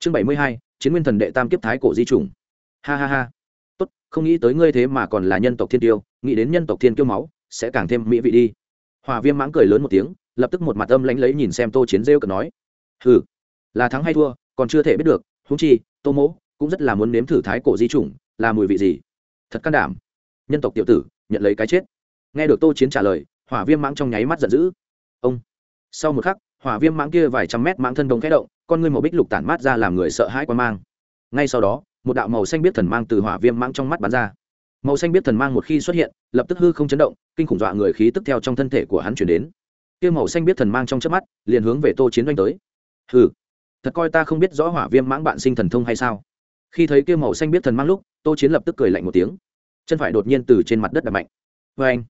chương bảy mươi hai, chiến nguyên thần đệ tam kiếp thái cổ di trùng ha ha ha. Tốt, không nghĩ tới ngươi thế mà còn là nhân tộc thiên tiêu, nghĩ đến nhân tộc thiên kiêu máu, sẽ càng thêm mỹ vị đi. Hòa viêm mãng cười lớn một tiếng, lập tức một mặt âm lãnh lấy nhìn xem tô chiến rêu cực nói. Hừ, là thắng hay thua, còn chưa thể biết được húng chi, tô mỗ cũng rất là muốn nếm thử thái cổ di chủng, là mùi vị gì? Thật can đảm. Nhân tộc tiểu tử, nhận lấy cái chết. Nghe được tô chiến trả lời hỏa viêm mãng trong nháy mắt giận dữ. Ông. Sau một khắc hỏa viêm mãng kia vài trăm mét mãng thân đông khẽ động con ngươi màu bích lục tản mát ra làm người sợ hãi quan mang. Ngay sau đó, một đạo màu xanh biết thần mang từ hỏa viêm mang trong mắt bắn ra. Màu xanh biết thần mang một khi xuất hiện, lập tức hư không chấn động, kinh khủng dọa người khí tức theo trong thân thể của hắn chuyển đến. Kia màu xanh biết thần mang trong chớp mắt, liền hướng về tô chiến doanh tới. Hừ, thật coi ta không biết rõ hỏa viêm mãng bạn sinh thần thông hay sao? Khi thấy kia màu xanh biết thần mang lúc, tô chiến lập tức cười lạnh một tiếng. Chân phải đột nhiên từ trên mặt đất đập mạnh. Vê anh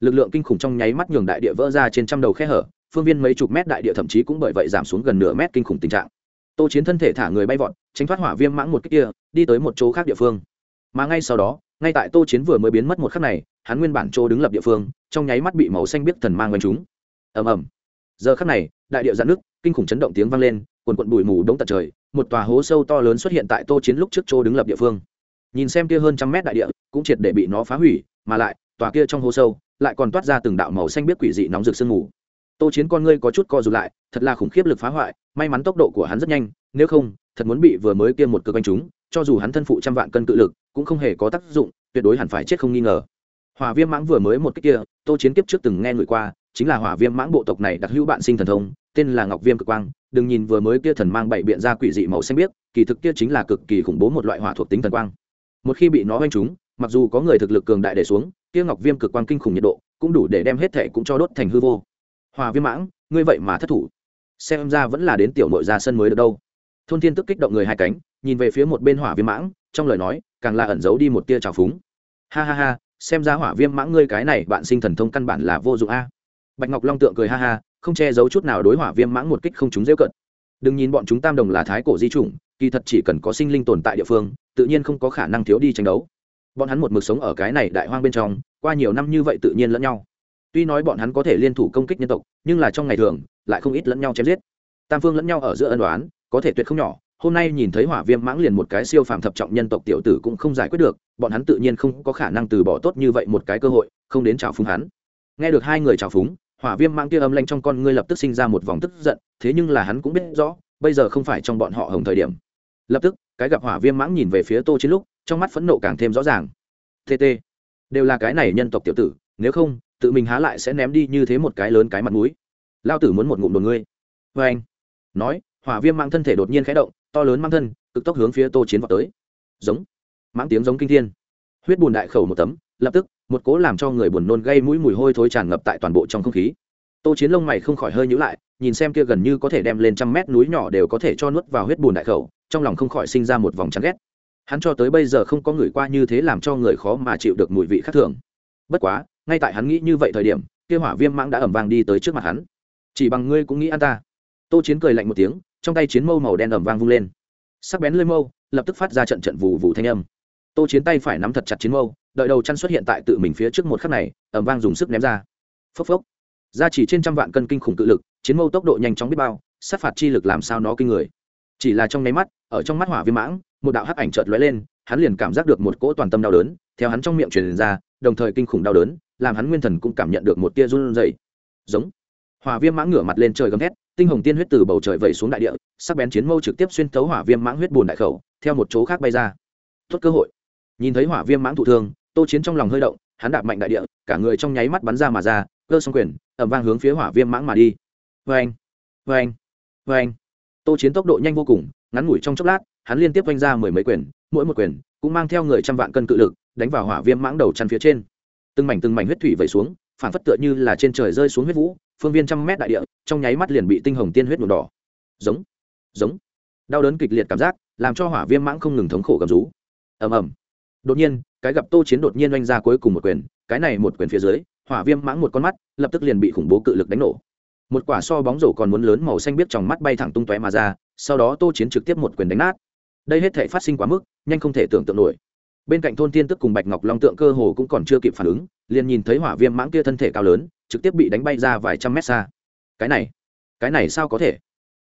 lực lượng kinh khủng trong nháy mắt nhường đại địa vỡ ra trên trăm đầu khe hở, phương viên mấy chục mét đại địa thậm chí cũng bởi vậy giảm xuống gần nửa mét kinh khủng tình trạng tô chiến thân thể thả người bay vọt, tránh thoát hỏa viêm mãng một cách kia, đi tới một chỗ khác địa phương. Mà ngay sau đó, ngay tại tô chiến vừa mới biến mất một khắc này, hắn nguyên bản chỗ đứng lập địa phương, trong nháy mắt bị màu xanh biết thần mang quanh chúng. Ầm ầm. Giờ khắc này, đại địa dạn nước kinh khủng chấn động tiếng vang lên quần quận bụi mù đống tận trời, một tòa hố sâu to lớn xuất hiện tại tô chiến lúc trước chỗ đứng lập địa phương. Nhìn xem kia hơn trăm mét đại địa, cũng triệt để bị nó phá hủy, mà lại, tòa kia trong hố sâu, lại còn toát ra từng đạo màu xanh biết quỷ dị nóng rực sương mù. Tô chiến con ngươi có chút co rụt lại, thật là khủng khiếp lực phá hoại may mắn tốc độ của hắn rất nhanh, nếu không, thật muốn bị vừa mới kia một cực anh chúng, cho dù hắn thân phụ trăm vạn cân cự lực, cũng không hề có tác dụng, tuyệt đối hẳn phải chết không nghi ngờ. Hỏa viêm mãng vừa mới một cách kia, tô chiến kiếp trước từng nghe người qua, chính là hỏa viêm mãng bộ tộc này đặc hữu bạn sinh thần thông, tên là ngọc viêm cực quang, đừng nhìn vừa mới kia thần mang bảy biện ra quỷ dị màu xanh biếc, kỳ thực kia chính là cực kỳ khủng bố một loại hỏa thuộc tính thần quang. Một khi bị nó oanh chúng, mặc dù có người thực lực cường đại để xuống, kia ngọc viêm cực quang kinh khủng nhiệt độ, cũng đủ để đem hết thể cũng cho đốt thành hư vô. Hòa viêm mãng, ngươi vậy mà thất thủ xem ra vẫn là đến tiểu nội ra sân mới được đâu. Thôn thiên tức kích động người hai cánh, nhìn về phía một bên hỏa viêm mãng, trong lời nói, càng là ẩn giấu đi một tia trào phúng. Ha ha ha, xem ra hỏa viêm mãng ngươi cái này bạn sinh thần thông căn bản là vô dụng a. Bạch ngọc long tượng cười ha ha, không che giấu chút nào đối hỏa viêm mãng một kích không chúng dễ cận. Đừng nhìn bọn chúng tam đồng là thái cổ di chủng, kỳ thật chỉ cần có sinh linh tồn tại địa phương, tự nhiên không có khả năng thiếu đi tranh đấu. Bọn hắn một mực sống ở cái này đại hoang bên trong, qua nhiều năm như vậy tự nhiên lẫn nhau. Tuy nói bọn hắn có thể liên thủ công kích nhân tộc, nhưng là trong ngày thường lại không ít lẫn nhau chém giết. Tam phương lẫn nhau ở giữa ân đoán có thể tuyệt không nhỏ. Hôm nay nhìn thấy hỏa viêm mãng liền một cái siêu phàm thập trọng nhân tộc tiểu tử cũng không giải quyết được, bọn hắn tự nhiên không có khả năng từ bỏ tốt như vậy một cái cơ hội, không đến chào phúng hắn. Nghe được hai người chào phúng, hỏa viêm mãng kia âm lanh trong con ngươi lập tức sinh ra một vòng tức giận, thế nhưng là hắn cũng biết rõ, bây giờ không phải trong bọn họ hồng thời điểm. Lập tức, cái gặp hỏa viêm mãng nhìn về phía tô chiến lúc, trong mắt phẫn nộ càng thêm rõ ràng. Tt đều là cái này nhân tộc tiểu tử, nếu không, tự mình há lại sẽ ném đi như thế một cái lớn cái mặt mũi lao tử muốn một ngụm đồn ngươi. Vê anh. Nói, hỏa viêm mang thân thể đột nhiên khẽ động, to lớn mang thân, cực tốc hướng phía tô chiến vào tới. Giống. Mãng tiếng giống kinh thiên. Huyết bùn đại khẩu một tấm, lập tức, một cố làm cho người buồn nôn gây mũi mùi hôi thối tràn ngập tại toàn bộ trong không khí. Tô chiến lông mày không khỏi hơi nhữ lại, nhìn xem kia gần như có thể đem lên trăm mét núi nhỏ đều có thể cho nuốt vào huyết bùn đại khẩu, trong lòng không khỏi sinh ra một vòng chán ghét. Hắn cho tới bây giờ không có người qua như thế làm cho người khó mà chịu được mùi vị khác thường. Bất quá, ngay tại hắn nghĩ như vậy thời điểm, kia hỏa viêm mãng đã ẩm vang đi tới trước mặt hắn chỉ bằng ngươi cũng nghĩ ăn ta. Tô chiến cười lạnh một tiếng, trong tay chiến mâu màu đen ẩm vang vung lên. Sắc bén lơi mâu, lập tức phát ra trận trận vù vù thanh âm. Tô chiến tay phải nắm thật chặt chiến mâu, đợi đầu chăn xuất hiện tại tự mình phía trước một khắc này, ẩm vang dùng sức ném ra. Phốc phốc. Ra chỉ trên trăm vạn cân kinh khủng tự lực, chiến mâu tốc độ nhanh chóng biết bao, sát phạt chi lực làm sao nó kinh người. Chỉ là trong nháy mắt, ở trong mắt hỏa viêm mãng, một đạo hắc ảnh chợt lóe lên, hắn liền cảm giác được một cỗ toàn tâm đau đớn, theo hắn trong miệng truyền ra, đồng thời kinh khủng đau đớn, làm hắn nguyên thần cũng cảm nhận được một tia run rẩy. Giống hỏa viêm mãng ngửa mặt lên trời gầm thét, tinh hồng tiên huyết từ bầu trời vẩy xuống đại địa, sắc bén chiến mâu trực tiếp xuyên thấu hỏa viêm mãng huyết bùn đại khẩu, theo một chỗ khác bay ra. Tốt cơ hội. Nhìn thấy hỏa viêm mãng thụ thương, tô chiến trong lòng hơi động, hắn đạp mạnh đại địa, cả người trong nháy mắt bắn ra mà ra, cơ xong quyền ẩm vang hướng phía hỏa viêm mãng mà đi. Vê anh vê anh vê anh tô chiến tốc độ nhanh vô cùng, ngắn ngủi trong chốc lát, hắn liên tiếp vanh ra mười mấy quyền, mỗi một quyền cũng mang theo người trăm vạn cân cự lực, đánh vào hỏa viêm mãng đầu chăn phía trên. Từng mảnh từng mảnh huyết thủy vẩy xuống, phản phất tựa như là trên trời rơi xuống huyết vũ phương viên trăm mét đại địa, trong nháy mắt liền bị tinh hồng tiên huyết nhuộm đỏ. Giống giống. Đau đớn kịch liệt cảm giác, làm cho hỏa viêm mãng không ngừng thống khổ gầm rú. Ầm ầm. Đột nhiên, cái gặp tô chiến đột nhiên oanh ra cuối cùng một quyền, cái này một quyền phía dưới, hỏa viêm mãng một con mắt, lập tức liền bị khủng bố cự lực đánh nổ. Một quả so bóng rổ còn muốn lớn màu xanh biết trong mắt bay thẳng tung tóe mà ra, sau đó tô chiến trực tiếp một quyền đánh nát. Đây hết thể phát sinh quá mức, nhanh không thể tưởng tượng nổi. Bên cạnh thôn tiên tức cùng bạch ngọc long tượng cơ hồ cũng còn chưa kịp phản ứng, liền nhìn thấy hỏa viêm mãng kia thân thể cao lớn trực tiếp bị đánh bay ra vài trăm mét xa. Cái này cái này sao có thể?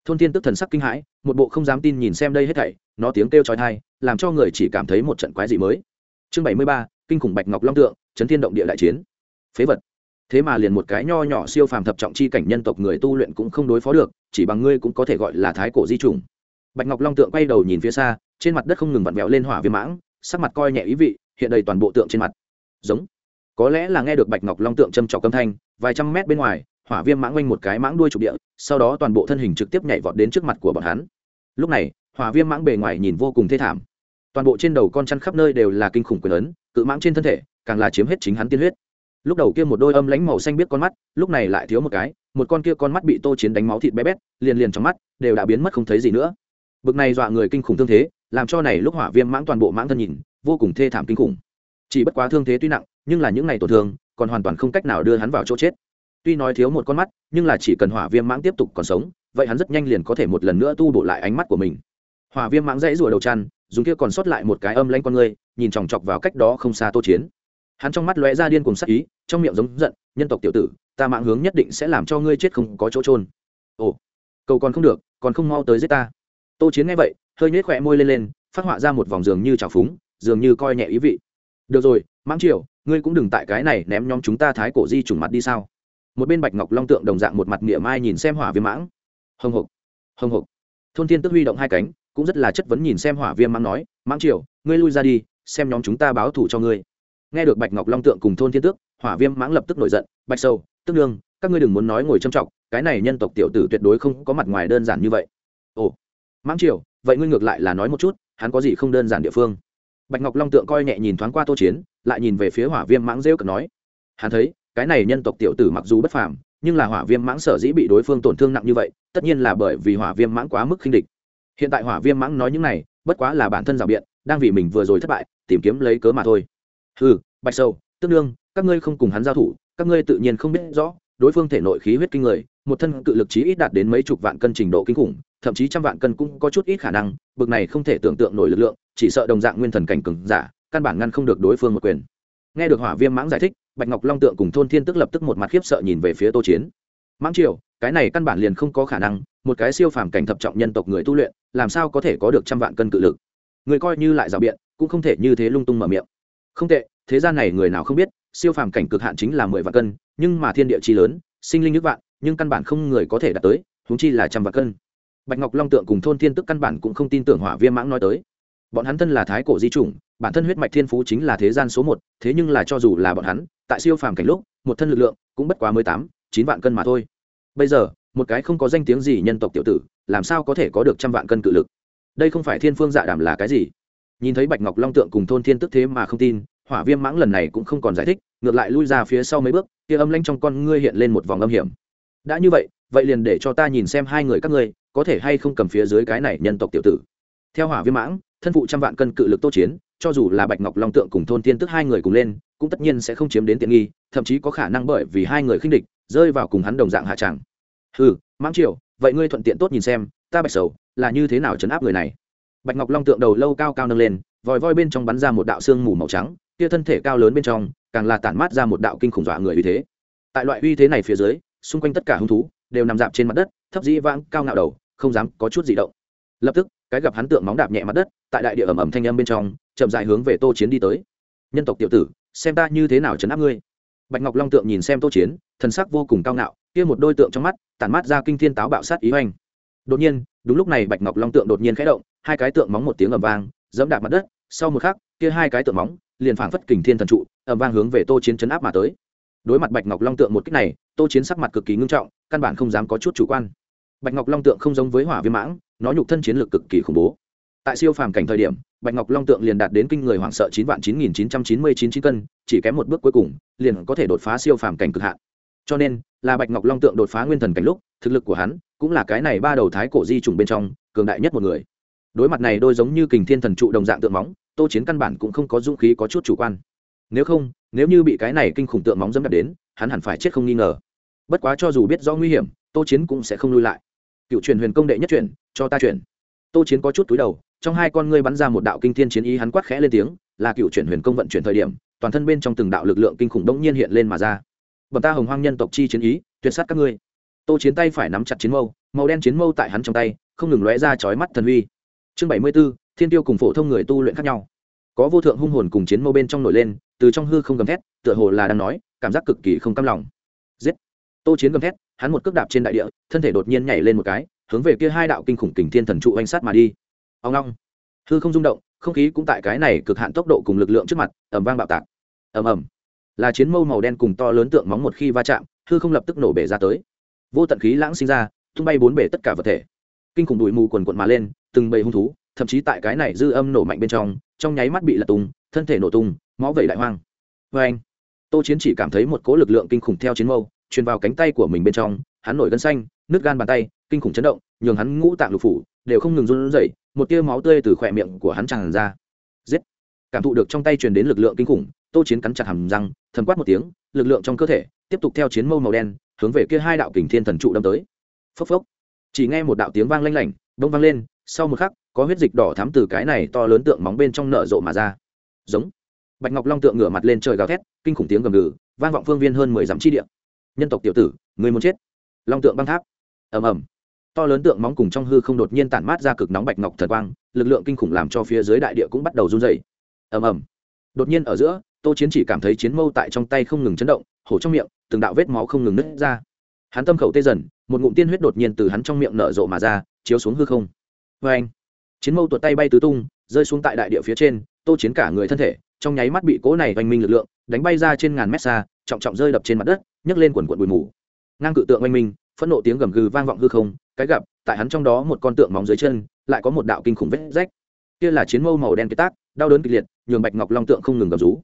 Thôn thiên tức thần sắc kinh hãi, một bộ không dám tin nhìn xem đây hết thảy, nó tiếng kêu trói thai làm cho người chỉ cảm thấy một trận quái dị mới. Chương bảy mươi ba, kinh khủng bạch ngọc long tượng, chấn thiên động địa đại chiến. Phế vật. Thế mà liền một cái nho nhỏ siêu phàm thập trọng chi cảnh nhân tộc người tu luyện cũng không đối phó được, chỉ bằng ngươi cũng có thể gọi là thái cổ di trùng bạch ngọc long tượng quay đầu nhìn phía xa, trên mặt đất không ngừng vặn vẹo lên hỏa viêm mãng, sắc mặt coi nhẹ ý vị, hiện đầy toàn bộ tượng trên mặt. Giống có lẽ là nghe được bạch ngọc long tượng châm trọc âm thanh, vài trăm mét bên ngoài, hỏa viêm mãng oanh một cái mãng đuôi trục địa, sau đó toàn bộ thân hình trực tiếp nhảy vọt đến trước mặt của bọn hắn. Lúc này, hỏa viêm mãng bề ngoài nhìn vô cùng thê thảm. Toàn bộ trên đầu con chăn khắp nơi đều là kinh khủng quyền ấn, cự mãng trên thân thể càng là chiếm hết chính hắn tiên huyết. Lúc đầu kia một đôi âm lánh màu xanh biết con mắt, lúc này lại thiếu một cái, một con kia con mắt bị tô chiến đánh máu thịt bé bét, liền liền trong mắt đều đã biến mất không thấy gì nữa. Bực này dọa người kinh khủng thương thế, làm cho này lúc hỏa viêm mãng toàn bộ mãng thân nhìn, vô cùng thê thảm kinh khủng chỉ bất quá thương thế tuy nặng, nhưng là những ngày tổn thương, còn hoàn toàn không cách nào đưa hắn vào chỗ chết. Tuy nói thiếu một con mắt, nhưng là chỉ cần hỏa viêm mãng tiếp tục còn sống, vậy hắn rất nhanh liền có thể một lần nữa tu bổ lại ánh mắt của mình. Hỏa viêm mãng dãy rùa đầu chăn dùng kia còn sót lại một cái âm lanh con người, nhìn chòng chọc vào cách đó không xa tô chiến. Hắn trong mắt lóe ra điên cùng sắc ý, trong miệng giống giận, nhân tộc tiểu tử, ta mạng hướng nhất định sẽ làm cho ngươi chết không có chỗ trôn ồ, cầu còn không được, còn không mau tới giết ta. Tô chiến nghe vậy, hơi nhếch khỏe môi lên lên, phát họa ra một vòng giường như trào phúng, dường như coi nhẹ ý vị được rồi, mãng triều, ngươi cũng đừng tại cái này ném nhóm chúng ta thái cổ di trùng mặt đi sao? Một bên bạch ngọc long tượng đồng dạng một mặt nghĩa mai nhìn xem hỏa viêm mãng. Hồng hộc hồng hộc. Thôn thiên tức huy động hai cánh, cũng rất là chất vấn nhìn xem hỏa viêm mãng nói, mãng triều, ngươi lui ra đi, xem nhóm chúng ta báo thù cho ngươi. Nghe được bạch ngọc long tượng cùng thôn thiên tước hỏa viêm mãng lập tức nổi giận, bạch sâu tức nương, các ngươi đừng muốn nói ngồi châm trọng, cái này nhân tộc tiểu tử tuyệt đối không có mặt ngoài đơn giản như vậy. Ồ, mãng triều, vậy ngươi ngược lại là nói một chút, hắn có gì không đơn giản địa phương? Bạch ngọc long tượng coi nhẹ nhìn thoáng qua tô chiến, lại nhìn về phía hỏa viêm mãng rêu cực nói, hắn thấy, cái này nhân tộc tiểu tử mặc dù bất phàm, nhưng là hỏa viêm mãng sở dĩ bị đối phương tổn thương nặng như vậy, tất nhiên là bởi vì hỏa viêm mãng quá mức khinh địch. Hiện tại hỏa viêm mãng nói những này, bất quá là bản thân rào biện, đang vì mình vừa rồi thất bại, tìm kiếm lấy cớ mà thôi. Ừ bạch sâu tương đương các ngươi không cùng hắn giao thủ, các ngươi tự nhiên không biết rõ, đối phương thể nội khí huyết kinh người, một thân cự lực chí ít đạt đến mấy chục vạn cân trình độ kinh khủng, thậm chí trăm vạn cân cũng có chút ít khả năng, bực này không thể tưởng tượng nổi lực lượng chỉ sợ đồng dạng nguyên thần cảnh cường giả, căn bản ngăn không được đối phương một quyền. Nghe được hỏa viêm mãng giải thích, bạch ngọc long tượng cùng thôn thiên tức lập tức một mặt khiếp sợ nhìn về phía tô chiến. Mãng triều, cái này căn bản liền không có khả năng, một cái siêu phàm cảnh thập trọng nhân tộc người tu luyện, làm sao có thể có được trăm vạn cân cự lực? Người coi như lại rào biện, cũng không thể như thế lung tung mở miệng. Không tệ, thế gian này người nào không biết, siêu phàm cảnh cực hạn chính là mười vạn cân, nhưng mà thiên địa chi lớn, sinh linh nước vạn, nhưng căn bản không người có thể đạt tới húng chi là trăm vạn cân. Bạch ngọc long tượng cùng thôn thiên tức căn bản cũng không tin tưởng hỏa viêm mãng nói tới bọn hắn thân là thái cổ di chủng, bản thân huyết mạch thiên phú chính là thế gian số một, thế nhưng là cho dù là bọn hắn, tại siêu phàm cảnh lúc, một thân lực lượng cũng bất quá mười tám, chín vạn cân mà thôi. Bây giờ, một cái không có danh tiếng gì nhân tộc tiểu tử, làm sao có thể có được trăm vạn cân cự lực? Đây không phải thiên phương dạ đảm là cái gì? Nhìn thấy bạch ngọc long tượng cùng thôn thiên tức thế mà không tin, hỏa viêm mãng lần này cũng không còn giải thích, ngược lại lui ra phía sau mấy bước, kia âm lanh trong con ngươi hiện lên một vòng âm hiểm. Đã như vậy vậy liền để cho ta nhìn xem hai người các ngươi, có thể hay không cầm phía dưới cái này nhân tộc tiểu tử. Theo hỏa viêm mãng thân phụ trăm vạn cân cự lực tô chiến, cho dù là bạch ngọc long tượng cùng thôn tiên tức hai người cùng lên, cũng tất nhiên sẽ không chiếm đến tiện nghi, thậm chí có khả năng bởi vì hai người khinh địch, rơi vào cùng hắn đồng dạng hạ tràng ừ mãng triều, vậy ngươi thuận tiện tốt nhìn xem, ta bạch sầu, là như thế nào chấn áp người này? Bạch ngọc long tượng đầu lâu cao cao nâng lên, vòi voi bên trong bắn ra một đạo xương mù màu trắng, kia thân thể cao lớn bên trong, càng là tản mát ra một đạo kinh khủng dọa người uy thế. Tại loại uy thế này phía dưới, xung quanh tất cả hung thú, đều nằm dạp trên mặt đất, thấp dĩ vãng cao ngạo đầu, không dám có chút gì động lập tức, cái gặp hắn tượng móng đạp nhẹ mặt đất, tại đại địa ẩm ẩm thanh âm bên trong, chậm dài hướng về tô chiến đi tới. Nhân tộc tiểu tử, xem ta như thế nào chấn áp ngươi. Bạch ngọc long tượng nhìn xem tô chiến, thần sắc vô cùng cao ngạo, kia một đôi tượng trong mắt, tản mát ra kinh thiên táo bạo sát ý hoành. Đột nhiên, đúng lúc này bạch ngọc long tượng đột nhiên khẽ động, hai cái tượng móng một tiếng ầm vang, dẫm đạp mặt đất, sau một khắc, kia hai cái tượng móng liền phảng phất kình thiên thần trụ, ầm vang hướng về tô chiến chấn áp mà tới. Đối mặt bạch ngọc long tượng một cách này, tô chiến sắc mặt cực kỳ ngưng trọng, căn bản không dám có chút chủ quan. Bạch ngọc long tượng không giống với hỏa viêm mãng nó nhục thân chiến lược cực kỳ khủng bố. Tại siêu phàm cảnh thời điểm, bạch ngọc long tượng liền đạt đến kinh người hoảng sợ chín vạn chín nghìn chín trăm chín mươi chín chín cân, chỉ kém một bước cuối cùng, liền có thể đột phá siêu phàm cảnh cực hạn. Cho nên, là bạch ngọc long tượng đột phá nguyên thần cảnh lúc, thực lực của hắn cũng là cái này ba đầu thái cổ di trùng bên trong, cường đại nhất một người. Đối mặt này đôi giống như kình thiên thần trụ đồng dạng tượng móng, tô chiến căn bản cũng không có dũng khí, có chút chủ quan. Nếu không, nếu như bị cái này kinh khủng tượng móng dẫm đạp đến, hắn hẳn phải chết không nghi ngờ. Bất quá cho dù biết rõ nguy hiểm, tô chiến cũng sẽ không lui lại. Cựu truyền huyền công đệ nhất truyền cho ta chuyển. tô chiến có chút túi đầu, trong hai con ngươi bắn ra một đạo kinh thiên chiến ý hắn quát khẽ lên tiếng, là cựu truyền huyền công vận chuyển thời điểm, toàn thân bên trong từng đạo lực lượng kinh khủng đống nhiên hiện lên mà ra. Bẩm ta hồng hoang nhân tộc chi chiến ý, tuyệt sát các ngươi. Tô chiến tay phải nắm chặt chiến mâu, màu đen chiến mâu tại hắn trong tay, không ngừng lóe ra chói mắt thần huy chương bảy mươi b ố thiên tiêu cùng phổ thông người tu luyện khác nhau. Có vô thượng hung hồn cùng chiến mâu bên trong nổi lên, từ trong hư không gầm thét, tựa hồ là đang nói, cảm giác cực kỳ không cam lòng. Giết. Tô chiến gầm thét, hắn một cước đạp trên đại địa, thân thể đột nhiên nhảy lên một cái hướng về kia hai đạo kinh khủng kình thiên thần trụ oanh sát mà đi. Ông long, hư không rung động, không khí cũng tại cái này cực hạn tốc độ cùng lực lượng trước mặt ẩm vang bạo tạc. Ẩm ẩm là chiến mâu màu đen cùng to lớn tượng móng một khi va chạm, hư không lập tức nổ bể ra tới. Vô tận khí lãng sinh ra, tung bay bốn bể tất cả vật thể. Kinh khủng đùi mù quần quận mà lên, từng bầy hung thú, thậm chí tại cái này dư âm nổ mạnh bên trong trong nháy mắt bị lật tung, thân thể nổ tung, máu vẩy đại hoang. Vê anh tô chiến chỉ cảm thấy một cỗ lực lượng kinh khủng theo chiến mâu, truyền vào cánh tay của mình bên trong, hắn nổi gân xanh nước gan bàn tay, kinh khủng chấn động, nhường hắn ngũ tạng lục phủ đều không ngừng run rẩy, một tia máu tươi từ khỏe miệng của hắn tràn ra. Giết! Cảm thụ được trong tay truyền đến lực lượng kinh khủng, tô chiến cắn chặt hàm răng, thầm quát một tiếng, lực lượng trong cơ thể tiếp tục theo chiến mâu màu đen, hướng về kia hai đạo kình thiên thần trụ đâm tới. Phốc phốc! Chỉ nghe một đạo tiếng vang lanh lảnh đông vang lên, sau một khắc, có huyết dịch đỏ thắm từ cái này to lớn tượng móng bên trong nở rộ mà ra. Giống! Bạch ngọc long tượng ngửa mặt lên trời gào thét, kinh khủng tiếng gầm gừ, vang vọng phương viên hơn mười dặm chi địa. Nhân tộc tiểu tử, người muốn chết. Long tượng băng tháp ầm ầm. To lớn tượng móng cùng trong hư không đột nhiên tản mát ra cực nóng bạch ngọc thần quang, lực lượng kinh khủng làm cho phía dưới đại địa cũng bắt đầu run dày ầm ầm. Đột nhiên ở giữa, tô chiến chỉ cảm thấy chiến mâu tại trong tay không ngừng chấn động, hổ trong miệng, từng đạo vết máu không ngừng nứt ra. Hắn tâm khẩu tê dần, một ngụm tiên huyết đột nhiên từ hắn trong miệng nở rộ mà ra, chiếu xuống hư không. Vê anh, chiến mâu tuột tay bay tứ tung, rơi xuống tại đại địa phía trên, tô chiến cả người thân thể, trong nháy mắt bị cỗ này oanh minh lực lượng, đánh bay ra trên ngàn mét xa, trọng trọng rơi đập trên mặt đất, nhấc lên quần quận bụi mù. Ngang cự tượng oanh minh phẫn nộ tiếng gầm gừ vang vọng hư không, cái gặp, tại hắn trong đó một con tượng móng dưới chân, lại có một đạo kinh khủng vết rách. Kia là chiến mâu màu đen kế tác, đau đớn kịch liệt, nhường bạch ngọc long tượng không ngừng gầm rú.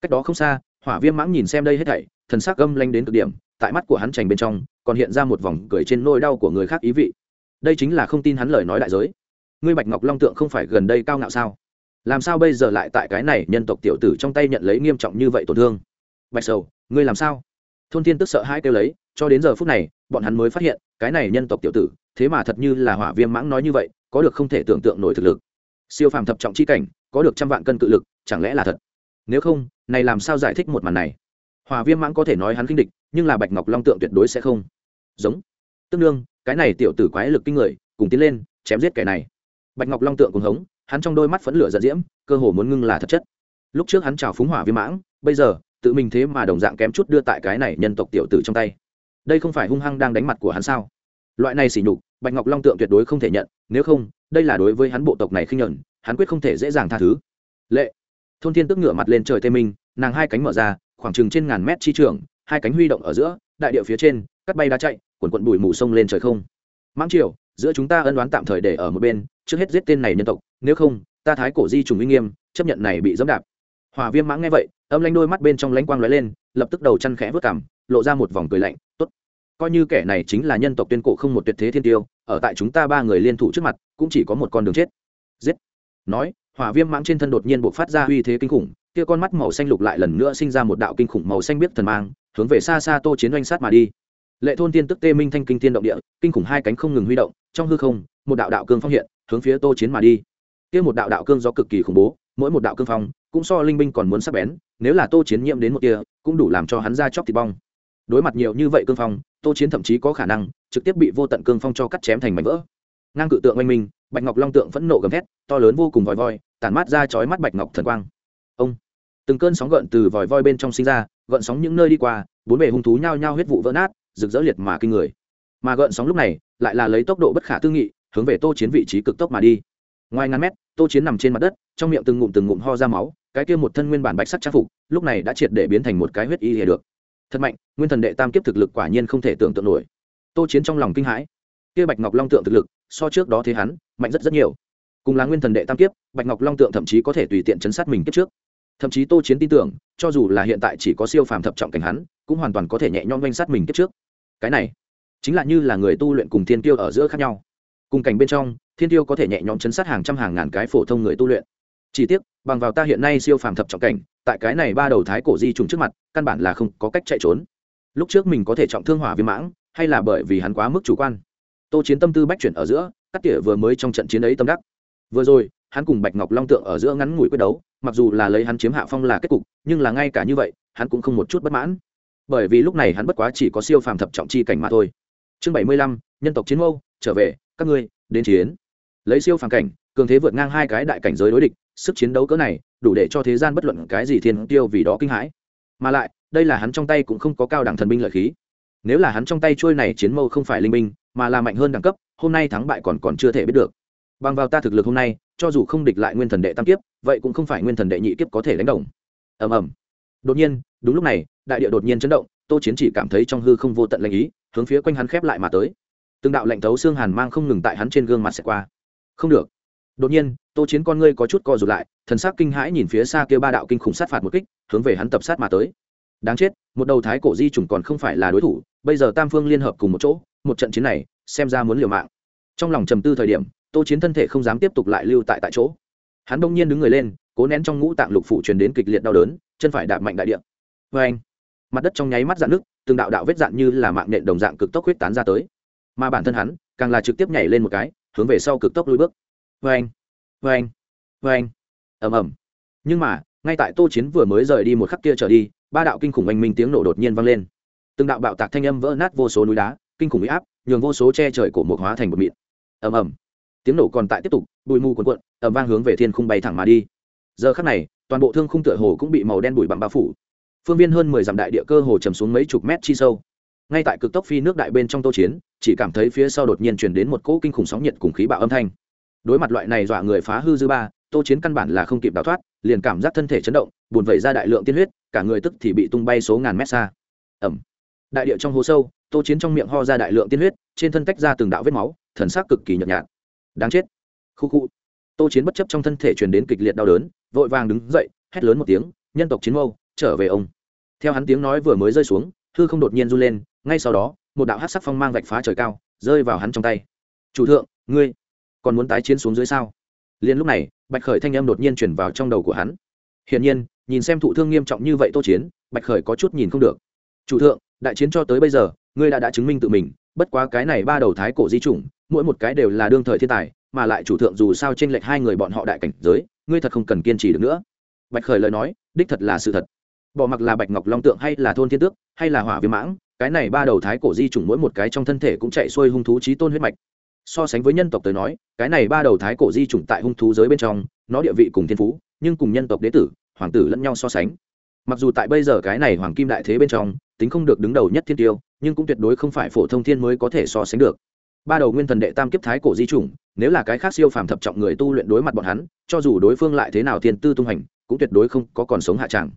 Cách đó không xa, hỏa viêm mãng nhìn xem đây hết thảy, thần sắc gâm lanh đến cực điểm, tại mắt của hắn trành bên trong, còn hiện ra một vòng cười trên nôi đau của người khác ý vị. Đây chính là không tin hắn lời nói đại giới. Ngươi bạch ngọc long tượng không phải gần đây cao ngạo sao? Làm sao bây giờ lại tại cái này nhân tộc tiểu tử trong tay nhận lấy nghiêm trọng như vậy tổn thương? Bạch sầu, ngươi làm sao? Thôn thiên tức sợ hai kêu lấy cho đến giờ phút này, bọn hắn mới phát hiện, cái này nhân tộc tiểu tử, thế mà thật như là hỏa viêm mãng nói như vậy, có được không thể tưởng tượng nổi thực lực. Siêu phàm thập trọng chi cảnh, có được trăm vạn cân cự lực, chẳng lẽ là thật? Nếu không, này làm sao giải thích một màn này? Hòa viêm mãng có thể nói hắn kinh địch, nhưng là bạch ngọc long tượng tuyệt đối sẽ không. Giống. Tương đương, cái này tiểu tử quái lực kinh người, cùng tiến lên, chém giết kẻ này. Bạch ngọc long tượng cùng hống, hắn trong đôi mắt phẫn lửa giận diễm, cơ hồ muốn ngưng là thật chất. Lúc trước hắn chào phúng hỏa viêm mãng, bây giờ, tự mình thế mà đồng dạng kém chút đưa tại cái này nhân tộc tiểu tử trong tay đây không phải hung hăng đang đánh mặt của hắn sao? Loại này xỉ nhục, bạch ngọc long tượng tuyệt đối không thể nhận, nếu không, đây là đối với hắn bộ tộc này khinh nhuận hắn quyết không thể dễ dàng tha thứ. Lệ. Thôn thiên tức ngửa mặt lên trời tây minh, nàng hai cánh mở ra, khoảng chừng trên ngàn mét chi trường, hai cánh huy động ở giữa, đại địa phía trên, cắt bay đá chạy quần quận bụi mù sông lên trời không. Mãng triều, giữa chúng ta ân đoán tạm thời để ở một bên, trước hết giết tên này nhân tộc, nếu không, ta thái cổ di trùng uy nghiêm, chấp nhận này bị dẫm đạp. Hòa viêm mãng nghe vậy, âm lanh đôi mắt bên trong lánh quang lóe lên, lập tức đầu chăn khẽ vớt cảm lộ ra một vòng cười lạnh, tốt coi như kẻ này chính là nhân tộc tuyên cổ không một tuyệt thế thiên tiêu, ở tại chúng ta ba người liên thủ trước mặt, cũng chỉ có một con đường chết. Giết. Nói, hỏa viêm mãng trên thân đột nhiên buộc phát ra uy thế kinh khủng, kia con mắt màu xanh lục lại lần nữa sinh ra một đạo kinh khủng màu xanh biết thần mang, hướng về xa xa tô chiến oanh sát mà đi. Lệ thôn tiên tức tê minh thanh kinh thiên động địa, kinh khủng hai cánh không ngừng huy động, trong hư không, một đạo đạo cương phong hiện, hướng phía tô chiến mà đi. Kia một đạo đạo cương do cực kỳ khủng bố, mỗi một đạo cương phong, cũng so linh binh còn muốn sắc bén, nếu là tô chiến nhiễm đến một kia, cũng đủ làm cho hắn ra chóc thịt bong. Đối mặt nhiều như vậy cương phong tô chiến thậm chí có khả năng trực tiếp bị vô tận cương phong cho cắt chém thành mảnh vỡ. Ngang cự tượng oanh minh, bạch ngọc long tượng phẫn nộ gầm thét, to lớn vô cùng vòi voi, tản mát ra chói mắt bạch ngọc thần quang. Ông! Từng cơn sóng gợn từ vòi voi bên trong sinh ra, gợn sóng những nơi đi qua, bốn bề hung thú nhao nhao huyết vụ vỡ nát, rực rỡ liệt mà kinh người. Mà gợn sóng lúc này lại là lấy tốc độ bất khả tư nghị, hướng về tô chiến vị trí cực tốc mà đi. Ngoài ngàn mét, tô chiến nằm trên mặt đất, trong miệng từng ngụm từng ngụm ho ra máu, cái kia một thân nguyên bản bạch sắc trang phục, lúc này đã triệt để biến thành một cái huyết y hề được thật mạnh, nguyên thần đệ tam kiếp thực lực quả nhiên không thể tưởng tượng nổi. Tô chiến trong lòng kinh hãi. Kia bạch ngọc long tượng thực lực, so trước đó thế hắn, mạnh rất rất nhiều. Cùng là nguyên thần đệ tam kiếp, bạch ngọc long tượng thậm chí có thể tùy tiện chấn sát mình kiếp trước. Thậm chí tô chiến tin tưởng, cho dù là hiện tại chỉ có siêu phàm thập trọng cảnh hắn, cũng hoàn toàn có thể nhẹ nhõm danh sát mình kiếp trước. Cái này, chính là như là người tu luyện cùng thiên tiêu ở giữa khác nhau. Cùng cảnh bên trong, thiên tiêu có thể nhẹ nhõm chấn sát hàng trăm hàng ngàn cái phổ thông người tu luyện. Chỉ tiếc bằng vào ta hiện nay siêu phàm thập trọng cảnh, tại cái này ba đầu thái cổ di trùng trước mặt, căn bản là không có cách chạy trốn. Lúc trước mình có thể trọng thương hỏa viêm mãng, hay là bởi vì hắn quá mức chủ quan. Tô chiến tâm tư bách chuyển ở giữa, cắt tỉa vừa mới trong trận chiến ấy tâm đắc. Vừa rồi, hắn cùng bạch ngọc long tượng ở giữa ngắn ngủi quyết đấu, mặc dù là lấy hắn chiếm hạ phong là kết cục, nhưng là ngay cả như vậy, hắn cũng không một chút bất mãn. Bởi vì lúc này hắn bất quá chỉ có siêu phàm thập trọng chi cảnh mà thôi. Chương bảy mươi lăm, nhân tộc chiến mâu, trở về, các ngươi, đến chiến. Lấy siêu phàm cảnh, cường thế vượt ngang hai cái đại cảnh giới đối địch sức chiến đấu cỡ này, đủ để cho thế gian bất luận cái gì thiên tiêu vì đó kinh hãi. Mà lại, đây là hắn trong tay cũng không có cao đẳng thần binh lợi khí. Nếu là hắn trong tay trôi này chiến mâu không phải linh binh, mà là mạnh hơn đẳng cấp, hôm nay thắng bại còn còn chưa thể biết được. Bằng vào ta thực lực hôm nay, cho dù không địch lại nguyên thần đệ tam kiếp, vậy cũng không phải nguyên thần đệ nhị kiếp có thể đánh đồng. Ầm ầm. Đột nhiên, đúng lúc này, đại địa đột nhiên chấn động, tô chiến chỉ cảm thấy trong hư không vô tận lệnh ý, hướng phía quanh hắn khép lại mà tới. Từng đạo lệnh thấu xương hàn mang không ngừng tại hắn trên gương mặt xẹt qua. Không được đột nhiên, tô chiến con ngươi có chút co rụt lại, thần sắc kinh hãi nhìn phía xa kia ba đạo kinh khủng sát phạt một kích, hướng về hắn tập sát mà tới. Đáng chết, một đầu thái cổ di chủng còn không phải là đối thủ, bây giờ tam phương liên hợp cùng một chỗ, một trận chiến này, xem ra muốn liều mạng. Trong lòng trầm tư thời điểm, tô chiến thân thể không dám tiếp tục lại lưu tại tại chỗ. Hắn đông nhiên đứng người lên, cố nén trong ngũ tạng lục phủ truyền đến kịch liệt đau đớn, chân phải đạp mạnh đại địa. Vê anh mặt đất trong nháy mắt dạn nước từng đạo đạo vết dạn như là mạng nện đồng dạng cực tốc huyết tán ra tới. Mà bản thân hắn, càng là trực tiếp nhảy lên một cái, hướng về sau cực tốc lui bước vâng vâng vâng. Ầm ầm. Nhưng mà, ngay tại tô chiến vừa mới rời đi một khắc kia trở đi, ba đạo kinh khủng oanh minh tiếng nổ đột nhiên vang lên. Từng đạo bạo tạc thanh âm vỡ nát vô số núi đá, kinh khủng bị áp, nhường vô số che trời cổ một hóa thành một mịn. Ầm ầm. Tiếng nổ còn tại tiếp tục, bụi mù cuồn cuộn, ầm vang hướng về thiên khung bay thẳng mà đi. Giờ khắc này, toàn bộ thương khung tựa hồ cũng bị màu đen bụi bặm bao phủ. Phương viên hơn mười dặm đại địa cơ hồ chầm xuống mấy chục mét chi sâu. Ngay tại cực tốc phi nước đại bên trong tô chiến, chỉ cảm thấy phía sau đột nhiên chuyển đến một cỗ kinh khủng sóng nhiệt cùng khí bạo âm thanh đối mặt loại này dọa người phá hư dư ba, tô chiến căn bản là không kịp đào thoát, liền cảm giác thân thể chấn động, buồn vẩy ra đại lượng tiên huyết, cả người tức thì bị tung bay số ngàn mét xa. Ẩm. Đại địa trong hố sâu, tô chiến trong miệng ho ra đại lượng tiên huyết, trên thân tách ra từng đạo vết máu, thần sắc cực kỳ nhợt nhạt. Đáng chết. Khu khu. Tô chiến bất chấp trong thân thể truyền đến kịch liệt đau đớn, vội vàng đứng dậy, hét lớn một tiếng, nhân tộc chiến mâu, trở về ông. Theo hắn tiếng nói vừa mới rơi xuống, hư không đột nhiên run lên, ngay sau đó, một đạo hát sắc phong mang vạch phá trời cao, rơi vào hắn trong tay. Chủ thượng, ngươi còn muốn tái chiến xuống dưới sao? Liền lúc này, bạch khởi thanh âm đột nhiên chuyển vào trong đầu của hắn. Hiển nhiên, nhìn xem thụ thương nghiêm trọng như vậy tô chiến, bạch khởi có chút nhìn không được. Chủ thượng, đại chiến cho tới bây giờ, ngươi đã đã chứng minh tự mình, bất quá cái này ba đầu thái cổ di chủng, mỗi một cái đều là đương thời thiên tài, mà lại chủ thượng dù sao tranh lệch hai người bọn họ đại cảnh giới, ngươi thật không cần kiên trì được nữa. Bạch khởi lời nói, đích thật là sự thật. Bỏ mặc là bạch ngọc long tượng hay là thôn thiên tước, hay là hỏa viêm mãng, cái này ba đầu thái cổ di chủng mỗi một cái trong thân thể cũng chạy xuôi hung thú trí tôn huyết mạch so sánh với nhân tộc tới nói, cái này ba đầu thái cổ di chủng tại hung thú giới bên trong, nó địa vị cùng thiên phú, nhưng cùng nhân tộc đế tử, hoàng tử lẫn nhau so sánh. Mặc dù tại bây giờ cái này hoàng kim đại thế bên trong, tính không được đứng đầu nhất thiên tiêu, nhưng cũng tuyệt đối không phải phổ thông thiên mới có thể so sánh được. Ba đầu nguyên thần đệ tam kiếp thái cổ di chủng, nếu là cái khác siêu phàm thập trọng người tu luyện đối mặt bọn hắn, cho dù đối phương lại thế nào thiên tư tung hành, cũng tuyệt đối không có còn sống hạ tràng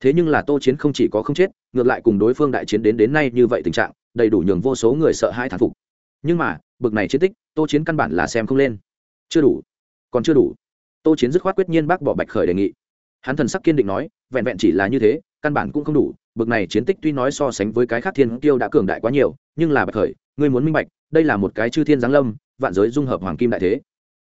thế nhưng là tô chiến không chỉ có không chết, ngược lại cùng đối phương đại chiến đến đến nay như vậy tình trạng, đầy đủ nhường vô số người sợ hãi thán phục. Nhưng mà bực này chiến tích, tô chiến căn bản là xem không lên. Chưa đủ. Còn chưa đủ. Tô chiến dứt khoát quyết nhiên bác bỏ bạch khởi đề nghị. Hắn thần sắc kiên định nói, vẹn vẹn chỉ là như thế, căn bản cũng không đủ. Bực này chiến tích tuy nói so sánh với cái khác thiên tiêu đã cường đại quá nhiều, nhưng là bạch khởi, ngươi muốn minh bạch, đây là một cái chư thiên giáng lâm, vạn giới dung hợp hoàng kim đại thế.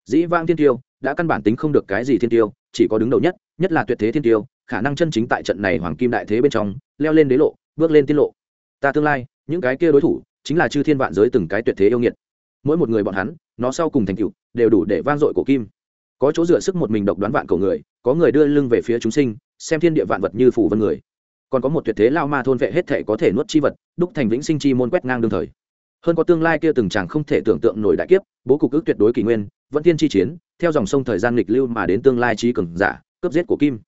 Dĩ vang thiên tiêu đã căn bản tính không được cái gì thiên tiêu chỉ có đứng đầu nhất nhất là tuyệt thế thiên tiêu khả năng chân chính tại trận này hoàng kim đại thế bên trong, leo lên đế lộ, bước lên tiết lộ. Ta tương lai, những cái kia đối thủ, chính là chư thiên vạn giới từng cái tuyệt thế yêu nghiệt mỗi một người bọn hắn, nó sau cùng thành tựu, đều đủ để vang dội cổ kim. Có chỗ dựa sức một mình độc đoán vạn cổ người, có người đưa lưng về phía chúng sinh, xem thiên địa vạn vật như phủ vân người. Còn có một tuyệt thế lao ma thôn vệ hết thể có thể nuốt chi vật, đúc thành vĩnh sinh chi môn quét ngang đương thời. Hơn có tương lai kia từng chàng không thể tưởng tượng nổi đại kiếp, bố cục ước tuyệt đối kỷ nguyên, vẫn thiên chi chiến, theo dòng sông thời gian lịch lưu mà đến tương lai trí cường giả, cướp giết của kim.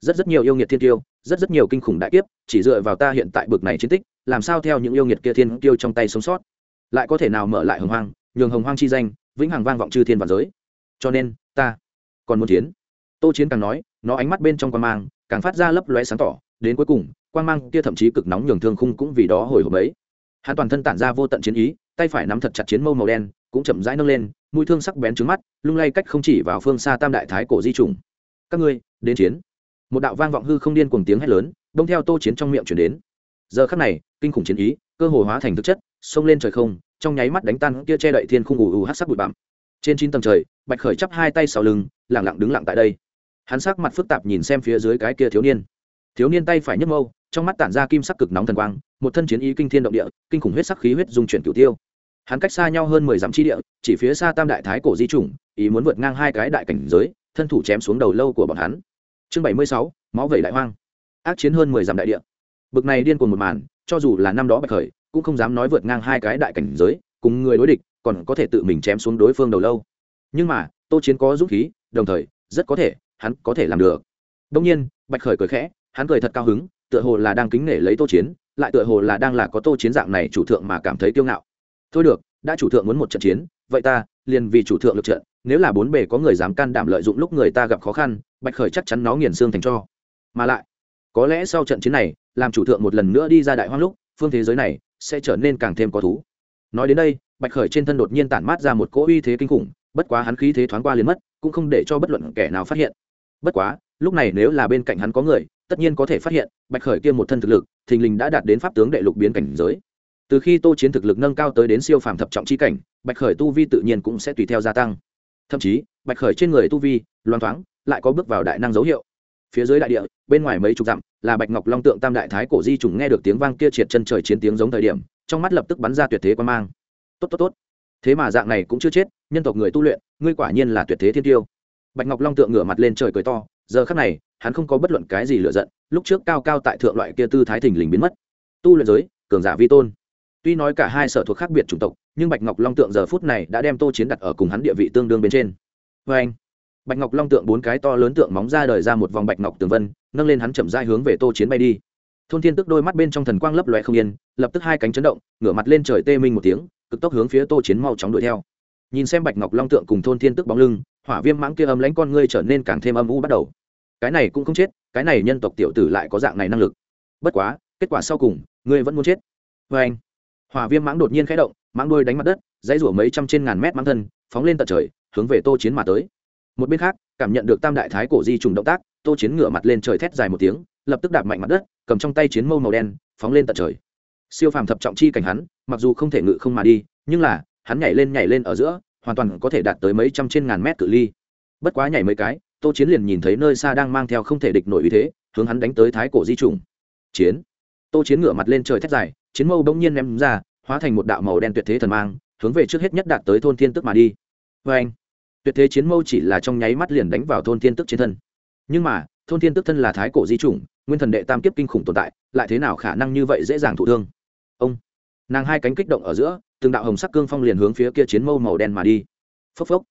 Rất rất nhiều yêu nghiệt thiên tiêu, rất rất nhiều kinh khủng đại kiếp, chỉ dựa vào ta hiện tại bực này chiến tích, làm sao theo những yêu nghiệt kia thiên tiêu trong tay sống sót? Lại có thể nào mở lại hồng hoang nhường hồng hoang chi danh, vĩnh hằng vang vọng chư thiên và giới. Cho nên, ta còn muốn chiến. Tô chiến càng nói, nó ánh mắt bên trong quan mang, càng phát ra lấp lóe sáng tỏ. Đến cuối cùng, quan mang kia thậm chí cực nóng nhường thương khung cũng vì đó hồi hộp ấy. Hắn toàn thân tản ra vô tận chiến ý, tay phải nắm thật chặt chiến mâu màu đen, cũng chậm rãi nâng lên, mũi thương sắc bén trứng mắt, lung lay cách không chỉ vào phương xa tam đại thái cổ di trùng các ngươi, đến chiến. Một đạo vang vọng hư không điên cuồng tiếng hét lớn đông theo tô chiến trong miệng chuyển đến. Giờ khắc này, kinh khủng chiến ý, cơ hồ hóa thành thực chất, xông lên trời không trong nháy mắt đánh tan kia che đậy thiên khung ù ù hát sắc bụi bặm. Trên chín tầng trời, bạch khởi chắp hai tay sau lưng lẳng lặng đứng lặng tại đây. Hắn sắc mặt phức tạp nhìn xem phía dưới cái kia thiếu niên. Thiếu niên tay phải nhấc mâu, trong mắt tản ra kim sắc cực nóng thần quang, một thân chiến ý kinh thiên động địa, kinh khủng huyết sắc khí huyết dung chuyển cửu tiêu. Hắn cách xa nhau hơn mười dặm chi địa, chỉ phía xa tam đại thái cổ di chủng, ý muốn vượt ngang hai cái đại cảnh giới, thân thủ chém xuống đầu lâu của bọn hắn. Chương bảy mươi sáu, máu vẩy đại hoang. Ác chiến hơn mười dặm đại địa. Bực này điên cuồng một màn, cho dù là năm đó bạch khởi cũng không dám nói vượt ngang hai cái đại cảnh giới, cùng người đối địch, còn có thể tự mình chém xuống đối phương đầu lâu. Nhưng mà, tô chiến có dũng khí, đồng thời, rất có thể, hắn có thể làm được. Đông nhiên, bạch khởi cười khẽ, hắn cười thật cao hứng, tựa hồ là đang kính nể lấy tô chiến, lại tựa hồ là đang là có tô chiến dạng này chủ thượng mà cảm thấy kiêu ngạo. Thôi được, đã chủ thượng muốn một trận chiến, vậy ta, liền vì chủ thượng lực trận, nếu là bốn bề có người dám can đảm lợi dụng lúc người ta gặp khó khăn, bạch khởi chắc chắn nó nghiền xương thành cho. Mà lại, có lẽ sau trận chiến này, làm chủ thượng một lần nữa đi ra đại hoang lúc, phương thế giới này sẽ trở nên càng thêm có thú. Nói đến đây, bạch khởi trên thân đột nhiên tản mát ra một cỗ uy thế kinh khủng, bất quá hắn khí thế thoáng qua liền mất, cũng không để cho bất luận kẻ nào phát hiện. Bất quá, lúc này nếu là bên cạnh hắn có người, tất nhiên có thể phát hiện, bạch khởi kia một thân thực lực, thình lình đã đạt đến pháp tướng đệ lục biến cảnh giới. Từ khi tô chiến thực lực nâng cao tới đến siêu phàm thập trọng c h i cảnh, bạch khởi tu vi tự nhiên cũng sẽ tùy theo gia tăng. Thậm chí, bạch khởi trên người tu vi loan thoáng, lại có bước vào đại năng dấu hiệu. Phía dưới đại địa bên ngoài mấy chục dặm, là bạch ngọc long tượng tam đại thái cổ di trùng nghe được tiếng vang kia triệt chân trời chiến tiếng giống thời điểm, trong mắt lập tức bắn ra tuyệt thế quan mang. Tốt tốt tốt. Thế mà dạng này cũng chưa chết, nhân tộc người tu luyện, ngươi quả nhiên là tuyệt thế thiên tiêu. Bạch ngọc long tượng ngửa mặt lên trời cười to, giờ khắc này, hắn không có bất luận cái gì lựa giận, lúc trước cao cao tại thượng loại kia tư thái thình lình biến mất. Tu luyện giới, cường giả vi tôn. Tuy nói cả hai sở thuộc khác biệt chủng tộc, nhưng bạch ngọc long tượng giờ phút này đã đem tô chiến đặt ở cùng hắn địa vị tương đương bên trên. Vê anh bạch ngọc long tượng bốn cái to lớn tượng móng ra đời ra một vòng bạch ngọc tường vân, nâng lên hắn chậm dai hướng về tô chiến bay đi. Thôn thiên tức đôi mắt bên trong thần quang lấp loe không yên, lập tức hai cánh chấn động, ngửa mặt lên trời tê minh một tiếng, cực tốc hướng phía tô chiến mau chóng đuổi theo. Nhìn xem bạch ngọc long tượng cùng thôn thiên tức bóng lưng, hỏa viêm mãng kia âm lãnh con ngươi trở nên càng thêm âm u bắt đầu. Cái này cũng không chết, cái này nhân tộc tiểu tử lại có dạng này năng lực. Bất quá, kết quả sau cùng, ngươi vẫn muốn chết. Vê anh, hỏa viêm mãng đột nhiên khẽ động, mãng đôi đánh mặt đất, dãy rủa mấy trăm trên ngàn mét mãng thân, phóng lên tận trời, hướng về tô chiến mà tới một bên khác, cảm nhận được tam đại thái cổ di trùng động tác, tô chiến ngửa mặt lên trời thét dài một tiếng, lập tức đạp mạnh mặt đất, cầm trong tay chiến mâu màu đen, phóng lên tận trời. Siêu phàm thập trọng chi cảnh hắn, mặc dù không thể ngự không mà đi, nhưng là, hắn nhảy lên nhảy lên ở giữa, hoàn toàn có thể đạt tới mấy trăm trên ngàn mét cự ly. Bất quá nhảy mấy cái, tô chiến liền nhìn thấy nơi xa đang mang theo không thể địch nổi uy thế, hướng hắn đánh tới thái cổ di trùng. Chiến. Tô chiến ngửa mặt lên trời thét dài, chiến mâu bỗng nhiên ném ra, hóa thành một đạo màu đen tuyệt thế thần mang, hướng về trước hết nhất đạt tới thôn thiên tức mà đi. Vê anh tuyệt thế chiến mâu chỉ là trong nháy mắt liền đánh vào thôn thiên tức trên thân. Nhưng mà, thôn thiên tức thân là thái cổ di chủng, nguyên thần đệ tam kiếp kinh khủng tồn tại, lại thế nào khả năng như vậy dễ dàng thụ thương? Ông, nàng hai cánh kích động ở giữa, từng đạo hồng sắc cương phong liền hướng phía kia chiến mâu màu đen mà đi. Phốc phốc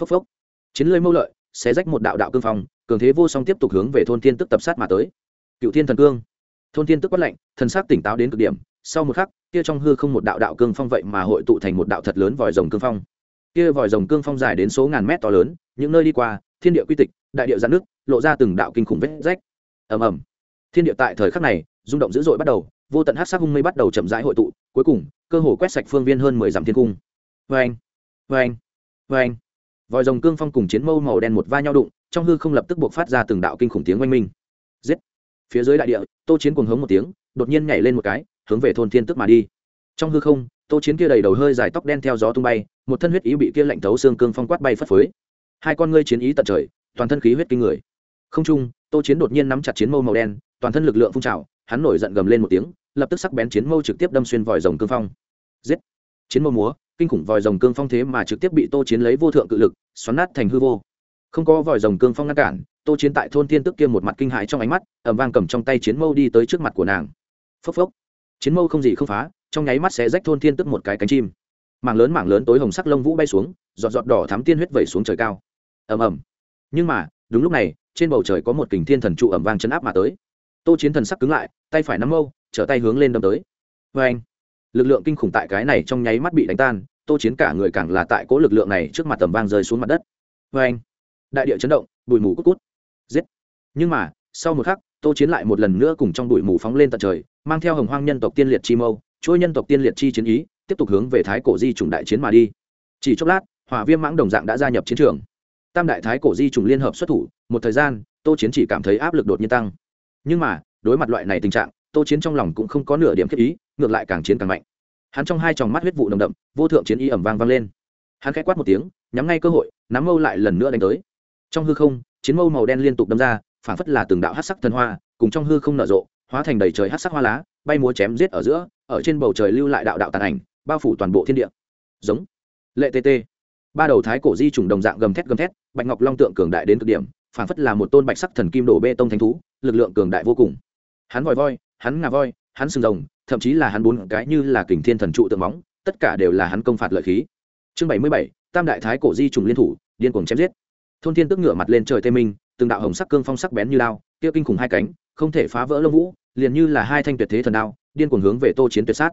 phốc phốc. Chiến lưới mâu lợi, xé rách một đạo đạo cương phong, cường thế vô song tiếp tục hướng về thôn thiên tức tập sát mà tới. Cựu thiên thần cương. Thôn thiên tức quát lạnh, thần sắc tỉnh táo đến cực điểm. Sau một khắc, kia trong hư không một đạo đạo cương phong vậy mà hội tụ thành một đạo thật lớn vòi rồng cương phong kia vòi rồng cương phong dài đến số ngàn mét to lớn, những nơi đi qua, thiên địa quy tịch, đại địa giãn nước lộ ra từng đạo kinh khủng vết rách. Ầm ầm. Thiên địa tại thời khắc này, rung động dữ dội bắt đầu, vô tận hát sắc hung mây bắt đầu chậm rãi hội tụ, cuối cùng, cơ hồ quét sạch phương viên hơn mười dặm thiên cung. Vê anh vê anh vê anh vòi rồng cương phong cùng chiến mâu màu đen một va nhau đụng, trong hư không lập tức buộc phát ra từng đạo kinh khủng tiếng oanh minh. Giết. Phía dưới đại địa, tô chiến cuồng hống một tiếng, đột nhiên nhảy lên một cái, hướng về thôn thiên tức mà đi. Trong hư không tô chiến kia đầy đầu hơi dài tóc đen theo gió tung bay, một thân huyết ý bị kia lạnh thấu xương cương phong quát bay phất phới. Hai con ngươi chiến ý tận trời, toàn thân khí huyết kinh người. Không trung, tô chiến đột nhiên nắm chặt chiến mâu màu đen, toàn thân lực lượng phun trào, hắn nổi giận gầm lên một tiếng, lập tức sắc bén chiến mâu trực tiếp đâm xuyên vòi rồng cương phong. Giết! Chiến mâu múa, kinh khủng vòi rồng cương phong thế mà trực tiếp bị tô chiến lấy vô thượng cự lực, xoắn nát thành hư vô. Không có vòi rồng cương phong ngăn cản, tô chiến tại thôn thiên tức kia một mặt kinh hãi trong ánh mắt ẩm vang cầm trong tay chiến mâu đi tới trước mặt của nàng. Phốc phốc! Chiến mâu không gì không phá trong nháy mắt sẽ rách thôn thiên tức một cái cánh chim. Mảng lớn mảng lớn tối hồng sắc lông vũ bay xuống, giọt giọt đỏ thắm tiên huyết vẩy xuống trời cao. Ầm ầm. Nhưng mà, đúng lúc này, trên bầu trời có một kình thiên thần trụ ẩm vang chấn áp mà tới. Tô chiến thần sắc cứng lại, tay phải nắm mâu, trở tay hướng lên đâm tới. Vê anh, lực lượng kinh khủng tại cái này trong nháy mắt bị đánh tan, tô chiến cả người càng là tại cố lực lượng này trước mặt tầm vang rơi xuống mặt đất. Vê anh, đại địa chấn động, bụi mù cút cút. Giết. Nhưng mà, sau một khắc, tô chiến lại một lần nữa cùng trong bụi mù phóng lên tận trời, mang theo hồng hoang nhân tộc tiên liệt chi mâu chuỗi nhân tộc tiên liệt chi chiến ý, tiếp tục hướng về thái cổ di chủng đại chiến mà đi. Chỉ chốc lát, hỏa viêm mãng đồng dạng đã gia nhập chiến trường. Tam đại thái cổ di chủng liên hợp xuất thủ, một thời gian, tô chiến chỉ cảm thấy áp lực đột nhiên tăng. Nhưng mà, đối mặt loại này tình trạng, tô chiến trong lòng cũng không có nửa điểm kết ý, ngược lại càng chiến càng mạnh. Hắn trong hai tròng mắt huyết vụ nồng đậm, vô thượng chiến ý ẩm vang vang lên. Hắn k h á quát một tiếng, nhắm ngay cơ hội, nắm mâu lại lần nữa đánh tới. Trong hư không, chiến mâu màu đen liên tục đâm ra, phảng phất là từng đạo hát sắc thần hoa, cùng trong hư không nở rộ, hóa thành đầy trời hát sắc hoa lá bay múa chém giết ở giữa, ở trên bầu trời lưu lại đạo đạo tàn ảnh, bao phủ toàn bộ thiên địa. Giống. Lệ tt ba đầu thái cổ di trùng đồng dạng gầm thét gầm thét, bạch ngọc long tượng cường đại đến cực điểm, phảng phất là một tôn bạch sắc thần kim đổ bê tông thánh thú, lực lượng cường đại vô cùng. Hắn vòi voi, hắn ngà voi, hắn sừng rồng, thậm chí là hắn bốn cái như là kình thiên thần trụ tượng móng, tất cả đều là hắn công phạt lợi khí. Chương bảy mươi bảy, tam đại thái cổ di trùng liên thủ, điên cuồng chém giết. Thôn thiên tức ngửa mặt lên trời tê minh, từng đạo hồng sắc cương phong sắc bén như lao, kia kinh khủng hai cánh, không thể phá vỡ lông vũ liền như là hai thanh tuyệt thế thần đao, điên cuồng hướng về tô chiến tuyệt sát.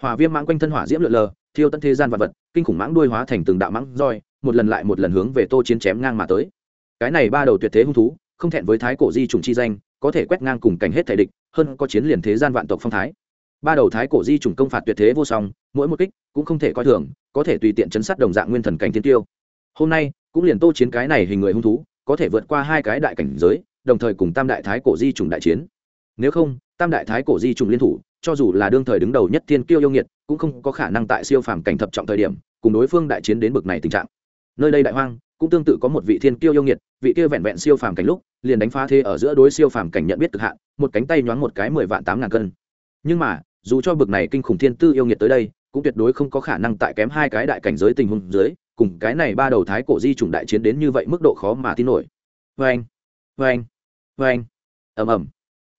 Hỏa viêm mãng quanh thân hỏa diễm lượn lờ, thiêu tận thế gian vật vật, kinh khủng mãng đuôi hóa thành từng đạo mãng roi, một lần lại một lần hướng về tô chiến chém ngang mà tới. Cái này ba đầu tuyệt thế hung thú, không thẹn với thái cổ di trùng chi danh, có thể quét ngang cùng cảnh hết thể địch, hơn có chiến liền thế gian vạn tộc phong thái. Ba đầu thái cổ di trùng công phạt tuyệt thế vô song, mỗi một kích cũng không thể coi thường, có thể tùy tiện chấn sát đồng dạng nguyên thần cảnh thiên tiêu. Hôm nay, cũng liền tô chiến cái này hình người hung thú, có thể vượt qua hai cái đại cảnh giới, đồng thời cùng tam đại thái cổ di trùng đại chiến nếu không, tam đại thái cổ di trùng liên thủ, cho dù là đương thời đứng đầu nhất thiên kiêu yêu nghiệt, cũng không có khả năng tại siêu phàm cảnh thập trọng thời điểm, cùng đối phương đại chiến đến bực này tình trạng. Nơi đây đại hoang, cũng tương tự có một vị thiên kiêu yêu nghiệt, vị kia vẹn vẹn siêu phàm cảnh lúc, liền đánh phá thế ở giữa đối siêu phàm cảnh nhận biết cực hạn, một cánh tay nhoáng một cái mười vạn tám ngàn cân. Nhưng mà, dù cho bực này kinh khủng thiên tư yêu nghiệt tới đây, cũng tuyệt đối không có khả năng tại kém hai cái đại cảnh giới tình huống dưới, cùng cái này ba đầu thái cổ di chủng đại chiến đến như vậy mức độ khó mà tin nổi. Vê anh vê anh vê anh ầm ầm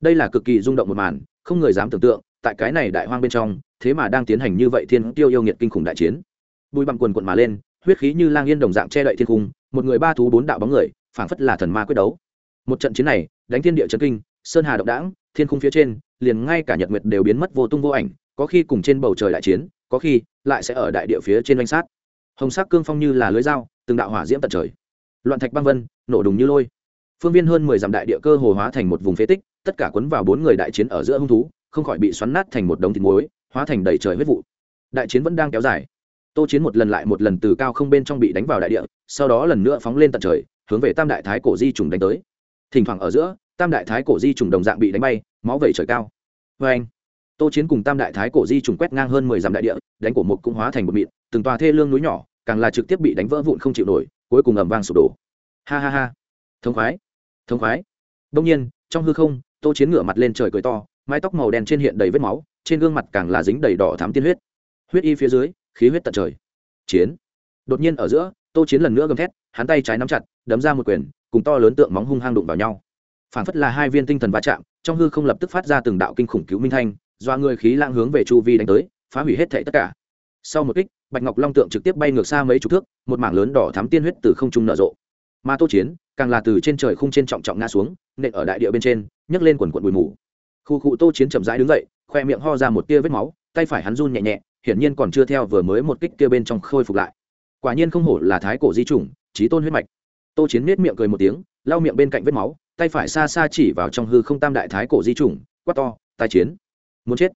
đây là cực kỳ rung động một màn, không người dám tưởng tượng, tại cái này đại hoang bên trong, thế mà đang tiến hành như vậy thiên tiêu yêu nghiệt kinh khủng đại chiến. Bùi bằng quần quận mà lên, huyết khí như lang yên đồng dạng che đậy thiên cung, một người ba thú bốn đạo bóng người, phảng phất là thần ma quyết đấu. Một trận chiến này, đánh thiên địa chấn kinh, sơn hà động đãng, thiên khung phía trên, liền ngay cả nhật nguyệt đều biến mất vô tung vô ảnh, có khi cùng trên bầu trời đại chiến, có khi lại sẽ ở đại địa phía trên danh sát. Hồng sắc cương phong như là lưới dao, từng đạo hỏa diễm tận trời. Loạn thạch băng vân, nổ đùng như lôi. Phương viên hơn mười dặm đại địa cơ hồ hóa thành một vùng phế tích tất cả cuốn vào bốn người đại chiến ở giữa hung thú, không khỏi bị xoắn nát thành một đống thịt muối, hóa thành đầy trời huyết vụ. Đại chiến vẫn đang kéo dài. Tô chiến một lần lại một lần từ cao không bên trong bị đánh vào đại địa, sau đó lần nữa phóng lên tận trời, hướng về tam đại thái cổ di trùng đánh tới. Thỉnh thoảng ở giữa, tam đại thái cổ di trùng đồng dạng bị đánh bay, máu vẩy trời cao. Vê anh, tô chiến cùng tam đại thái cổ di trùng quét ngang hơn mười dặm đại địa, đánh cổ mục cũng hóa thành một mịn, từng tòa thê lương núi nhỏ, càng là trực tiếp bị đánh vỡ vụn không chịu nổi, cuối cùng ầm vang sụp đổ. Ha ha ha. Thống khoái thống khoái. Đông nhiên, trong hư không tô chiến ngửa mặt lên trời cười to, mái tóc màu đen trên hiện đầy vết máu, trên gương mặt càng là dính đầy đỏ thám tiên huyết. Huyết y phía dưới, khí huyết tận trời. Chiến. Đột nhiên ở giữa, tô chiến lần nữa gầm thét, hắn tay trái nắm chặt, đấm ra một quyền, cùng to lớn tượng móng hung hăng đụng vào nhau. Phản phất là hai viên tinh thần va chạm, trong hư không lập tức phát ra từng đạo kinh khủng cứu minh thanh do người khí lang hướng về chu vi đánh tới, phá hủy hết thảy tất cả. Sau một kích, bạch ngọc long tượng trực tiếp bay ngược xa mấy chục thước, một mảng lớn đỏ thắm tiên huyết từ không trung nở rộ mà tô chiến càng là từ trên trời khung trên trọng trọng ngã xuống, nện ở đại địa bên trên, nhấc lên quần quần bụi mù. Khu cụ tô chiến chậm rãi đứng dậy, khoe miệng ho ra một tia vết máu, tay phải hắn run nhẹ nhẹ, hiển nhiên còn chưa theo vừa mới một kích kia bên trong khôi phục lại. Quả nhiên không hổ là thái cổ di chủng trí tôn huyết mạch. Tô chiến nết miệng cười một tiếng, lau miệng bên cạnh vết máu, tay phải xa xa chỉ vào trong hư không tam đại thái cổ di chủng, quát to tai chiến. Muốn chết.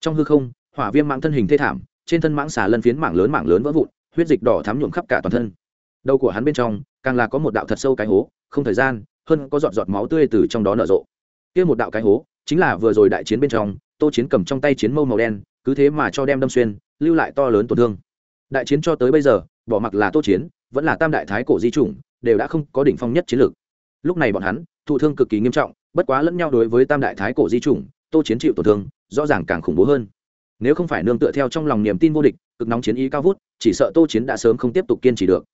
Trong hư không, hỏa viêm mạng thân hình thê thảm, trên thân mãng xà lân phiến mảng lớn mảng lớn vỡ vụn, huyết dịch đỏ thắm nhuộm khắp cả toàn thân đầu của hắn bên trong, càng là có một đạo thật sâu cái hố, không thời gian, hơn có giọt giọt máu tươi từ trong đó nở rộ. Kia một đạo cái hố, chính là vừa rồi đại chiến bên trong, tô chiến cầm trong tay chiến mâu màu đen, cứ thế mà cho đem đâm xuyên, lưu lại to lớn tổn thương. Đại chiến cho tới bây giờ, bỏ mặc là tô chiến, vẫn là tam đại thái cổ di chủng, đều đã không có đỉnh phong nhất chiến lược. Lúc này bọn hắn, thụ thương cực kỳ nghiêm trọng, bất quá lẫn nhau đối với tam đại thái cổ di chủng, tô chiến chịu tổn thương, rõ ràng càng khủng bố hơn. Nếu không phải nương tựa theo trong lòng niềm tin vô địch, cực nóng chiến ý cao vút, chỉ sợ tô chiến đã sớm không tiếp tục kiên trì được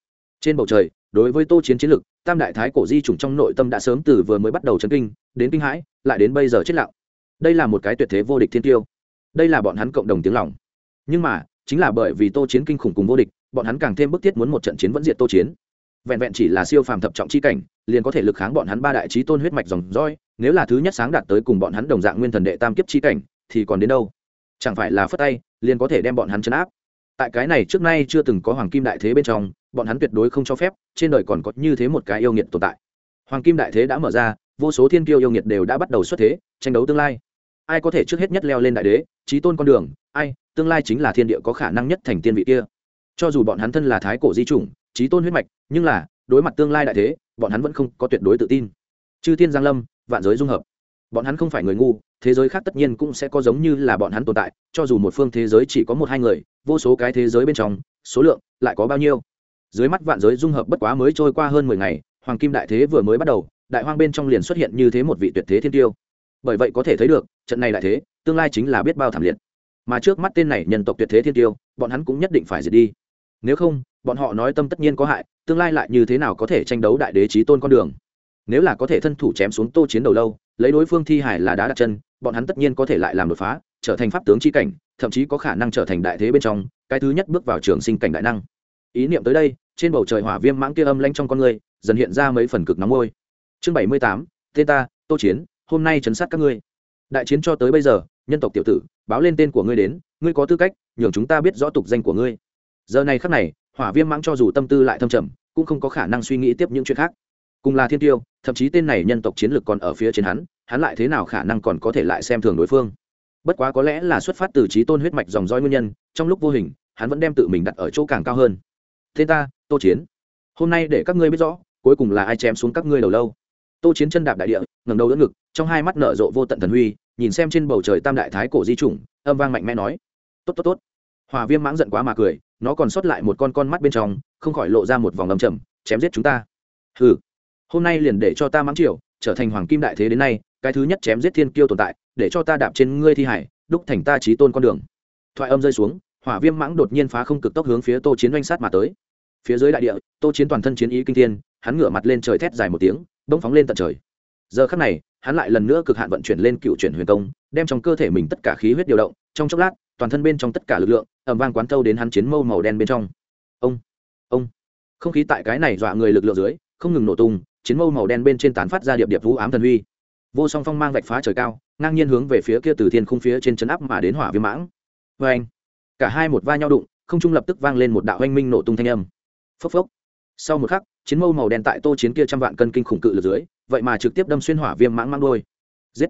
trên bầu trời, đối với tô chiến chiến lực, tam đại thái cổ di chủng trong nội tâm đã sớm từ vừa mới bắt đầu chấn kinh, đến kinh hãi, lại đến bây giờ chết lặng. Đây là một cái tuyệt thế vô địch thiên tiêu. Đây là bọn hắn cộng đồng tiếng lòng. Nhưng mà, chính là bởi vì tô chiến kinh khủng cùng vô địch, bọn hắn càng thêm bức thiết muốn một trận chiến vẫn diệt tô chiến. Vẹn vẹn chỉ là siêu phàm thập trọng chi cảnh, liền có thể lực kháng bọn hắn ba đại trí tôn huyết mạch dòng roi nếu là thứ nhất sáng đạt tới cùng bọn hắn đồng dạng nguyên thần đệ tam kiếp chi cảnh, thì còn đến đâu? Chẳng phải là phất tay, liền có thể đem bọn hắn chấn áp. Tại cái này trước nay chưa từng có hoàng kim đại thế bên trong bọn hắn tuyệt đối không cho phép, trên đời còn có như thế một cái yêu nghiệt tồn tại. Hoàng kim đại thế đã mở ra, vô số thiên kiêu yêu nghiệt đều đã bắt đầu xuất thế, tranh đấu tương lai. Ai có thể trước hết nhất leo lên đại đế trí tôn con đường, ai, tương lai chính là thiên địa có khả năng nhất thành tiên vị kia. Cho dù bọn hắn thân là thái cổ di chủng trí tôn huyết mạch, nhưng là, đối mặt tương lai đại thế, bọn hắn vẫn không có tuyệt đối tự tin. Chư thiên giang lâm, vạn giới dung hợp. Bọn hắn không phải người ngu, thế giới khác tất nhiên cũng sẽ có giống như là bọn hắn tồn tại, cho dù một phương thế giới chỉ có một hai người, vô số cái thế giới bên trong, số lượng lại có bao nhiêu? Dưới mắt vạn giới dung hợp bất quá mới trôi qua hơn mười ngày, hoàng kim đại thế vừa mới bắt đầu, đại hoang bên trong liền xuất hiện như thế một vị tuyệt thế thiên tiêu. Bởi vậy có thể thấy được, trận này đại thế, tương lai chính là biết bao thảm liệt. Mà trước mắt tên này nhân tộc tuyệt thế thiên tiêu, bọn hắn cũng nhất định phải diệt đi. Nếu không, bọn họ nói tâm tất nhiên có hại, tương lai lại như thế nào có thể tranh đấu đại đế trí tôn con đường? Nếu là có thể thân thủ chém xuống tô chiến đầu lâu, lấy đối phương thi hải là đá đặt chân, bọn hắn tất nhiên có thể lại làm đột phá, trở thành pháp tướng c h i cảnh, thậm chí có khả năng trở thành đại thế bên trong, cái thứ nhất bước vào trường sinh cảnh đại năng ý niệm tới đây, trên bầu trời hỏa viêm mãng kia âm lanh trong con người, dần hiện ra mấy phần cực nóng môi chương bảy mươi tám, tên ta, tô chiến, hôm nay chấn sát các ngươi. Đại chiến cho tới bây giờ, nhân tộc tiểu tử, báo lên tên của ngươi đến, ngươi có tư cách, nhường chúng ta biết rõ tục danh của ngươi. Giờ này khắc này, hỏa viêm mãng cho dù tâm tư lại thâm trầm, cũng không có khả năng suy nghĩ tiếp những chuyện khác. Cùng là thiên tiêu, thậm chí tên này nhân tộc chiến lược còn ở phía trên hắn hắn lại thế nào khả năng còn có thể lại xem thường đối phương? Bất quá có lẽ là xuất phát từ trí tôn huyết mạch dòng dõi nguyên nhân, trong lúc vô hình, hắn vẫn đem tự mình đặt ở chỗ càng cao hơn thế ta, tô chiến. Hôm nay để các ngươi biết rõ, cuối cùng là ai chém xuống các ngươi đầu lâu. Tô chiến chân đạp đại địa ngầm đầu đỡ ngực, trong hai mắt nở rộ vô tận thần huy, nhìn xem trên bầu trời tam đại thái cổ di chủng, âm vang mạnh mẽ nói, tốt tốt tốt. Hòa viêm mãng giận quá mà cười, nó còn sót lại một con con mắt bên trong, không khỏi lộ ra một vòng âm trầm, chém giết chúng ta. Ừ hôm nay liền để cho ta mắng triều, trở thành hoàng kim đại thế đến nay, cái thứ nhất chém giết thiên kiêu tồn tại, để cho ta đạp trên ngươi thi hải, đúc thành ta trí tôn con đường. Thoại âm rơi xuống hỏa viêm mãng đột nhiên phá không cực tốc hướng phía tô chiến doanh sát mà tới. Phía dưới đại địa, tô chiến toàn thân chiến ý kinh thiên, hắn ngửa mặt lên trời thét dài một tiếng, bỗng phóng lên tận trời. Giờ khắc này, hắn lại lần nữa cực hạn vận chuyển lên cựu chuyển huyền công, đem trong cơ thể mình tất cả khí huyết điều động, trong chốc lát, toàn thân bên trong tất cả lực lượng ẩm vang quán thâu đến hắn chiến mâu màu đen bên trong. Ông ông. Không khí tại cái này dọa người lực lượng dưới, không ngừng nổ tung, chiến mâu màu đen bên trên tán phát ra điệp điệp vũ ám thần huy vô song phong mang vạch phá trời cao, ngang nhiên hướng về phía kia từ thiên khung phía trên chấn áp mà đến hỏa viêm mãng. Vê anh cả hai một va nhau đụng, không trung lập tức vang lên một đạo oanh minh nổ tung thanh âm. Phốc phốc. Sau một khắc, chiến mâu màu đen tại tô chiến kia trăm vạn cân kinh khủng cự lực dưới, vậy mà trực tiếp đâm xuyên hỏa viêm mãng mang đôi giết.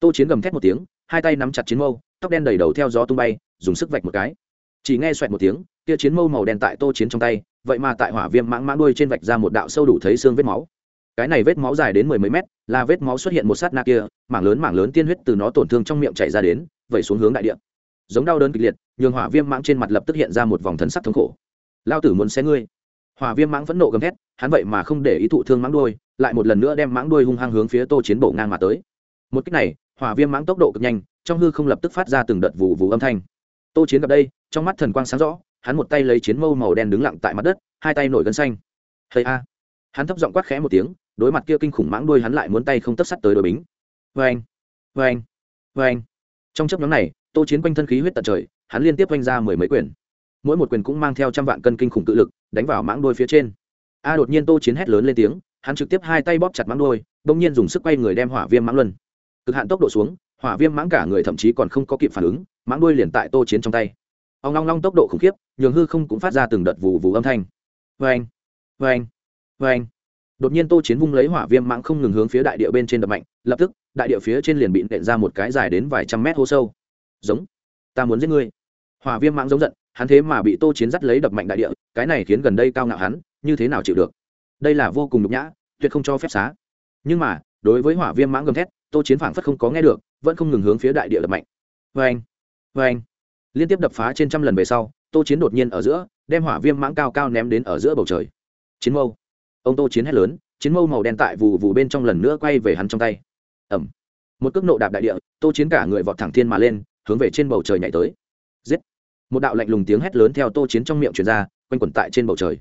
Tô chiến gầm thét một tiếng, hai tay nắm chặt chiến mâu, tóc đen đầy đầu theo gió tung bay, dùng sức vạch một cái. Chỉ nghe xoẹt một tiếng, kia chiến mâu màu đen tại tô chiến trong tay, vậy mà tại hỏa viêm mãng mãng đuôi trên vạch ra một đạo sâu đủ thấy xương vết máu. Cái này vết máu dài đến mười mấy mét, là vết máu xuất hiện một sát na kia, mảng lớn mảng lớn tiên huyết từ nó tổn thương trong miệng chảy ra đến, vẩy xuống hướng đại địa. Giống đau đớn kịch liệt nhường hỏa viêm mãng trên mặt lập tức hiện ra một vòng thần sắc thống khổ. Lao tử muốn xé ngươi. Hỏa viêm mãng vẫn nộ gầm thét, hắn vậy mà không để ý thụ thương mãng đuôi, lại một lần nữa đem mãng đuôi hung hăng hướng phía tô chiến bổ ngang mà tới. Một cách này, hỏa viêm mãng tốc độ cực nhanh, trong hư không lập tức phát ra từng đợt vụ vụ âm thanh. Tô chiến gặp đây, trong mắt thần quang sáng rõ, hắn một tay lấy chiến mâu màu đen đứng lặng tại mặt đất, hai tay nổi gân xanh. Hay a! Hắn thấp giọng quát khẽ một tiếng, đối mặt kia kinh khủng mãng đuôi hắn lại muốn tay không tấp sắt tới đội bính. Vê anh vê anh vê anh trong chấp nhóm này, tô chiến quanh thân khí huyết tận trời hắn liên tiếp oanh ra mười mấy quyền. Mỗi một quyền cũng mang theo trăm vạn cân kinh khủng tự lực, đánh vào mãng đuôi phía trên. A đột nhiên tô chiến hét lớn lên tiếng, hắn trực tiếp hai tay bóp chặt mãng đuôi, bỗng nhiên dùng sức quay người đem hỏa viêm mãng luân. Cực hạn tốc độ xuống, hỏa viêm mãng cả người thậm chí còn không có kịp phản ứng, mãng đuôi liền tại tô chiến trong tay. Ông long long tốc độ khủng khiếp, nhường hư không cũng phát ra từng đợt vù vù âm thanh. Vê anh vê anh vê anh đột nhiên tô chiến vung lấy hỏa viêm mãng không ngừng hướng phía đại địa bên trên đập mạnh, lập tức, đại địa phía trên liền bị nện ra một cái dài đến vài trăm mét hô sâu. Giống, ta muốn giết ngươi. Hòa viêm mãng giống giận, hắn thế mà bị tô chiến dắt lấy đập mạnh đại địa, cái này khiến gần đây cao ngạo hắn, như thế nào chịu được? Đây là vô cùng nhục nhã, tuyệt không cho phép xá. Nhưng mà, đối với hỏa viêm mãng gầm thét, tô chiến phảng phất không có nghe được, vẫn không ngừng hướng phía đại địa đập mạnh. Vê anh vê anh. Liên tiếp đập phá trên trăm lần về sau, tô chiến đột nhiên ở giữa, đem hỏa viêm mãng cao cao ném đến ở giữa bầu trời. Chiến mâu. Ông tô chiến hét lớn, chiến mâu màu đen tại vù vù bên trong lần nữa quay về hắn trong tay. Ẩm. Một cước nộ đạp đại địa, tô chiến cả người vọt thẳng thiên mà lên, hướng về trên bầu trời nhảy tới. Giết một đạo lạnh lùng tiếng hét lớn theo tô chiến trong miệng truyền ra, quanh quẩn tại trên bầu trời.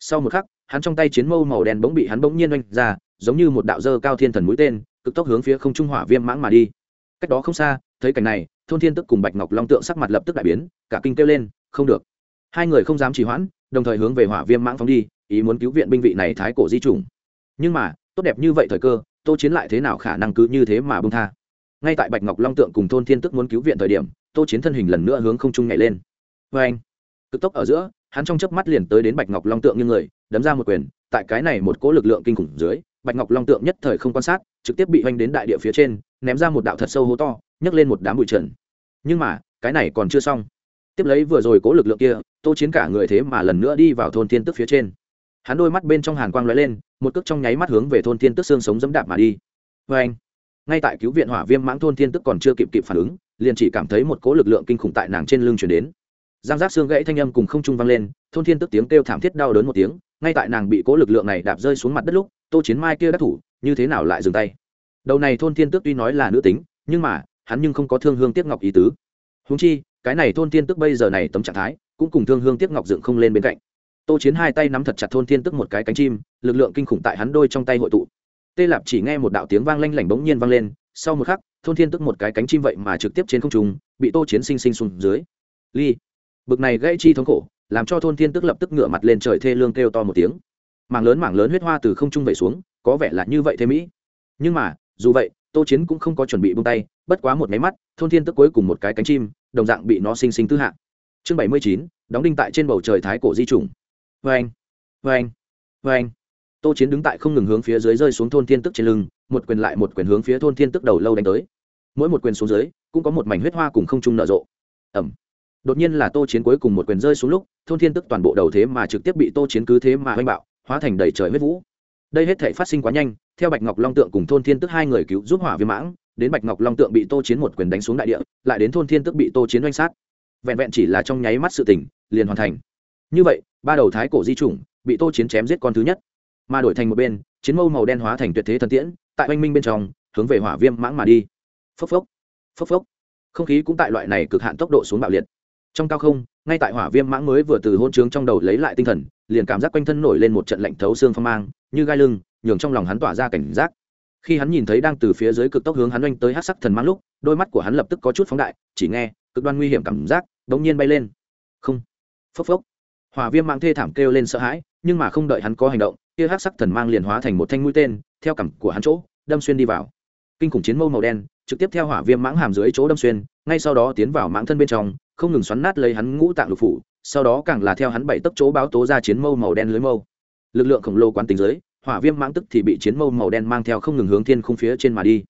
Sau một khắc, hắn trong tay chiến mâu màu đen bỗng bị hắn bỗng nhiên oanh ra, giống như một đạo dơ cao thiên thần mũi tên, cực tốc hướng phía không trung hỏa viêm mãng mà đi. Cách đó không xa, thấy cảnh này, thôn thiên tức cùng bạch ngọc long tượng sắc mặt lập tức đại biến, cả kinh kêu lên, không được. Hai người không dám trì hoãn, đồng thời hướng về hỏa viêm mãng phóng đi, ý muốn cứu viện binh vị này thái cổ di chủng. Nhưng mà, tốt đẹp như vậy thời cơ, tô chiến lại thế nào khả năng cứ như thế mà bông tha? Ngay tại bạch ngọc long tượng cùng thôn thiên tức muốn cứu viện thời điểm, tô chiến thân hình lần nữa hướng không trung nhảy lên vê anh. Cực tốc ở giữa, hắn trong chớp mắt liền tới đến bạch ngọc long tượng như người, đấm ra một quyền, tại cái này một cỗ lực lượng kinh khủng dưới, bạch ngọc long tượng nhất thời không quan sát, trực tiếp bị oanh đến đại địa phía trên, ném ra một đạo thật sâu hố to, nhấc lên một đám bụi trần. Nhưng mà, cái này còn chưa xong. Tiếp lấy vừa rồi cố lực lượng kia, tô chiến cả người thế mà lần nữa đi vào thôn thiên tức phía trên. Hắn đôi mắt bên trong hàn quang lóe lên, một cước trong nháy mắt hướng về thôn thiên tức xương sống dẫm đạp mà đi. Vê anh. Ngay tại cứu viện hỏa viêm mãng thôn thiên tức còn chưa kịp kịp phản ứng, liền chỉ cảm thấy một cố lực lượng kinh khủng tại nàng trên lưng chuyển đến giang giác xương gãy thanh âm cùng không trung vang lên, thôn thiên tức tiếng kêu thảm thiết đau đớn một tiếng, ngay tại nàng bị cố lực lượng này đạp rơi xuống mặt đất lúc, tô chiến mai kia đắc thủ, như thế nào lại dừng tay? Đầu này thôn thiên tước tuy nói là nữ tính, nhưng mà, hắn nhưng không có thương hương tiếc ngọc ý tứ. Húng chi, cái này thôn thiên tức bây giờ này tấm trạng thái, cũng cùng thương hương tiếc ngọc dựng không lên bên cạnh. Tô chiến hai tay nắm thật chặt thôn thiên tức một cái cánh chim, lực lượng kinh khủng tại hắn đôi trong tay hội tụ. Tê lạp chỉ nghe một đạo tiếng vang lanh lảnh bỗng nhiên vang lên, sau một khắc, thôn thiên tức một cái cánh chim vậy mà trực tiếp trên không trùng bị tô chiến sinh sinh xuống dưới. Ly bực này gãy chi thống khổ, làm cho thôn thiên tức lập tức ngửa mặt lên trời thê lương kêu to một tiếng. Mảng lớn mảng lớn huyết hoa từ không trung vẩy xuống, có vẻ là như vậy thế mỹ. Nhưng mà, dù vậy, tô chiến cũng không có chuẩn bị bung tay, bất quá một máy mắt, thôn thiên tức cuối cùng một cái cánh chim, đồng dạng bị nó sinh sinh tư hạ. Chương bảy mươi chín, đóng đinh tại trên bầu trời thái cổ di trùng. Vê anh vê anh vê anh tô chiến đứng tại không ngừng hướng phía dưới rơi xuống thôn thiên tức trên lưng, một quyền lại một quyền hướng phía thôn thiên tức đầu lâu đánh tới. Mỗi một quyền xuống dưới, cũng có một mảnh huyết hoa cùng không trung nở rộ. Ẩm đột nhiên là tô chiến cuối cùng một quyền rơi xuống lúc, thôn thiên tức toàn bộ đầu thế mà trực tiếp bị tô chiến cứ thế mà oanh bạo, hóa thành đầy trời huyết vũ. Đây hết thể phát sinh quá nhanh, theo bạch ngọc long tượng cùng thôn thiên tức hai người cứu giúp hỏa viêm mãng, đến bạch ngọc long tượng bị tô chiến một quyền đánh xuống đại địa, lại đến thôn thiên tức bị tô chiến oanh sát. Vẹn vẹn chỉ là trong nháy mắt sự tỉnh liền hoàn thành. Như vậy, ba đầu thái cổ di chủng bị tô chiến chém giết con thứ nhất. Mà đổi thành một bên, chiến mâu màu đen hóa thành tuyệt thế thần tiễn, tại oanh minh bên trong, hướng về hỏa viêm mãng mà đi. Phốc phốc phốc phốc. Không khí cũng tại loại này cực hạn tốc độ xuống bạo liệt trong cao không, ngay tại hỏa viêm mãng mới vừa từ hôn trướng trong đầu lấy lại tinh thần, liền cảm giác quanh thân nổi lên một trận lạnh thấu xương phong mang, như gai lưng, nhường trong lòng hắn tỏa ra cảnh giác. Khi hắn nhìn thấy đang từ phía dưới cực tốc hướng hắn oanh tới hát sắc thần mang lúc, đôi mắt của hắn lập tức có chút phóng đại, chỉ nghe, cực đoan nguy hiểm cảm giác đ ỗ n g nhiên bay lên. Không. Phốc phốc. Hỏa viêm mạng thê thảm kêu lên sợ hãi, nhưng mà không đợi hắn có hành động, kia hát sắc thần mang liền hóa thành một thanh mũi tên, theo cằm của hắn chỗ, đâm xuyên đi vào. Kinh khủng chiến mâu màu đen, trực tiếp theo hỏa viêm mãng hàm dưới chỗ đâm xuyên, ngay sau đó tiến vào mãng thân bên trong không ngừng xoắn nát lấy hắn ngũ tạng lục phủ, sau đó càng là theo hắn bảy tấc chỗ báo tố ra chiến mâu màu đen lưới mâu. Lực lượng khổng lồ quán tính giới hỏa viêm mãng tức thì bị chiến mâu màu đen mang theo không ngừng hướng thiên không phía trên mà đi.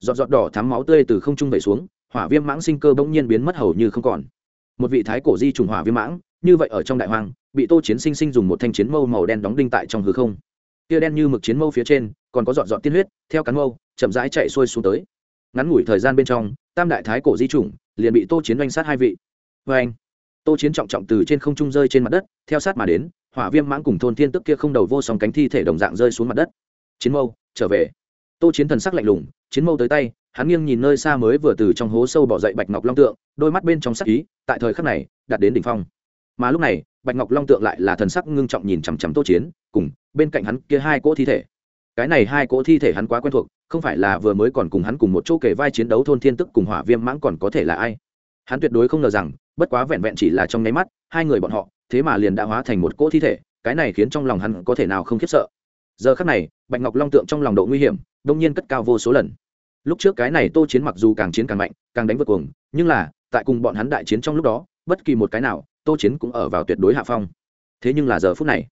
Giọt giọt đỏ thắm máu tươi từ không trung vẩy xuống, hỏa viêm mãng sinh cơ bỗng nhiên biến mất hầu như không còn. Một vị thái cổ di trùng hỏa viêm mãng, như vậy ở trong đại hoàng bị tô chiến sinh sinh dùng một thanh chiến mâu màu đen đóng đinh tại trong hư không. Tia đen như mực chiến mâu phía trên, còn có giọt giọt tiên huyết, theo cán mâu, chậm rãi chạy xuôi xuống tới. Ngắn ngủi thời gian bên trong, tam đại thái cổ di trùng liền bị tô chiến oanh sát hai vị vê anh, tô chiến trọng trọng từ trên không trung rơi trên mặt đất, theo sát mà đến, hỏa viêm mãng cùng thôn thiên tức kia không đầu vô song cánh thi thể đồng dạng rơi xuống mặt đất. Chiến mâu, trở về. Tô chiến thần sắc lạnh lùng, chiến mâu tới tay, hắn nghiêng nhìn nơi xa mới vừa từ trong hố sâu bỏ dậy bạch ngọc long tượng, đôi mắt bên trong sắc ý, tại thời khắc này, đạt đến đỉnh phong. Mà lúc này, bạch ngọc long tượng lại là thần sắc ngưng trọng nhìn chằm chằm tô chiến, cùng bên cạnh hắn kia hai cỗ thi thể. Cái này hai cỗ thi thể hắn quá quen thuộc, không phải là vừa mới còn cùng hắn cùng một chỗ kể vai chiến đấu thôn thiên tức cùng hỏa viêm mãng còn có thể là ai. Hắn tuyệt đối không ngờ rằng bất quá vẹn vẹn chỉ là trong nháy mắt, hai người bọn họ, thế mà liền đã hóa thành một cỗ thi thể, cái này khiến trong lòng hắn có thể nào không khiếp sợ. Giờ khắc này, bạch ngọc long tượng trong lòng độ nguy hiểm, đông nhiên cất cao vô số lần. Lúc trước cái này tô chiến mặc dù càng chiến càng mạnh, càng đánh vượt cuồng, nhưng là, tại cùng bọn hắn đại chiến trong lúc đó, bất kỳ một cái nào, tô chiến cũng ở vào tuyệt đối hạ phong. Thế nhưng là giờ phút này,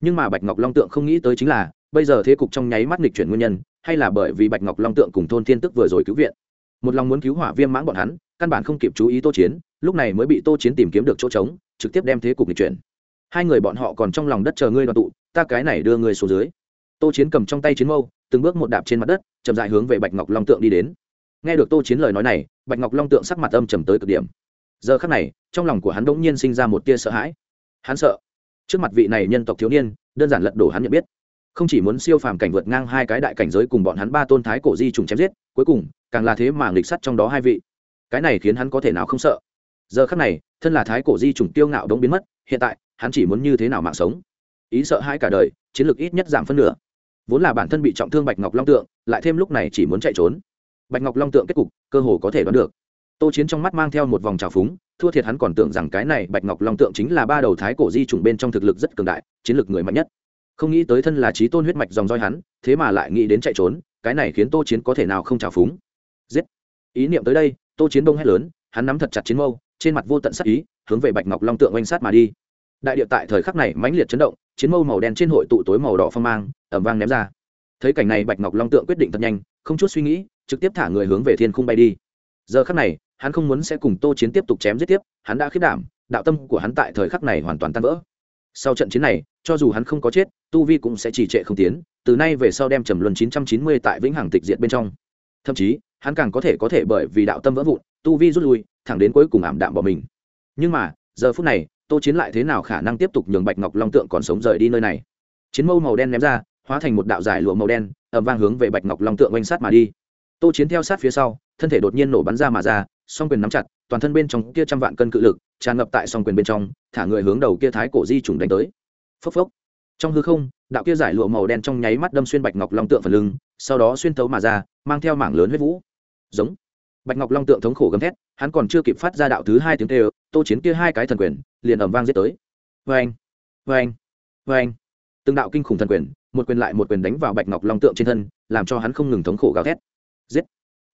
nhưng mà bạch ngọc long tượng không nghĩ tới chính là, bây giờ thế cục trong nháy mắt nghịch chuyển nguyên nhân, hay là bởi vì bạch ngọc long tượng cùng thôn thiên tức vừa rồi cứu viện. Một lòng muốn cứu hỏa viêm mãng bọn hắn căn bản không kịp chú ý tô chiến, lúc này mới bị tô chiến tìm kiếm được chỗ trống, trực tiếp đem thế cục nghịch chuyển. Hai người bọn họ còn trong lòng đất chờ ngươi đoàn tụ, ta cái này đưa ngươi xuống dưới. Tô chiến cầm trong tay chiến mâu, từng bước một đạp trên mặt đất, chậm dại hướng về bạch ngọc long tượng đi đến. Nghe được tô chiến lời nói này, bạch ngọc long tượng sắc mặt âm trầm tới cực điểm. Giờ khắc này, trong lòng của hắn đ ỗ n g nhiên sinh ra một tia sợ hãi. Hắn sợ. Trước mặt vị này nhân tộc thiếu niên, đơn giản lật đổ hắn nhận biết. Không chỉ muốn siêu phàm cảnh vượt ngang hai cái đại cảnh giới cùng bọn hắn ba tôn thái cổ di trùng chém giết, cuối cùng, càng là thế mà nghịch sắt trong đó hai vị cái này khiến hắn có thể nào không sợ? Giờ khắc này, thân là thái cổ di trùng tiêu ngạo đống biến mất, hiện tại, hắn chỉ muốn như thế nào mạng sống? Ý sợ hai cả đời, chiến lược ít nhất giảm phân nửa. Vốn là bản thân bị trọng thương bạch ngọc long tượng, lại thêm lúc này chỉ muốn chạy trốn. Bạch ngọc long tượng kết cục, cơ hồ có thể đoán được. Tô chiến trong mắt mang theo một vòng trào phúng, thua thiệt hắn còn tưởng rằng cái này bạch ngọc long tượng chính là ba đầu thái cổ di trùng bên trong thực lực rất cường đại, chiến lược người mạnh nhất. Không nghĩ tới thân là trí tôn huyết mạch dòng roi hắn, thế mà lại nghĩ đến chạy trốn, cái này khiến tô chiến có thể nào không trào phúng? Giết! Ý niệm tới đây tô chiến đông hét lớn, hắn nắm thật chặt chiến mâu, trên mặt vô tận sắc ý, hướng về bạch ngọc long tượng oanh sát mà đi. Đại địa tại thời khắc này mãnh liệt chấn động, chiến mâu màu đen trên hội tụ tối màu đỏ phong mang ẩm vang ném ra. Thấy cảnh này bạch ngọc long tượng quyết định thật nhanh, không chút suy nghĩ, trực tiếp thả người hướng về thiên khung bay đi. Giờ khắc này, hắn không muốn sẽ cùng tô chiến tiếp tục chém giết tiếp, hắn đã khiết đảm, đạo tâm của hắn tại thời khắc này hoàn toàn tan vỡ. Sau trận chiến này, cho dù hắn không có chết, tu vi cũng sẽ trì trệ không tiến, từ nay về sau đem trầm luân 990 tại vĩnh hằng tịch diệt bên trong. Thậm chí hắn càng có thể có thể bởi vì đạo tâm vỡ vụn, tu vi rút lui, thẳng đến cuối cùng ảm đạm bỏ mình. Nhưng mà, giờ phút này, tô chiến lại thế nào khả năng tiếp tục nhường bạch ngọc long tượng còn sống rời đi nơi này? Chiến mâu màu đen ném ra, hóa thành một đạo dài lụa màu đen ẩm vang hướng về bạch ngọc long tượng oanh sát mà đi. Tô chiến theo sát phía sau, thân thể đột nhiên nổ bắn ra mà ra, song quyền nắm chặt, toàn thân bên trong kia trăm vạn cân cự lực, tràn ngập tại song quyền bên trong, thả người hướng đầu kia thái cổ di trùng đánh tới. Phốc phốc. Trong hư không, đạo kia giải lụa màu đen trong nháy mắt đâm xuyên bạch ngọc long tượng phần lưng, sau đó xuyên thấu mà ra, mang theo mảng lớn huyết vũ giống. Bạch ngọc long tượng thống khổ gầm thét, hắn còn chưa kịp phát ra đạo thứ hai tiếng tê tô chiến kia hai cái thần quyền liền ầm vang giết tới. Vê anh vê anh vê anh từng đạo kinh khủng thần quyền, một quyền lại một quyền đánh vào bạch ngọc long tượng trên thân, làm cho hắn không ngừng thống khổ gào thét. Giết.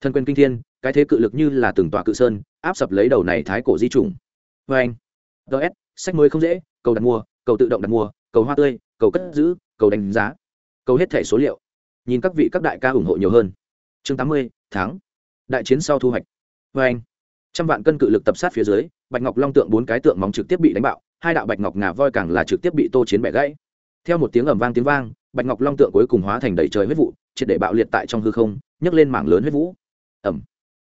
Thần quyền kinh thiên, cái thế cự lực như là từng tòa cự sơn, áp sập lấy đầu này thái cổ di trùng. Vê anh ts sách mới không dễ, cầu đặt mua, cầu tự động đặt mua, cầu hoa tươi, cầu cất giữ, cầu đánh giá, cầu hết thẻ số liệu. Nhìn các vị các đại ca ủng hộ nhiều hơn. Chương tám mươi, tháng đại chiến sau thu hoạch. Vê anh, trăm vạn cân cự lực tập sát phía dưới, bạch ngọc long tượng bốn cái tượng móng trực tiếp bị đánh bạo, hai đạo bạch ngọc ngà voi càng là trực tiếp bị tô chiến bẻ gãy. Theo một tiếng ầm vang tiếng vang, bạch ngọc long tượng cuối cùng hóa thành đầy trời huyết vụ, triệt để bạo liệt tại trong hư không, nhấc lên mảng lớn huyết vũ. Ẩm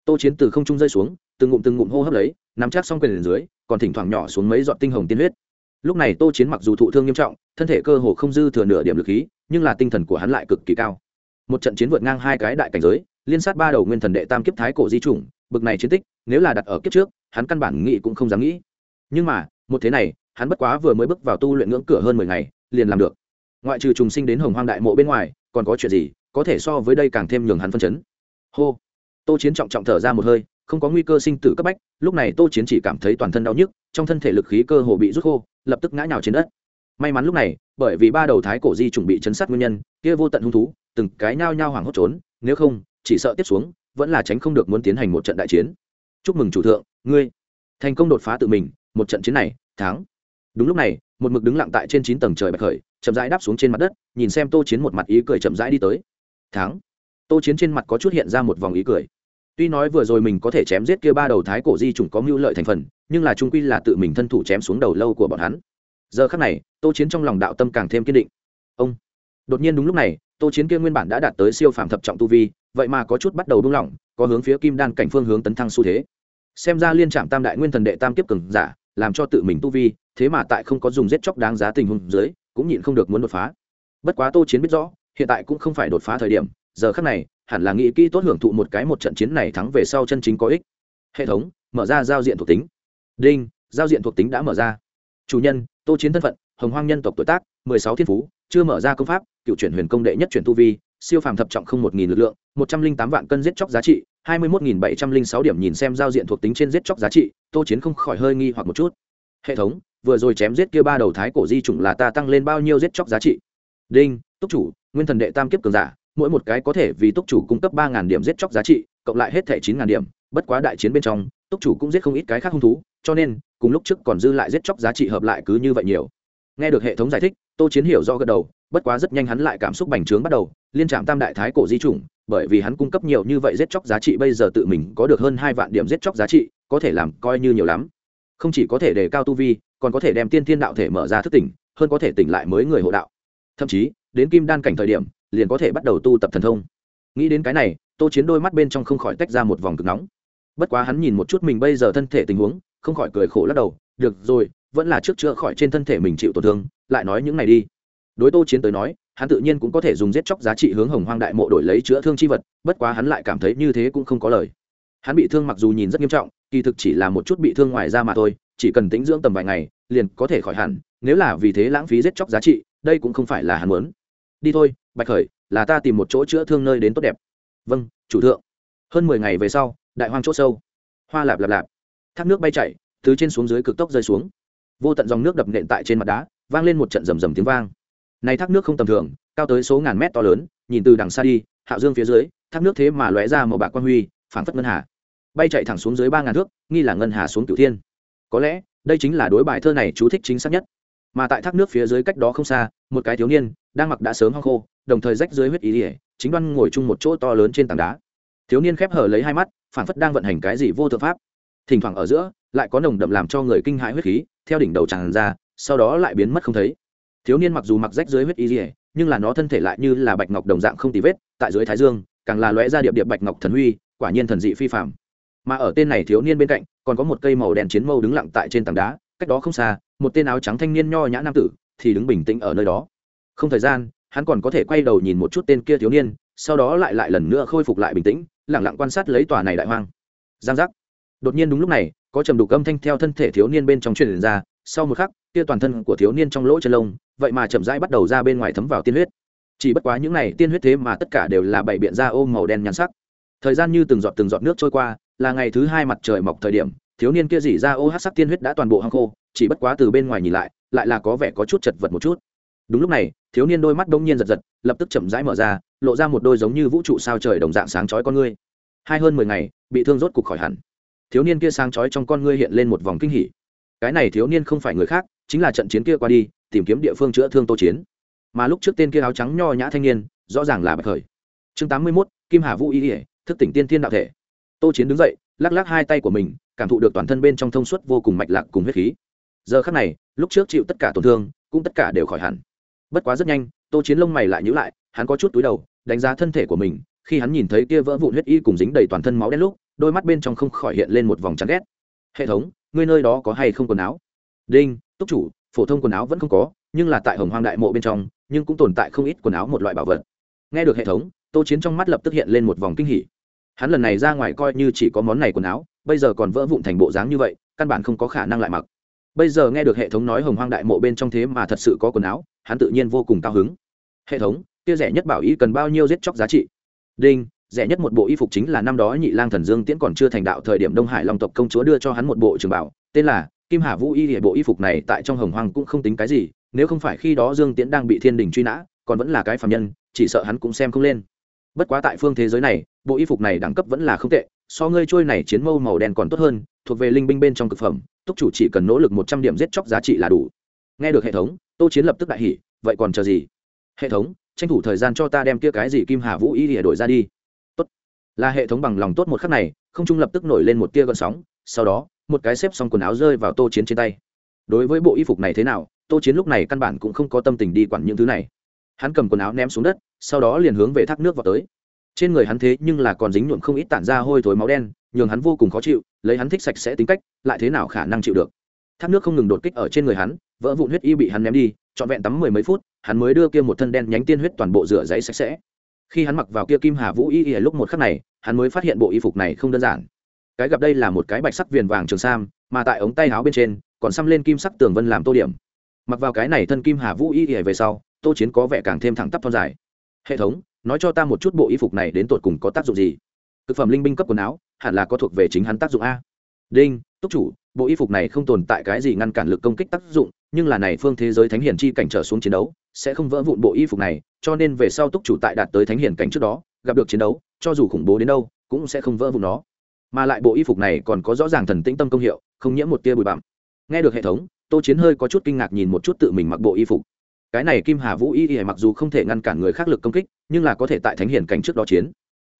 tô chiến từ không trung rơi xuống, từng ngụm từng ngụm hô hấp lấy, nắm chắc xong quyền dưới, còn thỉnh thoảng nhỏ xuống mấy giọt tinh hồng tiên huyết. Lúc này tô chiến mặc dù thụ thương nghiêm trọng, thân thể cơ hồ không dư thừa nửa điểm lực khí, nhưng là tinh thần của hắn lại cực kỳ cao. Một trận chiến vượt ngang hai cái đại cảnh giới liên sát ba đầu nguyên thần đệ tam kiếp thái cổ di chủng, bực này chiến tích, nếu là đặt ở kiếp trước, hắn căn bản nghĩ cũng không dám nghĩ. Nhưng mà, một thế này, hắn bất quá vừa mới bước vào tu luyện ngưỡng cửa hơn mười ngày, liền làm được. Ngoại trừ trùng sinh đến hồng hoang đại mộ bên ngoài, còn có chuyện gì, có thể so với đây càng thêm nhường hắn phân chấn. Hô. Tô chiến trọng trọng thở ra một hơi, không có nguy cơ sinh tử cấp bách, lúc này tô chiến chỉ cảm thấy toàn thân đau nhức, trong thân thể lực khí cơ hồ bị rút khô, lập tức ngã nhào trên đất. May mắn lúc này, bởi vì ba đầu thái cổ di chuẩn bị chấn sát nguyên nhân, kia vô tận hung thú, từng cái nhao nhao hoảng hốt trốn, nếu không chỉ sợ tiếp xuống, vẫn là tránh không được muốn tiến hành một trận đại chiến. Chúc mừng chủ thượng, ngươi. Thành công đột phá tự mình, một trận chiến này, thắng. Đúng lúc này, một mực đứng lặng tại trên chín tầng trời bạch khởi, chậm rãi đáp xuống trên mặt đất, nhìn xem tô chiến một mặt ý cười chậm rãi đi tới. Thắng. Tô chiến trên mặt có chút hiện ra một vòng ý cười. Tuy nói vừa rồi mình có thể chém giết kia ba đầu thái cổ di chủng có mưu lợi thành phần, nhưng là trung quy là tự mình thân thủ chém xuống đầu lâu của bọn hắn. Giờ khắc này, tô chiến trong lòng đạo tâm càng thêm kiên định. Ông đột nhiên đúng lúc này, tô chiến kia nguyên bản đã đạt tới siêu phạm thập trọng tu vi, vậy mà có chút bắt đầu buông lỏng, có hướng phía kim đan cảnh phương hướng tấn thăng xu thế. Xem ra liên trạm tam đại nguyên thần đệ tam kiếp cường giả, làm cho tự mình tu vi, thế mà tại không có dùng giết chóc đáng giá tình huống dưới, cũng nhịn không được muốn đột phá. Bất quá tô chiến biết rõ, hiện tại cũng không phải đột phá thời điểm, giờ khắc này, hẳn là nghĩ kỹ tốt hưởng thụ một cái một trận chiến này thắng về sau chân chính có ích. Hệ thống, mở ra giao diện thuộc tính. Đinh, giao diện thuộc tính đã mở ra. Chủ nhân, tô chiến thân phận hồng hoang nhân tộc tuổi tác, mười sáu thiên phú, chưa mở ra công pháp, cựu chuyển huyền công đệ nhất chuyển tu vi, siêu phàm thập trọng không một nghìn lực lượng, một trăm linh tám vạn cân giết chóc giá trị, hai mươi một nghìn bảy trăm linh sáu điểm nhìn xem giao diện thuộc tính trên giết chóc giá trị, tô chiến không khỏi hơi nghi hoặc một chút. Hệ thống, vừa rồi chém giết kia ba đầu thái cổ di chủng là ta tăng lên bao nhiêu giết chóc giá trị? Đinh, túc chủ, nguyên thần đệ tam kiếp cường giả, mỗi một cái có thể vì túc chủ cung cấp ba ngàn điểm giết chóc giá trị, cộng lại hết thẻ chín ngàn điểm, bất quá đại chiến bên trong, túc chủ cũng giết không ít cái khác hung thú, cho nên, cùng lúc trước còn dư lại giết chóc giá trị hợp lại cứ như vậy nhiều nghe được hệ thống giải thích, tô chiến hiểu do gật đầu, bất quá rất nhanh hắn lại cảm xúc bành trướng bắt đầu, liên trạm tam đại thái cổ di chủng, bởi vì hắn cung cấp nhiều như vậy giết chóc giá trị bây giờ tự mình có được hơn hai vạn điểm giết chóc giá trị, có thể làm coi như nhiều lắm. Không chỉ có thể đề cao tu vi, còn có thể đem tiên thiên đạo thể mở ra thức tỉnh, hơn có thể tỉnh lại mới người hộ đạo. Thậm chí, đến kim đan cảnh thời điểm, liền có thể bắt đầu tu tập thần thông. Nghĩ đến cái này, tô chiến đôi mắt bên trong không khỏi tách ra một vòng cực nóng. Bất quá hắn nhìn một chút mình bây giờ thân thể tình huống, không khỏi cười khổ lắc đầu, được rồi vẫn là trước chữa khỏi trên thân thể mình chịu tổn thương, lại nói những này đi. Đối tô chiến tới nói, hắn tự nhiên cũng có thể dùng giết chóc giá trị hướng hồng hoang đại mộ đổi lấy chữa thương chi vật, bất quá hắn lại cảm thấy như thế cũng không có lời. Hắn bị thương mặc dù nhìn rất nghiêm trọng, kỳ thực chỉ là một chút bị thương ngoài ra mà thôi, chỉ cần tĩnh dưỡng tầm vài ngày, liền có thể khỏi hẳn, nếu là vì thế lãng phí giết chóc giá trị, đây cũng không phải là hắn muốn. Đi thôi, bạch khởi, là ta tìm một chỗ chữa thương nơi đến tốt đẹp. Vâng chủ thượng. Hơn mười ngày về sau, đại hoang c h ỗ sâu. Hoa lạp lạp lạp. Thác nước bay chạy từ trên xuống dưới cực tốc rơi xuống vô tận dòng nước đập nện tại trên mặt đá, vang lên một trận rầm rầm tiếng vang. Này thác nước không tầm thường, cao tới số ngàn mét to lớn, nhìn từ đằng xa đi, hạo dương phía dưới, thác nước thế mà lóe ra màu bạc quan huy, phảng phất ngân hà. Bay chạy thẳng xuống dưới ba ngàn thước, nghi là ngân hà xuống cửu thiên. Có lẽ, đây chính là đối bài thơ này chú thích chính xác nhất. Mà tại thác nước phía dưới cách đó không xa, một cái thiếu niên, đang mặc đã sớm hoang khô, đồng thời rách dưới huyết ý ỉa, chính đoan ngồi chung một chỗ to lớn trên tảng đá. Thiếu niên khép hở lấy hai mắt, phảng phất đang vận hành cái gì vô thượng pháp. Thỉnh thoảng ở giữa lại có nồng đậm làm cho người kinh hãi huyết khí, theo đỉnh đầu tràn ra, sau đó lại biến mất không thấy. Thiếu niên mặc dù mặc rách dưới huyết y dỉa nhưng là nó thân thể lại như là bạch ngọc đồng dạng không tì vết, tại dưới thái dương, càng là lóe ra điệp điệp bạch ngọc thần huy, quả nhiên thần dị phi phạm mà ở tên này thiếu niên bên cạnh, còn có một cây màu đen chiến mâu đứng lặng tại trên tảng đá, cách đó không xa, một tên áo trắng thanh niên nho nhã nam tử thì đứng bình tĩnh ở nơi đó. Không thời gian, hắn còn có thể quay đầu nhìn một chút tên kia thiếu niên, sau đó lại lại lần nữa khôi phục lại bình tĩnh lẳng lặng quan sát lấy tòa này đại hoang. Giang giác. Đột nhiên đúng lúc này có trầm đục âm thanh theo thân thể thiếu niên bên trong truyền ra, sau một khắc, kia toàn thân của thiếu niên trong lỗ chân lông, vậy mà chậm rãi bắt đầu ra bên ngoài thấm vào tiên huyết. Chỉ bất quá những này tiên huyết thế mà tất cả đều là bảy biện da ôm màu đen nhắn sắc. Thời gian như từng giọt từng giọt nước trôi qua, là ngày thứ hai mặt trời mọc thời điểm, thiếu niên kia dỉ ra ô hát sắc tiên huyết đã toàn bộ hăng khô, chỉ bất quá từ bên ngoài nhìn lại lại là có vẻ có chút chật vật một chút. Đúng lúc này, thiếu niên đôi mắt đông nhiên giật giật, lập tức chậm rãi mở ra, lộ ra một đôi giống như vũ trụ sao trời đồng dạng sáng chói con ngươi. Hai hơn mười ngày, bị thương rốt cục khỏi hẳn thiếu niên kia sáng chói trong con ngươi hiện lên một vòng kinh hỉ. Cái này thiếu niên không phải người khác, chính là trận chiến kia qua đi, tìm kiếm địa phương chữa thương tô chiến. Mà lúc trước tên kia áo trắng nho nhã thanh niên, rõ ràng là bạch khởi. Chương tám mươi mốt, kim hà vũ y ỉa thức tỉnh tiên thiên đạo thể. Tô chiến đứng dậy, lắc lắc hai tay của mình, cảm thụ được toàn thân bên trong thông suốt vô cùng mạch lạc cùng huyết khí. Giờ khắc này, lúc trước chịu tất cả tổn thương, cũng tất cả đều khỏi hẳn. Bất quá rất nhanh, tô chiến lông mày lại nhữ lại, hắn có chút túi đầu, đánh giá thân thể của mình, khi hắn nhìn thấy kia vỡ vụn huyết y cùng dính đầy toàn thân máu đen lúc đôi mắt bên trong không khỏi hiện lên một vòng chán ghét. Hệ thống, ngươi nơi đó có hay không quần áo? Đinh, túc chủ, phổ thông quần áo vẫn không có, nhưng là tại hồng hoang đại mộ bên trong, nhưng cũng tồn tại không ít quần áo một loại bảo vật. Nghe được hệ thống, tô chiến trong mắt lập tức hiện lên một vòng kinh hỉ. Hắn lần này ra ngoài coi như chỉ có món này quần áo, bây giờ còn vỡ vụn thành bộ dáng như vậy, căn bản không có khả năng lại mặc. Bây giờ nghe được hệ thống nói hồng hoang đại mộ bên trong thế mà thật sự có quần áo, hắn tự nhiên vô cùng cao hứng. Hệ thống, kia rẻ nhất bảo y cần bao nhiêu giết chóc giá trị? Đinh rẻ nhất một bộ y phục chính là năm đó nhị lang thần dương tiễn còn chưa thành đạo thời điểm đông hải long tộc công chúa đưa cho hắn một bộ trường bảo, tên là kim hà vũ y địa bộ y phục này tại trong hồng hoang cũng không tính cái gì, nếu không phải khi đó dương tiễn đang bị thiên đình truy nã, còn vẫn là cái phạm nhân, chỉ sợ hắn cũng xem không lên. Bất quá tại phương thế giới này, bộ y phục này đẳng cấp vẫn là không tệ, so ngươi trôi này chiến mâu màu đen còn tốt hơn, thuộc về linh binh bên trong cực phẩm, túc chủ chỉ cần nỗ lực một trăm điểm giết chóc giá trị là đủ. Nghe được hệ thống, tô chiến lập tức đại hỉ, vậy còn chờ gì? Hệ thống, tranh thủ thời gian cho ta đem kia cái gì kim hà vũ y địa đổi ra đi là hệ thống bằng lòng tốt một khắc này, không trung lập tức nổi lên một tia gợn sóng, sau đó, một cái xếp xong quần áo rơi vào tô chiến trên tay. Đối với bộ y phục này thế nào, tô chiến lúc này căn bản cũng không có tâm tình đi quản những thứ này. Hắn cầm quần áo ném xuống đất, sau đó liền hướng về thác nước vào tới. Trên người hắn thế nhưng là còn dính nhuộm không ít tản ra hôi thối máu đen, nhường hắn vô cùng khó chịu, lấy hắn thích sạch sẽ tính cách, lại thế nào khả năng chịu được? Thác nước không ngừng đột kích ở trên người hắn, vỡ vụn huyết y bị hắn ném đi, trọn vẹn tắm mười mấy phút, hắn mới đưa kia một thân đen nhánh tiên huyết toàn bộ rửa giấy sạch sẽ khi hắn mặc vào kia kim hà vũ y y lúc một khắc này, hắn mới phát hiện bộ y phục này không đơn giản. Cái gặp đây là một cái bạch sắc viền vàng trường sam, mà tại ống tay áo bên trên, còn xăm lên kim sắc tường vân làm tô điểm. Mặc vào cái này thân kim hà vũ y y về sau, tô chiến có vẻ càng thêm thẳng tắp thon dài. Hệ thống, nói cho ta một chút bộ y phục này đến tột cùng có tác dụng gì? Thực phẩm linh binh cấp quần áo, hẳn là có thuộc về chính hắn tác dụng a. Đinh, túc chủ, bộ y phục này không tồn tại cái gì ngăn cản lực công kích tác dụng, nhưng là này phương thế giới thánh hiển chi cảnh trở xuống chiến đấu, sẽ không vỡ vụn bộ y phục này cho nên về sau túc chủ tại đạt tới thánh hiển cảnh trước đó, gặp được chiến đấu, cho dù khủng bố đến đâu, cũng sẽ không vỡ vụn nó. Mà lại bộ y phục này còn có rõ ràng thần tĩnh tâm công hiệu, không nhiễm một tia bụi bặm. Nghe được hệ thống, tô chiến hơi có chút kinh ngạc nhìn một chút tự mình mặc bộ y phục. Cái này kim hà vũ y y mặc dù không thể ngăn cản người khác lực công kích, nhưng là có thể tại thánh hiển cảnh trước đó chiến.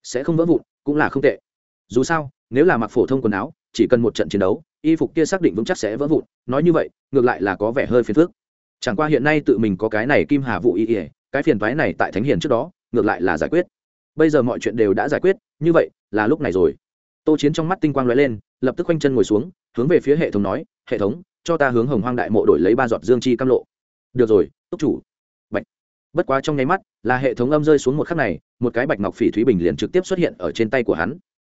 Sẽ không vỡ vụn, cũng là không tệ. Dù sao, nếu là mặc phổ thông quần áo, chỉ cần một trận chiến đấu, y phục kia xác định vững chắc sẽ vỡ vụn. Nói như vậy, ngược lại là có vẻ hơi phiền phức. Chẳng qua hiện nay tự mình có cái này kim hà vũ y y cái phiền toái này tại thánh hiền trước đó, ngược lại là giải quyết. Bây giờ mọi chuyện đều đã giải quyết, như vậy, là lúc này rồi. Tô chiến trong mắt tinh quang lóe lên, lập tức quanh chân ngồi xuống, hướng về phía hệ thống nói, hệ thống, cho ta hướng hồng hoang đại mộ đổi lấy ba giọt dương chi cam lộ. Được rồi, túc chủ. Bạch. Bất quá trong nháy mắt, là hệ thống âm rơi xuống một khắc này, một cái bạch ngọc phỉ thúy bình liền trực tiếp xuất hiện ở trên tay của hắn.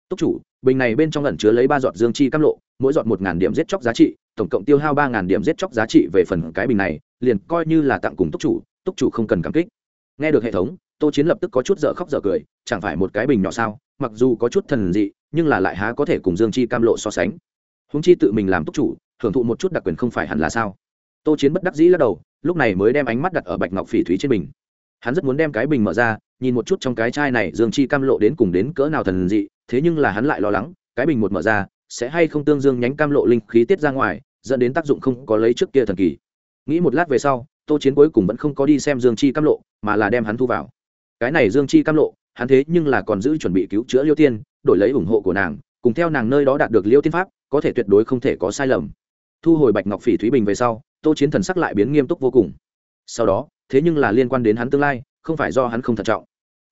Túc chủ, bình này bên trong ẩn chứa lấy ba giọt dương chi cam lộ, mỗi giọt một ngàn điểm giết chóc giá trị, tổng cộng tiêu hao ba ngàn điểm giết chóc giá trị về phần cái bình này, liền coi như là tặng cùng túc chủ túc chủ không cần cảm kích. Nghe được hệ thống, tô chiến lập tức có chút dở khóc dở cười, chẳng phải một cái bình nhỏ sao, mặc dù có chút thần dị, nhưng là lại há có thể cùng dương chi cam lộ so sánh. Húng chi tự mình làm túc chủ, hưởng thụ một chút đặc quyền không phải hẳn là sao? Tô chiến bất đắc dĩ lắc đầu, lúc này mới đem ánh mắt đặt ở bạch ngọc phỉ thúy trên mình. hắn rất muốn đem cái bình mở ra, nhìn một chút trong cái chai này dương chi cam lộ đến cùng đến cỡ nào thần dị, thế nhưng là hắn lại lo lắng, cái bình một mở ra, sẽ hay không tương dương nhánh cam lộ linh khí tiết ra ngoài, dẫn đến tác dụng không có lấy trước kia thần kỳ. Nghĩ một lát về sau tô chiến cuối cùng vẫn không có đi xem dương chi cam lộ, mà là đem hắn thu vào. Cái này dương chi cam lộ, hắn thế nhưng là còn giữ chuẩn bị cứu chữa liêu tiên, đổi lấy ủng hộ của nàng, cùng theo nàng nơi đó đạt được liêu tiên pháp, có thể tuyệt đối không thể có sai lầm. Thu hồi bạch ngọc phỉ thúy bình về sau, tô chiến thần sắc lại biến nghiêm túc vô cùng. Sau đó, thế nhưng là liên quan đến hắn tương lai, không phải do hắn không thận trọng.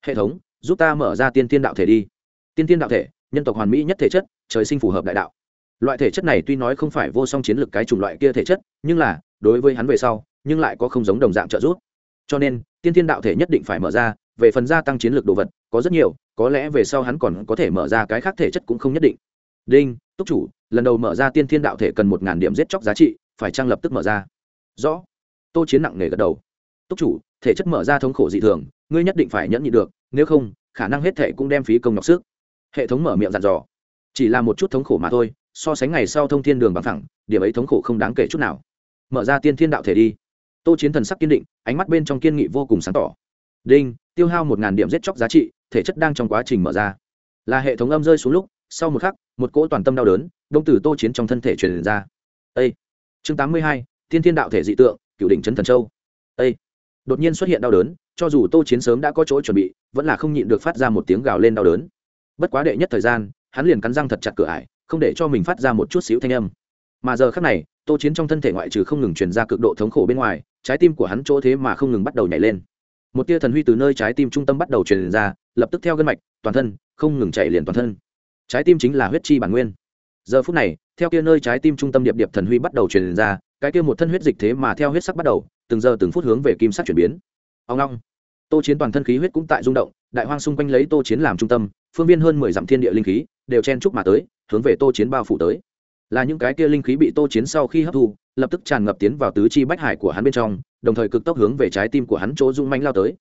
Hệ thống, giúp ta mở ra tiên tiên đạo thể đi. Tiên tiên đạo thể, nhân tộc hoàn mỹ nhất thể chất, trời sinh phù hợp đại đạo. Loại thể chất này tuy nói không phải vô song chiến lược cái chủng loại kia thể chất, nhưng là, đối với hắn về sau nhưng lại có không giống đồng dạng trợ giúp. Cho nên, tiên thiên đạo thể nhất định phải mở ra, về phần gia tăng chiến lược đồ vật, có rất nhiều, có lẽ về sau hắn còn có thể mở ra cái khác thể chất cũng không nhất định. Đinh, túc chủ, lần đầu mở ra tiên thiên đạo thể cần một ngàn điểm giết chóc giá trị, phải trang lập tức mở ra? Rõ. Tô chiến nặng nề gật đầu. Túc chủ, thể chất mở ra thống khổ dị thường, ngươi nhất định phải nhẫn nhịn được, nếu không, khả năng hết thể cũng đem phí công nhọc sức. Hệ thống mở miệng dặn dò. Chỉ là một chút thống khổ mà thôi, so sánh ngày sau thông thiên đường bằng thẳng điểm ấy thống khổ không đáng kể chút nào. Mở ra tiên thiên đạo thể đi tô chiến thần sắc kiên định, ánh mắt bên trong kiên nghị vô cùng sáng tỏ. Đinh, tiêu hao một ngàn điểm giết chóc giá trị, thể chất đang trong quá trình mở ra. Là hệ thống âm rơi xuống lúc, sau một khắc, một cỗ toàn tâm đau đớn, đông tử tô chiến trong thân thể truyền ra. Â chương tám mươi hai, thiên thiên đạo thể dị tượng cựu đỉnh trấn thần châu. Â đột nhiên xuất hiện đau đớn, cho dù tô chiến sớm đã có chỗ chuẩn bị, vẫn là không nhịn được phát ra một tiếng gào lên đau đớn. Bất quá đệ nhất thời gian, hắn liền cắn răng thật chặt cửa ải, không để cho mình phát ra một chút xíu thanh âm. Mà giờ khác này, tô chiến trong thân thể ngoại trừ không ngừng truyền ra cực độ thống khổ bên ngoài trái tim của hắn chỗ thế mà không ngừng bắt đầu nhảy lên. Một tia thần huy từ nơi trái tim trung tâm bắt đầu truyền ra, lập tức theo gân mạch, toàn thân, không ngừng chạy liền toàn thân. Trái tim chính là huyết chi bản nguyên. Giờ phút này, theo kia nơi trái tim trung tâm điệp điệp thần huy bắt đầu truyền ra, cái kia một thân huyết dịch thế mà theo huyết sắc bắt đầu, từng giờ từng phút hướng về kim sắc chuyển biến. Ông long tô chiến toàn thân khí huyết cũng tại rung động, đại hoang xung quanh lấy tô chiến làm trung tâm, phương viên hơn mười dặm thiên địa linh khí, đều chen chúc mà tới, hướng về tô chiến bao phủ tới là những cái kia linh khí bị tô chiến sau khi hấp thu, lập tức tràn ngập tiến vào tứ chi bách hải của hắn bên trong, đồng thời cực tốc hướng về trái tim của hắn chỗ rung manh lao tới.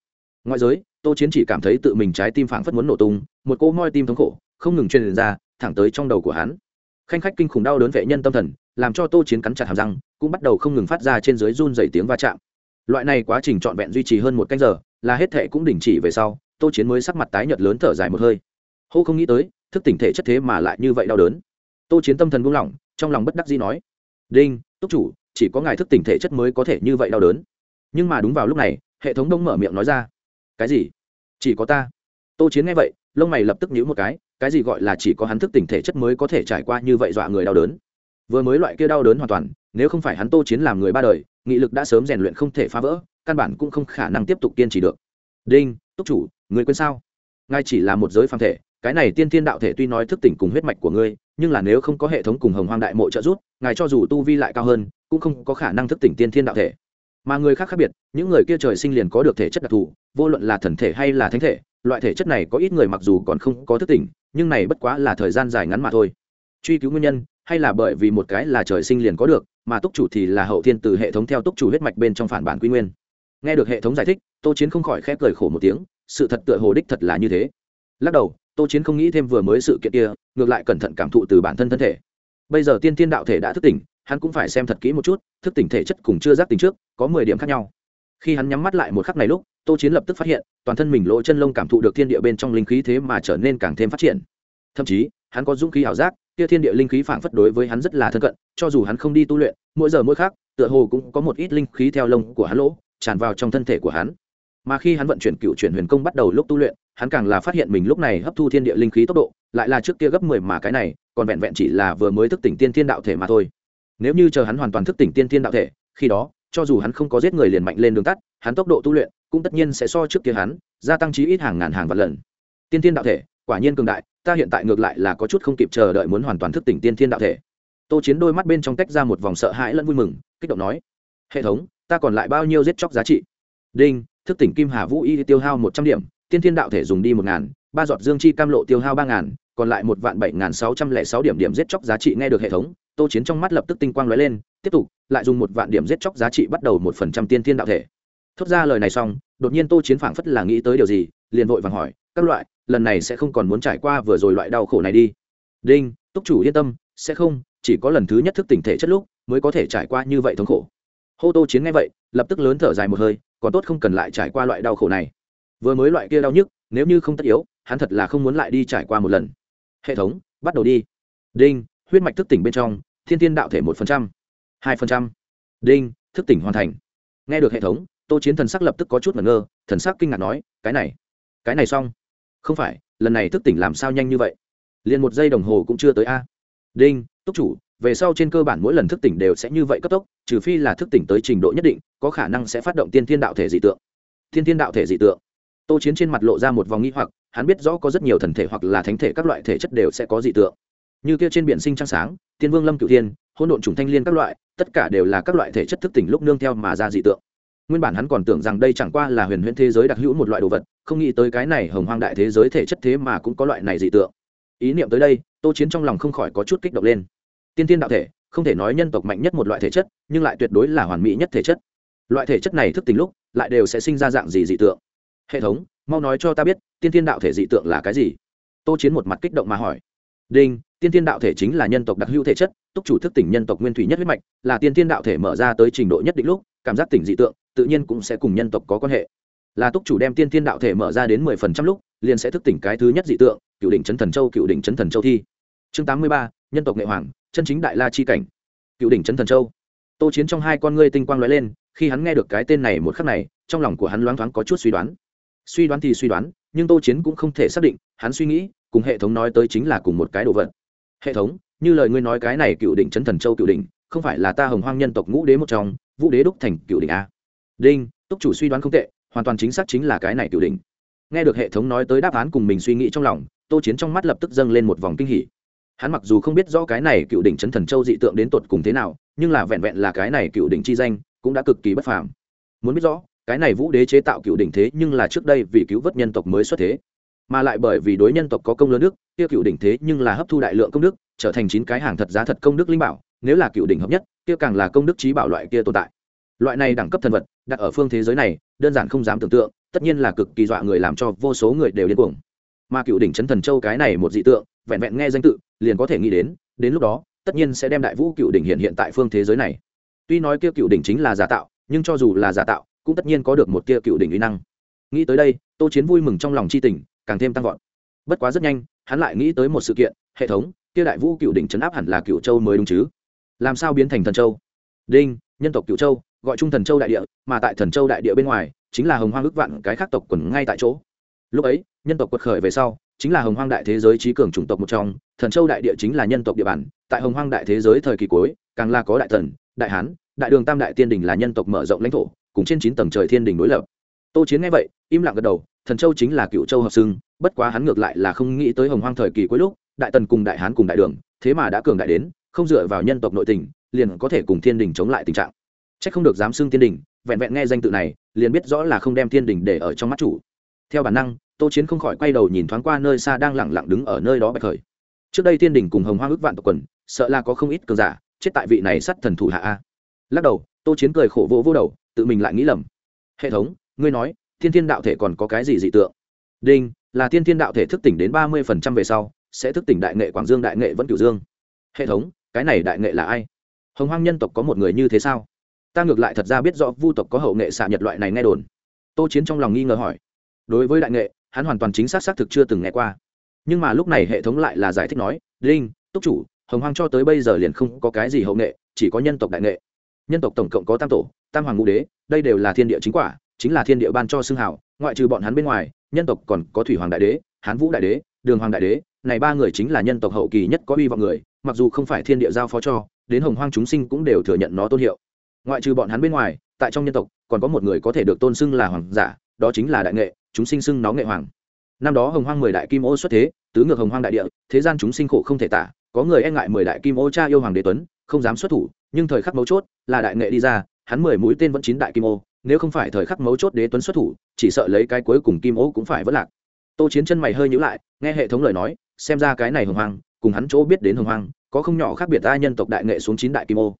Ngoại giới, tô chiến chỉ cảm thấy tự mình trái tim phảng phất muốn nổ tung, một cỗ moi tim thống khổ, không ngừng truyền ra, thẳng tới trong đầu của hắn. Khanh khách kinh khủng đau đớn vệ nhân tâm thần, làm cho tô chiến cắn chặt hàm răng, cũng bắt đầu không ngừng phát ra trên dưới run dày tiếng va chạm. Loại này quá trình trọn vẹn duy trì hơn một canh giờ, là hết thệ cũng đình chỉ về sau, tô chiến mới sắc mặt tái nhợt lớn thở dài một hơi. Hô không nghĩ tới, thức tỉnh thể chất thế mà lại như vậy đau đớn tô chiến tâm thần buông lỏng, trong lòng bất đắc dĩ nói, đinh, túc chủ, chỉ có ngài thức tỉnh thể chất mới có thể như vậy đau đớn. Nhưng mà đúng vào lúc này, hệ thống đông mở miệng nói ra, cái gì? Chỉ có ta? Tô chiến nghe vậy, lông mày lập tức nhíu một cái cái gì gọi là chỉ có hắn thức tỉnh thể chất mới có thể trải qua như vậy dọa người đau đớn? Vừa mới loại kia đau đớn hoàn toàn, nếu không phải hắn tô chiến làm người ba đời, nghị lực đã sớm rèn luyện không thể phá vỡ, căn bản cũng không khả năng tiếp tục kiên trì được. Đinh, túc chủ, người quên sao? Ngài chỉ là một giới phàm thể, cái này tiên thiên đạo thể tuy nói thức tỉnh cùng huyết mạch của ngươi nhưng là nếu không có hệ thống cùng hồng hoang đại mộ trợ giúp, ngài cho dù tu vi lại cao hơn, cũng không có khả năng thức tỉnh tiên thiên đạo thể. Mà người khác khác biệt, những người kia trời sinh liền có được thể chất đặc thù, vô luận là thần thể hay là thánh thể, loại thể chất này có ít người mặc dù còn không có thức tỉnh, nhưng này bất quá là thời gian dài ngắn mà thôi. Truy cứu nguyên nhân, hay là bởi vì một cái là trời sinh liền có được, mà túc chủ thì là hậu thiên từ hệ thống theo túc chủ huyết mạch bên trong phản bản quy nguyên. Nghe được hệ thống giải thích, tô chiến không khỏi khép cười khổ một tiếng, sự thật tựa hồ đích thật là như thế. Lắc đầu tô chiến không nghĩ thêm vừa mới sự kiện kia, ngược lại cẩn thận cảm thụ từ bản thân thân thể. Bây giờ tiên tiên đạo thể đã thức tỉnh, hắn cũng phải xem thật kỹ một chút, thức tỉnh thể chất cùng chưa giác tỉnh trước, có mười điểm khác nhau. Khi hắn nhắm mắt lại một khắc này lúc, tô chiến lập tức phát hiện, toàn thân mình lỗ chân lông cảm thụ được thiên địa bên trong linh khí thế mà trở nên càng thêm phát triển. Thậm chí, hắn có dũng khí ảo giác, kia thiên địa linh khí phảng phất đối với hắn rất là thân cận, cho dù hắn không đi tu luyện, mỗi giờ mỗi khác tựa hồ cũng có một ít linh khí theo lông của hắn lỗ, tràn vào trong thân thể của hắn. Mà khi hắn vận chuyển cựu chuyển huyền công bắt đầu lúc tu luyện hắn càng là phát hiện mình lúc này hấp thu thiên địa linh khí tốc độ, lại là trước kia gấp mười mà cái này, còn vẹn vẹn chỉ là vừa mới thức tỉnh tiên thiên đạo thể mà thôi. Nếu như chờ hắn hoàn toàn thức tỉnh tiên thiên đạo thể, khi đó, cho dù hắn không có giết người liền mạnh lên đường tắt, hắn tốc độ tu luyện cũng tất nhiên sẽ so trước kia hắn, gia tăng chí ít hàng ngàn hàng vạn lần. Tiên thiên đạo thể, quả nhiên cường đại, ta hiện tại ngược lại là có chút không kịp chờ đợi muốn hoàn toàn thức tỉnh tiên thiên đạo thể. Tô chiến đôi mắt bên trong tách ra một vòng sợ hãi lẫn vui mừng, kích động nói, hệ thống, ta còn lại bao nhiêu giết chóc giá trị? Đinh, thức tỉnh kim hà vũ y tiêu hao một trăm điểm tiên thiên đạo thể dùng đi một ngàn, ba giọt dương chi cam lộ tiêu hao ba ngàn, còn lại một vạn bảy ngàn sáu trăm lẻ sáu điểm điểm giết chóc giá trị nghe được hệ thống, tô chiến trong mắt lập tức tinh quang lóe lên, tiếp tục, lại dùng một vạn điểm giết chóc giá trị bắt đầu một phần trăm tiên thiên đạo thể. Thốt ra lời này xong, đột nhiên tô chiến phảng phất là nghĩ tới điều gì, liền vội vàng hỏi, các loại, lần này sẽ không còn muốn trải qua vừa rồi loại đau khổ này đi? Đinh, túc chủ yên tâm, sẽ không, chỉ có lần thứ nhất thức tỉnh thể chất lúc mới có thể trải qua như vậy thống khổ. Hô tô chiến nghe vậy, lập tức lớn thở dài một hơi, còn tốt không cần lại trải qua loại đau khổ này vừa mới loại kia đau nhức, nếu như không tất yếu, hắn thật là không muốn lại đi trải qua một lần. Hệ thống, bắt đầu đi. Đinh, huyết mạch thức tỉnh bên trong, thiên tiên đạo thể một phần trăm, hai phần trăm. Đinh, thức tỉnh hoàn thành. Nghe được hệ thống, tô chiến thần sắc lập tức có chút ngẩn ngơ, thần sắc kinh ngạc nói, cái này cái này xong. Không phải, lần này thức tỉnh làm sao nhanh như vậy? Liền một giây đồng hồ cũng chưa tới a. Đinh, túc chủ, về sau trên cơ bản mỗi lần thức tỉnh đều sẽ như vậy cấp tốc, trừ phi là thức tỉnh tới trình độ nhất định, có khả năng sẽ phát động tiên thiên đạo thể dị tượng. Thiên thiên đạo thể dị tượng tô chiến trên mặt lộ ra một vòng nghi hoặc, hắn biết rõ có rất nhiều thần thể hoặc là thánh thể các loại thể chất đều sẽ có dị tượng. Như kia trên biển sinh trăng sáng tiên vương lâm Cửu thiên hôn độn trùng thanh liên các loại, tất cả đều là các loại thể chất thức tỉnh lúc nương theo mà ra dị tượng. Nguyên bản hắn còn tưởng rằng đây chẳng qua là huyền huyễn thế giới đặc hữu một loại đồ vật, không nghĩ tới cái này hồng hoang đại thế giới thể chất thế mà cũng có loại này dị tượng. Ý niệm tới đây, tô chiến trong lòng không khỏi có chút kích động lên. Tiên tiên đạo thể, không thể nói nhân tộc mạnh nhất một loại thể chất, nhưng lại tuyệt đối là hoàn mỹ nhất thể chất. Loại thể chất này thức tỉnh lúc, lại đều sẽ sinh ra dạng gì dị tượng hệ thống, mau nói cho ta biết, tiên tiên đạo thể dị tượng là cái gì? Tô chiến một mặt kích động mà hỏi. Đinh, tiên tiên đạo thể chính là nhân tộc đặc hữu thể chất, túc chủ thức tỉnh nhân tộc nguyên thủy nhất huyết mạch, là tiên tiên đạo thể mở ra tới trình độ nhất định lúc, cảm giác tỉnh dị tượng, tự nhiên cũng sẽ cùng nhân tộc có quan hệ. Là túc chủ đem tiên tiên đạo thể mở ra đến mười phần trăm lúc, liền sẽ thức tỉnh cái thứ nhất dị tượng, cựu đỉnh trấn thần châu, cựu đỉnh trấn thần châu thi. Chương tám mươi ba, nhân tộc nghệ hoàng, chân chính đại la chi cảnh. Cựu đỉnh trấn thần châu. Tô chiến trong hai con ngươi tinh quang lóe lên, khi hắn nghe được cái tên này một khắc này, trong lòng của hắn loáng thoáng có chút suy đoán suy đoán thì suy đoán, nhưng tô chiến cũng không thể xác định, hắn suy nghĩ, cùng hệ thống nói tới chính là cùng một cái đồ vật. Hệ thống, như lời ngươi nói cái này cựu đỉnh chấn thần châu cựu đỉnh, không phải là ta hồng hoang nhân tộc ngũ đế một trong, vũ đế đúc thành cựu đỉnh a. Đinh, túc chủ suy đoán không tệ, hoàn toàn chính xác chính là cái này cựu đỉnh. Nghe được hệ thống nói tới đáp án cùng mình suy nghĩ trong lòng, tô chiến trong mắt lập tức dâng lên một vòng kinh hỉ. Hắn mặc dù không biết rõ cái này cựu đỉnh chấn thần châu dị tượng đến tột cùng thế nào, nhưng là vẹn vẹn là cái này cựu đỉnh chi danh, cũng đã cực kỳ bất phàm. Muốn biết rõ cái này vũ đế chế tạo cựu đỉnh thế nhưng là trước đây vì cứu vớt nhân tộc mới xuất thế. Mà lại bởi vì đối nhân tộc có công lớn đức, kia cựu đỉnh thế nhưng là hấp thu đại lượng công đức, trở thành chín cái hàng thật giá thật công đức linh bảo, nếu là cựu đỉnh hợp nhất, kia càng là công đức trí bảo loại kia tồn tại. Loại này đẳng cấp thần vật, đặt ở phương thế giới này, đơn giản không dám tưởng tượng, tất nhiên là cực kỳ dọa người làm cho vô số người đều điên cuồng. Mà cựu đỉnh chấn thần châu cái này một dị tượng, vẹn vẹn nghe danh tự, liền có thể nghĩ đến đến lúc đó, tất nhiên sẽ đem đại vũ cựu đỉnh hiện hiện tại phương thế giới này. Tuy nói kia cựu đỉnh chính là giả tạo, nhưng cho dù là giả tạo cũng tất nhiên có được một tia cựu đỉnh uy năng. Nghĩ tới đây, tô chiến vui mừng trong lòng c h i tình, càng thêm tăng vọt. Bất quá rất nhanh, hắn lại nghĩ tới một sự kiện, hệ thống, kia đại vũ cựu đỉnh chấn áp hẳn là cựu châu mới đúng chứ? Làm sao biến thành thần châu? Đinh, nhân tộc cựu châu, gọi chung thần châu đại địa, mà tại thần châu đại địa bên ngoài, chính là hồng hoang ước vạn cái khác tộc quần ngay tại chỗ. Lúc ấy, nhân tộc quật khởi về sau, chính là hồng hoang đại thế giới trí cường chủng tộc một trong, thần châu đại địa chính là nhân tộc địa bàn, tại hồng hoang đại thế giới thời kỳ cuối, càng là có đại thần, đại hán, đại đường tam đại tiên đình là nhân tộc mở rộng lãnh thổ cùng trên chín tầng trời thiên đình đối lập. Tô chiến nghe vậy, im lặng gật đầu, thần châu chính là cựu châu hợp xưng, bất quá hắn ngược lại là không nghĩ tới hồng hoang thời kỳ cuối lúc, đại tần cùng đại hán cùng đại đường, thế mà đã cường đại đến, không dựa vào nhân tộc nội tình, liền có thể cùng thiên đình chống lại tình trạng. C h ắ c không được dám xưng thiên đình, vẹn vẹn nghe danh tự này, liền biết rõ là không đem thiên đình để ở trong mắt chủ. Theo bản năng, tô chiến không khỏi quay đầu nhìn thoáng qua nơi xa đang lẳng lặng đứng ở nơi đó bạch khởi. Trước đây thiên đình cùng hồng hoang ước vạn tộc quần, sợ là có không ít cường giả, chết tại vị này sắt thần thủ hạ a. Lắc đầu, tô chiến cười khổ vô vô đầu tự mình lại nghĩ lầm. Hệ thống, ngươi nói, thiên thiên đạo thể còn có cái gì dị tượng? Đinh, là thiên thiên đạo thể thức tỉnh đến ba mươi phần trăm về sau, sẽ thức tỉnh đại nghệ quảng dương, đại nghệ vẫn cửu dương. Hệ thống, cái này đại nghệ là ai? Hồng hoang nhân tộc có một người như thế sao? Ta ngược lại thật ra biết rõ vu tộc có hậu nghệ xạ nhật loại này nghe đồn. Tô chiến trong lòng nghi ngờ hỏi. Đối với đại nghệ, hắn hoàn toàn chính xác xác thực chưa từng nghe qua. Nhưng mà lúc này hệ thống lại là giải thích nói, đinh, túc chủ, hồng hoang cho tới bây giờ liền không có cái gì hậu nghệ, chỉ có nhân tộc đại nghệ. Nhân tộc tổng cộng có tam tổ tam hoàng ngũ đế, đây đều là thiên địa chính quả, chính là thiên địa ban cho xưng hảo, ngoại trừ bọn hắn bên ngoài, nhân tộc còn có thủy hoàng đại đế, hán vũ đại đế, đường hoàng đại đế, này ba người chính là nhân tộc hậu kỳ nhất có uy vọng người, mặc dù không phải thiên địa giao phó cho, đến hồng hoang chúng sinh cũng đều thừa nhận nó tôn hiệu. Ngoại trừ bọn hắn bên ngoài, tại trong nhân tộc, còn có một người có thể được tôn xưng là hoàng giả, đó chính là đại nghệ, chúng sinh xưng nó nghệ hoàng. Năm đó hồng hoang mười đại kim ô xuất thế, tứ ngược hồng hoang đại địa, thế gian chúng sinh khổ không thể tả, có người e ngại mười đại kim ô cha yêu hoàng đế tuấn, không dám xuất thủ, nhưng thời khắc mấu chốt là đại nghệ đi ra hắn mười mũi tên vẫn chín đại kim ô, nếu không phải thời khắc mấu chốt đế tuấn xuất thủ, chỉ sợ lấy cái cuối cùng kim ô cũng phải vất lạc. Tô chiến chân mày hơi nhữ lại, nghe hệ thống lời nói, xem ra cái này hồng hoang, cùng hắn chỗ biết đến hồng hoang, có không nhỏ khác biệt ta nhân tộc đại nghệ xuống chín đại kim ô.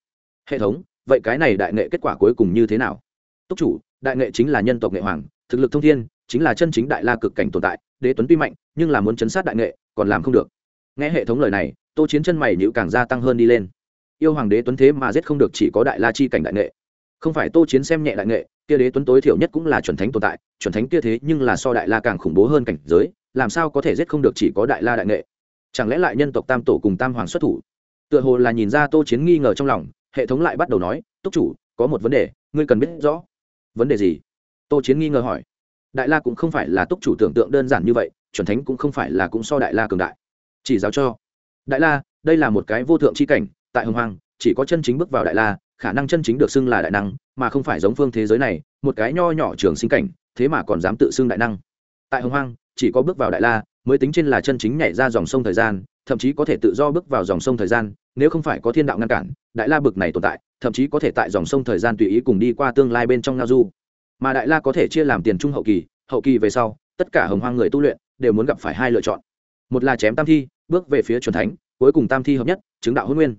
Hệ thống, vậy cái này đại nghệ kết quả cuối cùng như thế nào? Túc chủ, đại nghệ chính là nhân tộc nghệ hoàng, thực lực thông thiên, chính là chân chính đại la cực cảnh tồn tại, đế tuấn tuy mạnh, nhưng là muốn chấn sát đại nghệ, còn làm không được. Nghe hệ thống lời này, tô chiến chân mày nhữ càng gia tăng hơn đi lên. Yêu hoàng đế tuấn thế mà giết không được chỉ có đại la chi cảnh đại nghệ không phải tô chiến xem nhẹ đại nghệ, kia đế tuấn tối thiểu nhất cũng là chuẩn thánh tồn tại, chuẩn thánh kia thế nhưng là so đại la càng khủng bố hơn cảnh giới, làm sao có thể giết không được chỉ có đại la đại nghệ? Chẳng lẽ lại nhân tộc tam tổ cùng tam hoàng xuất thủ? Tựa hồ là nhìn ra tô chiến nghi ngờ trong lòng, hệ thống lại bắt đầu nói, túc chủ, có một vấn đề, ngươi cần biết rõ. Vấn đề gì? Tô chiến nghi ngờ hỏi. Đại la cũng không phải là túc chủ tưởng tượng đơn giản như vậy, chuẩn thánh cũng không phải là cũng so đại la cường đại. Chỉ giáo cho. Đại la, đây là một cái vô thượng c h i cảnh, tại hồng hoàng chỉ có chân chính bước vào đại la khả năng chân chính được xưng là đại năng, mà không phải giống phương thế giới này, một cái nho nhỏ trường sinh cảnh, thế mà còn dám tự xưng đại năng. Tại hồng hoang, chỉ có bước vào đại la mới tính trên là chân chính nhảy ra dòng sông thời gian, thậm chí có thể tự do bước vào dòng sông thời gian, nếu không phải có thiên đạo ngăn cản, đại la bực này tồn tại, thậm chí có thể tại dòng sông thời gian tùy ý cùng đi qua tương lai bên trong ngao du. Mà đại la có thể chia làm tiền trung hậu kỳ hậu kỳ về sau, tất cả hồng hoang người tu luyện đều muốn gặp phải hai lựa chọn. Một là chém tam thi, bước về phía c thánh, cuối cùng tam thi hợp nhất, chứng đạo hôn nguyên.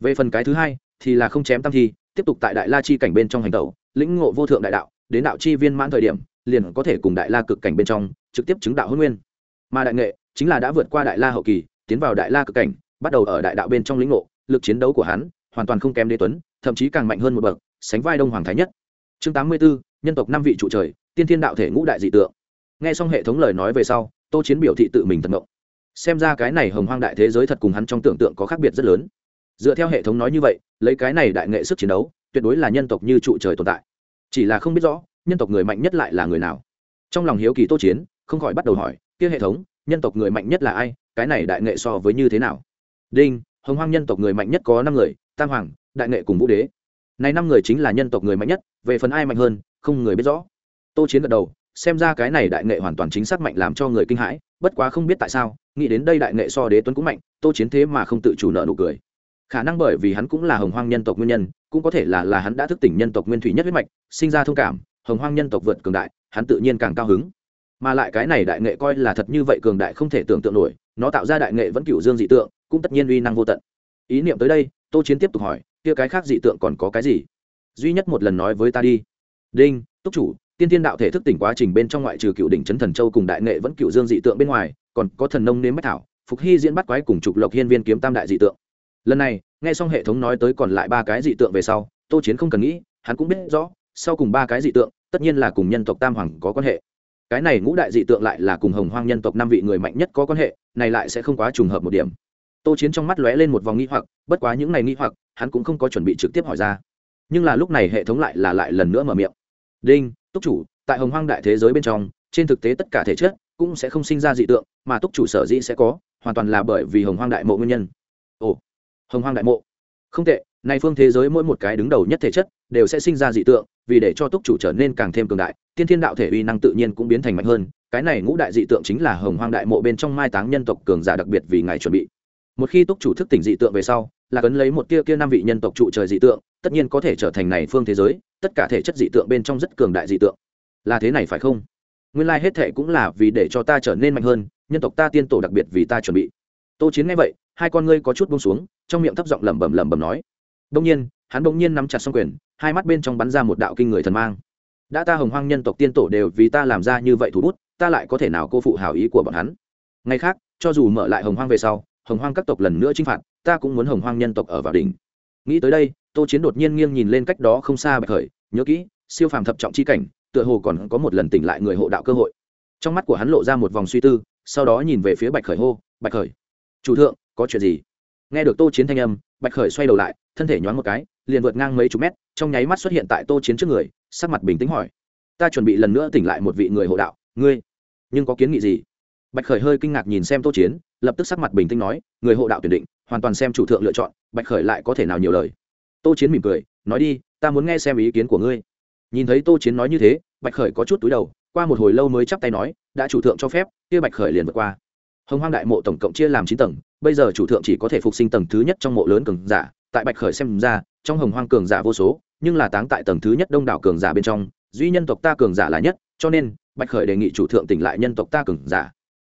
Về phần cái thứ hai thì là không chém tam thi tiếp tục tại đại la chi cảnh bên trong hành tẩu lĩnh ngộ vô thượng đại đạo đến đạo chi viên mãn thời điểm liền có thể cùng đại la cực cảnh bên trong trực tiếp chứng đạo hôn nguyên. Mà đại nghệ chính là đã vượt qua đại la hậu kỳ tiến vào đại la cực cảnh bắt đầu ở đại đạo bên trong lĩnh ngộ lực chiến đấu của hắn hoàn toàn không kém đế tuấn thậm chí càng mạnh hơn một bậc sánh vai đông hoàng thái nhất. Chương tám mươi 84, nhân tộc năm vị trụ trời tiên thiên đạo thể ngũ đại dị tượng. Nghe xong hệ thống lời nói về sau tô chiến biểu thị tự mình thật ngộng xem ra cái này hồng hoang đại thế giới thật cùng hắn trong tưởng tượng có khác biệt rất lớn dựa theo hệ thống nói như vậy, lấy cái này đại nghệ sức chiến đấu, tuyệt đối là nhân tộc như trụ trời tồn tại. Chỉ là không biết rõ, nhân tộc người mạnh nhất lại là người nào. Trong lòng hiếu kỳ tô chiến, không khỏi bắt đầu hỏi, kia hệ thống, nhân tộc người mạnh nhất là ai? Cái này đại nghệ so với như thế nào? Đinh, hồng hoang nhân tộc người mạnh nhất có năm người, tam hoàng, đại nghệ cùng vũ đế. Này năm người chính là nhân tộc người mạnh nhất, về phần ai mạnh hơn, không người biết rõ. Tô chiến gật đầu, xem ra cái này đại nghệ hoàn toàn chính xác mạnh làm cho người kinh hãi, bất quá không biết tại sao, nghĩ đến đây đại nghệ so đế tuấn cũng mạnh, tô chiến thế mà không tự chủ nợ nụ cười khả năng bởi vì hắn cũng là hồng hoang nhân tộc nguyên nhân, cũng có thể là là hắn đã thức tỉnh nhân tộc nguyên thủy nhất huyết mạch, sinh ra thông cảm, hồng hoang nhân tộc vượt cường đại, hắn tự nhiên càng cao hứng. Mà lại cái này đại nghệ coi là thật như vậy cường đại không thể tưởng tượng nổi, nó tạo ra đại nghệ vẫn cựu dương dị tượng, cũng tất nhiên uy năng vô tận. Ý niệm tới đây, tô chiến tiếp tục hỏi, kia cái khác dị tượng còn có cái gì? Duy nhất một lần nói với ta đi. Đinh, túc chủ, tiên thiên đạo thể thức tỉnh quá trình bên trong ngoại trừ cựu đỉnh trấn thần châu cùng đại nghệ vẫn cựu dương dị tượng bên ngoài, còn có thần nông nếm bách thảo, phục hy diễn bắt quái cùng trục lộc hiên viên kiếm tam đại dị tượng lần này, nghe xong hệ thống nói tới còn lại ba cái dị tượng về sau, tô chiến không cần nghĩ, hắn cũng biết rõ, sau cùng ba cái dị tượng, tất nhiên là cùng nhân tộc tam hoàng có quan hệ. Cái này ngũ đại dị tượng lại là cùng hồng hoang nhân tộc năm vị người mạnh nhất có quan hệ, này lại sẽ không quá trùng hợp một điểm. Tô chiến trong mắt lóe lên một vòng nghi hoặc, bất quá những này nghi hoặc, hắn cũng không có chuẩn bị trực tiếp hỏi ra. Nhưng là lúc này hệ thống lại là lại lần nữa mở miệng. Đinh, túc chủ, tại hồng hoang đại thế giới bên trong, trên thực tế tất cả thể chất cũng sẽ không sinh ra dị tượng, mà túc chủ sở dĩ sẽ có, hoàn toàn là bởi vì hồng hoang đại mộ nguyên nhân. Ồ hồng hoang đại mộ. Không tệ nay phương thế giới mỗi một cái đứng đầu nhất thể chất đều sẽ sinh ra dị tượng, vì để cho túc chủ trở nên càng thêm cường đại, tiên thiên đạo thể uy năng tự nhiên cũng biến thành mạnh hơn. Cái này ngũ đại dị tượng chính là hồng hoang đại mộ bên trong mai táng nhân tộc cường giả đặc biệt vì ngài chuẩn bị. Một khi túc chủ thức tỉnh dị tượng về sau, là cấn lấy một tia kia năm vị nhân tộc trụ trời dị tượng, tất nhiên có thể trở thành này phương thế giới, tất cả thể chất dị tượng bên trong rất cường đại dị tượng. Là thế này phải không? Nguyên lai hết thệ cũng là vì để cho ta trở nên mạnh hơn, nhân tộc ta tiên tổ đặc biệt vì ta chuẩn bị. Tô chiến nghe vậy hai con ngươi có chút buông xuống, trong miệng thấp giọng lẩm bẩm lẩm bẩm nói. Đông nhiên, hắn bỗng nhiên nắm chặt xong quyền, hai mắt bên trong bắn ra một đạo kinh người thần mang. Đã ta hồng hoang nhân tộc tiên tổ đều vì ta làm ra như vậy thủ bút, ta lại có thể nào cô phụ hảo ý của bọn hắn? Ngay khác, cho dù mở lại hồng hoang về sau, hồng hoang các tộc lần nữa chinh phạt, ta cũng muốn hồng hoang nhân tộc ở vào đỉnh. Nghĩ tới đây, tô chiến đột nhiên nghiêng nhìn lên cách đó không xa bạch khởi, nhớ kỹ, siêu phàm thập trọng chi cảnh, tựa hồ còn có một lần tỉnh lại người hộ đạo cơ hội. Trong mắt của hắn lộ ra một vòng suy tư, sau đó nhìn về phía bạch khởi hô, bạch khởi, chủ thượng có chuyện gì? Nghe được tô chiến thanh âm, bạch khởi xoay đầu lại, thân thể nhoáng một cái, liền vượt ngang mấy chục mét, trong nháy mắt xuất hiện tại tô chiến trước người, sắc mặt bình tĩnh hỏi. Ta chuẩn bị lần nữa tỉnh lại một vị người hộ đạo, ngươi, nhưng có kiến nghị gì? Bạch khởi hơi kinh ngạc nhìn xem tô chiến, lập tức sắc mặt bình tĩnh nói, người hộ đạo tuyển định, hoàn toàn xem chủ thượng lựa chọn, bạch khởi lại có thể nào nhiều lời? Tô chiến mỉm cười, nói đi, ta muốn nghe xem ý kiến của ngươi. Nhìn thấy tô chiến nói như thế, bạch khởi có chút túi đầu, qua một hồi lâu mới chắp tay nói, đã chủ thượng cho phép, kia bạch khởi liền vượt qua. Hồng hoang đại mộ tổng cộng chia làm chín tầng bây giờ chủ thượng chỉ có thể phục sinh tầng thứ nhất trong mộ lớn cường giả, tại bạch khởi xem ra, trong hồng hoang cường giả vô số, nhưng là táng tại tầng thứ nhất đông đảo cường giả bên trong, duy nhân tộc ta cường giả là nhất, cho nên, bạch khởi đề nghị chủ thượng tỉnh lại nhân tộc ta cường giả.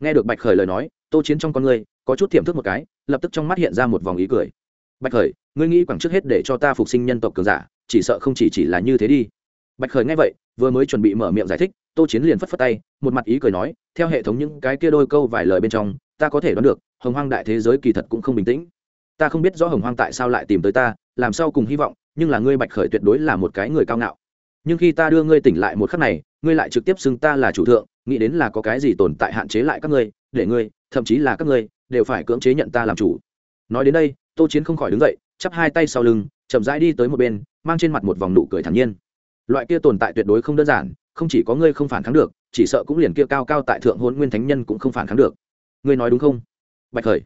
Nghe được bạch khởi lời nói, tô chiến trong con người có chút tiềm thức một cái, lập tức trong mắt hiện ra một vòng ý cười. Bạch khởi, ngươi nghĩ quẳng trước hết để cho ta phục sinh nhân tộc cường giả, chỉ sợ không chỉ chỉ là như thế đi. Bạch khởi nghe vậy, vừa mới chuẩn bị mở miệng giải thích, tô chiến liền phất phất tay, một mặt ý cười nói, theo hệ thống những cái kia đôi câu vài lời bên trong, ta có thể đoán được hồng hoang đại thế giới kỳ thật cũng không bình tĩnh. Ta không biết rõ hồng hoang tại sao lại tìm tới ta, làm sao cùng hy vọng, nhưng là ngươi bạch khởi tuyệt đối là một cái người cao ngạo. Nhưng khi ta đưa ngươi tỉnh lại một khắc này, ngươi lại trực tiếp xưng ta là chủ thượng, nghĩ đến là có cái gì tồn tại hạn chế lại các ngươi, để ngươi, thậm chí là các ngươi, đều phải cưỡng chế nhận ta làm chủ. Nói đến đây, tô chiến không khỏi đứng dậy, chắp hai tay sau lưng, chậm rãi đi tới một bên, mang trên mặt một vòng nụ cười thản nhiên. Loại kia tồn tại tuyệt đối không đơn giản, không chỉ có ngươi không phản kháng được, chỉ sợ cũng liền kia cao cao tại thượng hôn nguyên thánh nhân cũng không phản kháng được. Ngươi nói đúng không? Bạch khởi.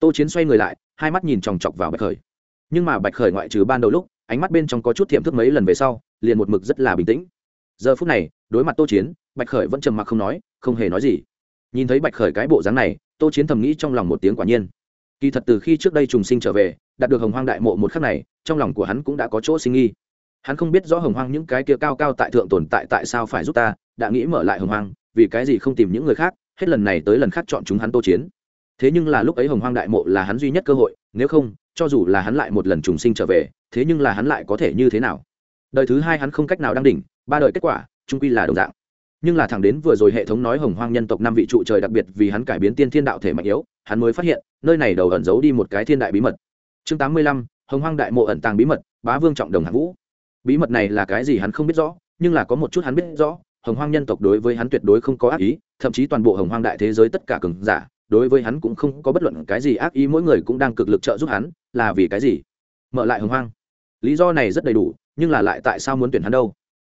Tô chiến xoay người lại, hai mắt nhìn chòng chọc vào bạch khởi. Nhưng mà bạch khởi ngoại trừ ban đầu lúc, ánh mắt bên trong có chút thiệm thức mấy lần về sau, liền một mực rất là bình tĩnh. Giờ phút này, đối mặt tô chiến, bạch khởi vẫn trầm mặc không nói, không hề nói gì. Nhìn thấy bạch khởi cái bộ dáng này, tô chiến thầm nghĩ trong lòng một tiếng quả nhiên. Kỳ thật từ khi trước đây trùng sinh trở về, đạt được hồng hoang đại mộ một khắc này, trong lòng của hắn cũng đã có chỗ sinh nghi. Hắn không biết rõ hồng hoang những cái kia cao cao tại thượng tồn tại tại sao phải giúp ta, đã nghĩ mở lại hồng hoang, vì cái gì không tìm những người khác, hết lần này tới lần khác chọn chúng hắn tô chiến thế nhưng là lúc ấy hồng hoang đại mộ là hắn duy nhất cơ hội, nếu không, cho dù là hắn lại một lần trùng sinh trở về, thế nhưng là hắn lại có thể như thế nào? Đời thứ hai hắn không cách nào đăng đỉnh, ba đời kết quả trung quy là đồng dạng. Nhưng là thẳng đến vừa rồi hệ thống nói hồng hoang nhân tộc năm vị trụ trời đặc biệt vì hắn cải biến tiên thiên đạo thể mạnh yếu, hắn mới phát hiện, nơi này đầu ẩn giấu đi một cái thiên đại bí mật. Chương tám mươi lăm, hồng hoang đại mộ ẩn tàng bí mật, bá vương trọng đồng hạng vũ. Bí mật này là cái gì hắn không biết rõ, nhưng là có một chút hắn biết rõ, hồng hoang nhân tộc đối với hắn tuyệt đối không có ác ý, thậm chí toàn bộ hồng hoang đại thế giới tất cả cường giả đối với hắn cũng không có bất luận cái gì ác ý, mỗi người cũng đang cực lực trợ giúp hắn, là vì cái gì? Mở lại hồng hoang. Lý do này rất đầy đủ, nhưng là lại tại sao muốn tuyển hắn đâu?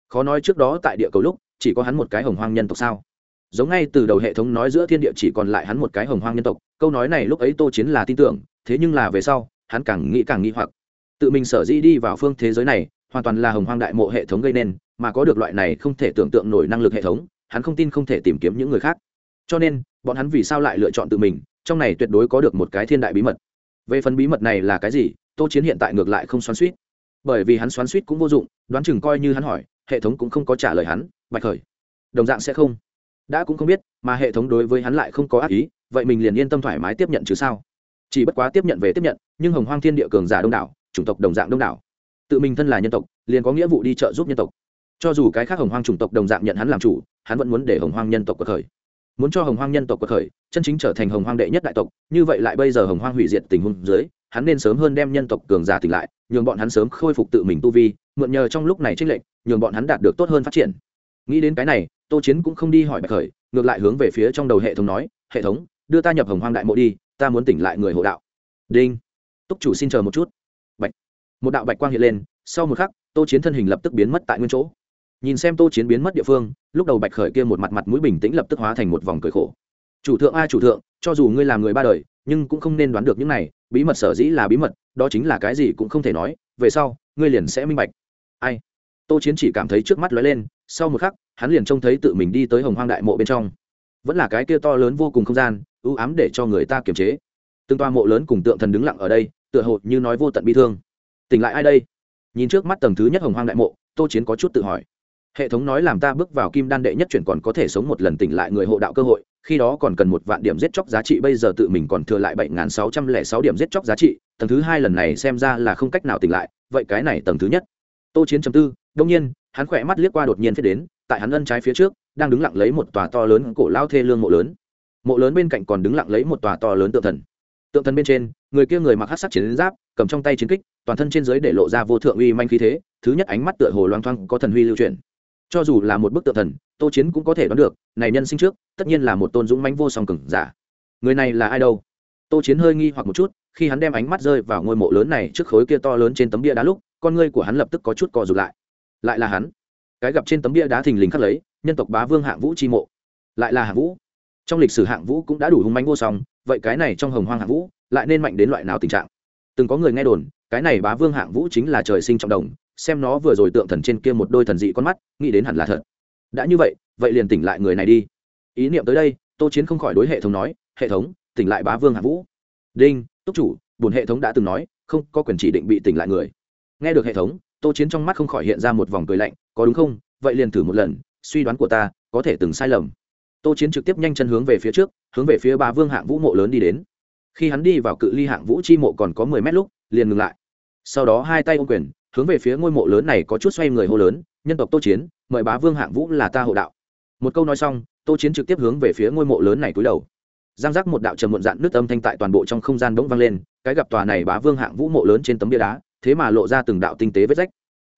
Khó nói trước đó tại địa cầu lúc, chỉ có hắn một cái hồng hoang nhân tộc sao? Giống ngay từ đầu hệ thống nói giữa thiên địa chỉ còn lại hắn một cái hồng hoang nhân tộc, câu nói này lúc ấy tô chiến là tin tưởng, thế nhưng là về sau, hắn càng nghĩ càng nghi hoặc. Tự mình sở dĩ đi vào phương thế giới này, hoàn toàn là hồng hoang đại mộ hệ thống gây nên, mà có được loại này không thể tưởng tượng nổi năng lực hệ thống, hắn không tin không thể tìm kiếm những người khác. Cho nên bọn hắn vì sao lại lựa chọn tự mình, trong này tuyệt đối có được một cái thiên đại bí mật. Về phần bí mật này là cái gì, tô chiến hiện tại ngược lại không xoắn suýt. Bởi vì hắn xoắn suýt cũng vô dụng, đoán chừng coi như hắn hỏi, hệ thống cũng không có trả lời hắn, bạch khởi. Đồng dạng sẽ không. Đã cũng không biết, mà hệ thống đối với hắn lại không có ác ý, vậy mình liền yên tâm thoải mái tiếp nhận chứ sao? Chỉ bất quá tiếp nhận về tiếp nhận, nhưng hồng hoang thiên địa cường giả đông đảo, chủng tộc đồng dạng đông đảo. Tự mình thân là nhân tộc, liền có nghĩa vụ đi trợ giúp nhân tộc. Cho dù cái khác hồng hoang chủng tộc đồng dạng nhận hắn làm chủ, hắn vẫn muốn để hồng hoang nhân tộc cuộc khởi muốn cho hồng hoang nhân tộc cuộc khởi, chân chính trở thành hồng hoang đệ nhất đại tộc, như vậy lại bây giờ hồng hoang hủy diệt tình huống dưới, hắn nên sớm hơn đem nhân tộc cường giả tỉnh lại, nhường bọn hắn sớm khôi phục tự mình tu vi, mượn nhờ trong lúc này trích lệnh nhường bọn hắn đạt được tốt hơn phát triển. Nghĩ đến cái này, tô chiến cũng không đi hỏi bạch khởi, ngược lại hướng về phía trong đầu hệ thống nói, hệ thống, đưa ta nhập hồng hoang đại mộ đi, ta muốn tỉnh lại người hộ đạo. Đinh. Túc chủ xin chờ một chút. Bạch. Một đạo bạch quang hiện lên, sau một khắc, tô chiến thân hình lập tức biến mất tại nguyên chỗ nhìn xem tô chiến biến mất địa phương, lúc đầu bạch khởi kia một mặt mặt mũi bình tĩnh lập tức hóa thành một vòng cười khổ. Chủ thượng a, chủ thượng, cho dù ngươi là người ba đời, nhưng cũng không nên đoán được những này, bí mật sở dĩ là bí mật, đó chính là cái gì cũng không thể nói, về sau, ngươi liền sẽ minh bạch. Ai? Tô chiến chỉ cảm thấy trước mắt lóe lên, sau một khắc, hắn liền trông thấy tự mình đi tới hồng hoang đại mộ bên trong. Vẫn là cái kia to lớn vô cùng không gian, ưu ám để cho người ta kiềm chế. Từng toa mộ lớn cùng tượng thần đứng lặng ở đây, tựa hồ như nói vô tận bi thương. Tỉnh lại ai đây? Nhìn trước mắt tầng thứ nhất hồng hoang đại mộ, tô chiến có chút tự hỏi hệ thống nói làm ta bước vào kim đan đệ nhất chuyển còn có thể sống một lần tỉnh lại người hộ đạo cơ hội, khi đó còn cần một vạn điểm giết chóc giá trị, bây giờ tự mình còn thừa lại bảy nghìn sáu trăm lẻ sáu điểm giết chóc giá trị, tầng thứ hai lần này xem ra là không cách nào tỉnh lại, vậy cái này tầng thứ nhất. Tô chiến chấm tư đông nhiên, hắn khỏe mắt liếc qua đột nhiên phía đến, tại hắn ân trái phía trước, đang đứng lặng lấy một tòa to lớn cổ lao thê lương mộ lớn. Mộ lớn bên cạnh còn đứng lặng lấy một tòa to lớn tượng thần. Tượng thần bên trên, người kia người mặc hát sắc chiến giáp, cầm trong tay chiến kích, toàn thân trên dưới để lộ ra vô thượng uy manh khí thế, thứ nhất ánh mắt tựa hồ loang thoang có thần huy lưu truyền cho dù là một bức tượng thần, tô chiến cũng có thể đoán được, này nhân sinh trước, tất nhiên là một tôn dũng mãnh vô song cừng giả. Người này là ai đâu? Tô chiến hơi nghi hoặc một chút, khi hắn đem ánh mắt rơi vào ngôi mộ lớn này trước khối kia to lớn trên tấm bia đá lúc, con ngươi của hắn lập tức có chút cò rụt lại. Lại là hắn. Cái gặp trên tấm bia đá thình lình khắc lấy, nhân tộc bá vương hạng vũ chi mộ. Lại là hạng vũ. Trong lịch sử hạng vũ cũng đã đủ hung manh vô song, vậy cái này trong hồng hoang hạng vũ, lại nên mạnh đến loại nào tình trạng? Từng có người nghe đồn, cái này bá vương hạng vũ chính là trời sinh trọng đồng xem nó vừa rồi tượng thần trên kia một đôi thần dị con mắt, nghĩ đến hẳn là thật. Đã như vậy vậy liền tỉnh lại người này đi. Ý niệm tới đây, tô chiến không khỏi đối hệ thống nói, hệ thống, tỉnh lại bá vương hạng vũ. Đinh, túc chủ bùn hệ thống đã từng nói, không, có quyền chỉ định bị tỉnh lại người. Nghe được hệ thống, tô chiến trong mắt không khỏi hiện ra một vòng cười lạnh, có đúng không? Vậy liền thử một lần, suy đoán của ta, có thể từng sai lầm. Tô chiến trực tiếp nhanh chân hướng về phía trước, hướng về phía ba vương hạng vũ mộ lớn đi đến. Khi hắn đi vào cự ly hạng vũ chi mộ còn có mười mét lúc, liền ngừng lại. Sau đó hai tay ô quyền hướng về phía ngôi mộ lớn này có chút xoay người hô lớn, nhân tộc tô chiến, mời bá vương hạng vũ là ta hộ đạo. Một câu nói xong, tô chiến trực tiếp hướng về phía ngôi mộ lớn này cúi đầu. Giang giác một đạo trầm muộn dạn nước âm thanh tại toàn bộ trong không gian bỗng vang lên, cái gặp tòa này bá vương hạng vũ mộ lớn trên tấm bia đá, thế mà lộ ra từng đạo tinh tế vết rách.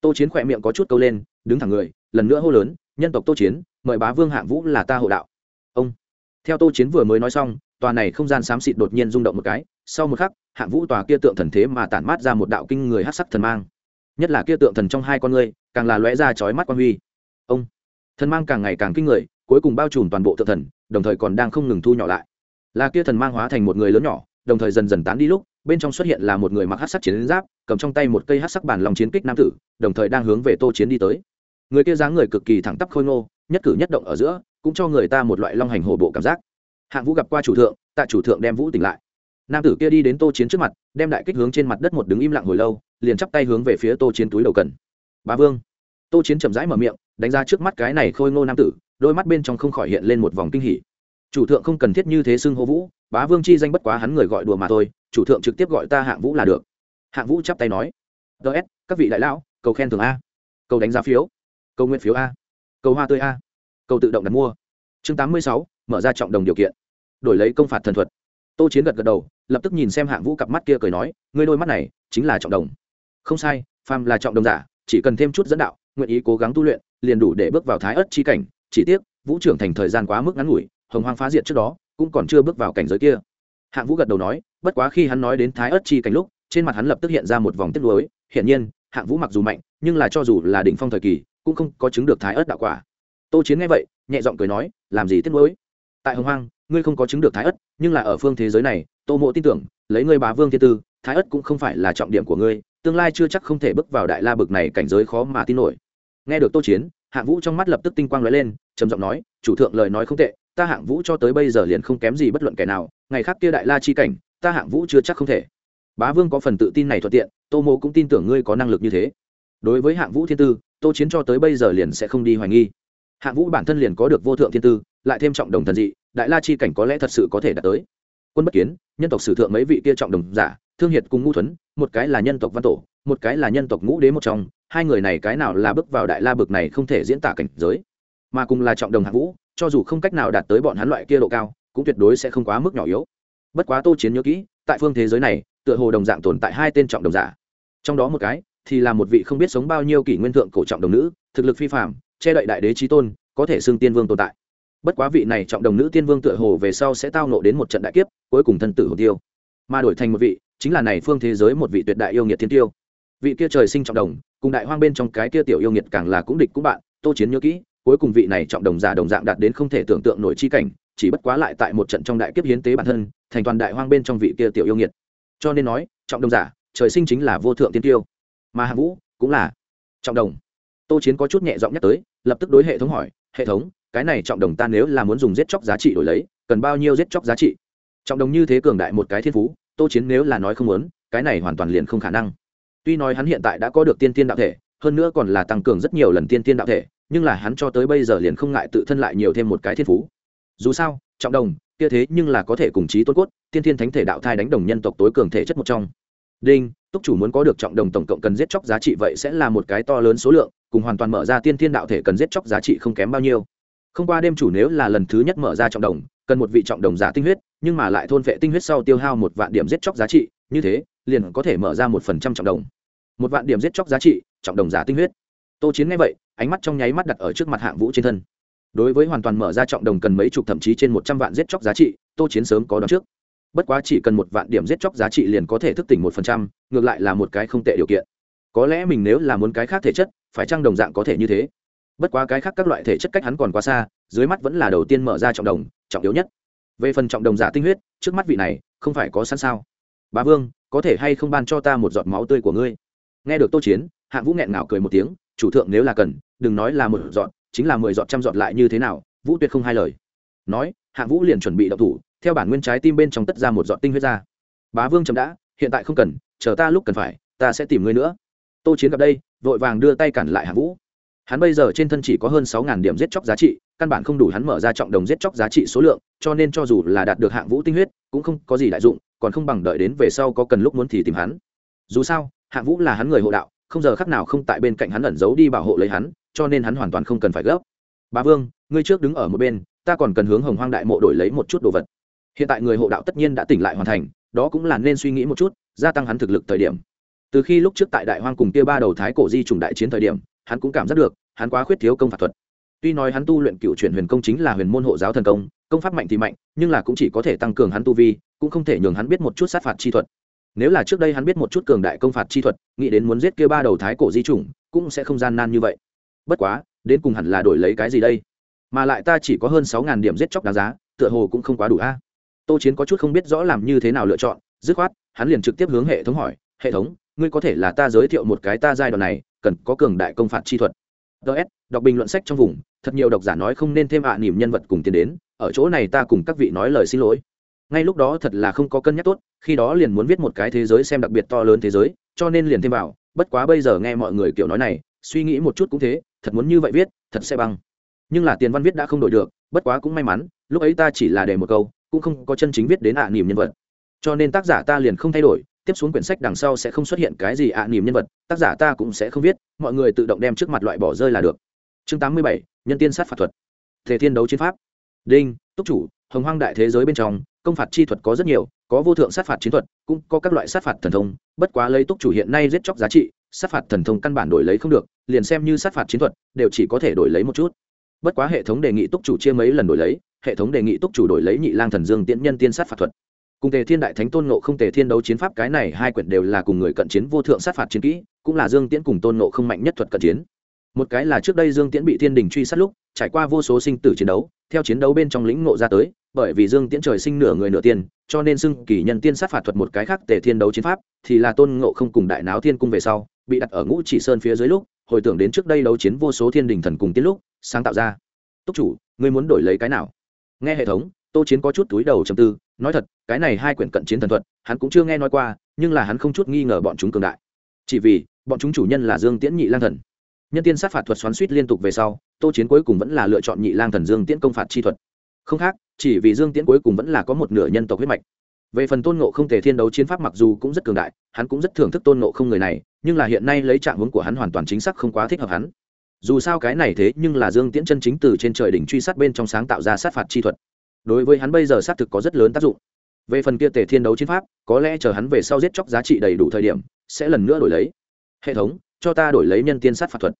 Tô chiến khỏe miệng có chút câu lên, đứng thẳng người, lần nữa hô lớn, nhân tộc tô chiến, mời bá vương hạng vũ là ta hộ đạo. Ông. Theo tô chiến vừa mới nói xong, tòa này không gian xám xịt đột nhiên rung động một cái, sau một khắc, hạng vũ tòa kia tượng thần thế mà tản mát ra một đạo kinh người hát sắc thần mang nhất là kia tượng thần trong hai con ngươi, càng là lóe ra chói mắt quan huy. Ông, thần mang càng ngày càng kinh người, cuối cùng bao trùm toàn bộ tượng thần, đồng thời còn đang không ngừng thu nhỏ lại. Là kia thần mang hóa thành một người lớn nhỏ, đồng thời dần dần tán đi lúc, bên trong xuất hiện là một người mặc hát sắc chiến giáp, cầm trong tay một cây hát sắc bản lòng chiến kích nam tử, đồng thời đang hướng về tô chiến đi tới. Người kia dáng người cực kỳ thẳng tắp khôi ngô, nhất cử nhất động ở giữa, cũng cho người ta một loại long hành hổ bộ cảm giác. Hạng vũ gặp qua chủ thượng, tạ chủ thượng đem vũ tỉnh lại. Nam tử kia đi đến tô chiến trước mặt, đem đại kích hướng trên mặt đất một đứng im lặng hồi lâu liền chắp tay hướng về phía tô chiến túi đầu cần. Bá vương. Tô chiến chậm rãi mở miệng, đánh ra trước mắt cái này khôi ngô nam tử, đôi mắt bên trong không khỏi hiện lên một vòng kinh hỉ. Chủ thượng không cần thiết như thế xưng hô vũ, bá vương chi danh bất quá hắn người gọi đùa mà thôi, chủ thượng trực tiếp gọi ta hạng vũ là được. Hạng vũ chắp tay nói. Ts các vị đại lão, cầu khen thường a. Cầu đánh giá phiếu. Cầu nguyện phiếu a. Cầu hoa tươi a. Cầu tự động đặt mua. Chương tám mươi sáu, mở ra trọng đồng điều kiện. Đổi lấy công phạt thần thuật. Tô chiến gật gật đầu, lập tức nhìn xem hạng vũ cặp mắt kia cười nói, ngươi đôi mắt này chính là trọng đồng không sai, phàm là trọng đồng giả, chỉ cần thêm chút dẫn đạo, nguyện ý cố gắng tu luyện, liền đủ để bước vào thái ất chi cảnh. Chỉ tiếc, vũ trưởng thành thời gian quá mức ngắn ngủi, hồng hoang phá diệt trước đó, cũng còn chưa bước vào cảnh giới kia. Hạng vũ gật đầu nói, bất quá khi hắn nói đến thái ất chi cảnh lúc, trên mặt hắn lập tức hiện ra một vòng tiếc nuối. Hiển nhiên, hạng vũ mặc dù mạnh, nhưng là cho dù là đỉnh phong thời kỳ, cũng không có chứng được thái ất đạo quả. Tô chiến nghe vậy, nhẹ giọng cười nói, làm gì tiếc nuối? Tại hồng hoang, ngươi không có chứng được thái ất nhưng là ở phương thế giới này, tô mộ tin tưởng, lấy ngươi bá vương thiên tư thái ất cũng không phải là trọng điểm của ngươi, tương lai chưa chắc không thể bước vào đại la bực này cảnh giới khó mà tin nổi. Nghe được tô chiến, hạng vũ trong mắt lập tức tinh quang lóe lên, trầm giọng nói, chủ thượng lời nói không tệ, ta hạng vũ cho tới bây giờ liền không kém gì bất luận kẻ nào, ngày khác kia đại la chi cảnh, ta hạng vũ chưa chắc không thể. Bá vương có phần tự tin này thuận tiện, tô mô cũng tin tưởng ngươi có năng lực như thế. Đối với hạng vũ thiên tư, tô chiến cho tới bây giờ liền sẽ không đi hoài nghi. Hạng vũ bản thân liền có được vô thượng thiên tư, lại thêm trọng đồng thần dị, đại la chi cảnh có lẽ thật sự có thể đạt tới. Quân bất kiến, nhân tộc sử thượng mấy vị kia trọng đồng giả thương hiệt cùng ngũ thuấn, một cái là nhân tộc văn tổ, một cái là nhân tộc ngũ đế một trong, hai người này cái nào là bước vào đại la bực này không thể diễn tả cảnh giới. Mà cùng là trọng đồng hạng vũ, cho dù không cách nào đạt tới bọn hắn loại kia độ cao, cũng tuyệt đối sẽ không quá mức nhỏ yếu. Bất quá tô chiến nhớ kỹ, tại phương thế giới này, tựa hồ đồng dạng tồn tại hai tên trọng đồng giả. Trong đó một cái, thì là một vị không biết sống bao nhiêu kỷ nguyên thượng cổ trọng đồng nữ, thực lực phi phạm che đậy đại đế trí tôn, có thể xưng tiên vương tồn tại. Bất quá vị này trọng đồng nữ tiên vương tựa hồ về sau sẽ tao nộ đến một trận đại kiếp, cuối cùng thân tử hồ tiêu. Mà đổi thành một vị chính là này phương thế giới một vị tuyệt đại yêu nghiệt thiên tiêu. Vị kia trời sinh trọng đồng, cùng đại hoang bên trong cái kia tiểu yêu nghiệt càng là cũng địch cũng bạn, tô chiến nhớ kỹ, cuối cùng vị này trọng đồng giả đồng dạng đạt đến không thể tưởng tượng nổi chi cảnh, chỉ bất quá lại tại một trận trong đại kiếp hiến tế bản thân, thành toàn đại hoang bên trong vị kia tiểu yêu nghiệt. Cho nên nói, trọng đồng giả, trời sinh chính là vô thượng tiên tiêu. Mà hạng vũ cũng là trọng đồng. Tô chiến có chút nhẹ giọng nhắc tới, lập tức đối hệ thống hỏi, hệ thống, cái này trọng đồng ta nếu là muốn dùng giết chóc giá trị đổi lấy, cần bao nhiêu giết chóc giá trị? Trọng đồng như thế cường đại một cái thiên phú tô chiến nếu là nói không muốn, cái này hoàn toàn liền không khả năng. Tuy nói hắn hiện tại đã có được tiên tiên đạo thể, hơn nữa còn là tăng cường rất nhiều lần tiên tiên đạo thể, nhưng là hắn cho tới bây giờ liền không ngại tự thân lại nhiều thêm một cái thiên phú. Dù sao, trọng đồng, kia thế nhưng là có thể cùng chí tốt cốt, tiên tiên thánh thể đạo thai đánh đồng nhân tộc tối cường thể chất một trong. Đinh, túc chủ muốn có được trọng đồng tổng cộng cần giết chóc giá trị vậy sẽ là một cái to lớn số lượng, cùng hoàn toàn mở ra tiên tiên đạo thể cần giết chóc giá trị không kém bao nhiêu không qua đêm chủ nếu là lần thứ nhất mở ra trọng đồng, cần một vị trọng đồng giả tinh huyết, nhưng mà lại thôn vệ tinh huyết sau tiêu hao một vạn điểm giết chóc giá trị, như thế, liền có thể mở ra một phần trăm trọng đồng. Một vạn điểm giết chóc giá trị, trọng đồng giả tinh huyết. Tô chiến nghe vậy, ánh mắt trong nháy mắt đặt ở trước mặt hạng vũ trên thân. Đối với hoàn toàn mở ra trọng đồng cần mấy chục thậm chí trên một trăm vạn giết chóc giá trị, tô chiến sớm có đón trước. Bất quá chỉ cần một vạn điểm giết chóc giá trị liền có thể thức tỉnh một phần trăm, ngược lại là một cái không tệ điều kiện. Có lẽ mình nếu là muốn cái khác thể chất, phải chăng đồng dạng có thể như thế? Bất quá cái khác các loại thể chất cách hắn còn quá xa, dưới mắt vẫn là đầu tiên mở ra trọng đồng, trọng yếu nhất. Về phần trọng đồng giả tinh huyết, trước mắt vị này, không phải có sẵn sao? Bá vương, có thể hay không ban cho ta một giọt máu tươi của ngươi? Nghe được tô chiến hạng vũ nghẹn ngào cười một tiếng, chủ thượng nếu là cần, đừng nói là một giọt, chính là mười giọt trăm giọt lại như thế nào, vũ tuyệt không hai lời. Nói hạng vũ liền chuẩn bị đậu thủ, theo bản nguyên trái tim bên trong tất ra một giọt tinh huyết ra. Bá vương chấm đã, hiện tại không cần, chờ ta lúc cần phải, ta sẽ tìm ngươi nữa. Tô chiến gặp đây, vội vàng đưa tay cản lại hạng vũ hắn bây giờ trên thân chỉ có hơn sáu điểm giết chóc giá trị, căn bản không đủ hắn mở ra trọng đồng giết chóc giá trị số lượng, cho nên cho dù là đạt được hạng vũ tinh huyết, cũng không có gì đại dụng, còn không bằng đợi đến về sau có cần lúc muốn thì tìm hắn. Dù sao, hạng vũ là hắn người hộ đạo, không giờ khắc nào không tại bên cạnh hắn ẩn giấu đi bảo hộ lấy hắn, cho nên hắn hoàn toàn không cần phải gấp. Bà vương, ngươi trước đứng ở một bên, ta còn cần hướng hồng hoang đại mộ đổi lấy một chút đồ vật. Hiện tại người hộ đạo tất nhiên đã tỉnh lại hoàn thành, đó cũng là nên suy nghĩ một chút, gia tăng hắn thực lực thời điểm. Từ khi lúc trước tại đại hoang cùng kia ba đầu thái cổ di trùng đại chiến thời điểm hắn cũng cảm giác được, hắn quá khuyết thiếu công phạt thuật. Tuy nói hắn tu luyện cựu chuyển huyền công chính là huyền môn hộ giáo thần công công pháp mạnh thì mạnh, nhưng là cũng chỉ có thể tăng cường hắn tu vi, cũng không thể nhường hắn biết một chút sát phạt chi thuật. Nếu là trước đây hắn biết một chút cường đại công phạt chi thuật, nghĩ đến muốn giết kia ba đầu thái cổ di chủng, cũng sẽ không gian nan như vậy. Bất quá, đến cùng hẳn là đổi lấy cái gì đây? Mà lại ta chỉ có hơn sáu ngàn điểm giết chóc đáng giá, tựa hồ cũng không quá đủ a. Tô chiến có chút không biết rõ làm như thế nào lựa chọn, dứt khoát, hắn liền trực tiếp hướng hệ thống hỏi, hệ thống ngươi có thể là ta giới thiệu một cái ta giai đoạn này, cần có cường đại công phạt chi thuật. Ts đọc bình luận sách trong vùng, thật nhiều độc giả nói không nên thêm ạ à niềm nhân vật cùng tiến đến, ở chỗ này ta cùng các vị nói lời xin lỗi. Ngay lúc đó thật là không có cân nhắc tốt, khi đó liền muốn viết một cái thế giới xem đặc biệt to lớn thế giới, cho nên liền thêm vào, bất quá bây giờ nghe mọi người kiểu nói này, suy nghĩ một chút cũng thế, thật muốn như vậy viết, thật sẽ băng. Nhưng là tiền văn viết đã không đổi được, bất quá cũng may mắn, lúc ấy ta chỉ là để một câu, cũng không có chân chính viết đến ạ à niềm nhân vật. Cho nên tác giả ta liền không thay đổi tiếp xuống quyển sách đằng sau sẽ không xuất hiện cái gì ạ à niềm nhân vật, tác giả ta cũng sẽ không viết, mọi người tự động đem trước mặt loại bỏ rơi là được. Chương tám mươi bảy, nhân tiên sát phạt thuật. Thể thiên đấu chiến pháp. Đinh, túc chủ, hồng hoang đại thế giới bên trong, công phạt chi thuật có rất nhiều, có vô thượng sát phạt chiến thuật, cũng có các loại sát phạt thần thông, bất quá lấy túc chủ hiện nay giết chóc giá trị, sát phạt thần thông căn bản đổi lấy không được, liền xem như sát phạt chiến thuật, đều chỉ có thể đổi lấy một chút. Bất quá hệ thống đề nghị túc chủ chia mấy lần đổi lấy, hệ thống đề nghị túc chủ đổi lấy nhị lang thần dương tiễn nhân tiên sát phạt thuật cùng tề thiên đại thánh tôn nộ không tề thiên đấu chiến pháp, cái này hai quyển đều là cùng người cận chiến vô thượng sát phạt chiến kỹ, cũng là dương tiễn cùng tôn nộ không mạnh nhất thuật cận chiến. Một cái là trước đây dương tiễn bị thiên đình truy sát lúc, trải qua vô số sinh tử chiến đấu, theo chiến đấu bên trong lĩnh ngộ ra tới, bởi vì dương tiễn trời sinh nửa người nửa tiên cho nên xưng kỳ nhân tiên sát phạt thuật một cái khác tề thiên đấu chiến pháp, thì là tôn ngộ không cùng đại náo thiên cung về sau, bị đặt ở ngũ chỉ sơn phía dưới lúc, hồi tưởng đến trước đây đấu chiến vô số thiên đình thần cùng tiên lúc, sáng tạo ra. Túc chủ, ngươi muốn đổi lấy cái nào? Nghe hệ thống tô chiến có chút túi đầu chầm tư, nói thật, cái này hai quyển cận chiến thần thuật, hắn cũng chưa nghe nói qua, nhưng là hắn không chút nghi ngờ bọn chúng cường đại. Chỉ vì, bọn chúng chủ nhân là dương tiễn nhị lang thần. Nhân tiên sát phạt thuật xoắn suýt liên tục về sau, tô chiến cuối cùng vẫn là lựa chọn nhị lang thần dương tiễn công phạt chi thuật. Không khác, chỉ vì dương tiễn cuối cùng vẫn là có một nửa nhân tộc huyết mạch. Về phần tôn nộ không thể thiên đấu chiến pháp mặc dù cũng rất cường đại, hắn cũng rất thưởng thức tôn nộ không người này, nhưng là hiện nay lấy trạng hướng của hắn hoàn toàn chính xác không quá thích hợp hắn. Dù sao cái này thế nhưng là dương tiễn chân chính từ trên trời đỉnh truy sát bên trong sáng tạo ra sát phạt chi thuật đối với hắn bây giờ xác thực có rất lớn tác dụng. Về phần kia tề thiên đấu chiến pháp, có lẽ chờ hắn về sau giết chóc giá trị đầy đủ thời điểm, sẽ lần nữa đổi lấy. Hệ thống, cho ta đổi lấy nhân tiên sát phạt thuật.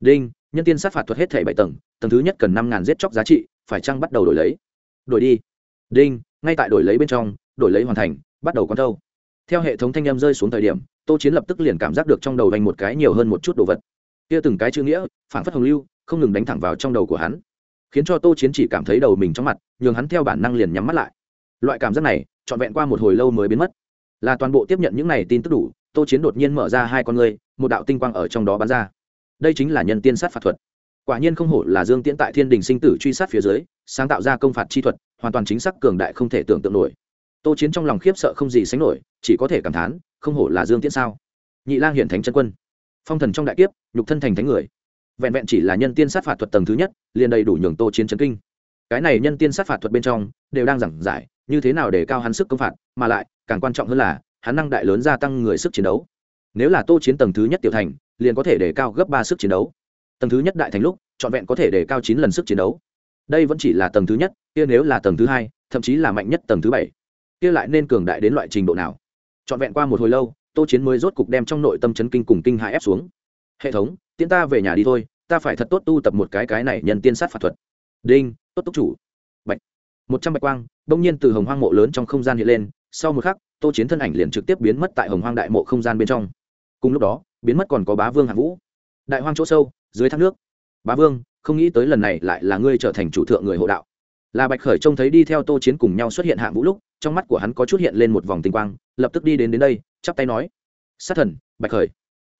Đinh, nhân tiên sát phạt thuật hết thể bảy tầng tầng thứ nhất cần năm ngàn giết chóc giá trị, phải chăng bắt đầu đổi lấy? Đổi đi. Đinh, ngay tại đổi lấy bên trong, đổi lấy hoàn thành, bắt đầu con thâu theo hệ thống thanh â m rơi xuống thời điểm, tô chiến lập tức liền cảm giác được trong đầu vành một cái nhiều hơn một chút đồ vật. Kia từng cái chữ nghĩa phản phất hồng lưu, không ngừng đánh thẳng vào trong đầu của hắn khiến cho tô chiến chỉ cảm thấy đầu mình trong mặt, nhường hắn theo bản năng liền nhắm mắt lại. Loại cảm giác này, trọn vẹn qua một hồi lâu mới biến mất. Là toàn bộ tiếp nhận những này tin tức đủ, tô chiến đột nhiên mở ra hai con ngươi, một đạo tinh quang ở trong đó bắn ra. Đây chính là nhân tiên sát phạt thuật. Quả nhiên không hổ là dương tiễn tại thiên đình sinh tử truy sát phía dưới, sáng tạo ra công phạt chi thuật, hoàn toàn chính xác cường đại không thể tưởng tượng nổi. Tô chiến trong lòng khiếp sợ không gì sánh nổi, chỉ có thể cảm thán, không hổ là dương tiễn sao? Nhị lang hiển thánh chân quân. Phong thần trong đại kiếp, nhục thân thành thánh người vẹn vẹn chỉ là nhân tiên sát phạt thuật tầng thứ nhất, liền đầy đủ nhường tô chiến chấn kinh. Cái này nhân tiên sát phạt thuật bên trong, đều đang giảng giải, như thế nào để cao hắn sức công phạt, mà lại, càng quan trọng hơn là, hắn năng đại lớn gia tăng người sức chiến đấu. Nếu là tô chiến tầng thứ nhất tiểu thành, liền có thể để cao gấp ba sức chiến đấu. Tầng thứ nhất đại thành lúc, trọn vẹn có thể để cao chín lần sức chiến đấu. Đây vẫn chỉ là tầng thứ nhất, kia nếu là tầng thứ hai, thậm chí là mạnh nhất tầng thứ bảy, kia lại nên cường đại đến loại trình độ nào? Trọn vẹn qua một hồi lâu, tô chiến mới rốt cục đem trong nội tâm chấn kinh cùng kinh hại ép xuống. Hệ thống tiễn ta về nhà đi thôi, ta phải thật tốt tu tập một cái cái này nhân tiên sát phạt thuật. Đinh, tốt túc chủ. Bạch. Một trăm bạch quang đông nhiên từ hồng hoang mộ lớn trong không gian hiện lên, sau một khắc, tô chiến thân ảnh liền trực tiếp biến mất tại hồng hoang đại mộ không gian bên trong. Cùng lúc đó, biến mất còn có bá vương hạ vũ. Đại hoang chỗ sâu, dưới thác nước. Bá vương, không nghĩ tới lần này lại là ngươi trở thành chủ thượng người hộ đạo. Là bạch khởi trông thấy đi theo tô chiến cùng nhau xuất hiện hạng vũ lúc, trong mắt của hắn có chút hiện lên một vòng tinh quang, lập tức đi đến đến đây, chắp tay nói. Sát thần, bạch khởi.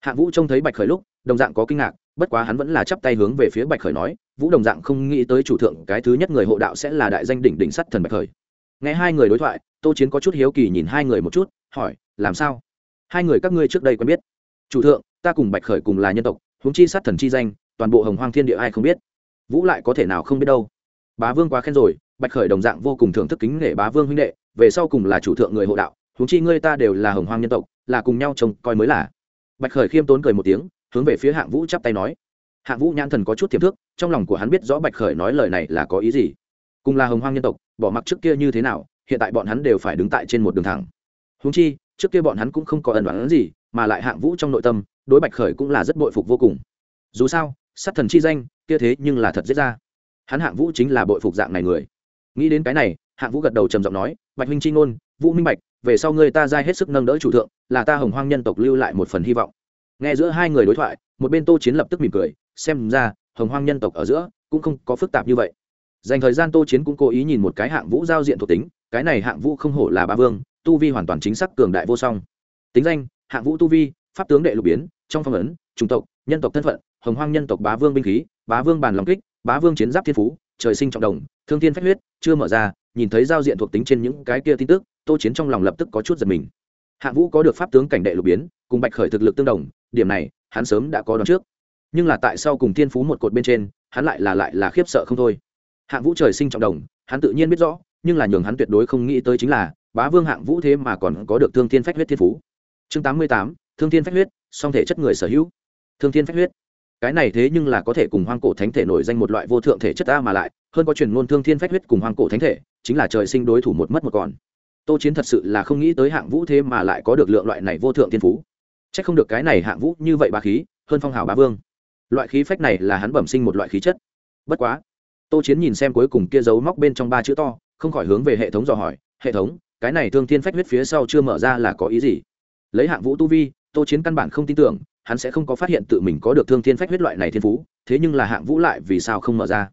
Hạng vũ trông thấy bạch khởi lúc đồng dạng có kinh ngạc, bất quá hắn vẫn là chắp tay hướng về phía bạch khởi nói, vũ đồng dạng không nghĩ tới chủ thượng cái thứ nhất người hộ đạo sẽ là đại danh đỉnh đỉnh sắt thần bạch khởi. Nghe hai người đối thoại, tô chiến có chút hiếu kỳ nhìn hai người một chút, hỏi, làm sao? Hai người các ngươi trước đây quen biết. Chủ thượng, ta cùng bạch khởi cùng là nhân tộc, huống chi sát thần chi danh, toàn bộ hồng hoang thiên địa ai không biết? Vũ lại có thể nào không biết đâu? Bá vương quá khen rồi, bạch khởi đồng dạng vô cùng thưởng thức kính nể bá vương huynh đệ, về sau cùng là chủ thượng người hộ đạo, huống chi ngươi ta đều là hồng hoang nhân tộc, là cùng nhau trông coi mới là. Bạch khởi khiêm tốn cười một tiếng hướng về phía hạng vũ chắp tay nói. Hạng vũ nhãn thần có chút tiềm thức trong lòng của hắn biết rõ bạch khởi nói lời này là có ý gì. Cùng là hồng hoang nhân tộc, bỏ mặc trước kia như thế nào, hiện tại bọn hắn đều phải đứng tại trên một đường thẳng. Húng chi, trước kia bọn hắn cũng không có ẩn đoán gì, mà lại hạng vũ trong nội tâm, đối bạch khởi cũng là rất bội phục vô cùng. Dù sao, sát thần chi danh, kia thế nhưng là thật dễ ra. Hắn hạng vũ chính là bội phục dạng này người. Nghĩ đến cái này, hạng vũ gật đầu trầm giọng nói, bạch huynh chi ngôn, vũ minh bạch, về sau ngươi ta dai hết sức nâng đỡ chủ thượng, là ta hồng hoang nhân tộc lưu lại một phần hy vọng nghe giữa hai người đối thoại, một bên tô chiến lập tức mỉm cười, xem ra, hồng hoang nhân tộc ở giữa, cũng không có phức tạp như vậy. Dành thời gian tô chiến cũng cố ý nhìn một cái hạng vũ giao diện thuộc tính, cái này hạng vũ không hổ là ba vương, tu vi hoàn toàn chính xác cường đại vô song. Tính danh, hạng vũ tu vi, pháp tướng đệ lục biến, trong phong ấn, chủng tộc, nhân tộc thân phận, hồng hoang nhân tộc bá vương binh khí, bá vương bàn lòng kích, bá vương chiến giáp thiên phú, trời sinh trọng đồng, thương thiên phách huyết, chưa mở ra, nhìn thấy giao diện thuộc tính trên những cái kia tin tức, tô chiến trong lòng lập tức có chút giật mình. Hạ vũ có được pháp tướng cảnh đệ lục biến, cùng bạch khởi thực lực tương đồng, điểm này, hắn sớm đã có đón trước. Nhưng là tại sao cùng thiên phú một cột bên trên, hắn lại là lại là khiếp sợ không thôi. Hạng vũ trời sinh trọng đồng, hắn tự nhiên biết rõ, nhưng là nhường hắn tuyệt đối không nghĩ tới chính là, bá vương hạng vũ thế mà còn có được thương thiên phách huyết thiên phú. Chương tám mươi tám, thương thiên phách huyết, song thể chất người sở hữu. Thương thiên phách huyết. Cái này thế nhưng là có thể cùng hoang cổ thánh thể nổi danh một loại vô thượng thể chất ta mà lại, hơn có truyền ngôn thương thiên phách huyết cùng hoang cổ thánh thể, chính là trời sinh đối thủ một mất một còn tô chiến thật sự là không nghĩ tới hạng vũ thế mà lại có được lượng loại này vô thượng thiên phú. C h ắ c không được cái này hạng vũ như vậy bà khí, hơn phong hào bá vương. Loại khí phách này là hắn bẩm sinh một loại khí chất. Bất quá, tô chiến nhìn xem cuối cùng kia giấu móc bên trong ba chữ to, không khỏi hướng về hệ thống dò hỏi, hệ thống, cái này thương thiên phách huyết phía sau chưa mở ra là có ý gì? Lấy hạng vũ tu vi, tô chiến căn bản không tin tưởng, hắn sẽ không có phát hiện tự mình có được thương thiên phách huyết loại này thiên phú, thế nhưng là hạng vũ lại vì sao không mở ra?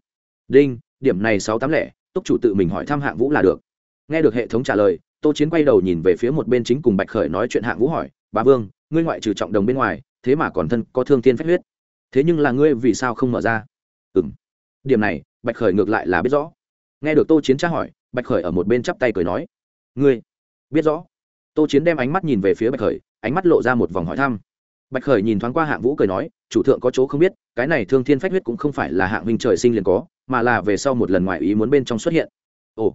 Đinh, điểm này sáu tám lẻ, túc chủ tự mình hỏi thăm hạng vũ là được. Nghe được hệ thống trả lời tô chiến quay đầu nhìn về phía một bên chính cùng bạch khởi nói chuyện hạng vũ hỏi bà vương, ngươi ngoại trừ trọng đồng bên ngoài, thế mà còn thân có thương thiên phách huyết. Thế nhưng là ngươi vì sao không mở ra? Ừ m điểm này, bạch khởi ngược lại là biết rõ. Nghe được tô chiến tra hỏi, bạch khởi ở một bên chắp tay cười nói, ngươi biết rõ. Tô chiến đem ánh mắt nhìn về phía bạch khởi, ánh mắt lộ ra một vòng hỏi thăm. Bạch khởi nhìn thoáng qua hạng vũ cười nói, chủ thượng có chỗ không biết, cái này thương thiên phách huyết cũng không phải là hạng huynh trời sinh liền có, mà là về sau một lần ngoài ý muốn bên trong xuất hiện. Ồ.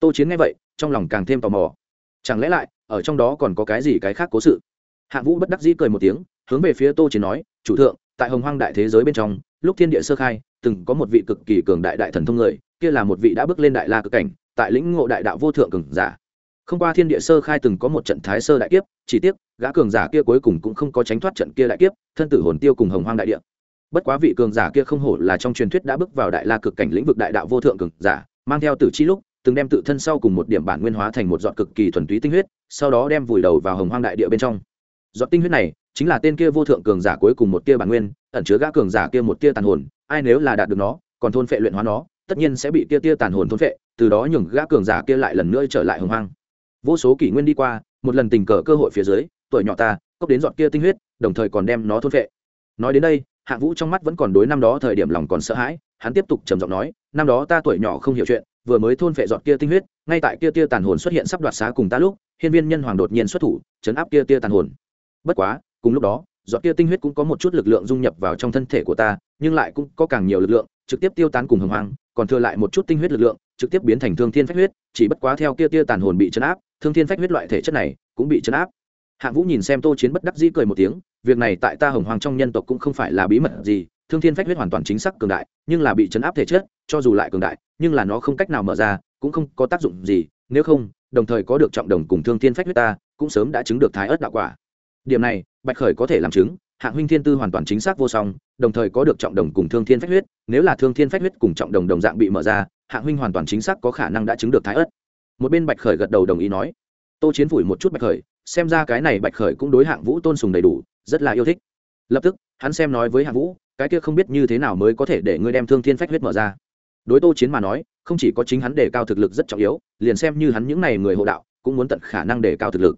Tô chiến nghe vậy trong lòng càng thêm tò mò. Chẳng lẽ lại, ở trong đó còn có cái gì cái khác cố sự? Hạng vũ bất đắc dĩ cười một tiếng, hướng về phía tô chiến nói, chủ thượng, tại hồng hoang đại thế giới bên trong, lúc thiên địa sơ khai, từng có một vị cực kỳ cường đại đại thần thông người, kia là một vị đã bước lên đại la cực cảnh, tại lĩnh ngộ đại đạo vô thượng cường giả. Không qua thiên địa sơ khai từng có một trận thái sơ đại kiếp, chỉ tiếc, gã cường giả kia cuối cùng cũng không có tránh thoát trận kia đại kiếp, thân tử hồn tiêu cùng hồng hoang đại địa. Bất quá vị cường giả kia không hổ là trong truyền thuyết đã bước vào đại la cực cảnh lĩnh vực đại đạo vô thượng cường giả, mang theo tử chi lúc từng đem tự thân sau cùng một điểm bản nguyên hóa thành một giọt cực kỳ thuần túy tinh huyết, sau đó đem vùi đầu vào hồng hoang đại địa bên trong giọt tinh huyết này chính là tên kia vô thượng cường giả cuối cùng một tia bản nguyên, ẩn chứa gã cường giả kia một tia tàn hồn, ai nếu là đạt được nó, còn thôn phệ luyện hóa nó, tất nhiên sẽ bị kia tia tàn hồn thôn phệ, từ đó nhường gã cường giả kia lại lần nữa trở lại hồng hoang vô số kỷ nguyên đi qua, một lần tình cờ cơ hội phía dưới, tuổi nhỏ ta, cốc đến dọn kia tinh huyết, đồng thời còn đem nó thôn phệ. nói đến đây hạng vũ trong mắt vẫn còn đối năm đó thời điểm lòng còn sợ hãi, hắn tiếp tục trầm giọng nói, năm đó ta tuổi nhỏ không hiểu chuyện vừa mới thôn vệ dọn kia tinh huyết, ngay tại kia tia tàn hồn xuất hiện sắp đoạt xá cùng ta lúc, hiên viên nhân hoàng đột nhiên xuất thủ, chấn áp kia tia tàn hồn. Bất quá, cùng lúc đó dọn kia tinh huyết cũng có một chút lực lượng dung nhập vào trong thân thể của ta, nhưng lại cũng có càng nhiều lực lượng, trực tiếp tiêu tán cùng hồng hoang, còn thừa lại một chút tinh huyết lực lượng, trực tiếp biến thành thương thiên phách huyết, chỉ bất quá theo kia tia tàn hồn bị chấn áp, thương thiên phách huyết loại thể chất này cũng bị chấn áp. Hạng vũ nhìn xem tô chiến bất đắc dĩ cười một tiếng, việc này tại ta hồng hoàng trong nhân tộc cũng không phải là bí mật gì, thương thiên phách huyết hoàn toàn chính xác cường đại, nhưng là bị chấn áp thể chất, cho dù lại cường đại nhưng là nó không cách nào mở ra, cũng không có tác dụng gì, nếu không, đồng thời có được trọng đồng cùng thương thiên phách huyết ta, cũng sớm đã chứng được thái ớt đạo quả. Điểm này, bạch khởi có thể làm chứng, hạng huynh thiên tư hoàn toàn chính xác vô song, đồng thời có được trọng đồng cùng thương thiên phách huyết, nếu là thương thiên phách huyết cùng trọng đồng đồng dạng bị mở ra, hạng huynh hoàn toàn chính xác có khả năng đã chứng được thái ớt. Một bên bạch khởi gật đầu đồng ý nói, tô chiến phủi một chút bạch khởi, xem ra cái này bạch khởi cũng đối hạng vũ tôn sùng đầy đủ, rất là yêu thích. Lập tức, hắn xem nói với hạng vũ, cái kia không biết như thế nào mới có thể để ngươi đem thương thiên phách huyết mở ra? Đối tô chiến mà nói, không chỉ có chính hắn đề cao thực lực rất trọng yếu, liền xem như hắn những n à y người hộ đạo, cũng muốn tận khả năng đề cao thực lực.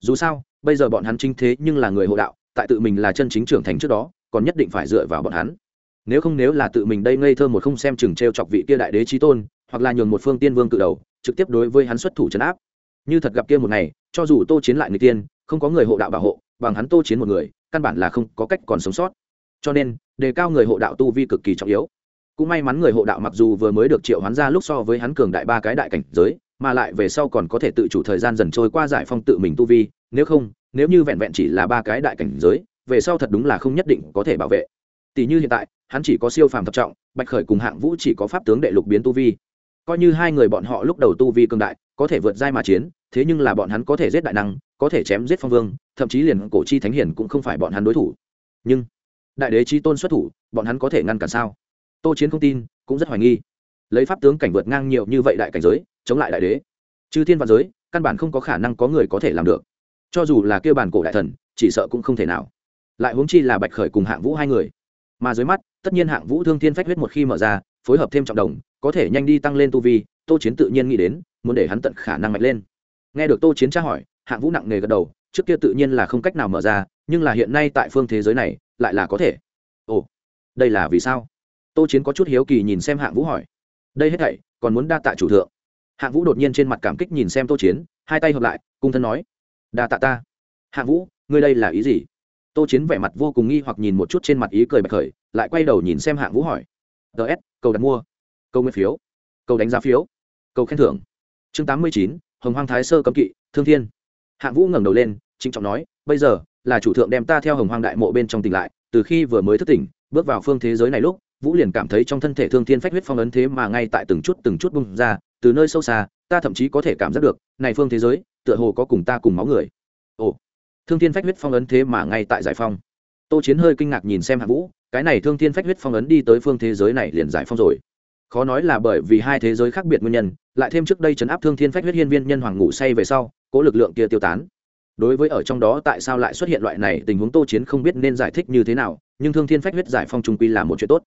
Dù sao, bây giờ bọn hắn chính thế nhưng là người hộ đạo, tại tự mình là chân chính trưởng thành trước đó, còn nhất định phải dựa vào bọn hắn. Nếu không nếu là tự mình đây ngây thơ một không xem chừng t r e o chọc vị kia đại đế trí tôn, hoặc là nhường một phương tiên vương cự đầu, trực tiếp đối với hắn xuất thủ trấn áp. Như thật gặp kia một ngày, cho dù tô chiến lại người tiên, không có người hộ đạo bảo hộ, bằng hắn tô chiến một người, căn bản là không có cách còn sống sót. Cho nên, đề cao người hộ đạo tu vi cực kỳ trọng yếu cũng may mắn người hộ đạo mặc dù vừa mới được triệu hoán ra lúc so với hắn cường đại ba cái đại cảnh giới, mà lại về sau còn có thể tự chủ thời gian dần trôi qua giải phong tự mình tu vi, nếu không, nếu như vẹn vẹn chỉ là ba cái đại cảnh giới, về sau thật đúng là không nhất định có thể bảo vệ. Tỷ như hiện tại, hắn chỉ có siêu phàm thập trọng, bạch khởi cùng hạng vũ chỉ có pháp tướng đệ lục biến tu vi. Coi như hai người bọn họ lúc đầu tu vi cường đại, có thể vượt giai mà chiến, thế nhưng là bọn hắn có thể giết đại năng, có thể chém giết phong vương, thậm chí liền cổ chi thánh hiển cũng không phải bọn hắn đối thủ. Nhưng, đại đế chi tôn xuất thủ, bọn hắn có thể ngăn cản sao? Tô chiến không tin, cũng rất hoài nghi. Lấy pháp tướng cảnh vượt ngang nhiều như vậy đại cảnh giới, chống lại đại đế. Chư thiên văn giới, căn bản không có khả năng có người có thể làm được. Cho dù là kêu bản cổ đại thần, chỉ sợ cũng không thể nào. Lại huống chi là bạch khởi cùng hạng vũ hai người. Mà dưới mắt, tất nhiên hạng vũ thương thiên phách huyết một khi mở ra, phối hợp thêm trọng đồng, có thể nhanh đi tăng lên tu vi, tô chiến tự nhiên nghĩ đến, muốn để hắn tận khả năng mạnh lên. Nghe được tô chiến tra hỏi, hạng vũ nặng nề gật đầu, trước kia tự nhiên là không cách nào mở ra, nhưng là hiện nay tại phương thế giới này, lại là có thể. Ồ, đây là vì sao? Tô chiến có chút hiếu kỳ nhìn xem hạng vũ hỏi, đây hết thảy, còn muốn đa tạ chủ thượng? Hạng vũ đột nhiên trên mặt cảm kích nhìn xem tô chiến, hai tay hợp lại, cung thân nói, đa tạ ta. Hạng vũ, ngươi đây là ý gì? Tô chiến vẻ mặt vô cùng nghi hoặc nhìn một chút trên mặt ý cười bạch khởi, lại quay đầu nhìn xem hạng vũ hỏi ts cầu đặt mua câu nguyên phiếu câu đánh giá phiếu câu khen thưởng. Chương tám mươi chín, hồng hoang thái sơ cấm kỵ, thương thiên. Hạng vũ ngẩng đầu lên chính trọng nói, bây giờ là chủ thượng đem ta theo hồng hoang đại mộ bên trong tỉnh lại, từ khi vừa mới thức tỉnh, bước vào phương thế giới này lúc vũ liền cảm thấy trong thân thể thương thiên phách huyết phong ấn thế mà ngay tại từng chút từng chút bung ra, từ nơi sâu xa, ta thậm chí có thể cảm giác được, này phương thế giới, tựa hồ có cùng ta cùng máu người. Ồ, thương thiên phách huyết phong ấn thế mà ngay tại giải phong. Tô chiến hơi kinh ngạc nhìn xem hạ vũ, cái này thương thiên phách huyết phong ấn đi tới phương thế giới này liền giải phong rồi. Khó nói là bởi vì hai thế giới khác biệt nguyên nhân, lại thêm trước đây chấn áp thương thiên phách huyết hiên viên nhân hoàng ngủ say về sau, cố lực lượng kia tiêu tán. Đối với ở trong đó tại sao lại xuất hiện loại này, tình huống tô chiến không biết nên giải thích như thế nào, nhưng thương thiên phách huyết giải phong trung quy là một chuyện tốt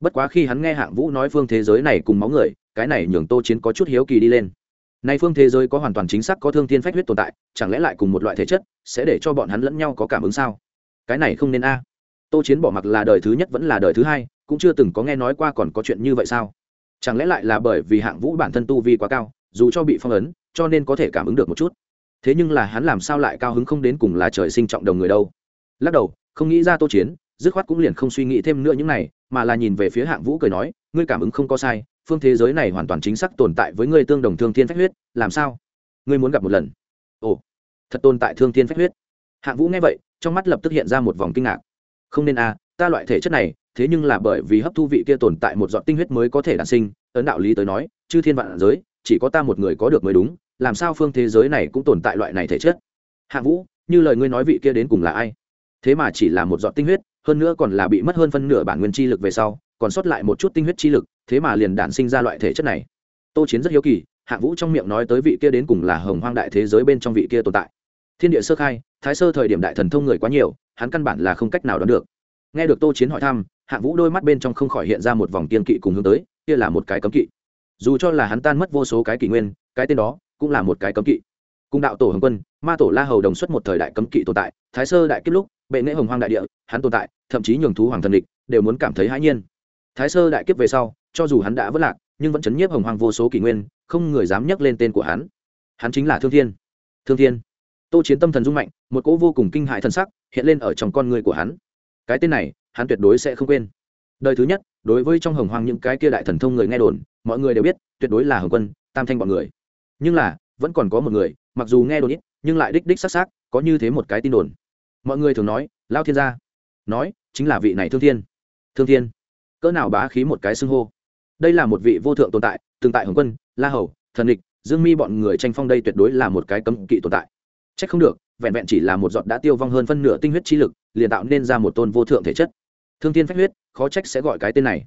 bất quá khi hắn nghe hạng vũ nói phương thế giới này cùng máu người, cái này nhường tô chiến có chút hiếu kỳ đi lên. Nay phương thế giới có hoàn toàn chính xác có thương thiên phách huyết tồn tại, chẳng lẽ lại cùng một loại thể chất, sẽ để cho bọn hắn lẫn nhau có cảm ứng sao? Cái này không nên a. Tô chiến bỏ mặc là đời thứ nhất vẫn là đời thứ hai, cũng chưa từng có nghe nói qua còn có chuyện như vậy sao? Chẳng lẽ lại là bởi vì hạng vũ bản thân tu vi quá cao, dù cho bị phong ấn, cho nên có thể cảm ứng được một chút? Thế nhưng là hắn làm sao lại cao hứng không đến cùng là trời sinh trọng đồng người đâu? Lắc đầu, không nghĩ ra tô chiến, dứt khoát cũng liền không suy nghĩ thêm nữa những này mà là nhìn về phía hạng vũ cười nói, ngươi cảm ứng không có sai, phương thế giới này hoàn toàn chính xác tồn tại với ngươi tương đồng thương thiên phách huyết, làm sao? Ngươi muốn gặp một lần. Ồ, thật tồn tại thương thiên phách huyết. Hạng vũ nghe vậy, trong mắt lập tức hiện ra một vòng kinh ngạc. Không nên à ta loại thể chất này, thế nhưng là bởi vì hấp thu vị kia tồn tại một giọt tinh huyết mới có thể đản sinh, ấn đạo lý tới nói, chư thiên vạn giới, chỉ có ta một người có được mới đúng, làm sao phương thế giới này cũng tồn tại loại này thể chất? Hạng vũ, như lời ngươi nói vị kia đến cùng là ai? Thế mà chỉ là một giọt tinh huyết hơn nữa còn là bị mất hơn phân nửa bản nguyên chi lực về sau, còn sót lại một chút tinh huyết chi lực, thế mà liền đản sinh ra loại thể chất này. Tô chiến rất hiếu kỳ Hạ vũ trong miệng nói tới vị kia đến cùng là hồng hoang đại thế giới bên trong vị kia tồn tại. Thiên địa sơ khai, thái sơ thời điểm đại thần thông người quá nhiều, hắn căn bản là không cách nào đoán được. Nghe được tô chiến hỏi thăm Hạ vũ đôi mắt bên trong không khỏi hiện ra một vòng kiên kỵ cùng hướng tới, kia là một cái cấm kỵ. Dù cho là hắn tan mất vô số cái kỷ nguyên, cái tên đó cũng là một cái cấm kỵ. Cùng đạo tổ hồng quân, ma tổ la hầu đồng xuất một thời đại cấm kỵ tồn tại, thái sơ đại kết lúc, bệ nghệ hồng hoang đại địa hắn tồn tại, thậm chí nhường thú hoàng thần địch đều muốn cảm thấy hãi nhiên. Thái sơ đại kiếp về sau, cho dù hắn đã vất lạc, nhưng vẫn chấn nhiếp hồng hoàng vô số kỷ nguyên, không người dám nhắc lên tên của hắn. Hắn chính là thương thiên. Thương thiên. Tô chiến tâm thần dung mạnh, một cỗ vô cùng kinh hại thần sắc hiện lên ở trong con người của hắn. Cái tên này, hắn tuyệt đối sẽ không quên. Đời thứ nhất, đối với trong hồng hoàng những cái kia đại thần thông người nghe đồn, mọi người đều biết, tuyệt đối là hồng quân, tam thanh bọn người. Nhưng là, vẫn còn có một người, mặc dù nghe đồn ít, nhưng lại đích đích s á c s á c có như thế một cái tin đồn. Mọi người thường nói, lao thiên gia nói, chính là vị này thương thiên. Thương thiên, cỡ nào bá khí một cái xưng hô. Đây là một vị vô thượng tồn tại, từng tại hồng quân, la hầu, thần địch dương mi bọn người tranh phong đây tuyệt đối là một cái cấm kỵ tồn tại. C h ắ c không được, vẹn vẹn chỉ là một giọt đã tiêu vong hơn phân nửa tinh huyết chi lực, liền tạo nên ra một tôn vô thượng thể chất. Thương thiên phách huyết, khó trách sẽ gọi cái tên này.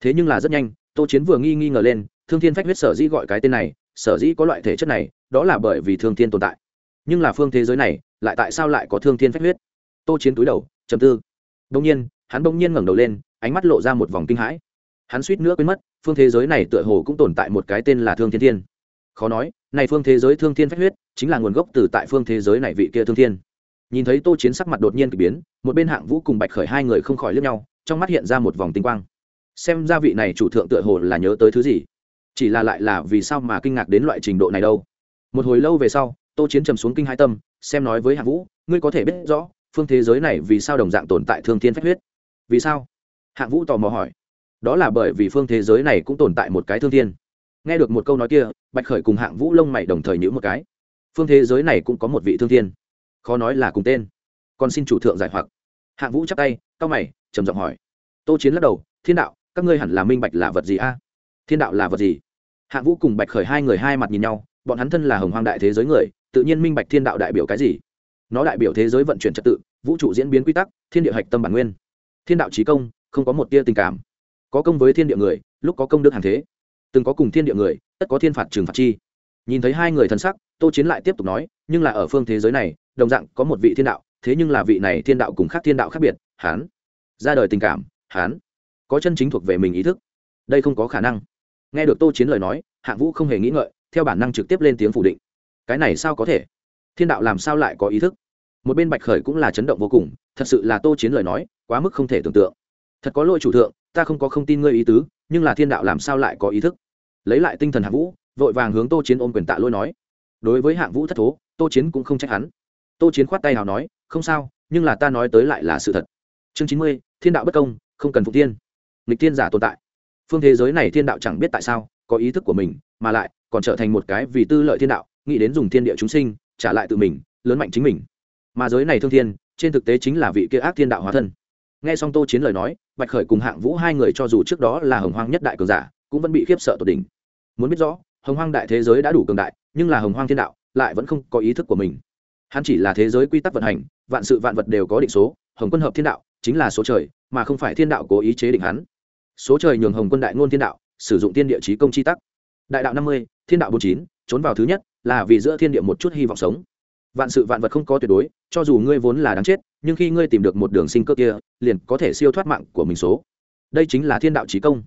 Thế nhưng là rất nhanh, tô chiến vừa nghi nghi ngờ lên, thương thiên phách huyết sở dĩ gọi cái tên này, sở dĩ có loại thể chất này, đó là bởi vì thương thiên tồn tại. Nhưng là phương thế giới này, lại tại sao lại có thương thiên phách huyết? Tô chiến túi đầu chầm tư đông nhiên, hắn bỗng nhiên ngẩng đầu lên, ánh mắt lộ ra một vòng kinh hãi. Hắn suýt nữa quên mất, phương thế giới này tựa hồ cũng tồn tại một cái tên là thương thiên thiên. Khó nói, này phương thế giới thương thiên phách huyết, chính là nguồn gốc từ tại phương thế giới này vị kia thương thiên. Nhìn thấy tô chiến sắc mặt đột nhiên kỳ biến, một bên hạng vũ cùng bạch khởi hai người không khỏi lướt nhau, trong mắt hiện ra một vòng tinh quang. Xem ra vị này chủ thượng tựa hồ là nhớ tới thứ gì? Chỉ là lại là vì sao mà kinh ngạc đến loại trình độ này đâu? Một hồi lâu về sau, tô chiến trầm xuống kinh hai tâm, xem nói với hạng vũ, ngươi có thể biết rõ phương thế giới này vì sao đồng dạng tồn tại thương thiên phách huyết? Vì sao? Hạng vũ tò mò hỏi. Đó là bởi vì phương thế giới này cũng tồn tại một cái thương thiên. Nghe được một câu nói kia, bạch khởi cùng hạng vũ lông mày đồng thời nhữ một cái. Phương thế giới này cũng có một vị thương thiên. Khó nói là cùng tên. Còn xin chủ thượng giải hoặc. Hạng vũ chắp tay cao mày, trầm giọng hỏi. Tô chiến lắc đầu, thiên đạo, các ngươi hẳn là minh bạch là vật gì a? Thiên đạo là vật gì? Hạng vũ cùng bạch khởi hai người hai mặt nhìn nhau, bọn hắn thân là hồng hoang đại thế giới người, tự nhiên minh bạch thiên đạo đại biểu cái gì nó đại biểu thế giới vận chuyển trật tự, vũ trụ diễn biến quy tắc, thiên địa hạch tâm bản nguyên. Thiên đạo trí công, không có một tia tình cảm. Có công với thiên địa người, lúc có công đức hàng thế. Từng có cùng thiên địa người, tất có thiên phạt trừng phạt chi. Nhìn thấy hai người thân sắc, tô chiến lại tiếp tục nói, nhưng là ở phương thế giới này, đồng dạng có một vị thiên đạo, thế nhưng là vị này thiên đạo cùng khác thiên đạo khác biệt, hán. Ra đời tình cảm, hán. Có chân chính thuộc về mình ý thức. Đây không có khả năng. Nghe được tô chiến lời nói, hạng vũ không hề nghĩ ngợi, theo bản năng trực tiếp lên tiếng phủ định. Cái này sao có thể? Thiên đạo làm sao lại có ý thức? Một bên bạch khởi cũng là chấn động vô cùng, thật sự là tô chiến lời nói, quá mức không thể tưởng tượng. Thật có lỗi chủ thượng, ta không có không tin ngươi ý tứ, nhưng là thiên đạo làm sao lại có ý thức? Lấy lại tinh thần hạng vũ, vội vàng hướng tô chiến ôm quyền tạ lỗi nói. Đối với hạng vũ thất thố, tô chiến cũng không trách hắn. Tô chiến khoát tay nào nói, không sao, nhưng là ta nói tới lại là sự thật. Chương chín mươi, thiên đạo bất công, không cần phục tiên. Nghịch tiên giả tồn tại. Phương thế giới này thiên đạo chẳng biết tại sao, có ý thức của mình, mà lại còn trở thành một cái vì tư lợi thiên đạo, nghĩ đến dùng thiên địa chúng sinh, trả lại tự mình, lớn mạnh chính mình mà giới này thương thiên, trên thực tế chính là vị kia ác thiên đạo hóa thân. Nghe xong tô chiến lời nói, bạch khởi cùng hạng vũ hai người cho dù trước đó là hồng hoang nhất đại cường giả, cũng vẫn bị khiếp sợ tột đỉnh. Muốn biết rõ, hồng hoang đại thế giới đã đủ cường đại, nhưng là hồng hoang thiên đạo lại vẫn không có ý thức của mình. Hắn chỉ là thế giới quy tắc vận hành, vạn sự vạn vật đều có định số, hồng quân hợp thiên đạo chính là số trời, mà không phải thiên đạo cố ý chế định hắn. Số trời nhường hồng quân đại ngôn thiên đạo, sử dụng tiên địa chí công chi tắc. Đại đạo năm mươi, thiên đạo bốn chín, trốn vào thứ nhất, là vì giữa thiên địa một chút hy vọng sống. Vạn sự vạn vật không có tuyệt đối cho dù ngươi vốn là đáng chết, nhưng khi ngươi tìm được một đường sinh cơ kia, liền có thể siêu thoát mạng của mình số. Đây chính là thiên đạo trí công.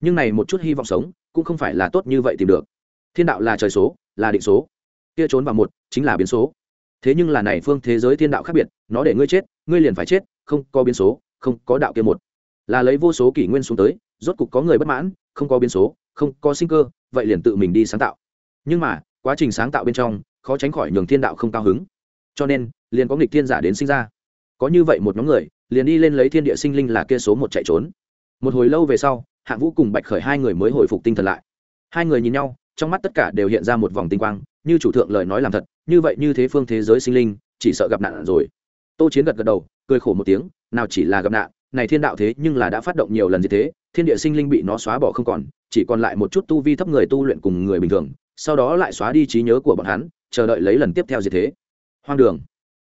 Nhưng này một chút hy vọng sống, cũng không phải là tốt như vậy tìm được. Thiên đạo là trời số, là định số. Kia trốn vào một, chính là biến số. Thế nhưng là này phương thế giới thiên đạo khác biệt, nó để ngươi chết, ngươi liền phải chết, không có biến số, không có đạo kia một. Là lấy vô số kỷ nguyên xuống tới, rốt cục có người bất mãn, không có biến số, không có sinh cơ, vậy liền tự mình đi sáng tạo. Nhưng mà, quá trình sáng tạo bên trong, khó tránh khỏi nhường thiên đạo không cao hứng cho nên, liền có nghịch thiên giả đến sinh ra. Có như vậy một nhóm người, liền đi lên lấy thiên địa sinh linh là kia số một chạy trốn. Một hồi lâu về sau hạng vũ cùng bạch khởi hai người mới hồi phục tinh thần lại. Hai người nhìn nhau, trong mắt tất cả đều hiện ra một vòng tinh quang, như chủ thượng lời nói làm thật, như vậy như thế phương thế giới sinh linh, chỉ sợ gặp nạn rồi. Tô chiến gật gật đầu, cười khổ một tiếng, nào chỉ là gặp nạn, này thiên đạo thế nhưng là đã phát động nhiều lần như thế, thiên địa sinh linh bị nó xóa bỏ không còn, chỉ còn lại một chút tu vi thấp người tu luyện cùng người bình thường, sau đó lại xóa đi trí nhớ của bọn hắn, chờ đợi lấy lần tiếp theo gì thế hoang đường.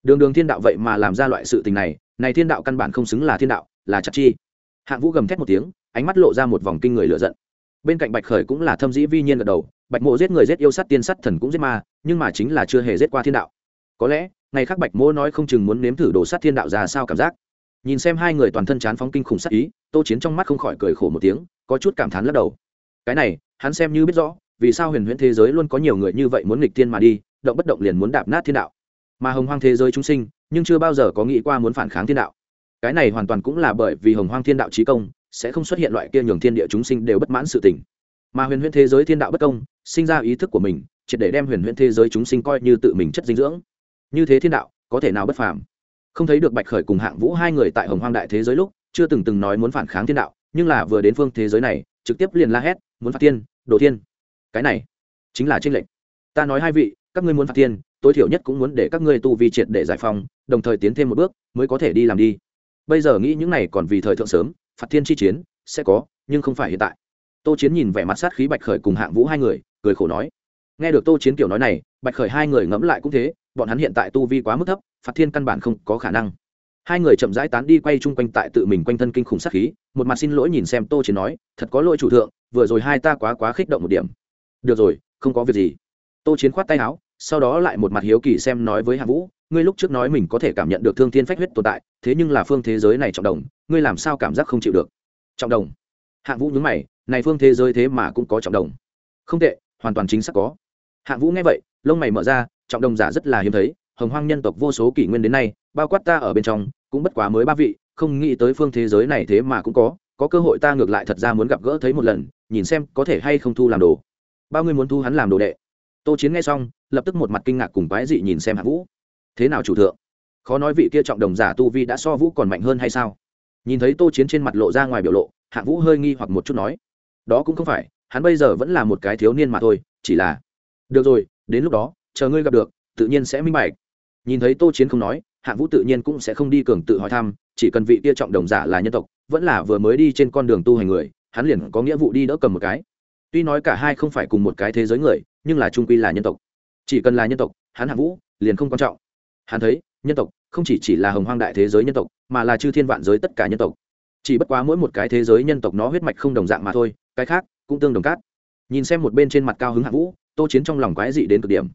Đường đường thiên đạo vậy mà làm ra loại sự tình này này thiên đạo căn bản không xứng là thiên đạo, là chặt chi. Hạng vũ gầm thét một tiếng, ánh mắt lộ ra một vòng kinh người lựa giận. Bên cạnh bạch khởi cũng là thâm dĩ vi nhiên gật đầu, bạch mộ giết người giết yêu sát tiên sát thần cũng giết ma, nhưng mà chính là chưa hề giết qua thiên đạo. Có lẽ, ngày khác bạch mộ nói không chừng muốn nếm thử đồ sát thiên đạo ra sao cảm giác. Nhìn xem hai người toàn thân chán phóng kinh khủng sát ý, tô chiến trong mắt không khỏi cười khổ một tiếng, có chút cảm thán lắc đầu. Cái này, hắn xem như biết rõ, vì sao huyền huyễn thế giới luôn có nhiều người như vậy muốn nghịch tiên mà đi, động bất động liền muốn đạp nát thiên đạo mà hồng hoang thế giới chúng sinh, nhưng chưa bao giờ có nghĩ qua muốn phản kháng thiên đạo. Cái này hoàn toàn cũng là bởi vì hồng hoang thiên đạo trí công, sẽ không xuất hiện loại kia nhường thiên địa chúng sinh đều bất mãn sự tình. Mà huyền huyễn thế giới thiên đạo bất công, sinh ra ý thức của mình, triệt để đem huyền huyễn thế giới chúng sinh coi như tự mình chất dinh dưỡng. Như thế thiên đạo, có thể nào bất phàm? Không thấy được bạch khởi cùng hạng vũ hai người tại hồng hoang đại thế giới lúc, chưa từng từng nói muốn phản kháng thiên đạo, nhưng là vừa đến phương thế giới này, trực tiếp liền la hét, muốn phạt tiên đồ thiên. Cái này chính là tranh lệnh ta nói hai vị, các ngươi muốn phạt tiên tối thiểu nhất cũng muốn để các ngươi tu vi triệt để giải phóng, đồng thời tiến thêm một bước, mới có thể đi làm đi. Bây giờ nghĩ những này còn vì thời thượng sớm phạt thiên chi chiến, sẽ có, nhưng không phải hiện tại. Tô chiến nhìn vẻ mặt sát khí bạch khởi cùng hạng vũ hai người, cười khổ nói. Nghe được tô chiến kiểu nói này, bạch khởi hai người ngẫm lại cũng thế, bọn hắn hiện tại tu vi quá mức thấp phạt thiên căn bản không có khả năng. Hai người chậm rãi tán đi quay chung quanh tại tự mình quanh thân kinh khủng sát khí, một mặt xin lỗi nhìn xem tô chiến nói, thật có lỗi chủ thượng, vừa rồi hai ta quá quá khích động một điểm. Được rồi, không có việc gì. Tô chiến khoát tay áo sau đó lại một mặt hiếu kỳ xem nói với hạ vũ, ngươi lúc trước nói mình có thể cảm nhận được thương thiên phách huyết tồn tại, thế nhưng là phương thế giới này trọng đồng, ngươi làm sao cảm giác không chịu được? Trọng đồng? Hạng vũ nhớ mày, này phương thế giới thế mà cũng có trọng đồng. Không tệ, hoàn toàn chính xác có. Hạng vũ nghe vậy, lông mày mở ra, trọng đồng giả rất là hiếm thấy, hồng hoang nhân tộc vô số kỷ nguyên đến nay, bao quát ta ở bên trong, cũng bất quá mới ba vị, không nghĩ tới phương thế giới này thế mà cũng có có cơ hội ta ngược lại thật ra muốn gặp gỡ thấy một lần, nhìn xem có thể hay không thu làm đồ. Bao ngươi muốn thu hắn làm đồ đệ? Tô chiến nghe xong, lập tức một mặt kinh ngạc cùng quái dị nhìn xem hạ vũ. Thế nào chủ thượng? Khó nói vị kia trọng đồng giả tu vi đã so vũ còn mạnh hơn hay sao? Nhìn thấy tô chiến trên mặt lộ ra ngoài biểu lộ hạ vũ hơi nghi hoặc một chút nói, đó cũng không phải, hắn bây giờ vẫn là một cái thiếu niên mà thôi, chỉ là được rồi, đến lúc đó, chờ ngươi gặp được, tự nhiên sẽ minh bạch. Nhìn thấy tô chiến không nói hạ vũ tự nhiên cũng sẽ không đi cường tự hỏi thăm, chỉ cần vị kia trọng đồng giả là nhân tộc, vẫn là vừa mới đi trên con đường tu hành người, hắn liền có nghĩa vụ đi đỡ cầm một cái. Tuy nói cả hai không phải cùng một cái thế giới người nhưng là trung quy là nhân tộc. Chỉ cần là nhân tộc, hắn hạng vũ liền không quan trọng. Hắn thấy, nhân tộc không chỉ chỉ là hồng hoang đại thế giới nhân tộc, mà là chư thiên vạn giới tất cả nhân tộc. Chỉ bất quá mỗi một cái thế giới nhân tộc nó huyết mạch không đồng dạng mà thôi, cái khác cũng tương đồng cát. Nhìn xem một bên trên mặt cao hứng hạng vũ, tô chiến trong lòng quái dị đến cực điểm.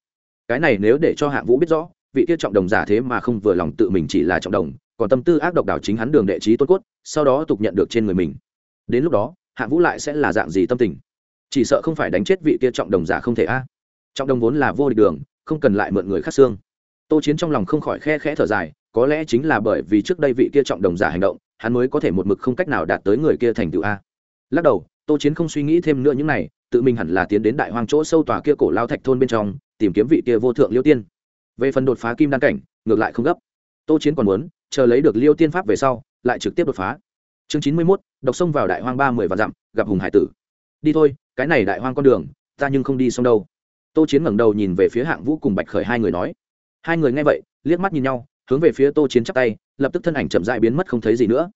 Cái này nếu để cho hạng vũ biết rõ, vị tiết trọng đồng giả thế mà không vừa lòng tự mình chỉ là trọng đồng, còn tâm tư ác độc đảo chính hắn đường đệ trí tôn cốt, sau đó tục nhận được trên người mình. Đến lúc đó hạng vũ lại sẽ là dạng gì tâm tình? Chỉ sợ không phải đánh chết vị kia trọng đồng giả không thể a. Trọng đồng vốn là vô địch đường, không cần lại mượn người khác xương. Tô chiến trong lòng không khỏi khe khẽ thở dài, có lẽ chính là bởi vì trước đây vị kia trọng đồng giả hành động, hắn mới có thể một mực không cách nào đạt tới người kia thành tựu a. Lắc đầu, tô chiến không suy nghĩ thêm nữa những này, tự mình hẳn là tiến đến đại hoang chỗ sâu tòa kia cổ lao thạch thôn bên trong, tìm kiếm vị kia vô thượng liêu tiên. Về phần đột phá kim đan cảnh, ngược lại không gấp. Tô chiến còn muốn, chờ lấy được liêu tiên pháp về sau, lại trực tiếp đột phá. Chương chín mươi mốt đọc sông vào đại hoang ba mươi và dặm, gặp hùng hải tử. Đi thôi cái này đại hoang con đường, ta nhưng không đi xong đâu. Tô chiến ngẩng đầu nhìn về phía hạng vũ cùng bạch khởi hai người nói. Hai người nghe vậy, liếc mắt nhìn nhau, hướng về phía tô chiến chắp tay, lập tức thân ảnh chậm dại biến mất không thấy gì nữa.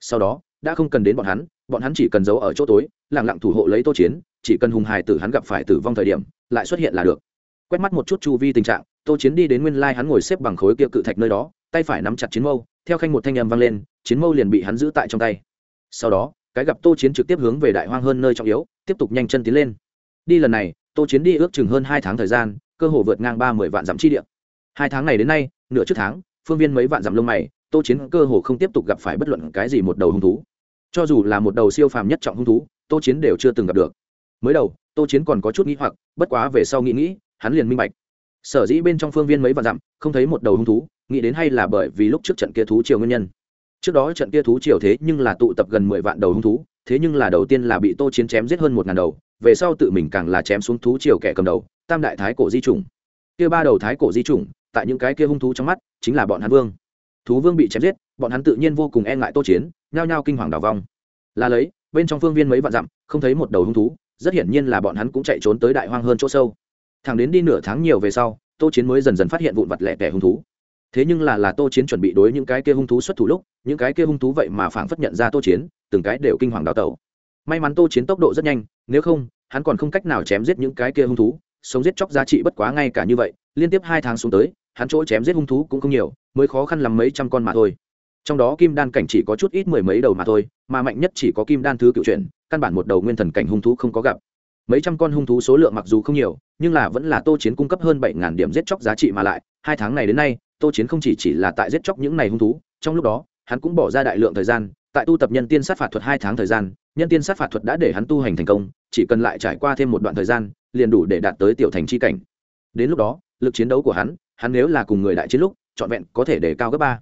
Sau đó, đã không cần đến bọn hắn bọn hắn chỉ cần giấu ở chỗ tối lẳng lặng thủ hộ lấy tô chiến, chỉ cần hùng hài tử hắn gặp phải tử vong thời điểm, lại xuất hiện là được. Quét mắt một chút chu vi tình trạng, tô chiến đi đến nguyên lai hắn ngồi xếp bằng khối kia cự thạch nơi đó, tay phải nắm chặt chiến mâu, theo khanh một thanh âm vang lên, chiến mâu liền bị hắn giữ tại trong tay. Sau đó, cái gặp tô chiến trực tiếp hướng về đại hoang hơn nơi trọng yếu tiếp tục nhanh chân tiến lên. Đi lần này, tô chiến đi ước chừng hơn hai tháng thời gian, cơ hồ vượt ngang ba mươi vạn dặm chi địa. Hai tháng này đến nay, nửa trước tháng, phương viên mấy vạn dặm lông mày, tô chiến cơ hồ không tiếp tục gặp phải bất luận cái gì một đầu hung thú. Cho dù là một đầu siêu phàm nhất trọng hung thú, tô chiến đều chưa từng gặp được. Mới đầu, tô chiến còn có chút nghĩ hoặc, bất quá về sau nghĩ nghĩ, hắn liền minh bạch. Sở dĩ bên trong phương viên mấy vạn dặm, không thấy một đầu hung thú, nghĩ đến hay là bởi vì lúc trước trận kia thú triều nguyên nhân. Trước đó trận kia thú triều thế nhưng là tụ tập gần mười vạn đầu hung thú thế nhưng là đầu tiên là bị tô chiến chém giết hơn một ngàn đầu, về sau tự mình càng là chém xuống thú triều kẻ cầm đầu, tam đại thái cổ di chủng. Kia ba đầu thái cổ di chủng, tại những cái kia hung thú trong mắt, chính là bọn hắn vương. Thú vương bị chém giết, bọn hắn tự nhiên vô cùng e ngại tô chiến, nhao nhao kinh hoàng đào vong. Là lấy, bên trong phương viên mấy vạn dặm, không thấy một đầu hung thú, rất hiển nhiên là bọn hắn cũng chạy trốn tới đại hoang hơn chỗ sâu. Thẳng đến đi nửa tháng nhiều về sau, tô chiến mới dần dần phát hiện vụn vặt lẻ tẻ hung thú thế nhưng là là tô chiến chuẩn bị đối những cái kia hung thú xuất thủ lúc, những cái kia hung thú vậy mà phảng phất nhận ra tô chiến, từng cái đều kinh hoàng đào tẩu. May mắn tô chiến tốc độ rất nhanh, nếu không, hắn còn không cách nào chém giết những cái kia hung thú, sống giết chóc giá trị bất quá ngay cả như vậy, liên tiếp hai tháng xuống tới, hắn chỗ chém giết hung thú cũng không nhiều, mới khó khăn lắm mấy trăm con mà thôi. Trong đó kim đan cảnh chỉ có chút ít mười mấy đầu mà thôi, mà mạnh nhất chỉ có kim đan thứ cựu chuyển, căn bản một đầu nguyên thần cảnh hung thú không có gặp. Mấy trăm con hung thú số lượng mặc dù không nhiều, nhưng là vẫn là tô chiến cung cấp hơn bảy ngàn điểm giết chóc giá trị mà lại, hai tháng này đến nay tô chiến không chỉ chỉ là tại giết chóc những này hung thú, trong lúc đó, hắn cũng bỏ ra đại lượng thời gian, tại tu tập nhân tiên sát phạt thuật hai tháng thời gian, nhân tiên sát phạt thuật đã để hắn tu hành thành công, chỉ cần lại trải qua thêm một đoạn thời gian, liền đủ để đạt tới tiểu thành c h i cảnh. Đến lúc đó, lực chiến đấu của hắn hắn nếu là cùng người đại chiến lúc, trọn vẹn có thể để cao gấp ba.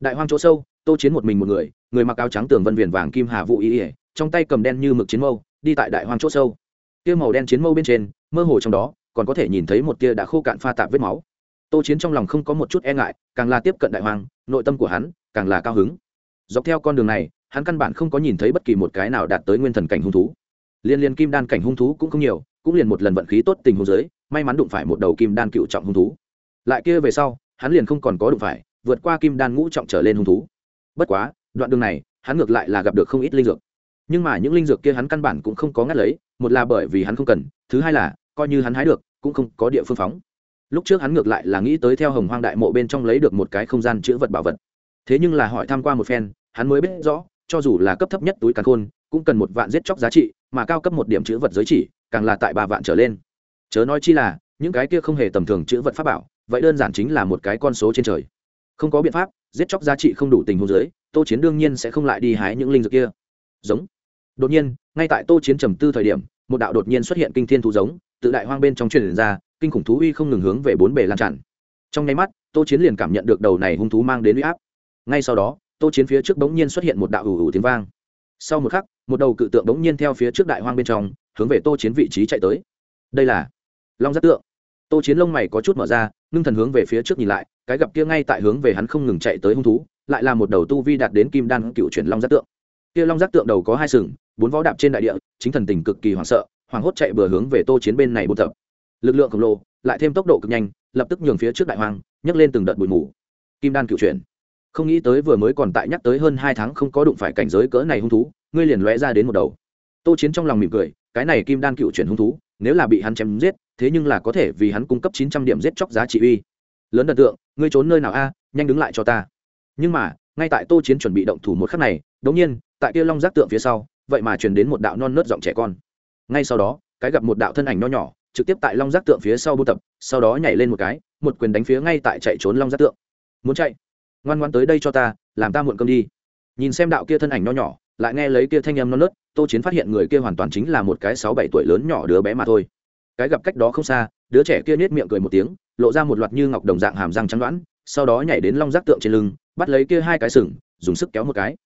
Đại hoang chỗ sâu, tô chiến một mình một người người mặc áo trắng tường vân viền vàng kim hà vũ ý ỉa trong tay cầm đen như mực chiến mâu, đi tại đại hoang chỗ sâu. Tia màu đen chiến mâu bên trên, mơ hồ trong đó, còn có thể nhìn thấy một tia đã khô cạn pha tạp vết máu tô chiến trong lòng không có một chút e ngại càng là tiếp cận đại hoàng, nội tâm của hắn càng là cao hứng. Dọc theo con đường này hắn căn bản không có nhìn thấy bất kỳ một cái nào đạt tới nguyên thần cảnh hung thú. Liên liên kim đan cảnh hung thú cũng không nhiều cũng liền một lần vận khí tốt tình huống giới may mắn đụng phải một đầu kim đan cựu trọng hung thú. Lại kia về sau hắn liền không còn có đụng phải vượt qua kim đan ngũ trọng trở lên hung thú. Bất quá đoạn đường này hắn ngược lại là gặp được không ít linh dược. Nhưng mà những linh dược kia hắn căn bản cũng không có ngắt lấy một là bởi vì hắn không cần thứ hai là coi như hắn hái được cũng không có địa phương phóng lúc trước hắn ngược lại là nghĩ tới theo hồng hoang đại mộ bên trong lấy được một cái không gian chữ vật bảo vật. Thế nhưng là hỏi tham q u a một phen, hắn mới biết rõ, cho dù là cấp thấp nhất túi càn khôn, cũng cần một vạn giết chóc giá trị, mà cao cấp một điểm chữ vật giới chỉ, càng là tại ba vạn trở lên. Chớ nói chi là, những cái kia không hề tầm thường chữ vật pháp bảo, vậy đơn giản chính là một cái con số trên trời. Không có biện pháp, giết chóc giá trị không đủ tình huống giới tô chiến đương nhiên sẽ không lại đi hái những linh dược kia. Giống. Đột nhiên, ngay tại tô chiến trầm tư thời điểm, một đạo đột nhiên xuất hiện kinh thiên thú giống, tự đại hoang bên trong truyền ra kinh khủng thú uy không ngừng hướng về bốn bề lan tràn. Trong nháy mắt, tô chiến liền cảm nhận được đầu này hung thú mang đến uy áp. Ngay sau đó, tô chiến phía trước bỗng nhiên xuất hiện một đạo ủ ủ tiếng vang. Sau một khắc, một đầu cự tượng bỗng nhiên theo phía trước đại hoang bên trong, hướng về tô chiến vị trí chạy tới. Đây là long giác tượng. Tô chiến lông mày có chút mở ra, ngưng thần hướng về phía trước nhìn lại, cái gặp kia ngay tại hướng về hắn không ngừng chạy tới hung thú, lại là một đầu tu vi đạt đến kim đan cựu chuyển long giác tượng. Kia long giác tượng đầu có hai sừng, bốn vó đạp trên đại địa, chính thần tình cực kỳ hoảng sợ, hoảng hốt chạy bừa hướng về tô chiến bên này buôn tập lực lượng khổng lồ, lại thêm tốc độ cực nhanh, lập tức nhường phía trước đại hoang nhấc lên từng đợt bụi mù. Kim đan cựu chuyển. Không nghĩ tới vừa mới còn tại nhắc tới hơn hai tháng không có đụng phải cảnh giới cỡ này hung thú, ngươi liền lóe ra đến một đầu. Tô chiến trong lòng mỉm cười, cái này kim đan cựu chuyển hung thú, nếu là bị hắn chém giết, thế nhưng là có thể vì hắn cung cấp chín trăm điểm giết chóc giá trị uy. Lớn đần tượng, ngươi trốn nơi nào a, nhanh đứng lại cho ta. Nhưng mà, ngay tại tô chiến chuẩn bị động thủ một khắc này, đống nhiên, tại kia long giác tượng phía sau, vậy mà truyền đến một đạo non nớt giọng trẻ con. Ngay sau đó, cái gặp một đạo thân ảnh nho nhỏ trực tiếp tại long giác tượng phía sau buôn tập, sau đó nhảy lên một cái, một quyền đánh phía ngay tại chạy trốn long giác tượng. Muốn chạy? Ngoan ngoan tới đây cho ta, làm ta muộn cơm đi. Nhìn xem đạo kia thân ảnh nho nhỏ, lại nghe lấy kia thanh âm non nớt, tô chiến phát hiện người kia hoàn toàn chính là một cái sáu bảy tuổi lớn nhỏ đứa bé mà thôi. Cái gặp cách đó không xa, đứa trẻ kia nết miệng cười một tiếng, lộ ra một loạt như ngọc đồng dạng hàm răng trắng đoãn sau đó nhảy đến long giác tượng trên lưng, bắt lấy kia hai cái sừng, dùng sức kéo một cái.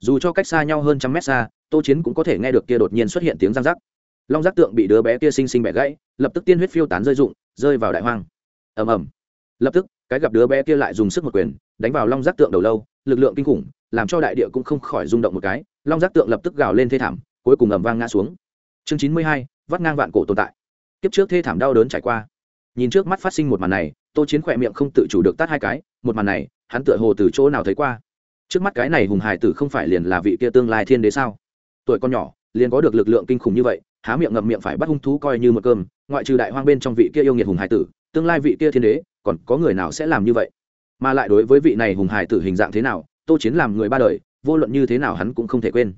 Dù cho cách xa nhau hơn trăm mét xa, tô chiến cũng có thể nghe được kia đột nhiên xuất hiện tiếng răng rắc long giác tượng bị đứa bé kia sinh sinh bẻ gãy, lập tức tiên huyết phiêu tán rơi rụng, rơi vào đại hoang. Ầm ầm. Lập tức, cái gặp đứa bé kia lại dùng sức một quyền, đánh vào long giác tượng đầu lâu, lực lượng kinh khủng, làm cho đại địa cũng không khỏi rung động một cái, long giác tượng lập tức gào lên thê thảm, cuối cùng ầm vang ngã xuống. Chương chín mươi hai, vắt ngang vạn cổ tồn tại. Kiếp trước thê thảm đau đớn trải qua. Nhìn trước mắt phát sinh một màn này, tô chiến khỏe miệng không tự chủ được tát hai cái, một màn này, hắn tựa hồ từ chỗ nào thấy qua? Trước mắt cái này hùng hải tử không phải liền là vị kia tương lai thiên đế sao? Tuổi con nhỏ, liền có được lực lượng kinh khủng như vậy há miệng ngậm miệng phải bắt hung thú coi như một cơm, ngoại trừ đại hoang bên trong vị kia yêu nghiệt hùng hải tử, tương lai vị kia thiên đế, còn có người nào sẽ làm như vậy? Mà lại đối với vị này hùng hải tử hình dạng thế nào, tô chiến làm người ba đời, vô luận như thế nào hắn cũng không thể quên.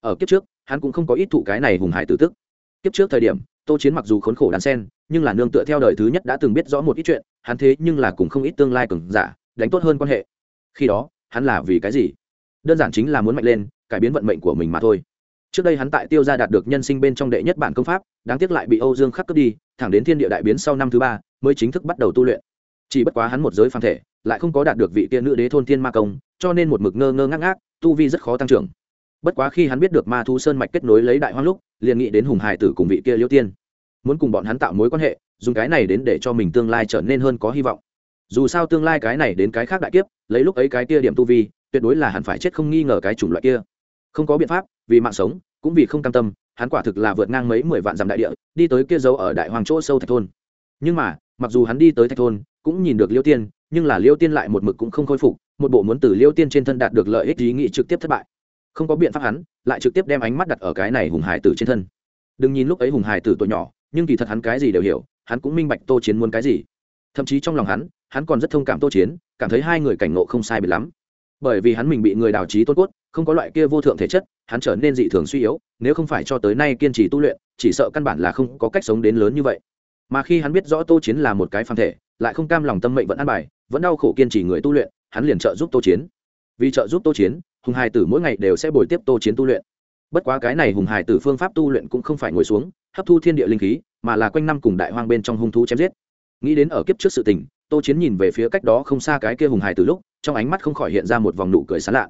Ở kiếp trước, hắn cũng không có ít thụ cái này hùng hải tử tức. Kiếp trước thời điểm, tô chiến mặc dù khốn khổ đàn sen, nhưng là nương tựa theo đời thứ nhất đã từng biết rõ một ít chuyện, hắn thế nhưng là cũng không ít tương lai cường giả, đánh tốt hơn quan hệ. Khi đó, hắn là vì cái gì? Đơn giản chính là muốn mạnh lên, cải biến vận mệnh của mình mà thôi trước đây hắn tại tiêu gia đạt được nhân sinh bên trong đệ nhất bản công pháp, đáng tiếc lại bị âu dương khắc cướp đi, thẳng đến thiên địa đại biến sau năm thứ ba, mới chính thức bắt đầu tu luyện. Chỉ bất quá hắn một giới phản thể, lại không có đạt được vị tiên nữ đế thôn thiên ma công, cho nên một mực ngơ ngơ ngác ngác, tu vi rất khó tăng trưởng. Bất quá khi hắn biết được ma thu sơn mạch kết nối lấy đại hoang lúc, liền nghĩ đến hùng hải tử cùng vị kia liêu tiên. Muốn cùng bọn hắn tạo mối quan hệ, dùng cái này đến để cho mình tương lai trở nên hơn có hy vọng. Dù sao tương lai cái này đến cái khác đại kiếp, lấy lúc ấy cái kia điểm tu vi, tuyệt đối là hẳn phải chết không nghi ngờ cái chủng loại kia không có biện pháp, vì mạng sống, cũng vì không cam tâm, hắn quả thực là vượt ngang mấy mười vạn dặm đại địa, đi tới kia dấu ở đại hoàng chỗ sâu thạch thôn. Nhưng mà, mặc dù hắn đi tới thạch thôn, cũng nhìn được liêu tiên, nhưng là liêu tiên lại một mực cũng không khôi phục, một bộ muốn từ liêu tiên trên thân đạt được lợi ích ý nghĩ trực tiếp thất bại. Không có biện pháp hắn, lại trực tiếp đem ánh mắt đặt ở cái này hùng hải tử trên thân. Đừng nhìn lúc ấy hùng hải tử tuổi nhỏ, nhưng kỳ thật hắn cái gì đều hiểu, hắn cũng minh bạch tô chiến muốn cái gì. Thậm chí trong lòng hắn hắn còn rất thông cảm tô chiến, cảm thấy hai người cảnh ngộ không sai biệt lắm. Bởi vì hắn mình bị người đào trí tôn cốt không có loại kia vô thượng thể chất, hắn trở nên dị thường suy yếu, nếu không phải cho tới nay kiên trì tu luyện, chỉ sợ căn bản là không có cách sống đến lớn như vậy. Mà khi hắn biết rõ tô chiến là một cái phàm thể, lại không cam lòng tâm mệnh vẫn ăn bài, vẫn đau khổ kiên trì người tu luyện, hắn liền trợ giúp tô chiến. Vì trợ giúp tô chiến, hùng hải tử mỗi ngày đều sẽ bồi tiếp tô chiến tu luyện. Bất quá cái này hùng hải tử phương pháp tu luyện cũng không phải ngồi xuống, hấp thu thiên địa linh khí, mà là quanh năm cùng đại hoang bên trong hung thú chém giết. Nghĩ đến ở kiếp trước sự tình, tô chiến nhìn về phía cách đó không xa cái kia hùng hải tử lúc, trong ánh mắt không khỏi hiện ra một vòng nụ cười sán lạ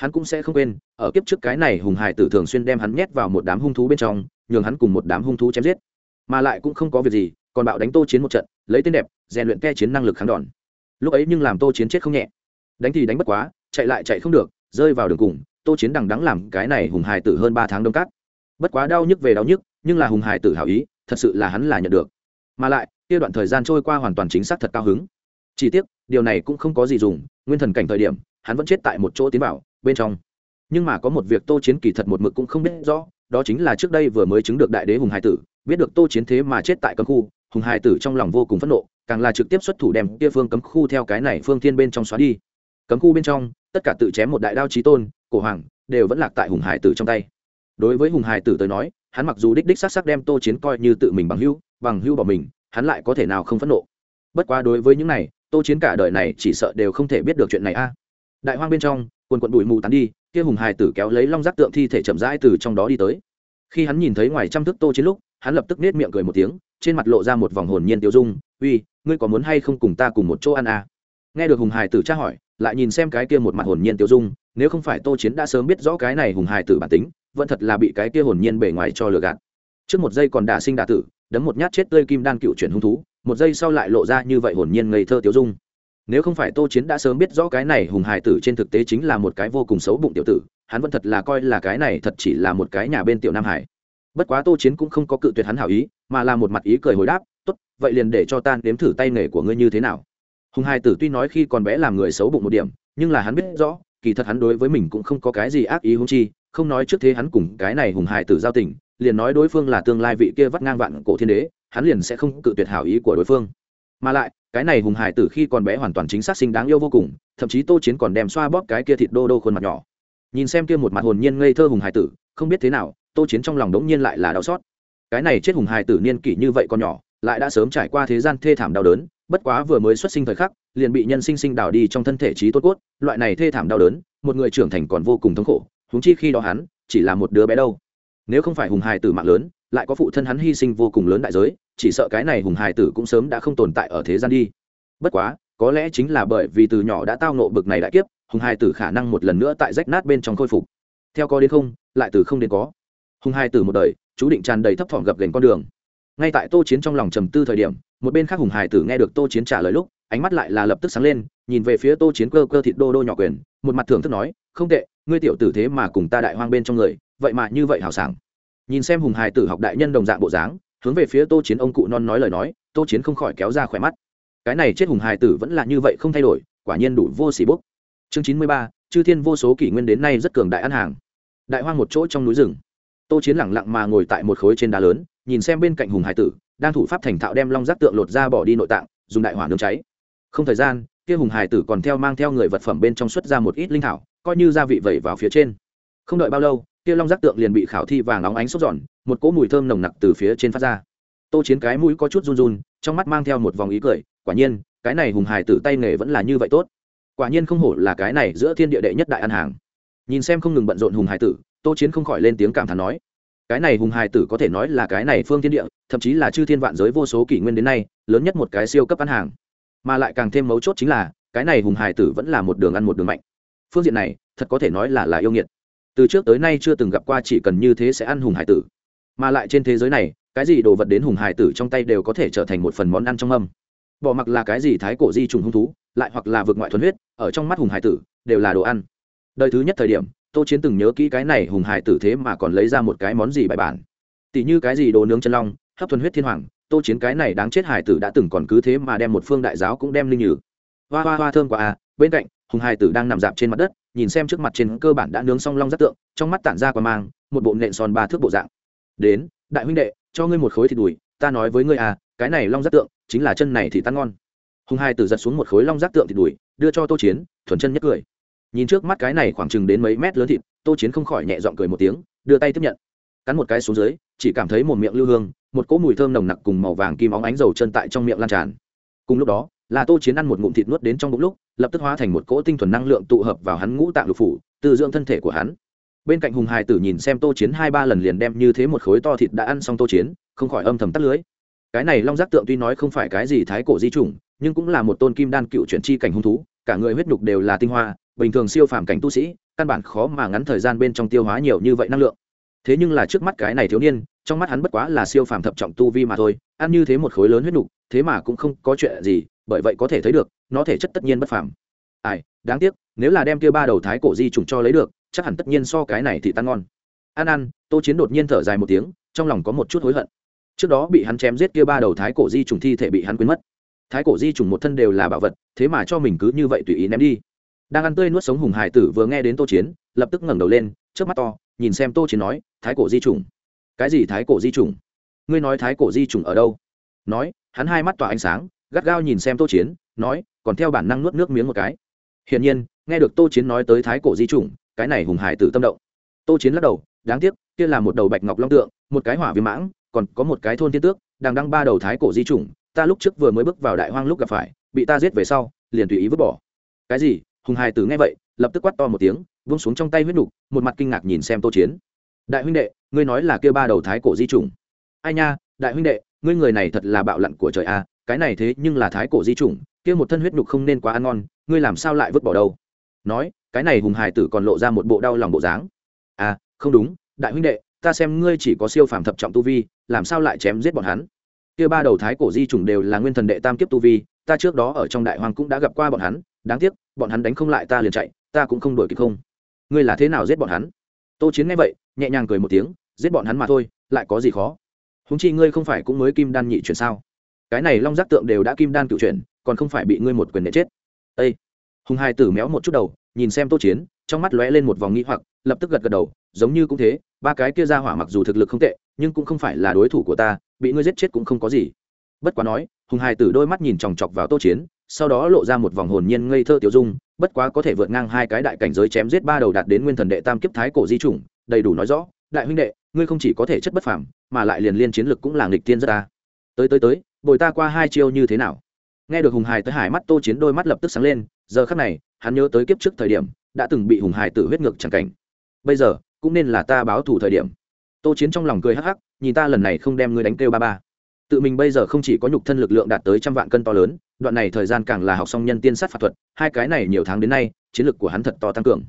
hắn cũng sẽ không quên, ở kiếp trước cái này hùng hải tử thường xuyên đem hắn nhét vào một đám hung thú bên trong, nhường hắn cùng một đám hung thú chém giết. Mà lại cũng không có việc gì, còn bạo đánh tô chiến một trận, lấy tên đẹp, rèn luyện ke chiến năng lực kháng đòn. Lúc ấy nhưng làm tô chiến chết không nhẹ. Đánh thì đánh bất quá, chạy lại chạy không được, rơi vào đường cùng, tô chiến đằng đắng làm cái này hùng hải tử hơn ba tháng đông cát. Bất quá đau nhức về đau nhức, nhưng là hùng hải tử hảo ý, thật sự là hắn là nhận được. Mà lại, kia đoạn thời gian trôi qua hoàn toàn chính xác thật cao hứng. Chỉ tiếc, điều này cũng không có gì dùng, nguyên thần cảnh thời điểm, hắn vẫn chết tại một chỗ tiến bảo bên trong. Nhưng mà có một việc tô chiến kỳ thật một mực cũng không biết rõ, đó chính là trước đây vừa mới chứng được đại đế hùng hải tử, biết được tô chiến thế mà chết tại cấm khu, hùng hải tử trong lòng vô cùng phẫn nộ, càng là trực tiếp xuất thủ đem kia phương cấm khu theo cái này phương thiên bên trong xóa đi. Cấm khu bên trong, tất cả tự chém một đại đao trí tôn, cổ hoàng, đều vẫn lạc tại hùng hải tử trong tay. Đối với hùng hải tử tới nói, hắn mặc dù đích đích sắc sắc đem tô chiến coi như tự mình bằng hưu bằng hưu bỏ mình, hắn lại có thể nào không phẫn nộ? Bất quá đối với những này, tô chiến cả đời này chỉ sợ đều không thể biết được chuyện này a. Đại hoang bên trong quần quận bụi mù tán đi, kia hùng hải tử kéo lấy long giác tượng thi thể chậm rãi từ trong đó đi tới. Khi hắn nhìn thấy ngoài trăm thước tô chiến lúc, hắn lập tức nết miệng cười một tiếng, trên mặt lộ ra một vòng hồn nhiên tiêu dung, uy, ngươi có muốn hay không cùng ta cùng một chỗ ăn à? nghe được hùng hải tử tra hỏi, lại nhìn xem cái kia một mặt hồn nhiên tiêu dung, nếu không phải tô chiến đã sớm biết rõ cái này hùng hải tử bản tính, vẫn thật là bị cái kia hồn nhiên bề ngoài cho lừa gạt. Trước một giây còn đả sinh đả tử, đấm một nhát chết tươi kim đan cựu chuyển hung thú, một giây sau lại lộ ra như vậy hồn nhiên ngây thơ tiêu dung nếu không phải tô chiến đã sớm biết rõ cái này hùng hải tử trên thực tế chính là một cái vô cùng xấu bụng tiểu tử, hắn vẫn thật là coi là cái này thật chỉ là một cái nhà bên tiểu nam hải. Bất quá tô chiến cũng không có cự tuyệt hắn hảo ý, mà là một mặt ý cười hồi đáp, tốt, vậy liền để cho ta nếm thử tay nghề của ngươi như thế nào. Hùng hải tử tuy nói khi còn bé làm người xấu bụng một điểm, nhưng là hắn biết rõ, kỳ thật hắn đối với mình cũng không có cái gì ác ý hung chi, không nói trước thế hắn cùng cái này hùng hải tử giao tình, liền nói đối phương là tương lai vị kia vắt ngang vạn cổ thiên đế, hắn liền sẽ không cự tuyệt hảo ý của đối phương. Mà lại cái này hùng hải tử khi còn bé hoàn toàn chính xác sinh đáng yêu vô cùng, thậm chí tô chiến còn đem xoa bóp cái kia thịt đô đô khuôn mặt nhỏ. Nhìn xem kia một mặt hồn nhiên ngây thơ hùng hải tử, không biết thế nào, tô chiến trong lòng đống nhiên lại là đau xót. Cái này chết hùng hải tử niên kỷ như vậy còn nhỏ, lại đã sớm trải qua thế gian thê thảm đau đớn, bất quá vừa mới xuất sinh thời khắc, liền bị nhân sinh sinh đào đi trong thân thể trí tốt cốt, loại này thê thảm đau đớn, một người trưởng thành còn vô cùng thống khổ húng chi khi đó hắn chỉ là một đứa bé đâu. Nếu không phải hùng hải tử mạng lớn lại có phụ thân hắn hy sinh vô cùng lớn đại giới, chỉ sợ cái này hùng hải tử cũng sớm đã không tồn tại ở thế gian đi. Bất quá, có lẽ chính là bởi vì từ nhỏ đã tao nộ bực này đại kiếp, hùng hải tử khả năng một lần nữa tại rách nát bên trong khôi phục. Theo có đến không, lại từ không đến có. Hùng hải tử một đời, chú định tràn đầy thấp thỏm gập gành con đường. Ngay tại tô chiến trong lòng trầm tư thời điểm, một bên khác hùng hải tử nghe được tô chiến trả lời lúc, ánh mắt lại là lập tức sáng lên, nhìn về phía tô chiến cơ cơ thịt đô đô nhỏ quyền, một mặt thưởng thức nói, không tệ, ngươi tiểu tử thế mà cùng ta đại hoang bên trong người, vậy mà như vậy hào sảng nhìn xem hùng hải tử học đại nhân đồng dạng bộ dáng, hướng về phía tô chiến ông cụ non nói lời nói, tô chiến không khỏi kéo ra khỏe mắt. Cái này chết hùng hải tử vẫn là như vậy không thay đổi, quả nhiên đủ vô xỉ bốc. Chương chín mươi ba, chư thiên vô số kỷ nguyên đến nay rất cường đại ăn hàng. Đại hoang một chỗ trong núi rừng. Tô chiến lẳng lặng mà ngồi tại một khối trên đá lớn, nhìn xem bên cạnh hùng hải tử, đang thủ pháp thành thạo đem long giác tượng lột ra bỏ đi nội tạng, dùng đại hỏa nướng cháy. Không thời gian, kia hùng hải tử còn theo mang theo người vật phẩm bên trong xuất ra một ít linh thảo, coi như gia vị vẩy vào phía trên. Không đợi bao lâu kia long giác tượng liền bị khảo thi vàng óng ánh sốt giòn, một cỗ mùi thơm nồng nặc từ phía trên phát ra. Tô chiến cái mũi có chút run run, trong mắt mang theo một vòng ý cười, quả nhiên, cái này hùng hải tử tay nghề vẫn là như vậy tốt. Quả nhiên không hổ là cái này giữa thiên địa đệ nhất đại ăn hàng. Nhìn xem không ngừng bận rộn hùng hải tử, tô chiến không khỏi lên tiếng cảm thán nói, cái này hùng hải tử có thể nói là cái này phương thiên địa, thậm chí là chư thiên vạn giới vô số kỷ nguyên đến nay, lớn nhất một cái siêu cấp ăn hàng. Mà lại càng thêm mấu chốt chính là, cái này hùng hải tử vẫn là một đường ăn một đường mạnh. Phương diện này, thật có thể nói là là yêu nghiệt từ trước tới nay chưa từng gặp qua chỉ cần như thế sẽ ăn hùng hải tử. Mà lại trên thế giới này, cái gì đồ vật đến hùng hải tử trong tay đều có thể trở thành một phần món ăn trong âm. Bỏ mặc là cái gì thái cổ di trùng hung thú, lại hoặc là vượt ngoại thuần huyết, ở trong mắt hùng hải tử, đều là đồ ăn. Đời thứ nhất thời điểm, tô chiến từng nhớ kỹ cái này hùng hải tử thế mà còn lấy ra một cái món gì bài bản. Tỷ như cái gì đồ nướng chân long, hấp thuần huyết thiên hoàng, tô chiến cái này đáng chết hải tử đã từng còn cứ thế mà đem một phương đại giáo cũng đem linh nhử. Hoa hoa hoa thơm quá à bên cạnh, hùng hải tử đang nằm dạp trên mặt đất nhìn xem trước mặt trên cơ bản đã nướng xong long giác tượng, trong mắt tản ra qua mang, một bộ nện son ba thước bộ dạng. Đến, đại huynh đệ, cho ngươi một khối thịt đùi, ta nói với ngươi à cái này long giác tượng, chính là chân này thì tan ngon. Hùng hai tử giật xuống một khối long giác tượng thịt đùi, đưa cho tô chiến, thuần chân nhất cười. Nhìn trước mắt cái này khoảng chừng đến mấy mét lớn thịt, tô chiến không khỏi nhẹ g i ọ n cười một tiếng, đưa tay tiếp nhận. Cắn một cái xuống dưới, chỉ cảm thấy một miệng lưu hương, một cỗ mùi thơm nồng nặc cùng màu vàng kim óng ánh dầu chân tại trong miệng lan tràn. Cùng lúc đó là tô chiến ăn một ngụm thịt nuốt đến trong bụng lúc, lập tức hóa thành một cỗ tinh thuần năng lượng tụ hợp vào hắn ngũ tạng lục phủ từ dưỡng thân thể của hắn. Bên cạnh hùng hải tử nhìn xem tô chiến hai ba lần liền đem như thế một khối to thịt đã ăn xong tô chiến, không khỏi âm thầm tắt lưới. Cái này long giác tượng tuy nói không phải cái gì thái cổ di chủng, nhưng cũng là một tôn kim đan cựu chuyển chi cảnh hung thú, cả người huyết nhục đều là tinh hoa, bình thường siêu phàm cảnh tu sĩ, căn bản khó mà ngắn thời gian bên trong tiêu hóa nhiều như vậy năng lượng. Thế nhưng là trước mắt cái này thiếu niên trong mắt hắn bất quá là siêu phàm thập trọng tu vi mà thôi, ăn như thế một khối lớn huyết nục, thế mà cũng không có chuyện gì, bởi vậy có thể thấy được, nó thể chất tất nhiên bất phàm. Ai, đáng tiếc, nếu là đem kia ba đầu thái cổ di trùng cho lấy được, chắc hẳn tất nhiên so cái này thì tan ngon. Ăn ăn tô chiến đột nhiên thở dài một tiếng, trong lòng có một chút hối hận. Trước đó bị hắn chém giết kia ba đầu thái cổ di trùng thi thể bị hắn quên mất. Thái cổ di trùng một thân đều là bảo vật, thế mà cho mình cứ như vậy tùy ý ném đi. Đang ăn tươi nuốt sống hùng hải tử vừa nghe đến tô chiến, lập tức ngẩng đầu lên trước mắt to, nhìn xem tô chiến nói, thái cổ di trùng cái gì thái cổ di trùng? Ngươi nói thái cổ di trùng ở đâu? Nói hắn hai mắt tỏa ánh sáng gắt gao nhìn xem tô chiến nói còn theo bản năng nuốt nước miếng một cái. Hiển nhiên nghe được tô chiến nói tới thái cổ di trùng, cái này hùng hải tử tâm động. Tô chiến lắc đầu đáng tiếc kia là một đầu bạch ngọc long tượng một cái hỏa viêm mãng còn có một cái thôn thiên tước đang đăng ba đầu thái cổ di trùng, ta lúc trước vừa mới bước vào đại hoang lúc gặp phải bị ta giết về sau liền tùy ý vứt bỏ. Cái gì? Hùng hải tử nghe vậy lập tức quát to một tiếng vung xuống trong tay huyết nục một mặt kinh ngạc nhìn xem tô chiến đại huynh đệ, ngươi nói là kia ba đầu thái cổ di chủng. Ai nha, đại huynh đệ, ngươi người này thật là bạo lặn của trời a, cái này thế nhưng là thái cổ di chủng, kia một thân huyết nhục không nên quá ăn ngon, ngươi làm sao lại vứt bỏ đâu? Nói, cái này hùng hải tử còn lộ ra một bộ đau lòng bộ dáng. À không đúng, đại huynh đệ, ta xem ngươi chỉ có siêu phàm thập trọng tu vi, làm sao lại chém giết bọn hắn? Kia ba đầu thái cổ di chủng đều là nguyên thần đệ tam kiếp tu vi, ta trước đó ở trong đại hoàng cũng đã gặp qua bọn hắn, đáng tiếc, bọn hắn đánh không lại ta liền chạy, ta cũng không đổi kịp không. Ngươi là thế nào giết bọn hắn? Tô chiến nghe vậy nhẹ nhàng cười một tiếng, giết bọn hắn mà thôi, lại có gì khó? Húng chi ngươi không phải cũng mới kim đan nhị chuyển sao? Cái này long giác tượng đều đã kim đan cựu chuyển, còn không phải bị ngươi một quyền để chết. Â hùng hai tử méo một chút đầu, nhìn xem tô chiến, trong mắt lóe lên một vòng nghĩ hoặc, lập tức gật gật đầu, giống như cũng thế, ba cái kia ra hỏa mặc dù thực lực không tệ, nhưng cũng không phải là đối thủ của ta, bị ngươi giết chết cũng không có gì. Bất quá nói, hùng hai tử đôi mắt nhìn chòng chọc vào tô chiến, sau đó lộ ra một vòng hồn nhiên ngây thơ tiểu dung, bất quá có thể vượt ngang hai cái đại cảnh giới chém giết ba đầu đạt đến nguyên thần đệ tam kiếp thái cổ di chủng đầy đủ nói rõ, đại huynh đệ, ngươi không chỉ có thể chất bất phàm, mà lại liền liên chiến lực cũng là nghịch tiên rất ta tới tới tới, bồi ta qua hai chiêu như thế nào? Nghe được hùng hải tới hải mắt tô chiến đôi mắt lập tức sáng lên, giờ khắc này, hắn nhớ tới kiếp trước thời điểm, đã từng bị hùng hải tử huyết ngược chẳng cảnh. Bây giờ, cũng nên là ta báo thủ thời điểm. Tô chiến trong lòng cười hắc hắc, nhìn ta lần này không đem ngươi đánh kêu ba ba. Tự mình bây giờ không chỉ có nhục thân lực lượng đạt tới trăm vạn cân to lớn, đoạn này thời gian càng là học xong nhân tiên sát phạt thuật, hai cái này nhiều tháng đến nay, chiến lực của hắn thật to tăng cường.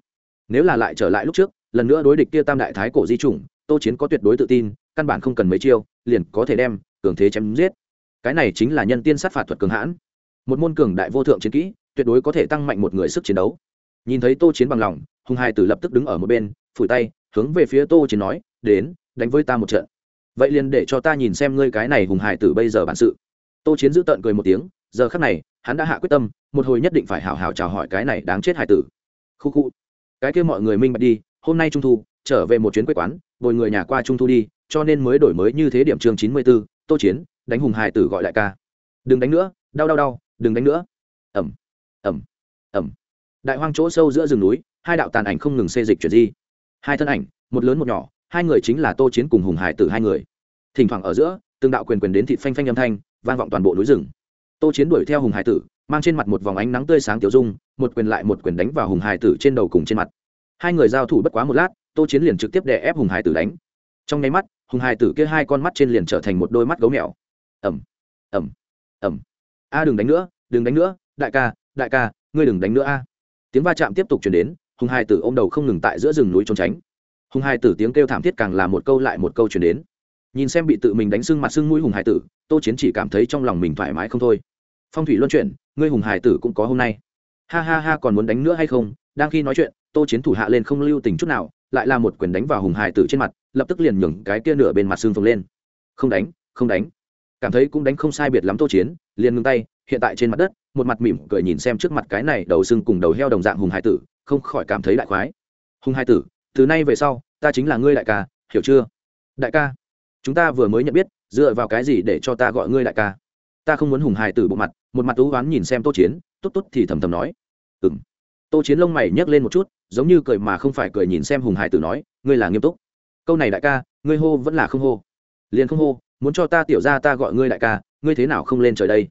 Nếu là lại trở lại lúc trước lần nữa đối địch kia tam đại thái cổ di chủng, tô chiến có tuyệt đối tự tin, căn bản không cần mấy chiêu, liền có thể đem cường thế chém giết. Cái này chính là nhân tiên sát phạt thuật cường hãn. Một môn cường đại vô thượng chiến kỹ, tuyệt đối có thể tăng mạnh một người sức chiến đấu. Nhìn thấy tô chiến bằng lòng, hùng hai tử lập tức đứng ở một bên, phủi tay, hướng về phía tô chiến nói, đến, đánh với ta một trận. Vậy liền để cho ta nhìn xem ngươi cái này hùng hải tử bây giờ bản sự. Tô chiến giữ tợn cười một tiếng, giờ khắc này, hắn đã hạ quyết tâm, một hồi nhất định phải hảo hảo chào hỏi cái này đáng chết hải tử. Khu khu. Cái kia mọi người minh bạch đi hôm nay trung thu, trở về một chuyến quê quán, bồi người nhà qua trung thu đi, cho nên mới đổi mới như thế điểm chương chín mươi b ố tô chiến, đánh hùng hải tử gọi lại ca. Đừng đánh nữa, đau đau đau, đừng đánh nữa. Ẩm ẩm ẩm. Đại hoang chỗ sâu giữa rừng núi, hai đạo tàn ảnh không ngừng xê dịch chuyển di. Hai thân ảnh, một lớn một nhỏ, hai người chính là tô chiến cùng hùng hải tử hai người. Thỉnh thoảng ở giữa, từng đạo quyền quyền đến thị phanh phanh âm thanh, vang vọng toàn bộ núi rừng. Tô chiến đuổi theo hùng hải tử, mang trên mặt một vòng ánh nắng tươi sáng tiểu dung, một quyền lại một quyền đánh vào hùng hải tử trên đầu cùng trên mặt hai người giao thủ bất quá một lát, tô chiến liền trực tiếp đè ép hùng hải tử đánh. Trong nháy mắt, hùng hải tử kia hai con mắt trên liền trở thành một đôi mắt gấu mèo. Ẩm ẩm ẩm a, đừng đánh nữa, đừng đánh nữa, đại ca đại ca, ngươi đừng đánh nữa a. Tiếng va chạm tiếp tục chuyển đến, hùng hải tử ôm đầu không ngừng tại giữa rừng núi trốn tránh. Hùng hải tử tiếng kêu thảm thiết càng là một câu lại một câu chuyển đến. Nhìn xem bị tự mình đánh sưng mặt sưng mũi hùng hải tử, tô chiến chỉ cảm thấy trong lòng mình thoải mái không thôi. Phong thủy luân chuyển, ngươi hùng hải tử cũng có hôm nay. Ha ha ha, còn muốn đánh nữa hay không? Đang khi nói chuyện, tô chiến thủ hạ lên không lưu tình chút nào, lại là một quyền đánh vào hùng hải tử trên mặt, lập tức liền nhường cái kia nửa bên mặt xương phồng lên. Không đánh không đánh. Cảm thấy cũng đánh không sai biệt lắm tô chiến, liền ngưng tay, hiện tại trên mặt đất, một mặt mỉm cười nhìn xem trước mặt cái này đầu xương cùng đầu heo đồng dạng hùng hải tử, không khỏi cảm thấy đại khoái. Hùng hải tử, từ nay về sau, ta chính là ngươi đại ca, hiểu chưa? Đại ca, chúng ta vừa mới nhận biết, dựa vào cái gì để cho ta gọi ngươi đại ca? Ta không muốn hùng hải tử bộ mặt, một mặt tú oán nhìn xem tô chiến, tốt tốt thì thầm thầm nói. Ừng tô chiến lông mày nhấc lên một chút, giống như cười mà không phải cười nhìn xem hùng hải tử nói, ngươi là nghiêm túc. Câu này đại ca, ngươi hô vẫn là không hô. Liền không hô, muốn cho ta tiểu ra ta gọi ngươi đại ca, ngươi thế nào không lên trời đây?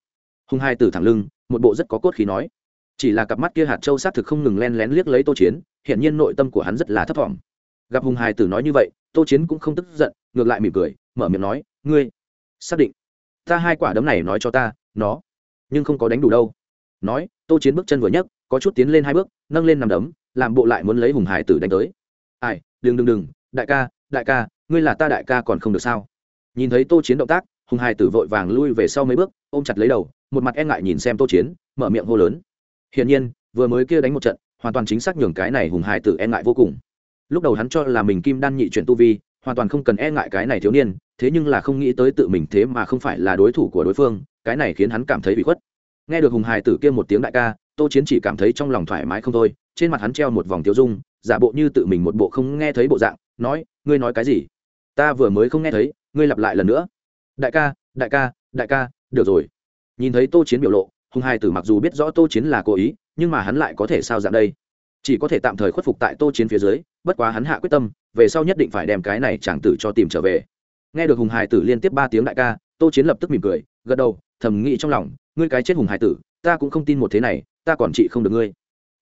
Hùng hải tử thẳng lưng, một bộ rất có cốt khí nói. Chỉ là cặp mắt kia hạt châu xác thực không ngừng len lén liếc lấy tô chiến hiện nhiên nội tâm của hắn rất là thấp thỏm. Gặp hùng hải tử nói như vậy, tô chiến cũng không tức giận, ngược lại mỉm cười, mở miệng nói, ngươi, xác định, ta hai quả đấm này nói cho ta, nó, nhưng không có đánh đủ đâu. Nói, tô chiến bước chân vừa nhấc có chút tiến lên hai bước, nâng lên nằm đấm, làm bộ lại muốn lấy hùng hải tử đánh tới. Ai, đừng đừng đừng, đại ca đại ca, ngươi là ta đại ca còn không được sao? Nhìn thấy tô chiến động tác, hùng hải tử vội vàng lui về sau mấy bước, ôm chặt lấy đầu, một mặt e ngại nhìn xem tô chiến, mở miệng hô lớn. Hiển nhiên, vừa mới kia đánh một trận, hoàn toàn chính xác nhường cái này hùng hải tử e ngại vô cùng. Lúc đầu hắn cho là mình kim đan nhị chuyển tu vi, hoàn toàn không cần e ngại cái này thiếu niên, thế nhưng là không nghĩ tới tự mình thế mà không phải là đối thủ của đối phương, cái này khiến hắn cảm thấy bị khuất. Nghe được hùng hải tử kia một tiếng đại ca tô chiến chỉ cảm thấy trong lòng thoải mái không thôi, trên mặt hắn treo một vòng tiêu dung, giả bộ như tự mình một bộ không nghe thấy bộ dạng, nói, ngươi nói cái gì? Ta vừa mới không nghe thấy, ngươi lặp lại lần nữa. Đại ca đại ca đại ca, được rồi. Nhìn thấy tô chiến biểu lộ hùng hai tử mặc dù biết rõ tô chiến là cố ý, nhưng mà hắn lại có thể sao dạng đây? Chỉ có thể tạm thời khuất phục tại tô chiến phía dưới, bất quá hắn hạ quyết tâm, về sau nhất định phải đem cái này chàng tử cho tìm trở về. Nghe được hùng hải tử liên tiếp ba tiếng đại ca, tô chiến lập tức mỉm cười, gật đầu, thầm nghĩ trong lòng, ngươi cái chết hùng hải tử, ta cũng không tin một thế này ta còn trị không được ngươi.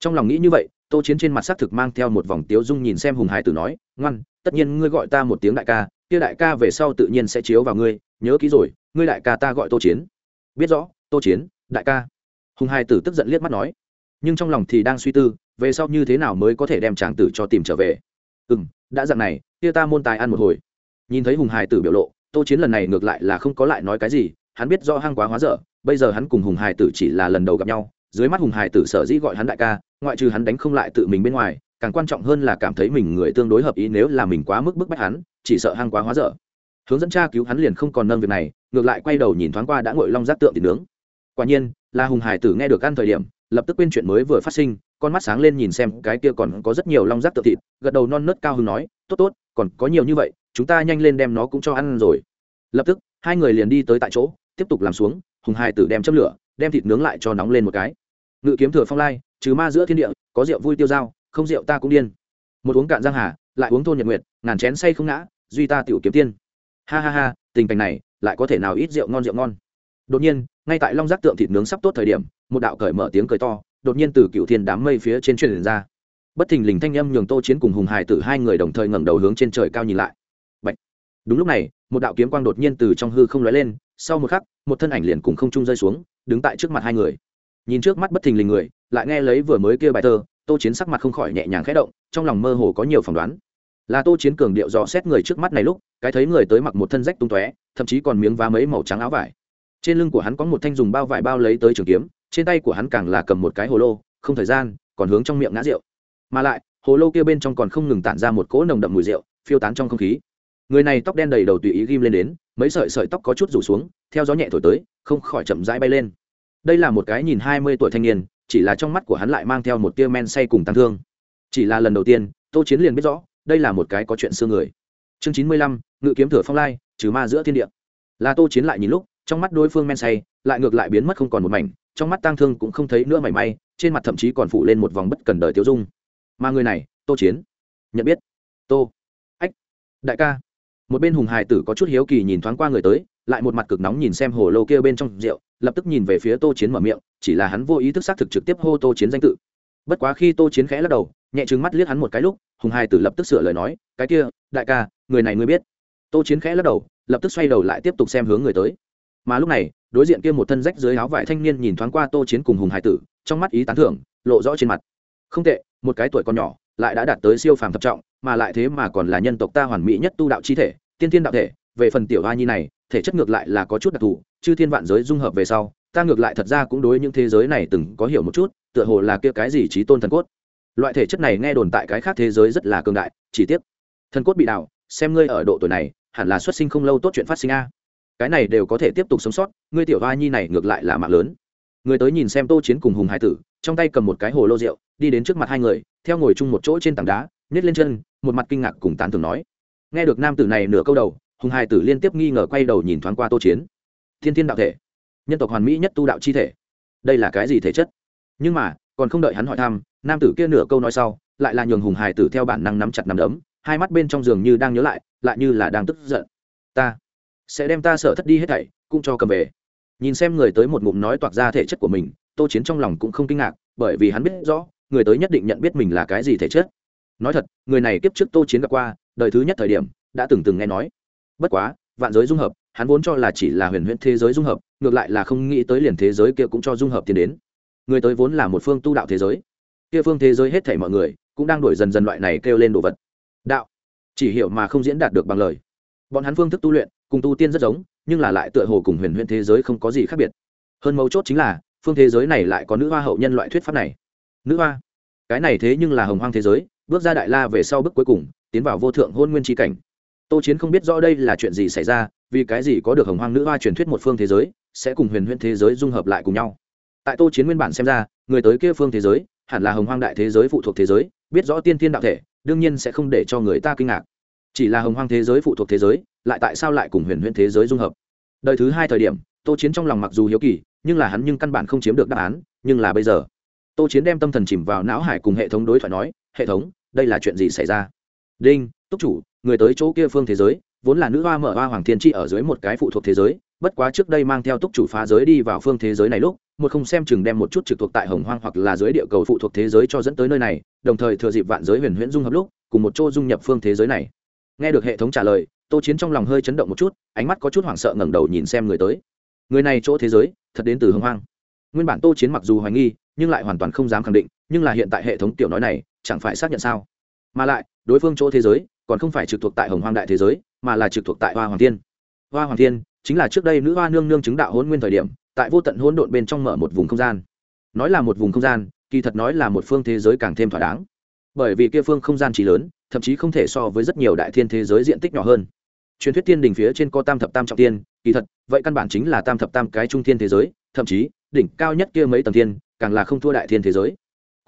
Trong lòng nghĩ như vậy, tô chiến trên mặt xác thực mang theo một vòng tiếu dung nhìn xem hùng hải tử nói, ngoan, tất nhiên ngươi gọi ta một tiếng đại ca, kia đại ca về sau tự nhiên sẽ chiếu vào ngươi, nhớ kỹ rồi, ngươi đại ca ta gọi tô chiến. Biết rõ, tô chiến, đại ca. Hùng hải tử tức giận liếc mắt nói, nhưng trong lòng thì đang suy tư, về sau như thế nào mới có thể đem chàng tử cho tìm trở về. Ừ m đã dặn này, kia ta môn tài ăn một hồi. Nhìn thấy hùng hải tử biểu lộ, tô chiến lần này ngược lại là không có lại nói cái gì, hắn biết do hăng quá hóa dở, bây giờ hắn cùng hùng hải tử chỉ là lần đầu gặp nhau dưới mắt hùng hải tử sở dĩ gọi hắn đại ca, ngoại trừ hắn đánh không lại tự mình bên ngoài, càng quan trọng hơn là cảm thấy mình người tương đối hợp ý nếu là mình quá mức bức bách hắn, chỉ sợ hăng quá hóa dở. Hướng dẫn cha cứu hắn liền không còn nâng việc này, ngược lại quay đầu nhìn thoáng qua đã ngội long giác tượng thịt nướng. Quả nhiên, là hùng hải tử nghe được ăn thời điểm, lập tức quên chuyện mới vừa phát sinh, con mắt sáng lên nhìn xem cái kia còn có rất nhiều long giác tượng thịt, gật đầu non nớt cao hưng nói, tốt tốt, còn có nhiều như vậy, chúng ta nhanh lên đem nó cũng cho ăn rồi. Lập tức, hai người liền đi tới tại chỗ, tiếp tục làm xuống, hùng hải tử đem châm lửa đem thịt nướng lại cho nóng lên một cái. Ngự kiếm thừa phong lai, trừ ma giữa thiên địa, có rượu vui tiêu dao, không rượu ta cũng điên. Một uống cạn giang hà, lại uống thôn nhật nguyệt, ngàn chén say không ngã, duy ta tiểu kiếm tiên. Ha ha ha, tình cảnh này, lại có thể nào ít rượu ngon rượu ngon? Đột nhiên, ngay tại long giác tượng thịt nướng sắp tốt thời điểm, một đạo cởi mở tiếng cười to, đột nhiên từ cựu thiên đám mây phía trên truyền ra. Bất thình lình thanh âm nhường tô chiến cùng hùng hải tử hai người đồng thời ngẩng đầu hướng trên trời cao nhìn lại. Bạch. đúng lúc này, một đạo kiếm quang đột nhiên từ trong hư không lóe lên sau một khắc, một thân ảnh liền cùng không trung rơi xuống, đứng tại trước mặt hai người. Nhìn trước mắt bất thình lình người, lại nghe lấy vừa mới kia bài thơ, tô chiến sắc mặt không khỏi nhẹ nhàng khẽ động, trong lòng mơ hồ có nhiều phỏng đoán. Là tô chiến cường điệu dò xét người trước mắt này lúc, cái thấy người tới mặc một thân rách tung tóe, thậm chí còn miếng vá mấy màu trắng áo vải. Trên lưng của hắn có một thanh dùng bao vải bao lấy tới trường kiếm, trên tay của hắn càng là cầm một cái hồ lô, không thời gian, còn hướng trong miệng ngã rượu. Mà lại, hồ lô kia bên trong còn không ngừng tản ra một cỗ nồng đậm mùi rượu, phiêu tán trong không khí. Người này tóc đen đầy đầu tùy ý ghim lên đến mấy sợi sợi tóc có chút rủ xuống, theo gió nhẹ thổi tới, không khỏi chậm rãi bay lên. Đây là một cái nhìn hai mươi tuổi thanh niên, chỉ là trong mắt của hắn lại mang theo một tia men say cùng tăng thương. Chỉ là lần đầu tiên, tô chiến liền biết rõ, đây là một cái có chuyện xưa người. Chương chín mươi lăm, ngự kiếm thừa phong lai, trừ ma giữa thiên địa. Là tô chiến lại nhìn lúc, trong mắt đối phương men say, lại ngược lại biến mất không còn một mảnh, trong mắt tang thương cũng không thấy nữa mảy may, trên mặt thậm chí còn phủ lên một vòng bất cần đời tiêu dung. Mà người này, tô chiến. Nhận biết. Tô. Ách. Đại ca một bên hùng hải tử có chút hiếu kỳ nhìn thoáng qua người tới, lại một mặt cực nóng nhìn xem hồ lô kia bên trong rượu, lập tức nhìn về phía tô chiến mở miệng, chỉ là hắn vô ý thức xác thực trực tiếp hô tô chiến danh tự. Bất quá khi tô chiến khẽ lắc đầu, nhẹ trừng mắt liếc hắn một cái lúc, hùng hải tử lập tức sửa lời nói, cái kia, đại ca, người này ngươi biết. Tô chiến khẽ lắc đầu, lập tức xoay đầu lại tiếp tục xem hướng người tới. Mà lúc này, đối diện kia một thân rách dưới áo vải thanh niên nhìn thoáng qua tô chiến cùng hùng hải tử, trong mắt ý tán thưởng, lộ rõ trên mặt. Không tệ, một cái tuổi còn nhỏ, lại đã đạt tới siêu phàm thập trọng mà lại thế mà còn là nhân tộc ta hoàn mỹ nhất tu đạo chi thể, tiên thiên đạo thể, về phần tiểu hoa nhi này, thể chất ngược lại là có chút đặc thù, chư thiên vạn giới dung hợp về sau, ta ngược lại thật ra cũng đối những thế giới này từng có hiểu một chút, tựa hồ là kia cái gì trí tôn thần cốt. Loại thể chất này nghe đồn tại cái khác thế giới rất là cường đại, chỉ tiếc, thần cốt bị đảo, xem ngươi ở độ tuổi này, hẳn là xuất sinh không lâu tốt chuyện phát sinh a. Cái này đều có thể tiếp tục sống sót, ngươi tiểu hoa nhi này ngược lại là mạng lớn. Người tới nhìn xem tô chiến cùng hùng hải tử, trong tay cầm một cái hồ lô rượu, đi đến trước mặt hai người, theo ngồi chung một chỗ trên tảng đá nhét lên chân, một mặt kinh ngạc cùng tán thường nói. Nghe được nam tử này nửa câu đầu, hùng hai tử liên tiếp nghi ngờ quay đầu nhìn thoáng qua tô chiến. Thiên thiên đạo thể, nhân tộc hoàn mỹ nhất tu đạo chi thể. Đây là cái gì thể chất? Nhưng mà, còn không đợi hắn hỏi thăm, nam tử kia nửa câu nói sau, lại là nhường hùng hải tử theo bản năng nắm chặt nắm đấm, hai mắt bên trong giường như đang nhớ lại lại như là đang tức giận. Ta sẽ đem ta sợ thất đi hết thảy, cũng cho cầm về. Nhìn xem người tới một ngụm nói toạc ra thể chất của mình, tô chiến trong lòng cũng không kinh ngạc, bởi vì hắn biết rõ, người tới nhất định nhận biết mình là cái gì thể chất nói thật, người này kiếp trước tô chiến gặp qua, đời thứ nhất thời điểm, đã từng từng nghe nói. Bất quá, vạn giới dung hợp, hắn vốn cho là chỉ là huyền huyễn thế giới dung hợp, ngược lại là không nghĩ tới liền thế giới kia cũng cho dung hợp tiến đến. Người tới vốn là một phương tu đạo thế giới. Kia phương thế giới hết thảy mọi người, cũng đang đổi dần dần loại này kêu lên đồ vật. Đạo. Chỉ hiểu mà không diễn đạt được bằng lời. Bọn hắn phương thức tu luyện, cùng tu tiên rất giống, nhưng là lại tựa hồ cùng huyền huyền thế giới không có gì khác biệt. Hơn mấu chốt chính là, phương thế giới này lại có nữ hoa hậu nhân loại thuyết pháp này. Nữ hoa. Cái này thế nhưng là hồng hoang thế giới bước ra đại la về sau bước cuối cùng, tiến vào vô thượng hôn nguyên tri cảnh. Tô chiến không biết rõ đây là chuyện gì xảy ra, vì cái gì có được hồng hoang nữ hoa truyền thuyết một phương thế giới, sẽ cùng huyền huyền thế giới dung hợp lại cùng nhau. Tại tô chiến nguyên bản xem ra, người tới kia phương thế giới, hẳn là hồng hoang đại thế giới phụ thuộc thế giới, biết rõ tiên thiên đạo thể, đương nhiên sẽ không để cho người ta kinh ngạc. Chỉ là hồng hoang thế giới phụ thuộc thế giới, lại tại sao lại cùng huyền huyền thế giới dung hợp? Đời thứ hai thời điểm, tô chiến trong lòng mặc dù hiếu kỳ, nhưng là hắn nhưng căn bản không chiếm được đáp án, nhưng là bây giờ. Tô chiến đem tâm thần chìm vào não hải cùng hệ thống đối thoại nói, hệ thống đây là chuyện gì xảy ra? Đinh, túc chủ, người tới chỗ kia phương thế giới, vốn là nữ hoa mở hoa hoàng thiên tri ở dưới một cái phụ thuộc thế giới, bất quá trước đây mang theo túc chủ phá giới đi vào phương thế giới này lúc, một không xem chừng đem một chút trực thuộc tại hồng hoang hoặc là dưới địa cầu phụ thuộc thế giới cho dẫn tới nơi này, đồng thời thừa dịp vạn giới huyền huyễn dung hợp lúc, cùng một chỗ dung nhập phương thế giới này. Nghe được hệ thống trả lời, tô chiến trong lòng hơi chấn động một chút, ánh mắt có chút hoảng sợ ngẩng đầu nhìn xem người tới. Người này chỗ thế giới, thật đến từ hồng hoang. Nguyên bản tô chiến mặc dù hoài nghi, nhưng lại hoàn toàn không dám khẳng định nhưng là hiện tại hệ thống tiểu nói này, chẳng phải xác nhận sao? Mà lại, đối phương chỗ thế giới, còn không phải trực thuộc tại hồng hoang đại thế giới, mà là trực thuộc tại hoa hoàng thiên. Hoa hoàng thiên chính là trước đây nữ hoa nương nương chứng đạo hôn nguyên thời điểm, tại vô tận hôn độn bên trong mở một vùng không gian. Nói là một vùng không gian, kỳ thật nói là một phương thế giới càng thêm thỏa đáng. Bởi vì kia phương không gian chỉ lớn, thậm chí không thể so với rất nhiều đại thiên thế giới diện tích nhỏ hơn. Truyền thuyết tiên đỉnh phía trên có tam thập tam trọng tiên, kỳ thật, vậy căn bản chính là tam thập tam cái trung thiên thế giới, thậm chí, đỉnh cao nhất kia mấy tầng thiên, càng là không thua đại thiên thế giới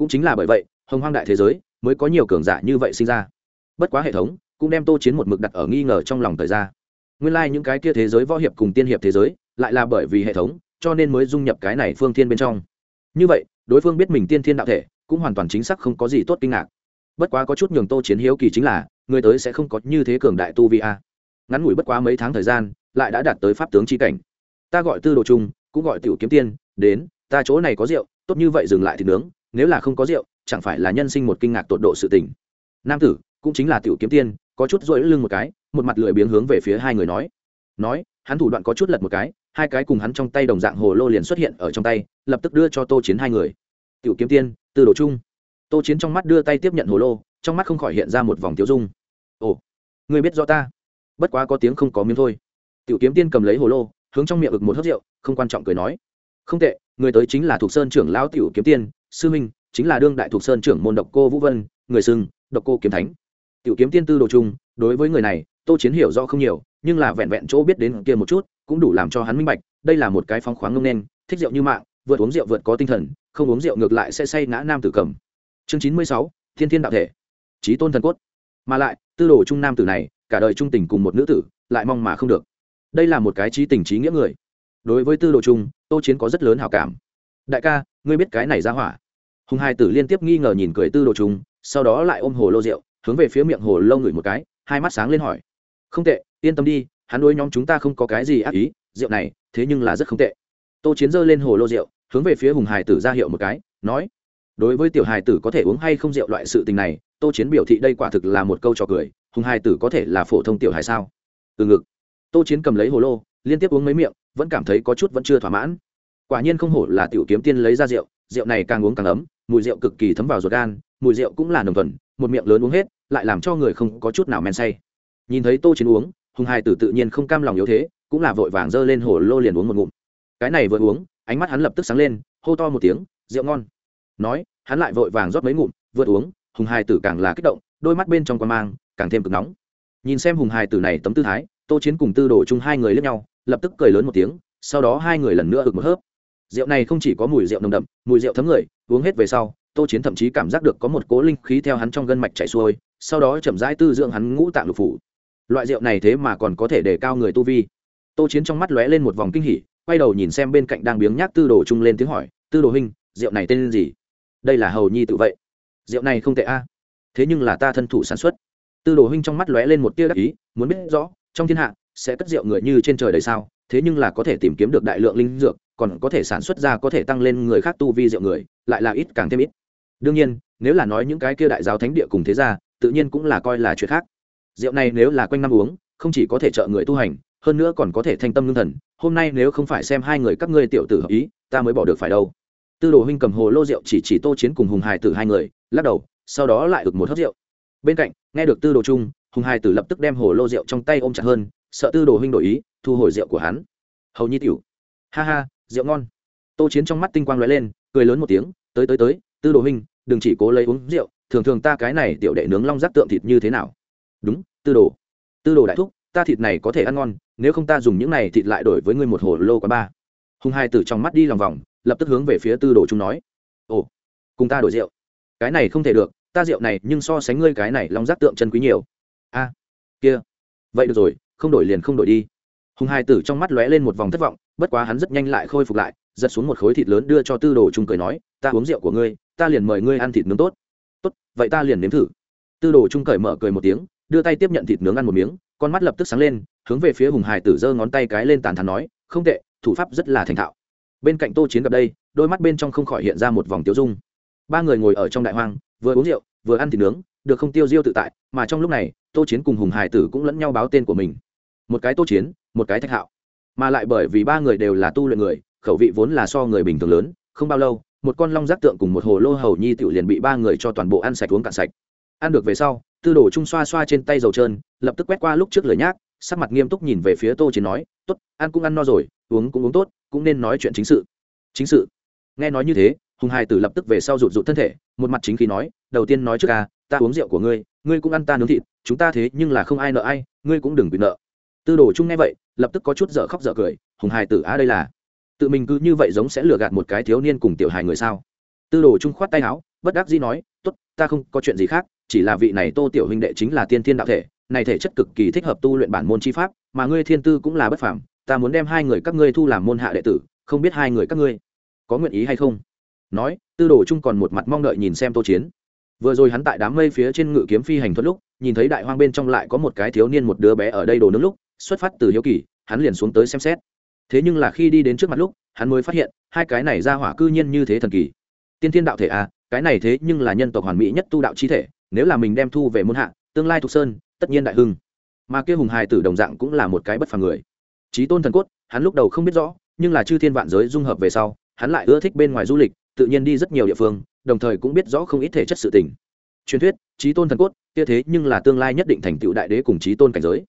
cũng chính là bởi vậy, hồng hoang đại thế giới mới có nhiều cường giả như vậy sinh ra. Bất quá hệ thống cũng đem tô chiến một mực đặt ở nghi ngờ trong lòng thời gian. nguyên lai những cái kia thế giới võ hiệp cùng tiên hiệp thế giới lại là bởi vì hệ thống, cho nên mới dung nhập cái này phương thiên bên trong. Như vậy, đối phương biết mình tiên thiên đạo thể cũng hoàn toàn chính xác không có gì tốt kinh ngạc. Bất quá có chút nhường tô chiến hiếu kỳ chính là, người tới sẽ không có như thế cường đại tu vi a. Ngắn ngủi bất quá mấy tháng thời gian, lại đã đạt tới pháp tướng c cảnh. Ta gọi tư đồ trung, cũng gọi tiểu kiếm tiên, đến, ta chỗ này có rượu, tốt như vậy dừng lại thì nướng nếu là không có rượu, chẳng phải là nhân sinh một kinh ngạc tột độ sự tình. Nam tử, cũng chính là tiểu kiếm tiên, có chút rỗi lưng một cái, một mặt lười biếng hướng về phía hai người nói. Nói, hắn thủ đoạn có chút lật một cái, hai cái cùng hắn trong tay đồng dạng hồ lô liền xuất hiện ở trong tay, lập tức đưa cho tô chiến hai người. Tiểu kiếm tiên tư đồ chung. Tô chiến trong mắt đưa tay tiếp nhận hồ lô, trong mắt không khỏi hiện ra một vòng tiêu dung. Ồ, người biết rõ ta. Bất quá có tiếng không có miếng thôi. Tiểu kiếm tiên cầm lấy hồ lô, hướng trong miệng ực một hớt rượu, không quan trọng cười nói. Không tệ, người tới chính là thuộc sơn trưởng lão tiểu kiếm tiên sư minh chính là đương đại thuộc sơn trưởng môn độc cô vũ vân, người sưng độc cô kiếm thánh. Tiểu kiếm tiên tư đồ chung, đối với người này, tô chiến hiểu rõ không nhiều, nhưng là vẹn vẹn chỗ biết đến kia một chút, cũng đủ làm cho hắn minh bạch, đây là một cái phong khoáng ngông nên, thích rượu như mạng, vượt uống rượu vượt có tinh thần, không uống rượu ngược lại sẽ say ngã nam tử cầm. Chương chín mươi sáu, thiên thiên đạo thể. Trí tôn thần cốt. Mà lại, tư đồ trung nam tử này, cả đời trung tình cùng một nữ tử, lại mong mà không được. Đây là một cái trí tình trí nghĩa người. Đối với tư đồ trung tô chiến có rất lớn hào cảm đại ca ngươi biết cái này ra hỏa. Hùng hai tử liên tiếp nghi ngờ nhìn cười tư đồ trùng, sau đó lại ôm hồ lô rượu hướng về phía miệng hồ lô ngửi một cái hai mắt sáng lên hỏi. Không tệ yên tâm đi hắn đối nhóm chúng ta không có cái gì ác ý rượu này thế nhưng là rất không tệ. Tô chiến giơ lên hồ lô rượu hướng về phía hùng hải tử ra hiệu một cái nói đối với tiểu hải tử có thể uống hay không rượu loại sự tình này tô chiến biểu thị đây quả thực là một câu trò cười hùng hải tử có thể là phổ thông tiểu hải sao? Từ ngực. Tô chiến cầm lấy hồ lô liên tiếp uống mấy miệng vẫn cảm thấy có chút vẫn chưa thỏa mãn quả nhiên không hổ là tiểu kiếm tiên lấy ra rượu rượu này càng uống càng ấm, mùi rượu cực kỳ thấm vào ruột gan, mùi rượu cũng là nồng thuần, một miệng lớn uống hết, lại làm cho người không có chút nào men say. Nhìn thấy tô chiến uống, hùng Hai tử tự nhiên không cam lòng yếu thế, cũng là vội vàng giơ lên hồ lô liền uống một ngụm. Cái này vừa uống, ánh mắt hắn lập tức sáng lên, hô to một tiếng, rượu ngon. Nói, hắn lại vội vàng rót mấy ngụm, vừa uống, hùng hai tử càng là kích động, đôi mắt bên trong quan mang, càng thêm cực nóng. Nhìn xem hùng hai tử này tấm tư thái, tô chiến cùng tư đổ chung hai người lẫn nhau, lập tức cười lớn một tiếng, sau đó hai người lần nữa ực một hớp rượu này không chỉ có mùi rượu nồng đậm, mùi rượu thấm người, uống hết về sau, tô chiến thậm chí cảm giác được có một cố linh khí theo hắn trong gân mạch chạy xuôi, sau đó chậm rãi tư dưỡng hắn ngũ tạng lục phủ. Loại rượu này thế mà còn có thể để cao người tu vi. Tô chiến trong mắt lóe lên một vòng kinh hỉ, quay đầu nhìn xem bên cạnh đang biếng nhác tư đồ chung lên tiếng hỏi, tư đồ huynh, rượu này tên gì? Đây là hầu nhi tự vậy. Rượu này không tệ a. Thế nhưng là ta thân thủ sản xuất. Tư đồ huynh trong mắt lóe lên một tia đắc ý, muốn biết rõ, trong thiên hạ sẽ cất rượu người như trên trời đời sao, thế nhưng là có thể tìm kiếm được đại lượng linh dược còn có thể sản xuất ra có thể tăng lên người khác tu vi rượu người, lại là ít càng thêm ít. Đương nhiên, nếu là nói những cái kia đại giáo thánh địa cùng thế gia, tự nhiên cũng là coi là chuyện khác. Rượu này nếu là quanh năm uống, không chỉ có thể trợ người tu hành, hơn nữa còn có thể thanh tâm lương thần. Hôm nay nếu không phải xem hai người các ngươi tiểu tử hợp ý, ta mới bỏ được phải đâu. Tư đồ huynh cầm hồ lô rượu chỉ chỉ tô chiến cùng hùng hải tử hai người, lắc đầu, sau đó lại ực một hớt rượu. Bên cạnh, nghe được tư đồ chung hùng hải tử lập tức đem hồ lô rượu trong tay ôm chặt hơn, sợ tư đồ huynh đổi ý, thu hồi rượu của hắn. Hầu nhi tiểu. Ha ha rượu ngon. Tô chiến trong mắt tinh quang lóe lên, cười lớn một tiếng, tới tới tới, tư đồ huynh, đừng chỉ cố lấy uống rượu, thường thường ta cái này tiểu đệ nướng long rác tượng thịt như thế nào? Đúng, tư đồ. Tư đồ đại thúc, ta thịt này có thể ăn ngon, nếu không ta dùng những này thịt lại đổi với ngươi một hồ lô quá ba. Hùng hai tử trong mắt đi lòng vòng, lập tức hướng về phía tư đồ chúng nói, ồ, cùng ta đổi rượu. Cái này không thể được, ta rượu này nhưng so sánh ngươi cái này long rác tượng chân quý nhiều. A, kia, vậy được rồi, không đổi liền không đổi đi hùng hai tử trong mắt lóe lên một vòng thất vọng, bất quá hắn rất nhanh lại khôi phục lại, giật xuống một khối thịt lớn đưa cho tư đồ trung cười nói, ta uống rượu của ngươi, ta liền mời ngươi ăn thịt nướng tốt. Tốt, vậy ta liền nếm thử. Tư đồ trung cởi mở cười một tiếng, đưa tay tiếp nhận thịt nướng ăn một miếng, con mắt lập tức sáng lên, hướng về phía hùng hải tử giơ ngón tay cái lên tàn thắn nói, không tệ, thủ pháp rất là thành thạo. Bên cạnh tô chiến gặp đây, đôi mắt bên trong không khỏi hiện ra một vòng tiêu dung. Ba người ngồi ở trong đại hoang, vừa uống rượu, vừa ăn thịt nướng, được không tiêu diêu tự tại, mà trong lúc này, tô chiến cùng hùng hải tử cũng lẫn nhau báo tên của mình một cái tô chiến, một cái thạch hạo. Mà lại bởi vì ba người đều là tu luyện người, khẩu vị vốn là so người bình thường lớn, không bao lâu, một con long giác tượng cùng một hồ lô hầu nhi tiểu liền bị ba người cho toàn bộ ăn sạch uống cạn sạch. Ăn được về sau, tư đồ trung xoa xoa trên tay dầu trơn, lập tức quét qua lúc trước lời nhác, sắc mặt nghiêm túc nhìn về phía tô chiến nói, tốt, ăn cũng ăn no rồi, uống cũng uống tốt, cũng nên nói chuyện chính sự. Chính sự? Nghe nói như thế, hùng hai tử lập tức về sau rụt rụt thân thể, một mặt chính khí nói, đầu tiên nói trước ca ta uống rượu của ngươi ngươi cũng ăn ta nướng thịt, chúng ta thế nhưng là không ai nợ ai, ngươi cũng đừng bị nợ tư đồ trung nghe vậy, lập tức có chút dở khóc dở cười, hùng hài tử, á đây là, tự mình cứ như vậy giống sẽ lừa gạt một cái thiếu niên cùng tiểu hài người sao? Tư đồ trung khoát tay áo, bất đắc dĩ nói, tốt, ta không có chuyện gì khác, chỉ là vị này tô tiểu huynh đệ chính là tiên thiên đạo thể, này thể chất cực kỳ thích hợp tu luyện bản môn chi pháp, mà ngươi thiên tư cũng là bất phàm, ta muốn đem hai người các ngươi thu làm môn hạ đệ tử, không biết hai người các ngươi có nguyện ý hay không? Nói, tư đồ chung còn một mặt mong đợi nhìn xem tô chiến. Vừa rồi hắn tại đám mây phía trên ngự kiếm phi hành thuật lúc, nhìn thấy đại hoang bên trong lại có một cái thiếu niên một đứa bé ở đây đồ nướng lúc xuất phát từ hiếu kỳ, hắn liền xuống tới xem xét. Thế nhưng là khi đi đến trước mặt lúc, hắn mới phát hiện, hai cái này ra hỏa cư nhiên như thế thần kỳ. Tiên thiên đạo thể à cái này thế nhưng là nhân tộc hoàn mỹ nhất tu đạo chi thể, nếu là mình đem thu về môn hạ, tương lai thục sơn, tất nhiên đại hưng. Mà kia hùng hài tử đồng dạng cũng là một cái bất phàm người. Trí tôn thần cốt, hắn lúc đầu không biết rõ, nhưng là chư thiên vạn giới dung hợp về sau, hắn lại ưa thích bên ngoài du lịch, tự nhiên đi rất nhiều địa phương, đồng thời cũng biết rõ không ít thể chất sự tình. Truyền thuyết trí tôn thần cốt, kia thế nhưng là tương lai nhất định thành tựu đại đế cùng trí tôn cảnh giới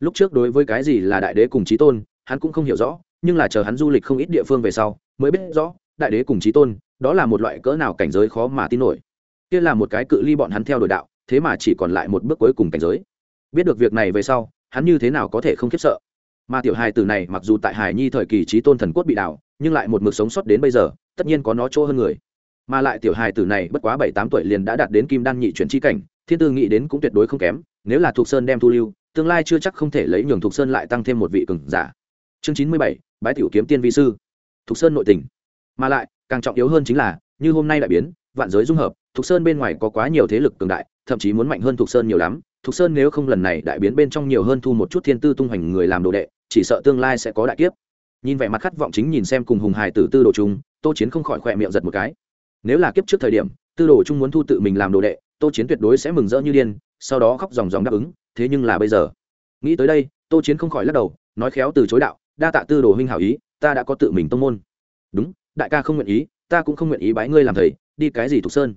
lúc trước đối với cái gì là đại đế cùng trí tôn, hắn cũng không hiểu rõ, nhưng là chờ hắn du lịch không ít địa phương về sau, mới biết rõ, đại đế cùng trí tôn, đó là một loại cỡ nào cảnh giới khó mà tin nổi. Kia là một cái cự ly bọn hắn theo đuổi đạo, thế mà chỉ còn lại một bước cuối cùng cảnh giới. Biết được việc này về sau, hắn như thế nào có thể không khiếp sợ? Mà tiểu hài tử này mặc dù tại hải nhi thời kỳ trí tôn thần quốc bị đảo, nhưng lại một mực sống sót đến bây giờ, tất nhiên có nó chỗ hơn người. Mà lại tiểu hài tử này bất quá bảy tám tuổi liền đã đạt đến kim đan nhị chuyển chi cảnh, thiên tư nghĩ đến cũng tuyệt đối không kém, nếu là thuộc sơn đem thu lưu tương lai chưa chắc không thể lấy nhường thục sơn lại tăng thêm một vị cường giả. Chương chín mươi bảy, bái tiểu kiếm tiên vi sư. Thục sơn nội tình. Mà lại, càng trọng yếu hơn chính là, như hôm nay đại biến, vạn giới dung hợp, thục sơn bên ngoài có quá nhiều thế lực cường đại, thậm chí muốn mạnh hơn thục sơn nhiều lắm. Thục sơn nếu không lần này đại biến bên trong nhiều hơn thu một chút thiên tư tung hoành người làm đồ đệ, chỉ sợ tương lai sẽ có đại kiếp. Nhìn vẻ mặt khát vọng chính nhìn xem cùng hùng hài tử tư đồ trung tô chiến không khỏi khỏe miệng giật một cái. Nếu là kiếp trước thời điểm, tư đồ trung muốn thu tự mình làm đồ đệ, tô chiến tuyệt đối sẽ mừng rỡ như điên, sau đó khóc dòng dòng đáp ứng thế nhưng là bây giờ. Nghĩ tới đây, tô chiến không khỏi lắc đầu, nói khéo từ chối đạo, đa tạ tư đồ huynh hảo ý, ta đã có tự mình tông môn. Đúng, đại ca không nguyện ý, ta cũng không nguyện ý bái ngươi làm thầy, đi cái gì thục sơn?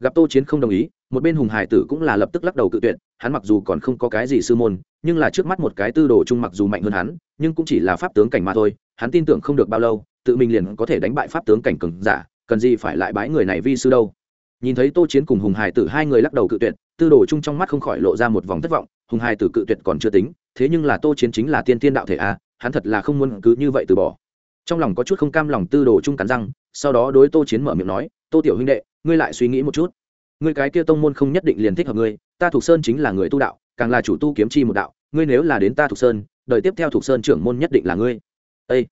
Gặp tô chiến không đồng ý, một bên hùng hải tử cũng là lập tức lắc đầu cự tuyệt, hắn mặc dù còn không có cái gì sư môn, nhưng là trước mắt một cái tư đồ chung mặc dù mạnh hơn hắn, nhưng cũng chỉ là pháp tướng cảnh mà thôi, hắn tin tưởng không được bao lâu, tự mình liền có thể đánh bại pháp tướng cảnh cừng giả, cần gì phải lại bái người này vi sư đâu. Nhìn thấy tô chiến cùng hùng hải tử hai người lắc đầu cự tuyệt, tư đồ chung trong mắt không khỏi lộ ra một vòng thất vọng hùng hai tử cự tuyệt còn chưa tính thế nhưng là tô chiến chính là tiên tiên đạo thể a à, hắn thật là không muốn cứ như vậy từ bỏ. Trong lòng có chút không cam lòng tư đồ chung cắn răng sau đó đối tô chiến mở miệng nói tô tiểu huynh đệ ngươi lại suy nghĩ một chút. Ngươi cái kia tông môn không nhất định liền thích hợp ngươi ta thuộc sơn chính là người tu đạo càng là chủ tu kiếm chi một đạo ngươi nếu là đến ta thuộc sơn đời tiếp theo thuộc sơn trưởng môn nhất định là ngươi. Ê!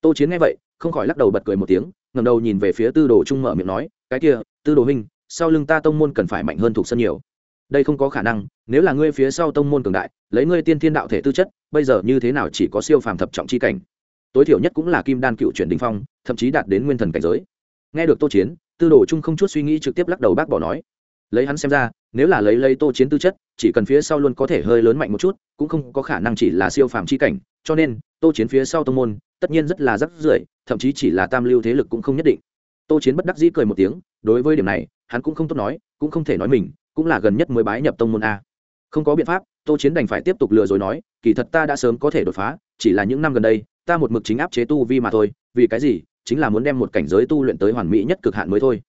tô chiến nghe vậy không khỏi lắc đầu bật cười một tiếng ngầm đầu nhìn về phía tư đồ trung mở miệng nói cái kia tư đồ huynh sau lưng ta tông môn cần phải mạnh hơn thuộc sơn nhiều đây không có khả năng, nếu là ngươi phía sau tông môn cường đại, lấy ngươi tiên thiên đạo thể tư chất, bây giờ như thế nào chỉ có siêu phàm thập trọng chi cảnh? Tối thiểu nhất cũng là kim đan cựu chuyển đình phong, thậm chí đạt đến nguyên thần cảnh giới. Nghe được tô chiến, tư đồ trung không chút suy nghĩ trực tiếp lắc đầu bác bỏ nói. Lấy hắn xem ra, nếu là lấy lấy tô chiến tư chất, chỉ cần phía sau luôn có thể hơi lớn mạnh một chút, cũng không có khả năng chỉ là siêu phàm chi cảnh, cho nên, tô chiến phía sau tông môn, tất nhiên rất là rắc rưởi, thậm chí chỉ là tam lưu thế lực cũng không nhất định. Tô chiến bất đắc dĩ cười một tiếng, đối với điểm này, hắn cũng không tốt nói, cũng không thể nói mình cũng là gần nhất mới bái nhập tông môn a. Không có biện pháp, tô chiến đành phải tiếp tục lừa dối nói, kỳ thật ta đã sớm có thể đột phá, chỉ là những năm gần đây, ta một mực chính áp chế tu vi mà thôi, vì cái gì? Chính là muốn đem một cảnh giới tu luyện tới hoàn mỹ nhất cực hạn mới thôi.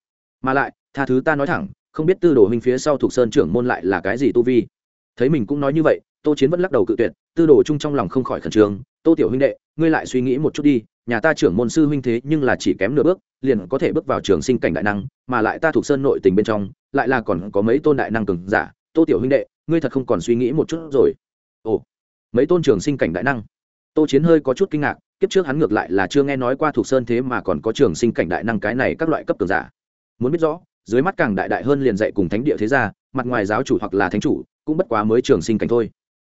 Mà lại, tha thứ ta nói thẳng, không biết tư đồ huynh phía sau thuộc sơn trưởng môn lại là cái gì tu vi. Thấy mình cũng nói như vậy, tô chiến vẫn lắc đầu cự tuyệt, tư đồ chung trong lòng không khỏi khẩn trương, tô tiểu huynh đệ, ngươi lại suy nghĩ một chút đi nhà ta trưởng môn sư huynh thế nhưng là chỉ kém nửa bước, liền có thể bước vào trường sinh cảnh đại năng, mà lại ta thuộc sơn nội tình bên trong, lại là còn có mấy tôn đại năng cường giả. Tô tiểu huynh đệ, ngươi thật không còn suy nghĩ một chút rồi. Ồ, mấy tôn trường sinh cảnh đại năng? Tô chiến hơi có chút kinh ngạc, kiếp trước hắn ngược lại là chưa nghe nói qua thuộc sơn thế mà còn có trường sinh cảnh đại năng cái này các loại cấp cường giả. Muốn biết rõ, dưới mắt càng đại đại hơn liền dạy cùng thánh địa thế gia, mặt ngoài giáo chủ hoặc là thánh chủ, cũng bất quá mới trường sinh cảnh thôi.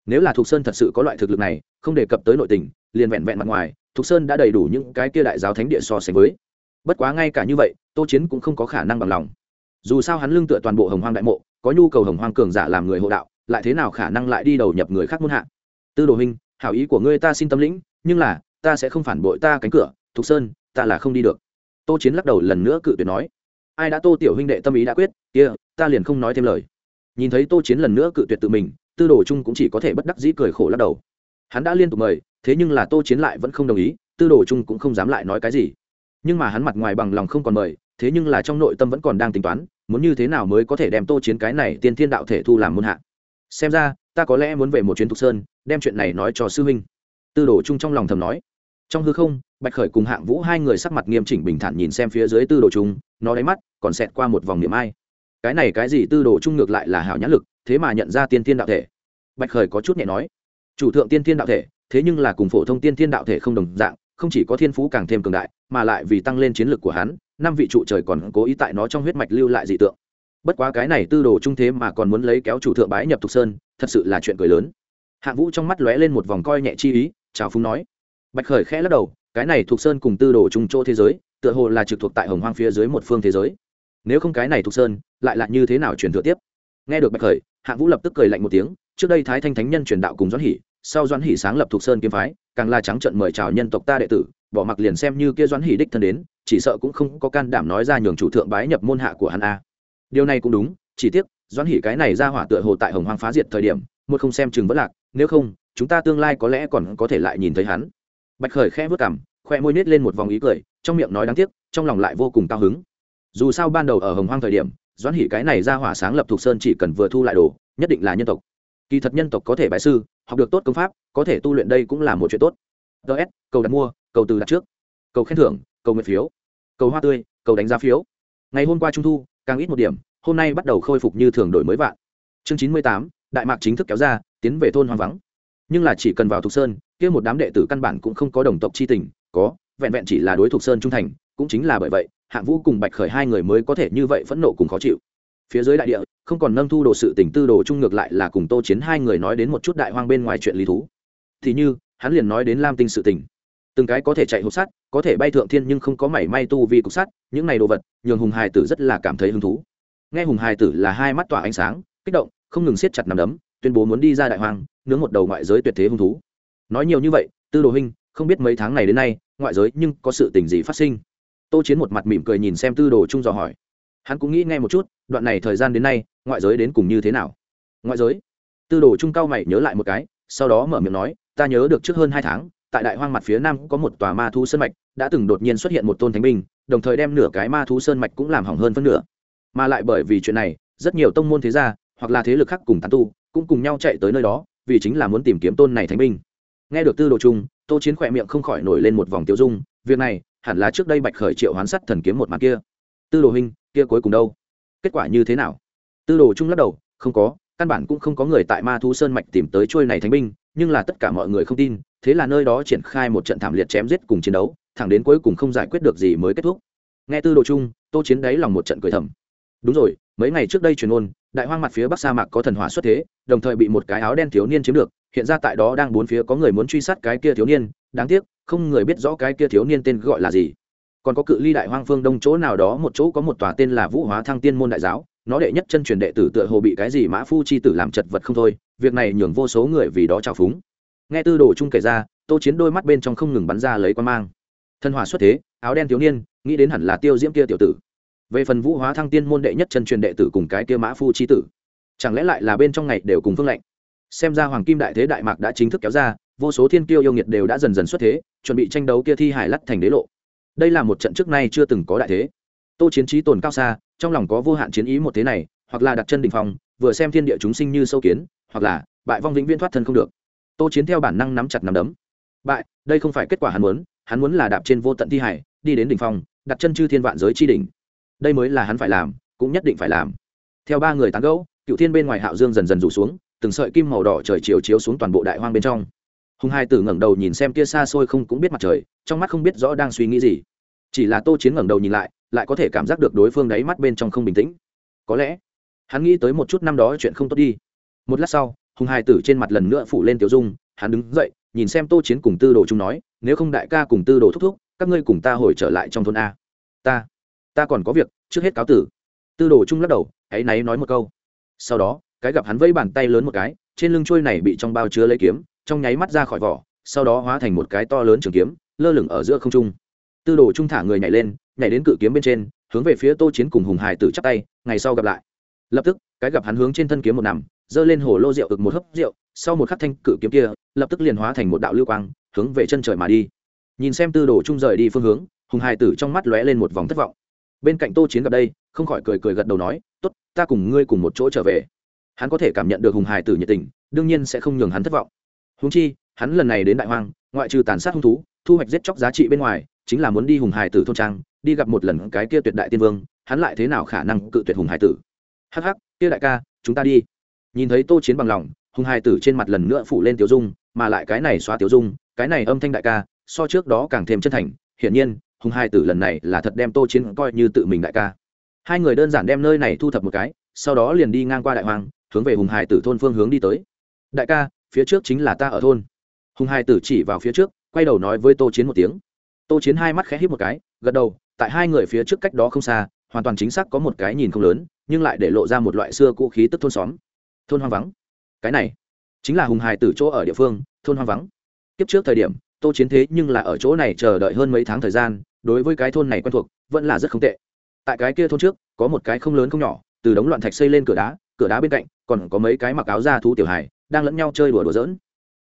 Nếu là thuộc sơn thật sự có loại thực lực này, không đề cập tới nội tình, liền vẹn vẹn mặt ngoài Thục sơn đã đầy đủ những cái kia đại giáo thánh địa so sánh với. Bất quá ngay cả như vậy tô chiến cũng không có khả năng bằng lòng. Dù sao hắn lương tựa toàn bộ hồng hoang đại mộ có nhu cầu hồng hoang cường giả làm người hộ đạo lại thế nào khả năng lại đi đầu nhập người khác muôn hạ? Tư đồ hình hảo ý của ngươi ta xin tâm lĩnh nhưng là ta sẽ không phản bội ta cánh cửa thục sơn ta là không đi được. Tô chiến lắc đầu lần nữa cự tuyệt nói. Ai đã tô tiểu huynh đệ tâm ý đã quyết kia、yeah, ta liền không nói thêm lời. Nhìn thấy tô chiến lần nữa cự tuyệt tự mình tư đồ trung cũng chỉ có thể bất đắc dĩ cười khổ lắc đầu. Hắn đã liên tục mời thế nhưng là tô chiến lại vẫn không đồng ý, tư đồ trung cũng không dám lại nói cái gì. Nhưng mà hắn mặt ngoài bằng lòng không còn mời, thế nhưng là trong nội tâm vẫn còn đang tính toán, muốn như thế nào mới có thể đem tô chiến cái này tiên thiên đạo thể thu làm môn hạ. Xem ra, ta có lẽ muốn về một chuyến thục sơn, đem chuyện này nói cho sư huynh. Tư đồ trung trong lòng thầm nói. Trong hư không, bạch khởi cùng hạng vũ hai người sắc mặt nghiêm chỉnh bình thản nhìn xem phía dưới tư đồ trung nó đáy mắt còn xẹt qua một vòng niệm ai. Cái này cái gì tư đồ trung ngược lại là hảo nhãn lực, thế mà nhận ra tiên thiên đạo thể. Bạch khởi có chút nhẹ nói. Chủ thượng tiên thiên đạo thể thế nhưng là cùng phổ thông tiên thiên đạo thể không đồng dạng, không chỉ có thiên phú càng thêm cường đại, mà lại vì tăng lên chiến lược của hắn, năm vị trụ trời còn cố ý tại nó trong huyết mạch lưu lại dị tượng. Bất quá cái này tư đồ trung thế mà còn muốn lấy kéo chủ thượng bái nhập thục sơn, thật sự là chuyện cười lớn. Hạng vũ trong mắt lóe lên một vòng coi nhẹ chi ý, chào phúng nói. Bạch khởi khẽ lắc đầu, cái này thuộc sơn cùng tư đồ trung chỗ thế giới, tựa hồ là trực thuộc tại hồng hoang phía dưới một phương thế giới. Nếu không cái này thuộc sơn, lại là như thế nào truyền thừa tiếp? Nghe được bạch khởi, hạng vũ lập tức cười lạnh một tiếng, trước đây thái thanh thánh nhân truyền đạo cùng doãn hỷ sau doãn hỷ sáng lập thuộc sơn kiếm phái, càng là trắng trận mời chào nhân tộc ta đệ tử, bỏ mặc liền xem như kia doãn hỷ đích thân đến, chỉ sợ cũng không có can đảm nói ra nhường chủ thượng bái nhập môn hạ của hắn a. Điều này cũng đúng, chỉ tiếc, doãn hỷ cái này ra hỏa tựa hồ tại hồng hoang phá diệt thời điểm, một không xem chừng vất lạc, nếu không, chúng ta tương lai có lẽ còn có thể lại nhìn thấy hắn. Bạch khởi khẽ vớt cảm khoe môi nết lên một vòng ý cười, trong miệng nói đáng tiếc, trong lòng lại vô cùng cao hứng. Dù sao ban đầu ở hồng hoang thời điểm, doãn hỷ cái này ra hỏa sáng lập thuộc sơn chỉ cần vừa thu lại đồ, nhất định là nhân tộc kỳ thật nhân tộc có thể bài sư, học được tốt công pháp, có thể tu luyện đây cũng là một chuyện tốt. Ts cầu đặt mua, cầu từ đặt trước. Cầu khen thưởng, cầu nguyện phiếu. Cầu hoa tươi, cầu đánh giá phiếu. Ngày hôm qua trung thu, càng ít một điểm, hôm nay bắt đầu khôi phục như thường đổi mới vạn. Chương chín mươi tám, đại mạc chính thức kéo ra, tiến về thôn hoang vắng. Nhưng là chỉ cần vào thục sơn, kia một đám đệ tử căn bản cũng không có đồng tộc chi tình, có, vẹn vẹn chỉ là đối thục sơn trung thành, cũng chính là bởi vậy, hạng vũ cùng bạch khởi hai người mới có thể như vậy phẫn nộ cùng khó chịu. Phía dưới đại địa không còn nâng thu đồ sự tình tư đồ chung ngược lại là cùng tô chiến hai người nói đến một chút đại hoang bên ngoài chuyện lý thú. Thì như, hắn liền nói đến lam tinh sự tình. Từng cái có thể chạy hộp sắt, có thể bay thượng thiên nhưng không có mảy may tu vi cục sắt, những này đồ vật, nhường hùng hài tử rất là cảm thấy hứng thú. Nghe hùng hài tử là hai mắt tỏa ánh sáng, kích động, không ngừng siết chặt nằm đấm, tuyên bố muốn đi ra đại hoang, nướng một đầu ngoại giới tuyệt thế hung thú. Nói nhiều như vậy, tư đồ huynh, không biết mấy tháng này đến nay, ngoại giới nhưng có sự tình gì phát sinh? Tô chiến một mặt mỉm cười nhìn xem tư đồ trung dò hỏi. Hắn cũng nghĩ ngay một chút, đoạn này thời gian đến nay ngoại giới đến cùng như thế nào? Ngoại giới? Tư đồ trung cao mày nhớ lại một cái, sau đó mở miệng nói, ta nhớ được trước hơn hai tháng, tại đại hoang mặt phía nam có một tòa ma thú sơn mạch, đã từng đột nhiên xuất hiện một tôn thánh binh, đồng thời đem nửa cái ma thú sơn mạch cũng làm hỏng hơn phân nửa. Mà lại bởi vì chuyện này, rất nhiều tông môn thế gia, hoặc là thế lực khác cùng tán tu, cũng cùng nhau chạy tới nơi đó, vì chính là muốn tìm kiếm tôn này thánh binh. Nghe được tư đồ trung, tô chiến khỏe miệng không khỏi nổi lên một vòng tiêu dung, việc này, hẳn là trước đây bạch khởi triệu hoán sắt thần kiếm một mặt kia. Tư đồ hình kia cuối cùng đâu? Kết quả như thế nào? Tư đồ trung lắc đầu, không có, căn bản cũng không có người tại ma thú sơn mạch tìm tới trôi này thánh binh, nhưng là tất cả mọi người không tin, thế là nơi đó triển khai một trận thảm liệt chém giết cùng chiến đấu, thẳng đến cuối cùng không giải quyết được gì mới kết thúc. Nghe tư đồ chung tô chiến đáy lòng một trận cười thầm. Đúng rồi, mấy ngày trước đây truyền ôn, đại hoang mặt phía bắc sa mạc có thần hỏa xuất thế, đồng thời bị một cái áo đen thiếu niên chiếm được, hiện ra tại đó đang bốn phía có người muốn truy sát cái kia thiếu niên, đáng tiếc, không người biết rõ cái kia thiếu niên tên gọi là gì. Còn có cự ly đại hoang phương đông chỗ nào đó, một chỗ có một tòa tên là vũ hóa thăng tiên môn đại giáo nó đệ nhất chân truyền đệ tử tựa hồ bị cái gì mã phu chi tử làm chật vật không thôi, việc này nhường vô số người vì đó trào phúng. Nghe tư đồ chung kể ra, tô chiến đôi mắt bên trong không ngừng bắn ra lấy quan mang. Thân hòa xuất thế, áo đen thiếu niên, nghĩ đến hẳn là tiêu diễm kia tiểu tử. Về phần vũ hóa thăng tiên môn đệ nhất chân truyền đệ tử cùng cái kia mã phu chi tử, chẳng lẽ lại là bên trong ngày đều cùng phương lệnh? Xem ra hoàng kim đại thế đại mạc đã chính thức kéo ra, vô số thiên tiêu yêu nghiệt đều đã dần dần xuất thế, chuẩn bị tranh đấu kia thi hải lắt thành đế lộ. Đây là một trận trước nay chưa từng có đại thế tô chiến trí tồn cao xa, trong lòng có vô hạn chiến ý một thế này, hoặc là đặt chân đình phòng vừa xem thiên địa chúng sinh như sâu kiến, hoặc là bại vong vĩnh viễn thoát thân không được. Tô chiến theo bản năng nắm chặt nắm đấm. Bại, đây không phải kết quả hắn muốn hắn muốn là đạp trên vô tận thi hải, đi đến đỉnh phong, đặt chân chư thiên vạn giới chi đỉnh. Đây mới là hắn phải làm, cũng nhất định phải làm. Theo ba người tán gẫu, cựu thiên bên ngoài hạo dương dần dần rủ xuống, từng sợi kim màu đỏ trời chiều chiếu xuống toàn bộ đại hoang bên trong. Hùng hai tử ngẩng đầu nhìn xem kia xa xôi không cũng biết mặt trời, trong mắt không biết rõ đang suy nghĩ gì chỉ là tô chiến ngẩng đầu nhìn lại lại có thể cảm giác được đối phương đáy mắt bên trong không bình tĩnh. Có lẽ, hắn nghĩ tới một chút năm đó chuyện không tốt đi. Một lát sau, hùng hai tử trên mặt lần nữa phủ lên tiểu dung, hắn đứng dậy, nhìn xem tô chiến cùng tư đồ chúng nói, nếu không đại ca cùng tư đồ thúc thúc, các ngươi cùng ta hồi trở lại trong thôn a. Ta ta còn có việc, trước hết cáo tử. Tư đồ trung lắc đầu hãy náy nói một câu. Sau đó, cái gặp hắn vẫy bàn tay lớn một cái, trên lưng trôi này bị trong bao chứa lấy kiếm, trong nháy mắt ra khỏi vỏ, sau đó hóa thành một cái to lớn trường kiếm, lơ lửng ở giữa không trung tư đồ trung thả người nhảy lên, nhảy đến cự kiếm bên trên, hướng về phía tô chiến cùng hùng hải tử chắp tay, ngày sau gặp lại. Lập tức, cái gặp hắn hướng trên thân kiếm một nằm, giơ lên hồ lô rượu ực một hớp rượu, sau một khắc thanh cự kiếm kia, lập tức liền hóa thành một đạo lưu quang, hướng về chân trời mà đi. Nhìn xem tư đồ trung rời đi phương hướng, hùng hải tử trong mắt lóe lên một vòng thất vọng. Bên cạnh tô chiến gặp đây, không khỏi cười cười gật đầu nói, tốt, ta cùng ngươi cùng một chỗ trở về. Hắn có thể cảm nhận được hùng hải tử nhiệt tình, đương nhiên sẽ không nhường hắn thất vọng. Húng chi, hắn lần này đến đại hoang, ngoại trừ tàn sát hung thú, thu hoạch giết chóc giá trị bên ngoài chính là muốn đi hùng hải tử thôn trang, đi gặp một lần cái kia tuyệt đại tiên vương, hắn lại thế nào khả năng cự tuyệt hùng hải tử? Hắc hắc, kia đại ca, chúng ta đi. Nhìn thấy tô chiến bằng lòng, hùng hải tử trên mặt lần nữa phủ lên tiểu dung, mà lại cái này xóa tiểu dung, cái này âm thanh đại ca, so trước đó càng thêm chân thành. Hiển nhiên, hùng hải tử lần này là thật đem tô chiến coi như tự mình đại ca. Hai người đơn giản đem nơi này thu thập một cái, sau đó liền đi ngang qua đại hoàng hướng về hùng hải tử thôn phương hướng đi tới. Đại ca, phía trước chính là ta ở thôn. Hùng hải tử chỉ vào phía trước, quay đầu nói với tô chiến một tiếng tô chiến hai mắt khẽ hít một cái, gật đầu, tại hai người phía trước cách đó không xa, hoàn toàn chính xác có một cái nhìn không lớn, nhưng lại để lộ ra một loại xưa cũ khí tức thôn xóm. Thôn hoang vắng. Cái này chính là hùng hài tử chỗ ở địa phương, thôn hoang vắng. Kiếp trước thời điểm, tô chiến thế nhưng là ở chỗ này chờ đợi hơn mấy tháng thời gian, đối với cái thôn này quen thuộc, vẫn là rất không tệ. Tại cái kia thôn trước, có một cái không lớn không nhỏ, từ đống loạn thạch xây lên cửa đá cửa đá bên cạnh còn có mấy cái mặc áo da thú tiểu hài, đang lẫn nhau chơi đùa đùa giỡn.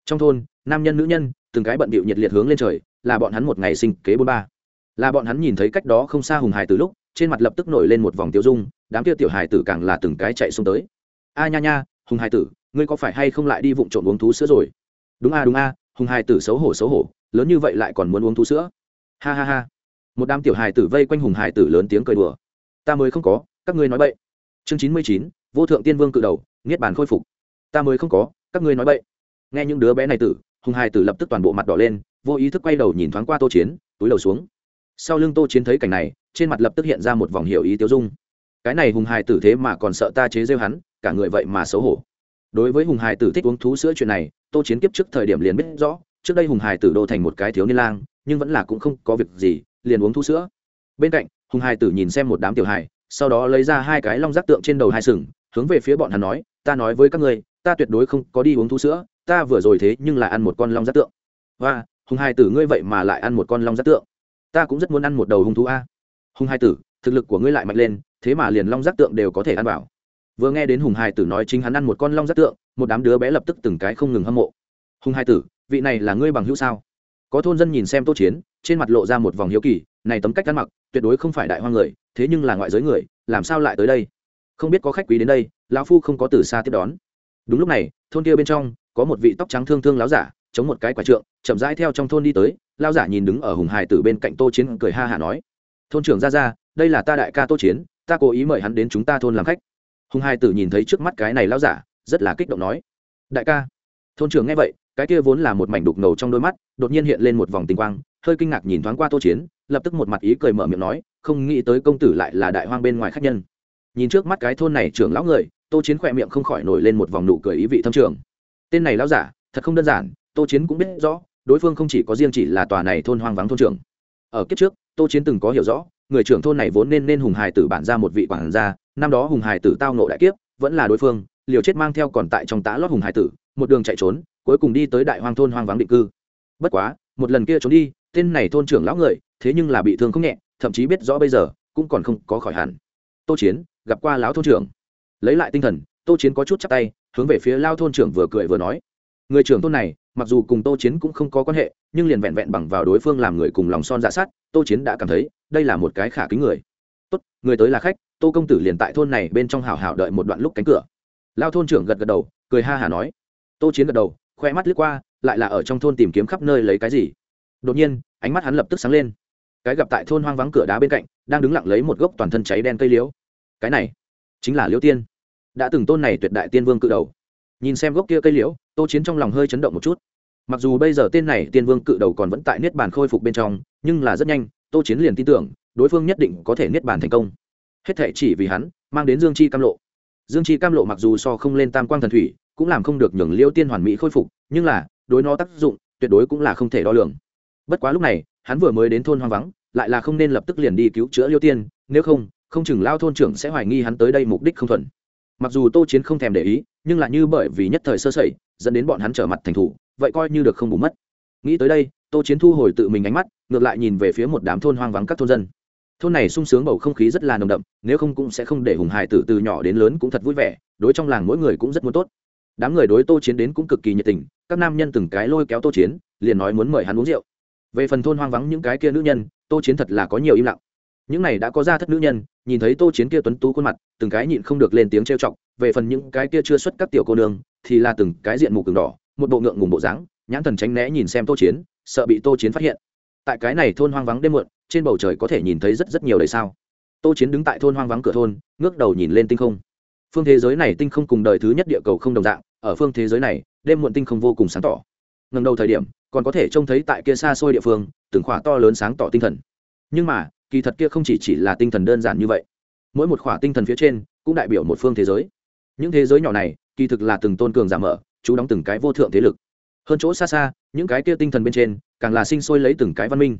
Trong thôn, nam nhân nữ nhân, từng cái bận bịu nhiệt liệt hướng lên trời là bọn hắn một ngày sinh kế bốn ba. Là bọn hắn nhìn thấy cách đó không xa hùng hải từ lúc, trên mặt lập tức nổi lên một vòng tiêu dung, đám kia tiểu hải tử càng là từng cái chạy xuống tới. A nha nha, hùng hải tử, ngươi có phải hay không lại đi vụng trộm uống thú sữa rồi? Đúng a đúng a, hùng hải tử xấu hổ xấu hổ, lớn như vậy lại còn muốn uống thú sữa? Ha ha ha. Một đám tiểu hải tử vây quanh hùng hải tử lớn tiếng cười đùa. Ta mới không có, các ngươi nói bậy. Chương chín mươi chín, vô thượng tiên vương cự đầu, niết bàn khôi phục. Ta mới không có, các ngươi nói bậy. Nghe những đứa bé này tử, hùng hải tử lập tức toàn bộ mặt đỏ lên vô ý thức quay đầu nhìn thoáng qua tô chiến, túi đầu xuống. Sau lưng tô chiến thấy cảnh này, trên mặt lập tức hiện ra một vòng hiểu ý tiêu dung. Cái này hùng hài tử thế mà còn sợ ta chế rêu hắn, cả người vậy mà xấu hổ. Đối với hùng hài tử thích uống thú sữa chuyện này, tô chiến kiếp trước thời điểm liền biết rõ, trước đây hùng hài tử đô thành một cái thiếu niên lang, nhưng vẫn là cũng không có việc gì, liền uống thú sữa. Bên cạnh, hùng hài tử nhìn xem một đám tiểu hài, sau đó lấy ra hai cái long giác tượng trên đầu hai sừng, hướng về phía bọn hắn nói, ta nói với các ngươi, ta tuyệt đối không có đi uống thú sữa, ta vừa rồi thế nhưng lại ăn một con long giác tượng. Và hùng hai tử ngươi vậy mà lại ăn một con long giác tượng. Ta cũng rất muốn ăn một đầu hung thú a. Hùng hai tử, thực lực của ngươi lại mạnh lên, thế mà liền long giác tượng đều có thể ăn vào. Vừa nghe đến hùng hai tử nói chính hắn ăn một con long giác tượng, một đám đứa bé lập tức từng cái không ngừng hâm mộ. Hùng hai tử, vị này là ngươi bằng hữu sao? Có thôn dân nhìn xem tô chiến, trên mặt lộ ra một vòng hiếu kỳ, này tấm cách ăn mặc, tuyệt đối không phải đại hoa người, thế nhưng là ngoại giới người, làm sao lại tới đây? Không biết có khách quý đến đây, lão phu không có từ xa tiếp đón. Đúng lúc này, thôn kia bên trong, có một vị tóc trắng thương thương láo giả chống một cái quả trượng, chậm rãi theo trong thôn đi tới lao giả nhìn đứng ở hùng hải tử bên cạnh tô chiến cười ha hả nói, thôn trưởng ra ra đây là ta đại ca tô chiến, ta cố ý mời hắn đến chúng ta thôn làm khách. Hùng hải tử nhìn thấy trước mắt cái này lao giả, rất là kích động nói, đại ca. Thôn trưởng nghe vậy, cái kia vốn là một mảnh đục ngầu trong đôi mắt, đột nhiên hiện lên một vòng tinh quang, hơi kinh ngạc nhìn thoáng qua tô chiến, lập tức một mặt ý cười mở miệng nói, không nghĩ tới công tử lại là đại hoang bên ngoài khách nhân. Nhìn trước mắt cái thôn này trưởng lão người, tô chiến khỏe miệng không khỏi nổi lên một vòng nụ cười ý vị thâm trường. Tên này lão giả, thật không đơn giản tô chiến cũng biết rõ, đối phương không chỉ có riêng chỉ là tòa này thôn hoang vắng thôn trưởng. Ở kiếp trước, tô chiến từng có hiểu rõ, người trưởng thôn này vốn nên nên hùng hải tử bản ra một vị quản gia, năm đó hùng hải tử tao nộ đại kiếp, vẫn là đối phương, liều chết mang theo còn tại trong tá lót hùng hải tử, một đường chạy trốn, cuối cùng đi tới đại hoang thôn hoang vắng định cư. Bất quá, một lần kia trốn đi, tên này thôn trưởng lão người, thế nhưng là bị thương không nhẹ, thậm chí biết rõ bây giờ, cũng còn không có khỏi hẳn. Tô chiến, gặp qua lão thôn trưởng. Lấy lại tinh thần, tô chiến có chút chắc tay, hướng về phía lao thôn trưởng vừa cười vừa nói người trưởng thôn này, mặc dù cùng tô chiến cũng không có quan hệ, nhưng liền vẹn vẹn bằng vào đối phương làm người cùng lòng son dạ sát, tô chiến đã cảm thấy đây là một cái khả kính người. Tốt, người tới là khách, tô công tử liền tại thôn này bên trong hào hào đợi một đoạn lúc cánh cửa. Lao thôn trưởng gật gật đầu, cười ha hả nói. Tô chiến gật đầu, khoe mắt lướt qua, lại là ở trong thôn tìm kiếm khắp nơi lấy cái gì. Đột nhiên, ánh mắt hắn lập tức sáng lên. Cái gặp tại thôn hoang vắng cửa đá bên cạnh, đang đứng lặng lấy một gốc toàn thân cháy đen cây liễu. Cái này chính là liễu tiên. Đã từng tôn này tuyệt đại tiên vương cự đầu nhìn xem gốc kia cây liễu, tô chiến trong lòng hơi chấn động một chút. Mặc dù bây giờ tên này tiên vương cự đầu còn vẫn tại niết bàn khôi phục bên trong, nhưng là rất nhanh, tô chiến liền tin tưởng, đối phương nhất định có thể niết bàn thành công. Hết thệ chỉ vì hắn, mang đến dương chi cam lộ. Dương chi cam lộ mặc dù so không lên tam quang thần thủy, cũng làm không được nhường liêu tiên hoàn mỹ khôi phục, nhưng là, đối nó tác dụng, tuyệt đối cũng là không thể đo lường. Bất quá lúc này, hắn vừa mới đến thôn hoang vắng, lại là không nên lập tức liền đi cứu chữa liêu tiên, nếu không không chừng lao thôn trưởng sẽ hoài nghi hắn tới đây mục đích không thuận mặc dù tô chiến không thèm để ý, nhưng lại như bởi vì nhất thời sơ sẩy, dẫn đến bọn hắn trở mặt thành thủ, vậy coi như được không bù mất. Nghĩ tới đây, tô chiến thu hồi tự mình ánh mắt, ngược lại nhìn về phía một đám thôn hoang vắng các thôn dân. Thôn này sung sướng bầu không khí rất là nồng đậm, nếu không cũng sẽ không để hùng hải tử từ nhỏ đến lớn cũng thật vui vẻ, đối trong làng mỗi người cũng rất muốn tốt. Đám người đối tô chiến đến cũng cực kỳ nhiệt tình, các nam nhân từng cái lôi kéo tô chiến, liền nói muốn mời hắn uống rượu. Về phần thôn hoang vắng những cái kia nữ nhân, tô chiến thật là có nhiều im lặng những này đã có ra thất nữ nhân, nhìn thấy tô chiến kia tuấn tú khuôn mặt, từng cái nhịn không được lên tiếng trêu chọc, về phần những cái kia chưa xuất các tiểu cô nương, thì là từng cái diện mù cường đỏ, một bộ ngượng ngùng bộ dáng, nhãn thần tránh né nhìn xem tô chiến, sợ bị tô chiến phát hiện. Tại cái này thôn hoang vắng đêm muộn, trên bầu trời có thể nhìn thấy rất rất nhiều đầy sao. Tô chiến đứng tại thôn hoang vắng cửa thôn, ngước đầu nhìn lên tinh không. Phương thế giới này tinh không cùng đời thứ nhất địa cầu không đồng dạng, ở phương thế giới này, đêm muộn tinh không vô cùng sáng tỏ. Ngần đầu thời điểm, còn có thể trông thấy tại kia xa xôi địa phương, từng khỏa to lớn sáng tỏ tinh thần. Nhưng mà kỳ thật kia không chỉ chỉ là tinh thần đơn giản như vậy. Mỗi một khỏa tinh thần phía trên cũng đại biểu một phương thế giới. Những thế giới nhỏ này kỳ thực là từng tôn cường giảm mở, chú đóng từng cái vô thượng thế lực. Hơn chỗ xa xa, những cái kia tinh thần bên trên càng là sinh sôi lấy từng cái văn minh.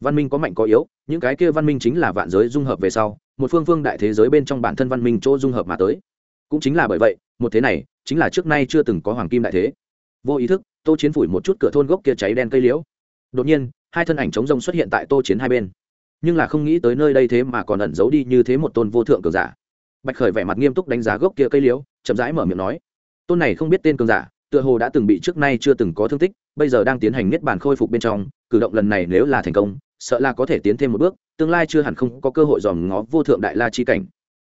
Văn minh có mạnh có yếu, những cái kia văn minh chính là vạn giới dung hợp về sau, một phương phương đại thế giới bên trong bản thân văn minh chỗ dung hợp mà tới. Cũng chính là bởi vậy, một thế này chính là trước nay chưa từng có hoàng kim đại thế. Vô ý thức, tô chiến phủi một chút cửa thôn gốc kia cháy đen cây liễu. Đột nhiên, hai thân ảnh chống rông xuất hiện tại tô chiến hai bên nhưng là không nghĩ tới nơi đây thế mà còn ẩn giấu đi như thế một tôn vô thượng cường giả. Bạch khởi vẻ mặt nghiêm túc đánh giá gốc kia cây liễu, chậm rãi mở miệng nói, tôn này không biết tên cường giả, tựa hồ đã từng bị trước nay chưa từng có thương tích, bây giờ đang tiến hành niết bàn khôi phục bên trong, cử động lần này nếu là thành công, sợ là có thể tiến thêm một bước, tương lai chưa hẳn không có cơ hội dòm ngó vô thượng đại la chi cảnh.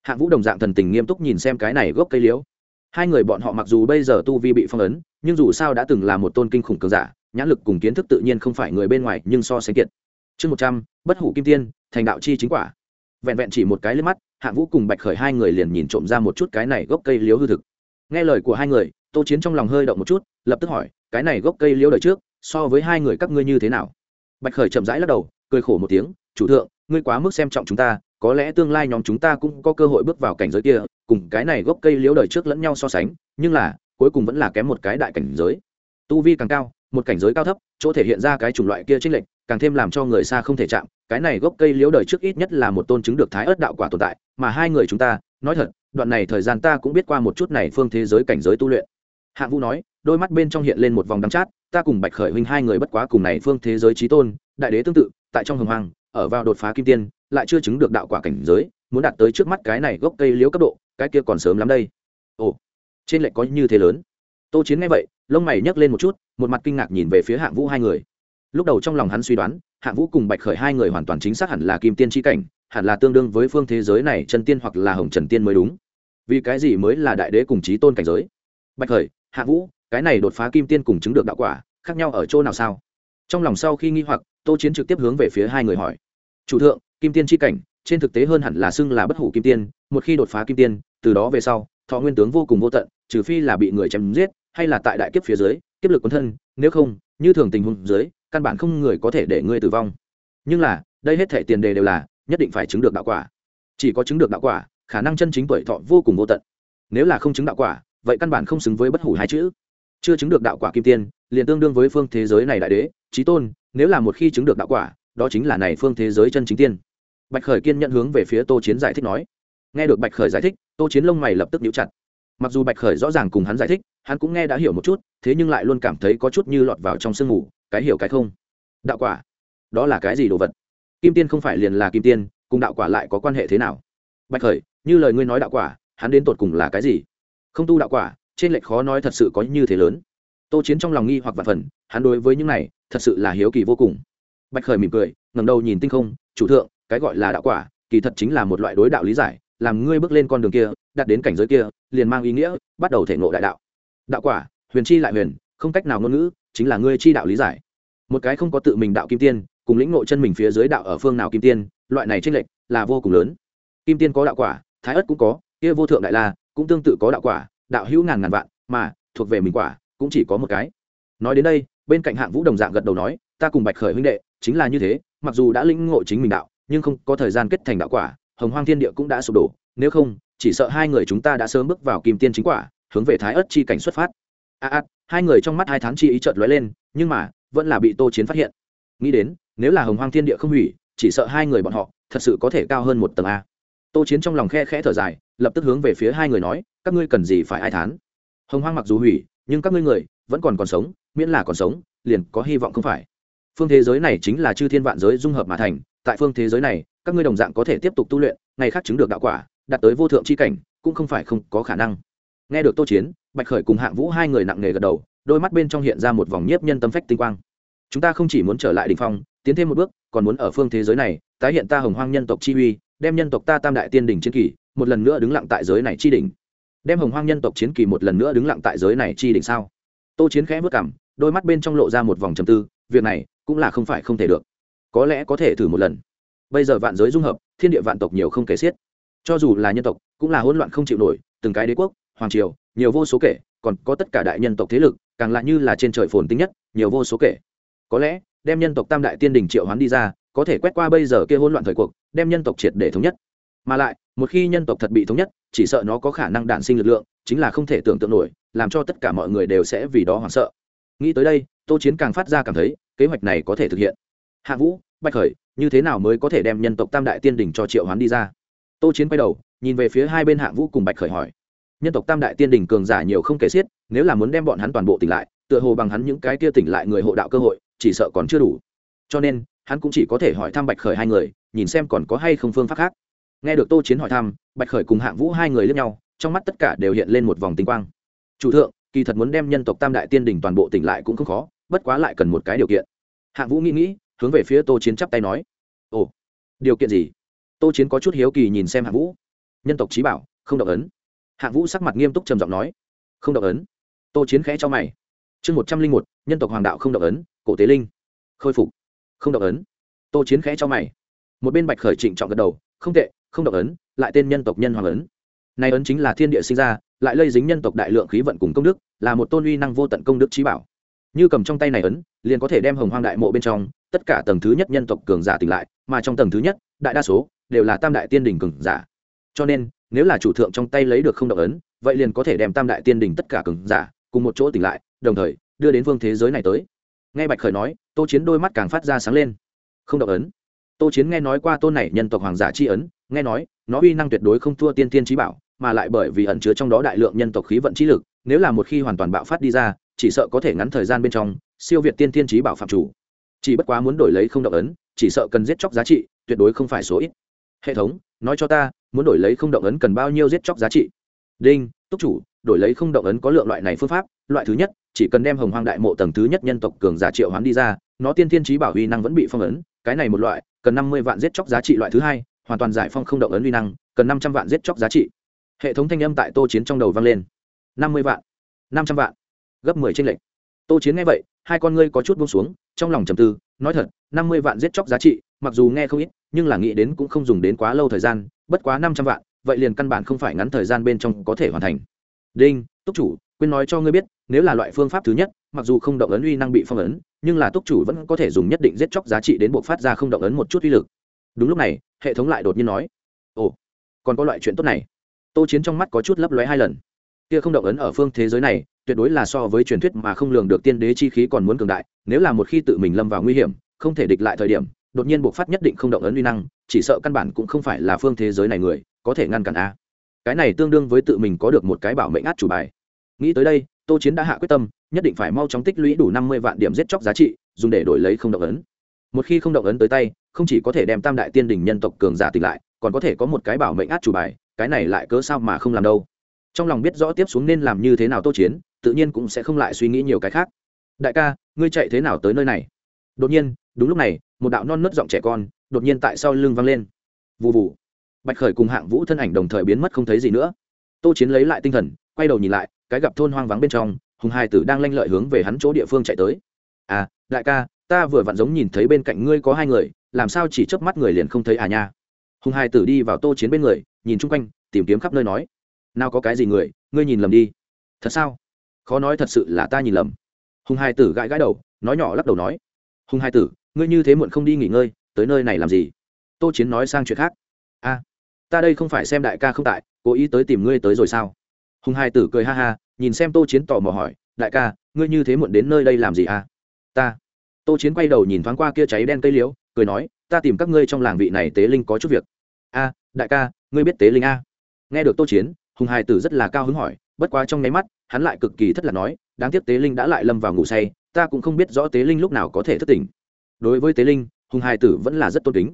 Hạng vũ đồng dạng thần tình nghiêm túc nhìn xem cái này gốc cây liễu. Hai người bọn họ mặc dù bây giờ tu vi bị phong ấn, nhưng dù sao đã từng là một tôn kinh khủng cường giả, nhãn lực cùng kiến thức tự nhiên không phải người bên ngoài, nhưng so sánh kiệt chương một trăm, bất hủ kim tiên, thành đạo chi chính quả. Vẹn vẹn chỉ một cái lên mắt hạng vũ cùng bạch khởi hai người liền nhìn trộm ra một chút cái này gốc cây liếu hư thực. Nghe lời của hai người, tô chiến trong lòng hơi động một chút, lập tức hỏi, cái này gốc cây liếu đời trước, so với hai người các ngươi như thế nào? Bạch khởi chậm rãi lắc đầu, cười khổ một tiếng, chủ thượng, ngươi quá mức xem trọng chúng ta, có lẽ tương lai nhóm chúng ta cũng có cơ hội bước vào cảnh giới kia, cùng cái này gốc cây liếu đời trước lẫn nhau so sánh, nhưng là, cuối cùng vẫn là kém một cái đại cảnh giới. Tu vi càng cao, một cảnh giới cao thấp, chỗ thể hiện ra cái chủng loại kia trích lệnh càng thêm làm cho người xa không thể chạm, cái này gốc cây liễu đời trước ít nhất là một tôn chứng được thái ớt đạo quả tồn tại, mà hai người chúng ta, nói thật, đoạn này thời gian ta cũng biết qua một chút này phương thế giới cảnh giới tu luyện. Hạng vũ nói, đôi mắt bên trong hiện lên một vòng đắm chát, ta cùng bạch khởi huynh hai người bất quá cùng này phương thế giới trí tôn, đại đế tương tự, tại trong hồng hoàng ở vào đột phá kim tiên, lại chưa chứng được đạo quả cảnh giới, muốn đạt tới trước mắt cái này gốc cây liễu cấp độ, cái kia còn sớm lắm đây. Ồ, trên lệnh có như thế lớn. Tô chiến nghe vậy, lông mày nhấc lên một chút, một mặt kinh ngạc nhìn về phía hạng vũ hai người lúc đầu trong lòng hắn suy đoán, hạng vũ cùng bạch khởi hai người hoàn toàn chính xác hẳn là kim tiên tri cảnh, hẳn là tương đương với phương thế giới này chân tiên hoặc là hồng trần tiên mới đúng. Vì cái gì mới là đại đế cùng trí tôn cảnh giới? Bạch khởi hạ vũ, cái này đột phá kim tiên cùng chứng được đạo quả, khác nhau ở chỗ nào sao? Trong lòng sau khi nghi hoặc, tô chiến trực tiếp hướng về phía hai người hỏi. Chủ thượng, kim tiên tri cảnh, trên thực tế hơn hẳn là xưng là bất hủ kim tiên, một khi đột phá kim tiên, từ đó về sau, thọ nguyên tướng vô cùng vô tận, trừ phi là bị người chém giết, hay là tại đại kiếp phía dưới, kiếp lực quân thân, nếu không, như thường tình huống dưới căn bản không người có thể để ngươi tử vong. Nhưng là, đây hết thể tiền đề đều là, nhất định phải chứng được đạo quả. Chỉ có chứng được đạo quả, khả năng chân chính tuổi thọ vô cùng vô tận. Nếu là không chứng đạo quả, vậy căn bản không xứng với bất hủ hai chữ. Chưa chứng được đạo quả kim tiên, liền tương đương với phương thế giới này đại đế trí tôn, nếu là một khi chứng được đạo quả, đó chính là này phương thế giới chân chính tiên. Bạch khởi kiên nhận hướng về phía tô chiến giải thích nói. Nghe được bạch khởi giải thích, tô chiến lông mày lập tức nhíu chặt. Mặc dù bạch khởi rõ ràng cùng hắn giải thích, hắn cũng nghe đã hiểu một chút, thế nhưng lại luôn cảm thấy có chút như lọt vào trong sương mù cái hiểu cái không? Đạo quả. Đó là cái gì đồ vật? Kim tiên không phải liền là kim tiên, cùng đạo quả lại có quan hệ thế nào? Bạch khởi, như lời ngươi nói đạo quả, hắn đến tột cùng là cái gì? Không tu đạo quả, trên lệch khó nói thật sự có như thế lớn. Tô chiến trong lòng nghi hoặc vạn phần, hắn đối với những này, thật sự là hiếu kỳ vô cùng. Bạch khởi mỉm cười, ngẩng đầu nhìn tinh không, chủ thượng, cái gọi là đạo quả, kỳ thật chính là một loại đối đạo lý giải, làm ngươi bước lên con đường kia đặt đến cảnh giới kia, liền mang ý nghĩa, bắt đầu thể ngộ đại đạo. Đạo quả, huyền chi lại huyền, không cách nào ngôn ngữ chính là ngươi chi đạo lý giải. Một cái không có tự mình đạo kim tiên cùng lĩnh ngộ chân mình phía dưới đạo ở phương nào kim tiên loại này tranh lệch là vô cùng lớn. Kim tiên có đạo quả thái ất cũng có kia vô thượng đại la cũng tương tự có đạo quả đạo hữu ngàn ngàn vạn mà thuộc về mình quả cũng chỉ có một cái. Nói đến đây bên cạnh hạng vũ đồng dạng gật đầu nói ta cùng bạch khởi huynh đệ chính là như thế mặc dù đã lĩnh ngộ chính mình đạo nhưng không có thời gian kết thành đạo quả hồng hoang thiên địa cũng đã sụp đổ nếu không chỉ sợ hai người chúng ta đã sớm bước vào kim tiên chính quả hướng về thái ất chi cảnh xuất phát. A à, hai người trong mắt hai tháng chi ý chợt lóe lên, nhưng mà, vẫn là bị tô chiến phát hiện. Nghĩ đến, nếu là hồng hoang thiên địa không hủy, chỉ sợ hai người bọn họ, thật sự có thể cao hơn một tầng a. Tô chiến trong lòng khe khẽ thở dài, lập tức hướng về phía hai người nói, các ngươi cần gì phải ai thán? Hồng hoang mặc dù hủy, nhưng các ngươi người, vẫn còn còn sống, miễn là còn sống, liền có hy vọng không phải. Phương thế giới này chính là chư thiên vạn giới dung hợp mà thành, tại phương thế giới này, các ngươi đồng dạng có thể tiếp tục tu luyện, ngày khác chứng được đạo quả, đạt tới vô thượng c h i cảnh, cũng không phải không có khả năng. Nghe được tô chiến bạch khởi cùng hạng vũ hai người nặng nề gật đầu, đôi mắt bên trong hiện ra một vòng nhiếp nhân tâm phách tinh quang. Chúng ta không chỉ muốn trở lại đ ỉ n h phong, tiến thêm một bước, còn muốn ở phương thế giới này, tái hiện ta hồng hoang nhân tộc chi uy, đem nhân tộc ta tam đại tiên đình chiến kỳ một lần nữa đứng lặng tại giới này chi đỉnh. Đem hồng hoang nhân tộc chiến kỳ một lần nữa đứng lặng tại giới này chi đỉnh sao? Tô chiến khẽ vất cảm đôi mắt bên trong lộ ra một vòng trầm tư, việc này cũng là không phải không thể được. Có lẽ có thể thử một lần. Bây giờ vạn giới dung hợp, thiên địa vạn tộc nhiều không kể xiết. Cho dù là nhân tộc, cũng là hỗn loạn không chịu nổi, từng cái đế quốc, hoàng triều nhiều vô số kể, còn có tất cả đại nhân tộc thế lực, càng lại như là trên trời phồn tinh nhất, nhiều vô số kể. Có lẽ, đem nhân tộc tam đại tiên đình triệu hoán đi ra, có thể quét qua bây giờ kia hỗn loạn thời cuộc, đem nhân tộc triệt để thống nhất. Mà lại, một khi nhân tộc thật bị thống nhất, chỉ sợ nó có khả năng đản sinh lực lượng, chính là không thể tưởng tượng nổi, làm cho tất cả mọi người đều sẽ vì đó hoảng sợ. Nghĩ tới đây, tô chiến càng phát ra cảm thấy, kế hoạch này có thể thực hiện. Hạ vũ, bạch khởi, như thế nào mới có thể đem nhân tộc tam đại tiên đình cho triệu hoán đi ra? Tô chiến quay đầu, nhìn về phía hai bên hạ vũ cùng bạch khởi hỏi nhân tộc tam đại tiên đình cường giả nhiều không kể xiết, nếu là muốn đem bọn hắn toàn bộ tỉnh lại, tựa hồ bằng hắn những cái kia tỉnh lại người hộ đạo cơ hội, chỉ sợ còn chưa đủ. Cho nên, hắn cũng chỉ có thể hỏi thăm bạch khởi hai người, nhìn xem còn có hay không phương pháp khác. Nghe được tô chiến hỏi thăm, bạch khởi cùng hạng vũ hai người lẫn nhau, trong mắt tất cả đều hiện lên một vòng tinh quang. Chủ thượng, kỳ thật muốn đem nhân tộc tam đại tiên đình toàn bộ tỉnh lại cũng không khó, bất quá lại cần một cái điều kiện. Hạng vũ nghĩ nghĩ, hướng về phía tô chiến chắp tay nói, ồ, điều kiện gì? Tô chiến có chút hiếu kỳ nhìn xem hạng vũ. Nhân tộc trí bảo, không động ấn hạng vũ sắc mặt nghiêm túc trầm giọng nói, không động ấn. Tô chiến khẽ cho mày. Chương một trăm linh một, nhân tộc hoàng đạo không động ấn, cổ tế linh. Khôi phục. Không động ấn. Tô chiến khẽ cho mày. Một bên bạch khởi trịnh trọng gật đầu, không tệ, không động ấn, lại tên nhân tộc nhân hoàng ấn. Nay ấn chính là thiên địa sinh ra, lại lây dính nhân tộc đại lượng khí vận cùng công đức, là một tôn uy năng vô tận công đức trí bảo. Như cầm trong tay này ấn, liền có thể đem hồng hoang đại mộ bên trong, tất cả tầng thứ nhất nhân tộc cường giả tỉnh lại, mà trong tầng thứ nhất, đại đa số đều là tam đại tiên đỉnh cường giả cho nên, nếu là chủ thượng trong tay lấy được không động ấn, vậy liền có thể đem tam đại tiên đỉnh tất cả cường giả cùng một chỗ tỉnh lại, đồng thời đưa đến vương thế giới này tới. Nghe bạch khởi nói, tô chiến đôi mắt càng phát ra sáng lên. Không động ấn. Tô chiến nghe nói qua tôn này nhân tộc hoàng giả c h i ấn, nghe nói, nó uy năng tuyệt đối không thua tiên tiên trí bảo, mà lại bởi vì ẩn chứa trong đó đại lượng nhân tộc khí vận trí lực, nếu là một khi hoàn toàn bạo phát đi ra, chỉ sợ có thể ngắn thời gian bên trong siêu việt tiên tiên trí bảo phạm chủ. Chỉ bất quá muốn đổi lấy không động ấn, chỉ sợ cần giết chóc giá trị, tuyệt đối không phải số ít. Hệ thống nói cho ta, muốn đổi lấy không động ấn cần bao nhiêu giết chóc giá trị? Đinh, túc chủ, đổi lấy không động ấn có lượng loại này phương pháp, loại thứ nhất, chỉ cần đem hồng hoang đại mộ tầng thứ nhất nhân tộc cường giả triệu hoán đi ra, nó tiên thiên trí bảo huy năng vẫn bị phong ấn, cái này một loại, cần năm mươi vạn giết chóc giá trị loại thứ hai, hoàn toàn giải phong không động ấn huy năng, cần năm trăm vạn giết chóc giá trị. Hệ thống thanh âm tại tô chiến trong đầu vang lên. năm mươi vạn, năm trăm vạn, gấp mười trên lệnh tô chiến nghe vậy, hai con ngươi có chút buông xuống, trong lòng trầm tư, nói thật, năm mươi vạn giết chóc giá trị mặc dù nghe không ít, nhưng là nghĩ đến cũng không dùng đến quá lâu thời gian, bất quá năm trăm vạn, vậy liền căn bản không phải ngắn thời gian bên trong có thể hoàn thành. Đinh, túc chủ, quên nói cho ngươi biết, nếu là loại phương pháp thứ nhất, mặc dù không động ấn uy năng bị phong ấn, nhưng là túc chủ vẫn có thể dùng nhất định giết chóc giá trị đến buộc phát ra không động ấn một chút uy lực. Đúng lúc này, hệ thống lại đột nhiên nói, ồ, còn có loại chuyện tốt này. Tô chiến trong mắt có chút lấp lóe hai lần. Kia không động ấn ở phương thế giới này, tuyệt đối là so với truyền thuyết mà không lường được tiên đế chi khí còn muốn cường đại, nếu là một khi tự mình lâm vào nguy hiểm, không thể địch lại thời điểm đột nhiên buộc phát nhất định không động ấn uy năng, chỉ sợ căn bản cũng không phải là phương thế giới này người, có thể ngăn cản a. Cái này tương đương với tự mình có được một cái bảo mệnh át chủ bài. Nghĩ tới đây, tô chiến đã hạ quyết tâm, nhất định phải mau chóng tích lũy đủ năm mươi vạn điểm giết chóc giá trị, dùng để đổi lấy không động ấn. Một khi không động ấn tới tay, không chỉ có thể đem tam đại tiên đình nhân tộc cường giả tỉnh lại, còn có thể có một cái bảo mệnh át chủ bài, cái này lại cớ sao mà không làm đâu. Trong lòng biết rõ tiếp xuống nên làm như thế nào tô chiến, tự nhiên cũng sẽ không lại suy nghĩ nhiều cái khác. Đại ca, ngươi chạy thế nào tới nơi này? Đột nhiên, đúng lúc này, một đạo non nớt giọng trẻ con đột nhiên tại sau lưng vang lên. Vụ vụ bạch khởi cùng hạng vũ thân ảnh đồng thời biến mất không thấy gì nữa. Tô chiến lấy lại tinh thần, quay đầu nhìn lại, cái gặp thôn hoang vắng bên trong, hùng hai tử đang lanh lợi hướng về hắn chỗ địa phương chạy tới. À đại ca, ta vừa vặn giống nhìn thấy bên cạnh ngươi có hai người, làm sao chỉ chớp mắt người liền không thấy à nha? Hùng hai tử đi vào tô chiến bên người, nhìn chung quanh, tìm kiếm khắp nơi nói. Nào có cái gì người, ngươi nhìn lầm đi. Thật sao? Khó nói thật sự là ta nhìn lầm. Hùng hai tử gãi gãi đầu, nói nhỏ lắc đầu nói hùng hai tử, ngươi như thế muộn không đi nghỉ ngơi, tới nơi này làm gì? Tô chiến nói sang chuyện khác. A, ta đây không phải xem đại ca không tại, cố ý tới tìm ngươi tới rồi sao? Hùng hai tử cười ha ha, nhìn xem tô chiến tò mò hỏi, đại ca, ngươi như thế muộn đến nơi đây làm gì à? Ta. Tô chiến quay đầu nhìn thoáng qua kia cháy đen cây liễu, cười nói, ta tìm các ngươi trong làng vị này tế linh có chút việc. A, đại ca, ngươi biết tế linh a? Nghe được tô chiến hùng hai tử rất là cao hứng hỏi, bất quá trong nháy mắt hắn lại cực kỳ thất lạc nói, đáng tiếc tế linh đã lại lâm vào ngủ say, ta cũng không biết rõ tế linh lúc nào có thể thất tỉnh. Đối với tế linh, hùng hai tử vẫn là rất tôn kính.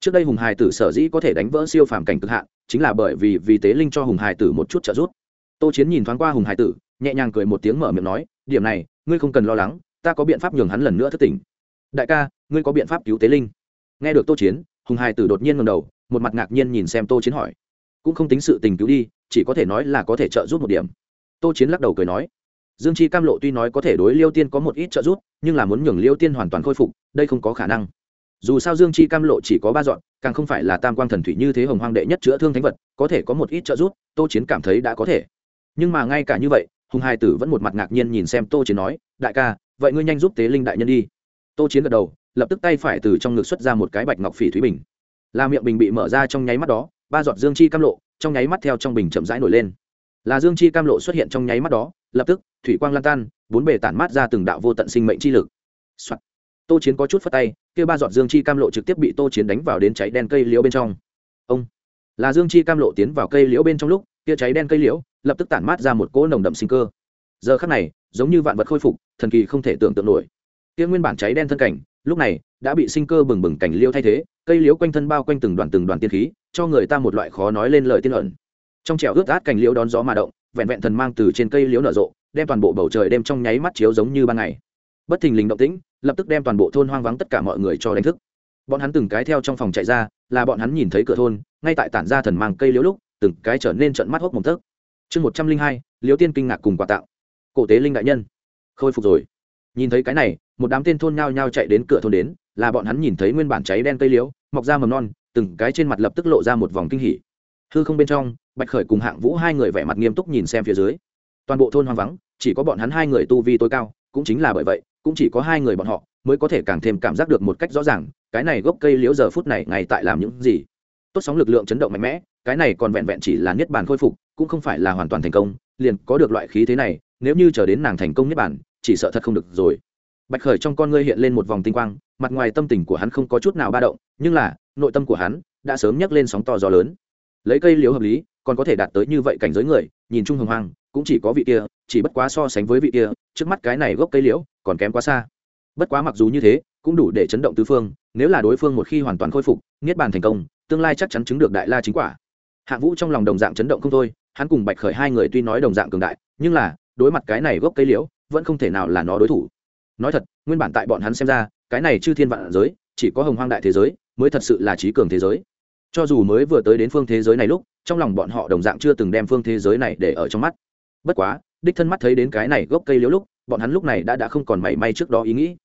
Trước đây hùng hải tử sở dĩ có thể đánh vỡ siêu phàm cảnh cực hạn, chính là bởi vì vì tế linh cho hùng hải tử một chút trợ giúp. Tô chiến nhìn thoáng qua hùng hải tử, nhẹ nhàng cười một tiếng mở miệng nói, điểm này, ngươi không cần lo lắng, ta có biện pháp nhường hắn lần nữa thất tỉnh. Đại ca, ngươi có biện pháp cứu tế linh? Nghe được tô chiến, hùng hải tử đột nhiên ngầm đầu, một mặt ngạc nhiên nhìn xem tô chiến hỏi. Cũng không tính sự tình cứu đi, chỉ có thể nói là có thể trợ giúp một điểm tô chiến lắc đầu cười nói, dương chi cam lộ tuy nói có thể đối liêu tiên có một ít trợ giúp, nhưng là muốn nhường liêu tiên hoàn toàn khôi phục, đây không có khả năng. Dù sao dương chi cam lộ chỉ có ba dọn, càng không phải là tam quang thần thủy như thế hồng hoang đệ nhất chữa thương thánh vật, có thể có một ít trợ giúp, tô chiến cảm thấy đã có thể. Nhưng mà ngay cả như vậy, hùng hai tử vẫn một mặt ngạc nhiên nhìn xem tô chiến nói, đại ca, vậy ngươi nhanh giúp tế linh đại nhân đi. Tô chiến gật đầu, lập tức tay phải từ trong ngực xuất ra một cái bạch ngọc phỉ thúy bình. Là miệng bình bị mở ra trong nháy mắt đó, ba giọt dương chi cam lộ trong nháy mắt theo trong bình chậm rãi nổi lên là dương chi cam lộ xuất hiện trong nháy mắt đó, lập tức, thủy quang lan tan, bốn bề tản mát ra từng đạo vô tận sinh mệnh chi lực、Soạn tô chiến có chút phất tay, kia ba dọn dương chi cam lộ trực tiếp bị tô chiến đánh vào đến cháy đen cây liễu bên trong. Ông. Là dương chi cam lộ tiến vào cây liễu bên trong lúc, kia cháy đen cây liễu, lập tức tản mát ra một cỗ nồng đậm sinh cơ. Giờ khắc này, giống như vạn vật khôi phục, thần kỳ không thể tưởng tượng nổi. Kia nguyên bản cháy đen thân cảnh, lúc này, đã bị sinh cơ bừng bừng cảnh liễu thay thế, cây liễu quanh thân bao quanh từng đoàn từng đoàn tiên khí, cho người ta một loại khó nói lên lời tiên ẩn trong trèo ướt át cành liễu đón gió mà động, vẹn vẹn thần mang từ trên cây liễu nở rộ, đem toàn bộ bầu trời đem trong nháy mắt chiếu giống như ban ngày. Bất thình lình động tĩnh, lập tức đem toàn bộ thôn hoang vắng tất cả mọi người cho đánh thức. Bọn hắn từng cái theo trong phòng chạy ra, là bọn hắn nhìn thấy cửa thôn, ngay tại tản ra thần mang cây liễu lúc, từng cái trở nên trận mắt hốc mồm tấc chương một trăm linh hai, liễu tiên kinh ngạc cùng quà tạo. Cổ tế linh đại nhân. Khôi phục rồi. Nhìn thấy cái này, một đám tên thôn nhao nhao chạy đến cửa thôn đến, là bọn hắn nhìn thấy nguyên bản cháy đen cây liễu, mọc ra mầm non, từng cái trên mặt lập tức lộ ra một vòng kinh hỉ hư không bên trong, bạch khởi cùng hạng vũ hai người vẻ mặt nghiêm túc nhìn xem phía dưới. Toàn bộ thôn hoang vắng, chỉ có bọn hắn hai người tu vi tối cao, cũng chính là bởi vậy, cũng chỉ có hai người bọn họ mới có thể càng thêm cảm giác được một cách rõ ràng, cái này gốc cây liễu giờ phút này ngay tại làm những gì. Tốt sóng lực lượng chấn động mạnh mẽ, cái này còn vẹn vẹn chỉ là niết bàn khôi phục, cũng không phải là hoàn toàn thành công, liền có được loại khí thế này, nếu như chờ đến nàng thành công niết bàn, chỉ sợ thật không được rồi. Bạch khởi trong con ngươi hiện lên một vòng tinh quang, mặt ngoài tâm tình của hắn không có chút nào ba động, nhưng là, nội tâm của hắn đã sớm nhấc lên sóng to gió lớn lấy cây liễu hợp lý, còn có thể đạt tới như vậy cảnh giới người, nhìn chung hồng hoang, cũng chỉ có vị kia, chỉ bất quá so sánh với vị kia, trước mắt cái này gốc cây liễu, còn kém quá xa. Bất quá mặc dù như thế, cũng đủ để chấn động tứ phương, nếu là đối phương một khi hoàn toàn khôi phục, niết bàn thành công, tương lai chắc chắn chứng được đại la chính quả. Hạ vũ trong lòng đồng dạng chấn động không thôi, hắn cùng bạch khởi hai người tuy nói đồng dạng cường đại, nhưng là, đối mặt cái này gốc cây liễu, vẫn không thể nào là nó đối thủ. Nói thật, nguyên bản tại bọn hắn xem ra, cái này chư thiên vạn giới, chỉ có hồng hoang đại thế giới, mới thật sự là trí cường thế giới cho dù mới vừa tới đến phương thế giới này lúc, trong lòng bọn họ đồng dạng chưa từng đem phương thế giới này để ở trong mắt. Bất quá, đích thân mắt thấy đến cái này gốc cây liễu lúc, bọn hắn lúc này đã đã không còn mảy may trước đó ý nghĩ.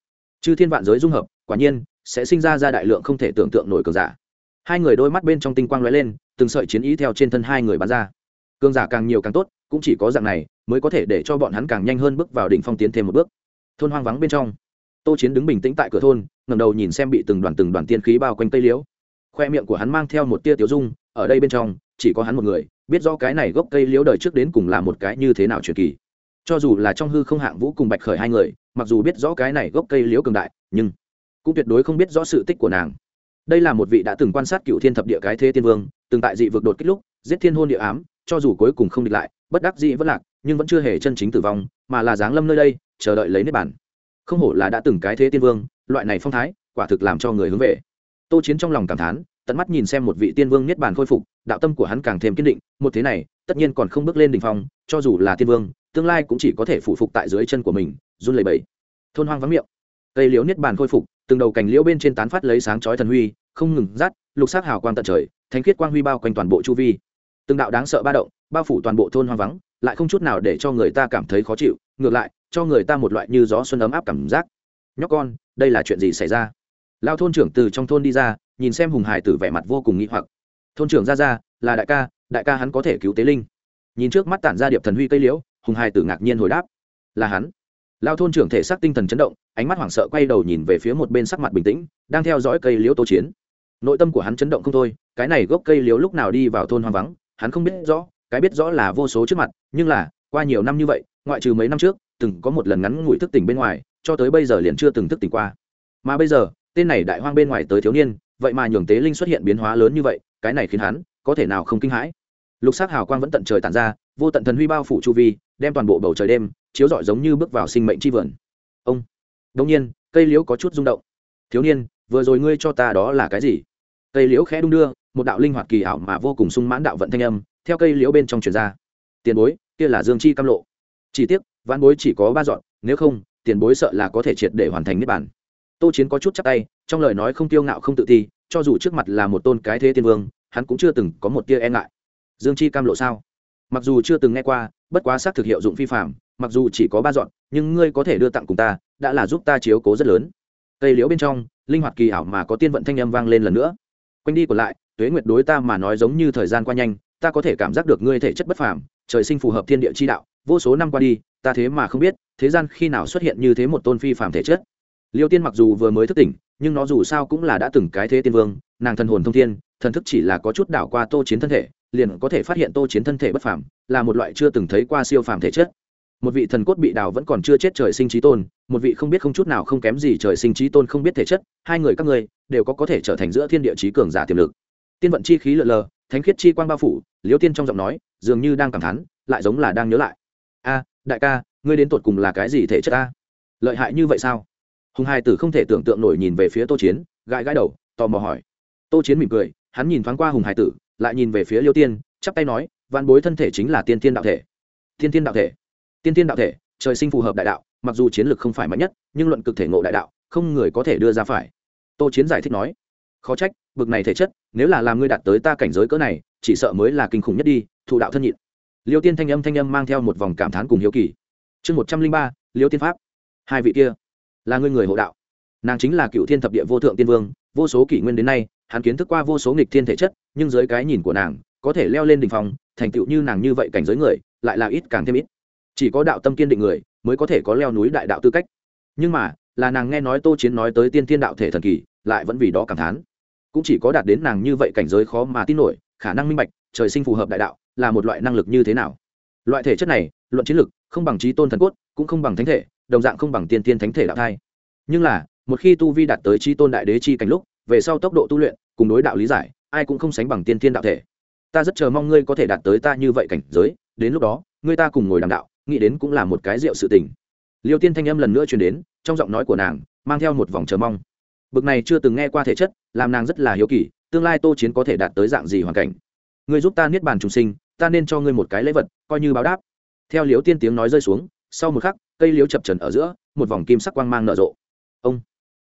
Chư thiên vạn giới dung hợp, quả nhiên, sẽ sinh ra ra đại lượng không thể tưởng tượng nổi cường giả. Hai người đôi mắt bên trong tinh quang lóe lên, từng sợi chiến ý theo trên thân hai người bắn ra. Cường giả càng nhiều càng tốt, cũng chỉ có dạng này, mới có thể để cho bọn hắn càng nhanh hơn bước vào đỉnh phong tiến thêm một bước. Thôn hoang vắng bên trong, tô chiến đứng bình tĩnh tại cửa thôn ngầm đầu nhìn xem bị từng đoàn từng đoàn tiên khí bao quanh cây liễu khoe miệng của hắn mang theo một tia tiểu dung, ở đây bên trong, chỉ có hắn một người, biết do cái này gốc cây liễu đời trước đến cùng là một cái như thế nào truyền kỳ. Cho dù là trong hư không hạng vũ cùng bạch khởi hai người, mặc dù biết rõ cái này gốc cây liễu cường đại, nhưng cũng tuyệt đối không biết rõ sự tích của nàng. Đây là một vị đã từng quan sát cựu thiên thập địa cái thế tiên vương, từng tại dị vực đột kích lúc, giết thiên hôn địa ám, cho dù cuối cùng không địch lại, bất đắc dĩ vẫn lạc, nhưng vẫn chưa hề chân chính tử vong, mà là giáng lâm nơi đây, chờ đợi lấy nếp bản không hổ là đã từng cái thế tiên vương, loại này phong thái, quả thực làm cho người hướng về tô chiến trong lòng cảm thán, tận mắt nhìn xem một vị tiên vương niết bàn khôi phục, đạo tâm của hắn càng thêm kiên định, một thế này, tất nhiên còn không bước lên đ ỉ n h phong, cho dù là tiên vương, tương lai cũng chỉ có thể phụ phục tại dưới chân của mình, run lẩy bẩy. Thôn hoang vắng miệng. Cây liễu niết bàn khôi phục, từng đầu cành liễu bên trên tán phát lấy sáng chói thần huy, không ngừng rát, lục sắc hào quang tận trời, thánh khiết quang huy bao quanh toàn bộ chu vi. Từng đạo đáng sợ ba động, bao phủ toàn bộ thôn hoang vắng, lại không chút nào để cho người ta cảm thấy khó chịu, ngược lại, cho người ta một loại như gió xuân ấm áp cảm giác. Nhóc con, đây là chuyện gì xảy ra? Lao thôn trưởng từ trong thôn đi ra, nhìn xem hùng hải tử vẻ mặt vô cùng nghĩ hoặc. Thôn trưởng ra ra, là đại ca đại ca hắn có thể cứu tế linh. Nhìn trước mắt tản ra điệp thần huy cây liễu, hùng hải tử ngạc nhiên hồi đáp. Là hắn. Lao thôn trưởng thể xác tinh thần chấn động, ánh mắt hoảng sợ quay đầu nhìn về phía một bên sắc mặt bình tĩnh, đang theo dõi cây liễu tô chiến. Nội tâm của hắn chấn động không thôi, cái này gốc cây liễu lúc nào đi vào thôn hoang vắng, hắn không biết rõ, cái biết rõ là vô số trước mặt, nhưng là, qua nhiều năm như vậy, ngoại trừ mấy năm trước, từng có một lần ngắn ngủi thức tỉnh bên ngoài, cho tới bây giờ liền chưa từng thức tỉnh qua. Mà bây giờ tên này đại hoang bên ngoài tới thiếu niên, vậy mà nhường tế linh xuất hiện biến hóa lớn như vậy, cái này khiến hắn có thể nào không kinh hãi? Lục sắc hào quang vẫn tận trời tàn ra, vô tận thần huy bao phủ chu vi, đem toàn bộ bầu trời đêm chiếu rọi giống như bước vào sinh mệnh tri vườn. Ông! Đông nhiên, cây liễu có chút rung động. Thiếu niên, vừa rồi ngươi cho ta đó là cái gì? Cây liễu khẽ đung đưa, một đạo linh hoạt kỳ ảo mà vô cùng sung mãn đạo vận thanh âm, theo cây liễu bên trong truyền ra. Tiền bối, kia là dương chi cam lộ. Chỉ tiếc, vãn bối chỉ có ba dọn, nếu không, tiền bối sợ là có thể triệt để hoàn thành niết bản tô chiến có chút chắc tay, trong lời nói không tiêu ngạo không tự ti, cho dù trước mặt là một tôn cái thế tiên vương, hắn cũng chưa từng có một tia e ngại. Dương chi cam lộ sao? Mặc dù chưa từng nghe qua, bất quá xác thực hiệu dụng phi phạm mặc dù chỉ có ba dọn, nhưng ngươi có thể đưa tặng cùng ta, đã là giúp ta chiếu cố rất lớn. Cây liễu bên trong, linh hoạt kỳ ảo mà có tiên vận thanh âm vang lên lần nữa. Quanh đi còn lại, tuế nguyệt đối ta mà nói giống như thời gian qua nhanh, ta có thể cảm giác được ngươi thể chất bất phàm, trời sinh phù hợp thiên địa chi đạo, vô số năm qua đi, ta thế mà không biết, thế gian khi nào xuất hiện như thế một tôn phi phàm thể chất liêu tiên mặc dù vừa mới thức tỉnh, nhưng nó dù sao cũng là đã từng cái thế tiên vương, nàng thần hồn thông thiên, thần thức chỉ là có chút đảo qua tô chiến thân thể, liền có thể phát hiện tô chiến thân thể bất phàm, là một loại chưa từng thấy qua siêu phàm thể chất. Một vị thần cốt bị đào vẫn còn chưa chết trời sinh trí tôn, một vị không biết không chút nào không kém gì trời sinh trí tôn không biết thể chất, hai người các ngươi đều có có thể trở thành giữa thiên địa trí cường giả tiềm lực. Tiên vận chi khí lượn lờ, thánh khiết chi quang bao phủ, liêu tiên trong giọng nói dường như đang cảm thán, lại giống là đang nhớ lại. A, đại ca, ngươi đến tột cùng là cái gì thể chất ta lợi hại như vậy sao? Hùng hai tử không thể tưởng tượng nổi nhìn về phía tô chiến, gãi gãi đầu, tò mò hỏi. Tô chiến mỉm cười, hắn nhìn thoáng qua hùng hải tử, lại nhìn về phía liêu tiên, chắp tay nói văn bối thân thể chính là tiên tiên đạo thể. Tiên tiên đạo thể? Tiên tiên đạo thể, trời sinh phù hợp đại đạo, mặc dù chiến lược không phải mạnh nhất, nhưng luận cực thể ngộ đại đạo, không người có thể đưa ra phải. Tô chiến giải thích nói, khó trách, bực này thể chất, nếu là làm ngươi đạt tới ta cảnh giới cỡ này, chỉ sợ mới là kinh khủng nhất đi, thụ đạo thân nhịn. Liêu tiên thanh âm thanh âm mang theo một vòng cảm thán cùng hiếu kỳ. Chương một trăm linh ba, liêu tiên pháp. Hai vị kia là ngươi người hộ đạo. Nàng chính là cựu thiên thập địa vô thượng tiên vương, vô số kỷ nguyên đến nay, hắn kiến thức qua vô số nghịch thiên thể chất, nhưng dưới cái nhìn của nàng, có thể leo lên đ ỉ n h phòng thành tựu như nàng như vậy cảnh giới người, lại là ít càng thêm ít. Chỉ có đạo tâm kiên định người, mới có thể có leo núi đại đạo tư cách. Nhưng mà, là nàng nghe nói tô chiến nói tới tiên thiên đạo thể thần kỳ, lại vẫn vì đó cảm thán. Cũng chỉ có đạt đến nàng như vậy cảnh giới khó mà tin nổi, khả năng minh bạch, trời sinh phù hợp đại đạo, là một loại năng lực như thế nào. Loại thể chất này, luận chiến lực, không bằng trí tôn thần cốt, cũng không bằng thánh thể đồng dạng không bằng tiên tiên thánh thể đạo thai. Nhưng là, một khi tu vi đạt tới chi tôn đại đế chi cảnh lúc, về sau tốc độ tu luyện, cùng đối đạo lý giải, ai cũng không sánh bằng tiên tiên đạo thể. Ta rất chờ mong ngươi có thể đạt tới ta như vậy cảnh giới, đến lúc đó, ngươi ta cùng ngồi đàm đạo, nghĩ đến cũng là một cái rượu sự tình. Liêu tiên thanh âm lần nữa truyền đến, trong giọng nói của nàng, mang theo một vòng chờ mong. Bực này chưa từng nghe qua thể chất, làm nàng rất là hiếu kỳ, tương lai tô chiến có thể đạt tới dạng gì hoàn cảnh. Ngươi giúp ta niết bàn trùng sinh, ta nên cho ngươi một cái lễ vật, coi như báo đáp. Theo liếu tiên tiếng nói rơi xuống sau một khắc, cây liếu chập trần ở giữa, một vòng kim sắc quang mang nở rộ. Ông!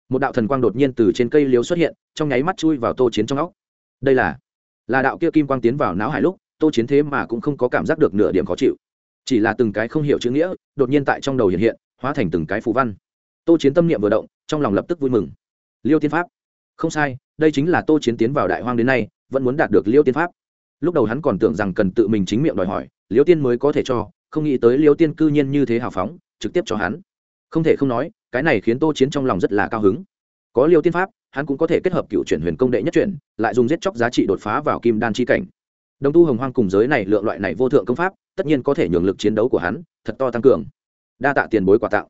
Một đạo thần quang đột nhiên từ trên cây liếu xuất hiện, trong nháy mắt chui vào tô chiến trong óc. Đây là là đạo kia kim quang tiến vào não hải lúc, tô chiến thế mà cũng không có cảm giác được nửa điểm khó chịu. Chỉ là từng cái không hiểu chữ nghĩa, đột nhiên tại trong đầu hiện hiện, hóa thành từng cái phù văn. Tô chiến tâm niệm vừa động, trong lòng lập tức vui mừng. Liêu tiên pháp. Không sai, đây chính là tô chiến tiến vào đại hoang đến nay, vẫn muốn đạt được liêu tiên pháp. Lúc đầu hắn còn tưởng rằng cần tự mình chính miệng đòi hỏi, liêu tiên mới có thể cho không nghĩ tới liêu tiên cư nhiên như thế hào phóng, trực tiếp cho hắn. Không thể không nói, cái này khiến tô chiến trong lòng rất là cao hứng. Có liêu tiên pháp, hắn cũng có thể kết hợp cựu chuyển huyền công đệ nhất chuyển, lại dùng giết chóc giá trị đột phá vào kim đan chi cảnh. Đồng tu hồng hoang cùng giới này lượng loại này vô thượng công pháp, tất nhiên có thể nhường lực chiến đấu của hắn thật to tăng cường. Đa tạ tiền bối quà tặng.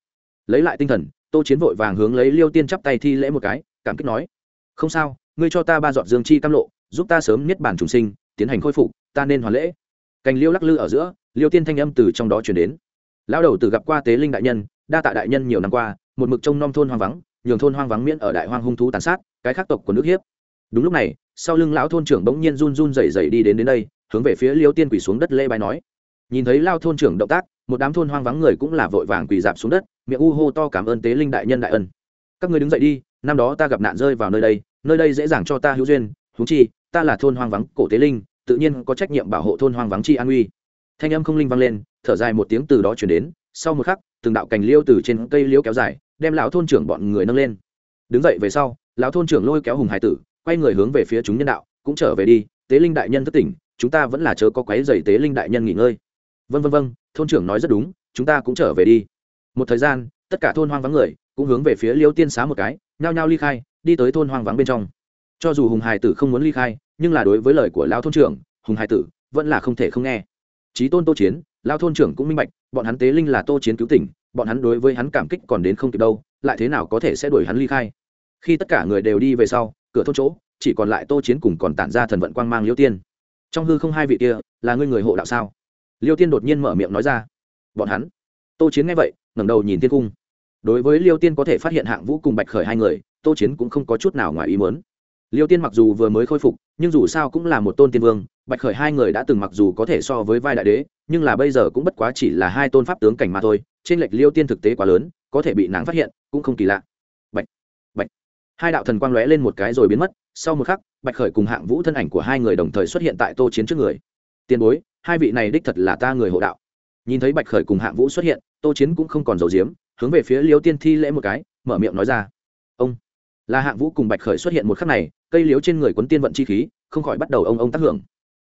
Lấy lại tinh thần, tô chiến vội vàng hướng lấy liêu tiên chắp tay thi lễ một cái, cảm kích nói, không sao, ngươi cho ta ba dọn dương chi cam lộ, giúp ta sớm niết bản trùng sinh, tiến hành khôi phục, ta nên hoàn lễ. Cành liêu lắc lư ở giữa liêu tiên thanh âm từ trong đó chuyển đến. Lão đầu từ gặp qua tế linh đại nhân, đa tạ đại nhân nhiều năm qua, một mực trông nom thôn hoang vắng, nhường thôn hoang vắng miễn ở đại hoang hung thú tàn sát, cái khác tộc của nước hiếp. Đúng lúc này, sau lưng lão thôn trưởng bỗng nhiên run run rẩy rẩy đi đến đến đây, hướng về phía liêu tiên quỳ xuống đất lê bài nói. Nhìn thấy lao thôn trưởng động tác, một đám thôn hoang vắng người cũng là vội vàng quỳ dạp xuống đất, miệng u hô to cảm ơn tế linh đại nhân đại ân. Các người đứng dậy đi, năm đó ta gặp nạn rơi vào nơi đây nơi đây dễ dàng cho ta hữu duyên húng chi, ta là thôn hoang vắng cổ tế linh, tự nhiên có trách nhiệm bảo hộ thôn hoang vắng chi an uy thanh âm không linh vang lên, thở dài một tiếng từ đó chuyển đến, sau một khắc, từng đạo cành liêu từ trên cây liêu kéo dài, đem lão thôn trưởng bọn người nâng lên. Đứng dậy về sau, lão thôn trưởng lôi kéo hùng hải tử, quay người hướng về phía chúng nhân đạo, cũng trở về đi, tế linh đại nhân thất tỉnh, chúng ta vẫn là chớ có quấy dày tế linh đại nhân nghỉ ngơi. Vân vân vân thôn trưởng nói rất đúng, chúng ta cũng trở về đi. Một thời gian, tất cả thôn hoang vắng người cũng hướng về phía liêu tiên xá một cái, nhao nhao ly khai, đi tới thôn hoang vắng bên trong. Cho dù hùng hải tử không muốn ly khai, nhưng là đối với lời của lão thôn trưởng, hùng hải tử vẫn là không thể không nghe trí tôn tô chiến, lao thôn trưởng cũng minh bạch, bọn hắn tế linh là tô chiến cứu tỉnh, bọn hắn đối với hắn cảm kích còn đến không kịp đâu, lại thế nào có thể sẽ đuổi hắn ly khai? Khi tất cả người đều đi về sau, cửa thôn chỗ, chỉ còn lại tô chiến cùng còn tản ra thần vận quang mang liêu tiên. Trong hư không hai vị kia, là ngươi người hộ đạo sao? Liêu tiên đột nhiên mở miệng nói ra. Bọn hắn. Tô chiến nghe vậy, ngẩng đầu nhìn tiên cung. Đối với liêu tiên có thể phát hiện hạng vũ cùng bạch khởi hai người, tô chiến cũng không có chút nào ngoài ý muốn. Liêu tiên mặc dù vừa mới khôi phục, nhưng dù sao cũng là một tôn tiên vương bạch khởi hai người đã từng mặc dù có thể so với vai đại đế, nhưng là bây giờ cũng bất quá chỉ là hai tôn pháp tướng cảnh mà thôi, trên lệch liêu tiên thực tế quá lớn, có thể bị nàng phát hiện, cũng không kỳ lạ. Bạch bạch. Hai đạo thần quang lóe lên một cái rồi biến mất, sau một khắc, bạch khởi cùng hạng vũ thân ảnh của hai người đồng thời xuất hiện tại tô chiến trước người. Tiền bối, hai vị này đích thật là ta người hộ đạo. Nhìn thấy bạch khởi cùng hạng vũ xuất hiện, tô chiến cũng không còn dầu diếm hướng về phía liêu tiên thi lễ một cái, mở miệng nói ra. Ông. Là hạng vũ cùng bạch khởi xuất hiện một khắc này, cây liếu trên người quấn tiên vận chi khí, không khỏi bắt đầu ông ông tác hưởng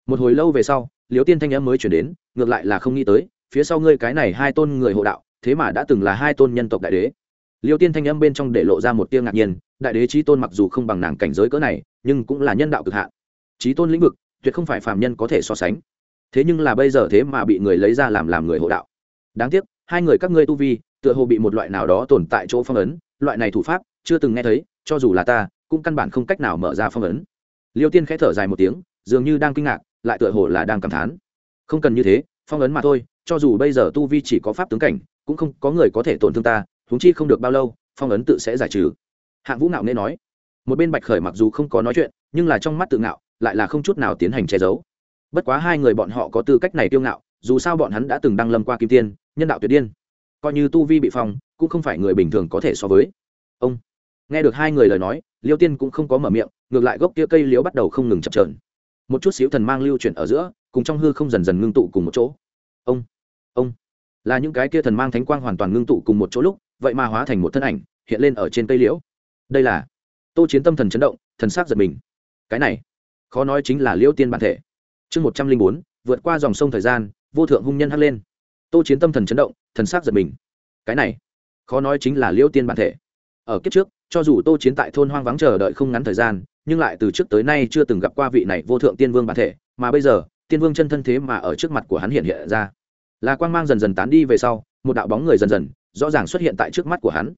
một hồi lâu về sau liếu tiên thanh em mới chuyển đến, ngược lại là không nghĩ tới, phía sau ngươi cái này hai tôn người hộ đạo, thế mà đã từng là hai tôn nhân tộc đại đế. Liêu tiên thanh âm bên trong để lộ ra một tiêu ngạc nhiên, đại đế trí tôn mặc dù không bằng nàng cảnh giới cỡ này, nhưng cũng là nhân đạo cực hạn. Trí tôn lĩnh vực, tuyệt không phải phàm nhân có thể so sánh. Thế nhưng là bây giờ thế mà bị người lấy ra làm làm người hộ đạo. Đáng tiếc, hai người các ngươi tu vi, tựa hồ bị một loại nào đó tồn tại chỗ phong ấn, loại này thủ pháp, chưa từng nghe thấy, cho dù là ta, cũng căn bản không cách nào mở ra phong ấn. Liêu tiên khẽ thở dài một tiếng, dường như đang kinh ngạc lại tựa hồ là đang cảm thán. Không cần như thế, phong ấn mà thôi, cho dù bây giờ tu vi chỉ có pháp tướng cảnh, cũng không có người có thể tổn thương ta, huống chi không được bao lâu, phong ấn tự sẽ giải trừ. Hạng vũ ngạo nên nói, một bên bạch khởi mặc dù không có nói chuyện, nhưng là trong mắt tự ngạo, lại là không chút nào tiến hành che giấu. Bất quá hai người bọn họ có tư cách này tiêu ngạo, dù sao bọn hắn đã từng đăng lâm qua kim tiên, nhân đạo tuyệt điên. Coi như tu vi bị phong, cũng không phải người bình thường có thể so với. Ông, nghe được hai người lời nói, liêu tiên cũng không có mở miệng, ngược lại gốc kia cây liễu bắt đầu không ngừng chập trờn một chút xíu thần mang lưu chuyển ở giữa, cùng trong hư không dần dần ngưng tụ cùng một chỗ. Ông ông, là những cái kia thần mang thánh quang hoàn toàn ngưng tụ cùng một chỗ lúc, vậy mà hóa thành một thân ảnh, hiện lên ở trên cây liễu. Đây là, tô chiến tâm thần chấn động, thần sắc giật mình. Cái này, khó nói chính là liêu tiên bản thể. Chương một trăm linh bốn, vượt qua dòng sông thời gian, vô thượng hung nhân hắt lên. Tô chiến tâm thần chấn động, thần s á c giật mình. Cái này, khó nói chính là liêu tiên bản thể. Ở kiếp trước, cho dù tô chiến tại thôn hoang vắng chờ đợi không ngắn thời gian nhưng lại từ trước tới nay chưa từng gặp qua vị này vô thượng tiên vương bản thể, mà bây giờ, tiên vương chân thân thế mà ở trước mặt của hắn hiện hiện ra. Là quang mang dần dần tán đi về sau, một đạo bóng người dần dần, rõ ràng xuất hiện tại trước mắt của hắn.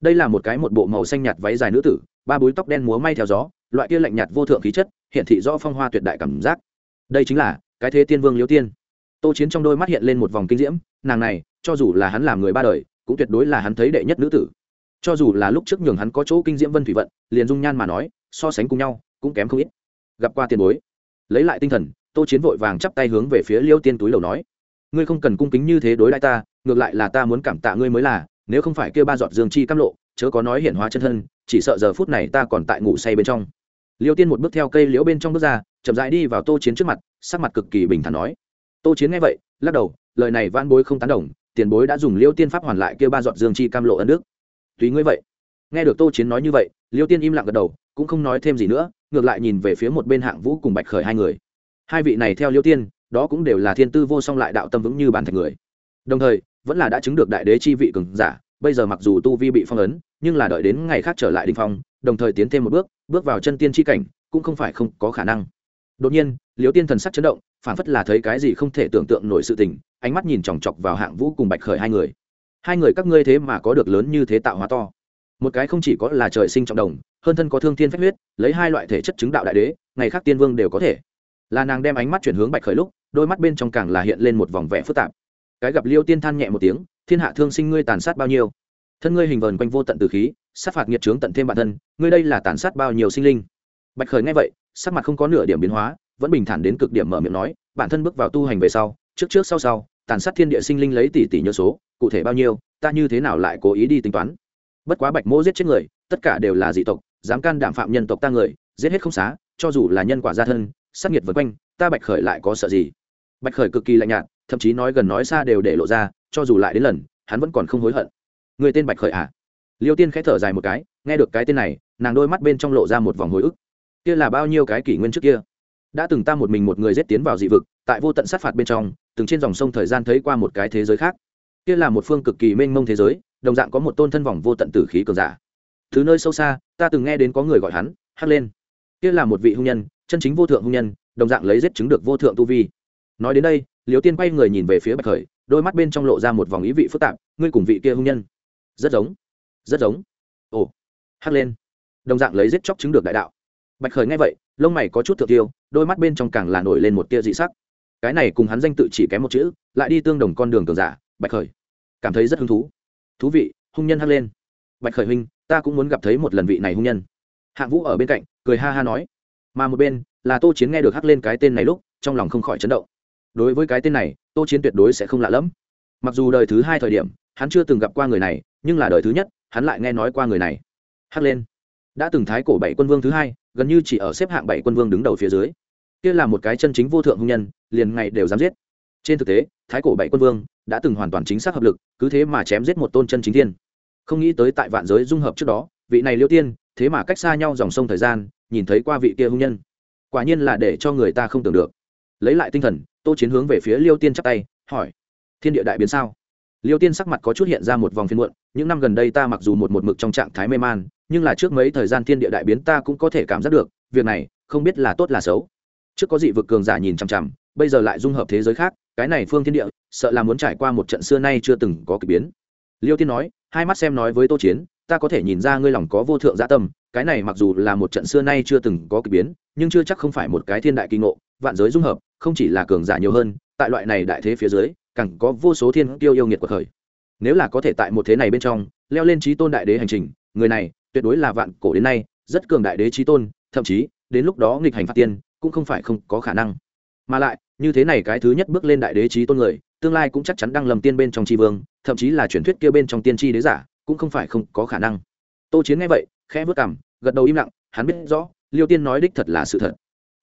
Đây là một cái một bộ màu xanh nhạt váy dài nữ tử, ba búi tóc đen múa may theo gió, loại kia lạnh nhạt vô thượng khí chất hiện thị rõ phong hoa tuyệt đại cảm giác. Đây chính là cái thế tiên vương liêu tiên. Tô chiến trong đôi mắt hiện lên một vòng kinh diễm, nàng này, cho dù là hắn làm người ba đời, cũng tuyệt đối là hắn thấy đệ nhất nữ tử. Cho dù là lúc trước nhường hắn có chỗ kinh diễm vân thủy vận, liền dung nhan mà nói so sánh cùng nhau, cũng kém không ít. Gặp qua tiền bối. Lấy lại tinh thần, tô chiến vội vàng chắp tay hướng về phía liêu tiên túi lầu nói, ngươi không cần cung kính như thế đối lại ta, ngược lại là ta muốn cảm tạ ngươi mới là, nếu không phải kêu ba giọt dương chi cam lộ, chớ có nói hiển hóa chân thân, chỉ sợ giờ phút này ta còn tại ngủ say bên trong. Liêu tiên một bước theo cây liễu bên trong bước ra, chậm rãi đi vào tô chiến trước mặt, sắc mặt cực kỳ bình thản nói, tô chiến nghe vậy, lắc đầu, lời này van bối không tán đồng, tiền bối đã dùng liêu tiên pháp hoàn lại kêu ba giọt dương chi cam lộ ân đức. Tùy ngươi vậy. Nghe được tô chiến nói như vậy, liêu tiên im lặng gật đầu cũng không nói thêm gì nữa, ngược lại nhìn về phía một bên hạng vũ cùng bạch khởi hai người. Hai vị này theo liêu tiên, đó cũng đều là thiên tư vô song lại đạo tâm vững như bản thạch người. Đồng thời, vẫn là đã chứng được đại đế chi vị cường giả, bây giờ mặc dù tu vi bị phong ấn, nhưng là đợi đến ngày khác trở lại đình phong, đồng thời tiến thêm một bước bước vào chân tiên chi cảnh, cũng không phải không có khả năng. Đột nhiên, liêu tiên thần sắc chấn động, phản phất là thấy cái gì không thể tưởng tượng nổi sự tình, ánh mắt nhìn chòng chọc vào hạng vũ cùng bạch khởi hai người. Hai người các ngươi thế mà có được lớn như thế tạo hóa to một cái không chỉ có là trời sinh trọng đồng, hơn thân có thương thiên phách huyết, lấy hai loại thể chất chứng đạo đại đế, ngày khác tiên vương đều có thể. Là nàng đem ánh mắt chuyển hướng bạch khởi lúc, đôi mắt bên trong càng là hiện lên một vòng vẻ phức tạp. Cái gặp liêu tiên than nhẹ một tiếng, thiên hạ thương sinh ngươi tàn sát bao nhiêu? Thân ngươi hình vờn quanh vô tận từ khí, sát phạt nghiệt trướng tận thêm bản thân, ngươi đây là tàn sát bao nhiêu sinh linh? Bạch khởi nghe vậy, sắc mặt không có nửa điểm biến hóa, vẫn bình thản đến cực điểm mở miệng nói, bản thân bước vào tu hành về sau, trước trước sau sau, tàn sát thiên địa sinh linh lấy tỷ tỷ nhớ số, cụ thể bao nhiêu, ta như thế nào lại cố ý đi tính toán? Bất quá bạch mỗ giết chết người, tất cả đều là dị tộc, dám can đảm phạm nhân tộc ta người, giết hết không xá, cho dù là nhân quả gia thân, sát nhiệt vượt quanh, ta bạch khởi lại có sợ gì? Bạch khởi cực kỳ lạnh nhạt, thậm chí nói gần nói xa đều để lộ ra, cho dù lại đến lần, hắn vẫn còn không hối hận. Người tên bạch khởi à? Liêu tiên khẽ thở dài một cái, nghe được cái tên này, nàng đôi mắt bên trong lộ ra một vòng hồi ức. Kia là bao nhiêu cái kỷ nguyên trước kia? Đã từng ta một mình một người giết tiến vào dị vực, tại vô tận sát phạt bên trong, từng trên dòng sông thời gian thấy qua một cái thế giới khác kia là một phương cực kỳ mênh mông thế giới, đồng dạng có một tôn thân vòng vô tận tử khí cường giả. Thứ nơi sâu xa, ta từng nghe đến có người gọi hắn hắt lên. Kia là một vị hung nhân, chân chính vô thượng hung nhân, đồng dạng lấy giết chứng được vô thượng tu vi. Nói đến đây liều tiên quay người nhìn về phía bạch khởi, đôi mắt bên trong lộ ra một vòng ý vị phức tạp, ngươi cùng vị kia hung nhân. Rất giống rất giống. Ồ hắt lên. Đồng dạng lấy giết chóc chứng được đại đạo. Bạch khởi nghe vậy, lông mày có chút thượng tiêu đôi mắt bên trong càng là nổi lên một tia dị sắc. Cái này cùng hắn danh tự chỉ kém một chữ, lại đi tương đồng con đường cường giả, bạch khởi cảm thấy rất hứng thú. Thú vị, hung nhân hắt lên. Bạch khởi huynh, ta cũng muốn gặp thấy một lần vị này hung nhân. Hạng vũ ở bên cạnh, cười ha ha nói. Mà một bên, là tô chiến nghe được hắt lên cái tên này lúc, trong lòng không khỏi chấn động. Đối với cái tên này, tô chiến tuyệt đối sẽ không lạ lẫm. Mặc dù đời thứ hai thời điểm, hắn chưa từng gặp qua người này, nhưng là đời thứ nhất, hắn lại nghe nói qua người này. Hắt lên. Đã từng thái cổ bảy quân vương thứ hai, gần như chỉ ở xếp hạng bảy quân vương đứng đầu phía dưới. Kia là một cái chân chính vô thượng hung nhân, liền ngày đều dám giết trên thực tế, thái cổ bảy quân vương đã từng hoàn toàn chính xác hợp lực, cứ thế mà chém giết một tôn chân chính thiên. Không nghĩ tới tại vạn giới dung hợp trước đó, vị này liêu tiên, thế mà cách xa nhau dòng sông thời gian, nhìn thấy qua vị kia hung nhân. Quả nhiên là để cho người ta không tưởng được. Lấy lại tinh thần, tô chiến hướng về phía liêu tiên chắp tay, hỏi, thiên địa đại biến sao? Liêu tiên sắc mặt có chút hiện ra một vòng phiên muộn, những năm gần đây ta mặc dù một một mực trong trạng thái mê man, nhưng là trước mấy thời gian thiên địa đại biến ta cũng có thể cảm giác được, việc này không biết là tốt là xấu. Trước có dị vực cường giả nhìn chằm chằm bây giờ lại dung hợp thế giới khác, cái này phương thiên địa, sợ là muốn trải qua một trận xưa nay chưa từng có k ỳ biến. Liêu tiên nói, hai mắt xem nói với tô chiến, ta có thể nhìn ra ngươi lòng có vô thượng gia tâm, cái này mặc dù là một trận xưa nay chưa từng có k ỳ biến, nhưng chưa chắc không phải một cái thiên đại kinh ngộ, vạn giới dung hợp, không chỉ là cường giả nhiều hơn, tại loại này đại thế phía dưới, càng có vô số thiên tiêu yêu nghiệt của khởi. Nếu là có thể tại một thế này bên trong, leo lên trí tôn đại đế hành trình, người này, tuyệt đối là vạn cổ đến nay, rất cường đại đế trí tôn, thậm chí, đến lúc đó nghịch hành phát tiên, cũng không phải không có khả năng. Mà lại như thế này cái thứ nhất bước lên đại đế trí tôn người, tương lai cũng chắc chắn đang lầm tiên bên trong tri vương, thậm chí là truyền thuyết kia bên trong tiên tri đế giả, cũng không phải không có khả năng. Tô chiến nghe vậy, khẽ vớt cảm gật đầu im lặng, hắn biết rõ, liêu tiên nói đích thật là sự thật.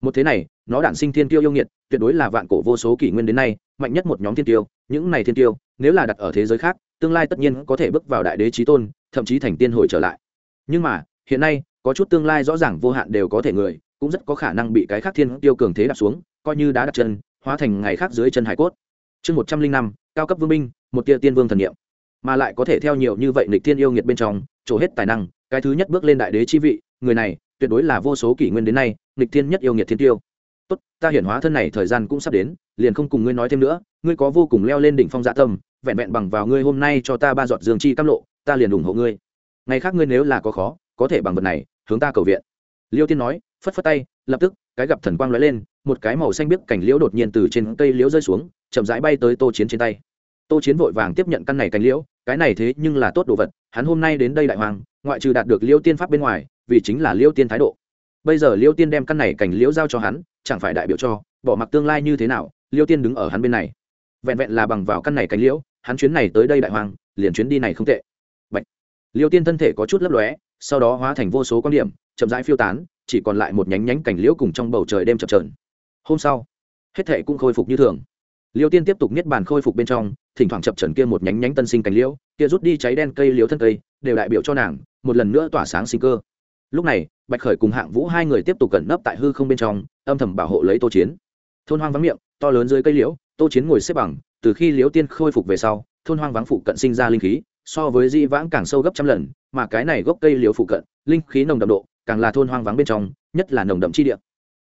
Một thế này, nó đản sinh thiên tiêu yêu nghiệt, tuyệt đối là vạn cổ vô số kỷ nguyên đến nay, mạnh nhất một nhóm thiên tiêu những này thiên tiêu nếu là đặt ở thế giới khác, tương lai tất nhiên có thể bước vào đại đế trí tôn, thậm chí thành tiên hồi trở lại. Nhưng mà, hiện nay, có chút tương lai rõ ràng vô hạn đều có thể người, cũng rất có khả năng bị cái khác thiên tiêu cường thế đạp xuống coi như đá đặt chân, hóa thành ngày khác dưới chân hải cốt. Chương một trăm linh năm, cao cấp vương binh, một tia tiên vương thần niệm. Mà lại có thể theo nhiều như vậy nịch thiên yêu nghiệt bên trong, trổ hết tài năng, cái thứ nhất bước lên đại đế chi vị, người này, tuyệt đối là vô số kỷ nguyên đến nay nịch thiên nhất yêu nghiệt thiên tiêu. Tốt, ta hiển hóa thân này, thời gian cũng sắp đến, liền không cùng ngươi nói thêm nữa, ngươi có vô cùng leo lên đỉnh phong dạ tâm, vẹn vẹn bằng vào ngươi hôm nay cho ta ba giọt dương chi cam lộ, ta liền ủng hộ ngươi. Ngày khác ngươi nếu là có khó, có thể bằng vật này, hướng ta cầu viện. Liêu tiên nói, phất phất tay, lập tức, cái gặp thần quang lóe lên một cái màu xanh biếc cảnh liễu đột nhiên từ trên cây liễu rơi xuống, chậm rãi bay tới tô chiến trên tay. Tô chiến vội vàng tiếp nhận căn này cành liễu, cái này thế nhưng là tốt đồ vật, hắn hôm nay đến đây đại hoàng, ngoại trừ đạt được liễu tiên pháp bên ngoài, vì chính là liễu tiên thái độ. Bây giờ liễu tiên đem căn này cành liễu giao cho hắn, chẳng phải đại biểu cho, bỏ mặc tương lai như thế nào, liễu tiên đứng ở hắn bên này. Vẹn vẹn là bằng vào căn này cành liễu, hắn chuyến này tới đây đại hoàng, liền chuyến đi này không tệ. Bạch. liễu tiên thân thể có chút lấp lóe, sau đó hóa thành vô số quan điểm, chậm rãi phiêu tán, chỉ còn lại một nhánh nhánh cành liễu cùng trong bầu trời đêm chập trờn hôm sau, hết thệ cũng khôi phục như thường. Liêu tiên tiếp tục niết bàn khôi phục bên trong, thỉnh thoảng chập trần kia một nhánh nhánh tân sinh cành liễu, kia rút đi cháy đen cây liễu thân cây, đều đại biểu cho nàng, một lần nữa tỏa sáng sinh cơ. Lúc này, bạch khởi cùng hạng vũ hai người tiếp tục cẩn nấp tại hư không bên trong, âm thầm bảo hộ lấy tô chiến. Thôn hoang vắng miệng, to lớn dưới cây liễu, tô chiến ngồi xếp bằng, từ khi liễu tiên khôi phục về sau, thôn hoang vắng phụ cận sinh ra linh khí, so với di vãng càng sâu gấp trăm lần, mà cái này gốc cây liễu phụ cận, linh khí nồng đậm độ, càng là thôn hoang vắng bên trong, nhất là nồng đậm chi địa.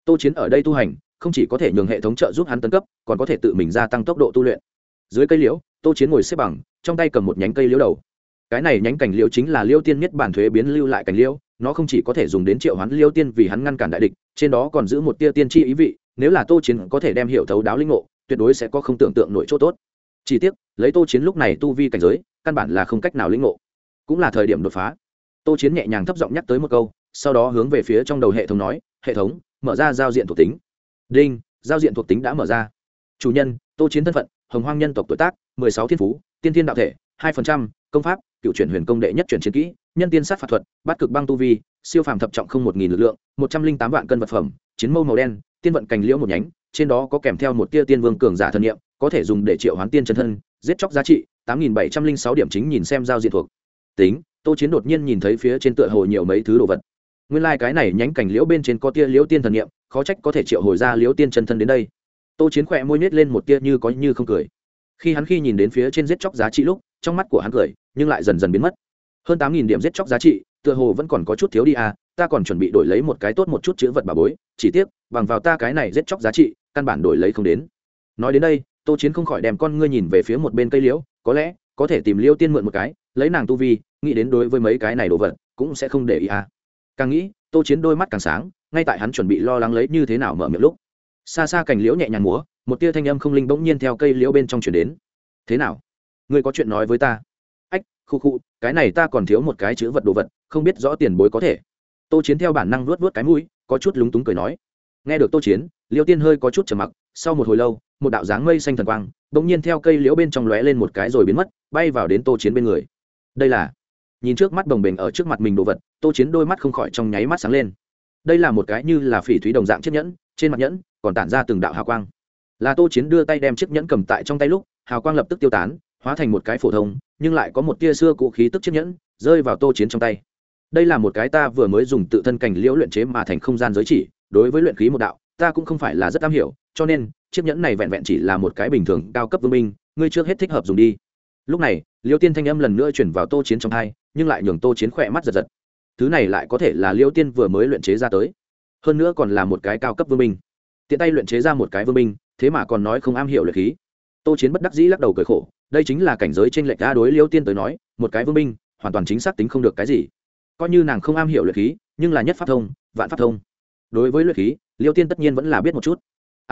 Tô chiến ở đây tu hành không chỉ có thể nhường hệ thống trợ giúp hắn tấn cấp, còn có thể tự mình gia tăng tốc độ tu luyện. Dưới cây liễu, tô chiến ngồi xếp bằng, trong tay cầm một nhánh cây liễu đầu. Cái này nhánh cành liễu chính là liễu tiên nhất bản thuế biến lưu lại cành liễu, nó không chỉ có thể dùng đến triệu hoán liễu tiên vì hắn ngăn cản đại địch, trên đó còn giữ một tia tiên tri ý vị, nếu là tô chiến có thể đem hiểu thấu đáo linh ngộ, tuyệt đối sẽ có không tưởng tượng nổi chỗ tốt. Chỉ tiếc, lấy tô chiến lúc này tu vi cảnh giới, căn bản là không cách nào linh ngộ. Cũng là thời điểm đột phá. Tô chiến nhẹ nhàng thấp giọng nhắc tới một câu, sau đó hướng về phía trong đầu hệ thống nói, hệ thống, mở ra giao diện thuộc tính đinh, giao diện thuộc tính đã mở ra. Chủ nhân, tô chiến thân phận, hồng hoang nhân tộc tuổi tác, mười sáu thiên phú, tiên thiên đạo thể, hai phần trăm, công pháp, cựu chuyển huyền công đệ nhất chuyển chiến kỹ, nhân tiên sát phạt thuật bắt cực băng tu vi, siêu phàm thập trọng không một nghìn lực lượng, một trăm linh tám vạn cân vật phẩm, chiến mâu màu đen, tiên vận cành liễu một nhánh, trên đó có kèm theo một tia tiên vương cường giả thân nhiệm, có thể dùng để triệu hoán tiên chân thân, giết chóc giá trị, tám nghìn bảy trăm linh sáu điểm chính nhìn xem giao diện thuộc. Tính, tô chiến đột nhiên nhìn thấy phía trên tựa hồ nhiều mấy thứ đồ vật. Nguyên lai、like、cái này nhánh cành liễu bên trên có tia liễu tiên thần nghiệm khó trách có thể triệu hồi ra liễu tiên chân thân đến đây. Tô chiến khỏe môi nhét lên một tia như có như không cười. Khi hắn khi nhìn đến phía trên giết chóc giá trị lúc, trong mắt của hắn cười, nhưng lại dần dần biến mất. Hơn tám nghìn điểm giết chóc giá trị, tựa hồ vẫn còn có chút thiếu đi à ta còn chuẩn bị đổi lấy một cái tốt một chút chữ vật bà bối, chỉ tiếc, bằng vào ta cái này giết chóc giá trị, căn bản đổi lấy không đến. Nói đến đây, tô chiến không khỏi đem con ngươi nhìn về phía một bên cây liễu, có lẽ, có thể tìm liêu tiên mượn một cái, lấy nàng tu vi, nghĩ đến đối với mấy cái này đồ vật, cũng sẽ không để ý à. Càng nghĩ, tô chiến đôi mắt càng sáng ngay tại hắn chuẩn bị lo lắng lấy như thế nào mở miệng lúc, xa xa cành liễu nhẹ nhàng múa, một tia thanh âm không linh bỗng nhiên theo cây liễu bên trong chuyển đến. Thế nào? Ngươi có chuyện nói với ta? Ách, khu khu, cái này ta còn thiếu một cái chữ vật đồ vật, không biết rõ tiền bối có thể. Tô chiến theo bản năng luốt vớt cái mũi, có chút lúng túng cười nói. Nghe được tô chiến liễu tiên hơi có chút trầm mặc, sau một hồi lâu, một đạo dáng mây xanh thần quang bỗng nhiên theo cây liễu bên trong lóe lên một cái rồi biến mất, bay vào đến tô chiến bên người. Đây là, nhìn trước mắt đồng bình ở trước mặt mình đồ vật, tô chiến đôi mắt không khỏi trong nháy mắt sáng lên đây là một cái như là phỉ thúy đồng dạng chiếc nhẫn, trên mặt nhẫn còn tản ra từng đạo hào quang. Là tô chiến đưa tay đem chiếc nhẫn cầm tại trong tay lúc, hào quang lập tức tiêu tán, hóa thành một cái phổ thông, nhưng lại có một tia xưa cũ khí tức chiếc nhẫn, rơi vào tô chiến trong tay. Đây là một cái ta vừa mới dùng tự thân cảnh liễu luyện chế mà thành không gian giới chỉ, đối với luyện khí một đạo, ta cũng không phải là rất am hiểu, cho nên, chiếc nhẫn này vẹn vẹn chỉ là một cái bình thường cao cấp vương minh ngươi trước hết thích hợp dùng đi. Lúc này, liêu tiên thanh âm lần nữa chuyển vào tô chiến trong hai nhưng lại nhường tô chiến khỏe mắt giật giật thứ này lại có thể là liêu tiên vừa mới luyện chế ra tới. Hơn nữa còn là một cái cao cấp vương minh tiện tay luyện chế ra một cái vương minh thế mà còn nói không am hiểu luyện khí. Tô chiến bất đắc dĩ lắc đầu cười khổ, đây chính là cảnh giới t r ê n lệch đa đối liêu tiên tới nói, một cái vương minh hoàn toàn chính xác tính không được cái gì. Coi như nàng không am hiểu luyện khí, nhưng là nhất pháp thông, vạn pháp thông. Đối với luyện khí, liêu tiên tất nhiên vẫn là biết một chút.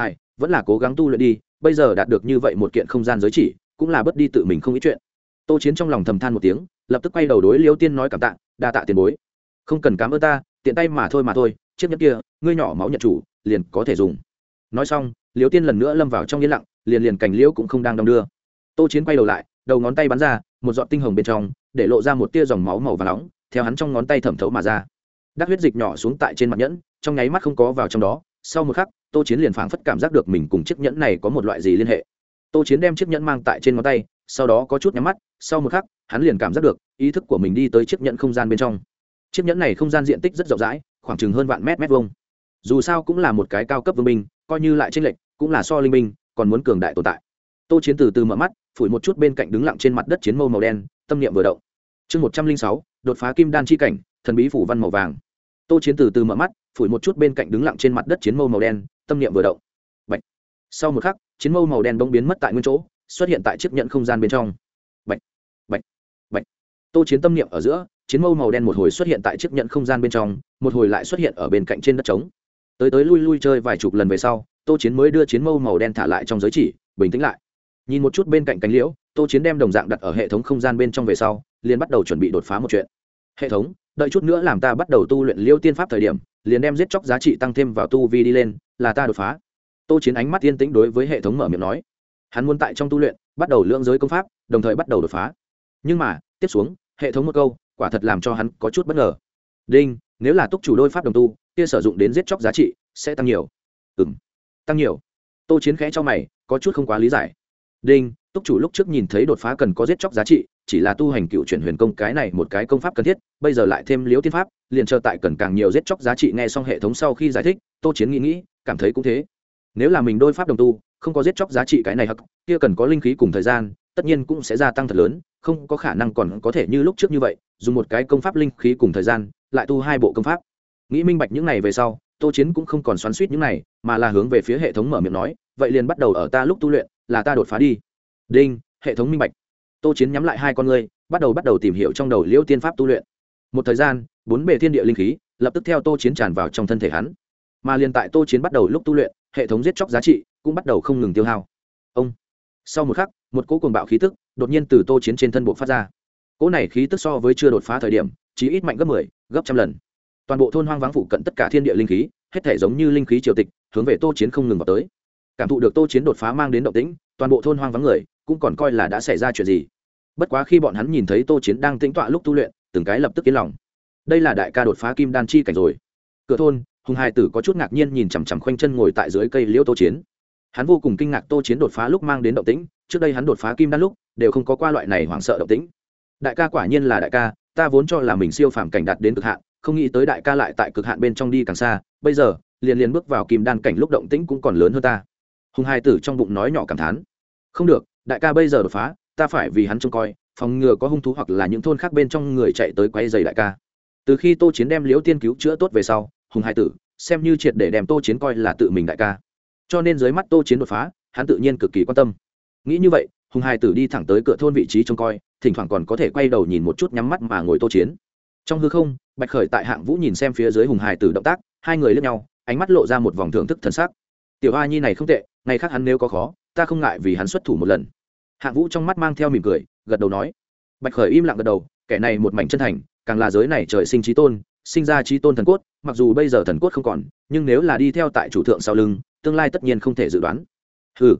Ai, vẫn là cố gắng tu luyện đi, bây giờ đạt được như vậy một kiện không gian giới chỉ, cũng là bất đi tự mình không ý chuyện. Tô chiến trong lòng thầm than một tiếng, lập tức quay đầu đối liêu tiên nói cảm tạ, đa tạ tiền bối không cần cám ơn ta, tiện tay mà thôi mà thôi, chiếc nhẫn kia, ngươi nhỏ máu nhận chủ, liền có thể dùng. Nói xong, liễu tiên lần nữa lâm vào trong yên lặng, liền liền cảnh liễu cũng không đang đong đưa. Tô chiến quay đầu lại, đầu ngón tay bắn ra, một giọt tinh hồng bên trong, để lộ ra một tia dòng máu màu và nóng, theo hắn trong ngón tay thẩm thấu mà ra. Đắc huyết dịch nhỏ xuống tại trên mặt nhẫn, trong nháy mắt không có vào trong đó. Sau một khắc, tô chiến liền phảng phất cảm giác được mình cùng chiếc nhẫn này có một loại gì liên hệ. Tô chiến đem chiếc nhẫn mang tại trên ngón tay, sau đó có chút nhắm mắt, sau một khắc, hắn liền cảm giác được ý thức của mình đi tới chiếc nhẫn không gian bên trong chiếc nhẫn này không gian diện tích rất rộng rãi, khoảng chừng hơn vạn mét mét vuông dù sao cũng là một cái cao cấp vương binh, coi như lại tranh lệch, cũng là so linh binh, còn muốn cường đại tồn tại tô chiến từ từ mở mắt, phủi một chút bên cạnh đứng lặng trên mặt đất chiến mâu màu đen, tâm niệm vừa động chương một trăm linh sáu, đột phá kim đan chi cảnh, thần bí phủ văn màu vàng tô chiến từ từ mở mắt, phủi một chút bên cạnh đứng lặng trên mặt đất chiến mâu màu đen, tâm niệm vừa động Bạch. sau một khắc, chiến mâu màu đen bỗng biến mất tại nguyên chỗ, xuất hiện tại chiếc nhận không gian bên trong Bạch. Bạch. Bạch. tô chiến tâm niệm ở giữa chiến mâu màu đen một hồi xuất hiện tại chiếc nhận không gian bên trong, một hồi lại xuất hiện ở bên cạnh trên đất trống. Tới tới lui lui chơi vài chục lần về sau, tô chiến mới đưa chiến mâu màu đen thả lại trong giới chỉ, bình tĩnh lại. Nhìn một chút bên cạnh cánh liễu, tô chiến đem đồng dạng đặt ở hệ thống không gian bên trong về sau, liền bắt đầu chuẩn bị đột phá một chuyện. Hệ thống, đợi chút nữa làm ta bắt đầu tu luyện liêu tiên pháp thời điểm, liền đem giết chóc giá trị tăng thêm vào tu vi đi lên, là ta đột phá. Tô chiến ánh mắt yên tĩnh đối với hệ thống mở miệng nói. Hắn muốn tại trong tu luyện, bắt đầu lưỡng giới công pháp, đồng thời bắt đầu đột phá. Nhưng mà, tiếp xuống, hệ thống một câu quả thật làm cho hắn có chút bất ngờ. Đinh, nếu là túc chủ đôi pháp đồng tu, kia sử dụng đến giết chóc giá trị, sẽ tăng nhiều. Ừ m tăng nhiều. Tô chiến khẽ cho mày, có chút không quá lý giải. Đinh, túc chủ lúc trước nhìn thấy đột phá cần có giết chóc giá trị, chỉ là tu hành cựu chuyển huyền công cái này một cái công pháp cần thiết, bây giờ lại thêm liếu tiên pháp, liền chờ tại cần càng nhiều giết chóc giá trị nghe xong hệ thống sau khi giải thích, tô chiến nghĩ nghĩ, cảm thấy cũng thế. Nếu là mình đôi pháp đồng tu, không có giết chóc giá trị cái này hắc, kia cần có linh khí cùng thời gian tất nhiên cũng sẽ gia tăng thật lớn, không có khả năng còn có thể như lúc trước như vậy, dùng một cái công pháp linh khí cùng thời gian, lại tu hai bộ công pháp. Nghĩ minh bạch những này về sau, tô chiến cũng không còn xoắn suýt những này, mà là hướng về phía hệ thống mở miệng nói, vậy liền bắt đầu ở ta lúc tu luyện, là ta đột phá đi. Đinh, hệ thống minh bạch. Tô chiến nhắm lại hai con ngươi, bắt đầu bắt đầu tìm hiểu trong đầu liêu tiên pháp tu luyện. Một thời gian, bốn bề thiên địa linh khí, lập tức theo tô chiến tràn vào trong thân thể hắn. Mà liền tại tô chiến bắt đầu lúc tu luyện, hệ thống giết chóc giá trị cũng bắt đầu không ngừng tiêu hao. Ông, sau một khắc một cỗ cuồng bạo khí tức đột nhiên từ tô chiến trên thân bộ phát ra. Cỗ này khí tức so với chưa đột phá thời điểm chỉ ít mạnh gấp mười 10, gấp trăm lần. Toàn bộ thôn hoang vắng phụ cận tất cả thiên địa linh khí hết thể giống như linh khí triều tịch hướng về tô chiến không ngừng vào tới. Cảm thụ được tô chiến đột phá mang đến động tĩnh toàn bộ thôn hoang vắng người cũng còn coi là đã xảy ra chuyện gì. Bất quá khi bọn hắn nhìn thấy tô chiến đang tĩnh tọa lúc tu luyện từng cái lập tức yên lòng. Đây là đại ca đột phá kim đan chi cảnh rồi. Cửa thôn hùng hai tử có chút ngạc nhiên nhìn chằm chằm khoanh chân ngồi tại dưới cây liễu tô chiến. Hắn vô cùng kinh ngạc tô chiến đột phá lúc mang đến động tĩnh trước đây hắn đột phá kim đan lúc, đều không có qua loại này hoảng sợ động tĩnh. Đại ca quả nhiên là đại ca, ta vốn cho là mình siêu phàm cảnh đạt đến cực hạn, không nghĩ tới đại ca lại tại cực hạn bên trong đi càng xa, bây giờ, liền liền bước vào kim đan cảnh lúc động tĩnh cũng còn lớn hơn ta. Hùng hai tử trong bụng nói nhỏ cảm thán. Không được, đại ca bây giờ đột phá, ta phải vì hắn trông coi, phòng ngừa có hung thú hoặc là những thôn khác bên trong người chạy tới quay dày đại ca. Từ khi tô chiến đem liễu tiên cứu chữa tốt về sau, hùng hai tử, xem như triệt để đem tô chiến coi là tự mình đại ca. Cho nên dưới mắt tô chiến đột phá, hắn tự nhiên cực kỳ quan tâm nghĩ như vậy, hùng hai tử đi thẳng tới cửa thôn vị trí trông coi, thỉnh thoảng còn có thể quay đầu nhìn một chút nhắm mắt mà ngồi tô chiến. Trong hư không, bạch khởi tại hạng vũ nhìn xem phía dưới hùng hải tử động tác, hai người lướt nhau, ánh mắt lộ ra một vòng thưởng thức thần sắc. Tiểu a nhi này không tệ, ngày khác hắn nếu có khó, ta không ngại vì hắn xuất thủ một lần. Hạng vũ trong mắt mang theo mỉm cười, gật đầu nói. Bạch khởi im lặng gật đầu, kẻ này một mảnh chân thành, càng là giới này trời sinh trí tôn, sinh ra trí tôn thần cốt, mặc dù bây giờ thần cốt không còn, nhưng nếu là đi theo tại chủ thượng sau lưng, tương lai tất nhiên không thể dự đoán. Ừ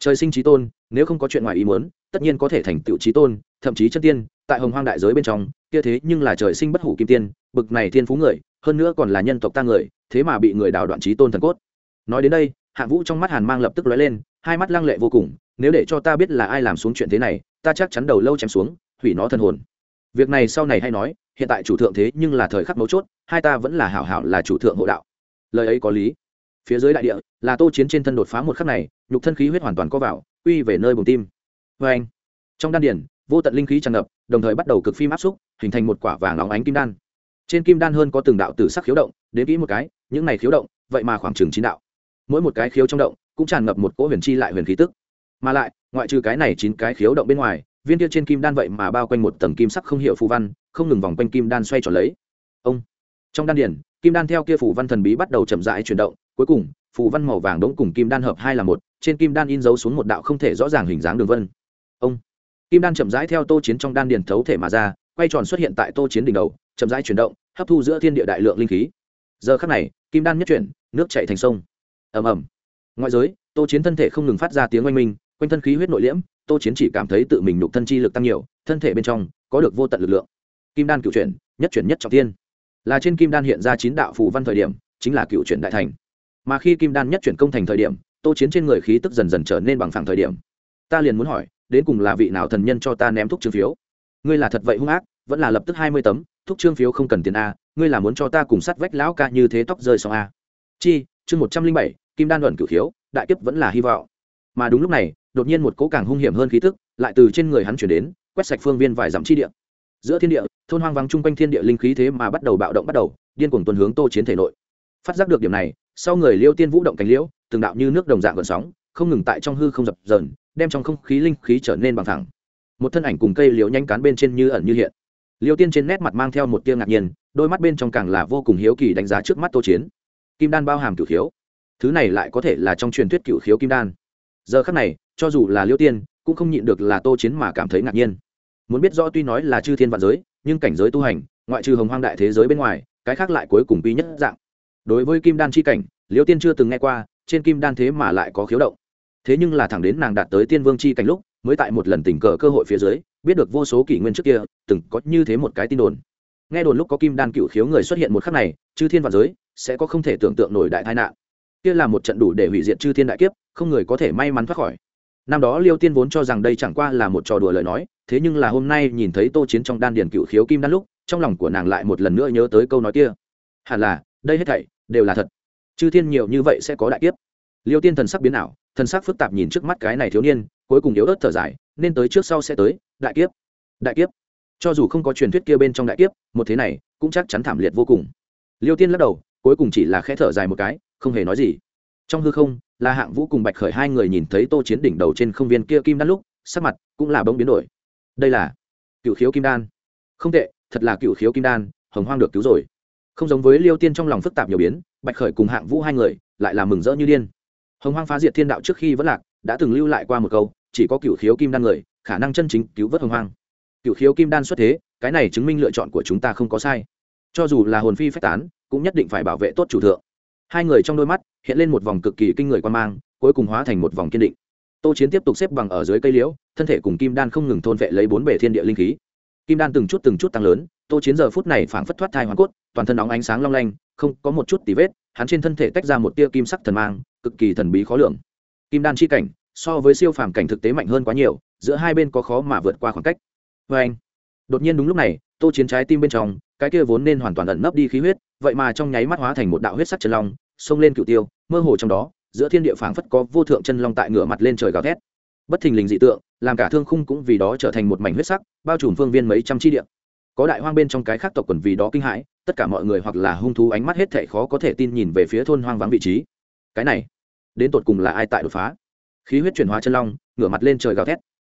trời sinh trí tôn nếu không có chuyện ngoài ý muốn, tất nhiên có thể thành tựu trí tôn, thậm chí chân tiên, tại hồng hoang đại giới bên trong, kia thế nhưng là trời sinh bất hủ kim tiên, bực này thiên phú người, hơn nữa còn là nhân tộc ta người, thế mà bị người đào đoạn trí tôn thần cốt. Nói đến đây, hạ vũ trong mắt hàn mang lập tức lóe lên, hai mắt lăng lệ vô cùng, nếu để cho ta biết là ai làm xuống chuyện thế này, ta chắc chắn đầu lâu chém xuống, hủy nó thân hồn. Việc này sau này hay nói, hiện tại chủ thượng thế nhưng là thời khắc mấu chốt, hai ta vẫn là hảo hảo là chủ thượng hộ đạo. Lời ấy có lý. Phía dưới đại địa, là tô chiến trên thân đột phá một khắc này, nhục thân khí huyết hoàn toàn có vào uy về nơi bùng tim. Vê anh, trong đan điển vô tận linh khí tràn ngập, đồng thời bắt đầu cực phim áp xúc, hình thành một quả vàng óng ánh kim đan. Trên kim đan hơn có từng đạo tử sắc khiếu động, đến kỹ một cái, những này khiếu động, vậy mà khoảng chừng chín đạo. Mỗi một cái khiếu trong động, cũng tràn ngập một cỗ huyền chi lại huyền khí tức. Mà lại, ngoại trừ cái này chín cái khiếu động bên ngoài, viên kia trên kim đan vậy mà bao quanh một tầng kim sắc không hiệu phù văn, không ngừng vòng quanh kim đan xoay tròn lấy. Ông, trong đan điển kim đan theo kia phù văn thần bí bắt đầu chậm rãi chuyển động, cuối cùng, phù văn màu vàng đống cùng kim đan hợp hai là một trên kim đan in dấu xuống một đạo không thể rõ ràng hình dáng đường vân. Ông, kim đan chậm rãi theo tô chiến trong đan điền thấu thể mà ra, quay tròn xuất hiện tại tô chiến đỉnh đầu, chậm rãi chuyển động, hấp thu giữa thiên địa đại lượng linh khí. Giờ khắc này, kim đan nhất chuyển, nước chạy thành sông. Ầm ầm. Ngoại giới, tô chiến thân thể không ngừng phát ra tiếng oanh minh, quanh thân khí huyết nội liễm, tô chiến chỉ cảm thấy tự mình nhục thân chi lực tăng nhiều, thân thể bên trong có được vô tận lực lượng. Kim đan cựu chuyển, nhất chuyển nhất trọng tiên là trên kim đan hiện ra chín đạo phù văn thời điểm, chính là cựu chuyển đại thành. Mà khi kim đan nhất chuyển công thành thời điểm tô chiến trên người khí tức dần dần trở nên bằng phẳng thời điểm. Ta liền muốn hỏi, đến cùng là vị nào thần nhân cho ta ném thuốc trương phiếu? Ngươi là thật vậy hung ác, vẫn là lập tức hai mươi tấm, thuốc trương phiếu không cần tiền a, ngươi là muốn cho ta cùng sắt vách lão ca như thế tóc rơi xong a. Chi, chương một trăm linh bảy, kim đan luận cửu khiếu, đại kiếp vẫn là hy vọng. Mà đúng lúc này, đột nhiên một cỗ càng hung hiểm hơn khí tức, lại từ trên người hắn chuyển đến, quét sạch phương viên vài dặm chi địa. Giữa thiên địa, thôn hoang vắng chung quanh thiên địa linh khí thế mà bắt đầu bạo động bắt đầu, điên cuồng tuần hướng tô chiến thể nội. Phát giác được điểm này, sau người liêu tiên vũ động cánh liễu từng đạo như nước đồng dạng gần sóng, không ngừng tại trong hư không dập dờn, đem trong không khí linh khí trở nên bằng thẳng một thân ảnh cùng cây liễu nhanh cán bên trên như ẩn như hiện. Liêu tiên trên nét mặt mang theo một tia ngạc nhiên, đôi mắt bên trong càng là vô cùng hiếu kỳ đánh giá trước mắt tô chiến. Kim đan bao hàm cửu khiếu. Thứ này lại có thể là trong truyền thuyết cửu khiếu kim đan. Giờ khắc này, cho dù là liêu tiên, cũng không nhịn được là tô chiến mà cảm thấy ngạc nhiên. Muốn biết rõ tuy nói là chư thiên vạn giới, nhưng cảnh giới tu hành, ngoại trừ hồng hoang đại thế giới bên ngoài, cái khác lại cuối cùng quy nhất dạng. Đối với kim đan c h i cảnh, liêu tiên chưa từng nghe qua trên kim đan thế mà lại có khiếu động. Thế nhưng là thẳng đến nàng đạt tới tiên vương chi cảnh lúc, mới tại một lần tình cờ cơ hội phía dưới, biết được vô số kỷ nguyên trước kia, từng có như thế một cái tin đồn. Nghe đồn lúc có kim đan cựu khiếu người xuất hiện một khắc này, chư thiên vạn giới sẽ có không thể tưởng tượng nổi đại tai nạn. Kia là một trận đủ để hủy diệt chư thiên đại kiếp, không người có thể may mắn thoát khỏi. Năm đó liêu tiên vốn cho rằng đây chẳng qua là một trò đùa lời nói, thế nhưng là hôm nay nhìn thấy tô chiến trong đan điền cựu khiếu kim đan lúc, trong lòng của nàng lại một lần nữa nhớ tới câu nói kia. Hẳn là, đây hết thảy đều là thật chư thiên nhiều như vậy sẽ có đại kiếp. Liêu tiên thần sắc biến ảo, thần sắc phức tạp nhìn trước mắt cái này thiếu niên, cuối cùng yếu ớt thở dài, nên tới trước sau sẽ tới, đại kiếp. Đại kiếp. Cho dù không có truyền thuyết kia bên trong đại kiếp, một thế này cũng chắc chắn thảm liệt vô cùng. Liêu tiên lắc đầu, cuối cùng chỉ là khẽ thở dài một cái, không hề nói gì. Trong hư không là hạng vũ cùng bạch khởi hai người nhìn thấy tô chiến đỉnh đầu trên không viên kia kim đan lúc, sắc mặt cũng là bông biến đổi. Đây là cựu khiếu kim đan. Không tệ, thật là cựu khiếu kim đan, hồng hoang được cứu rồi. Không giống với liêu tiên trong lòng phức tạp nhiều biến bạch khởi cùng hạng vũ hai người lại là mừng rỡ như điên. Hồng hoang phá diệt thiên đạo trước khi vẫn lạc, đã từng lưu lại qua một câu, chỉ có cựu khiếu kim đan người, khả năng chân chính cứu vớt hồng hoang. Cựu khiếu kim đan xuất thế, cái này chứng minh lựa chọn của chúng ta không có sai. Cho dù là hồn phi phách tán, cũng nhất định phải bảo vệ tốt chủ thượng. Hai người trong đôi mắt hiện lên một vòng cực kỳ kinh người quan mang, cuối cùng hóa thành một vòng kiên định. Tô chiến tiếp tục xếp bằng ở dưới cây liễu, thân thể cùng kim đan không ngừng thôn vệ lấy bốn bể thiên địa linh khí. Kim đan từng chút từng chút tăng lớn, tô chiến giờ phút này phảng phất thoát thai hoàn cốt, toàn thân óng ánh sáng long lanh không có một chút tì vết, hắn trên thân thể tách ra một tia kim sắc thần mang, cực kỳ thần bí khó lường. Kim đan chi cảnh, so với siêu phàm cảnh thực tế mạnh hơn quá nhiều, giữa hai bên có khó mà vượt qua khoảng cách. Vê anh, đột nhiên đúng lúc này, tô chiến trái tim bên trong, cái kia vốn nên hoàn toàn ẩn nấp đi khí huyết, vậy mà trong nháy mắt hóa thành một đạo huyết sắc chân long, xông lên cựu tiêu, mơ hồ trong đó, giữa thiên địa phảng phất có vô thượng chân long tại ngửa mặt lên trời gào thét. Bất thình lình dị tượng, làm cả thương khung cũng vì đó trở thành một mảnh huyết sắc, bao trùm phương viên mấy trăm chi địa. Có đại hoang bên trong cái khác tộc quần vì đó kinh hãi tất cả mọi người hoặc là hung thú ánh mắt hết thảy khó có thể tin nhìn về phía thôn hoang vắng vị trí. Cái này, đến tột cùng là ai tại đột phá? Khí huyết chuyển hóa chân long, ngửa mặt lên trời gào thét.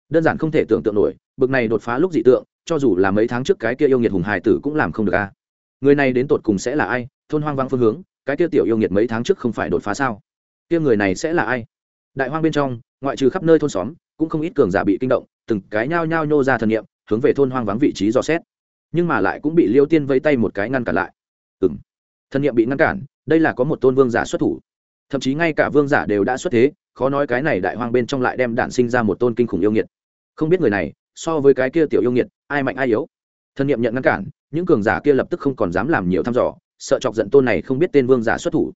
Đơn giản không thể tưởng tượng nổi, bực này đột phá lúc dị tượng, cho dù là mấy tháng trước cái kia yêu nghiệt hùng hài tử cũng làm không được a. Người này đến tột cùng sẽ là ai? Thôn hoang vắng phương hướng, cái kia tiểu yêu nghiệt mấy tháng trước không phải đột phá sao? Kia người này sẽ là ai? Đại hoang bên trong, ngoại trừ khắp nơi thôn xóm, cũng không ít cường giả bị kinh động, từng cái nhao nhao nhô ra thần niệm, hướng về thôn hoang vắng vị trí dò xét nhưng mà lại cũng bị liêu tiên vẫy tay một cái ngăn cản lại. Ừng thân niệm bị ngăn cản, đây là có một tôn vương giả xuất thủ. Thậm chí ngay cả vương giả đều đã xuất thế, khó nói cái này đại hoang bên trong lại đem đản sinh ra một tôn kinh khủng yêu nghiệt. Không biết người này, so với cái kia tiểu yêu nghiệt, ai mạnh ai yếu? Thân niệm nhận ngăn cản, những cường giả kia lập tức không còn dám làm nhiều thăm dò, sợ chọc giận tôn này không biết tên vương giả xuất thủ.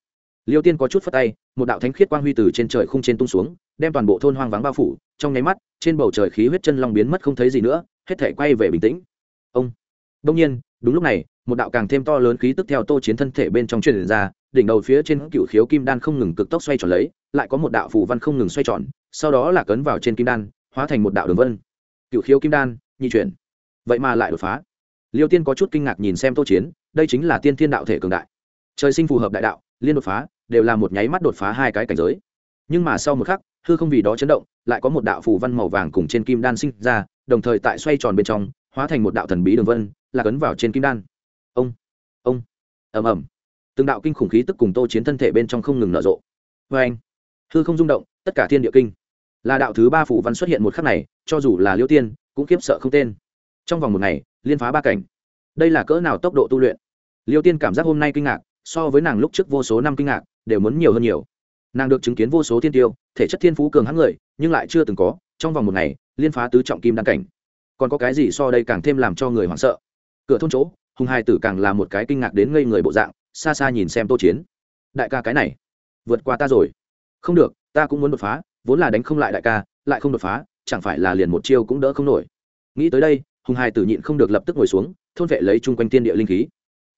Liêu tiên có chút phất tay, một đạo thánh khiết quang huy từ trên trời khung trên tung xuống, đem toàn bộ thôn hoang vắng bao phủ, trong nháy mắt, trên bầu trời khí huyết chân long biến mất không thấy gì nữa, hết thể quay về bình tĩnh đông nhiên, đúng lúc này, một đạo càng thêm to lớn khí tức theo tô chiến thân thể bên trong truyền ra, đỉnh đầu phía trên cựu khiếu kim đan không ngừng cực tốc xoay tròn lấy, lại có một đạo phù văn không ngừng xoay tròn, sau đó là cấn vào trên kim đan, hóa thành một đạo đường vân. Cựu khiếu kim đan, nhị chuyển. Vậy mà lại đột phá. Liêu tiên có chút kinh ngạc nhìn xem tô chiến, đây chính là tiên thiên đạo thể cường đại. Trời sinh phù hợp đại đạo, liên đột phá, đều là một nháy mắt đột phá hai cái cảnh giới. Nhưng mà sau một khắc, hư không vì đó chấn động, lại có một đạo phù văn màu vàng cùng trên kim đan sinh ra, đồng thời tại xoay tròn bên trong hóa thành một đạo thần bí đường vân là cấn vào trên kim đan. Ông ông, ầm ầm. Từng đạo kinh khủng khí tức cùng tô chiến thân thể bên trong không ngừng nở rộ. Vê anh, hư không rung động, tất cả thiên địa kinh. Là đạo thứ ba phủ văn xuất hiện một khắc này, cho dù là liêu tiên, cũng kiếp sợ không tên. Trong vòng một ngày, liên phá ba cảnh. Đây là cỡ nào tốc độ tu luyện? Liêu tiên cảm giác hôm nay kinh ngạc, so với nàng lúc trước vô số năm kinh ngạc, đều muốn nhiều hơn nhiều. Nàng được chứng kiến vô số thiên tiêu, thể chất thiên phú cường hãn người, nhưng lại chưa từng có. Trong vòng một ngày, liên phá tứ trọng kim đăng cảnh còn có cái gì so đây càng thêm làm cho người hoảng sợ? Cửa thôn chỗ hùng hai tử càng là một cái kinh ngạc đến ngây người bộ dạng, xa xa nhìn xem tô chiến. Đại ca cái này, vượt qua ta rồi. Không được, ta cũng muốn đột phá, vốn là đánh không lại đại ca, lại không đột phá, chẳng phải là liền một chiêu cũng đỡ không nổi. Nghĩ tới đây hùng hai tử nhịn không được lập tức ngồi xuống, thôn vệ lấy chung quanh tiên địa linh khí.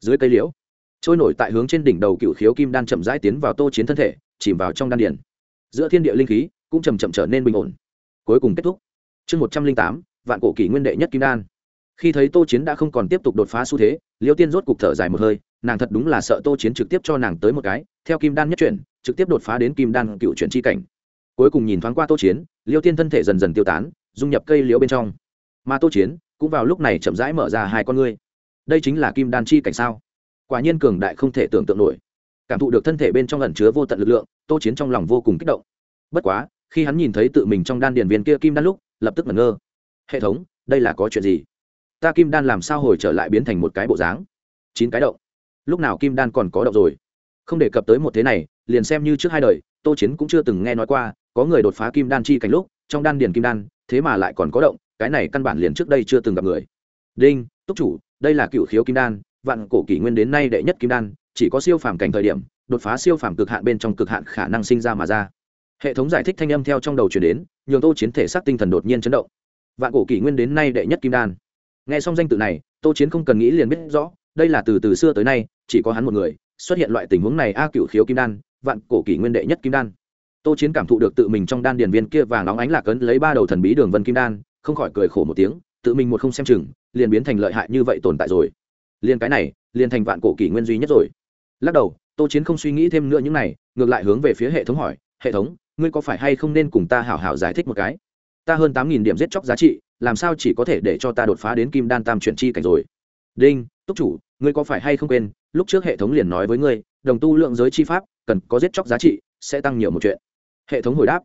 Dưới cây liễu, trôi nổi tại hướng trên đỉnh đầu cựu khiếu kim đan chậm rãi tiến vào tô chiến thân thể, chìm vào trong đan điển giữa thiên địa linh khí cũng chầm chậm trở nên bình ổn. Cuối cùng kết thúc. Chương một trăm linh tám vạn cổ kỷ nguyên đệ nhất kim đan. Khi thấy tô chiến đã không còn tiếp tục đột phá xu thế, liêu tiên rốt cục thở dài một hơi, nàng thật đúng là sợ tô chiến trực tiếp cho nàng tới một cái, theo kim đan nhất chuyển, trực tiếp đột phá đến kim đan cựu chuyển c h i cảnh. Cuối cùng nhìn thoáng qua tô chiến, liêu tiên thân thể dần dần tiêu tán, dung nhập cây liễu bên trong. Mà tô chiến cũng vào lúc này chậm rãi mở ra hai con ngươi. Đây chính là kim đan chi cảnh sao? Quả nhiên cường đại không thể tưởng tượng nổi. Cảm thụ được thân thể bên trong ẩn chứa vô tận lực lượng, tô chiến trong lòng vô cùng kích động. Bất quá, khi hắn nhìn thấy tự mình trong đan điền viên kia kim đan lúc, lập tức ngẩn ngơ hệ thống, đây là có chuyện gì? Ta kim đan làm sao hồi trở lại biến thành một cái bộ dáng? Chín cái động. Lúc nào kim đan còn có động rồi? Không đề cập tới một thế này, liền xem như trước hai đời, tô chiến cũng chưa từng nghe nói qua, có người đột phá kim đan chi cảnh lúc, trong đan điền kim đan, thế mà lại còn có động, cái này căn bản liền trước đây chưa từng gặp người. Đinh, túc chủ, đây là cựu khiếu kim đan, vạn cổ kỷ nguyên đến nay đệ nhất kim đan, chỉ có siêu phàm cảnh thời điểm, đột phá siêu phàm cực hạn bên trong cực hạn khả năng sinh ra mà ra. Hệ thống giải thích thanh âm theo trong đầu chuyển đến, nhường tô chiến thể xác tinh thần đột nhiên chấn động vạn cổ kỷ nguyên đến nay đệ nhất kim đan. Nghe xong danh tự này, tô chiến không cần nghĩ liền biết rõ, đây là từ từ xưa tới nay, chỉ có hắn một người, xuất hiện loại tình huống này a cựu khiếu kim đan, vạn cổ kỷ nguyên đệ nhất kim đan. Tô chiến cảm thụ được tự mình trong đan điền viên kia vàng óng ánh lạc ấn lấy ba đầu thần bí đường vân kim đan, không khỏi cười khổ một tiếng, tự mình một không xem chừng, liền biến thành lợi hại như vậy tồn tại rồi. Liền cái này, liền thành vạn cổ kỷ nguyên duy nhất rồi. Lắc đầu, tô chiến không suy nghĩ thêm nữa những này, ngược lại hướng về phía hệ thống hỏi, hệ thống, ngươi có phải hay không nên cùng ta hảo hảo giải thích một cái? Ta hơn tám nghìn điểm giết chóc giá trị, làm sao chỉ có thể để cho ta đột phá đến kim đan tam chuyển chi cảnh rồi? Đinh, túc chủ, ngươi có phải hay không quên, lúc trước hệ thống liền nói với ngươi, đồng tu lượng giới chi pháp, cần có giết chóc giá trị, sẽ tăng nhiều một chuyện. Hệ thống hồi đáp,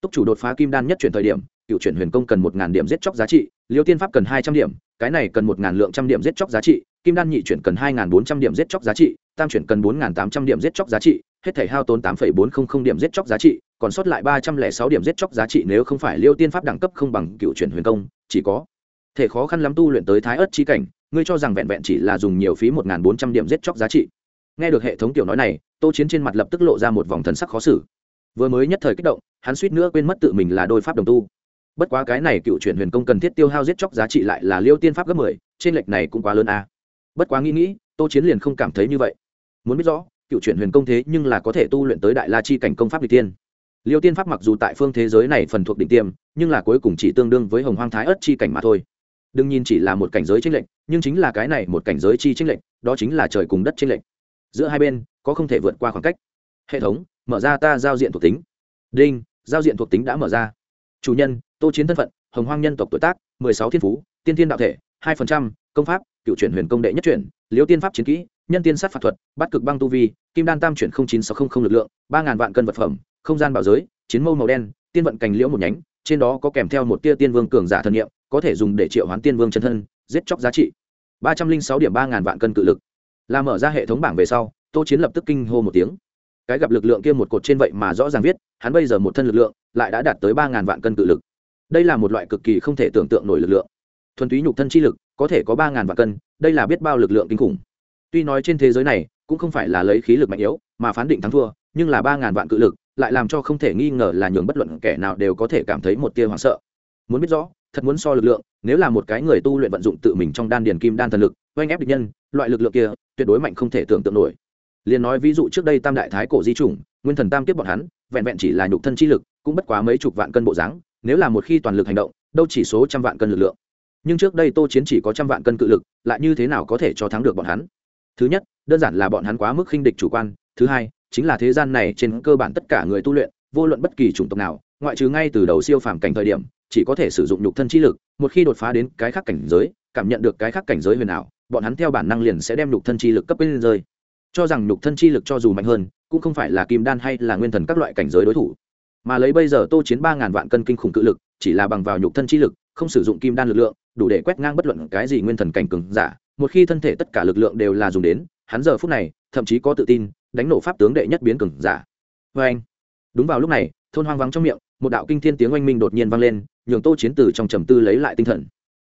túc chủ đột phá kim đan nhất chuyển thời điểm, cựu chuyển huyền công cần một ngàn điểm giết chóc giá trị, liêu tiên pháp cần hai trăm điểm, cái này cần một ngàn lượng trăm điểm giết chóc giá trị, kim đan nhị chuyển cần hai ngàn bốn trăm điểm giết chóc giá trị, tam chuyển cần bốn ngàn tám trăm điểm giết chóc giá trị hết thể hao tốn tám phẩy bốn không không điểm giết chóc giá trị, còn sót lại ba trăm lẻ sáu điểm giết chóc giá trị nếu không phải liêu tiên pháp đẳng cấp không bằng cựu chuyển huyền công, chỉ có thể khó khăn lắm tu luyện tới thái ớt chi cảnh, ngươi cho rằng vẹn vẹn chỉ là dùng nhiều phí một bốn trăm điểm giết chóc giá trị. Nghe được hệ thống tiểu nói này, tô chiến trên mặt lập tức lộ ra một vòng thần sắc khó xử. Vừa mới nhất thời kích động, hắn suýt nữa quên mất tự mình là đôi pháp đồng tu. Bất quá cái này cựu chuyển huyền công cần thiết tiêu hao giết chóc giá trị lại là liêu tiên pháp gấp mười, trên lệch này cũng quá lớn a à. bất quá nghĩ nghĩ, tô chiến liền không cảm thấy như vậy. Muốn biết rõ cựu chuyển huyền công thế nhưng là có thể tu luyện tới đại la chi cảnh công pháp đ ị tiên. Liêu tiên pháp mặc dù tại phương thế giới này phần thuộc đỉnh tiêm, nhưng là cuối cùng chỉ tương đương với hồng hoang thái ất chi cảnh mà thôi. Đừng nhìn chỉ là một cảnh giới tranh lệch, nhưng chính là cái này một cảnh giới chi tranh lệch, đó chính là trời cùng đất tranh lệch. Giữa hai bên, có không thể vượt qua khoảng cách. Hệ thống, mở ra ta giao diện thuộc tính. Đinh, giao diện thuộc tính đã mở ra. Chủ nhân, tô chiến thân phận, hồng hoang nhân tộc tuổi tác, mười sáu thiên phú, tiên thiên đạo thể, hai phần trăm, công pháp, cựu chuyển huyền công đệ nhất chuyển, liêu tiên pháp chiến kỹ nhân tiên sát phạt thuật, bắt cực băng tu vi, kim đan tam chuyển chín sáu trăm linh lực lượng, ba ngàn vạn cân vật phẩm, không gian bảo giới, chiến mâu màu đen, tiên vận cành liễu một nhánh, trên đó có kèm theo một tia tiên vương cường giả thần nghiệm có thể dùng để triệu hoán tiên vương chân thân, giết chóc giá trị. Ba trăm linh sáu điểm ba ngàn vạn cân cự lực. Là mở ra hệ thống bảng về sau, tô chiến lập tức kinh hô một tiếng. Cái gặp lực lượng kia một cột trên vậy mà rõ ràng viết, hắn bây giờ một thân lực lượng, lại đã đạt tới ba ngàn vạn cân cự lực. Đây là một loại cực kỳ không thể tưởng tượng nổi lực lượng. Thuần túy nhục thân chi lực, có thể có ba ngàn vạn cân, đây là biết bao lực lượng kinh khủng tuy nói trên thế giới này, cũng không phải là lấy khí lực mạnh yếu, mà phán định thắng thua, nhưng là ba ngàn vạn cự lực, lại làm cho không thể nghi ngờ là nhường bất luận kẻ nào đều có thể cảm thấy một tia hoảng sợ. Muốn biết rõ, thật muốn so lực lượng, nếu là một cái người tu luyện vận dụng tự mình trong đan điền kim đan thần lực, oanh ép địch nhân, loại lực lượng kia, tuyệt đối mạnh không thể tưởng tượng nổi. Liền nói ví dụ trước đây tam đại thái cổ di chủng, nguyên thần tam kiếp bọn hắn, vẹn vẹn chỉ là nhục thân chi lực, cũng bất quá mấy chục vạn cân bộ dáng, nếu là một khi toàn lực hành động, đâu chỉ số trăm vạn cân lực lượng. Nhưng trước đây tô chiến chỉ có trăm vạn cân cự lực, lại như thế nào có thể cho thắng được bọn hắn? Thứ nhất, đơn giản là bọn hắn quá mức khinh địch chủ quan. Thứ hai, chính là thế gian này trên cơ bản tất cả người tu luyện, vô luận bất kỳ chủng tộc nào, ngoại trừ ngay từ đầu siêu phàm cảnh thời điểm, chỉ có thể sử dụng nhục thân chi lực, một khi đột phá đến cái khác cảnh giới, cảm nhận được cái khác cảnh giới huyền ảo, bọn hắn theo bản năng liền sẽ đem nhục thân chi lực cấp bên rơi. Cho rằng nhục thân chi lực cho dù mạnh hơn, cũng không phải là kim đan hay là nguyên thần các loại cảnh giới đối thủ. Mà lấy bây giờ tô chiến ba ngàn vạn cân kinh khủng cự lực, chỉ là bằng vào nhục thân chi lực, không sử dụng kim đan lực lượng, đủ để quét ngang bất luận cái gì nguyên thần cảnh cường giả một khi thân thể tất cả lực lượng đều là dùng đến, hắn giờ phút này, thậm chí có tự tin, đánh nổ pháp tướng đệ nhất biến cường giả. Vê anh, đúng vào lúc này, thôn hoang vắng trong miệng, một đạo kinh thiên tiếng oanh minh đột nhiên vang lên, nhường tô chiến tử trong trầm tư lấy lại tinh thần.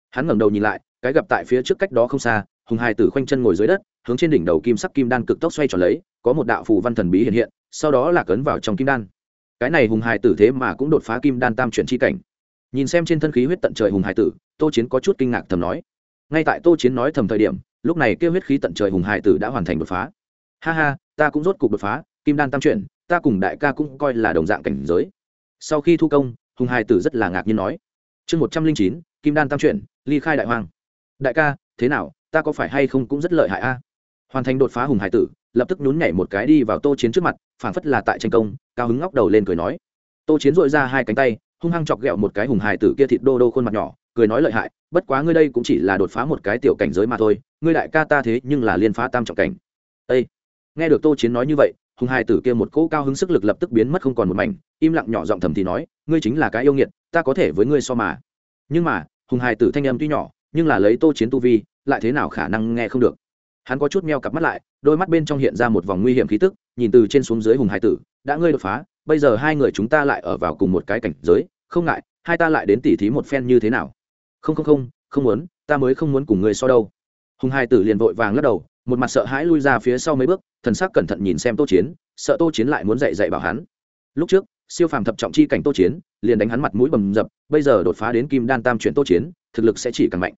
Hắn ngẩng đầu nhìn lại, cái gặp tại phía trước cách đó không xa, hùng hai tử khoanh chân ngồi dưới đất, hướng trên đỉnh đầu kim sắc kim đan cực tốc xoay tròn lấy, có một đạo phù văn thần bí hiện hiện, sau đó là cấn vào trong kim đan. Cái này hùng hài tử thế mà cũng đột phá kim đan tam chuyển chi cảnh. Nhìn xem trên thân khí huyết tận trời hùng hài tử, tô chiến có chút kinh ngạc thầm nói ngay tại tô chiến nói thầm thời điểm, lúc này kêu huyết khí tận trời hùng hải tử đã hoàn thành đột phá. Ha ha, ta cũng rốt cục đột phá, kim đan tam chuyển, ta cùng đại ca cũng coi là đồng dạng cảnh giới. Sau khi thu công, hùng hải tử rất là ngạc nhiên nói, chương một trăm linh chín, kim đan tam chuyển, ly khai đại hoàng đại ca, thế nào, ta có phải hay không cũng rất lợi hại a? Hoàn thành đột phá hùng hải tử, lập tức nhún nhảy một cái đi vào tô chiến trước mặt, phảng phất là tại tranh công, cao hứng ngóc đầu lên cười nói. Tô chiến dội ra hai cánh tay, hung hăng chọc ghẹo một cái hùng hải tử kia thịt đô đô khuôn mặt nhỏ cười nói lợi hại, bất quá ngươi đây cũng chỉ là đột phá một cái tiểu cảnh giới mà thôi, ngươi đại ca ta thế nhưng là liên phá tam trọng cảnh. Ê! nghe được tô chiến nói như vậy, hùng hải tử kia một cỗ cao hứng sức lực lập tức biến mất không còn một mảnh, im lặng nhỏ giọng thầm thì nói, ngươi chính là cái yêu nghiệt, ta có thể với ngươi so mà. Nhưng mà, hùng hải tử thanh âm tuy nhỏ, nhưng là lấy tô chiến tu vi, lại thế nào khả năng nghe không được. Hắn có chút meo cặp mắt lại, đôi mắt bên trong hiện ra một vòng nguy hiểm khí tức, nhìn từ trên xuống dưới hùng hải tử, đã ngươi đột phá, bây giờ hai người chúng ta lại ở vào cùng một cái cảnh giới, không ngại, hai ta lại đến tỉ thí một phen như thế nào không không không không muốn, ta mới không muốn cùng người so đâu. Hùng hai tử liền vội vàng lắc đầu, một mặt sợ hãi lui ra phía sau mấy bước, thần sắc cẩn thận nhìn xem tô chiến, sợ tô chiến lại muốn dạy dạy bảo hắn. Lúc trước, siêu phàm thập trọng chi cảnh tô chiến, liền đánh hắn mặt mũi bầm dập, bây giờ đột phá đến kim đan tam chuyển tô chiến, thực lực sẽ chỉ càng mạnh.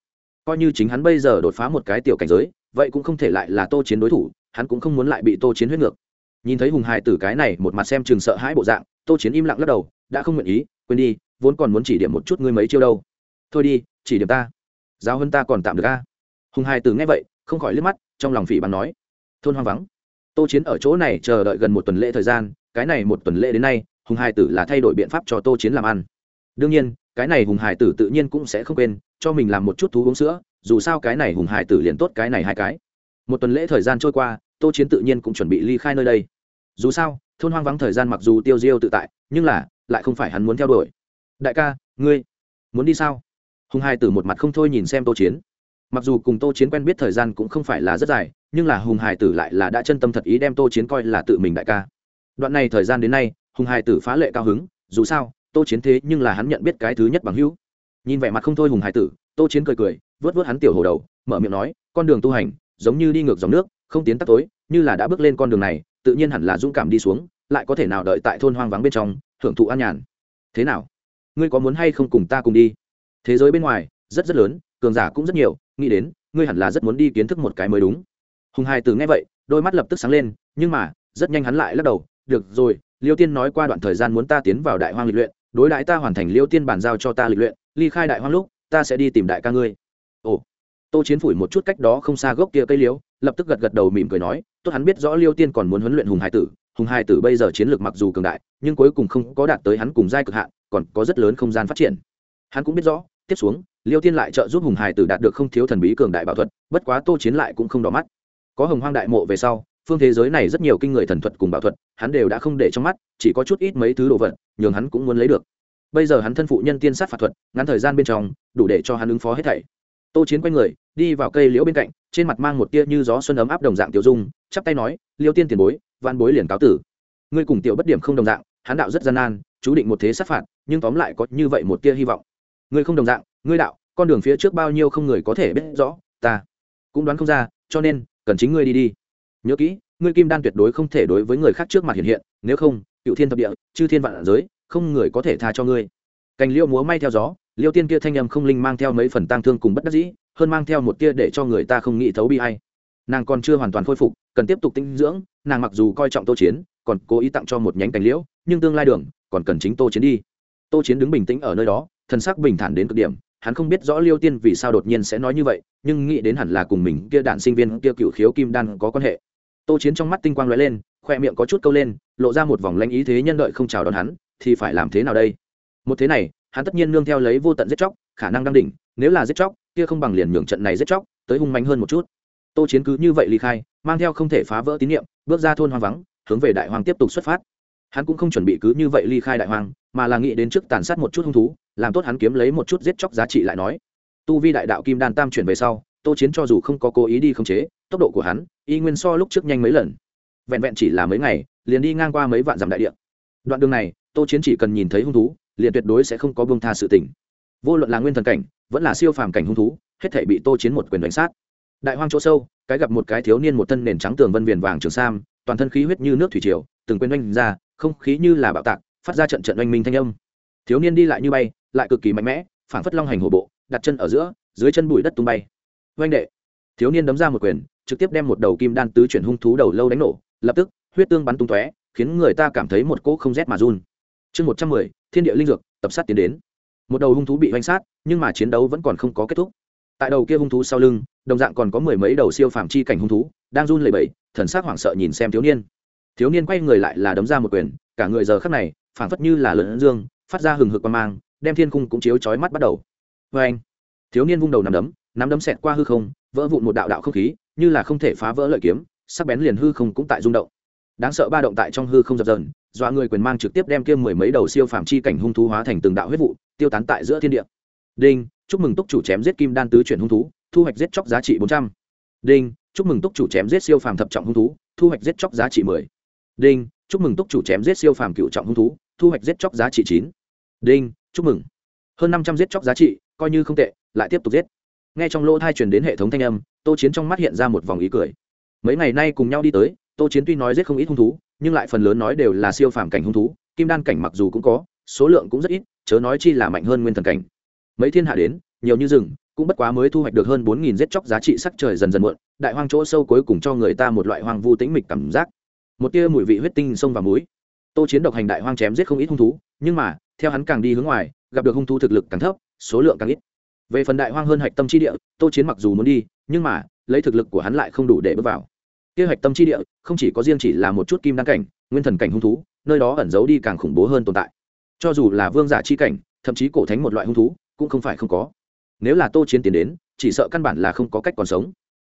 Coi như chính hắn bây giờ đột phá một cái tiểu cảnh giới, vậy cũng không thể lại là tô chiến đối thủ, hắn cũng không muốn lại bị tô chiến huyết ngược. Nhìn thấy hùng hải tử cái này một mặt xem chừng sợ hãi bộ dạng, tô chiến im lặng lắc đầu, đã không nguyện ý, quên đi, vốn còn muốn chỉ điểm một chút ngươi mấy chiêu đâu. Thôi đi chỉ điểm ta. Giáo hơn ta còn tạm được a. Hùng hai tử nghe vậy, không khỏi liếc mắt, trong lòng phỉ bắn nói. Thôn hoang vắng. Tô chiến ở chỗ này chờ đợi gần một tuần lễ thời gian, cái này một tuần lễ đến nay, hùng hải tử là thay đổi biện pháp cho tô chiến làm ăn. Đương nhiên, cái này hùng hải tử tự nhiên cũng sẽ không quên, cho mình làm một chút thú uống sữa, dù sao cái này hùng hải tử liền tốt cái này hai cái. Một tuần lễ thời gian trôi qua, tô chiến tự nhiên cũng chuẩn bị ly khai nơi đây. Dù sao, thôn hoang vắng thời gian mặc dù tiêu diêu tự tại, nhưng là, lại không phải hắn muốn theo đuổi. Đại ca, ngươi muốn đi sao? Hùng hải tử một mặt không thôi nhìn xem tô chiến. Mặc dù cùng tô chiến quen biết thời gian cũng không phải là rất dài, nhưng là hùng hải tử lại là đã chân tâm thật ý đem tô chiến coi là tự mình đại ca. Đoạn này thời gian đến nay, hùng hải tử phá lệ cao hứng, dù sao, tô chiến thế nhưng là hắn nhận biết cái thứ nhất bằng hữu. Nhìn vẻ mặt không thôi hùng hải tử, tô chiến cười cười, vớt vớt hắn tiểu hồ đầu, mở miệng nói, con đường tu hành, giống như đi ngược dòng nước, không tiến tắt tối, như là đã bước lên con đường này, tự nhiên hẳn là dũng cảm đi xuống, lại có thể nào đợi tại thôn hoang vắng bên trong, hưởng thụ an nhàn. Thế nào? Ngươi có muốn hay không cùng ta cùng đi? Thế giới bên ngoài, rất rất lớn, cường giả cũng rất nhiều, nghĩ đến, ngươi hẳn là rất muốn đi kiến thức một cái mới đúng. Hùng hai từ nghe vậy, đôi mắt lập tức sáng lên, nhưng mà, rất nhanh hắn lại lắc đầu, được rồi, liêu tiên nói qua đoạn thời gian muốn ta tiến vào đại hoang lịch luyện, đối đãi ta hoàn thành liêu tiên bàn giao cho ta lịch luyện, ly khai đại hoang lúc, ta sẽ đi tìm đại ca ngươi. Ồ. Tô chiến phủi một chút cách đó không xa gốc kia cây liễu lập tức gật gật đầu mỉm cười nói, tốt, hắn biết rõ liêu tiên còn muốn huấn luyện hùng Hai tử, hùng Hai tử bây giờ chiến lược mặc dù cường đại, nhưng cuối cùng không có đạt tới hắn cùng giai cực hạn, còn có rất lớn không gian phát triển. Hắn cũng biết rõ tiếp xuống, liêu tiên lại trợ giúp hùng hải tử đạt được không thiếu thần bí cường đại bảo thuật, bất quá tô chiến lại cũng không đỏ mắt. Có hồng hoang đại mộ về sau, phương thế giới này rất nhiều kinh người thần thuật cùng bảo thuật, hắn đều đã không để trong mắt, chỉ có chút ít mấy thứ đồ vật, nhường hắn cũng muốn lấy được. Bây giờ hắn thân phụ nhân tiên sát phạt thuật, ngắn thời gian bên trong, đủ để cho hắn ứng phó hết thảy. Tô chiến quay người, đi vào cây liễu bên cạnh, trên mặt mang một tia như gió xuân ấm áp đồng dạng tiểu dung, chắp tay nói, liêu tiên tiền bối văn bối liền cáo tử. Ngươi cùng tiểu bất điểm không đồng dạng, hắn đạo rất gian nan, chú định một thế sát phạt, nhưng tóm lại có như vậy một tia hy vọng ngươi không đồng dạng, ngươi đạo, con đường phía trước bao nhiêu không người có thể biết rõ, ta cũng đoán không ra, cho nên, cần chính ngươi đi đi. Nhớ kỹ, ngươi kim đan tuyệt đối không thể đối với người khác trước mặt hiện hiện, nếu không, cựu thiên thập địa, chư thiên vạn giới, không người có thể tha cho ngươi. Cành liêu múa may theo gió, liêu tiên kia thanh âm không linh mang theo mấy phần tang thương cùng bất đắc dĩ, hơn mang theo một tia để cho người ta không nghĩ thấu bi hay nàng còn chưa hoàn toàn khôi phục, cần tiếp tục tinh dưỡng, nàng mặc dù coi trọng tô chiến, còn cố ý tặng cho một nhánh cành liễu, nhưng tương lai đường, còn cần chính tô chiến đi. Tô chiến đứng bình tĩnh ở nơi đó thân sắc bình thản đến cực điểm, hắn không biết rõ liêu tiên vì sao đột nhiên sẽ nói như vậy, nhưng nghĩ đến hẳn là cùng mình kia đạn sinh viên, kia cựu khiếu kim đan có quan hệ. Tô chiến trong mắt tinh quang lóe lên, khoe miệng có chút câu lên, lộ ra một vòng lanh ý thế nhân đợi không chào đón hắn, thì phải làm thế nào đây? Một thế này, hắn tất nhiên nương theo lấy vô tận giết chóc, khả năng đang đỉnh, nếu là giết chóc, kia không bằng liền nhường trận này giết chóc, tới hung mạnh hơn một chút. Tô chiến cứ như vậy ly khai, mang theo không thể phá vỡ tín nhiệm bước ra thôn hoang vắng, hướng về đại hoàng tiếp tục xuất phát hắn cũng không chuẩn bị cứ như vậy ly khai đại hoang, mà là nghĩ đến trước tàn sát một chút hung thú, làm tốt hắn kiếm lấy một chút giết chóc giá trị lại nói. Tu vi đại đạo kim đan tam chuyển về sau, tô chiến cho dù không có cố ý đi khống chế, tốc độ của hắn, y nguyên so lúc trước nhanh mấy lần. Vẹn vẹn chỉ là mấy ngày, liền đi ngang qua mấy vạn dặm đại địa. Đoạn đường này, tô chiến chỉ cần nhìn thấy hung thú, liền tuyệt đối sẽ không có bông tha sự tỉnh vô luận là nguyên thần cảnh, vẫn là siêu phàm cảnh hung thú, hết thể bị tô chiến một quyền đánh sát. Đại hoang chỗ sâu, cái gặp một cái thiếu niên một thân nền trắng tường vân viền vàng trường sam, toàn thân khí huyết như nước thủy triều, từng quên oanh ra không khí như là bạo tạc, phát ra trận trận oanh minh thanh âm. Thiếu niên đi lại như bay, lại cực kỳ mạnh mẽ, phảng phất long hành hổ bộ, đặt chân ở giữa, dưới chân bụi đất tung bay. Oanh đệ. Thiếu niên đấm ra một quyền, trực tiếp đem một đầu kim đan tứ chuyển hung thú đầu lâu đánh nổ, lập tức, huyết tương bắn tung tóe, khiến người ta cảm thấy một cỗ không rét mà run. Chương một trăm mười, thiên địa linh dược, tập sát tiến đến. Một đầu hung thú bị oanh sát, nhưng mà chiến đấu vẫn còn không có kết thúc. Tại đầu kia hung thú sau lưng, đồng dạng còn có mười mấy đầu siêu phàm chi cảnh hung thú, đang run lẩy bẩy, thần sắc hoảng sợ nhìn xem thiếu niên thiếu niên quay người lại là đấm ra một quyền, cả người giờ khắc này, phảng phất như là lớn dương, phát ra hừng hực quan mang, đem thiên khung cũng chiếu chói mắt bắt đầu. Vê anh, thiếu niên vung đầu nắm đấm nắm đấm xẹt qua hư không, vỡ vụn một đạo đạo không khí, như là không thể phá vỡ lợi kiếm, sắc bén liền hư không cũng tại rung động. Đáng sợ ba động tại trong hư không dập dần dọa người quyền mang trực tiếp đem kia mười mấy đầu siêu phàm chi cảnh hung thú hóa thành từng đạo huyết vụ, tiêu tán tại giữa thiên địa. Đinh, chúc mừng túc chủ chém giết kim đan tứ chuyển hung thú, thu hoạch giết chóc giá trị bốn trăm. Đinh, chúc mừng túc chủ chém giết siêu phàm thập trọng hung thú, thu hoạch giết chóc giá trị mười đinh, chúc mừng túc chủ chém giết siêu phàm cựu trọng hung thú, thu hoạch giết chóc giá trị chín. Đinh, chúc mừng. Hơn năm trăm giết chóc giá trị, coi như không tệ, lại tiếp tục giết. Nghe trong lỗ thai truyền đến hệ thống thanh âm, tô chiến trong mắt hiện ra một vòng ý cười. Mấy ngày nay cùng nhau đi tới, tô chiến tuy nói giết không ít hung thú, nhưng lại phần lớn nói đều là siêu phàm cảnh hung thú, kim đan cảnh mặc dù cũng có, số lượng cũng rất ít, chớ nói chi là mạnh hơn nguyên thần cảnh. Mấy thiên hạ đến, nhiều như rừng, cũng bất quá mới thu hoạch được hơn bốn nghìn giết chóc giá trị sắc trời dần dần muộn, đại hoang chỗ sâu cuối cùng cho người ta một loại hoang vu tĩnh mịch cảm giác một tia mùi vị huyết tinh sông và muối tô chiến độc hành đại hoang chém giết không ít hung thú, nhưng mà, theo hắn càng đi hướng ngoài, gặp được hung thú thực lực càng thấp, số lượng càng ít. Về phần đại hoang hơn hạch tâm chi địa, tô chiến mặc dù muốn đi, nhưng mà, lấy thực lực của hắn lại không đủ để bước vào. Kế hạch tâm chi địa, không chỉ có riêng chỉ là một chút kim đăng cảnh, nguyên thần cảnh hung thú, nơi đó ẩn giấu đi càng khủng bố hơn tồn tại. Cho dù là vương giả chi cảnh, thậm chí cổ thánh một loại hung thú, cũng không phải không có. Nếu là tô chiến tiến đến, chỉ sợ căn bản là không có cách còn sống.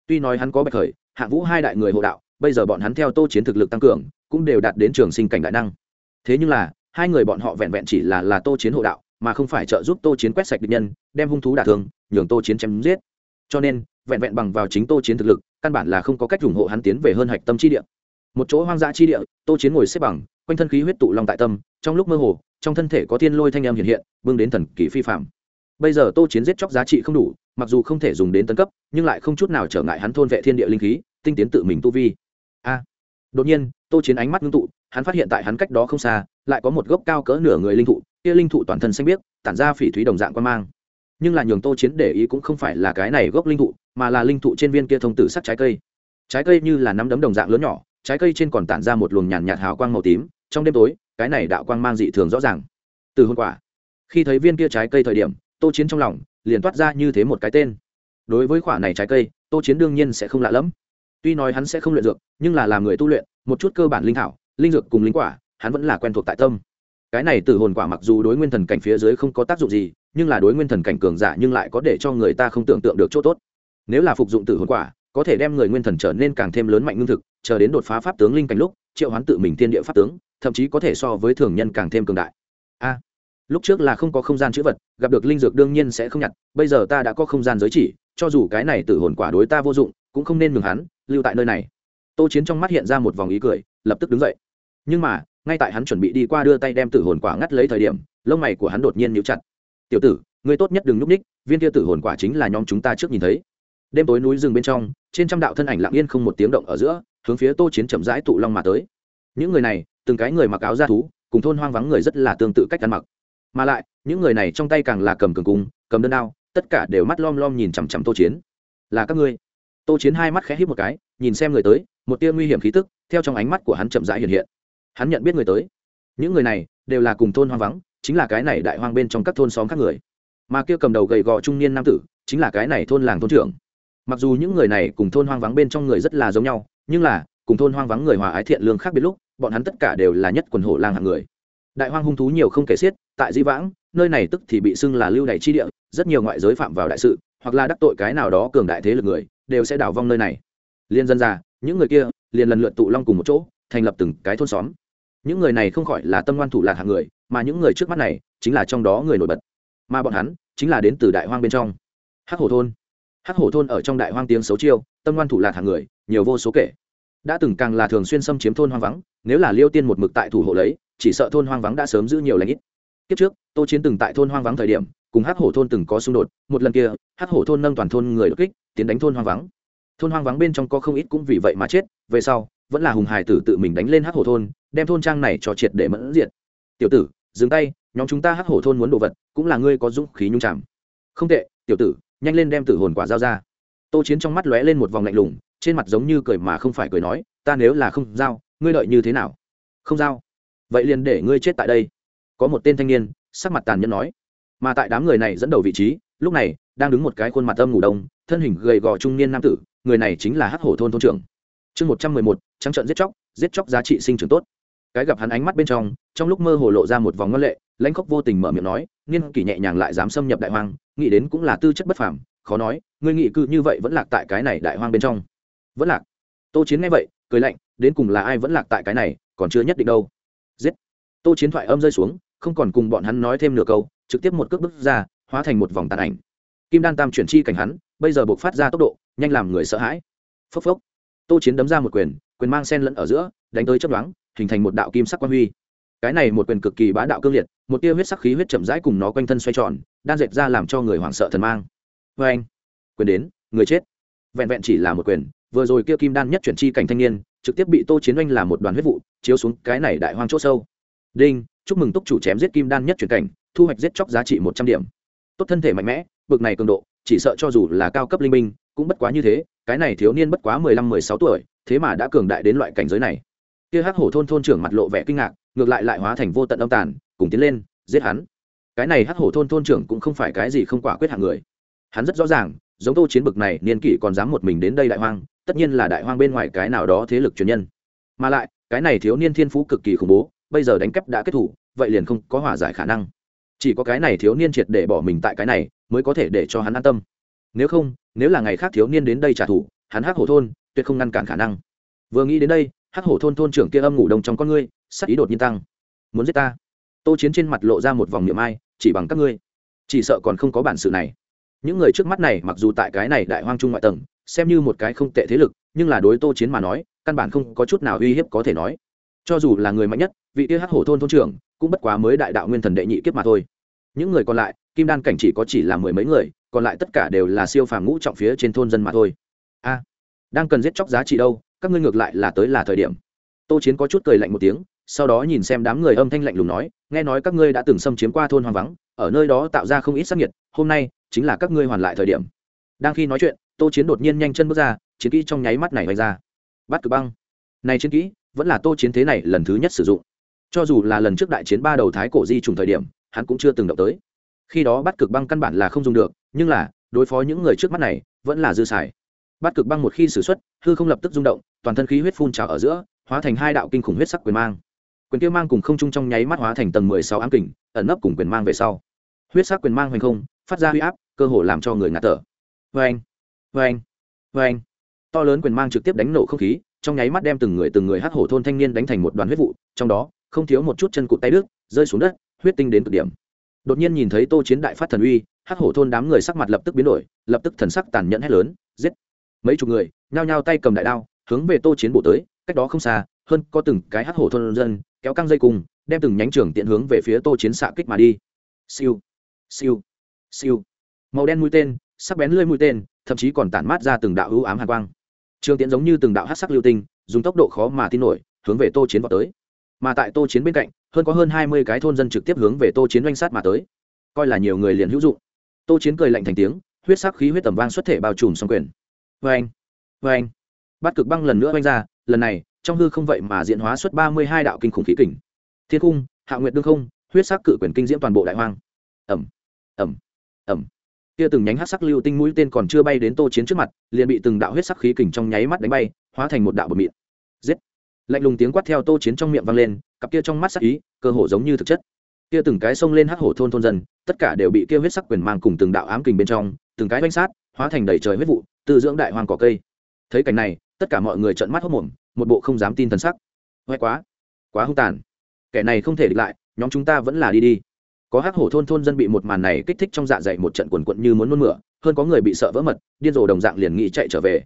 Tuy nói hắn có bạch khởi, hạ vũ hai đại người hộ đạo bây giờ bọn hắn theo tô chiến thực lực tăng cường, cũng đều đạt đến trường sinh cảnh đại năng. Thế nhưng là, hai người bọn họ vẹn vẹn chỉ là là tô chiến hộ đạo, mà không phải trợ giúp tô chiến quét sạch địch nhân, đem hung thú đả thương, nhường tô chiến chém giết. Cho nên, vẹn vẹn bằng vào chính tô chiến thực lực, căn bản là không có cách ủng hộ hắn tiến về hơn hạch tâm chi địa. Một chỗ hoang dã chi địa, tô chiến ngồi xếp bằng, quanh thân khí huyết tụ long tại tâm, trong lúc mơ hồ, trong thân thể có thiên lôi thanh âm hiện hiện vương đến thần kỳ phi phạm bây giờ tô chiến giết chóc giá trị không đủ, mặc dù không thể dùng đến tấn cấp, nhưng lại không chút nào trở ngại hắn thôn vệ thiên địa linh khí, tinh tiến tự mình tu vi a đột nhiên, tô chiến ánh mắt ngưng tụ, hắn phát hiện tại hắn cách đó không xa, lại có một gốc cao cỡ nửa người linh thụ, kia linh thụ toàn thân xanh biếc, tản ra phỉ thúy đồng dạng quan mang. Nhưng là nhường tô chiến để ý cũng không phải là cái này gốc linh thụ, mà là linh thụ trên viên kia thông tử sắc trái cây. Trái cây như là nắm đấm đồng dạng lớn nhỏ, trái cây trên còn tản ra một luồng nhàn nhạt hào quang màu tím, trong đêm tối, cái này đạo quang mang dị thường rõ ràng. Từ hôm quả khi thấy viên kia trái cây thời điểm, tô chiến trong lòng liền toát ra như thế một cái tên. Đối với khoả này trái cây, tô chiến đương nhiên sẽ không lạ lẫm tuy nói hắn sẽ không luyện dược, nhưng là làm người tu luyện, một chút cơ bản linh thảo, linh dược cùng linh quả, hắn vẫn là quen thuộc tại tâm. Cái này từ hồn quả mặc dù đối nguyên thần cảnh phía dưới không có tác dụng gì, nhưng là đối nguyên thần cảnh cường giả nhưng lại có để cho người ta không tưởng tượng được chỗ tốt. Nếu là phục dụng tử hồn quả, có thể đem người nguyên thần trở nên càng thêm lớn mạnh ngưng thực, chờ đến đột phá pháp tướng linh cảnh lúc, triệu hoán tự mình thiên địa pháp tướng, thậm chí có thể so với thường nhân càng thêm cường đại. A, lúc trước là không có không gian chữ vật, gặp được linh dược đương nhiên sẽ không nhặt, bây giờ ta đã có không gian giới chỉ, cho dù cái này tử hồn quả đối ta vô dụng, cũng không nên ngừng hắn lưu tại nơi này. Tô chiến trong mắt hiện ra một vòng ý cười, lập tức đứng dậy. Nhưng mà, ngay tại hắn chuẩn bị đi qua đưa tay đem tử hồn quả ngắt lấy thời điểm, lông mày của hắn đột nhiên nhíu chặt. Tiểu tử, ngươi tốt nhất đừng núp ních, viên kia tử hồn quả chính là nhóm chúng ta trước nhìn thấy. Đêm tối núi rừng bên trong, trên trăm đạo thân ảnh lặng yên không một tiếng động ở giữa, hướng phía tô chiến chậm rãi tụ long mà tới. Những người này, từng cái người mặc áo da thú, cùng thôn hoang vắng người rất là tương tự cách ăn mặc. Mà lại, những người này trong tay càng là cầm cường cung, cầm đơn đao, tất cả đều mắt lom lom nhìn chằm chằm tô chiến. Là các ngươi tô chiến hai mắt khẽ hít một cái, nhìn xem người tới, một tia nguy hiểm khí tức, theo trong ánh mắt của hắn chậm rãi hiện hiện. Hắn nhận biết người tới. Những người này đều là cùng thôn hoang vắng, chính là cái này đại hoang bên trong các thôn xóm các người. Mà kia cầm đầu gầy gò trung niên nam tử, chính là cái này thôn làng thôn trưởng. Mặc dù những người này cùng thôn hoang vắng bên trong người rất là giống nhau, nhưng là, cùng thôn hoang vắng người hòa ái thiện lương khác biệt lúc, bọn hắn tất cả đều là nhất quần hổ lang hạng người. Đại hoang hung thú nhiều không kể xiết, tại di vãng, nơi này tức thì bị xưng là lưu đày chi địa, rất nhiều ngoại giới phạm vào đại sự, hoặc là đắc tội cái nào đó cường đại thế lực người đều sẽ đảo vong nơi này. Liên dân già, những người kia liền lần lượt tụ long cùng một chỗ, thành lập từng cái thôn xóm. Những người này không khỏi là tâm ngoan thủ lạc hạng người, mà những người trước mắt này chính là trong đó người nổi bật. Mà bọn hắn chính là đến từ đại hoang bên trong. Hắc hổ thôn. Hắc hổ thôn ở trong đại hoang tiếng xấu chiêu, tâm ngoan thủ lạc hạng người, nhiều vô số kể. Đã từng càng là thường xuyên xâm chiếm thôn hoang vắng, nếu là liêu tiên một mực tại thủ hộ lấy, chỉ sợ thôn hoang vắng đã sớm giữ nhiều lãnh ít. Kiếp trước, tô chiến từng tại thôn hoang vắng thời điểm, cùng hắc hổ thôn từng có xung đột, một lần kia, hắc hổ thôn nâng toàn thôn người đột kích tiến đánh thôn hoang vắng. Thôn hoang vắng bên trong có không ít cũng vì vậy mà chết, về sau, vẫn là hùng hải tử tự mình đánh lên hắc hổ thôn, đem thôn trang này cho triệt để mẫn diệt. Tiểu tử, dừng tay, nhóm chúng ta hắc hổ thôn muốn đồ vật, cũng là ngươi có dũng khí nhung chạm. Không tệ, tiểu tử, nhanh lên đem tử hồn quả giao ra. Tô chiến trong mắt lóe lên một vòng lạnh lùng, trên mặt giống như cười mà không phải cười nói, ta nếu là không giao, ngươi lợi như thế nào? Không giao. Vậy liền để ngươi chết tại đây. Có một tên thanh niên, sắc mặt tàn nhẫn nói. Mà tại đám người này dẫn đầu vị trí lúc này, đang đứng một cái khuôn mặt âm ngủ đông, thân hình gầy gò trung niên nam tử, người này chính là hắc hổ thôn thôn trưởng. Chương một trăm mười một, trắng trợn giết chóc giết chóc giá trị sinh trưởng tốt. Cái gặp hắn ánh mắt bên trong trong lúc mơ hồ lộ ra một vòng ngân lệ, lãnh khốc vô tình mở miệng nói, niên kỷ nhẹ nhàng lại dám xâm nhập đại hoang, nghĩ đến cũng là tư chất bất phàm, khó nói, ngươi nghĩ cư như vậy vẫn lạc tại cái này đại hoang bên trong. Vẫn lạc? Tô chiến nghe vậy, cười lạnh, đến cùng là ai vẫn lạc tại cái này, còn chưa nhất định đâu. Giết. Tô chiến thoại âm rơi xuống, không còn cùng bọn hắn nói thêm nửa câu, trực tiếp một cước bước ra hóa thành một vòng tàn ảnh. Kim đan tam chuyển chi cảnh hắn, bây giờ buộc phát ra tốc độ, nhanh làm người sợ hãi. Phốc phốc. Tô chiến đấm ra một quyền quyền mang sen lẫn ở giữa, đánh tới chấp đoán hình thành một đạo kim sắc quan huy. Cái này một quyền cực kỳ bá đạo cương liệt, một tia huyết sắc khí huyết chậm rãi cùng nó quanh thân xoay tròn, đan dệt ra làm cho người hoảng sợ thần mang. Vê anh, quyền đến, người chết. Vẹn vẹn chỉ là một quyền, vừa rồi kia kim đan nhất chuyển chi cảnh thanh niên, trực tiếp bị tô chiến oanh làm một đoàn huyết vụ, chiếu xuống cái này đại hoang c h ỗ sâu. Đinh, chúc mừng túc chủ chém giết kim đan nhất chuyển cảnh, thu hoạch giết chóc giá trị một trăm điểm tốt thân thể mạnh mẽ, bực này cường độ, chỉ sợ cho dù là cao cấp linh minh cũng bất quá như thế, cái này thiếu niên bất quá mười lăm, mười sáu tuổi, thế mà đã cường đại đến loại cảnh giới này. Kia hắc hổ thôn thôn trưởng mặt lộ vẻ kinh ngạc, ngược lại lại hóa thành vô tận âm tàn, cùng tiến lên, giết hắn. Cái này hắc hổ thôn thôn trưởng cũng không phải cái gì không quả quyết hạng người. Hắn rất rõ ràng, giống tô chiến bực này, niên kỷ còn dám một mình đến đây đại hoang, tất nhiên là đại hoang bên ngoài cái nào đó thế lực truyền nhân. Mà lại, cái này thiếu niên thiên phú cực kỳ khủng bố, bây giờ đánh cắp đã kết thủ, vậy liền không có hòa giải khả năng chỉ có cái này thiếu niên triệt để bỏ mình tại cái này, mới có thể để cho hắn an tâm. Nếu không, nếu là ngày khác thiếu niên đến đây trả thù, hắn hắc hổ thôn tuyệt không ngăn cản khả năng. Vừa nghĩ đến đây, hắc hổ thôn thôn trưởng kia âm ngủ đông trong con ngươi, sắc ý đột nhiên tăng. Muốn giết ta? Tô chiến trên mặt lộ ra một vòng niệm ai, chỉ bằng các ngươi. Chỉ sợ còn không có bản sự này. Những người trước mắt này, mặc dù tại cái này đại hoang trung ngoại tầng, xem như một cái không tệ thế lực, nhưng là đối tô chiến mà nói, căn bản không có chút nào uy hiếp có thể nói. Cho dù là người mạnh nhất vị kia hắc hổ thôn thôn trưởng cũng bất quá mới đại đạo nguyên thần đệ nhị kiếp mà thôi. Những người còn lại, kim đan cảnh chỉ có chỉ là mười mấy người, còn lại tất cả đều là siêu phàm ngũ trọng phía trên thôn dân mà thôi. A, đang cần giết chóc giá trị đâu, các ngươi ngược lại là tới là thời điểm. Tô chiến có chút cười lạnh một tiếng, sau đó nhìn xem đám người âm thanh lạnh lùng nói, nghe nói các ngươi đã từng xâm chiếm qua thôn hoang vắng, ở nơi đó tạo ra không ít sắc nhiệt hôm nay chính là các ngươi hoàn lại thời điểm. Đang khi nói chuyện, tô chiến đột nhiên nhanh chân bước ra, chiến kỹ trong nháy mắt này vạch ra. Bắt cực băng. Này chiến kỹ, vẫn là tô chiến thế này lần thứ nhất sử dụng cho dù là lần trước đại chiến ba đầu thái cổ di trùng thời điểm, hắn cũng chưa từng động tới. Khi đó bắt cực băng căn bản là không dùng được, nhưng là, đối phó những người trước mắt này, vẫn là dư xài. Bắt cực băng một khi xử x u ấ t hư không lập tức rung động, toàn thân khí huyết phun trào ở giữa, hóa thành hai đạo kinh khủng huyết sắc quyền mang. Quyền kia mang cùng không chung trong nháy mắt hóa thành tầng mười sáu ám kình, ẩn nấp cùng quyền mang về sau. Huyết sắc quyền mang hoành không, phát ra huy áp, cơ hồ làm cho người ngạt thở. Vê anh vê anh vê anh to lớn quyền mang trực tiếp đánh nổ không khí, trong nháy mắt đem từng người từng người hát hổ thôn thanh niên đánh thành một đoàn huyết vụ, trong đó không thiếu một chút chân cụt tay đứt rơi xuống đất, huyết tinh đến cực điểm. Đột nhiên nhìn thấy tô chiến đại phát thần uy, hắc hổ thôn đám người sắc mặt lập tức biến đổi, lập tức thần sắc tàn nhẫn hét lớn, giết. Mấy chục người, nhao nhao tay cầm đại đao, hướng về tô chiến bộ tới, cách đó không xa, hơn có từng cái hắc hổ thôn dân, kéo căng dây cùng, đem từng nhánh trường tiện hướng về phía tô chiến xạ kích mà đi. Siêu siêu siêu. Màu đen mũi tên, sắc bén lưỡi mũi tên, thậm chí còn tản mát ra từng đạo hữu ám hàn quang. Trường tiễn giống như từng đạo hắc sắc lưu tinh, dùng tốc độ khó mà tin nổi, hướng về tô chiến vào tới mà tại tô chiến bên cạnh, hơn có hơn hai mươi cái thôn dân trực tiếp hướng về tô chiến oanh sát mà tới. Coi là nhiều người liền hữu dụng. Tô chiến cười lạnh thành tiếng, huyết sắc khí huyết tầm vang xuất thể bao trùm xong quyền. Vê anh vê anh bắt cực băng lần nữa oanh ra, lần này, trong hư không vậy mà diễn hóa xuất ba mươi hai đạo kinh khủng khí kình. Thiên cung hạ nguyệt đương không, huyết sắc cự quyền kinh diễm toàn bộ đại hoang. Ẩm ẩm ẩm kia từng nhánh hát sắc lưu tinh mũi tên còn chưa bay đến tô chiến trước mặt, liền bị từng đạo huyết sắc khí kình trong nháy mắt đánh bay, hóa thành một đạo bờ mịn giết lạnh lùng tiếng quát theo tô chiến trong miệng vang lên, cặp kia trong mắt sắc ý, cơ hồ giống như thực chất. Kia từng cái xông lên hắc hổ thôn thôn dân, tất cả đều bị kia huyết sắc quyền mang cùng từng đạo ám kình bên trong, từng cái oanh sát, hóa thành đầy trời huyết vụ từ dưỡng đại hoang cỏ cây. Thấy cảnh này, tất cả mọi người trợn mắt hốc mồm một bộ không dám tin thần sắc. Hoẹ quá quá hung tàn. Kẻ này không thể địch lại, nhóm chúng ta vẫn là đi đi. Có hắc hổ thôn thôn dân bị một màn này kích thích trong dạ dày một trận quần quận như muốn nôn mửa, hơn có người bị sợ vỡ mật, điên rồ đồng dạng liền nghĩ chạy trở về.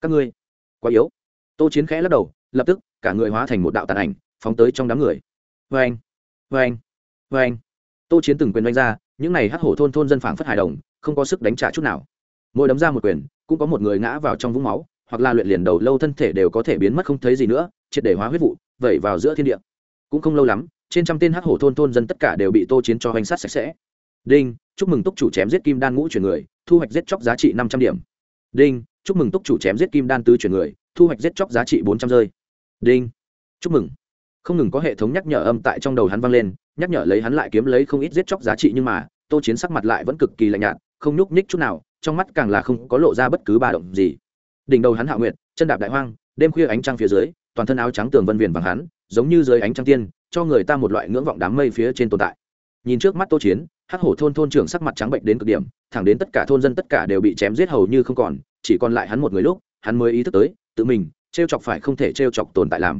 Các ngươi, quá yếu. Tô chiến khẽ lắc đầu lập tức cả người hóa thành một đạo tàn ảnh, phóng tới trong đám người. Vê anh vê anh vê anh tô chiến từng quyền đánh ra, những này hắc hổ thôn thôn dân phảng phất hài đồng, không có sức đánh trả chút nào. Mỗi đấm ra một quyền, cũng có một người ngã vào trong vũng máu, hoặc là luyện liền đầu lâu thân thể đều có thể biến mất không thấy gì nữa, triệt để hóa huyết vụ, vẩy vào giữa thiên địa. Cũng không lâu lắm, trên trăm tên hắc hổ thôn thôn dân tất cả đều bị tô chiến cho hoành sát sạch sẽ. Đinh, chúc mừng túc chủ chém giết kim đan ngũ chuyển người, thu hoạch giết chóc giá trị năm trăm điểm. Đinh, chúc mừng túc chủ chém giết kim đan tứ chuyển người, thu hoạch giết chóc giá trị bốn trăm rơi đinh. Chúc mừng. Không ngừng có hệ thống nhắc nhở âm tại trong đầu hắn vang lên, nhắc nhở lấy hắn lại kiếm lấy không ít giết chóc giá trị nhưng mà, tô chiến sắc mặt lại vẫn cực kỳ lạnh nhạt, không nhúc nhích chút nào, trong mắt càng là không có lộ ra bất cứ ba động gì. Đỉnh đầu hắn hạ nguyện chân đạp đại hoang, đêm khuya ánh trăng phía dưới, toàn thân áo trắng tường vân viền vàng hắn, giống như dưới ánh trăng tiên, cho người ta một loại ngưỡng vọng đám mây phía trên tồn tại. Nhìn trước mắt tô chiến, hắc hổ thôn thôn trưởng sắc mặt trắng bệnh đến cực điểm, thẳng đến tất cả thôn dân tất cả đều bị chém giết hầu như không còn, chỉ còn lại hắn một người lúc, hắn mới ý thức tới, tự mình t r e o chọc phải không thể t r e o chọc tồn tại làm.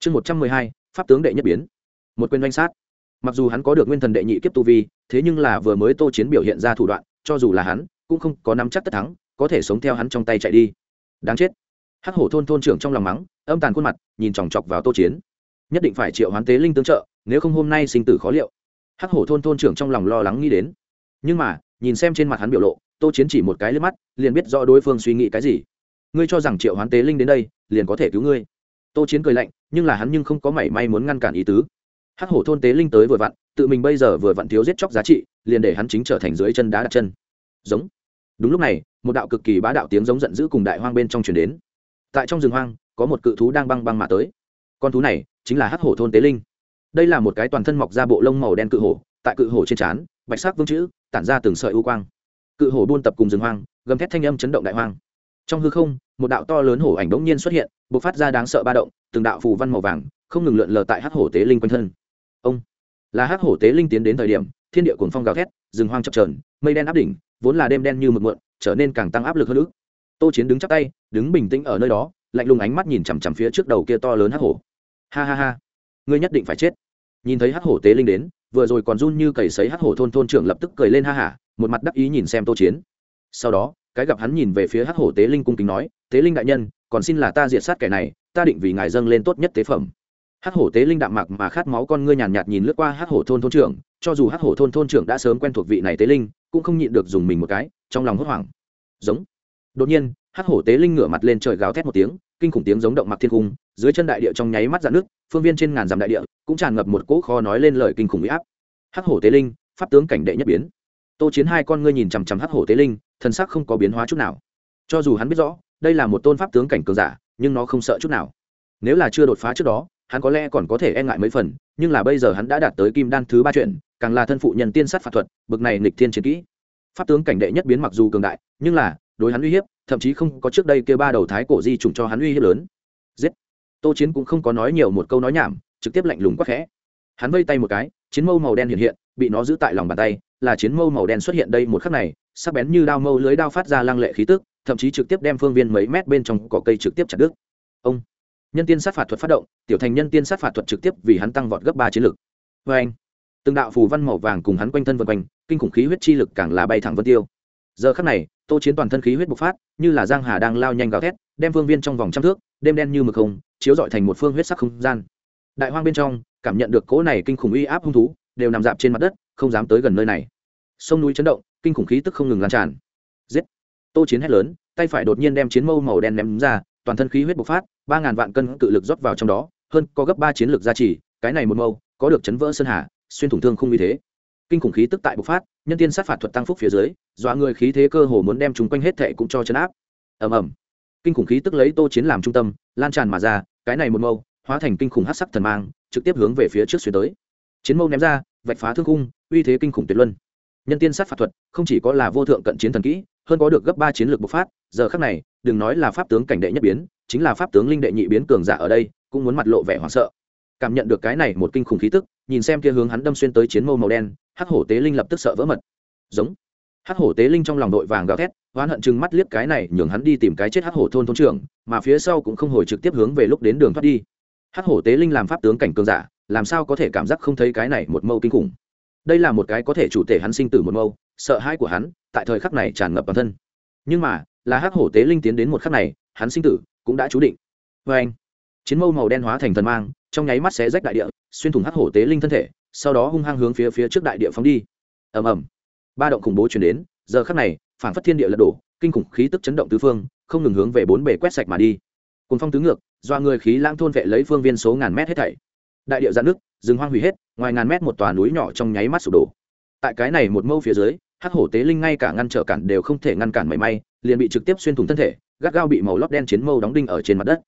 Chương một trăm mười hai, pháp tướng đệ nhất biến. Một quyền doanh sát. Mặc dù hắn có được nguyên thần đệ nhị kiếp tu vi, thế nhưng là vừa mới tô chiến biểu hiện ra thủ đoạn, cho dù là hắn, cũng không có nắm chắc tất thắng, có thể sống theo hắn trong tay chạy đi. Đáng chết. Hắc hổ thôn thôn trưởng trong lòng mắng, âm tàn khuôn mặt, nhìn chòng chọc vào tô chiến. Nhất định phải triệu hoán tế linh tương trợ, nếu không hôm nay sinh tử khó liệu. Hắc hổ thôn thôn trưởng trong lòng lo lắng nghĩ đến. Nhưng mà, nhìn xem trên mặt hắn biểu lộ, tô chiến chỉ một cái lên mắt, liền biết rõ đối phương suy nghĩ cái gì. Ngươi cho rằng triệu hoán tế linh đến đây liền có thể cứu ngươi. Tô chiến cười lạnh, nhưng là hắn nhưng không có mảy may muốn ngăn cản ý tứ. Hắc hổ thôn tế linh tới vừa vặn, tự mình bây giờ vừa vặn thiếu giết chóc giá trị, liền để hắn chính trở thành dưới chân đá đặt chân. Giống. Đúng lúc này, một đạo cực kỳ bá đạo tiếng giống giận dữ cùng đại hoang bên trong chuyển đến. Tại trong rừng hoang, có một cự thú đang băng băng mà tới. Con thú này chính là hắc hổ thôn tế linh. Đây là một cái toàn thân mọc ra bộ lông màu đen cự hổ, tại cự hổ trên trán, bạch sắc vương chữ, tản ra từng sợi u quang. Cự hổ buôn tập cùng rừng hoang, gầm thét thanh âm chấn động đại hoang trong hư không, một đạo to lớn hổ ảnh bỗng nhiên xuất hiện b ộ c phát ra đáng sợ ba động, từng đạo phù văn màu vàng, không ngừng lượn lờ tại hắc hổ tế linh quanh thân. Ông! Là hắc hổ tế linh tiến đến thời điểm, thiên địa cồn phong gào thét, rừng hoang chập trờn mây đen áp đỉnh, vốn là đêm đen như mực mượn trở nên càng tăng áp lực hơn nữa. Tô chiến đứng chắc tay, đứng bình tĩnh ở nơi đó, lạnh lùng ánh mắt nhìn chằm chằm phía trước đầu kia to lớn hắc hổ. Ha ha ha! Ngươi nhất định phải chết. Nhìn thấy hắc hổ tế linh đến, vừa rồi còn run như cầy sấy hắc hổ thôn thôn trưởng lập tức cười lên ha hả một mặt đắc ý nhìn xem tô chiến. Sau đó cái gặp hắn nhìn về phía hắc hổ tế linh cung kính nói, tế linh đại nhân, còn xin là ta diệt sát kẻ này, ta định vì ngài dâng lên tốt nhất tế phẩm. Hắc hổ tế linh đạm mạc mà khát máu con ngươi nhàn nhạt nhìn lướt qua hắc hổ thôn thôn trưởng, cho dù hắc hổ thôn thôn trưởng đã sớm quen thuộc vị này tế linh, cũng không nhịn được dùng mình một cái, trong lòng hốt hoảng. Giống. Đột nhiên, hắc hổ tế linh ngửa mặt lên trời gào thét một tiếng, kinh khủng tiếng giống động mặc thiên cung, dưới chân đại địa trong nháy mắt dạn nước phương viên trên ngàn dặm đại địa cũng tràn ngập một cỗ kho nói lên lời kinh khủng uy áp. Hắc hổ tế linh, pháp tướng cảnh đệ nhất biến. Tô chiến hai con ngươi nhìn chằm chằm hắc hổ tế linh thần sắc không có biến hóa chút nào. Cho dù hắn biết rõ, đây là một tôn pháp tướng cảnh cường giả, nhưng nó không sợ chút nào. Nếu là chưa đột phá trước đó, hắn có lẽ còn có thể e ngại mấy phần, nhưng là bây giờ hắn đã đạt tới kim đan thứ ba chuyện, càng là thân phụ nhân tiên sát phạt thuật, bực này nghịch thiên chiến kỹ. Pháp tướng cảnh đệ nhất biến mặc dù cường đại, nhưng là, đối hắn uy hiếp, thậm chí không có trước đây kia ba đầu thái cổ di trùng cho hắn uy hiếp lớn. Giết! Tô chiến cũng không có nói nhiều một câu nói nhảm, trực tiếp lạnh lùng quắc khẽ. Hắn vây tay một cái, chiến mâu màu đen hiện hiện, bị nó giữ tại lòng bàn tay, là chiến mâu màu đen xuất hiện đây một khắc này sắc bén như đao mâu lưới đao phát ra lăng lệ khí tức, thậm chí trực tiếp đem phương viên mấy mét bên trong cỏ cây trực tiếp chặt đứt. Ông, nhân tiên sát phạt thuật phát động, tiểu thành nhân tiên sát phạt thuật trực tiếp vì hắn tăng vọt gấp ba chiến lực. Vê anh, từng đạo phù văn màu vàng cùng hắn quanh thân vân quanh, kinh khủng khí huyết chi lực càng là bay thẳng vân tiêu. Giờ khắc này, tô chiến toàn thân khí huyết bộc phát, như là giang hà đang lao nhanh gào thét, đem phương viên trong vòng trăm thước, đêm đen như mực không, chiếu dọi thành một phương huyết sắc không gian. Đại hoang bên trong, cảm nhận được cỗ này kinh khủng uy áp hung thú, đều nằm dạp trên mặt đất, không dám tới gần nơi này. Sông núi chấn động kinh khủng khí tức không ngừng lan tràn. Giết! Tô chiến hét lớn, tay phải đột nhiên đem chiến mâu màu đen ném ra, toàn thân khí huyết bộc phát, ba ngàn vạn cân cự lực rót vào trong đó, hơn có gấp ba chiến lược gia trì, cái này một mâu, có được chấn vỡ sơn hà, xuyên thủng thương không như thế. Kinh khủng khí tức tại bộc phát, nhân tiên sát phạt thuật tăng phúc phía dưới, dọa người khí thế cơ hồ muốn đem chúng quanh hết thệ cũng cho chấn áp. Ầm ầm. Kinh khủng khí tức lấy tô chiến làm trung tâm, lan tràn mà ra, cái này một mâu, hóa thành kinh khủng hắc sắc thần mang, trực tiếp hướng về phía trước xuyên tới. Chiến mâu ném ra, vạch phá thương khung, uy thế kinh khủng tuyệt luân nhân tiên sát phạt thuật, không chỉ có là vô thượng cận chiến thần kỹ, hơn có được gấp ba chiến lược bộc phát, giờ khác này, đừng nói là pháp tướng cảnh đệ nhất biến, chính là pháp tướng linh đệ nhị biến cường giả ở đây, cũng muốn mặt lộ vẻ hoảng sợ. Cảm nhận được cái này một kinh khủng khí tức, nhìn xem kia hướng hắn đâm xuyên tới chiến mâu màu đen, hắc hổ tế linh lập tức sợ vỡ mật. Giống. Hắc hổ tế linh trong lòng đội vàng gào thét, oán hận chừng mắt liếc cái này, nhường hắn đi tìm cái chết hắc hổ thôn thôn trưởng, mà phía sau cũng không hồi trực tiếp hướng về lúc đến đường thoát đi. Hắc hổ tế linh làm pháp tướng cảnh cường giả, làm sao có thể cảm giác không thấy cái này một mâu kinh khủng? Đây là một cái có thể chủ thể hắn sinh tử một mâu, sợ hãi của hắn, tại thời khắc này tràn ngập bản thân. Nhưng mà, là hắc hổ tế linh tiến đến một khắc này, hắn sinh tử cũng đã chú định. Vê anh, chiến mâu màu đen hóa thành thần mang, trong nháy mắt xé rách đại địa, xuyên thủng hắc hổ tế linh thân thể, sau đó hung hăng hướng phía phía trước đại địa phóng đi. Ầm ầm. Ba động khủng bố chuyển đến, giờ khắc này, phản phất thiên địa lật đổ, kinh khủng khí tức chấn động tứ phương, không ngừng hướng về bốn bề quét sạch mà đi. Cùng phong tứ ngược do người khí lãng thôn vệ lấy phương viên số ngàn mét hết thảy. Đại địa giãn nước rừng hoang hủy hết, ngoài ngàn mét một tòa núi nhỏ trong nháy mắt sụp đổ. Tại cái này một mâu phía dưới, hắc hổ tế linh ngay cả ngăn trở cản đều không thể ngăn cản mảy may, liền bị trực tiếp xuyên thủng thân thể, gắt gao bị màu lót đen chiến mâu đóng đinh ở trên mặt đất.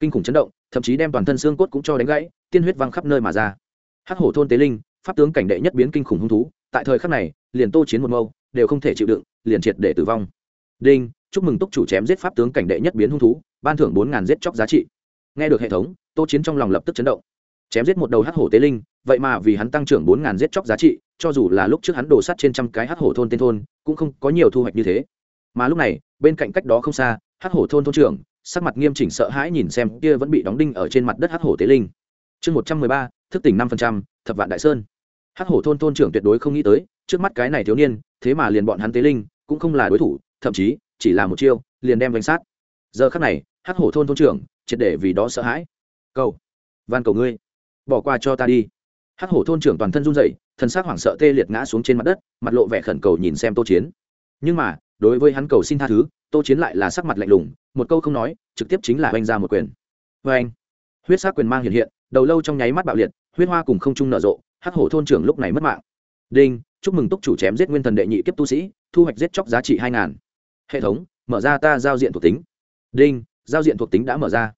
Kinh khủng chấn động, thậm chí đem toàn thân xương cốt cũng cho đánh gãy, tiên huyết văng khắp nơi mà ra. Hắc hổ thôn tế linh, pháp tướng cảnh đệ nhất biến kinh khủng hung thú, tại thời khắc này, liền tô chiến một mâu, đều không thể chịu đựng, liền triệt để tử vong. Đinh, chúc mừng túc chủ chém giết pháp tướng cảnh đệ nhất biến hung thú, ban thưởng bốn ngàn giết chóc giá trị. Nghe được hệ thống, tô chiến trong lòng lập tức chấn động chém giết một đầu hắc hổ tế linh, vậy mà vì hắn tăng trưởng bốn ngàn giết chóc giá trị, cho dù là lúc trước hắn đổ sắt trên trăm cái hắc hổ thôn tên thôn, cũng không có nhiều thu hoạch như thế. Mà lúc này, bên cạnh cách đó không xa, hắc hổ thôn thôn trưởng, sắc mặt nghiêm chỉnh sợ hãi nhìn xem kia vẫn bị đóng đinh ở trên mặt đất hắc hổ tế linh. Chương một trăm mười ba, thức tỉnh năm phần trăm, thập vạn đại sơn. Hắc hổ thôn thôn trưởng tuyệt đối không nghĩ tới, trước mắt cái này thiếu niên, thế mà liền bọn hắn tế linh, cũng không là đối thủ, thậm chí, chỉ là một chiêu, liền đem danh sát. Giờ khắc này, hắc hổ thôn thôn trưởng, triệt để vì đó sợ hãi. Cầu, van cầu ngươi bỏ qua cho ta đi. Hắc hổ thôn trưởng toàn thân run rẩy thân xác hoảng sợ tê liệt ngã xuống trên mặt đất, mặt lộ vẻ khẩn cầu nhìn xem tô chiến. Nhưng mà, đối với hắn cầu xin tha thứ, tô chiến lại là sắc mặt lạnh lùng, một câu không nói, trực tiếp chính là oanh ra một quyền. Vê anh huyết sắc quyền mang hiện hiện, đầu lâu trong nháy mắt bạo liệt, huyết hoa cùng không trung nở rộ, hắc hổ thôn trưởng lúc này mất mạng. Đinh! Chúc mừng túc chủ chém giết nguyên thần đệ nhị kiếp tu sĩ, thu hoạch giết chóc giá trị hai ngàn. Hệ thống, mở ra ta giao diện thuộc tính. Đinh! Giao diện thuộc tính đã mở ra.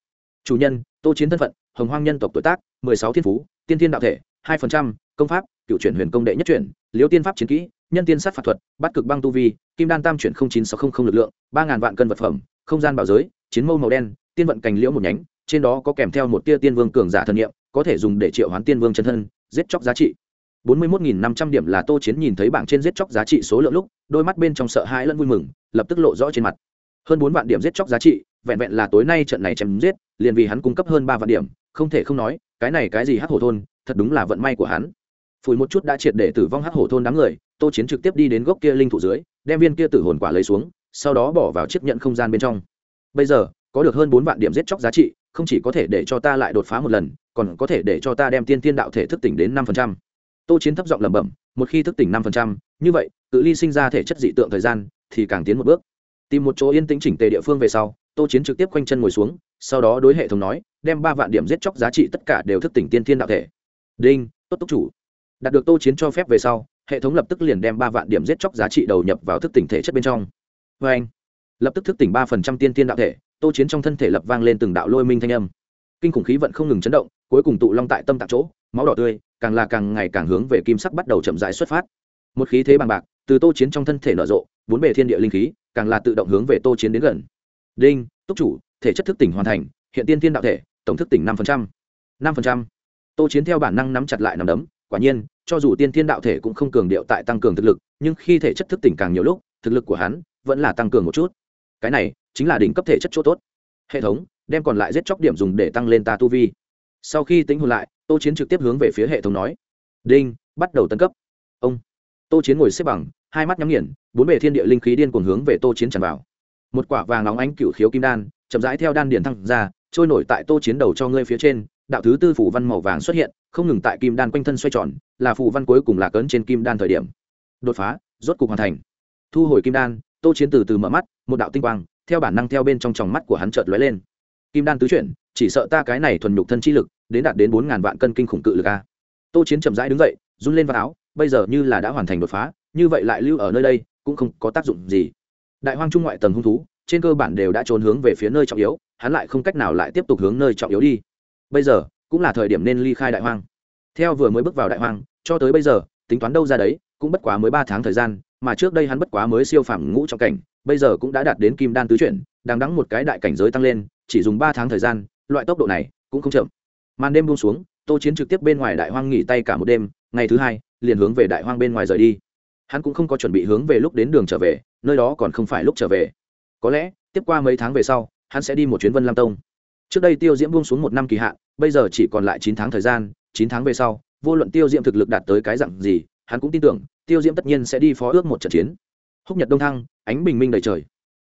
Chủ nhân, tô chiến thân phận, hồng hoang nhân tộc tuổi tác mười sáu thiên phú, tiên thiên đạo thể, hai phần trăm, công pháp, cựu chuyển huyền công đệ nhất chuyển liễu tiên pháp chiến kỹ, nhân tiên sát phạt thuật, bắt cực băng tu vi, kim đan tam chuyển chín sáu trăm linh lực lượng, ba ngàn vạn cân vật phẩm, không gian bảo giới, chiến mâu màu đen, tiên vận cành liễu một nhánh, trên đó có kèm theo một tia tiên vương cường giả thần nghiệm có thể dùng để triệu hoán tiên vương chân thân, giết chóc giá trị. bốn mươi một năm trăm điểm là tô chiến nhìn thấy bảng trên giết chóc giá trị số lượng lúc, đôi mắt bên trong sợ hãi lẫn vui mừng, lập tức lộ rõ trên mặt hơn bốn vạn điểm giết chóc giá trị, vẹn vẹn là tối nay trận này chém giết, liền vì hắn cung cấp hơn ba vạn điểm, không thể không nói, cái này cái gì hắc hổ thôn, thật đúng là vận may của hắn. Phủi một chút đã triệt để tử vong hắc hổ thôn đám người, tô chiến trực tiếp đi đến gốc kia linh thủ dưới, đem viên kia tử hồn quả lấy xuống, sau đó bỏ vào chiếc nhận không gian bên trong. Bây giờ, có được hơn bốn vạn điểm giết chóc giá trị, không chỉ có thể để cho ta lại đột phá một lần, còn có thể để cho ta đem tiên tiên đạo thể thức tỉnh đến năm phần trăm. Tô chiến thấp giọng lẩm bẩm, một khi thức tỉnh năm phần trăm, như vậy tự ly sinh ra thể chất dị tượng thời gian thì càng tiến một bước tìm một chỗ yên tĩnh chỉnh tề địa phương về sau, tô chiến trực tiếp quanh chân ngồi xuống, sau đó đối hệ thống nói, đem ba vạn điểm giết chóc giá trị tất cả đều thức tỉnh tiên thiên đạo thể. Đinh, tốt túc chủ. Đạt được tô chiến cho phép về sau, hệ thống lập tức liền đem ba vạn điểm giết chóc giá trị đầu nhập vào thức tỉnh thể chất bên trong. Vê anh, lập tức thức tỉnh ba phần trăm tiên thiên đạo thể, tô chiến trong thân thể lập vang lên từng đạo lôi minh thanh âm. Kinh khủng khí vận không ngừng chấn động, cuối cùng tụ long tại tâm tạc chỗ, máu đỏ tươi, càng là càng ngày càng hướng về kim sắc bắt đầu chậm rãi xuất phát. Một khí thế bằng bạc từ tô chiến trong thân thể nở rộ, bốn bề thiên địa linh khí, càng là tự động hướng về tô chiến đến gần. Đinh, túc chủ, thể chất thức tỉnh hoàn thành, hiện tiên thiên đạo thể, tổng thức tỉnh năm năm tô chiến theo bản năng nắm chặt lại nằm đấm, quả nhiên, cho dù tiên thiên đạo thể cũng không cường điệu tại tăng cường thực lực, nhưng khi thể chất thức tỉnh càng nhiều lúc, thực lực của hắn vẫn là tăng cường một chút. Cái này, chính là đỉnh cấp thể chất chỗ tốt. Hệ thống, đem còn lại giết chóc điểm dùng để tăng lên ta tu vi. Sau khi tính hồn lại, tô chiến trực tiếp hướng về phía hệ thống nói. Đinh, bắt đầu tấn cấp. Ông, tô chiến ngồi xếp bằng hai mắt nhắm nghiền, bốn bề thiên địa linh khí điên cuồng hướng về tô chiến tràn vào. Một quả vàng nóng ánh cựu khiếu kim đan, chậm rãi theo đan điền thăng ra, trôi nổi tại tô chiến đầu cho ngươi phía trên, đạo thứ tư phủ văn màu vàng xuất hiện, không ngừng tại kim đan quanh thân xoay tròn, là phủ văn cuối cùng là cấn trên kim đan thời điểm. Đột phá, rốt cục hoàn thành. Thu hồi kim đan, tô chiến từ từ mở mắt, một đạo tinh quang, theo bản năng theo bên trong tròng mắt của hắn chợt lóe lên. Kim đan tứ chuyển, chỉ sợ ta cái này thuần nhục thân chi lực, đến đạt đến bốn ngàn vạn cân kinh khủng cự lực a. Tô chiến chậm rãi đứng dậy, run lên vào áo, bây giờ như là đã hoàn thành đột phá như vậy lại lưu ở nơi đây cũng không có tác dụng gì. Đại hoang trung ngoại tầng hung thú, trên cơ bản đều đã trốn hướng về phía nơi trọng yếu, hắn lại không cách nào lại tiếp tục hướng nơi trọng yếu đi. Bây giờ, cũng là thời điểm nên ly khai đại hoang. Theo vừa mới bước vào đại hoang, cho tới bây giờ, tính toán đâu ra đấy, cũng bất quá mới ba tháng thời gian, mà trước đây hắn bất quá mới siêu phàm ngũ trọng cảnh, bây giờ cũng đã đạt đến kim đan tứ chuyển, đang đắng một cái đại cảnh giới tăng lên, chỉ dùng ba tháng thời gian, loại tốc độ này cũng không chậm. Màn đêm buông xuống, tô chiến trực tiếp bên ngoài đại hoang nghỉ tay cả một đêm, ngày thứ hai, liền hướng về đại hoang bên ngoài rời đi hắn cũng không có chuẩn bị hướng về lúc đến đường trở về, nơi đó còn không phải lúc trở về. Có lẽ, tiếp qua mấy tháng về sau, hắn sẽ đi một chuyến vân lam tông. Trước đây tiêu diễm buông xuống một năm kỳ hạn, bây giờ chỉ còn lại chín tháng thời gian, chín tháng về sau, vô luận tiêu diễm thực lực đạt tới cái dặn gì, hắn cũng tin tưởng, tiêu diễm tất nhiên sẽ đi phó ước một trận chiến. Húc nhật đông thăng, ánh bình minh đầy trời.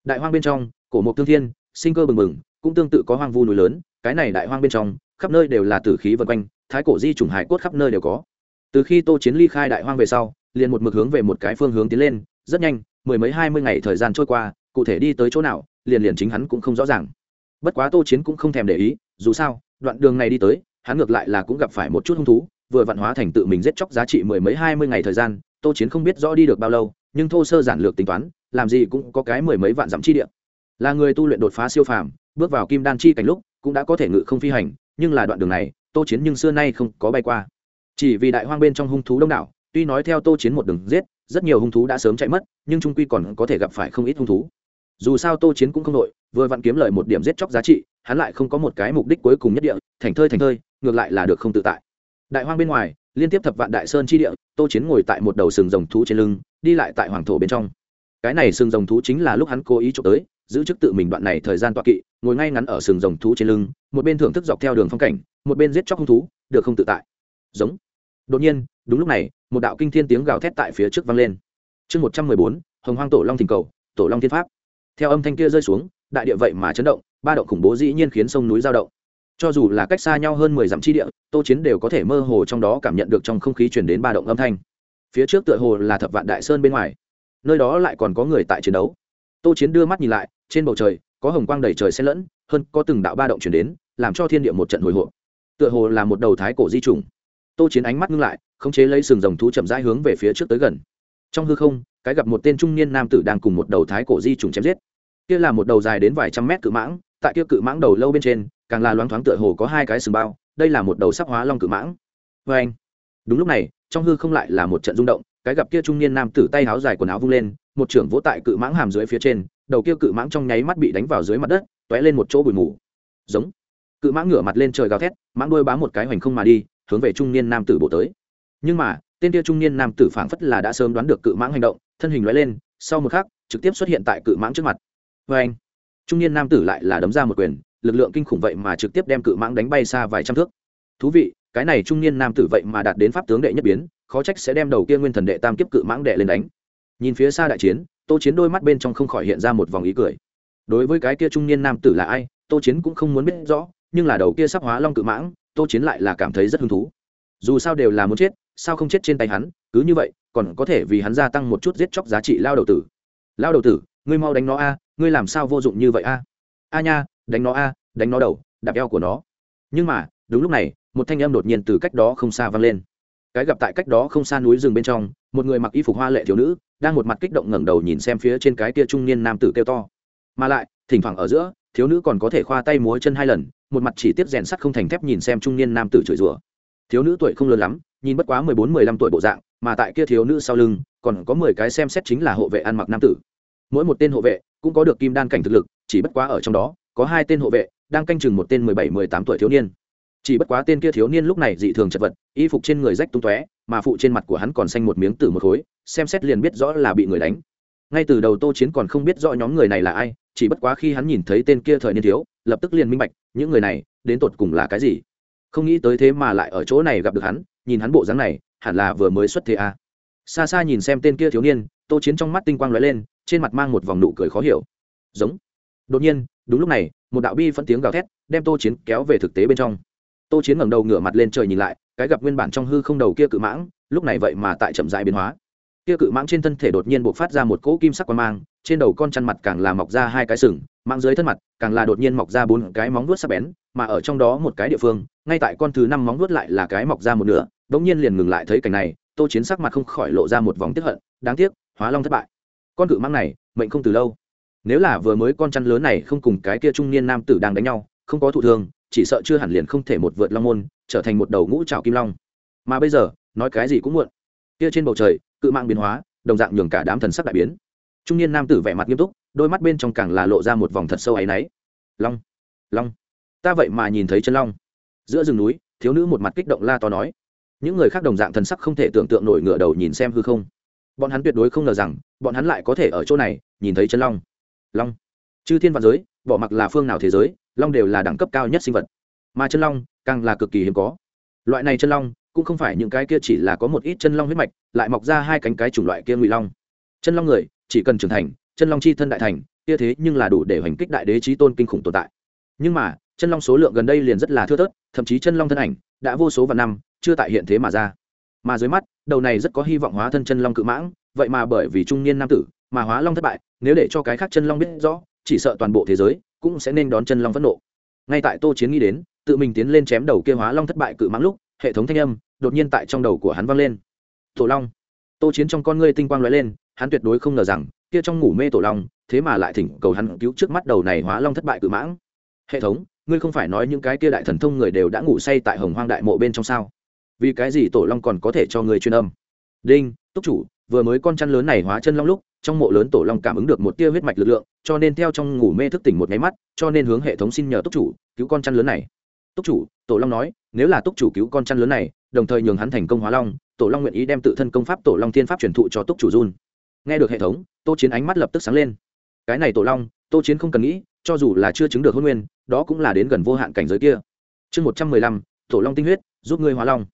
Đại hoang bên trong, cổ mộc thương thiên, sinh cơ bừng bừng, cũng tương tự có hoang vu núi lớn, cái này đại hoang bên trong, khắp nơi đều là tử khí vân quanh, thái cổ di trùng hải cốt khắp nơi đều có. Từ khi tô chiến ly khai đại hoang về sau liền một mực hướng về một cái phương hướng tiến lên, rất nhanh, mười mấy hai mươi ngày thời gian trôi qua, cụ thể đi tới chỗ nào, liền liền chính hắn cũng không rõ ràng. Bất quá tô chiến cũng không thèm để ý, dù sao, đoạn đường này đi tới, hắn ngược lại là cũng gặp phải một chút hung thú, vừa vạn hóa thành tự mình giết chóc giá trị mười mấy hai mươi ngày thời gian, tô chiến không biết rõ đi được bao lâu, nhưng thô sơ giản lược tính toán, làm gì cũng có cái mười mấy vạn dặm chi địa. Là người tu luyện đột phá siêu phàm, bước vào kim đan chi cảnh lúc, cũng đã có thể ngự không phi hành, nhưng là đoạn đường này, tô chiến nhưng xưa nay không có bay qua. Chỉ vì đại hoang bên trong hung thú đông đảo tuy nói theo tô chiến một đường giết, rất nhiều hung thú đã sớm chạy mất, nhưng trung quy còn có thể gặp phải không ít hung thú. Dù sao tô chiến cũng không đội, vừa vặn kiếm lời một điểm giết chóc giá trị, hắn lại không có một cái mục đích cuối cùng nhất địa, thành thơi thành thơi, ngược lại là được không tự tại. Đại hoang bên ngoài, liên tiếp thập vạn đại sơn chi địa, tô chiến ngồi tại một đầu sừng rồng thú trên lưng, đi lại tại hoàng thổ bên trong. Cái này sừng rồng thú chính là lúc hắn cố ý trộm tới, giữ chức tự mình đoạn này thời gian tọa kỵ, ngồi ngay ngắn ở sừng rồng thú trên lưng, một bên thưởng thức dọc theo đường phong cảnh, một bên giết chóc hung thú, được không tự tại. Giống. Đột nhiên, đúng lúc này một đạo kinh thiên tiếng gào thét tại phía trước vang lên. Chương một trăm mười bốn, hồng hoang tổ long thỉnh cầu, tổ long thiên pháp. Theo âm thanh kia rơi xuống, đại địa vậy mà chấn động, ba động khủng bố dĩ nhiên khiến sông núi giao động. Cho dù là cách xa nhau hơn mười dặm chi địa, tô chiến đều có thể mơ hồ trong đó cảm nhận được trong không khí chuyển đến ba động âm thanh. Phía trước tựa hồ là thập vạn đại sơn bên ngoài, nơi đó lại còn có người tại chiến đấu. Tô chiến đưa mắt nhìn lại, trên bầu trời, có hồng quang đầy trời xen lẫn, hơn có từng đạo ba động chuyển đến, làm cho thiên địa một trận hồi hộp. Tựa hồ là một đầu thái cổ di trùng tô chiến ánh mắt ngưng lại, khống chế lấy sừng rồng thú chậm rãi hướng về phía trước tới gần. Trong hư không, cái gặp một tên trung niên nam tử đang cùng một đầu thái cổ di trùng chém giết. Kia là một đầu dài đến vài trăm mét cự mãng, tại kia cự mãng đầu lâu bên trên, càng là loáng thoáng tựa hồ có hai cái sừng bao, đây là một đầu sắc hóa long cự mãng. Vê anh, đúng lúc này, trong hư không lại là một trận rung động, cái gặp kia trung niên nam tử tay áo dài quần áo vung lên, một trưởng vỗ tại cự mãng hàm dưới phía trên, đầu kia cự mãng trong nháy mắt bị đánh vào dưới mặt đất t lên một chỗ bụi mù. Giống, cự mãng ngửa mặt lên trời gào thét, mãng đuôi bám một cái hoành không mà đi hướng về trung niên nam tử bổ tới. Nhưng mà, tên kia trung niên nam tử phảng phất là đã sớm đoán được cự mãng hành động, thân hình lóe lên, sau một khắc, trực tiếp xuất hiện tại cự mãng trước mặt. Vê anh, trung niên nam tử lại là đấm ra một quyền, lực lượng kinh khủng vậy mà trực tiếp đem cự mãng đánh bay xa vài trăm thước. Thú vị, cái này trung niên nam tử vậy mà đạt đến pháp tướng đệ nhất biến, khó trách sẽ đem đầu kia nguyên thần đệ tam kiếp cự mãng đệ lên đánh. Nhìn phía xa đại chiến, tô chiến đôi mắt bên trong không khỏi hiện ra một vòng ý cười. Đối với cái kia trung niên nam tử là ai, tô chiến cũng không muốn biết rõ nhưng là đầu kia sắp hóa long cự mãng, tô chiến lại là cảm thấy rất hứng thú. Dù sao đều là muốn chết, sao không chết trên tay hắn, cứ như vậy, còn có thể vì hắn gia tăng một chút giết chóc giá trị lao đầu tử. Lao đầu tử, ngươi mau đánh nó a, ngươi làm sao vô dụng như vậy a? A nha, đánh nó a, đánh nó đầu, đạp eo của nó. Nhưng mà, đúng lúc này, một thanh âm đột nhiên từ cách đó không xa vang lên. Cái gặp tại cách đó không xa núi rừng bên trong, một người mặc y phục hoa lệ thiếu nữ, đang một mặt kích động ngẩng đầu nhìn xem phía trên cái kia trung niên nam tử kêu to. Mà lại, thỉnh thoảng ở giữa thiếu nữ còn có thể khoa tay múa chân hai lần, một mặt chỉ tiếp rèn sắt không thành thép nhìn xem trung niên nam tử chửi rủa. Thiếu nữ tuổi không lớn lắm, nhìn bất quá mười bốn, mười lăm tuổi bộ dạng, mà tại kia thiếu nữ sau lưng, còn có mười cái xem xét chính là hộ vệ ăn mặc nam tử. Mỗi một tên hộ vệ cũng có được kim đan cảnh thực lực, chỉ bất quá ở trong đó, có hai tên hộ vệ đang canh chừng một tên mười bảy, mười tám tuổi thiếu niên. Chỉ bất quá tên kia thiếu niên lúc này dị thường chật vật, y phục trên người rách tung tóe, mà phụ trên mặt của hắn còn xanh một miếng tử một khối, xem xét liền biết rõ là bị người đánh. Ngay từ đầu tô chiến còn không biết rõ nhóm người này là ai chỉ bất quá khi hắn nhìn thấy tên kia thời niên thiếu, lập tức liền minh bạch, những người này, đến tột cùng là cái gì? Không nghĩ tới thế mà lại ở chỗ này gặp được hắn, nhìn hắn bộ dáng này, hẳn là vừa mới xuất thế à. xa xa nhìn xem tên kia thiếu niên, tô chiến trong mắt tinh quang lóe lên, trên mặt mang một vòng nụ cười khó hiểu. Giống. Đột nhiên, đúng lúc này, một đạo bi phân tiếng gào thét, đem tô chiến kéo về thực tế bên trong. Tô chiến ngẩng đầu ngửa mặt lên trời nhìn lại, cái gặp nguyên bản trong hư không đầu kia cự mãng, lúc này vậy mà tại chậm dại biến hóa. Kia cự mãng trên thân thể đột nhiên buộc phát ra một cỗ kim sắc quang mang trên đầu con chăn mặt càng là mọc ra hai cái sừng, mạng dưới thân mặt càng là đột nhiên mọc ra bốn cái móng vuốt sắc bén, mà ở trong đó một cái địa phương, ngay tại con thứ năm móng vuốt lại là cái mọc ra một nửa, đống nhiên liền ngừng lại thấy cảnh này, tô chiến sắc mặt không khỏi lộ ra một vòng tiếp hận, đáng tiếc, hóa long thất bại. Con cự mang này, mệnh không từ lâu. Nếu là vừa mới con chăn lớn này không cùng cái kia trung niên nam tử đang đánh nhau, không có thụ thương, chỉ sợ chưa hẳn liền không thể một vượt long môn, trở thành một đầu ngũ trào kim long. Mà bây giờ, nói cái gì cũng muộn. Kia trên bầu trời, cự mạng biến hóa, đồng dạng nhường cả đám thần sắc đại biến trung niên nam tử vẻ mặt nghiêm túc, đôi mắt bên trong càng là lộ ra một vòng thật sâu áy náy. Long long, ta vậy mà nhìn thấy chân long. Giữa rừng núi, thiếu nữ một mặt kích động la to nói. Những người khác đồng dạng thần sắc không thể tưởng tượng nổi ngựa đầu nhìn xem hư không. Bọn hắn tuyệt đối không ngờ rằng, bọn hắn lại có thể ở chỗ này, nhìn thấy chân long. Long, chư thiên văn giới, bỏ mặc là phương nào thế giới, long đều là đẳng cấp cao nhất sinh vật. Mà chân long, càng là cực kỳ hiếm có. Loại này chân long, cũng không phải những cái kia chỉ là có một ít chân long huyết mạch, lại mọc ra hai cánh cái chủng loại kia ngụy long chân long người, chỉ cần trưởng thành, chân long chi thân đại thành, kia thế nhưng là đủ để hoành kích đại đế trí tôn kinh khủng tồn tại. Nhưng mà, chân long số lượng gần đây liền rất là thưa thớt, thậm chí chân long thân ảnh, đã vô số và năm, chưa tại hiện thế mà ra. Mà dưới mắt, đầu này rất có hy vọng hóa thân chân long cự mãng, vậy mà bởi vì trung niên nam tử, mà hóa long thất bại, nếu để cho cái khác chân long biết rõ, chỉ sợ toàn bộ thế giới cũng sẽ nên đón chân long phẫn nộ. Ngay tại tô chiến nghĩ đến, tự mình tiến lên chém đầu kia hóa long thất bại cự mãng lúc, hệ thống thanh âm đột nhiên tại trong đầu của hắn vang lên. Tổ long! Tô chiến trong con ngươi tinh quang lóe lên hắn tuyệt đối không ngờ rằng, kia trong ngủ mê tổ long, thế mà lại thỉnh cầu hắn cứu trước mắt đầu này hóa long thất bại cự mãng. Hệ thống, ngươi không phải nói những cái kia đại thần thông người đều đã ngủ say tại hồng hoang đại mộ bên trong sao? Vì cái gì tổ long còn có thể cho ngươi truyền âm? Đinh, túc chủ, vừa mới con chăn lớn này hóa chân long lúc, trong mộ lớn tổ long cảm ứng được một tia huyết mạch lực lượng, cho nên theo trong ngủ mê thức tỉnh một nháy mắt, cho nên hướng hệ thống xin nhờ túc chủ cứu con chăn lớn này. Túc chủ, tổ long nói, nếu là túc chủ cứu con chăn lớn này, đồng thời nhường hắn thành công hóa long, tổ long nguyện ý đem tự thân công pháp tổ long thiên pháp truyền thụ cho túc chủ run nghe được hệ thống, tô chiến ánh mắt lập tức sáng lên. Cái này tổ long, tô chiến không cần nghĩ, cho dù là chưa chứng được hôn nguyên, đó cũng là đến gần vô hạn cảnh giới kia. Chương một trăm mười lăm, tổ long tinh huyết, giúp ngươi hóa long.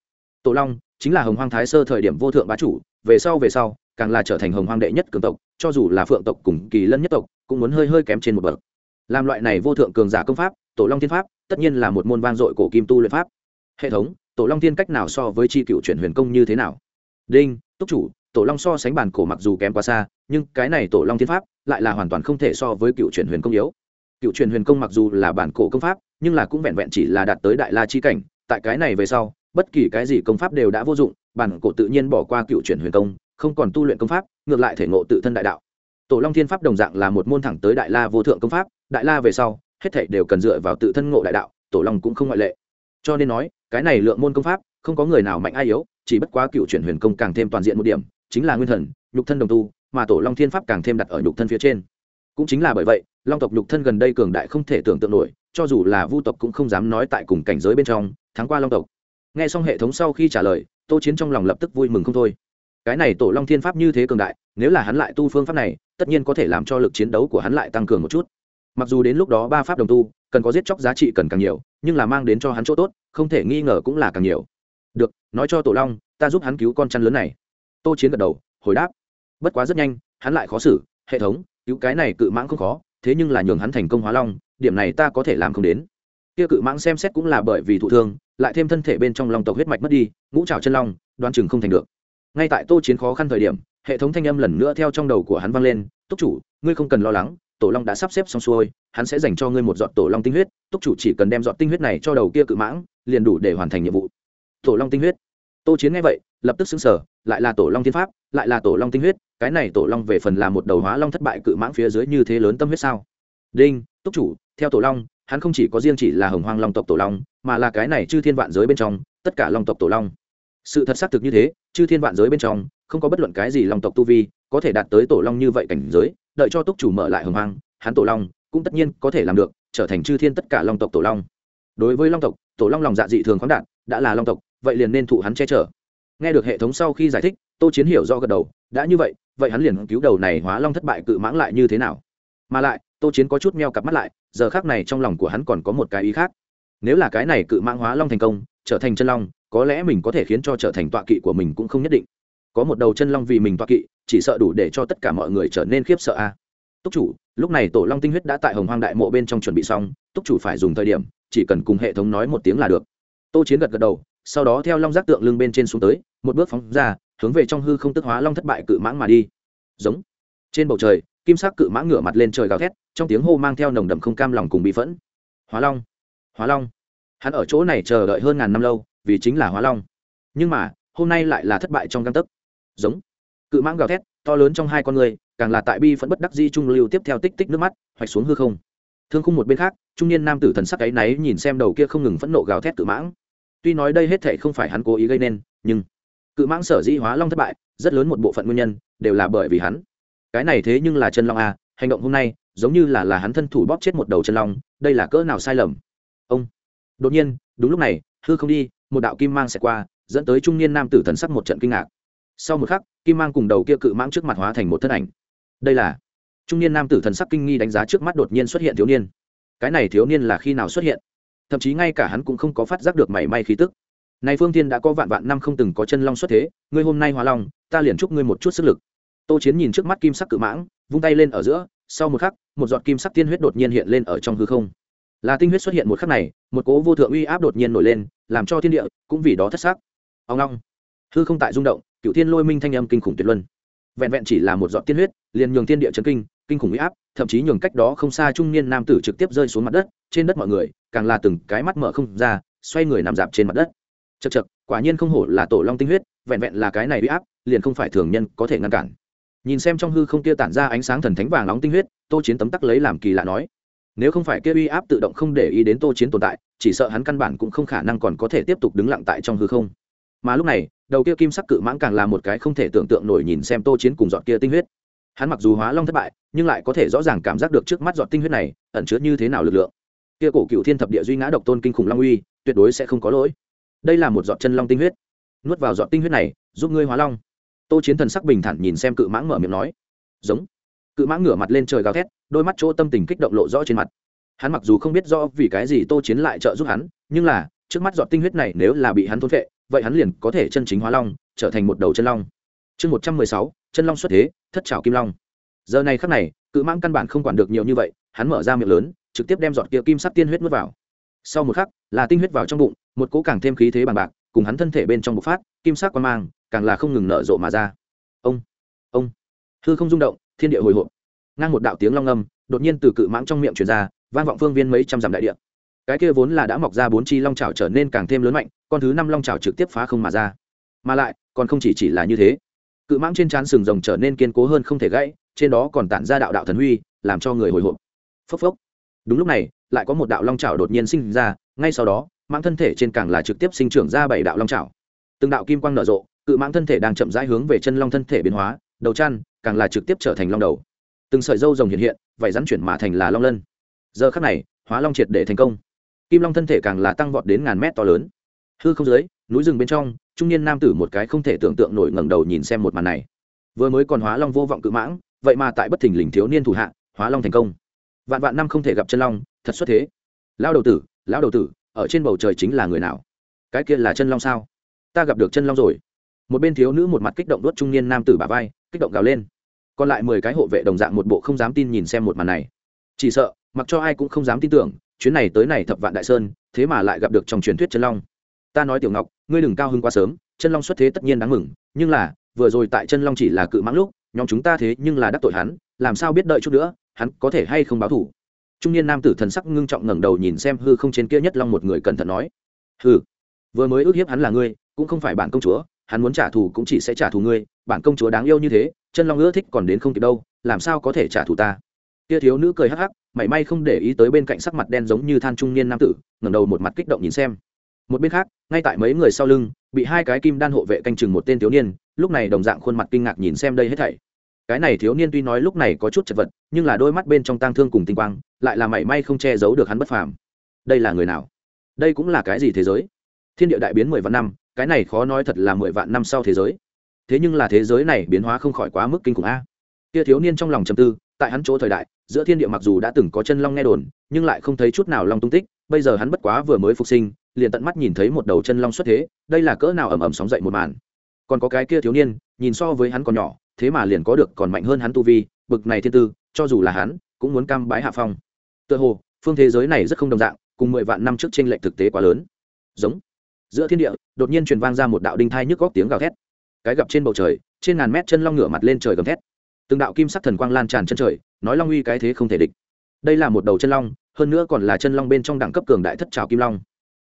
Tổ long chính là hồng hoang thái sơ thời điểm vô thượng bá chủ, về sau về sau, càng là trở thành hồng hoang đệ nhất cường tộc, cho dù là phượng tộc cùng kỳ lân nhất tộc, cũng muốn hơi hơi kém trên một bậc. Làm loại này vô thượng cường giả công pháp, tổ long thiên pháp, tất nhiên là một môn vang dội cổ kim tu luyện pháp. Hệ thống, tổ long thiên cách nào so với chi cựu chuyển huyền công như thế nào? Đinh, túc chủ tổ long so sánh bản cổ mặc dù kém quá xa, nhưng cái này tổ long thiên pháp lại là hoàn toàn không thể so với cựu truyền huyền công yếu. Cựu truyền huyền công mặc dù là bản cổ công pháp, nhưng là cũng vẹn vẹn chỉ là đạt tới đại la chi cảnh, tại cái này về sau, bất kỳ cái gì công pháp đều đã vô dụng, bản cổ tự nhiên bỏ qua cựu truyền huyền công, không còn tu luyện công pháp, ngược lại thể ngộ tự thân đại đạo. Tổ long thiên pháp đồng dạng là một môn thẳng tới đại la vô thượng công pháp, đại la về sau, hết thảy đều cần dựa vào tự thân ngộ đại đạo, tổ long cũng không ngoại lệ. Cho nên nói, cái này lượng môn công pháp, không có người nào mạnh ai yếu, chỉ bất quá cựu truyền huyền công càng thêm toàn diện một điểm chính là nguyên thần, nhục thân đồng tu, mà tổ long thiên pháp càng thêm đặt ở nhục thân phía trên. Cũng chính là bởi vậy, long tộc nhục thân gần đây cường đại không thể tưởng tượng nổi, cho dù là vu tộc cũng không dám nói tại cùng cảnh giới bên trong, thắng qua long tộc. N g h e xong hệ thống sau khi trả lời, tô chiến trong lòng lập tức vui mừng không thôi. Cái này tổ long thiên pháp như thế cường đại, nếu là hắn lại tu phương pháp này, tất nhiên có thể làm cho lực chiến đấu của hắn lại tăng cường một chút. Mặc dù đến lúc đó ba pháp đồng tu, cần có giết chóc giá trị cần càng nhiều, nhưng là mang đến cho hắn chỗ tốt, không thể nghi ngờ cũng là càng nhiều. Được, nói cho tổ long, ta giúp hắn cứu con chăn lớn này tô chiến gật đầu, hồi đáp. Bất quá rất nhanh, hắn lại khó xử, hệ thống, cứu cái này cự mãng không khó, thế nhưng là nhường hắn thành công hóa long, điểm này ta có thể làm không đến. Kia cự mãng xem xét cũng là bởi vì thụ thương, lại thêm thân thể bên trong lòng tộc huyết mạch mất đi, ngũ trào chân long đoan chừng không thành được. Ngay tại tô chiến khó khăn thời điểm, hệ thống thanh âm lần nữa theo trong đầu của hắn vang lên, túc chủ, ngươi không cần lo lắng, tổ long đã sắp xếp xong xuôi, hắn sẽ dành cho ngươi một giọt tổ long tinh huyết, túc chủ chỉ cần đem giọt tinh huyết này cho đầu kia cự mãng, liền đủ để hoàn thành nhiệm vụ. Tổ long tinh huyết. Tô chiến nghe vậy, lập tức xứng sở lại là tổ long thiên pháp, lại là tổ long tinh huyết, cái này tổ long về phần là một đầu hóa long thất bại cự mãng phía dưới như thế lớn tâm huyết sao? Đinh, túc chủ, theo tổ long, hắn không chỉ có riêng chỉ là hồng hoang long tộc tổ long, mà là cái này chư thiên vạn giới bên trong, tất cả long tộc tổ long. Sự thật xác thực như thế, chư thiên vạn giới bên trong, không có bất luận cái gì long tộc tu vi, có thể đạt tới tổ long như vậy cảnh giới, đợi cho túc chủ mở lại hồng hoang, hắn tổ long cũng tất nhiên có thể làm được, trở thành chư thiên tất cả long tộc tổ long. Đối với long tộc, tổ long lòng dạ dị thường khoáng đạt, đã là long tộc, vậy liền nên thụ hắn che chở nghe được hệ thống sau khi giải thích, tô chiến hiểu do gật đầu, đã như vậy vậy hắn liền cứu đầu này hóa long thất bại cự mãng lại như thế nào? Mà lại, tô chiến có chút meo cặp mắt lại, giờ khác này trong lòng của hắn còn có một cái ý khác. Nếu là cái này cự mãng hóa long thành công, trở thành chân long, có lẽ mình có thể khiến cho trở thành tọa kỵ của mình cũng không nhất định. Có một đầu chân long vì mình tọa kỵ, chỉ sợ đủ để cho tất cả mọi người trở nên khiếp sợ a. À. Túc chủ, lúc này tổ long tinh huyết đã tại hồng hoang đại mộ bên trong chuẩn bị xong, túc chủ phải dùng thời điểm, chỉ cần cùng hệ thống nói một tiếng là được. Tô chiến gật gật đầu, sau đó theo long giác tượng lưng bên trên xuống tới một bước phóng ra, hướng về trong hư không tức hóa long thất bại cự mãng mà đi. Giống. Trên bầu trời, kim sắc cự mãng ngửa mặt lên trời gào thét, trong tiếng hô mang theo nồng đậm không cam lòng cùng bị phẫn. Hóa long. Hóa long. Hắn ở chỗ này chờ đợi hơn ngàn năm lâu, vì chính là hóa long. Nhưng mà, hôm nay lại là thất bại trong găng tấc. Giống. Cự mãng gào thét, to lớn trong hai con người, càng là tại bi phẫn bất đắc di trung lưu tiếp theo tích tích nước mắt, hoạch xuống hư không. Thương khung một bên khác, trung niên nam tử thần sắc ấy náy nhìn xem đầu kia không ngừng phẫn nộ gào thét cự mãng. Tuy nói đây hết thể không phải hắn cố ý gây nên, nhưng cự mãng sở dĩ hóa long thất bại, rất lớn một bộ phận nguyên nhân đều là bởi vì hắn. Cái này thế nhưng là chân long a hành động hôm nay giống như là là hắn thân thủ bóp chết một đầu chân long, đây là cỡ nào sai lầm. Ông. Đột nhiên, đúng lúc này, hư không đi, một đạo kim mang sẽ qua, dẫn tới trung niên nam tử thần sắc một trận kinh ngạc. Sau một khắc, kim mang cùng đầu kia cự mãng trước mặt hóa thành một thân ảnh. Đây là trung niên nam tử thần sắc kinh nghi đánh giá trước mắt đột nhiên xuất hiện thiếu niên. Cái này thiếu niên là khi nào xuất hiện? Thậm chí ngay cả hắn cũng không có phát giác được mảy may khí tức này phương thiên đã có vạn vạn năm không từng có chân long xuất thế, ngươi hôm nay hóa long, ta liền chúc ngươi một chút sức lực. Tô chiến nhìn trước mắt kim sắc cự mãng, vung tay lên ở giữa, sau một khắc, một giọt kim sắc tiên huyết đột nhiên hiện lên ở trong hư không. Là tinh huyết xuất hiện một khắc này, một cố vô thượng uy áp đột nhiên nổi lên, làm cho thiên địa cũng vì đó thất xác ông long. Hư không tại rung động, cựu thiên lôi minh thanh âm kinh khủng tuyệt luân. Vẹn vẹn chỉ là một giọt tiên huyết, liền nhường thiên địa chấn kinh kinh khủng uy áp, thậm chí nhường cách đó không xa trung niên nam tử trực tiếp rơi xuống mặt đất, trên đất mọi người, càng là từng cái mắt mở không ra, xoay người nằm dạp trên mặt đất chật chật, quả nhiên không hổ là tổ long tinh huyết, vẹn vẹn là cái này uy áp, liền không phải thường nhân có thể ngăn cản. Nhìn xem trong hư không kia tản ra ánh sáng thần thánh vàng nóng tinh huyết, tô chiến tấm tắc lấy làm kỳ lạ nói, nếu không phải kia uy áp tự động không để ý đến tô chiến tồn tại, chỉ sợ hắn căn bản cũng không khả năng còn có thể tiếp tục đứng lặng tại trong hư không. Mà lúc này, đầu kia kim sắc cự mãng càng là một cái không thể tưởng tượng nổi nhìn xem tô chiến cùng dọn kia tinh huyết. Hắn mặc dù hóa long thất bại, nhưng lại có thể rõ ràng cảm giác được trước mắt dọn tinh huyết này ẩn chứa như thế nào lực lượng. Kia cổ cựu thiên thập địa duy ngã độc tôn kinh khủng long uy, tuyệt đối sẽ không có lỗi đây là một giọt chân long tinh huyết. Nuốt vào giọt tinh huyết này, giúp ngươi hóa long. Tô chiến thần sắc bình thản nhìn xem cự mãng mở miệng nói. Giống. Cự mãng ngửa mặt lên trời gào thét, đôi mắt chỗ tâm tình kích động lộ rõ trên mặt. Hắn mặc dù không biết rõ vì cái gì tô chiến lại trợ giúp hắn, nhưng là, trước mắt giọt tinh huyết này nếu là bị hắn thôn phệ, vậy hắn liền có thể chân chính hóa long, trở thành một đầu chân long. Chương một trăm mười sáu, chân long xuất thế, thất trào kim long. Giờ này khắc này, cự mãng căn bản không quản được nhiều như vậy, hắn mở ra miệng lớn, trực tiếp đem giọt kia kim sắc tiên huyết nuốt vào sau một khắc, là tinh huyết vào trong bụng, một cỗ càng thêm khí thế bằng bạc, cùng hắn thân thể bên trong bộc phát, kim sắc quan mang, càng là không ngừng nở rộ mà ra. Ông ông. Hư không rung động, thiên địa hồi hộp. Ngang một đạo tiếng long âm, đột nhiên từ cự mãng trong miệng truyền ra, vang vọng phương viên mấy trăm dặm đại địa. Cái kia vốn là đã mọc ra bốn chi long trào trở nên càng thêm lớn mạnh, con thứ năm long trào trực tiếp phá không mà ra. Mà lại, còn không chỉ chỉ là như thế. Cự mãng trên trán sừng rồng trở nên kiên cố hơn không thể gãy, trên đó còn tản ra đạo đạo thần huy, làm cho người hồi hộp. Phốc phốc. Đúng lúc này lại có một đạo long trảo đột nhiên sinh ra, ngay sau đó, mãng thân thể trên càng là trực tiếp sinh trưởng ra bảy đạo long trảo từng đạo kim quang nở rộ, cự mãng thân thể đang chậm rãi hướng về chân long thân thể biến hóa, đầu chăn càng là trực tiếp trở thành long đầu. Từng sợi dâu rồng hiện hiện vậy rắn chuyển mã thành là long lân. Giờ khắc này, hóa long triệt để thành công. Kim long thân thể càng là tăng vọt đến ngàn mét to lớn. Hư không dưới, núi rừng bên trong, trung niên nam tử một cái không thể tưởng tượng nổi ngẩng đầu nhìn xem một màn này. Vừa mới còn hóa long vô vọng cự mãng, vậy mà tại bất thình lình thiếu niên thủ hạ, hóa long thành công vạn vạn năm không thể gặp chân long, thật xuất thế. Lao đầu tử lao đầu tử, ở trên bầu trời chính là người nào? Cái kia là chân long sao? Ta gặp được chân long rồi. Một bên thiếu nữ một mặt kích động đuốt trung niên nam tử bà vai, kích động gào lên. Còn lại mười cái hộ vệ đồng dạng một bộ không dám tin nhìn xem một màn này. Chỉ sợ, mặc cho ai cũng không dám tin tưởng, chuyến này tới này thập vạn đại sơn, thế mà lại gặp được trong truyền thuyết chân long. Ta nói tiểu ngọc, ngươi đừng cao hơn quá sớm, chân long xuất thế tất nhiên đáng mừng, nhưng là, vừa rồi tại chân long chỉ là cự mãng lúc, nhóm chúng ta thế nhưng là đắc tội hắn làm sao biết đợi chút nữa, hắn có thể hay không báo thủ? Trung niên nam tử thần sắc ngưng trọng ngẩng đầu nhìn xem hư không trên kia nhất long một người cẩn thận nói hư vừa mới ước hiếp hắn là ngươi, cũng không phải bản công chúa, hắn muốn trả thù cũng chỉ sẽ trả thù ngươi, bản công chúa đáng yêu như thế, chân long ưa thích còn đến không kịp đâu, làm sao có thể trả thù ta? Kia thiếu nữ cười hắc hắc, mảy may không để ý tới bên cạnh sắc mặt đen giống như than trung niên nam tử, ngẩng đầu một mặt kích động nhìn xem. Một bên khác, ngay tại mấy người sau lưng, bị hai cái kim đan hộ vệ canh chừng một tên thiếu niên, lúc này đồng dạng khuôn mặt kinh ngạc nhìn xem đây hết thảy cái này thiếu niên tuy nói lúc này có chút chật vật, nhưng là đôi mắt bên trong tang thương cùng tinh quang, lại là mảy may không che giấu được hắn bất phàm. Đây là người nào? Đây cũng là cái gì thế giới? Thiên địa đại biến mười vạn năm, cái này khó nói thật là mười vạn năm sau thế giới. Thế nhưng là thế giới này biến hóa không khỏi quá mức kinh khủng a. Kia thiếu niên trong lòng trầm tư, tại hắn chỗ thời đại, giữa thiên địa mặc dù đã từng có chân long nghe đồn, nhưng lại không thấy chút nào long tung tích, bây giờ hắn bất quá vừa mới phục sinh, liền tận mắt nhìn thấy một đầu chân long xuất thế, đây là cỡ nào ầm ầm sóng dậy một màn. Còn có cái kia thiếu niên, nhìn so với hắn còn nhỏ thế mà liền có được còn mạnh hơn hắn tu vi, bực này thiên tư, cho dù là hắn, cũng muốn cam bái hạ phong. Tựa hồ, phương thế giới này rất không đồng dạng, cùng mười vạn năm trước tranh lệch thực tế quá lớn. Giống. Giữa thiên địa, đột nhiên truyền vang ra một đạo đinh thai nhức góc tiếng gào thét. Cái gặp trên bầu trời, trên ngàn mét chân long ngửa mặt lên trời gầm thét. Từng đạo kim sắc thần quang lan tràn chân trời, nói long uy cái thế không thể địch. Đây là một đầu chân long, hơn nữa còn là chân long bên trong đẳng cấp cường đại thất trào kim long.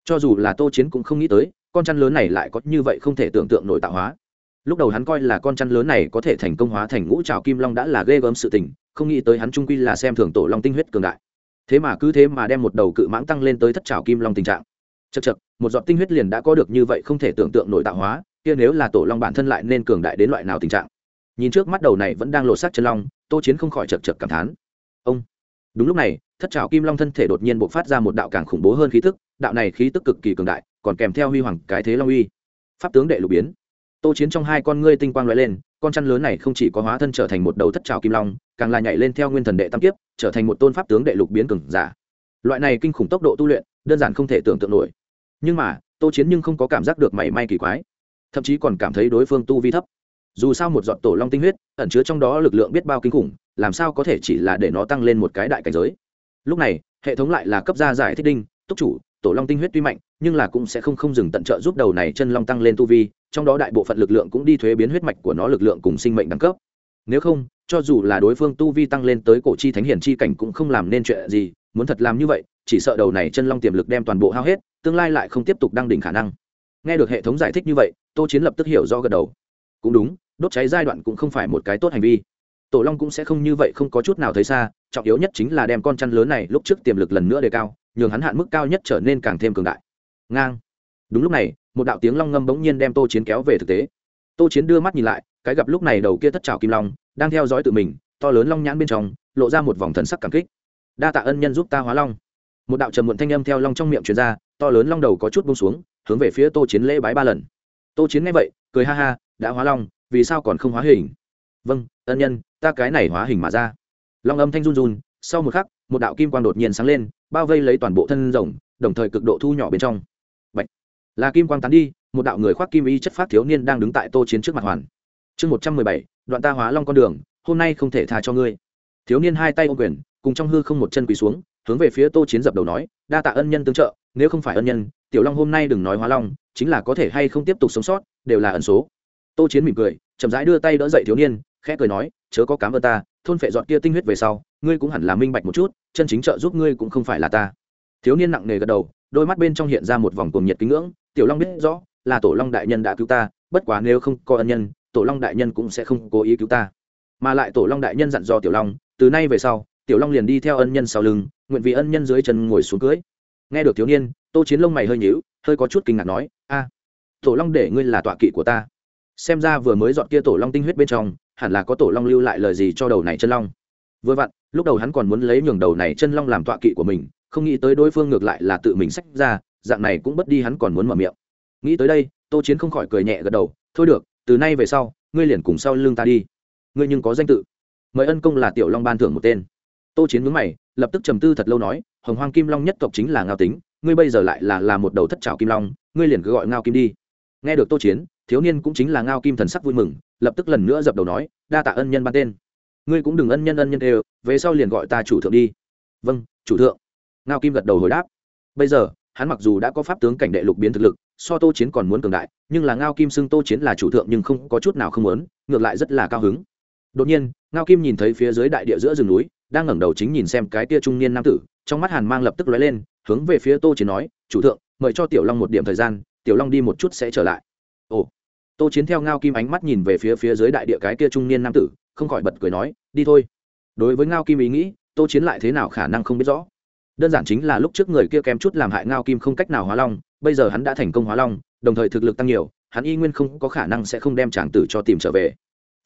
Cho dù là tô chiến cũng không nghĩ tới, con chăn lớn này lại có như vậy không thể tưởng tượng nổi tạo hóa lúc đầu hắn coi là con chăn lớn này có thể thành công hóa thành ngũ trào kim long đã là ghê gớm sự tình, không nghĩ tới hắn trung quy là xem thường tổ long tinh huyết cường đại. Thế mà cứ thế mà đem một đầu cự mãng tăng lên tới thất trào kim long tình trạng. Chật chật một giọt tinh huyết liền đã có được như vậy không thể tưởng tượng nổi tạo hóa, kia nếu là tổ long bản thân lại nên cường đại đến loại nào tình trạng? Nhìn trước mắt đầu này vẫn đang lột xác chân long, tô chiến không khỏi chật chật cảm thán. Ông! Đúng lúc này, thất trào kim long thân thể đột nhiên b ộ c phát ra một đạo càng khủng bố hơn khí tức, đạo này khí tức cực kỳ cường đại, còn kèm theo huy hoàng cái thế long uy. Pháp tướng đệ lục biến tô chiến trong hai con ngươi tinh quang l lên, con chăn lớn này không chỉ có hóa thân trở thành một đầu thất trào kim long, càng là nhảy lên theo nguyên thần đệ tam kiếp, trở thành một tôn pháp tướng đệ lục biến cường giả. Loại này kinh khủng tốc độ tu luyện, đơn giản không thể tưởng tượng nổi. Nhưng mà, tô chiến nhưng không có cảm giác được mảy may kỳ quái, thậm chí còn cảm thấy đối phương tu vi thấp. Dù sao một giọt tổ long tinh huyết, ẩn chứa trong đó lực lượng biết bao kinh khủng, làm sao có thể chỉ là để nó tăng lên một cái đại cảnh giới. Lúc này, hệ thống lại là cấp gia giải thích đinh, túc chủ tổ long tinh huyết tuy mạnh, nhưng là cũng sẽ không không dừng tận trợ giúp đầu này chân long tăng lên tu vi, trong đó đại bộ phận lực lượng cũng đi thuế biến huyết mạch của nó lực lượng cùng sinh mệnh đẳng cấp. Nếu không, cho dù là đối phương tu vi tăng lên tới cổ chi thánh hiển chi cảnh cũng không làm nên chuyện gì, muốn thật làm như vậy, chỉ sợ đầu này chân long tiềm lực đem toàn bộ hao hết, tương lai lại không tiếp tục đăng đỉnh khả năng. Nghe được hệ thống giải thích như vậy, tô chiến lập tức hiểu do gật đầu. Cũng đúng, đốt cháy giai đoạn cũng không phải một cái tốt hành vi. Tổ long cũng sẽ không như vậy không có chút nào thấy xa, trọng yếu nhất chính là đem con chăn lớn này lúc trước tiềm lực lần nữa đề cao nhường hắn hạn mức cao nhất trở nên càng thêm cường đại. Ngang. Đúng lúc này, một đạo tiếng long ngâm bỗng nhiên đem tô chiến kéo về thực tế. Tô chiến đưa mắt nhìn lại, cái gặp lúc này đầu kia thất trào kim long, đang theo dõi tự mình, to lớn long nhãn bên trong, lộ ra một vòng thần sắc cảm kích. Đa tạ ân nhân giúp ta hóa long. Một đạo trầm muộn thanh âm theo long trong miệng truyền ra, to lớn long đầu có chút bông xuống, hướng về phía tô chiến lễ bái ba lần. Tô chiến nghe vậy, cười ha ha, đã hóa long, vì sao còn không hóa hình? Vâng ân nhân, ta cái này hóa hình mà ra. Long âm thanh run run, sau một khắc, một đạo kim quang đột nhiên sáng lên bao vây lấy toàn bộ thân rồng, đồng thời cực độ thu nhỏ bên trong. Bạch. là kim quang tán đi, một đạo người khoác kim y chất phát thiếu niên đang đứng tại tô chiến trước mặt hoàn. Chương một trăm mười bảy, đoạn ta hóa long con đường, hôm nay không thể tha cho ngươi. Thiếu niên hai tay ô quyền, cùng trong hư không một chân quỳ xuống, hướng về phía tô chiến dập đầu nói, đa tạ ân nhân tương trợ, nếu không phải ân nhân, tiểu long hôm nay đừng nói hóa long, chính là có thể hay không tiếp tục sống sót, đều là ẩn số. Tô chiến mỉm cười, chậm rãi đưa tay đỡ dậy thiếu niên, khẽ cười nói, chớ có cám ơn ta thôn phệ dọn kia tinh huyết về sau, ngươi cũng hẳn là minh bạch một chút, chân chính trợ giúp ngươi cũng không phải là ta. Thiếu niên nặng nề gật đầu, đôi mắt bên trong hiện ra một vòng cuồng nhiệt kính ngưỡng, tiểu long biết rõ, là tổ long đại nhân đã cứu ta, bất quá nếu không có ân nhân, tổ long đại nhân cũng sẽ không cố ý cứu ta. Mà lại tổ long đại nhân dặn dò tiểu long, từ nay về sau, tiểu long liền đi theo ân nhân sau lưng, nguyện vì ân nhân dưới chân ngồi xuống cưới. Nghe được thiếu niên, tô chiến lông mày hơi nhíu, hơi có chút kinh ngạc nói, a, tổ long để ngươi là tọa kỵ của ta xem ra vừa mới dọn kia tổ long tinh huyết bên trong, hẳn là có tổ long lưu lại lời gì cho đầu này chân long. Vừa vặn, lúc đầu hắn còn muốn lấy nhường đầu này chân long làm tọa kỵ của mình, không nghĩ tới đối phương ngược lại là tự mình sách ra, dạng này cũng bất đi hắn còn muốn mở miệng. Nghĩ tới đây, tô chiến không khỏi cười nhẹ gật đầu, thôi được, từ nay về sau, ngươi liền cùng sau lưng ta đi. Ngươi nhưng có danh tự. Mời ân công là tiểu long ban thưởng một tên. Tô chiến mướn mày, lập tức trầm tư thật lâu nói, hồng hoang kim long nhất tộc chính là ngao tính, ngươi bây giờ lại là là một đầu thất trào kim long, ngươi liền cứ gọi ngao kim đi. Nghe được tô chiến thiếu niên cũng chính là ngao kim thần sắc vui mừng, lập tức lần nữa dập đầu nói, đa tạ ân nhân ban tên. Ngươi cũng đừng ân nhân ân nhân đều, về sau liền gọi ta chủ thượng đi. Vâng chủ thượng. Ngao kim gật đầu hồi đáp. Bây giờ, hắn mặc dù đã có pháp tướng cảnh đệ lục biến thực lực, so tô chiến còn muốn cường đại, nhưng là ngao kim xưng tô chiến là chủ thượng nhưng không có chút nào không muốn, ngược lại rất là cao hứng. Đột nhiên, ngao kim nhìn thấy phía dưới đại địa giữa rừng núi, đang ngẩng đầu chính nhìn xem cái tia trung niên nam tử, trong mắt hàn mang lập tức lóe lên, hướng về phía tô chiến nói, chủ thượng, mời cho tiểu long một điểm thời gian, tiểu long đi một chút sẽ trở lại. Ồ tô chiến theo ngao kim ánh mắt nhìn về phía phía dưới đại địa cái kia trung niên nam tử, không khỏi bật cười nói, đi thôi. Đối với ngao kim ý nghĩ, tô chiến lại thế nào khả năng không biết rõ. Đơn giản chính là lúc trước người kia kém chút làm hại ngao kim không cách nào hóa long, bây giờ hắn đã thành công hóa long, đồng thời thực lực tăng nhiều, hắn y nguyên không có khả năng sẽ không đem tràng tử cho tìm trở về.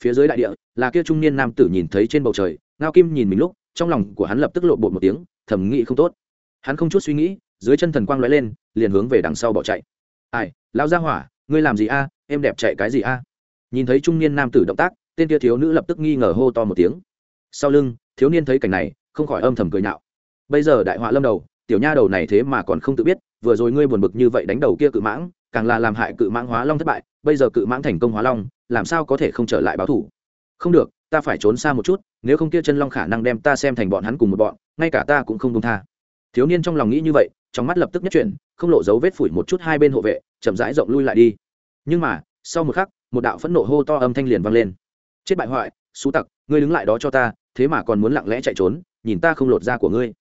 Phía dưới đại địa, là kia trung niên nam tử nhìn thấy trên bầu trời, ngao kim nhìn mình lúc, trong lòng của hắn lập tức lộ bột một tiếng, thầm nghĩ không tốt. Hắn không chút suy nghĩ, dưới chân thần quang lóe lên, liền hướng về đằng sau bỏ chạy. Ai, lão gia hỏa, ngươi làm gì a? Em đẹp chạy cái gì a? Nhìn thấy trung niên nam tử động tác, tên kia thiếu nữ lập tức nghi ngờ hô to một tiếng. Sau lưng, thiếu niên thấy cảnh này, không khỏi âm thầm cười nhạo. Bây giờ đại họa lâm đầu, tiểu nha đầu này thế mà còn không tự biết, vừa rồi ngươi buồn bực như vậy đánh đầu kia cự mãng, càng là làm hại cự mãng hóa long thất bại, bây giờ cự mãng thành công hóa long, làm sao có thể không trở lại báo thủ? Không được, ta phải trốn xa một chút, nếu không kia chân long khả năng đem ta xem thành bọn hắn cùng một bọn, ngay cả ta cũng không công tha. Thiếu niên trong lòng nghĩ như vậy, trong mắt lập tức nhất chuyển, không lộ dấu vết phủi một chút hai bên hộ vệ, chậm rãi rộng lui lại đi nhưng mà, sau một khắc, một đạo phẫn nộ hô to âm thanh liền vang lên. Chết bại hoại, xú tặc, ngươi đứng lại đó cho ta, thế mà còn muốn lặng lẽ chạy trốn, nhìn ta không lột da của ngươi.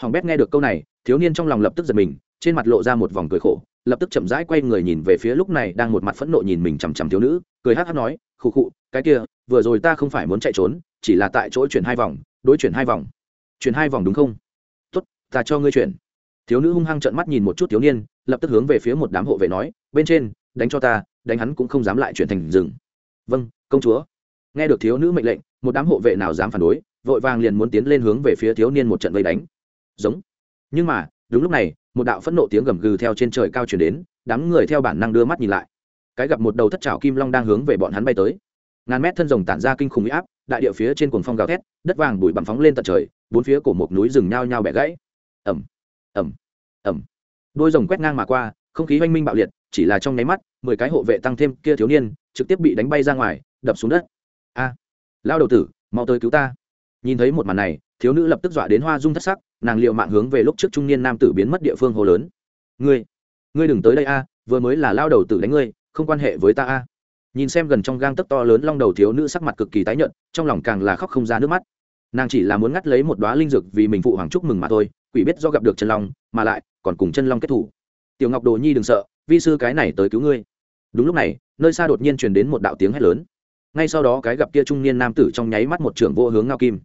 Hoàng bét nghe được câu này, thiếu niên trong lòng lập tức giật mình, trên mặt lộ ra một vòng cười khổ, lập tức chậm rãi quay người nhìn về phía lúc này đang một mặt phẫn nộ nhìn mình chằm chằm thiếu nữ, cười hát hát nói, khụ khụ, cái kia, vừa rồi ta không phải muốn chạy trốn, chỉ là tại chỗ chuyển hai vòng, đối chuyển hai vòng. Chuyển hai vòng đúng không? Tốt, ta cho ngươi chuyển. Thiếu nữ hung hăng trợn mắt nhìn một chút thiếu niên, lập tức hướng về phía một đám hộ vệ nói, bên trên đánh cho ta, đánh hắn cũng không dám lại chuyển thành rừng. Vâng công chúa. Nghe được thiếu nữ mệnh lệnh, một đám hộ vệ nào dám phản đối, vội vàng liền muốn tiến lên hướng về phía thiếu niên một trận vây đánh. Giống. Nhưng mà, đúng lúc này, một đạo phẫn nộ tiếng gầm gừ theo trên trời cao chuyển đến, đám người theo bản năng đưa mắt nhìn lại. Cái gặp một đầu thất trào kim long đang hướng về bọn hắn bay tới. Ngàn mét thân rồng tản ra kinh khủng huy áp, đại địa phía trên cuồng phong gào thét, đất vàng bụi bặm phóng lên tận trời, bốn phía của một núi rừng nhao nhao bẻ gãy. Ẩm ẩm ẩm đôi rồng quét ngang mà qua không khí oanh minh bạo liệt, chỉ là trong nháy mắt, mười cái hộ vệ tăng thêm kia thiếu niên, trực tiếp bị đánh bay ra ngoài, đập xuống đất. A lao đầu tử, mau tới cứu ta. Nhìn thấy một màn này, thiếu nữ lập tức dọa đến hoa dung thất sắc, nàng liệu mạng hướng về lúc trước trung niên nam tử biến mất địa phương hồ lớn. Ngươi ngươi đừng tới đây a, vừa mới là lao đầu tử đánh ngươi, không quan hệ với ta a. Nhìn xem gần trong gang tấc to lớn long đầu thiếu nữ sắc mặt cực kỳ tái nhợt, trong lòng càng là khóc không ra nước mắt. Nàng chỉ là muốn ngắt lấy một đoá linh dược vì mình phụ hoàng chúc mừng mà thôi, quỷ biết do gặp được chân long, mà lại còn cùng chân long kết thủ tiểu ngọc đồ nhi đừng sợ, vi sư cái này tới cứu ngươi. Đúng lúc này, nơi xa đột nhiên truyền đến một đạo tiếng hét lớn. Ngay sau đó cái gặp kia trung niên nam tử trong nháy mắt một trưởng vô hướng ngao kim.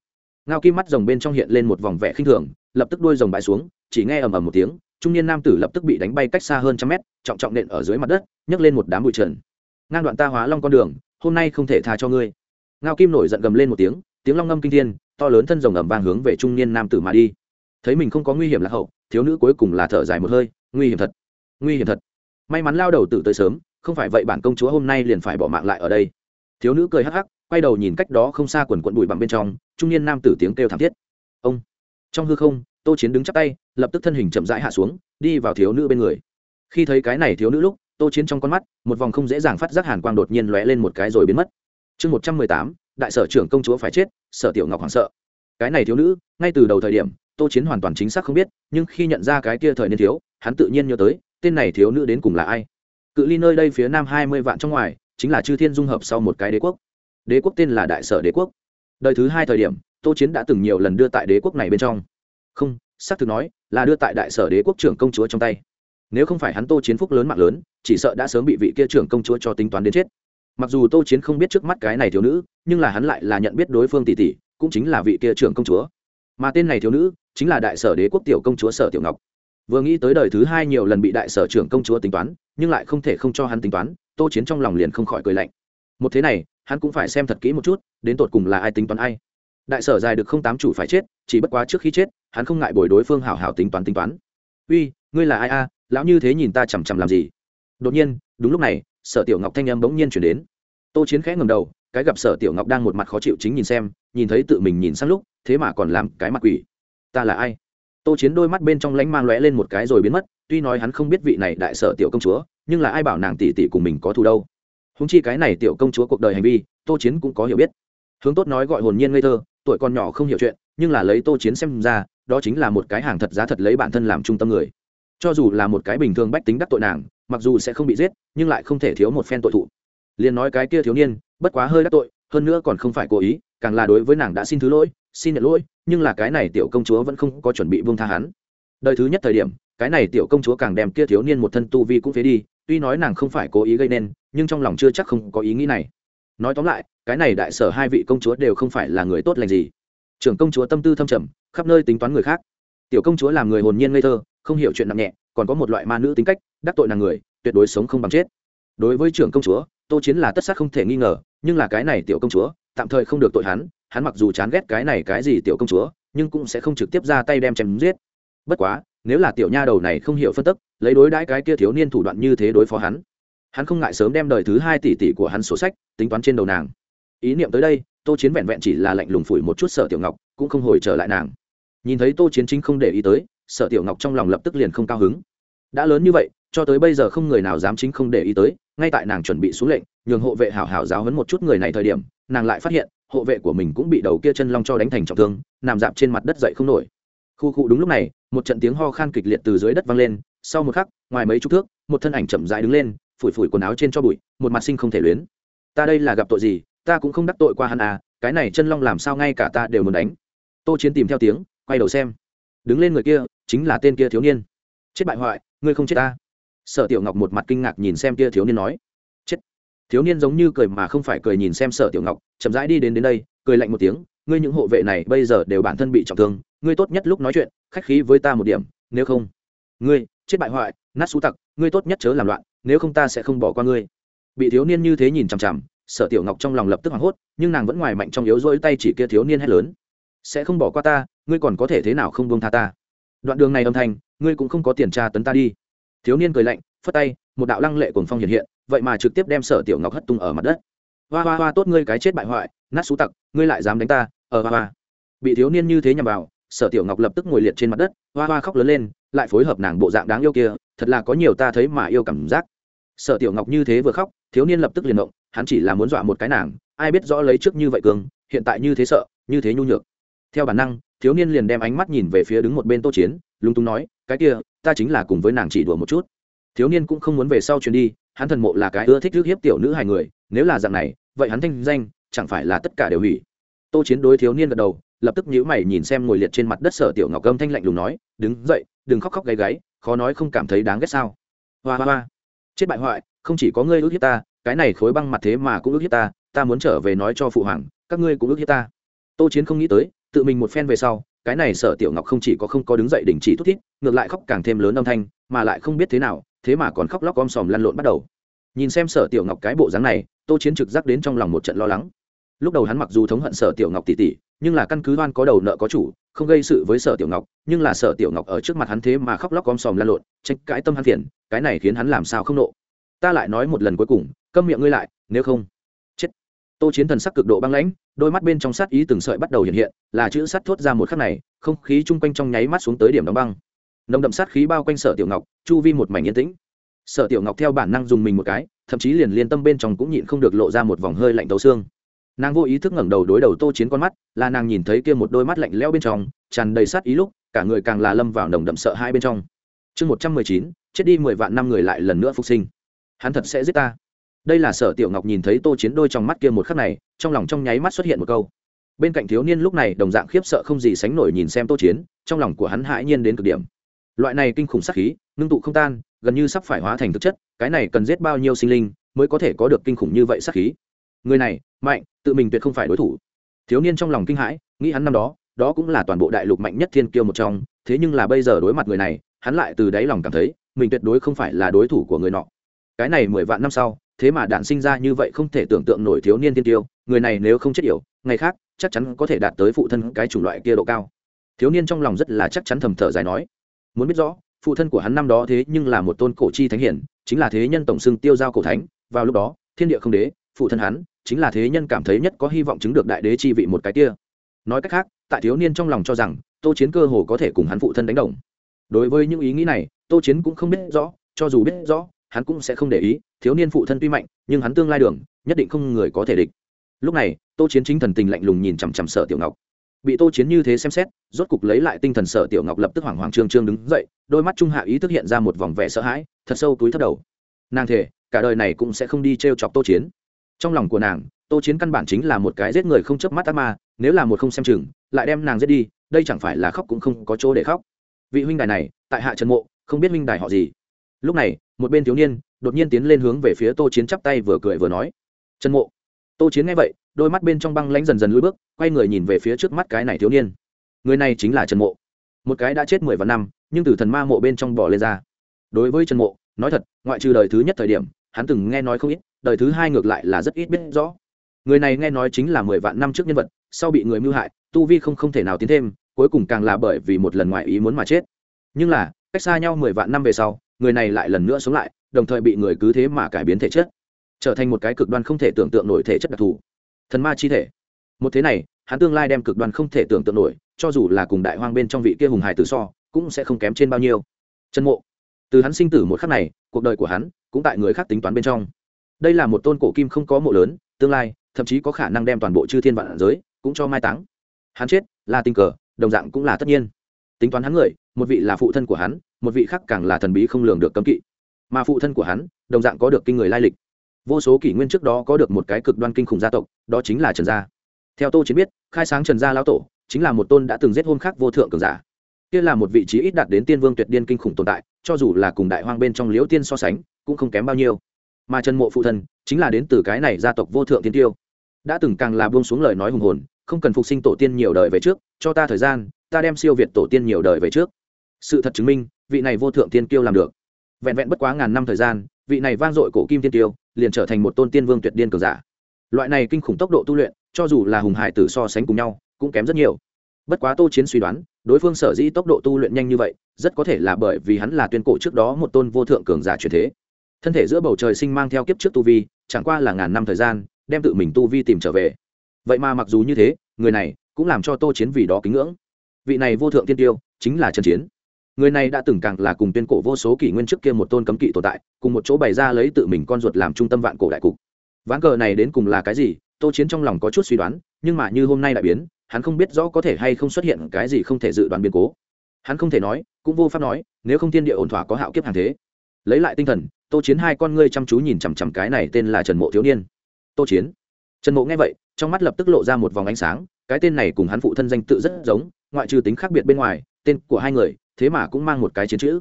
Ngao kim mắt rồng bên trong hiện lên một vòng vẻ khinh thường, lập tức đuôi rồng bãi xuống, chỉ nghe ầm ầm một tiếng, trung niên nam tử lập tức bị đánh bay cách xa hơn trăm mét, trọng trọng nện ở dưới mặt đất, nhấc lên một đám bụi trần. Ngang đoạn ta hóa long con đường, hôm nay không thể tha cho ngươi. Ngao kim nổi giận gầm lên một tiếng tiếng long ngâm kinh thiên, to lớn thân rồng ầm vang hướng về trung niên nam tử mà đi. Thấy mình không có nguy hiểm là hậu, thiếu nữ cuối cùng là thở dài một hơi, nguy hiểm thật nguy hiểm thật. May mắn lao đầu tử tới sớm, không phải vậy bản công chúa hôm nay liền phải bỏ mạng lại ở đây. Thiếu nữ cười hắc hắc, quay đầu nhìn cách đó không xa quần quận bụi bặm bên trong, trung niên nam tử tiếng kêu thảm thiết. Ông. Trong hư không, tô chiến đứng chắp tay, lập tức thân hình chậm rãi hạ xuống, đi vào thiếu nữ bên người. Khi thấy cái này thiếu nữ lúc, tô chiến trong con mắt, một vòng không dễ dàng phát giác hàn quang đột nhiên lóe lên một cái rồi biến mất. Chương một trăm mười tám, đại sở trưởng công chúa phải chết, sở tiểu ngọc hoảng sợ. Cái này thiếu nữ, ngay từ đầu thời điểm, tô chiến hoàn toàn chính xác không biết, nhưng khi nhận ra cái kia thời niên thiếu, hắn tự nhiên nhớ tới tên này thiếu nữ đến cùng là ai? Cự ly nơi đây phía nam hai mươi vạn trong ngoài, chính là chư thiên dung hợp sau một cái đế quốc. Đế quốc tên là đại sở đế quốc. Đời thứ hai thời điểm, tô chiến đã từng nhiều lần đưa tại đế quốc này bên trong. Không, xác thực nói, là đưa tại đại sở đế quốc trưởng công chúa trong tay. Nếu không phải hắn tô chiến phúc lớn mạng lớn, chỉ sợ đã sớm bị vị kia trưởng công chúa cho tính toán đến chết. Mặc dù tô chiến không biết trước mắt cái này thiếu nữ, nhưng là hắn lại là nhận biết đối phương tỷ tỷ, cũng chính là vị kia trưởng công chúa. Mà tên này thiếu nữ, chính là đại sở đế quốc tiểu công chúa sở tiểu ngọc vừa nghĩ tới đời thứ hai nhiều lần bị đại sở trưởng công chúa tính toán, nhưng lại không thể không cho hắn tính toán, tô chiến trong lòng liền không khỏi cười lạnh. Một thế này, hắn cũng phải xem thật kỹ một chút, đến tột cùng là ai tính toán ai. Đại sở dài được không tám chủ phải chết, chỉ bất quá trước khi chết, hắn không ngại bồi đối phương hảo hảo tính toán tính toán. Uy, ngươi là ai a? Lão như thế nhìn ta chằm chằm làm gì? Đột nhiên, đúng lúc này, sở tiểu ngọc thanh âm bỗng nhiên chuyển đến. Tô chiến khẽ ngầm đầu, cái gặp sở tiểu ngọc đang một mặt khó chịu chính nhìn xem, nhìn thấy tự mình nhìn sang lúc, thế mà còn làm cái mặt quỷ. Ta là ai? Tô chiến đôi mắt bên trong lánh mang lóe lên một cái rồi biến mất, tuy nói hắn không biết vị này đại sở tiểu công chúa, nhưng là ai bảo nàng tỷ tỷ cùng mình có thù đâu. Húng chi cái này tiểu công chúa cuộc đời hành vi, tô chiến cũng có hiểu biết. Hướng tốt nói gọi hồn nhiên ngây thơ, tuổi còn nhỏ không hiểu chuyện, nhưng là lấy tô chiến xem ra, đó chính là một cái hàng thật giá thật lấy bản thân làm trung tâm người. Cho dù là một cái bình thường bách tính đắc tội nàng, mặc dù sẽ không bị giết, nhưng lại không thể thiếu một phen tội thụ. Liền nói cái kia thiếu niên, bất quá hơi đắc tội, hơn nữa còn không phải cố ý, càng là đối với nàng đã xin thứ lỗi xin nhận lỗi, nhưng là cái này tiểu công chúa vẫn không có chuẩn bị vương tha hắn. Đời thứ nhất thời điểm, cái này tiểu công chúa càng đem kia thiếu niên một thân tu vi cũng phế đi, tuy nói nàng không phải cố ý gây nên, nhưng trong lòng chưa chắc không có ý nghĩ này. Nói tóm lại, cái này đại sở hai vị công chúa đều không phải là người tốt lành gì. Trưởng công chúa tâm tư thâm trầm, khắp nơi tính toán người khác. Tiểu công chúa làm người hồn nhiên ngây thơ, không hiểu chuyện nặng nhẹ, còn có một loại ma nữ tính cách, đắc tội nàng người, tuyệt đối sống không bằng chết. Đối với trưởng công chúa, tô chiến là tất sắc không thể nghi ngờ, nhưng là cái này tiểu công chúa, tạm thời không được tội hắn hắn mặc dù chán ghét cái này cái gì tiểu công chúa, nhưng cũng sẽ không trực tiếp ra tay đem chém giết. Bất quá, nếu là tiểu nha đầu này không hiểu phân tức, lấy đối đãi cái kia thiếu niên thủ đoạn như thế đối phó hắn hắn không ngại sớm đem đời thứ hai tỷ tỷ của hắn sổ sách tính toán trên đầu nàng. Ý niệm tới đây, tô chiến vẹn vẹn chỉ là lạnh lùng phủi một chút sợ tiểu ngọc, cũng không hồi trở lại nàng. Nhìn thấy tô chiến chính không để ý tới sợ tiểu ngọc trong lòng lập tức liền không cao hứng. Đã lớn như vậy, cho tới bây giờ không người nào dám chính không để ý tới, ngay tại nàng chuẩn bị xuống lệnh, nhường hộ vệ hảo hảo giáo hấn một chút người này thời điểm, nàng lại phát hiện hộ vệ của mình cũng bị đầu kia chân long cho đánh thành trọng thương, nằm dạp trên mặt đất dậy không nổi. Khu khu đúng lúc này, một trận tiếng ho khan kịch liệt từ dưới đất vang lên, sau một khắc, ngoài mấy chục thước, một thân ảnh chậm rãi đứng lên, phủi phủi quần áo trên cho bụi, một mặt sinh không thể luyến. Ta đây là gặp tội gì? Ta cũng không đắc tội qua hắn à cái này chân long làm sao ngay cả ta đều muốn đánh. Tô chiến tìm theo tiếng, quay đầu xem. Đứng lên người kia, chính là tên kia thiếu niên. Chết bại hoại, ngươi không chết ta. Sở tiểu ngọc một mặt kinh ngạc nhìn xem kia thiếu niên nói. Chết. Thiếu niên giống như cười mà không phải cười nhìn xem sở tiểu ngọc chậm rãi đi đến đến đây, cười lạnh một tiếng, ngươi những hộ vệ này bây giờ đều bản thân bị trọng thương, ngươi tốt nhất lúc nói chuyện, khách khí với ta một điểm, nếu không ngươi, chết bại hoại, nát xú tặc, ngươi tốt nhất chớ làm loạn, nếu không ta sẽ không bỏ qua ngươi. Bị thiếu niên như thế nhìn chằm chằm, sở tiểu ngọc trong lòng lập tức hoảng hốt, nhưng nàng vẫn ngoài mạnh trong yếu rỗi tay chỉ kia thiếu niên hét lớn, sẽ không bỏ qua ta, ngươi còn có thể thế nào không buông tha ta? Đoạn đường này âm thanh, ngươi cũng không có tiền tra tấn ta đi. Thiếu niên cười lạnh, phất tay, một đạo lăng lệ cuồng phong hiện hiện, vậy mà trực tiếp đem sở tiểu ngọc hất tung ở mặt đất hoa hoa hoa, tốt ngươi cái chết bại hoại, nát xú tặc, ngươi lại dám đánh ta ở hoa hoa. Bị thiếu niên như thế nhằm vào, sở tiểu ngọc lập tức ngồi liệt trên mặt đất, hoa hoa khóc lớn lên, lại phối hợp nàng bộ dạng đáng yêu kia, thật là có nhiều ta thấy mà yêu cảm giác. Sở tiểu ngọc như thế vừa khóc, thiếu niên lập tức liền động, hắn chỉ là muốn dọa một cái nàng, ai biết rõ lấy trước như vậy cường, hiện tại như thế sợ, như thế nhu nhược. Theo bản năng, thiếu niên liền đem ánh mắt nhìn về phía đứng một bên tô chiến, lúng túng nói, cái kia, ta chính là cùng với nàng chỉ đùa một chút. Thiếu niên cũng không muốn về sau chuyến đi, hắn thần mộ là cái ưa thích rước hiếp tiểu nữ hài người, nếu là dạng này vậy hắn thanh danh chẳng phải là tất cả đều hủy. Tô chiến đối thiếu niên gật đầu, lập tức nhíu mày nhìn xem ngồi liệt trên mặt đất sở tiểu ngọc âm thanh lạnh lùng nói, đứng dậy, đừng khóc khóc gáy gáy khó nói không cảm thấy đáng ghét sao. Hoa hoa hoa. Chết bại hoại, không chỉ có ngươi ước hiếp ta, cái này khối băng mặt thế mà cũng ước hiếp ta ta muốn trở về nói cho phụ hoàng, các ngươi cũng ước hiếp ta. Tô chiến không nghĩ tới, tự mình một phen về sau, cái này sở tiểu ngọc không chỉ có không có đứng dậy đình chỉ thút thít, ngược lại khóc càng thêm lớn âm thanh, mà lại không biết thế nào, thế mà còn khóc lóc om sòm lăn lộn bắt đầu. Nhìn xem sở tiểu ngọc cái bộ dáng này tô chiến trực giác đến trong lòng một trận lo lắng. Lúc đầu hắn mặc dù thống hận sở tiểu ngọc tỷ tỷ, nhưng là căn cứ đoan có đầu nợ có chủ, không gây sự với sở tiểu ngọc, nhưng là sở tiểu ngọc ở trước mặt hắn thế mà khóc lóc om sòm lan lộn tranh cãi tâm hắn phiền, cái này khiến hắn làm sao không nộ. Ta lại nói một lần cuối cùng, câm miệng ngươi lại, nếu không, chết. Tô chiến thần sắc cực độ băng lãnh, đôi mắt bên trong sát ý từng sợi bắt đầu hiện hiện, là chữ sắt thốt ra một khắc này, không khí chung quanh trong nháy mắt xuống tới điểm đóng băng. Nồng đậm sát khí bao quanh sở tiểu ngọc, chu vi một mảnh yên tĩnh sở tiểu ngọc theo bản năng dùng mình một cái, thậm chí liền liên tâm bên trong cũng nhịn không được lộ ra một vòng hơi lạnh tấu xương. Nàng vô ý thức ngẩng đầu đối đầu tô chiến con mắt, là nàng nhìn thấy kia một đôi mắt lạnh leo bên trong, tràn đầy sát ý lúc, cả người càng là lâm vào nồng đậm sợ hai bên trong. Chương một trăm mười chín, chết đi mười vạn năm người lại lần nữa phục sinh. Hắn thật sẽ giết ta. Đây là sở tiểu ngọc nhìn thấy tô chiến đôi trong mắt kia một khắc này, trong lòng trong nháy mắt xuất hiện một câu. Bên cạnh thiếu niên lúc này đồng dạng khiếp sợ không gì sánh nổi nhìn xem tô chiến, trong lòng của hắn hãi nhiên đến cực điểm. Loại này kinh khủng sát khí, ngưng tụ không tan gần như sắp phải hóa thành thực chất, cái này cần giết bao nhiêu sinh linh mới có thể có được kinh khủng như vậy sát khí? Người này, mạnh, tự mình tuyệt không phải đối thủ. Thiếu niên trong lòng kinh hãi, nghĩ hắn năm đó đó cũng là toàn bộ đại lục mạnh nhất thiên kiêu một trong, thế nhưng là bây giờ đối mặt người này, hắn lại từ đáy lòng cảm thấy, mình tuyệt đối không phải là đối thủ của người nọ. Cái này mười vạn năm sau, thế mà đạn sinh ra như vậy không thể tưởng tượng nổi thiếu niên thiên tiêu người này nếu không chết yểu, ngày khác, chắc chắn có thể đạt tới phụ thân cái chủng loại kia độ cao. Thiếu niên trong lòng rất là chắc chắn thầm thở dài nói, muốn biết rõ phụ thân của hắn năm đó thế nhưng là một tôn cổ chi thánh hiển, chính là thế nhân tổng xưng tiêu giao cổ thánh. Vào lúc đó, thiên địa không đế, phụ thân hắn, chính là thế nhân cảm thấy nhất có hy vọng chứng được đại đế chi vị một cái kia. Nói cách khác, tại thiếu niên trong lòng cho rằng, tô chiến cơ hồ có thể cùng hắn phụ thân đánh đồng. Đối với những ý nghĩ này, tô chiến cũng không biết rõ, cho dù biết rõ, hắn cũng sẽ không để ý, thiếu niên phụ thân tuy mạnh, nhưng hắn tương lai đường, nhất định không người có thể địch. Lúc này, tô chiến chính thần tình lạnh lùng nhìn chằm chằm sở tiểu ngọc bị tô chiến như thế xem xét, rốt cục lấy lại tinh thần sở tiểu ngọc lập tức hoảng hoảng trương trương đứng dậy, đôi mắt trung hạ ý thức hiện ra một vòng vẻ sợ hãi, thật sâu túi thất đầu. Nàng thể cả đời này cũng sẽ không đi t r e o chọc tô chiến. Trong lòng của nàng, tô chiến căn bản chính là một cái giết người không chớp mắt ác ma, nếu là một không xem chừng, lại đem nàng giết đi, đây chẳng phải là khóc cũng không có chỗ để khóc. Vị huynh đài này, tại hạ trần mộ, không biết huynh đài họ gì. Lúc này, một bên thiếu niên, đột nhiên tiến lên hướng về phía tô chiến chắp tay vừa cười vừa nói, trần mộ tô chiến nghe vậy, đôi mắt bên trong băng lãnh dần dần lùi bước, quay người nhìn về phía trước mắt cái này thiếu niên. Người này chính là trần mộ. Một cái đã chết mười vạn năm, nhưng từ thần ma mộ bên trong bỏ lên ra. Đối với trần mộ, nói thật, ngoại trừ đời thứ nhất thời điểm, hắn từng nghe nói không ít, đời thứ hai ngược lại là rất ít biết rõ. Người này nghe nói chính là mười vạn năm trước nhân vật, sau bị người mưu hại, tu vi không không thể nào tiến thêm, cuối cùng càng là bởi vì một lần ngoại ý muốn mà chết. Nhưng là, cách xa nhau mười vạn năm về sau, người này lại lần nữa sống lại, đồng thời bị người cứ thế mà cải biến thể chất trở thành một cái cực đoan không thể tưởng tượng nổi thể chất đặc thù. Thần ma chi thể. Một thế này, hắn tương lai đem cực đoan không thể tưởng tượng nổi, cho dù là cùng đại hoang bên trong vị kia hùng hải tử so, cũng sẽ không kém trên bao nhiêu. Chân mộ. Từ hắn sinh tử một khắc này, cuộc đời của hắn cũng tại người khác tính toán bên trong. Đây là một tôn cổ kim không có mộ lớn, tương lai, thậm chí có khả năng đem toàn bộ chư thiên vạn giới cũng cho mai táng. Hắn chết là tình cờ, đồng dạng cũng là tất nhiên. Tính toán hắn người, một vị là phụ thân của hắn, một vị khác càng là thần bí không lường được cấm kỵ. Mà phụ thân của hắn, đồng dạng có được kinh người lai lịch vô số kỷ nguyên trước đó có được một cái cực đoan kinh khủng gia tộc, đó chính là trần gia. Theo tô chiến biết, khai sáng trần gia lão tổ, chính là một tôn đã từng giết hôn khác vô thượng cường giả. Kia là một vị trí ít đạt đến tiên vương tuyệt điên kinh khủng tồn tại, cho dù là cùng đại hoang bên trong liễu tiên so sánh, cũng không kém bao nhiêu. Mà trần mộ phụ thân, chính là đến từ cái này gia tộc vô thượng tiên tiêu. Đã từng càng là buông xuống lời nói hùng hồn, không cần phục sinh tổ tiên nhiều đời về trước, cho ta thời gian, ta đem siêu việt tổ tiên nhiều đời về trước. Sự thật chứng minh, vị này vô thượng tiên tiêu làm được. Vẹn vẹn bất quá ngàn năm thời gian, vị này vang dội cổ kim tiên tiêu liền trở thành một tôn tiên vương tuyệt điên cường giả. Loại này kinh khủng tốc độ tu luyện, cho dù là hùng hải tử so sánh cùng nhau, cũng kém rất nhiều. Bất quá tô chiến suy đoán, đối phương sở dĩ tốc độ tu luyện nhanh như vậy, rất có thể là bởi vì hắn là tuyên cổ trước đó một tôn vô thượng cường giả truyền thế. Thân thể giữa bầu trời sinh mang theo kiếp trước tu vi, chẳng qua là ngàn năm thời gian, đem tự mình tu vi tìm trở về. Vậy mà mặc dù như thế, người này cũng làm cho tô chiến vì đó kính ngưỡng. Vị này vô thượng tiên tiêu, chính là trần chiến người này đã từng càng là cùng tuyên cổ vô số kỷ nguyên trước kia một tôn cấm kỵ tồn tại, cùng một chỗ bày ra lấy tự mình con ruột làm trung tâm vạn cổ đại cục. Ván cờ này đến cùng là cái gì, tô chiến trong lòng có chút suy đoán, nhưng mà như hôm nay đại biến, hắn không biết rõ có thể hay không xuất hiện cái gì không thể dự đoán biến cố. Hắn không thể nói, cũng vô pháp nói, nếu không tiên địa ổn thỏa có hạo kiếp hàng thế. Lấy lại tinh thần, tô chiến hai con ngươi chăm chú nhìn chằm chằm cái này tên là trần mộ thiếu niên. Tô chiến. Trần mộ nghe vậy, trong mắt lập tức lộ ra một vòng ánh sáng, cái tên này cùng hắn phụ thân danh tự rất giống, ngoại trừ tính khác biệt bên ngoài, tên của hai người thế mà cũng mang một cái chiến chữ.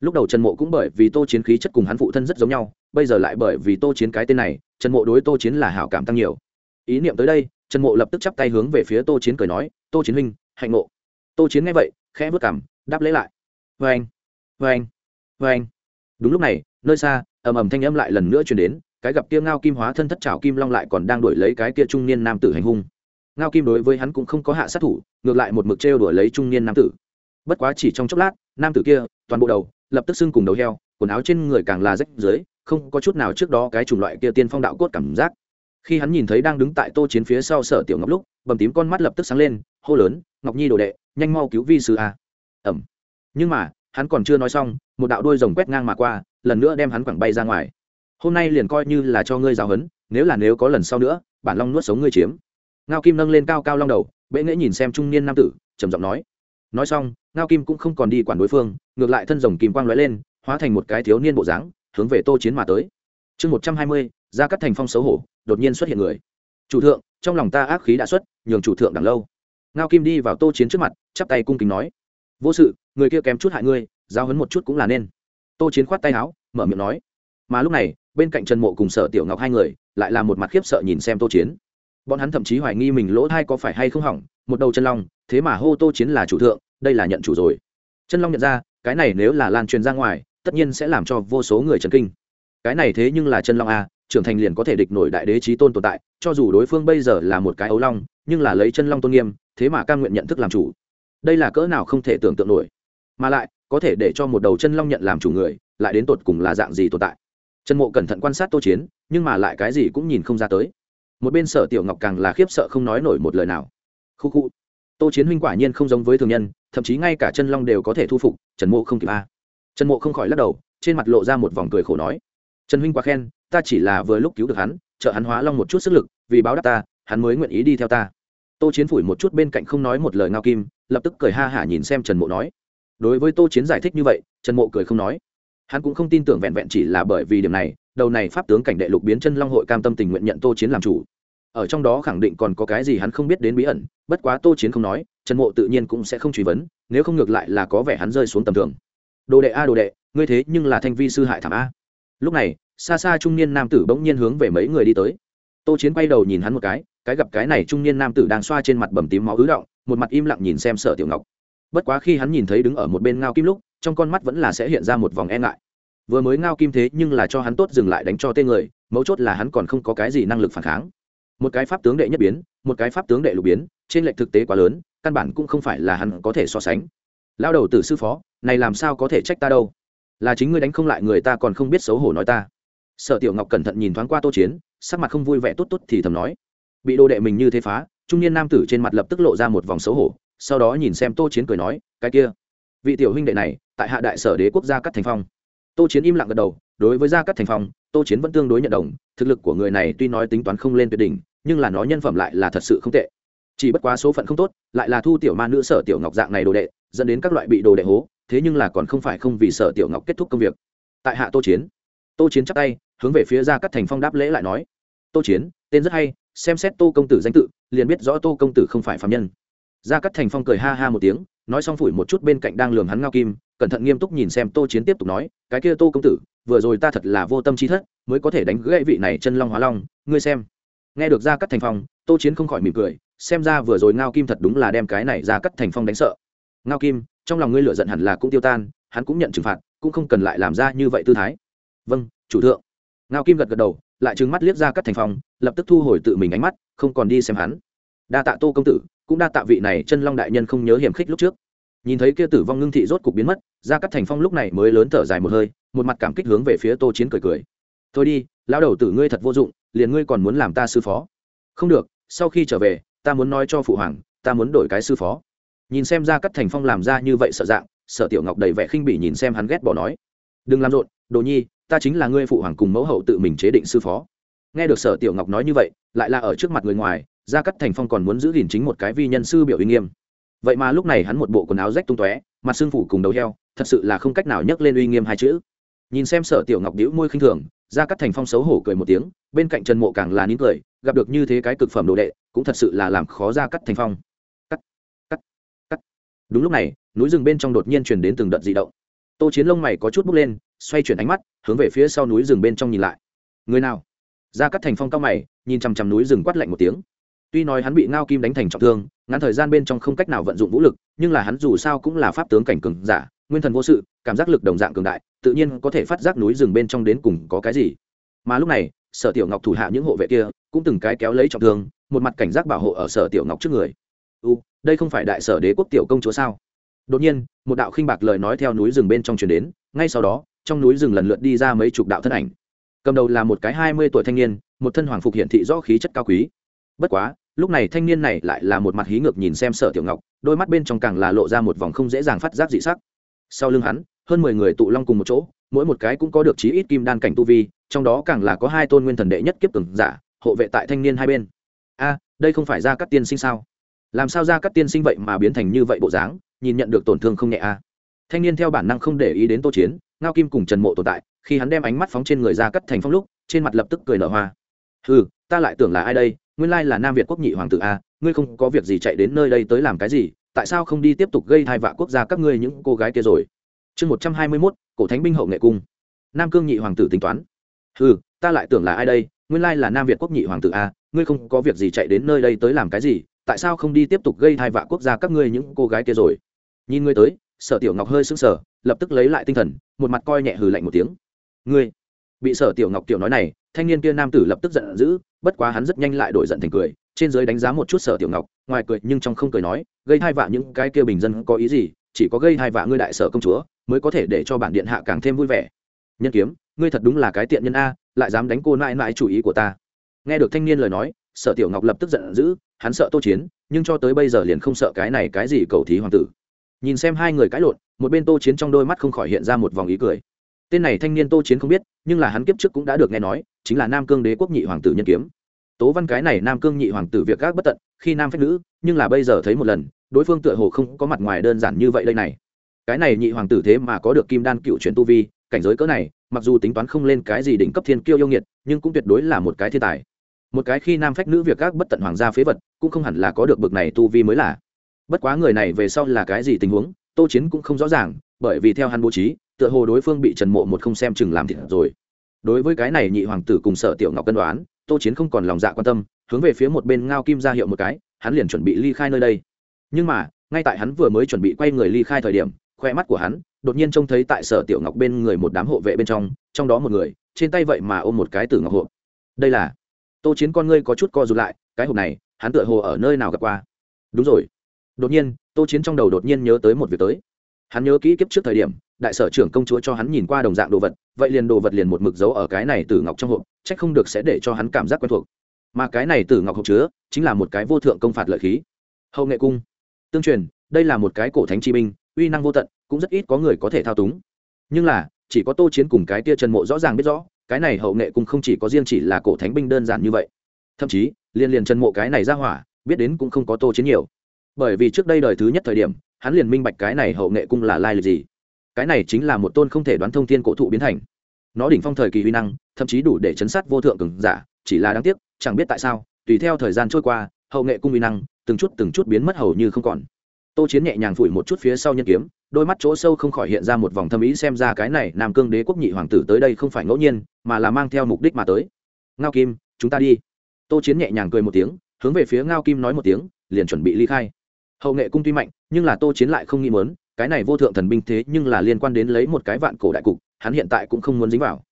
Lúc đầu trần mộ cũng bởi vì tô chiến khí chất cùng hắn phụ thân rất giống nhau, bây giờ lại bởi vì tô chiến cái tên này, trần mộ đối tô chiến là hảo cảm tăng nhiều. Ý niệm tới đây, trần mộ lập tức chắp tay hướng về phía tô chiến cười nói, tô chiến huynh, hạnh ngộ. Tô chiến nghe vậy, khẽ vất cảm đáp lễ lại. Vê anh vê anh vê anh đúng lúc này, nơi xa, ầm ầm thanh âm lại lần nữa chuyển đến, cái gặp kia ngao kim hóa thân thất trào kim long lại còn đang đuổi lấy cái kia trung niên nam tử hành hung. Ngao kim đối với hắn cũng không có hạ sát thủ, ngược lại một mực trêu đuổi lấy trung niên nam tử bất quá chỉ trong chốc lát, nam tử kia, toàn bộ đầu, lập tức xưng cùng đầu heo, quần áo trên người càng là rách dưới không có chút nào trước đó cái chủng loại kia tiên phong đạo cốt cảm giác. Khi hắn nhìn thấy đang đứng tại tô chiến phía sau sở tiểu ngọc lúc, bầm tím con mắt lập tức sáng lên, hô lớn, ngọc nhi đồ đệ, nhanh mau cứu vi sư a. Ẩm nhưng mà, hắn còn chưa nói xong, một đạo đôi rồng quét ngang mà qua, lần nữa đem hắn quẳng bay ra ngoài. Hôm nay liền coi như là cho ngươi giáo hấn nếu là nếu có lần sau nữa, bản long nuốt sống ngươi chiếm. Ngao kim nâng lên cao cao long đầu, bệ nghễ nhìn xem trung niên nam tử, trầm giọng nói nói xong, ngao kim cũng không còn đi quản đối phương, ngược lại thân rồng kim quang lóe lên, hóa thành một cái thiếu niên bộ dáng, hướng về tô chiến mà tới. Chương một trăm hai mươi ra cắt thành phong xấu hổ, đột nhiên xuất hiện người. Chủ thượng, trong lòng ta ác khí đã xuất, nhường chủ thượng đằng lâu. Ngao kim đi vào tô chiến trước mặt, chắp tay cung kính nói. Vô sự, người kia kém chút hại ngươi giao hấn một chút cũng là nên. Tô chiến khoát tay áo, mở miệng nói. Mà lúc này, bên cạnh trần mộ cùng sở tiểu ngọc hai người, lại là một mặt khiếp sợ nhìn xem tô chiến. Bọn hắn thậm chí hoài nghi mình lỗ thai có phải hay không hỏng một đầu chân long, thế mà hô tô chiến là chủ thượng, đây là nhận chủ rồi. Chân long nhận ra, cái này nếu là lan truyền ra ngoài, tất nhiên sẽ làm cho vô số người chấn kinh. Cái này thế nhưng là chân long a, trưởng thành liền có thể địch nổi đại đế trí tôn tồn tại, cho dù đối phương bây giờ là một cái ấu long, nhưng là lấy chân long tôn nghiêm, thế mà c nguyện nhận thức làm chủ. Đây là cỡ nào không thể tưởng tượng nổi. Mà lại, có thể để cho một đầu chân long nhận làm chủ người, lại đến tột cùng là dạng gì tồn tại? Trần mộ cẩn thận quan sát tô chiến, nhưng mà lại cái gì cũng nhìn không ra tới. Một bên sở tiểu ngọc càng là khiếp sợ không nói nổi một lời nào khu khu. Tô chiến huynh quả nhiên không giống với thường nhân, thậm chí ngay cả chân long đều có thể thu phục, trần mộ không kịp a. Trần mộ không khỏi lắc đầu, trên mặt lộ ra một vòng cười khổ nói. Trần huynh quá khen, ta chỉ là vừa lúc cứu được hắn, trợ hắn hóa long một chút sức lực, vì báo đáp ta, hắn mới nguyện ý đi theo ta. Tô chiến phủi một chút bên cạnh không nói một lời ngao kim, lập tức cười ha hả nhìn xem trần mộ nói. Đối với tô chiến giải thích như vậy, trần mộ cười không nói. Hắn cũng không tin tưởng vẹn vẹn chỉ là bởi vì điểm này, đầu này pháp tướng cảnh đệ lục biến chân long hội cam tâm tình nguyện nhận tô chiến làm chủ ở trong đó khẳng định còn có cái gì hắn không biết đến bí ẩn, bất quá tô chiến không nói, trần mộ tự nhiên cũng sẽ không truy vấn, nếu không ngược lại là có vẻ hắn rơi xuống tầm thường. Đồ đệ a, đồ đệ, ngươi thế nhưng là thanh vi sư hại thảm a. Lúc này, xa xa trung niên nam tử bỗng nhiên hướng về mấy người đi tới. Tô chiến quay đầu nhìn hắn một cái cái gặp cái này trung niên nam tử đang xoa trên mặt bầm tím máu ứ động, một mặt im lặng nhìn xem sở tiểu ngọc. Bất quá khi hắn nhìn thấy đứng ở một bên ngao kim lúc, trong con mắt vẫn là sẽ hiện ra một vòng e ngại. Vừa mới ngao kim thế nhưng là cho hắn tốt dừng lại đánh cho tên người, mấu chốt là hắn còn không có cái gì năng lực phản kháng một cái pháp tướng đệ nhất biến, một cái pháp tướng đệ lục biến, trên lệch thực tế quá lớn, căn bản cũng không phải là hắn có thể so sánh. Lao đầu từ sư phó, này làm sao có thể trách ta đâu? Là chính ngươi đánh không lại người ta còn không biết xấu hổ nói ta. Sở tiểu ngọc cẩn thận nhìn thoáng qua tô chiến, sắc mặt không vui vẻ tốt tốt thì thầm nói. Bị đồ đệ mình như thế phá, trung niên nam tử trên mặt lập tức lộ ra một vòng xấu hổ, sau đó nhìn xem tô chiến cười nói, cái kia, vị tiểu huynh đệ này, tại hạ đại sở đế quốc gia cắt thành phong. Tô chiến im lặng gật đầu, đối với gia cắt thành phong, tô chiến vẫn tương đối nhận đồng, thực lực của người này tuy nói tính toán không lên tuyệt đỉnh nhưng là nó nhân phẩm lại là thật sự không tệ. Chỉ bất quá số phận không tốt, lại là thu tiểu ma nữ sở tiểu ngọc dạng này đồ đệ, dẫn đến các loại bị đồ đệ hố, thế nhưng là còn không phải không vì sở tiểu ngọc kết thúc công việc. Tại hạ tô chiến tô chiến chắp tay, hướng về phía ra cắt thành phong đáp lễ lại nói, tô chiến, tên rất hay, xem xét tô công tử danh tự, liền biết rõ tô công tử không phải phạm nhân. Ra cắt thành phong cười ha ha một tiếng, nói xong phủi một chút bên cạnh đang lường hắn ngao kim, cẩn thận nghiêm túc nhìn xem tô chiến tiếp tục nói, cái kia tô công tử, vừa rồi ta thật là vô tâm trí thất, mới có thể đánh gãy vị này chân long hóa long, ngươi xem nghe được gia cắt thành phong, tô chiến không khỏi mỉm cười, xem ra vừa rồi ngao kim thật đúng là đem cái này ra cắt thành phong đánh sợ. Ngao kim, trong lòng ngươi lựa giận hẳn là cũng tiêu tan, hắn cũng nhận trừng phạt, cũng không cần lại làm ra như vậy tư thái. Vâng chủ thượng. Ngao kim gật gật đầu, lại trừng mắt liếc ra cắt thành phong, lập tức thu hồi tự mình ánh mắt, không còn đi xem hắn. Đa tạ tô công tử, cũng đa tạ vị này chân long đại nhân không nhớ hiểm khích lúc trước. Nhìn thấy kia tử vong ngưng thị rốt cục biến mất, ra cắt thành phong lúc này mới lớn thở dài một hơi, một mặt cảm kích hướng về phía tô chiến cười cười. Thôi đi, lão đầu tử ngươi thật vô dụng liền ngươi còn muốn làm ta sư phó? Không được, sau khi trở về, ta muốn nói cho phụ hoàng, ta muốn đổi cái sư phó. Nhìn xem ra cắt thành phong làm ra như vậy sợ dạng sợ tiểu ngọc đầy vẻ khinh bỉ nhìn xem hắn ghét bỏ nói. Đừng làm rộn, đồ nhi, ta chính là ngươi phụ hoàng cùng mẫu hậu tự mình chế định sư phó. Nghe được sở tiểu ngọc nói như vậy, lại là ở trước mặt người ngoài, gia cắt thành phong còn muốn giữ gìn chính một cái vi nhân sư biểu uy nghiêm. Vậy mà lúc này hắn một bộ quần áo rách tung tóe, mặt xương phủ cùng đầu heo, thật sự là không cách nào nhấc lên uy nghiêm hai chữ. Nhìn xem sở tiểu ngọc đĩu môi khinh thường gia cắt thành phong xấu hổ cười một tiếng, bên cạnh trần mộ càng là nín cười, gặp được như thế cái cực phẩm đồ đệ, cũng thật sự là làm khó gia cắt thành phong. Cắt cắt cắt. Đúng lúc này, núi rừng bên trong đột nhiên truyền đến từng đợt dị động. Tô chiến lông mày có chút bốc lên, xoay chuyển ánh mắt, hướng về phía sau núi rừng bên trong nhìn lại. Người nào? Gia cắt thành phong cao mày, nhìn chằm chằm núi rừng quát lạnh một tiếng. Tuy nói hắn bị ngao kim đánh thành trọng thương, ngắn thời gian bên trong không cách nào vận dụng vũ lực, nhưng là hắn dù sao cũng là pháp tướng cảnh cường giả nguyên thần vô sự, cảm giác lực đồng dạng cường đại, tự nhiên có thể phát giác núi rừng bên trong đến cùng có cái gì. Mà lúc này, sở tiểu ngọc thủ hạ những hộ vệ kia, cũng từng cái kéo lấy trọng thương, một mặt cảnh giác bảo hộ ở sở tiểu ngọc trước người. U, đây không phải đại sở đế quốc tiểu công chúa sao? Đột nhiên, một đạo khinh bạc lời nói theo núi rừng bên trong truyền đến, ngay sau đó, trong núi rừng lần lượt đi ra mấy chục đạo thân ảnh. Cầm đầu là một cái hai mươi tuổi thanh niên, một thân hoàng phục hiện thị rõ khí chất cao quý. Bất quá, lúc này thanh niên này lại là một mặt hí ngược nhìn xem sở tiểu ngọc, đôi mắt bên trong càng là lộ ra một vòng không dễ dàng phát giác dị sắc sau lưng hắn, hơn mười người tụ long cùng một chỗ, mỗi một cái cũng có được chí ít kim đan cảnh tu vi, trong đó càng là có hai tôn nguyên thần đệ nhất kiếp cường giả, hộ vệ tại thanh niên hai bên. A, đây không phải ra các tiên sinh sao? Làm sao ra các tiên sinh vậy mà biến thành như vậy bộ dáng, nhìn nhận được tổn thương không nhẹ a? Thanh niên theo bản năng không để ý đến tô chiến, ngao kim cùng trần mộ tồn tại, khi hắn đem ánh mắt phóng trên người ra cắt thành phong lúc, trên mặt lập tức cười nở hoa. Ừ ta lại tưởng là ai đây? Nguyên lai là nam việt quốc nhị hoàng tử a, ngươi không có việc gì chạy đến nơi đây tới làm cái gì? Tại sao không đi tiếp tục gây thai vạ quốc gia các ngươi những cô gái kia rồi? Chương một trăm hai mươi mốt, cổ thánh binh hậu nghệ cung. Nam cương nhị hoàng tử tính toán. Ừ ta lại tưởng là ai đây? Nguyên lai là nam việt quốc nhị hoàng tử a ngươi không có việc gì chạy đến nơi đây tới làm cái gì? Tại sao không đi tiếp tục gây thai vạ quốc gia các ngươi những cô gái kia rồi? Nhìn ngươi tới, sở tiểu ngọc hơi sững sờ, lập tức lấy lại tinh thần, một mặt coi nhẹ hừ lạnh một tiếng. Ngươi, bị sở tiểu ngọc tiểu nói này, thanh niên kia nam tử lập tức giận dữ, bất quá hắn rất nhanh lại đổi giận thành cười trên giới đánh giá một chút sở tiểu ngọc, ngoài cười nhưng trong không cười nói, gây hai vạ những cái kia bình dân có ý gì, chỉ có gây hai vạ ngươi đại sở công chúa, mới có thể để cho bản điện hạ càng thêm vui vẻ. Nhân kiếm, ngươi thật đúng là cái tiện nhân a, lại dám đánh cô nãi nãi chủ ý của ta. Nghe được thanh niên lời nói, sở tiểu ngọc lập tức giận dữ, hắn sợ tô chiến, nhưng cho tới bây giờ liền không sợ cái này cái gì cầu thí hoàng tử. Nhìn xem hai người cãi lộn, một bên tô chiến trong đôi mắt không khỏi hiện ra một vòng ý cười. Tên này thanh niên tô chiến không biết, nhưng là hắn kiếp trước cũng đã được nghe nói, chính là nam cương đế quốc nhị hoàng tử nhân kiếm tố văn cái này nam cương nhị hoàng tử việc gác bất tận, khi nam phép nữ, nhưng là bây giờ thấy một lần, đối phương tựa hồ không có mặt ngoài đơn giản như vậy đây này. Cái này nhị hoàng tử thế mà có được kim đan cựu truyền tu vi, cảnh giới cỡ này, mặc dù tính toán không lên cái gì đỉnh cấp thiên kiêu yêu nghiệt, nhưng cũng tuyệt đối là một cái thiên tài. Một cái khi nam phách nữ việc các bất tận hoàng gia phế vật, cũng không hẳn là có được bực này tu vi mới là. Bất quá người này về sau là cái gì tình huống, tô chiến cũng không rõ ràng, bởi vì theo hắn bố trí, tựa hồ đối phương bị trần mộ một không xem chừng làm thịt rồi. Đối với cái này nhị hoàng tử cùng sở tiểu ngọc cân đoán tô chiến không còn lòng dạ quan tâm, hướng về phía một bên ngao kim ra hiệu một cái, hắn liền chuẩn bị ly khai nơi đây. Nhưng mà, ngay tại hắn vừa mới chuẩn bị quay người ly khai thời điểm, khoe mắt của hắn đột nhiên trông thấy tại sở tiểu ngọc bên người một đám hộ vệ bên trong trong đó một người, trên tay vậy mà ôm một cái tử ngọc hộp. Đây là, tô chiến con ngươi có chút co rụt lại, cái hộp này, hắn tựa hồ ở nơi nào gặp qua? Đúng rồi. Đột nhiên, tô chiến trong đầu đột nhiên nhớ tới một việc tới hắn nhớ kỹ kiếp trước thời điểm, đại sở trưởng công chúa cho hắn nhìn qua đồng dạng đồ vật, vậy liền đồ vật liền một mực dấu ở cái này tử ngọc trong hộp c h ắ c không được sẽ để cho hắn cảm giác quen thuộc. Mà cái này tử ngọc hộp chứa, chính là một cái vô thượng công phạt lợi khí. Hậu nghệ cung. Tương truyền, đây là một cái cổ thánh chi binh, uy năng vô tận, cũng rất ít có người có thể thao túng. Nhưng là, chỉ có tô chiến cùng cái tia trần mộ rõ ràng biết rõ, cái này hậu nghệ cung không chỉ có riêng chỉ là cổ thánh binh đơn giản như vậy. Thậm chí liên liền trần mộ cái này ra hỏa, biết đến cũng không có tô chiến nhiều. Bởi vì trước đây đời thứ nhất thời điểm hắn liền minh bạch cái này hậu nghệ cung là lai lịch gì. Cái này chính là một tôn không thể đoán thông thiên cổ thụ biến thành. Nó đỉnh phong thời kỳ huy năng, thậm chí đủ để chấn sát vô thượng cường giả, chỉ là đáng tiếc, chẳng biết tại sao, tùy theo thời gian trôi qua, hậu nghệ cung huy năng, từng chút từng chút biến mất hầu như không còn. Tô chiến nhẹ nhàng phủi một chút phía sau nhân kiếm, đôi mắt chỗ sâu không khỏi hiện ra một vòng thâm ý xem ra cái này nam cương đế quốc nhị hoàng tử tới đây không phải ngẫu nhiên, mà là mang theo mục đích mà tới. Ngao kim, chúng ta đi. Tô chiến nhẹ nhàng cười một tiếng, hướng về phía ngao kim nói một tiếng, liền chuẩn bị ly khai. Hậu nghệ cung tuy mạnh nhưng là tô chiến lại không nghĩ mớn cái này vô thượng thần binh thế nhưng là liên quan đến lấy một cái vạn cổ đại cục, hắn hiện tại cũng không muốn dính vào.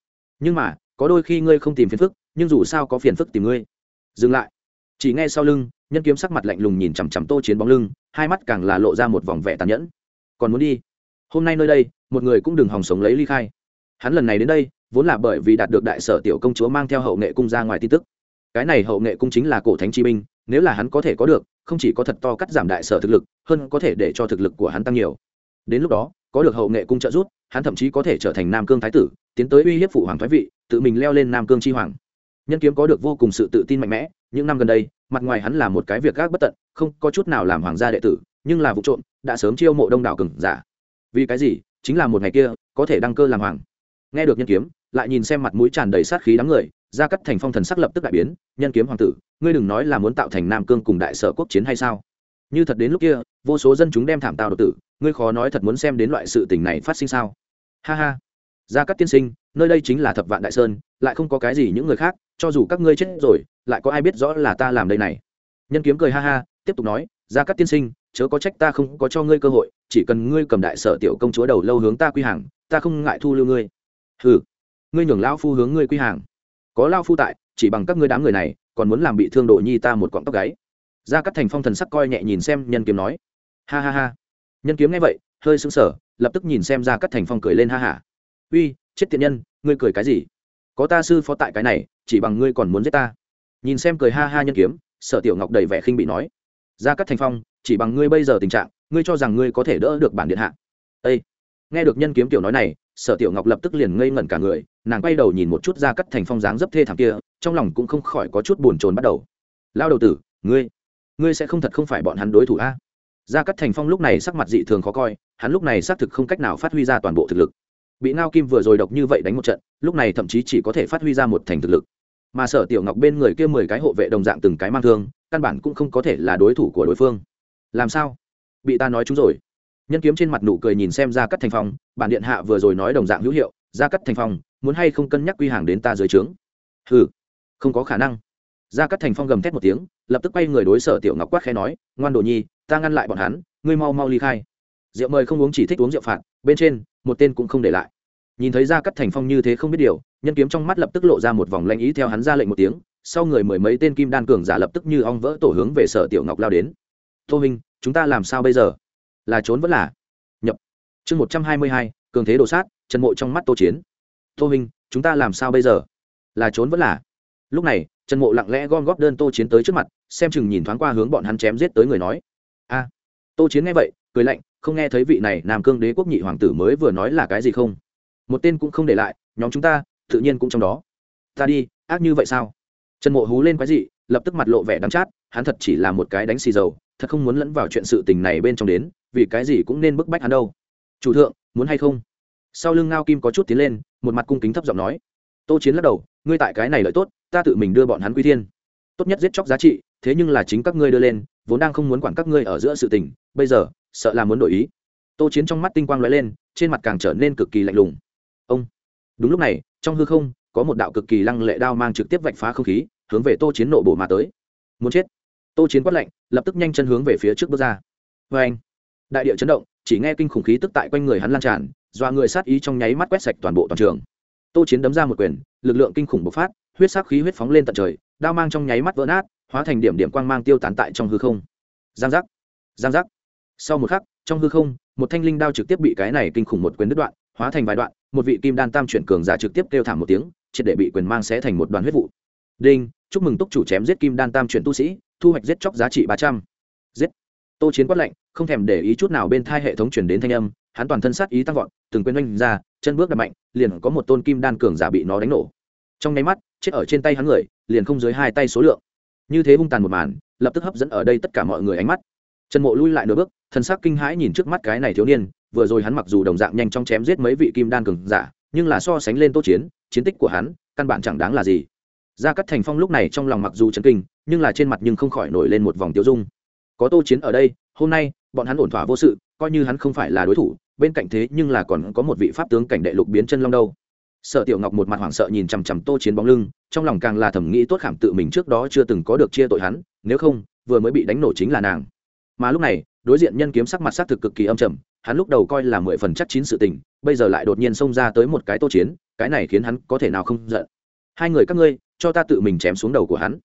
Nhưng mà, có đôi khi ngươi không tìm phiền phức, nhưng dù sao có phiền phức tìm ngươi. Dừng lại. Chỉ nghe sau lưng, nhân kiếm sắc mặt lạnh lùng nhìn chằm chằm tô chiến bóng lưng, hai mắt càng là lộ ra một vòng vẻ tàn nhẫn. Còn muốn đi? Hôm nay nơi đây, một người cũng đừng hòng sống lấy ly khai. Hắn lần này đến đây, vốn là bởi vì đạt được đại sở tiểu công chúa mang theo hậu nghệ cung ra ngoài tin tức. Cái này hậu nghệ cung chính là cổ thánh chi binh, nếu là hắn có thể có được không chỉ có thật to cắt giảm đại sở thực lực, hơn có thể để cho thực lực của hắn tăng nhiều. Đến lúc đó, có được hậu nghệ cung trợ giúp, hắn thậm chí có thể trở thành nam cương thái tử, tiến tới uy hiếp phụ hoàng thái vị, tự mình leo lên nam cương chi hoàng. Nhân kiếm có được vô cùng sự tự tin mạnh mẽ, những năm gần đây, mặt ngoài hắn là một cái việc gác bất tận, không có chút nào làm hoàng gia đệ tử, nhưng là vụ trộm, đã sớm chiêu mộ đông đảo cừng giả. Vì cái gì? Chính là một ngày kia, có thể đăng cơ làm hoàng. Nghe được nhân kiếm, lại nhìn xem mặt mũi tràn đầy sát khí đám người ra cắt thành phong thần sắc lập tức đại biến, nhân kiếm hoàng tử, ngươi đừng nói là muốn tạo thành nam cương cùng đại sở quốc chiến hay sao? Như thật đến lúc kia, vô số dân chúng đem thảm tạo độc tử, ngươi khó nói thật muốn xem đến loại sự tình này phát sinh sao? Ha ha. Gia cắt tiên sinh, nơi đây chính là thập vạn đại sơn, lại không có cái gì những người khác, cho dù các ngươi chết rồi, lại có ai biết rõ là ta làm đây này? Nhân kiếm cười ha ha, tiếp tục nói, gia cắt tiên sinh, chớ có trách ta không có cho ngươi cơ hội, chỉ cần ngươi cầm đại sở tiểu công chúa đầu lâu hướng ta quy hàng, ta không ngại thu lưu ngươi. Hừ, ngươi nhường lão phu hướng ngươi quy hàng có lao phu tại, chỉ bằng các ngươi đám người này, còn muốn làm bị thương độ nhi ta một cọng tóc gáy. Ra cắt thành phong thần sắc coi nhẹ nhìn xem nhân kiếm nói. Ha ha ha. Nhân kiếm nghe vậy, hơi sững sờ, lập tức nhìn xem ra cắt thành phong cười lên ha hả uy, chết tiện nhân, ngươi cười cái gì? Có ta sư phó tại cái này, chỉ bằng ngươi còn muốn giết ta. Nhìn xem cười ha ha nhân kiếm, sở tiểu ngọc đầy vẻ khinh bị nói. Ra cắt thành phong, chỉ bằng ngươi bây giờ tình trạng, ngươi cho rằng ngươi có thể đỡ được bản điện hạ. Ây nghe được nhân kiếm tiểu nói này, sở tiểu ngọc lập tức liền ngây ngẩn cả người, nàng quay đầu nhìn một chút ra cắt thành phong dáng dấp thê thảm kia, trong lòng cũng không khỏi có chút buồn chồn bắt đầu. Lao đầu tử, ngươi ngươi sẽ không thật không phải bọn hắn đối thủ a? Gia cắt thành phong lúc này sắc mặt dị thường khó coi, hắn lúc này xác thực không cách nào phát huy ra toàn bộ thực lực. Bị ngao kim vừa rồi độc như vậy đánh một trận, lúc này thậm chí chỉ có thể phát huy ra một thành thực lực. Mà sở tiểu ngọc bên người kia mười cái hộ vệ đồng dạng từng cái mang thương, căn bản cũng không có thể là đối thủ của đối phương. Làm sao? Bị ta nói chúng rồi nhân kiếm trên mặt nụ cười nhìn xem ra cắt thành phong, bản điện hạ vừa rồi nói đồng dạng hữu hiệu ra cắt thành phong, muốn hay không cân nhắc quy hàng đến ta dưới trướng? Ừ không có khả năng. Ra cắt thành phong gầm thét một tiếng, lập tức quay người đối sở tiểu ngọc quát khẽ nói, ngoan đồ nhi, ta ngăn lại bọn hắn, ngươi mau mau ly khai. Rượu mời không uống chỉ thích uống rượu phạt, bên trên, một tên cũng không để lại. Nhìn thấy ra cắt thành phong như thế không biết điều, nhân kiếm trong mắt lập tức lộ ra một vòng lanh ý theo hắn ra lệnh một tiếng, sau người mười mấy tên kim đan cường giả lập tức như ong vỡ tổ hướng về sở tiểu ngọc lao đến. Tô minh chúng ta làm sao bây giờ? Là trốn vẫn là. Nhập. Chương một trăm hai mươi hai, cường thế đồ sát, trần mộ trong mắt tô chiến. Tô minh chúng ta làm sao bây giờ? Là trốn vẫn là. Lúc này, trần mộ lặng lẽ gom góp đơn tô chiến tới trước mặt, xem chừng nhìn thoáng qua hướng bọn hắn chém giết tới người nói. A. Tô chiến nghe vậy, cười lạnh, không nghe thấy vị này nam cương đế quốc nhị hoàng tử mới vừa nói là cái gì không? Một tên cũng không để lại, nhóm chúng ta, tự nhiên cũng trong đó. Ta đi, ác như vậy sao? Trần mộ hú lên quái dị, lập tức mặt lộ vẻ đắm chát, hắn thật chỉ là một cái đánh xì dầu, thật không muốn lẫn vào chuyện sự tình này bên trong đến vì cái gì cũng nên bức bách hắn đâu. Chủ thượng, muốn hay không? Sau lưng ngao kim có chút tiến lên, một mặt cung kính thấp giọng nói. Tô chiến lắc đầu, ngươi tại cái này lợi tốt, ta tự mình đưa bọn hắn quy thiên. Tốt nhất giết chóc giá trị, thế nhưng là chính các ngươi đưa lên, vốn đang không muốn quản các ngươi ở giữa sự tình, bây giờ, sợ là muốn đổi ý. Tô chiến trong mắt tinh quang lóe lên, trên mặt càng trở nên cực kỳ lạnh lùng. Ông! Đúng lúc này, trong hư không, có một đạo cực kỳ lăng lệ đao mang trực tiếp vạch phá không khí, hướng về tô chiến nộ bổ mà tới. Muốn chết. Tô chiến quát lạnh, lập tức nhanh chân hướng về phía trước bước ra. Vê anh đại địa chấn động, chỉ nghe kinh khủng khí tức tại quanh người hắn lan tràn, dọa người sát ý trong nháy mắt quét sạch toàn bộ toàn trường. Tô chiến đấm ra một quyền, lực lượng kinh khủng bộc phát, huyết sắc khí huyết phóng lên tận trời, đao mang trong nháy mắt vỡ nát, hóa thành điểm điểm quang mang tiêu tán tại trong hư không. Giang giác giang giác. Sau một khắc, trong hư không, một thanh linh đao trực tiếp bị cái này kinh khủng một quyền đứt đoạn, hóa thành vài đoạn, một vị kim đan tam chuyển cường giả trực tiếp kêu thảm một tiếng, triệt để bị quyền mang xé thành một đoàn huyết vụ. Đinh, chúc mừng túc chủ chém giết kim đan tam chuyển tu sĩ, thu hoạch giết chóc giá trị ba trăm. Giết. Tô chiến quát lạnh không thèm để ý chút nào bên thai hệ thống chuyển đến thanh âm, hắn toàn thân sát ý tăng vọt, từng quyền oanh ra, chân bước đập mạnh, liền có một tôn kim đan cường giả bị nó đánh nổ. Trong nháy mắt, chết ở trên tay hắn người, liền không dưới hai tay số lượng. Như thế hung tàn một màn, lập tức hấp dẫn ở đây tất cả mọi người ánh mắt. Trần mộ lui lại nửa bước thân xác kinh hãi nhìn trước mắt cái này thiếu niên, vừa rồi hắn mặc dù đồng dạng nhanh chóng chém giết mấy vị kim đan cường giả, nhưng là so sánh lên tô chiến chiến tích của hắn, căn bản chẳng đáng là gì. Gia cắt thành phong lúc này trong lòng mặc dù chấn kinh, nhưng là trên mặt nhưng không khỏi nổi lên một vòng tiêu dung. Có tô chiến ở đây, hôm nay bọn hắn ổn thỏa vô sự, coi như hắn không phải là đối thủ, bên cạnh thế nhưng là còn có một vị pháp tướng cảnh đệ lục biến chân long đâu. Sợ tiểu ngọc một mặt hoảng sợ nhìn chằm chằm tô chiến bóng lưng, trong lòng càng là thầm nghĩ tốt khảm tự mình trước đó chưa từng có được chia tội hắn, nếu không, vừa mới bị đánh nổ chính là nàng. Mà lúc này, đối diện nhân kiếm sắc mặt sắc thực cực kỳ âm trầm, hắn lúc đầu coi là mười phần chắc chín sự tình, bây giờ lại đột nhiên xông ra tới một cái tô chiến, cái này khiến hắn có thể nào không giận. Hai người các ngươi, cho ta tự mình chém xuống đầu của hắn.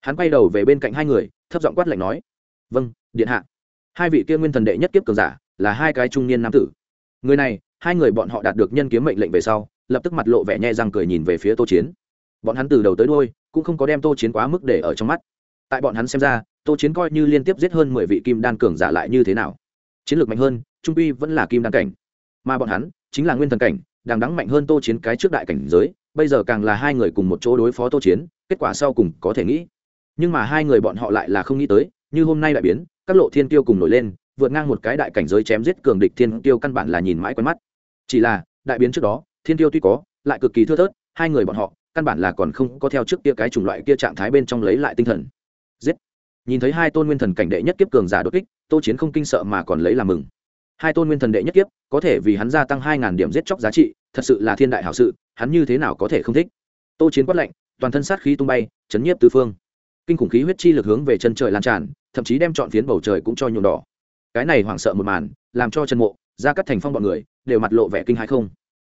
Hắn quay đầu về bên cạnh hai người, thấp giọng quát lạnh nói vâng điện hạ hai vị kia nguyên thần đệ nhất kiếp cường giả là hai cái trung niên nam tử. Người này, hai người bọn họ đạt được nhân kiếm mệnh lệnh về sau, lập tức mặt lộ vẻ nhẹ răng cười nhìn về phía tô chiến. Bọn hắn từ đầu tới đôi cũng không có đem tô chiến quá mức để ở trong mắt. Tại bọn hắn xem ra, tô chiến coi như liên tiếp giết hơn mười vị kim đan cường giả lại như thế nào? Chiến lược mạnh hơn, trung uy vẫn là kim đan cảnh. Mà bọn hắn, chính là nguyên thần cảnh đang đắng mạnh hơn tô chiến cái trước đại cảnh giới, bây giờ càng là hai người cùng một chỗ đối phó tô chiến, kết quả sau cùng có thể nghĩ. Nhưng mà hai người bọn họ lại là không nghĩ tới như hôm nay đại biến, các lộ thiên tiêu cùng nổi lên, vượt ngang một cái đại cảnh giới chém giết cường địch thiên tiêu căn bản là nhìn mãi quen mắt. Chỉ là, đại biến trước đó, thiên tiêu tuy có, lại cực kỳ thưa thớt, hai người bọn họ, căn bản là còn không có theo trước kia cái chủng loại kia trạng thái bên trong lấy lại tinh thần. Giết! Nhìn thấy hai tôn nguyên thần cảnh đệ nhất kiếp cường giả đột kích, tô chiến không kinh sợ mà còn lấy làm mừng. Hai tôn nguyên thần đệ nhất kiếp, có thể vì hắn gia tăng hai ngàn điểm giết chóc giá trị, thật sự là thiên đại hảo sự, hắn như thế nào có thể không thích? Tô chiến quát lạnh, toàn thân sát khí tung bay, chấn nhiếp tứ phương. Kinh khủng khí huyết chi lực hướng về chân trời lan tràn thậm chí đem chọn phiến bầu trời cũng cho nhuộm đỏ. Cái này hoảng sợ một màn, làm cho chân mộ ra cắt thành phong bọn người đều mặt lộ vẻ kinh hãi không.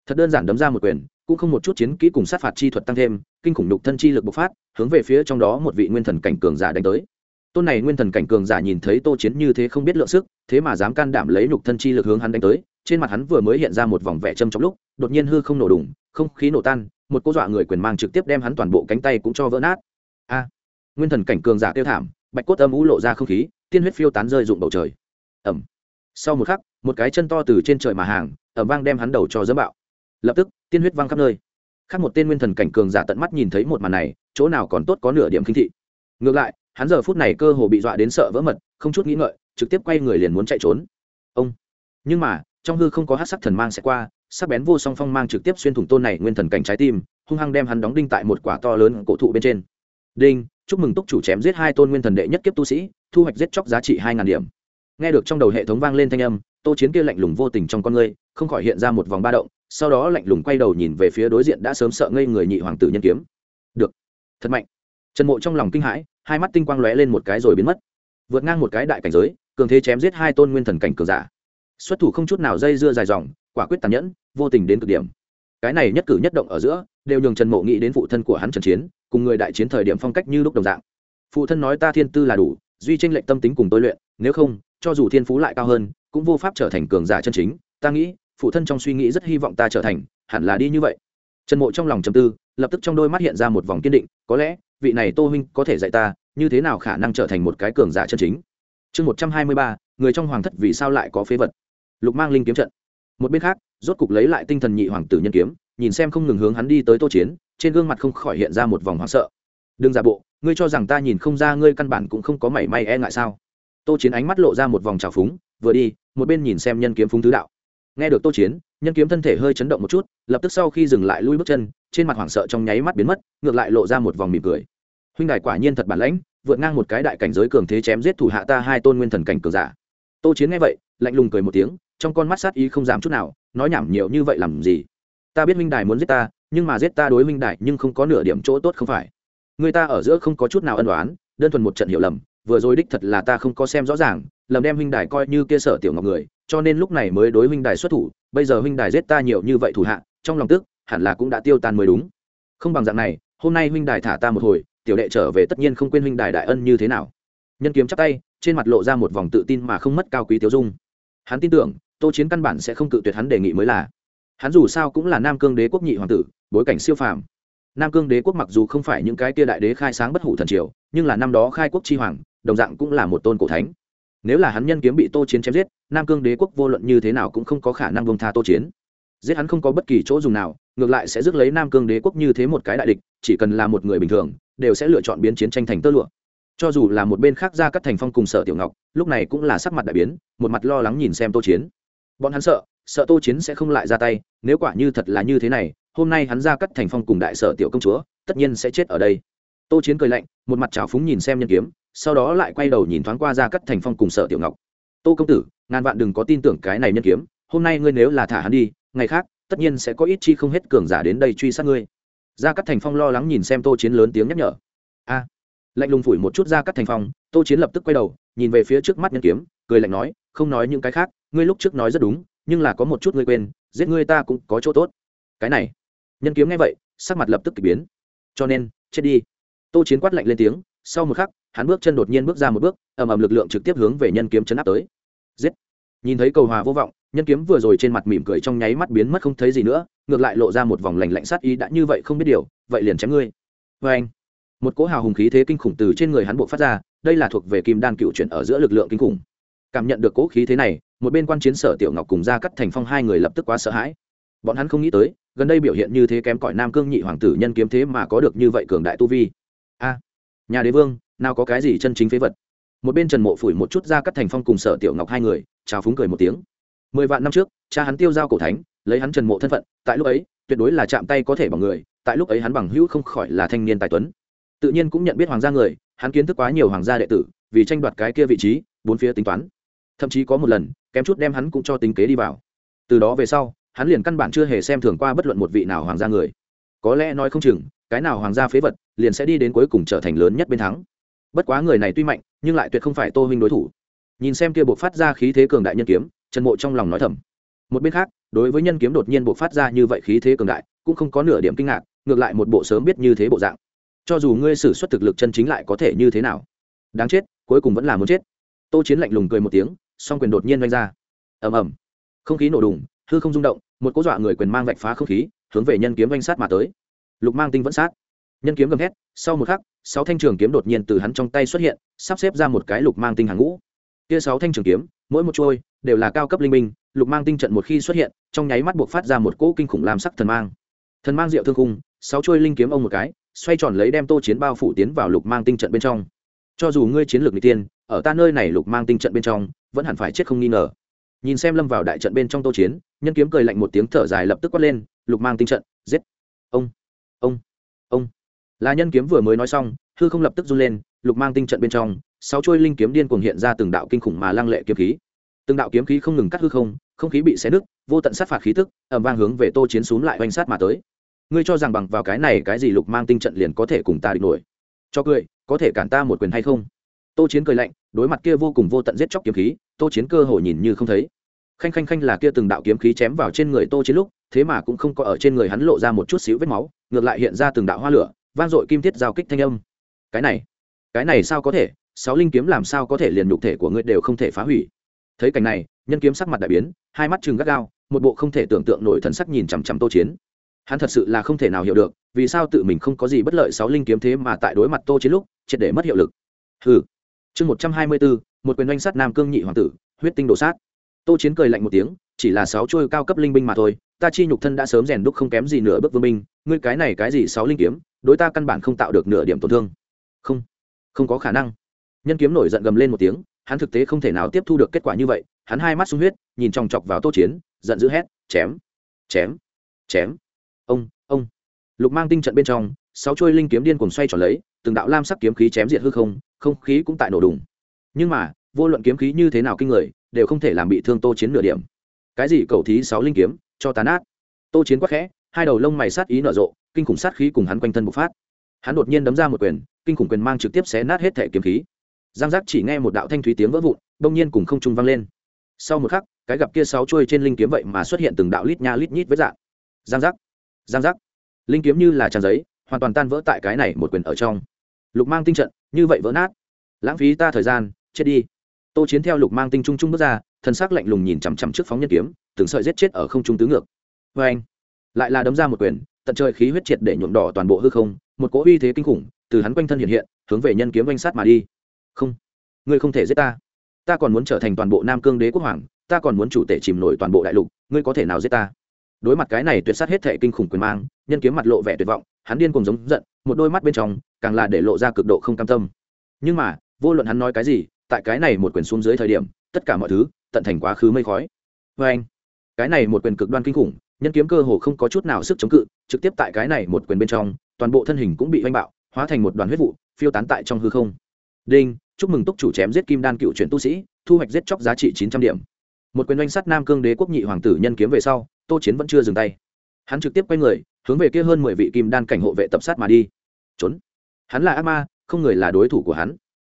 Thật đơn giản đấm ra một quyền, cũng không một chút chiến kỹ cùng sát phạt chi thuật tăng thêm, kinh khủng đục thân chi lực bộc phát, hướng về phía trong đó một vị nguyên thần cảnh cường giả đánh tới. Tôn này nguyên thần cảnh cường giả nhìn thấy tô chiến như thế không biết lượng sức, thế mà dám can đảm lấy nhục thân chi lực hướng hắn đánh tới, trên mặt hắn vừa mới hiện ra một vòng vẻ châm trong lúc, đột nhiên hư không nổ đùng, không khí nổ tan, một cô dọa người quyền mang trực tiếp đem hắn toàn bộ cánh tay cũng cho vỡ nát. A! Nguyên thần cảnh cường giả tiêu thảm bạch cốt âm ú lộ ra không khí, tiên huyết phiêu tán rơi rụng bầu trời. Ẩm sau một khắc, một cái chân to từ trên trời mà hàng ẩm vang đem hắn đầu cho dẫm bạo. Lập tức, tiên huyết văng khắp nơi. Khác một tên nguyên thần cảnh cường giả tận mắt nhìn thấy một màn này, chỗ nào còn tốt có nửa điểm khinh thị. Ngược lại, hắn giờ phút này cơ hồ bị dọa đến sợ vỡ mật, không chút nghĩ ngợi, trực tiếp quay người liền muốn chạy trốn. Ông. Nhưng mà, trong hư không có hát sắc thần mang sẽ qua, sắc bén vô song phong mang trực tiếp xuyên thủng tôn này nguyên thần cảnh trái tim, hung hăng đem hắn đóng đinh tại một quả to lớn cổ thụ bên trên. Đinh chúc mừng túc chủ chém giết hai tôn nguyên thần đệ nhất kiếp tu sĩ, thu hoạch giết chóc giá trị hai ngàn điểm. Nghe được trong đầu hệ thống vang lên thanh âm, tô chiến kia lạnh lùng vô tình trong con ngươi, không khỏi hiện ra một vòng ba động, sau đó lạnh lùng quay đầu nhìn về phía đối diện đã sớm sợ ngây người nhị hoàng tử nhân kiếm. Được. Thật mạnh. Trần mộ trong lòng kinh hãi, hai mắt tinh quang lóe lên một cái rồi biến mất. Vượt ngang một cái đại cảnh giới, cường thế chém giết hai tôn nguyên thần cảnh cường giả. Xuất thủ không chút nào dây dưa dài dòng, quả quyết tàn nhẫn, vô tình đến cực điểm. Cái này nhất cử nhất động ở giữa đều nhường trần mộ nghĩ đến phụ thân của hắn trần chiến, cùng người đại chiến thời điểm phong cách như lúc đồng dạng. Phụ thân nói ta thiên tư là đủ, duy tranh lệnh tâm tính cùng tôi luyện, nếu không, cho dù thiên phú lại cao hơn, cũng vô pháp trở thành cường giả chân chính. Ta nghĩ, phụ thân trong suy nghĩ rất hy vọng ta trở thành, hẳn là đi như vậy. Trần mộ trong lòng trầm tư, lập tức trong đôi mắt hiện ra một vòng kiên định, có lẽ, vị này tô huynh có thể dạy ta, như thế nào khả năng trở thành một cái cường giả chân chính. Chương một trăm hai mươi ba, người trong hoàng thất vì sao lại có phế vật? Lục mang linh kiếm trận. Một bên khác, rốt cục lấy lại tinh thần nhị hoàng tử nhân kiếm nhìn xem không ngừng hướng hắn đi tới tô chiến, trên gương mặt không khỏi hiện ra một vòng hoảng sợ. Đừng giả bộ, ngươi cho rằng ta nhìn không ra ngươi căn bản cũng không có mảy may e ngại sao? Tô chiến ánh mắt lộ ra một vòng trào phúng, vừa đi, một bên nhìn xem nhân kiếm phúng tứ đạo. Nghe được tô chiến, nhân kiếm thân thể hơi chấn động một chút, lập tức sau khi dừng lại lui bước chân, trên mặt hoảng sợ trong nháy mắt biến mất, ngược lại lộ ra một vòng mỉm cười. Huynh đài quả nhiên thật bản lãnh, vượt ngang một cái đại cảnh giới cường thế chém giết thủ hạ ta hai tôn nguyên thần cảnh cường giả. Tô chiến nghe vậy, lạnh lùng cười một tiếng, trong con mắt sát ý không dám chút nào, nói nhảm nhiều như vậy làm gì? Ta biết huynh đài muốn giết ta, nhưng mà giết ta đối huynh đài nhưng không có nửa điểm chỗ tốt không phải. Người ta ở giữa không có chút nào ân đoán đơn thuần một trận hiểu lầm, vừa rồi đích thật là ta không có xem rõ ràng, lầm đem huynh đài coi như kia sở tiểu ngọc người, cho nên lúc này mới đối huynh đài xuất thủ, bây giờ huynh đài giết ta nhiều như vậy thủ hạ, trong lòng tức, hẳn là cũng đã tiêu tan mới đúng. Không bằng dạng này, hôm nay huynh đài thả ta một hồi, tiểu đệ trở về tất nhiên không quên huynh đài đại ân như thế nào. Nhân kiếm chắp tay, trên mặt lộ ra một vòng tự tin mà không mất cao quý tiêu dung. Hắn tin tưởng, tô chiến căn bản sẽ không cự tuyệt hắn đề nghị mới là hắn dù sao cũng là nam cương đế quốc nhị hoàng tử, bối cảnh siêu phàm. Nam cương đế quốc mặc dù không phải những cái tia đại đế khai sáng bất hủ thần triều, nhưng là năm đó khai quốc chi hoàng, đồng dạng cũng là một tôn cổ thánh. Nếu là hắn nhân kiếm bị tô chiến chém giết, nam cương đế quốc vô luận như thế nào cũng không có khả năng bông tha tô chiến. Giết hắn không có bất kỳ chỗ dùng nào, ngược lại sẽ rước lấy nam cương đế quốc như thế một cái đại địch, chỉ cần là một người bình thường, đều sẽ lựa chọn biến chiến tranh thành tơ lụa. Cho dù là một bên khác ra các thành phong cùng sở tiểu ngọc, lúc này cũng là sắc mặt đại biến, một mặt lo lắng nhìn xem tô chiến. Bọn hắn sợ sợ tô chiến sẽ không lại ra tay, nếu quả như thật là như thế này, hôm nay hắn ra cắt thành phong cùng đại sở tiểu công chúa, tất nhiên sẽ chết ở đây. Tô chiến cười lạnh, một mặt trào phúng nhìn xem nhân kiếm, sau đó lại quay đầu nhìn thoáng qua ra cắt thành phong cùng sở tiểu ngọc. Tô công tử, ngàn vạn đừng có tin tưởng cái này nhân kiếm, hôm nay ngươi nếu là thả hắn đi, ngày khác, tất nhiên sẽ có ít chi không hết cường giả đến đây truy sát ngươi. Ra cắt thành phong lo lắng nhìn xem tô chiến lớn tiếng nhắc nhở. A, lạnh lùng phủi một chút ra cắt thành phong, tô chiến lập tức quay đầu, nhìn về phía trước mắt nhân kiếm, cười lạnh nói, không nói những cái khác, ngươi lúc trước nói rất đúng nhưng là có một chút ngươi quên, giết ngươi ta cũng có chỗ tốt. Cái này, nhân kiếm nghe vậy, sắc mặt lập tức k ỳ biến. Cho nên, chết đi. Tô chiến quát lạnh lên tiếng, sau một khắc, hắn bước chân đột nhiên bước ra một bước, ầm ầm lực lượng trực tiếp hướng về nhân kiếm chấn áp tới. Giết! Nhìn thấy cầu hòa vô vọng, nhân kiếm vừa rồi trên mặt mỉm cười trong nháy mắt biến mất không thấy gì nữa, ngược lại lộ ra một vòng lành lạnh sát ý đã như vậy không biết điều, vậy liền chém ngươi. Vê anh, một cỗ hào hùng khí thế kinh khủng từ trên người hắn bộ phát ra, đây là thuộc về kim đan cựu chuyển ở giữa lực lượng kinh khủng. Cảm nhận được cỗ khí thế này một bên quan chiến sở tiểu ngọc cùng ra cắt thành phong hai người lập tức quá sợ hãi. Bọn hắn không nghĩ tới, gần đây biểu hiện như thế kém cỏi nam cương nhị hoàng tử nhân kiếm thế mà có được như vậy cường đại tu vi. A, nhà đế vương, nào có cái gì chân chính phế vật? Một bên trần mộ phủi một chút ra cắt thành phong cùng sở tiểu ngọc hai người, chào phúng cười một tiếng. Mười vạn năm trước, cha hắn tiêu giao cổ thánh, lấy hắn trần mộ thân phận, tại lúc ấy, tuyệt đối là chạm tay có thể bằng người, tại lúc ấy hắn bằng hữu không khỏi là thanh niên tài tuấn. Tự nhiên cũng nhận biết hoàng gia người, hắn kiến thức quá nhiều hoàng gia đệ tử, vì tranh đoạt cái kia vị trí, bốn phía tính toán thậm chí có một lần, kém chút đem hắn cũng cho tính kế đi vào. Từ đó về sau, hắn liền căn bản chưa hề xem thường qua bất luận một vị nào hoàng gia người. Có lẽ nói không chừng, cái nào hoàng gia phế vật, liền sẽ đi đến cuối cùng trở thành lớn nhất bên thắng. Bất quá người này tuy mạnh, nhưng lại tuyệt không phải tô huynh đối thủ. Nhìn xem kia buộc phát ra khí thế cường đại nhân kiếm, trần mộ trong lòng nói thầm. Một bên khác, đối với nhân kiếm đột nhiên buộc phát ra như vậy khí thế cường đại, cũng không có nửa điểm kinh ngạc, ngược lại một bộ sớm biết như thế bộ dạng. Cho dù ngươi xử suất thực lực chân chính lại có thể như thế nào? Đáng chết, cuối cùng vẫn là muốn chết. Tô chiến lạnh lùng cười một tiếng song quyền đột nhiên oanh ra. Ầm ầm. Không khí nổ đùng, hư không rung động, một cỗ dọa người quyền mang vạch phá không khí, hướng về nhân kiếm oanh sát mà tới. Lục mang tinh vẫn sát. Nhân kiếm gầm hét sau một khắc, sáu thanh trường kiếm đột nhiên từ hắn trong tay xuất hiện, sắp xếp ra một cái lục mang tinh hàng ngũ. Kia sáu thanh trường kiếm, mỗi một trôi đều là cao cấp linh minh lục mang tinh trận một khi xuất hiện, trong nháy mắt buộc phát ra một cỗ kinh khủng làm sắc thần mang. Thần mang diệu thương khung, sáu trôi linh kiếm ông một cái, xoay tròn lấy đem tô chiến bao phủ tiến vào lục mang tinh trận bên trong. Cho dù ngươi chiến lược n tiên ở ta nơi này lục mang tinh trận bên trong, vẫn hẳn phải chết không nghi ngờ. Nhìn xem lâm vào đại trận bên trong tô chiến, nhân kiếm cười lạnh một tiếng thở dài lập tức quát lên, lục mang tinh trận, giết. Ông ông ông. Là nhân kiếm vừa mới nói xong, hư không lập tức run lên, lục mang tinh trận bên trong, sáu trôi linh kiếm điên cuồng hiện ra từng đạo kinh khủng mà lăng lệ kiếm khí. Từng đạo kiếm khí không ngừng cắt hư không không khí bị xé nứt, vô tận sát phạt khí tức ẩm vang hướng về tô chiến xúm lại oanh sát mà tới. Ngươi cho rằng bằng vào cái này cái gì lục mang tinh trận liền có thể cùng ta địch nổi? Cho cười, có thể cản ta một quyền hay không? Tô chiến cười lạnh, đối mặt kia vô cùng vô tận giết chóc kiếm khí, tô chiến cơ hội nhìn như không thấy. Khanh khanh khanh là kia từng đạo kiếm khí chém vào trên người tô chiến lúc, thế mà cũng không có ở trên người hắn lộ ra một chút xíu vết máu, ngược lại hiện ra từng đạo hoa lửa, vang dội kim thiết giao kích thanh âm. Cái này cái này sao có thể? Sáu linh kiếm làm sao có thể liền nhục thể của ngươi đều không thể phá hủy? Thấy cảnh này, nhân kiếm sắc mặt đại biến, hai mắt chừng gắt gao, một bộ không thể tưởng tượng nổi thần sắc nhìn chằm chằm tô chiến. Hắn thật sự là không thể nào hiểu được, vì sao tự mình không có gì bất lợi sáu linh kiếm thế mà tại đối mặt tô chiến lúc, triệt để mất hiệu lực. Hừ chương một trăm hai mươi bốn một quyền oanh sát nam cương nhị hoàng tử, huyết tinh đổ sát. Tô chiến cười lạnh một tiếng, chỉ là sáu trôi cao cấp linh binh mà thôi, ta chi nhục thân đã sớm rèn đúc không kém gì nửa bước vương binh, ngươi cái này cái gì sáu linh kiếm, đối ta căn bản không tạo được nửa điểm tổn thương. Không không có khả năng. Nhân kiếm nổi giận gầm lên một tiếng, hắn thực tế không thể nào tiếp thu được kết quả như vậy, hắn hai mắt sung huyết, nhìn chòng chọc vào tô chiến, giận dữ hét, chém chém chém. Ông ông. Lục mang tinh trận bên trong, sáu chuôi linh kiếm điên cuồng xoay tròn lấy từng đạo lam sắc kiếm khí chém diệt hư không không khí cũng tại nổ đùng. Nhưng mà, vô luận kiếm khí như thế nào kinh người, đều không thể làm bị thương tô chiến nửa điểm. Cái gì cầu thí sáu linh kiếm, cho tán át tô chiến quắc khẽ, hai đầu lông mày sát ý nở rộ, kinh khủng sát khí cùng hắn quanh thân bộc phát. Hắn đột nhiên đấm ra một quyền, kinh khủng quyền mang trực tiếp xé nát hết thể kiếm khí. Giang giác chỉ nghe một đạo thanh thúy tiếng vỡ vụn, đông nhiên cùng không trung vang lên. Sau một khắc, cái gặp kia sáu chuôi trên linh kiếm vậy mà xuất hiện từng đạo lít nha lít nhít với dạng. Giang giác giang giác. Linh kiếm như là tràn giấy, hoàn toàn tan vỡ tại cái này một quyền ở trong lục mang tinh trận, như vậy vỡ nát. Lãng phí ta thời gian, chết đi. Tô chiến theo lục mang tinh trung trung bước ra thân xác lạnh lùng nhìn chằm chằm trước phóng nhân kiếm, từng sợi giết chết ở không trung tứ ngược. Vê anh, lại là đấm ra một quyền, tận trời khí huyết triệt để nhuộm đỏ toàn bộ hư không, một cỗ uy thế kinh khủng từ hắn quanh thân hiện hiện, hướng về nhân kiếm oanh sát mà đi. Không, ngươi không thể giết ta. Ta còn muốn trở thành toàn bộ nam cương đế quốc hoàng, ta còn muốn chủ tể chìm nổi toàn bộ đại lục, ngươi có thể nào giết ta? Đối mặt cái này tuyệt sát hết thệ kinh khủng quyền mang, nhân kiếm mặt lộ vẻ tuyệt vọng, hắn điên cùng giống giận, một đôi mắt bên trong càng là để lộ ra cực độ không cam tâm. Nhưng mà, vô luận hắn nói cái gì, tại cái này một quyền xuống dưới thời điểm, tất cả mọi thứ tận thành quá khứ mây khói. Vê anh, cái này một quyền cực đoan kinh khủng, nhân kiếm cơ hồ không có chút nào sức chống cự, trực tiếp tại cái này một quyền bên trong, toàn bộ thân hình cũng bị oanh bạo, hóa thành một đoàn huyết vụ, phiêu tán tại trong hư không. Đinh, chúc mừng túc chủ chém giết kim đan cựu chuyển tu sĩ, thu hoạch giết chóc giá trị chín trăm điểm. Một quyền oanh sắt nam cương đế quốc nhị hoàng tử nhân kiếm về sau, tô chiến vẫn chưa dừng tay. Hắn trực tiếp quay người, hướng về kia hơn mười vị kim đan cảnh hộ vệ tập sát mà đi. Trốn hắn là ác ma, không người là đối thủ của hắn.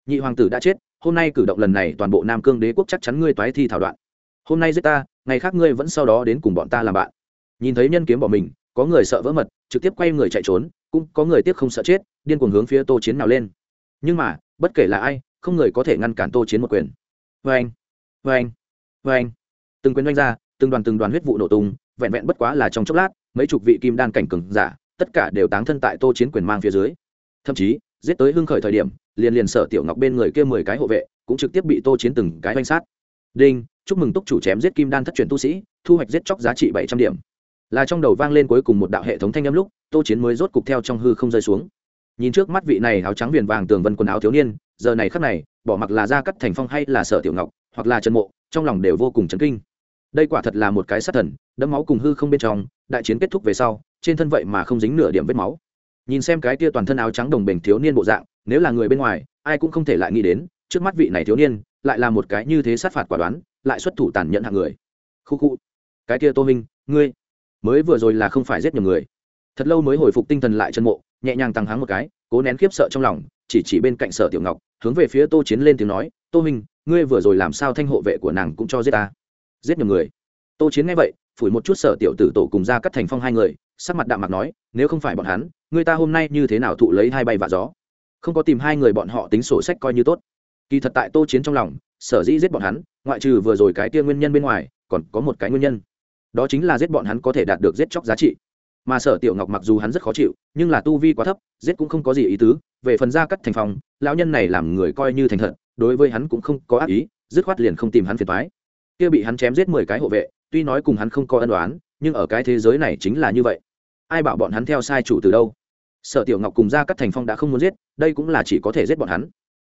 Nhị hoàng tử đã chết, hôm nay cử động lần này toàn bộ nam cương đế quốc chắc chắn ngươi toái thi thảo đoạn. Hôm nay giết ta, ngày khác ngươi vẫn sau đó đến cùng bọn ta làm bạn. Nhìn thấy nhân kiếm bỏ mình, có người sợ vỡ mật, trực tiếp quay người chạy trốn, cũng có người tiếc không sợ chết, điên cuồng hướng phía tô chiến nào lên. Nhưng mà, bất kể là ai, không người có thể ngăn cản tô chiến một quyền. Vê anh vê anh vê anh. Từng quyền đánh ra, từng đoàn từng đoàn huyết vụ nổ tung, vẹn vẹn bất quá là trong chốc lát, mấy chục vị kim đan cảnh cường giả, tất cả đều táng thân tại tô chiến quyền mang phía dưới thậm chí, giết tới hưng khởi thời điểm, liền liền sở tiểu ngọc bên người kia mười cái hộ vệ cũng trực tiếp bị tô chiến từng cái oanh sát. Đinh, chúc mừng túc chủ chém giết kim đan thất truyền tu sĩ, thu hoạch giết chóc giá trị bảy trăm điểm. Là trong đầu vang lên cuối cùng một đạo hệ thống thanh âm lúc, tô chiến mới rốt cục theo trong hư không rơi xuống. Nhìn trước mắt vị này áo trắng viền vàng tường vân quần áo thiếu niên, giờ này khắc này, bỏ mặc là ra cắt thành phong hay là sở tiểu ngọc, hoặc là trần mộ, trong lòng đều vô cùng chấn kinh. Đây quả thật là một cái sát thần, đẫm máu cùng hư không bên trong, đại chiến kết thúc về sau, trên thân vậy mà không dính nửa điểm vết máu nhìn xem cái tia toàn thân áo trắng đồng bình thiếu niên bộ dạng, nếu là người bên ngoài, ai cũng không thể lại nghĩ đến, trước mắt vị này thiếu niên, lại là một cái như thế sát phạt quả đoán, lại xuất thủ tàn nhẫn hạng người. Khu khu. Cái kia tô minh, ngươi, mới vừa rồi là không phải giết nhiều người. Thật lâu mới hồi phục tinh thần lại chân mộ, nhẹ nhàng tăng háng một cái, cố nén khiếp sợ trong lòng, chỉ chỉ bên cạnh sở tiểu ngọc, hướng về phía tô chiến lên tiếng nói, tô minh, ngươi vừa rồi làm sao thanh hộ vệ của nàng cũng cho giết ta? Giết nhiều người. Tô chiến nghe vậy, phủi một chút sở tiểu tử tổ cùng ra cắt thành phong hai người sắc mặt đạm mặt nói, nếu không phải bọn hắn, người ta hôm nay như thế nào thụ lấy hai bay và gió? Không có tìm hai người bọn họ tính sổ sách coi như tốt. Kỳ thật tại tô chiến trong lòng, sở dĩ giết bọn hắn, ngoại trừ vừa rồi cái tia nguyên nhân bên ngoài, còn có một cái nguyên nhân. Đó chính là giết bọn hắn có thể đạt được giết chóc giá trị. Mà sở tiểu ngọc mặc dù hắn rất khó chịu, nhưng là tu vi quá thấp, giết cũng không có gì ý tứ, về phần gia cắt thành phong lão nhân này làm người coi như thành thật, đối với hắn cũng không có ác ý, dứt khoát liền không tìm hắn phiền thoái kia bị hắn chém giết mười cái hộ vệ, tuy nói cùng hắn không có ân đoán nhưng ở cái thế giới này chính là như vậy ai bảo bọn hắn theo sai chủ từ đâu? Sở tiểu ngọc cùng ra các thành phong đã không muốn giết, đây cũng là chỉ có thể giết bọn hắn.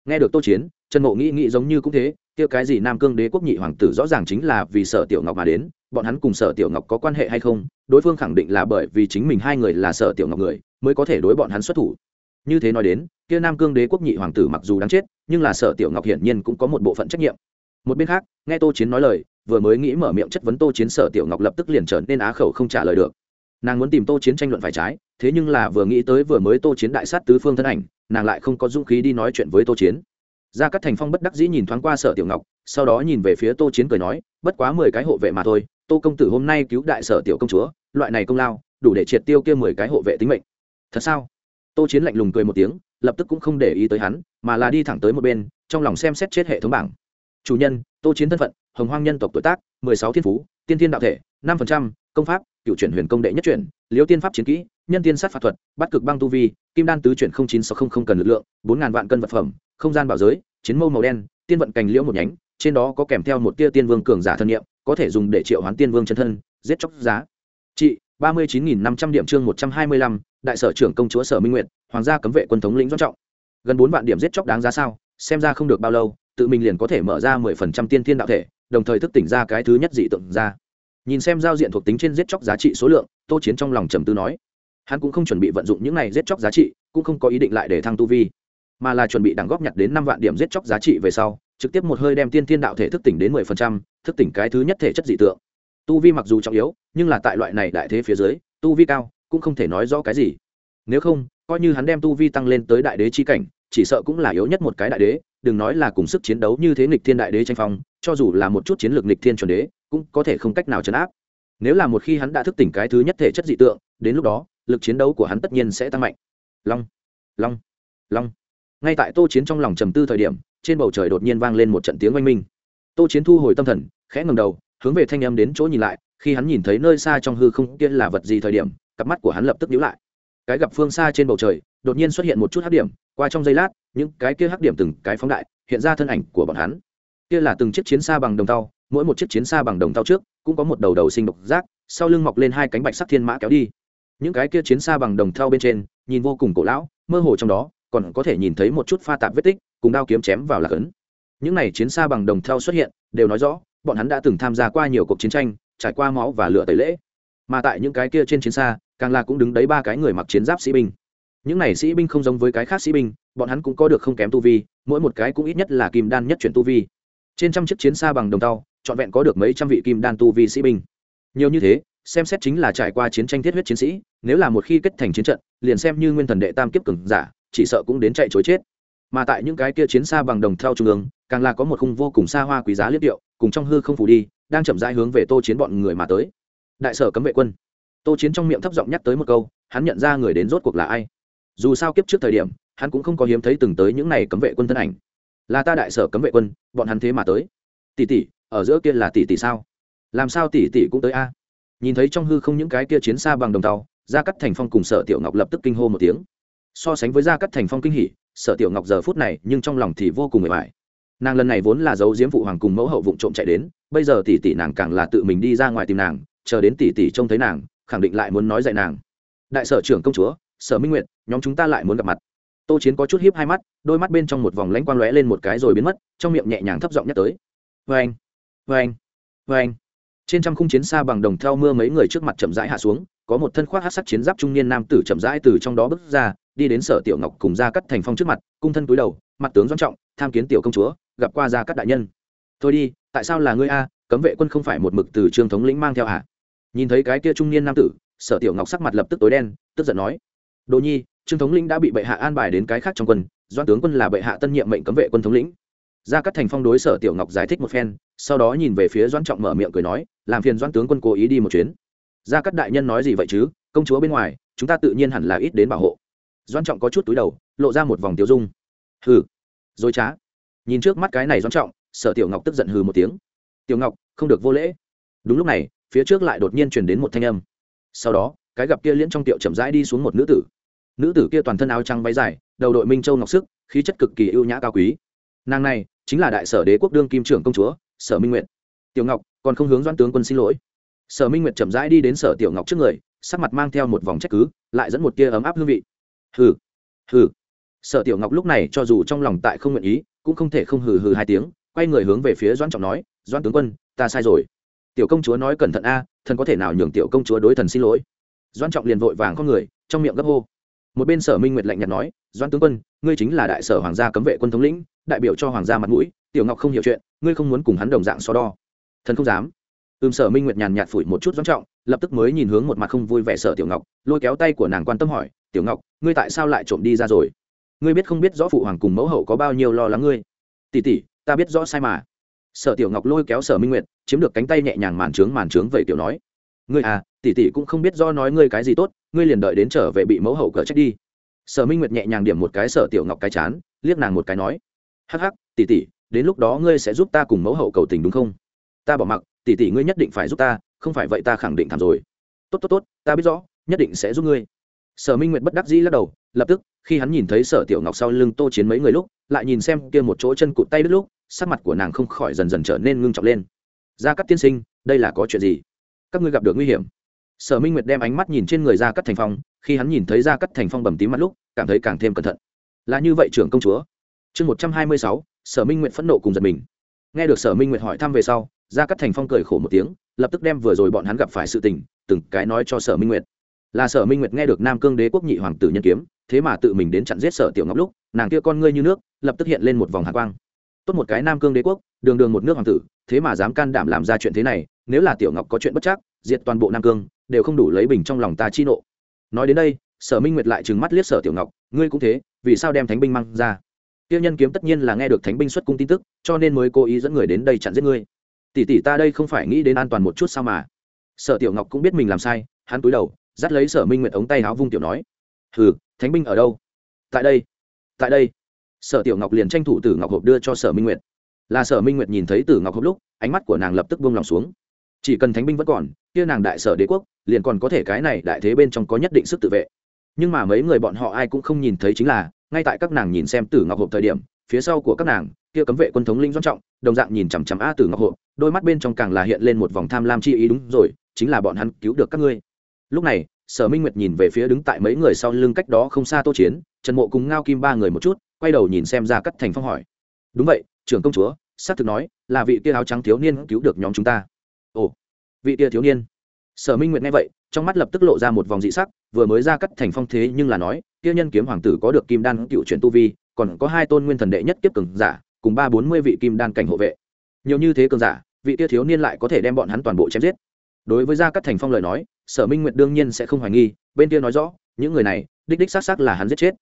Nghe được tô chiến, trần Mộ nghĩ nghĩ giống như cũng thế, kia cái gì nam cương đế quốc nhị hoàng tử rõ ràng chính là vì sở tiểu ngọc mà đến, bọn hắn cùng sở tiểu ngọc có quan hệ hay không, đối phương khẳng định là bởi vì chính mình hai người là sở tiểu ngọc người, mới có thể đối bọn hắn xuất thủ. Như thế nói đến, kia nam cương đế quốc nhị hoàng tử mặc dù đáng chết, nhưng là sở tiểu ngọc hiển nhiên cũng có một bộ phận trách nhiệm. Một bên khác, nghe tô chiến nói lời, vừa mới nghĩ mở miệng chất vấn tô chiến, sở tiểu ngọc lập tức liền trở nên á khẩu không trả lời được nàng muốn tìm tô chiến tranh luận phải trái, thế nhưng là vừa nghĩ tới vừa mới tô chiến đại sát tứ phương thân ảnh, nàng lại không có dũng khí đi nói chuyện với tô chiến. Ra các thành phong bất đắc dĩ nhìn thoáng qua sở tiểu ngọc, sau đó nhìn về phía tô chiến cười nói, bất quá mười cái hộ vệ mà thôi, tô công tử hôm nay cứu đại sở tiểu công chúa, loại này công lao, đủ để triệt tiêu kia mười cái hộ vệ tính mệnh. Thật sao? Tô chiến lạnh lùng cười một tiếng, lập tức cũng không để ý tới hắn, mà là đi thẳng tới một bên, trong lòng xem xét chết hệ thống bảng. Chủ nhân, tô chiến thân phận, hồng hoang nhân tộc tuổi tác, mười sáu thiên phú, tiên thiên đạo thể, năm phần trăm công pháp cựu chuyển huyền công đệ nhất chuyển liễu tiên pháp chiến kỹ nhân tiên sát phạt thuật bắt cực băng tu vi kim đan tứ chuyển chín sáu không không cần lực lượng bốn ngàn vạn cân vật phẩm không gian bảo giới chiến mâu màu đen tiên vận cành liễu một nhánh trên đó có kèm theo một tia tiên vương cường giả thân nhiệm có thể dùng để triệu hoán tiên vương chân thân giết chóc giá. Trị ba mươi chín nghìn năm trăm điểm chương một trăm hai mươi lăm đại sở trưởng công chúa sở minh nguyện, hoàng gia cấm vệ quân thống lĩnh doan trọng. Gần bốn vạn điểm giết chóc đáng giá sao xem ra không được bao lâu tự mình liền có thể mở ra mười phần trăm tiên thiên đạo thể đồng thời thức tỉnh ra cái thứ nhất dị tượng ra nhìn xem giao diện thuộc tính trên giết chóc giá trị số lượng, tô chiến trong lòng trầm tư nói. Hắn cũng không chuẩn bị vận dụng những này giết chóc giá trị, cũng không có ý định lại để thăng tu vi, mà là chuẩn bị đẳng góp nhặt đến năm vạn điểm giết chóc giá trị về sau, trực tiếp một hơi đem tiên thiên đạo thể thức tỉnh đến mười phần trăm, thức tỉnh cái thứ nhất thể chất dị tượng. Tu vi mặc dù trọng yếu, nhưng là tại loại này đại thế phía dưới, tu vi cao, cũng không thể nói rõ cái gì. Nếu không, coi như hắn đem tu vi tăng lên tới đại đế chi cảnh, chỉ sợ cũng là yếu nhất một cái đại đế, đừng nói là cùng sức chiến đấu như thế nghịch thiên đại đế tranh phong, cho dù là một chút chiến lược nghịch thiên chuẩn đế cũng có thể không cách nào chấn áp. Nếu là một khi hắn đã thức tỉnh cái thứ nhất thể chất dị tượng, đến lúc đó, lực chiến đấu của hắn tất nhiên sẽ tăng mạnh. Long long long. Ngay tại tô chiến trong lòng trầm tư thời điểm, trên bầu trời đột nhiên vang lên một trận tiếng oanh minh. Tô chiến thu hồi tâm thần, khẽ ngầm đầu, hướng về thanh âm đến chỗ nhìn lại, khi hắn nhìn thấy nơi xa trong hư không kia là vật gì thời điểm, cặp mắt của hắn lập tức nhíu lại. Cái gặp phương xa trên bầu trời, đột nhiên xuất hiện một chút hắc điểm, qua trong giây lát, những cái kia hắc điểm từng cái phóng đại, hiện ra thân ảnh của bọn hắn. Kia là từng chiếc chiến xa bằng đồng tàu mỗi một chiếc chiến xa bằng đồng thau trước, cũng có một đầu đầu sinh độc giác, sau lưng mọc lên hai cánh bạch sắc thiên mã kéo đi. Những cái kia chiến xa bằng đồng thau bên trên, nhìn vô cùng cổ lão, mơ hồ trong đó, còn có thể nhìn thấy một chút pha tạp vết tích, cùng đao kiếm chém vào lạc ấn những này chiến xa bằng đồng thau xuất hiện, đều nói rõ, bọn hắn đã từng tham gia qua nhiều cuộc chiến tranh, trải qua máu và lửa tẩy lễ. Mà tại những cái kia trên chiến xa, càng là cũng đứng đấy ba cái người mặc chiến giáp sĩ binh. Những này sĩ binh không giống với cái khác sĩ binh, bọn hắn cũng có được không kém tu vi, mỗi một cái cũng ít nhất là kim đan nhất chuyển tu vi. Trên trăm chiếc chiến xa bằng đồng tàu trọn vẹn có được mấy trăm vị kim đan tu vi sĩ binh. Nhiều như thế, xem xét chính là trải qua chiến tranh thiết huyết chiến sĩ, nếu là một khi kết thành chiến trận, liền xem như nguyên thần đệ tam kiếp cường giả, chỉ sợ cũng đến chạy chối chết. Mà tại những cái kia chiến xa bằng đồng theo trung ương, càng là có một khung vô cùng xa hoa quý giá liết điệu, cùng trong hư không phủ đi, đang chậm rãi hướng về tô chiến bọn người mà tới. Đại sở cấm vệ quân. Tô chiến trong miệng thấp giọng nhắc tới một câu, hắn nhận ra người đến rốt cuộc là ai. Dù sao kiếp trước thời điểm, hắn cũng không có hiếm thấy từng tới những này cấm vệ quân thân ảnh. Là ta đại sở cấm vệ quân, bọn hắn thế mà tới. Tỷ tỷ ở giữa kia là tỷ tỷ sao? Làm sao tỷ tỷ cũng tới a? Nhìn thấy trong hư không những cái kia chiến xa bằng đồng tàu, gia cắt thành phong cùng sở tiểu ngọc lập tức kinh hô một tiếng. So sánh với gia cắt thành phong kinh hỉ, sở tiểu ngọc giờ phút này nhưng trong lòng thì vô cùng mệt mỏi nàng lần này vốn là giấu diếm phụ hoàng cùng mẫu hậu vụng trộm chạy đến, bây giờ tỷ tỷ nàng càng là tự mình đi ra ngoài tìm nàng, chờ đến tỷ tỷ trông thấy nàng, khẳng định lại muốn nói dạy nàng. Đại sở trưởng công chúa, sở minh nguyệt, nhóm chúng ta lại muốn gặp mặt. Tô chiến có chút hiếp hai mắt, đôi mắt bên trong một vòng lãnh quang lóe lên một cái rồi biến mất, trong miệng nhẹ nhàng thấp giọng nhắc tới. Vê anh vê anh vê anh. Trên trăm khung chiến xa bằng đồng theo mưa mấy người trước mặt chậm rãi hạ xuống, có một thân khoác hát sắt chiến giáp trung niên nam tử chậm rãi từ trong đó bước ra, đi đến sở tiểu ngọc cùng ra cắt thành phong trước mặt, cung thân túi đầu, mặt tướng doan trọng, tham kiến tiểu công chúa, gặp qua ra cắt đại nhân. Thôi đi, tại sao là ngươi a? Cấm vệ quân không phải một mực từ trương thống lĩnh mang theo à? Nhìn thấy cái kia trung niên nam tử, sở tiểu ngọc sắc mặt lập tức tối đen, tức giận nói. Đồ nhi, trương thống lĩnh đã bị bệ hạ an bài đến cái khác trong quân, doan tướng quân là bệ hạ tân nhiệm mệnh cấm vệ quân thống lĩnh gia cắt thành phong đối sở tiểu ngọc giải thích một phen, sau đó nhìn về phía doan trọng mở miệng cười nói, làm phiền doan tướng quân cố ý đi một chuyến. Gia cắt đại nhân nói gì vậy chứ? Công chúa bên ngoài, chúng ta tự nhiên hẳn là ít đến bảo hộ. Doan trọng có chút túi đầu, lộ ra một vòng tiêu dung. Hừ. Dối trá. Nhìn trước mắt cái này doan trọng, sở tiểu ngọc tức giận hừ một tiếng. Tiểu ngọc, không được vô lễ. Đúng lúc này, phía trước lại đột nhiên truyền đến một thanh âm. Sau đó, cái gặp kia liễn trong tiệu chậm rãi đi xuống một nữ tử. Nữ tử kia toàn thân áo trắng váy dài, đầu đội minh châu ngọc sức, khí chất cực kỳ ưu nhã cao quý. Nàng này chính là đại sở đế quốc đương kim trưởng công chúa, sở minh nguyệt. Tiểu ngọc, còn không hướng doan tướng quân xin lỗi. Sở minh nguyệt chậm rãi đi đến sở tiểu ngọc trước người, sắc mặt mang theo một vòng trách cứ, lại dẫn một tia ấm áp hương vị. Hừ hừ. Sở tiểu ngọc lúc này cho dù trong lòng tại không nguyện ý, cũng không thể không hừ hừ hai tiếng, quay người hướng về phía doan trọng nói doan tướng quân, ta sai rồi. Tiểu công chúa nói cẩn thận a, thần có thể nào nhường tiểu công chúa đối thần xin lỗi? Doan trọng liền vội vàng con người, trong miệng gấp hô. Một bên sở minh nguyệt lạnh nhạt nói doan tướng quân, ngươi chính là đại sở hoàng gia cấm vệ quân thống lĩnh, đại biểu cho hoàng gia mặt mũi, tiểu ngọc không hiểu chuyện, ngươi không muốn cùng hắn đồng dạng so đo. Thần không dám. Ưm sở minh nguyệt nhàn nhạt phủi một chút doan trọng, lập tức mới nhìn hướng một mặt không vui vẻ sở tiểu ngọc, lôi kéo tay của nàng quan tâm hỏi, tiểu ngọc, ngươi tại sao lại trộm đi ra rồi? Ngươi biết không biết rõ phụ hoàng cùng mẫu hậu có bao nhiêu lo lắng ngươi? Tỉ tỉ ta biết rõ sai mà. Sở tiểu ngọc lôi kéo sở minh nguyệt, chiếm được cánh tay nhẹ nhàng màn trướng màn trướng vậy tiểu nói, ngươi à tỷ tỷ cũng không biết do nói ngươi cái gì tốt, ngươi liền đợi đến trở về bị mẫu hậu cờ trách đi sở minh nguyệt nhẹ nhàng điểm một cái sở tiểu ngọc cái chán, liếc nàng một cái nói, hắc hắc, tỷ tỷ, đến lúc đó ngươi sẽ giúp ta cùng mẫu hậu cầu tình đúng không? Ta bỏ mặc, tỷ tỷ ngươi nhất định phải giúp ta, không phải vậy ta khẳng định thảm rồi. Tốt tốt tốt, ta biết rõ, nhất định sẽ giúp ngươi. Sở minh nguyệt bất đắc dĩ lắc đầu, lập tức, khi hắn nhìn thấy sở tiểu ngọc sau lưng tô chiến mấy người lúc, lại nhìn xem kia một chỗ chân cụt tay đứt lúc, sắc mặt của nàng không khỏi dần dần trở nên ngưng trọng lên. Gia các tiên sinh, đây là có chuyện gì? Các ngươi gặp được nguy hiểm sở minh nguyệt đem ánh mắt nhìn trên người gia cắt thành phong, khi hắn nhìn thấy gia cắt thành phong bầm tím mắt lúc, cảm thấy càng thêm cẩn thận. Là như vậy, trưởng công chúa. Chương một trăm hai mươi sáu, sở minh nguyệt phẫn nộ cùng giật mình. Nghe được sở minh nguyệt hỏi thăm về sau, gia cắt thành phong cười khổ một tiếng, lập tức đem vừa rồi bọn hắn gặp phải sự tình, từng cái nói cho sở minh nguyệt. Là sở minh nguyệt nghe được nam cương đế quốc nhị hoàng tử nhân kiếm, thế mà tự mình đến chặn giết sở tiểu ngọc lúc, nàng kia con ngươi như nước, lập tức hiện lên một vòng hạ quang. Tốt một cái nam cương đế quốc, đường đường một nước hoàng tử, thế mà dám can đảm làm ra chuyện thế này nếu là tiểu ngọc có chuyện bất chắc, diệt toàn bộ nam cương, đều không đủ lấy bình trong lòng ta chi nộ. Nói đến đây, sở minh nguyệt lại trừng mắt liếc sở tiểu ngọc, ngươi cũng thế, vì sao đem thánh binh mang ra? Tiêu nhân kiếm tất nhiên là nghe được thánh binh xuất cung tin tức, cho nên mới cố ý dẫn người đến đây chặn giết ngươi. Tỷ tỷ ta đây không phải nghĩ đến an toàn một chút sao mà? Sở tiểu ngọc cũng biết mình làm sai, hắn cúi đầu, dắt lấy sở minh nguyệt ống tay áo vung tiểu nói, hừ, thánh binh ở đâu? Tại đây tại đây. Sở tiểu ngọc liền tranh thủ tử ngọc hộp đưa cho sở minh nguyệt. Là sở minh nguyệt nhìn thấy tử ngọc hộp lúc, ánh mắt của nàng lập tức buông lòng xuống chỉ cần thánh binh vẫn còn, kia nàng đại sở đế quốc, liền còn có thể cái này đại thế bên trong có nhất định sức tự vệ. Nhưng mà mấy người bọn họ ai cũng không nhìn thấy chính là, ngay tại các nàng nhìn xem tử ngọc hộp thời điểm, phía sau của các nàng, kia cấm vệ quân thống linh doan trọng, đồng dạng nhìn chằm chằm a tử ngọc hộp, đôi mắt bên trong càng là hiện lên một vòng tham lam chi ý đúng rồi, chính là bọn hắn cứu được các ngươi. Lúc này, sở minh nguyệt nhìn về phía đứng tại mấy người sau lưng cách đó không xa tô chiến, trần mộ cùng ngao kim ba người một chút, quay đầu nhìn xem ra cắt thành phong hỏi. Đúng vậy, trưởng công chúa, xác thực nói, là vị kia áo trắng thiếu niên cứu được nhóm chúng ta ồ, vị tia thiếu niên. Sở minh nguyệt nghe vậy, trong mắt lập tức lộ ra một vòng dị sắc, vừa mới ra cắt thành phong thế nhưng là nói, tia nhân kiếm hoàng tử có được kim đan cựu chuyển tu vi, còn có hai tôn nguyên thần đệ nhất kiếp cường giả, cùng ba bốn mươi vị kim đan cảnh hộ vệ. Nhiều như thế cường giả, vị tia thiếu niên lại có thể đem bọn hắn toàn bộ chém giết. Đối với gia cắt thành phong lời nói, sở minh nguyệt đương nhiên sẽ không hoài nghi, bên kia nói rõ, những người này, đích đích xác xác là hắn giết chết.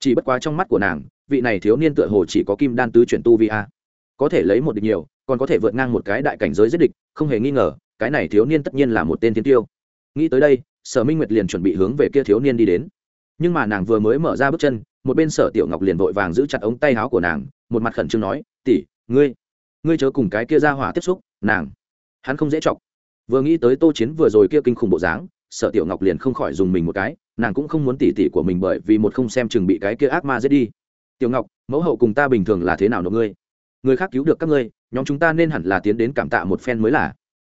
Chỉ bất quá trong mắt của nàng, vị này thiếu niên tựa hồ chỉ có kim đan tứ chuyển tu vi a. Có thể lấy một địch nhiều còn có thể vượt ngang một cái đại cảnh giới giết địch, không hề nghi ngờ, cái này thiếu niên tất nhiên là một tên thiên tiêu. Nghĩ tới đây, sở minh nguyệt liền chuẩn bị hướng về kia thiếu niên đi đến. Nhưng mà nàng vừa mới mở ra bước chân, một bên sở tiểu ngọc liền vội vàng giữ chặt ống tay áo của nàng, một mặt khẩn trương nói, tỷ, ngươi ngươi chớ cùng cái kia ra hỏa tiếp xúc, nàng, hắn không dễ chọc. Vừa nghĩ tới tô chiến vừa rồi kia kinh khủng bộ dáng, sở tiểu ngọc liền không khỏi dùng mình một cái, nàng cũng không muốn tỉ tỉ của mình bởi vì một không xem chừng bị cái kia ác ma giết đi. Tiểu ngọc, mẫu hậu cùng ta bình thường là thế nào nộp ngươi? Người khác cứu được các ngươi nhóm chúng ta nên hẳn là tiến đến cảm tạ một phen mới là.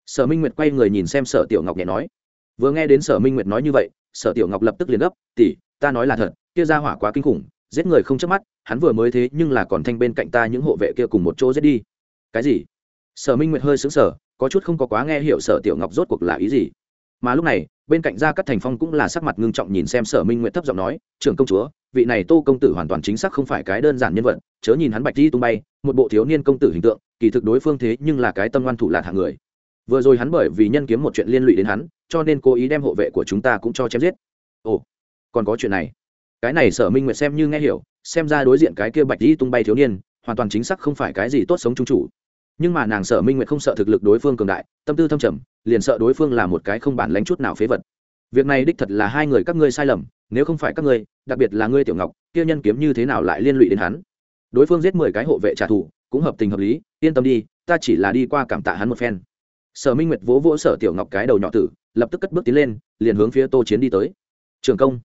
Sở minh nguyệt quay người nhìn xem sở tiểu ngọc nhẹ nói. Vừa nghe đến sở minh nguyệt nói như vậy, sở tiểu ngọc lập tức liền gấp tỉ ta nói là thật, kia ra hỏa quá kinh khủng, giết người không chớp mắt, hắn vừa mới thế nhưng là còn thanh bên cạnh ta những hộ vệ kia cùng một chỗ giết đi. Cái gì? Sở minh nguyệt hơi xứng sở có chút không có quá nghe hiểu sở tiểu ngọc rốt cuộc là ý gì. Mà lúc này, bên cạnh gia cắt thành phong cũng là sắc mặt ngưng trọng nhìn xem sở minh Nguyệt thấp giọng nói, trưởng công chúa vị này tô công tử hoàn toàn chính xác không phải cái đơn giản nhân vật, chớ nhìn hắn bạch di tung bay, một bộ thiếu niên công tử hình tượng, kỳ thực đối phương thế nhưng là cái tâm ngoan thủ lạc hạng người. Vừa rồi hắn bởi vì nhân kiếm một chuyện liên lụy đến hắn, cho nên cố ý đem hộ vệ của chúng ta cũng cho chém giết. Ồ, còn có chuyện này. Cái này sở minh nguyệt xem như nghe hiểu, xem ra đối diện cái kia bạch di tung bay thiếu niên, hoàn toàn chính xác không phải cái gì tốt sống trung chủ. Nhưng mà nàng sở minh nguyệt không sợ thực lực đối phương cường đại, tâm tư thâm trầm, liền sợ đối phương là một cái không bản lánh chút nào phế vật việc này đích thật là hai người các ngươi sai lầm, nếu không phải các ngươi, đặc biệt là ngươi tiểu ngọc, kia nhân kiếm như thế nào lại liên lụy đến hắn? Đối phương giết mười cái hộ vệ trả thù, cũng hợp tình hợp lý, yên tâm đi, ta chỉ là đi qua cảm tạ hắn một phen. Sở minh nguyệt vỗ vỗ sở tiểu ngọc cái đầu nhỏ tử, lập tức cất bước tiến lên, liền hướng phía tô chiến đi tới. Trường công.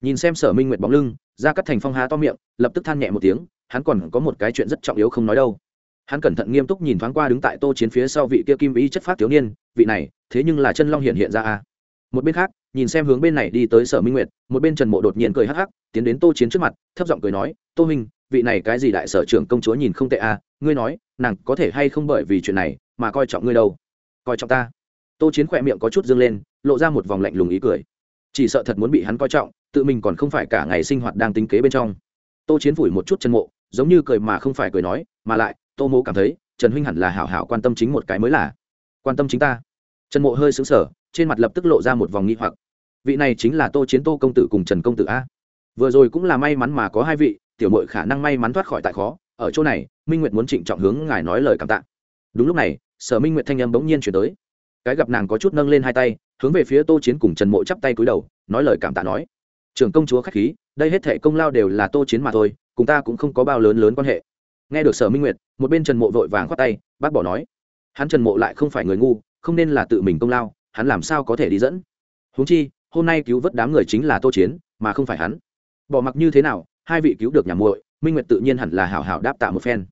Nhìn xem sở minh nguyệt bóng lưng ra cắt thành phong há to miệng, lập tức than nhẹ một tiếng, hắn còn có một cái chuyện rất trọng yếu không nói đâu. Hắn cẩn thận nghiêm túc nhìn thoáng qua đứng tại tô chiến phía sau vị kia kim ý chất phát thiếu niên, vị này, thế nhưng là chân long hiện hiện ra a một bên khác nhìn xem hướng bên này đi tới sở minh nguyệt, một bên trần mộ đột nhiên cười hắc hắc, tiến đến tô chiến trước mặt, thấp giọng cười nói, tô minh vị này cái gì đại sở trưởng công chúa nhìn không tệ à ngươi nói, nàng có thể hay không bởi vì chuyện này mà coi trọng ngươi đâu? Coi trọng ta? Tô chiến khỏe miệng có chút dâng lên, lộ ra một vòng lạnh lùng ý cười. Chỉ sợ thật muốn bị hắn coi trọng, tự mình còn không phải cả ngày sinh hoạt đang tính kế bên trong. Tô chiến phủi một chút chân mộ, giống như cười mà không phải cười nói, mà lại, tô mô cảm thấy, trần huynh hẳn là hảo hảo quan tâm chính một cái mới là. Quan tâm chính ta? Trần mộ hơi xứng sở trên mặt lập tức lộ ra một vòng nghi hoặc. Vị này chính là tô chiến tô công tử cùng trần công tử a. Vừa rồi cũng là may mắn mà có hai vị, tiểu mội khả năng may mắn thoát khỏi tại khó. Ở chỗ này, minh nguyệt muốn trịnh trọng hướng ngài nói lời cảm tạ. Đúng lúc này, sở minh nguyệt thanh âm bỗng nhiên chuyển tới. Cái gặp nàng có chút nâng lên hai tay, hướng về phía tô chiến cùng trần mộ chắp tay cúi đầu, nói lời cảm tạ nói. Trưởng công chúa khách khí, đây hết thệ công lao đều là tô chiến mà thôi, cùng ta cũng không có bao lớn lớn quan hệ. Nghe được sở minh nguyệt, một bên trần mộ vội vàng khoát tay, bác bỏ nói. Hắn trần mộ lại không phải người ngu, không nên là tự mình công lao hắn làm sao có thể đi dẫn? Huống chi, hôm nay cứu vớt đám người chính là tô chiến, mà không phải hắn. Bỏ mặc như thế nào, hai vị cứu được nhà muội, minh nguyệt tự nhiên hẳn là hảo hảo đáp tạ một phen.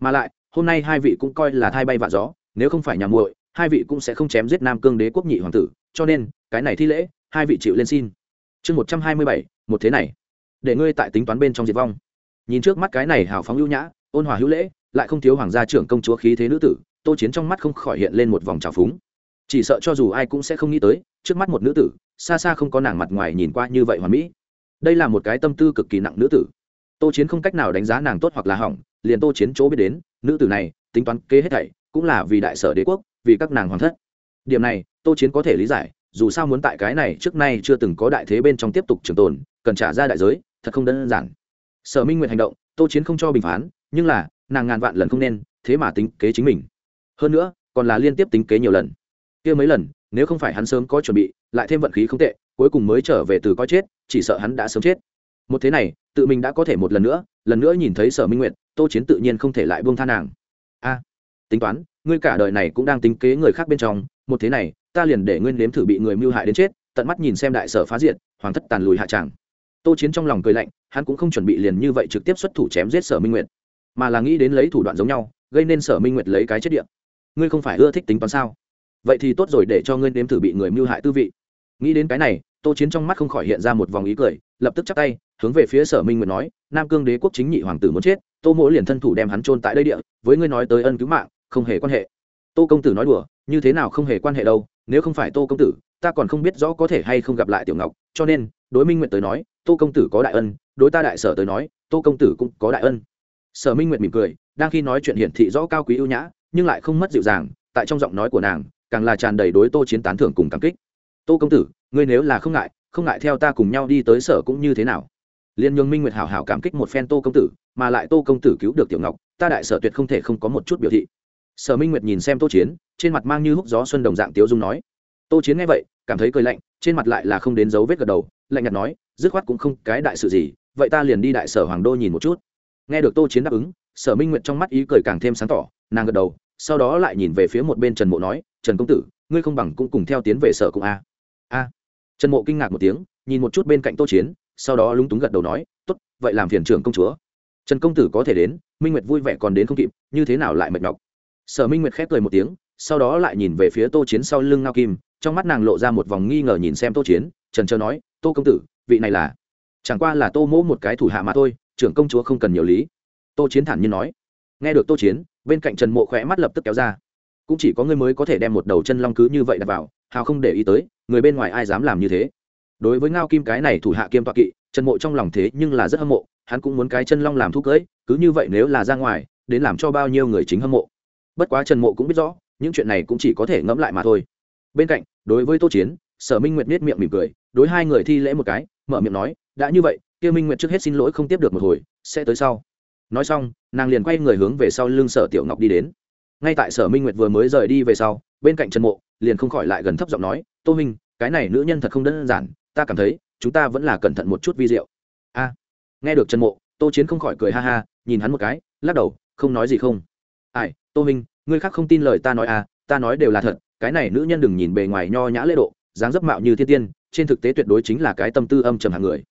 Mà lại, hôm nay hai vị cũng coi là thai bay vạ gió, nếu không phải nhà muội, hai vị cũng sẽ không chém giết nam cương đế quốc nhị hoàng tử, cho nên, cái này thi lễ, hai vị chịu lên xin. Chương một trăm hai mươi bảy, một thế này. Để ngươi tại tính toán bên trong diệt vong. Nhìn trước mắt cái này hào phóng ưu nhã, ôn hòa hữu lễ, lại không thiếu hoàng gia trưởng công chúa khí thế nữ tử, tô chiến trong mắt không khỏi hiện lên một vòng trào phúng chỉ sợ cho dù ai cũng sẽ không nghĩ tới, trước mắt một nữ tử, xa xa không có nàng mặt ngoài nhìn qua như vậy hoàn mỹ. Đây là một cái tâm tư cực kỳ nặng nữ tử. Tô chiến không cách nào đánh giá nàng tốt hoặc là hỏng, liền tô chiến chỗ biết đến, nữ tử này, tính toán kế hết thảy, cũng là vì đại sở đế quốc, vì các nàng hoàng thất. Điểm này, tô chiến có thể lý giải, dù sao muốn tại cái này trước nay chưa từng có đại thế bên trong tiếp tục trường tồn, cần trả ra đại giới, thật không đơn giản. Sở minh nguyện hành động, tô chiến không cho bình phán, nhưng là, nàng ngàn vạn lần không nên, thế mà tính kế chính mình. Hơn nữa, còn là liên tiếp tính kế nhiều lần kia mấy lần nếu không phải hắn sớm có chuẩn bị lại thêm vận khí không tệ cuối cùng mới trở về từ coi chết chỉ sợ hắn đã sớm chết. Một thế này tự mình đã có thể một lần nữa lần nữa nhìn thấy sở minh nguyện tô chiến tự nhiên không thể lại buông tha nàng. A tính toán ngươi cả đời này cũng đang tính kế người khác bên trong một thế này ta liền để nguyên nếm thử bị người mưu hại đến chết tận mắt nhìn xem đại sở phá diện, hoàng thất tàn lùi hạ tràng. Tô chiến trong lòng cười lạnh hắn cũng không chuẩn bị liền như vậy trực tiếp xuất thủ chém giết sở minh nguyệt mà là nghĩ đến lấy thủ đoạn giống nhau gây nên sở minh nguyệt lấy cái chết điện ngươi không phải ưa thích tính toán sao? Vậy thì tốt rồi để cho ngươi nếm thử bị người mưu hại tư vị. Nghĩ đến cái này, tô chiến trong mắt không khỏi hiện ra một vòng ý cười, lập tức chắp tay, hướng về phía sở minh nguyệt nói, nam cương đế quốc chính nhị hoàng tử muốn chết, tô mỗ liền thân thủ đem hắn trôn tại đây địa, với ngươi nói tới ân cứu mạng, không hề quan hệ. Tô công tử nói đùa, như thế nào không hề quan hệ đâu, nếu không phải tô công tử, ta còn không biết rõ có thể hay không gặp lại tiểu ngọc, cho nên, đối minh nguyện tới nói, tô công tử có đại ân, đối ta đại sở tới nói, tô công tử cũng có đại ân. Sở minh nguyện mỉm cười, đang khi nói chuyện hiển thị rõ cao quý ưu nhã, nhưng lại không mất dịu dàng, tại trong giọng nói của nàng càng là tràn đầy đối tô chiến tán thưởng cùng cảm kích. Tô công tử, ngươi nếu là không ngại không ngại theo ta cùng nhau đi tới sở cũng như thế nào? Liên nhường minh nguyệt hảo hảo cảm kích một phen tô công tử, mà lại tô công tử cứu được tiểu ngọc, ta đại sở tuyệt không thể không có một chút biểu thị. Sở minh nguyệt nhìn xem tô chiến, trên mặt mang như húc gió xuân đồng dạng tiếu dung nói. Tô chiến nghe vậy, cảm thấy cười lạnh, trên mặt lại là không đến dấu vết gật đầu, lạnh nhạt nói, dứt khoát cũng không cái đại sự gì, vậy ta liền đi đại sở hoàng đô nhìn một chút. Nghe được tô chiến đáp ứng, sở minh nguyệt trong mắt ý cười càng thêm sáng tỏ, nàng gật đầu sau đó lại nhìn về phía một bên trần mộ nói, trần công tử, ngươi không bằng cũng cùng theo tiến về sở cũng a. A? Trần mộ kinh ngạc một tiếng, nhìn một chút bên cạnh tô chiến, sau đó lúng túng gật đầu nói, tốt, vậy làm phiền trưởng công chúa. Trần công tử có thể đến, minh nguyệt vui vẻ còn đến không kịp, như thế nào lại mệt nhọc? Sở minh nguyệt khép cười một tiếng, sau đó lại nhìn về phía tô chiến sau lưng ngao kim, trong mắt nàng lộ ra một vòng nghi ngờ nhìn xem tô chiến, trần trơ nói, tô công tử, vị này là? Chẳng qua là tô mỗ một cái thủ hạ mà thôi, trưởng công chúa không cần nhiều lý. Tô chiến thản nhiên nói. Nghe được tô chiến bên cạnh trần mộ khỏe mắt lập tức kéo ra. Cũng chỉ có ngươi mới có thể đem một đầu chân long cứ như vậy đặt vào, hào không để ý tới, người bên ngoài ai dám làm như thế. Đối với ngao kim cái này thủ hạ kiêm toạ kỵ, trần mộ trong lòng thế nhưng là rất hâm mộ, hắn cũng muốn cái chân long làm thuốc cưỡi cứ như vậy nếu là ra ngoài, đến làm cho bao nhiêu người chính hâm mộ. Bất quá trần mộ cũng biết rõ, những chuyện này cũng chỉ có thể ngẫm lại mà thôi. Bên cạnh, đối với tô chiến, sở minh nguyệt nết miệng mỉm cười, đối hai người thi lễ một cái, mở miệng nói, đã như vậy, kia minh nguyệt trước hết xin lỗi không tiếp được một hồi, sẽ tới sau nói xong, nàng liền quay người hướng về sau lưng sở tiểu ngọc đi đến. Ngay tại sở minh nguyệt vừa mới rời đi về sau, bên cạnh trần mộ liền không khỏi lại gần thấp giọng nói, tô minh, cái này nữ nhân thật không đơn giản, ta cảm thấy chúng ta vẫn là cẩn thận một chút vi diệu. A, nghe được trần mộ, tô chiến không khỏi cười ha ha, nhìn hắn một cái, lắc đầu, không nói gì không. Ai, tô minh, ngươi khác không tin lời ta nói à ta nói đều là thật, cái này nữ nhân đừng nhìn bề ngoài nho nhã lễ độ, dáng dấp mạo như thiên tiên, trên thực tế tuyệt đối chính là cái tâm tư âm trầm hàng người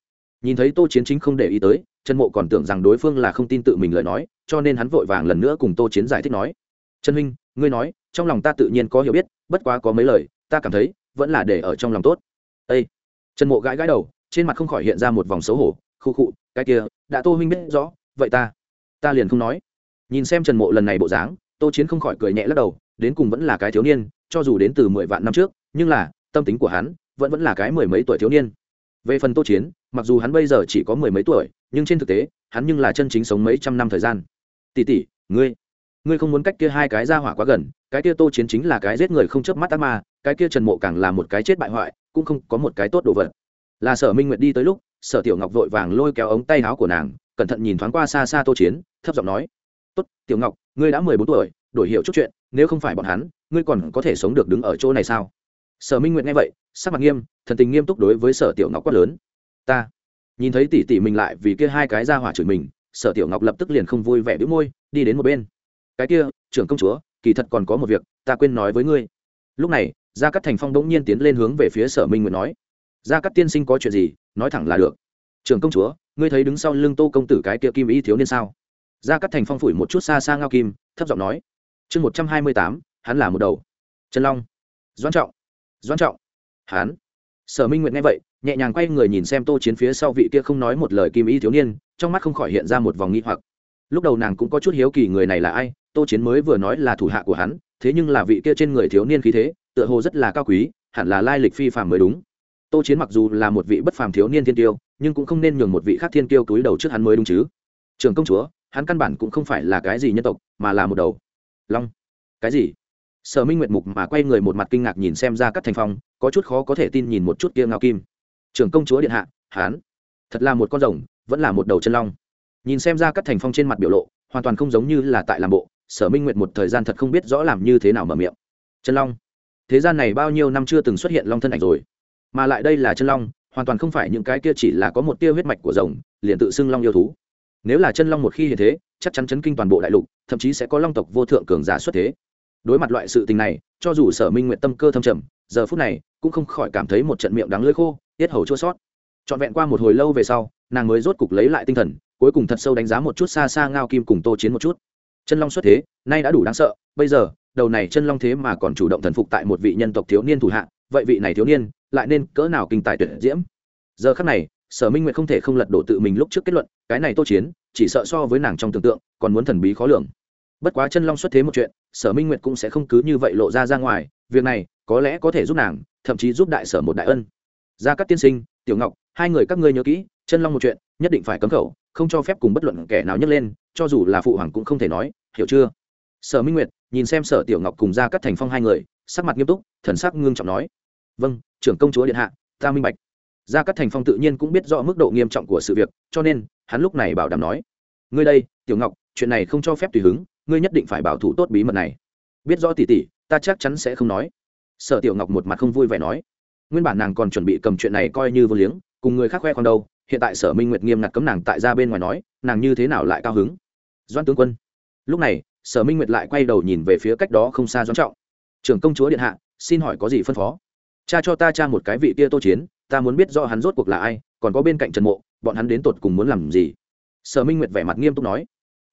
nhìn thấy tô chiến chính không để ý tới trần mộ còn tưởng rằng đối phương là không tin tự mình lời nói cho nên hắn vội vàng lần nữa cùng tô chiến giải thích nói trần huynh ngươi nói trong lòng ta tự nhiên có hiểu biết bất quá có mấy lời ta cảm thấy vẫn là để ở trong lòng tốt. Ê, trần mộ gãi gãi đầu trên mặt không khỏi hiện ra một vòng xấu hổ khu khụ cái kia đã tô huynh biết rõ vậy ta ta liền không nói. Nhìn xem trần mộ lần này bộ dáng tô chiến không khỏi cười nhẹ lắc đầu đến cùng vẫn là cái thiếu niên cho dù đến từ mười vạn năm trước nhưng là tâm tính của hắn vẫn vẫn là cái mười mấy tuổi thiếu niên. Về phần tô chiến mặc dù hắn bây giờ chỉ có mười mấy tuổi, nhưng trên thực tế, hắn nhưng là chân chính sống mấy trăm năm thời gian. Tỷ tỷ, ngươi ngươi không muốn cách kia hai cái ra hỏa quá gần, cái kia tô chiến chính là cái giết người không chớp mắt ác ma, cái kia trần mộ càng là một cái chết bại hoại, cũng không có một cái tốt đồ vật. Là sở minh nguyệt đi tới lúc, sở tiểu ngọc vội vàng lôi kéo ống tay áo của nàng, cẩn thận nhìn thoáng qua xa xa tô chiến, thấp giọng nói, tốt, tiểu ngọc, ngươi đã mười bốn tuổi, đổi hiệu chút chuyện, nếu không phải bọn hắn, ngươi còn có thể sống được đứng ở chỗ này sao? Sở minh nguyệt nghe vậy, sắc mặt nghiêm, thần tình nghiêm túc đối với sở tiểu ngọc quát lớn ta. Nhìn thấy tỷ tỷ mình lại vì kia hai cái ra hỏa chửi mình, sở tiểu ngọc lập tức liền không vui vẻ đĩu môi, đi đến một bên. Cái kia, trưởng công chúa, kỳ thật còn có một việc, ta quên nói với ngươi. Lúc này, gia cắt thành phong bỗng nhiên tiến lên hướng về phía sở minh nguyệt nói, gia cắt tiên sinh có chuyện gì? Nói thẳng là được. Trưởng công chúa, ngươi thấy đứng sau lưng tô công tử cái kia kim ý thiếu niên sao? Gia cắt thành phong phủi một chút xa xa ngao kim, thấp giọng nói, chương một trăm hai mươi tám, hắn là một đầu. Trần long. Doan trọng. Doan trọng. Hắn. Sở minh nguyện nghe vậy nhẹ nhàng quay người nhìn xem tô chiến phía sau vị kia không nói một lời kim ý thiếu niên, trong mắt không khỏi hiện ra một vòng nghi hoặc. Lúc đầu nàng cũng có chút hiếu kỳ người này là ai, tô chiến mới vừa nói là thủ hạ của hắn, thế nhưng là vị kia trên người thiếu niên khí thế, tựa hồ rất là cao quý, hẳn là lai lịch phi phàm mới đúng. Tô chiến mặc dù là một vị bất phàm thiếu niên thiên tiêu, nhưng cũng không nên nhường một vị khác thiên tiêu túi đầu trước hắn mới đúng chứ. Trường công chúa, hắn căn bản cũng không phải là cái gì nhân tộc, mà là một đầu. Long. Cái gì? Sở minh nguyệt mục mà quay người một mặt kinh ngạc nhìn xem ra các thành phong, có chút khó có thể tin nhìn một chút kia ngao kim trưởng công chúa điện hạ, hán. Thật là một con rồng, vẫn là một đầu chân long. Nhìn xem ra các thành phong trên mặt biểu lộ, hoàn toàn không giống như là tại làm bộ, sở minh nguyệt một thời gian thật không biết rõ làm như thế nào mở miệng. Chân long. Thế gian này bao nhiêu năm chưa từng xuất hiện long thân ảnh rồi. Mà lại đây là chân long, hoàn toàn không phải những cái kia chỉ là có một tia huyết mạch của rồng, liền tự xưng long yêu thú. Nếu là chân long một khi hiện thế, chắc chắn chấn kinh toàn bộ đại lục, thậm chí sẽ có long tộc vô thượng cường giả xuất thế. Đối mặt loại sự tình này, cho dù sở minh nguyện tâm cơ thâm trầm giờ phút này cũng không khỏi cảm thấy một trận miệng đắng lưỡi khô, tiết hầu chua sót. Trọn vẹn qua một hồi lâu về sau, nàng mới rốt cục lấy lại tinh thần, cuối cùng thật sâu đánh giá một chút xa xa ngao kim cùng tô chiến một chút. Chân long xuất thế, nay đã đủ đáng sợ, bây giờ, đầu này chân long thế mà còn chủ động thần phục tại một vị nhân tộc thiếu niên thủ hạ, vậy vị này thiếu niên lại nên cỡ nào kinh tài tuyệt diễm? Giờ khắc này, sở minh nguyện không thể không lật đổ tự mình lúc trước kết luận, cái này tô chiến, chỉ sợ so với nàng trong tưởng tượng, còn muốn thần bí khó lường bất quá chân long xuất thế một chuyện, sở minh nguyệt cũng sẽ không cứ như vậy lộ ra ra ngoài, việc này có lẽ có thể giúp nàng, thậm chí giúp đại sở một đại ân. Gia cát tiên sinh, tiểu ngọc, hai người các ngươi nhớ kỹ, chân long một chuyện, nhất định phải cấm khẩu, không cho phép cùng bất luận kẻ nào nhấc lên, cho dù là phụ hoàng cũng không thể nói, hiểu chưa? Sở minh nguyệt nhìn xem sở tiểu ngọc cùng gia cát thành phong hai người, sắc mặt nghiêm túc, thần sắc ngưng trọng nói vâng trưởng công chúa điện hạ, ta minh bạch. Gia cát thành phong tự nhiên cũng biết rõ mức độ nghiêm trọng của sự việc, cho nên hắn lúc này bảo đảm nói, ngươi đây, tiểu ngọc, chuyện này không cho phép tùy hứng ngươi nhất định phải bảo thủ tốt bí mật này. Biết rõ tỉ tỉ, ta chắc chắn sẽ không nói. Sở tiểu ngọc một mặt không vui vẻ nói. Nguyên bản nàng còn chuẩn bị cầm chuyện này coi như vô liếng, cùng người khác khoe con đâu, hiện tại sở minh nguyệt nghiêm ngặt cấm nàng tại ra bên ngoài nói, nàng như thế nào lại cao hứng? Doan tướng quân. Lúc này, sở minh nguyệt lại quay đầu nhìn về phía cách đó không xa doan trọng. Trưởng công chúa điện hạ, xin hỏi có gì phân phó? Cha cho ta cha một cái vị kia tô chiến, ta muốn biết rõ hắn rốt cuộc là ai, còn có bên cạnh trần mộ, bọn hắn đến tột cùng muốn làm gì? Sở minh nguyệt vẻ mặt nghiêm túc nói.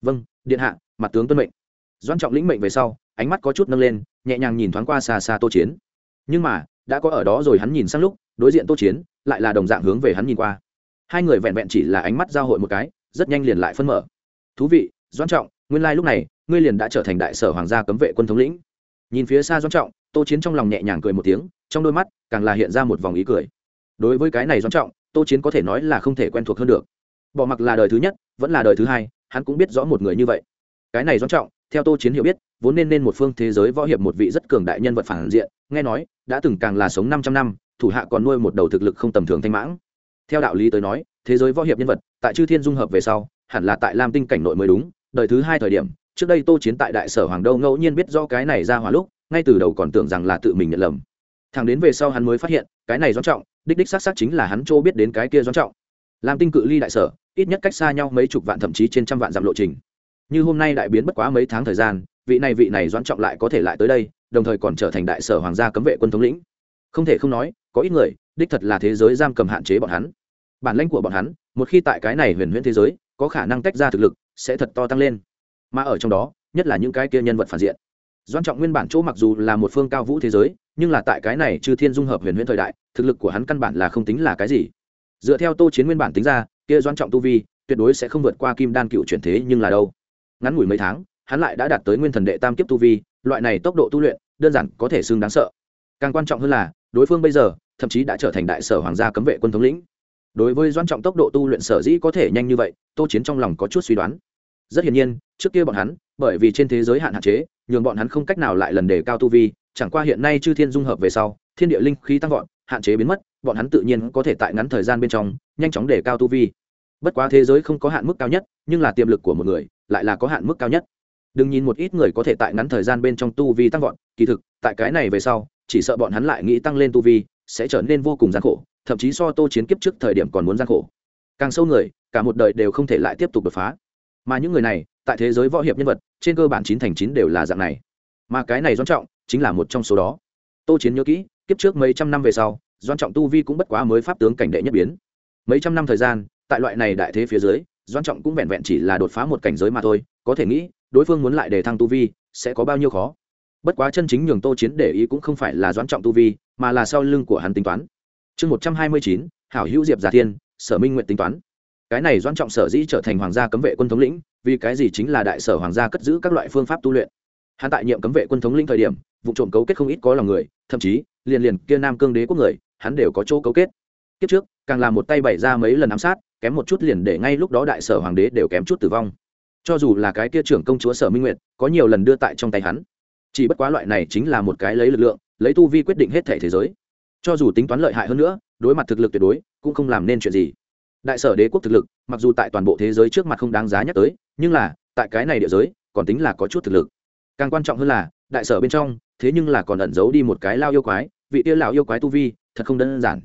Vâng điện hạ mặt tướng tuân mệnh. Doan trọng lĩnh mệnh về sau, ánh mắt có chút nâng lên, nhẹ nhàng nhìn thoáng qua xa xa tô chiến. Nhưng mà, đã có ở đó rồi hắn nhìn sang lúc, đối diện tô chiến, lại là đồng dạng hướng về hắn nhìn qua. Hai người vẹn vẹn chỉ là ánh mắt giao hội một cái, rất nhanh liền lại phân mở. Thú vị doan trọng, nguyên lai、like、lúc này, ngươi liền đã trở thành đại sở hoàng gia cấm vệ quân thống lĩnh. Nhìn phía xa doan trọng, tô chiến trong lòng nhẹ nhàng cười một tiếng, trong đôi mắt càng là hiện ra một vòng ý cười. Đối với cái này doan trọng, tô chiến có thể nói là không thể quen thuộc hơn được. Bỏ mặc là đời thứ nhất, vẫn là đời thứ hai, hắn cũng biết rõ một người như vậy cái này doan trọng, theo tô chiến hiểu biết, vốn nên nên một phương thế giới võ hiệp một vị rất cường đại nhân vật phản diện, nghe nói, đã từng càng là sống 500 năm, thủ hạ còn nuôi một đầu thực lực không tầm thường thanh mãng. Theo đạo lý tới nói, thế giới võ hiệp nhân vật, tại chư thiên dung hợp về sau, hẳn là tại lam tinh cảnh nội mới đúng, đời thứ hai thời điểm, trước đây tô chiến tại đại sở hoàng đâu ngẫu nhiên biết do cái này ra hỏa lúc, ngay từ đầu còn tưởng rằng là tự mình nhận lầm. Thằng đến về sau hắn mới phát hiện, cái này doanh trọng, đích đích xác xác chính là hắn chỗ biết đến cái kia doanh trọng. Lam tinh cự ly đại sở, ít nhất cách xa nhau mấy chục vạn thậm chí trên trăm vạn dặm lộ trình như hôm nay đại biến bất quá mấy tháng thời gian, vị này vị này doãn trọng lại có thể lại tới đây, đồng thời còn trở thành đại sở hoàng gia cấm vệ quân thống lĩnh. Không thể không nói, có ít người, đích thật là thế giới giam cầm hạn chế bọn hắn. Bản lãnh của bọn hắn, một khi tại cái này huyền huyễn thế giới, có khả năng tách ra thực lực, sẽ thật to tăng lên. Mà ở trong đó, nhất là những cái kia nhân vật phản diện. Doan trọng nguyên bản chỗ mặc dù là một phương cao vũ thế giới, nhưng là tại cái này chư thiên dung hợp huyền huyễn thời đại, thực lực của hắn căn bản là không tính là cái gì. Dựa theo tô chiến nguyên bản tính ra, kia doan trọng tu vi, tuyệt đối sẽ không vượt qua kim đan cựu chuyển thế nhưng là đâu ngắn ngủi mấy tháng, hắn lại đã đạt tới nguyên thần đệ tam kiếp tu vi, loại này tốc độ tu luyện, đơn giản có thể xưng đáng sợ. Càng quan trọng hơn là, đối phương bây giờ, thậm chí đã trở thành đại sở hoàng gia cấm vệ quân thống lĩnh. Đối với doan trọng tốc độ tu luyện sở dĩ có thể nhanh như vậy, tô chiến trong lòng có chút suy đoán. Rất hiển nhiên, trước kia bọn hắn, bởi vì trên thế giới hạn hạn chế, nhường bọn hắn không cách nào lại lần đề cao tu vi, chẳng qua hiện nay chư thiên dung hợp về sau, thiên địa linh khí tăng vọt, hạn chế biến mất, bọn hắn tự nhiên có thể tại ngắn thời gian bên trong, nhanh chóng đề cao tu vi. Bất quá thế giới không có hạn mức cao nhất, nhưng là tiềm lực của một người lại là có hạn mức cao nhất. Đừng nhìn một ít người có thể tại ngắn thời gian bên trong tu vi tăng vọt, kỳ thực, tại cái này về sau, chỉ sợ bọn hắn lại nghĩ tăng lên tu vi, sẽ trở nên vô cùng gian khổ, thậm chí so tô chiến kiếp trước thời điểm còn muốn gian khổ. Càng sâu người, cả một đời đều không thể lại tiếp tục đột phá. Mà những người này, tại thế giới võ hiệp nhân vật, trên cơ bản chín thành chín đều là dạng này. Mà cái này doan trọng, chính là một trong số đó. Tô chiến nhớ kỹ, kiếp trước mấy trăm năm về sau doan trọng tu vi cũng bất quá mới pháp tướng cảnh đệ nhất biến. Mấy trăm năm thời gian, tại loại này đại thế phía dưới doan trọng cũng vẹn vẹn chỉ là đột phá một cảnh giới mà thôi, có thể nghĩ, đối phương muốn lại để thăng tu vi, sẽ có bao nhiêu khó. Bất quá chân chính nhường tô chiến để ý cũng không phải là doãn trọng tu vi, mà là sau lưng của hắn tính toán. Chương một trăm hai mươi chín, hảo hữu diệp giả thiên, sở minh nguyện tính toán. Cái này doãn trọng sở dĩ trở thành hoàng gia cấm vệ quân thống lĩnh, vì cái gì chính là đại sở hoàng gia cất giữ các loại phương pháp tu luyện. Hắn tại nhiệm cấm vệ quân thống lĩnh thời điểm, vụ trộm cấu kết không ít có lòng người, thậm chí, liền liền kia nam cương đế quốc người, hắn đều có chỗ cấu kết. Kiếp trước, càng làm một tay bày ra mấy lần ám sát kém một chút liền để ngay lúc đó đại sở hoàng đế đều kém chút tử vong. Cho dù là cái kia trưởng công chúa sở minh nguyệt, có nhiều lần đưa tại trong tay hắn. Chỉ bất quá loại này chính là một cái lấy lực lượng, lấy tu vi quyết định hết thể thế giới. Cho dù tính toán lợi hại hơn nữa, đối mặt thực lực tuyệt đối, cũng không làm nên chuyện gì. Đại sở đế quốc thực lực, mặc dù tại toàn bộ thế giới trước mặt không đáng giá nhắc tới, nhưng là, tại cái này địa giới, còn tính là có chút thực lực. Càng quan trọng hơn là, đại sở bên trong, thế nhưng là còn ẩn giấu đi một cái lao yêu quái, vị tiêu lão yêu quái tu vi, thật không đơn giản.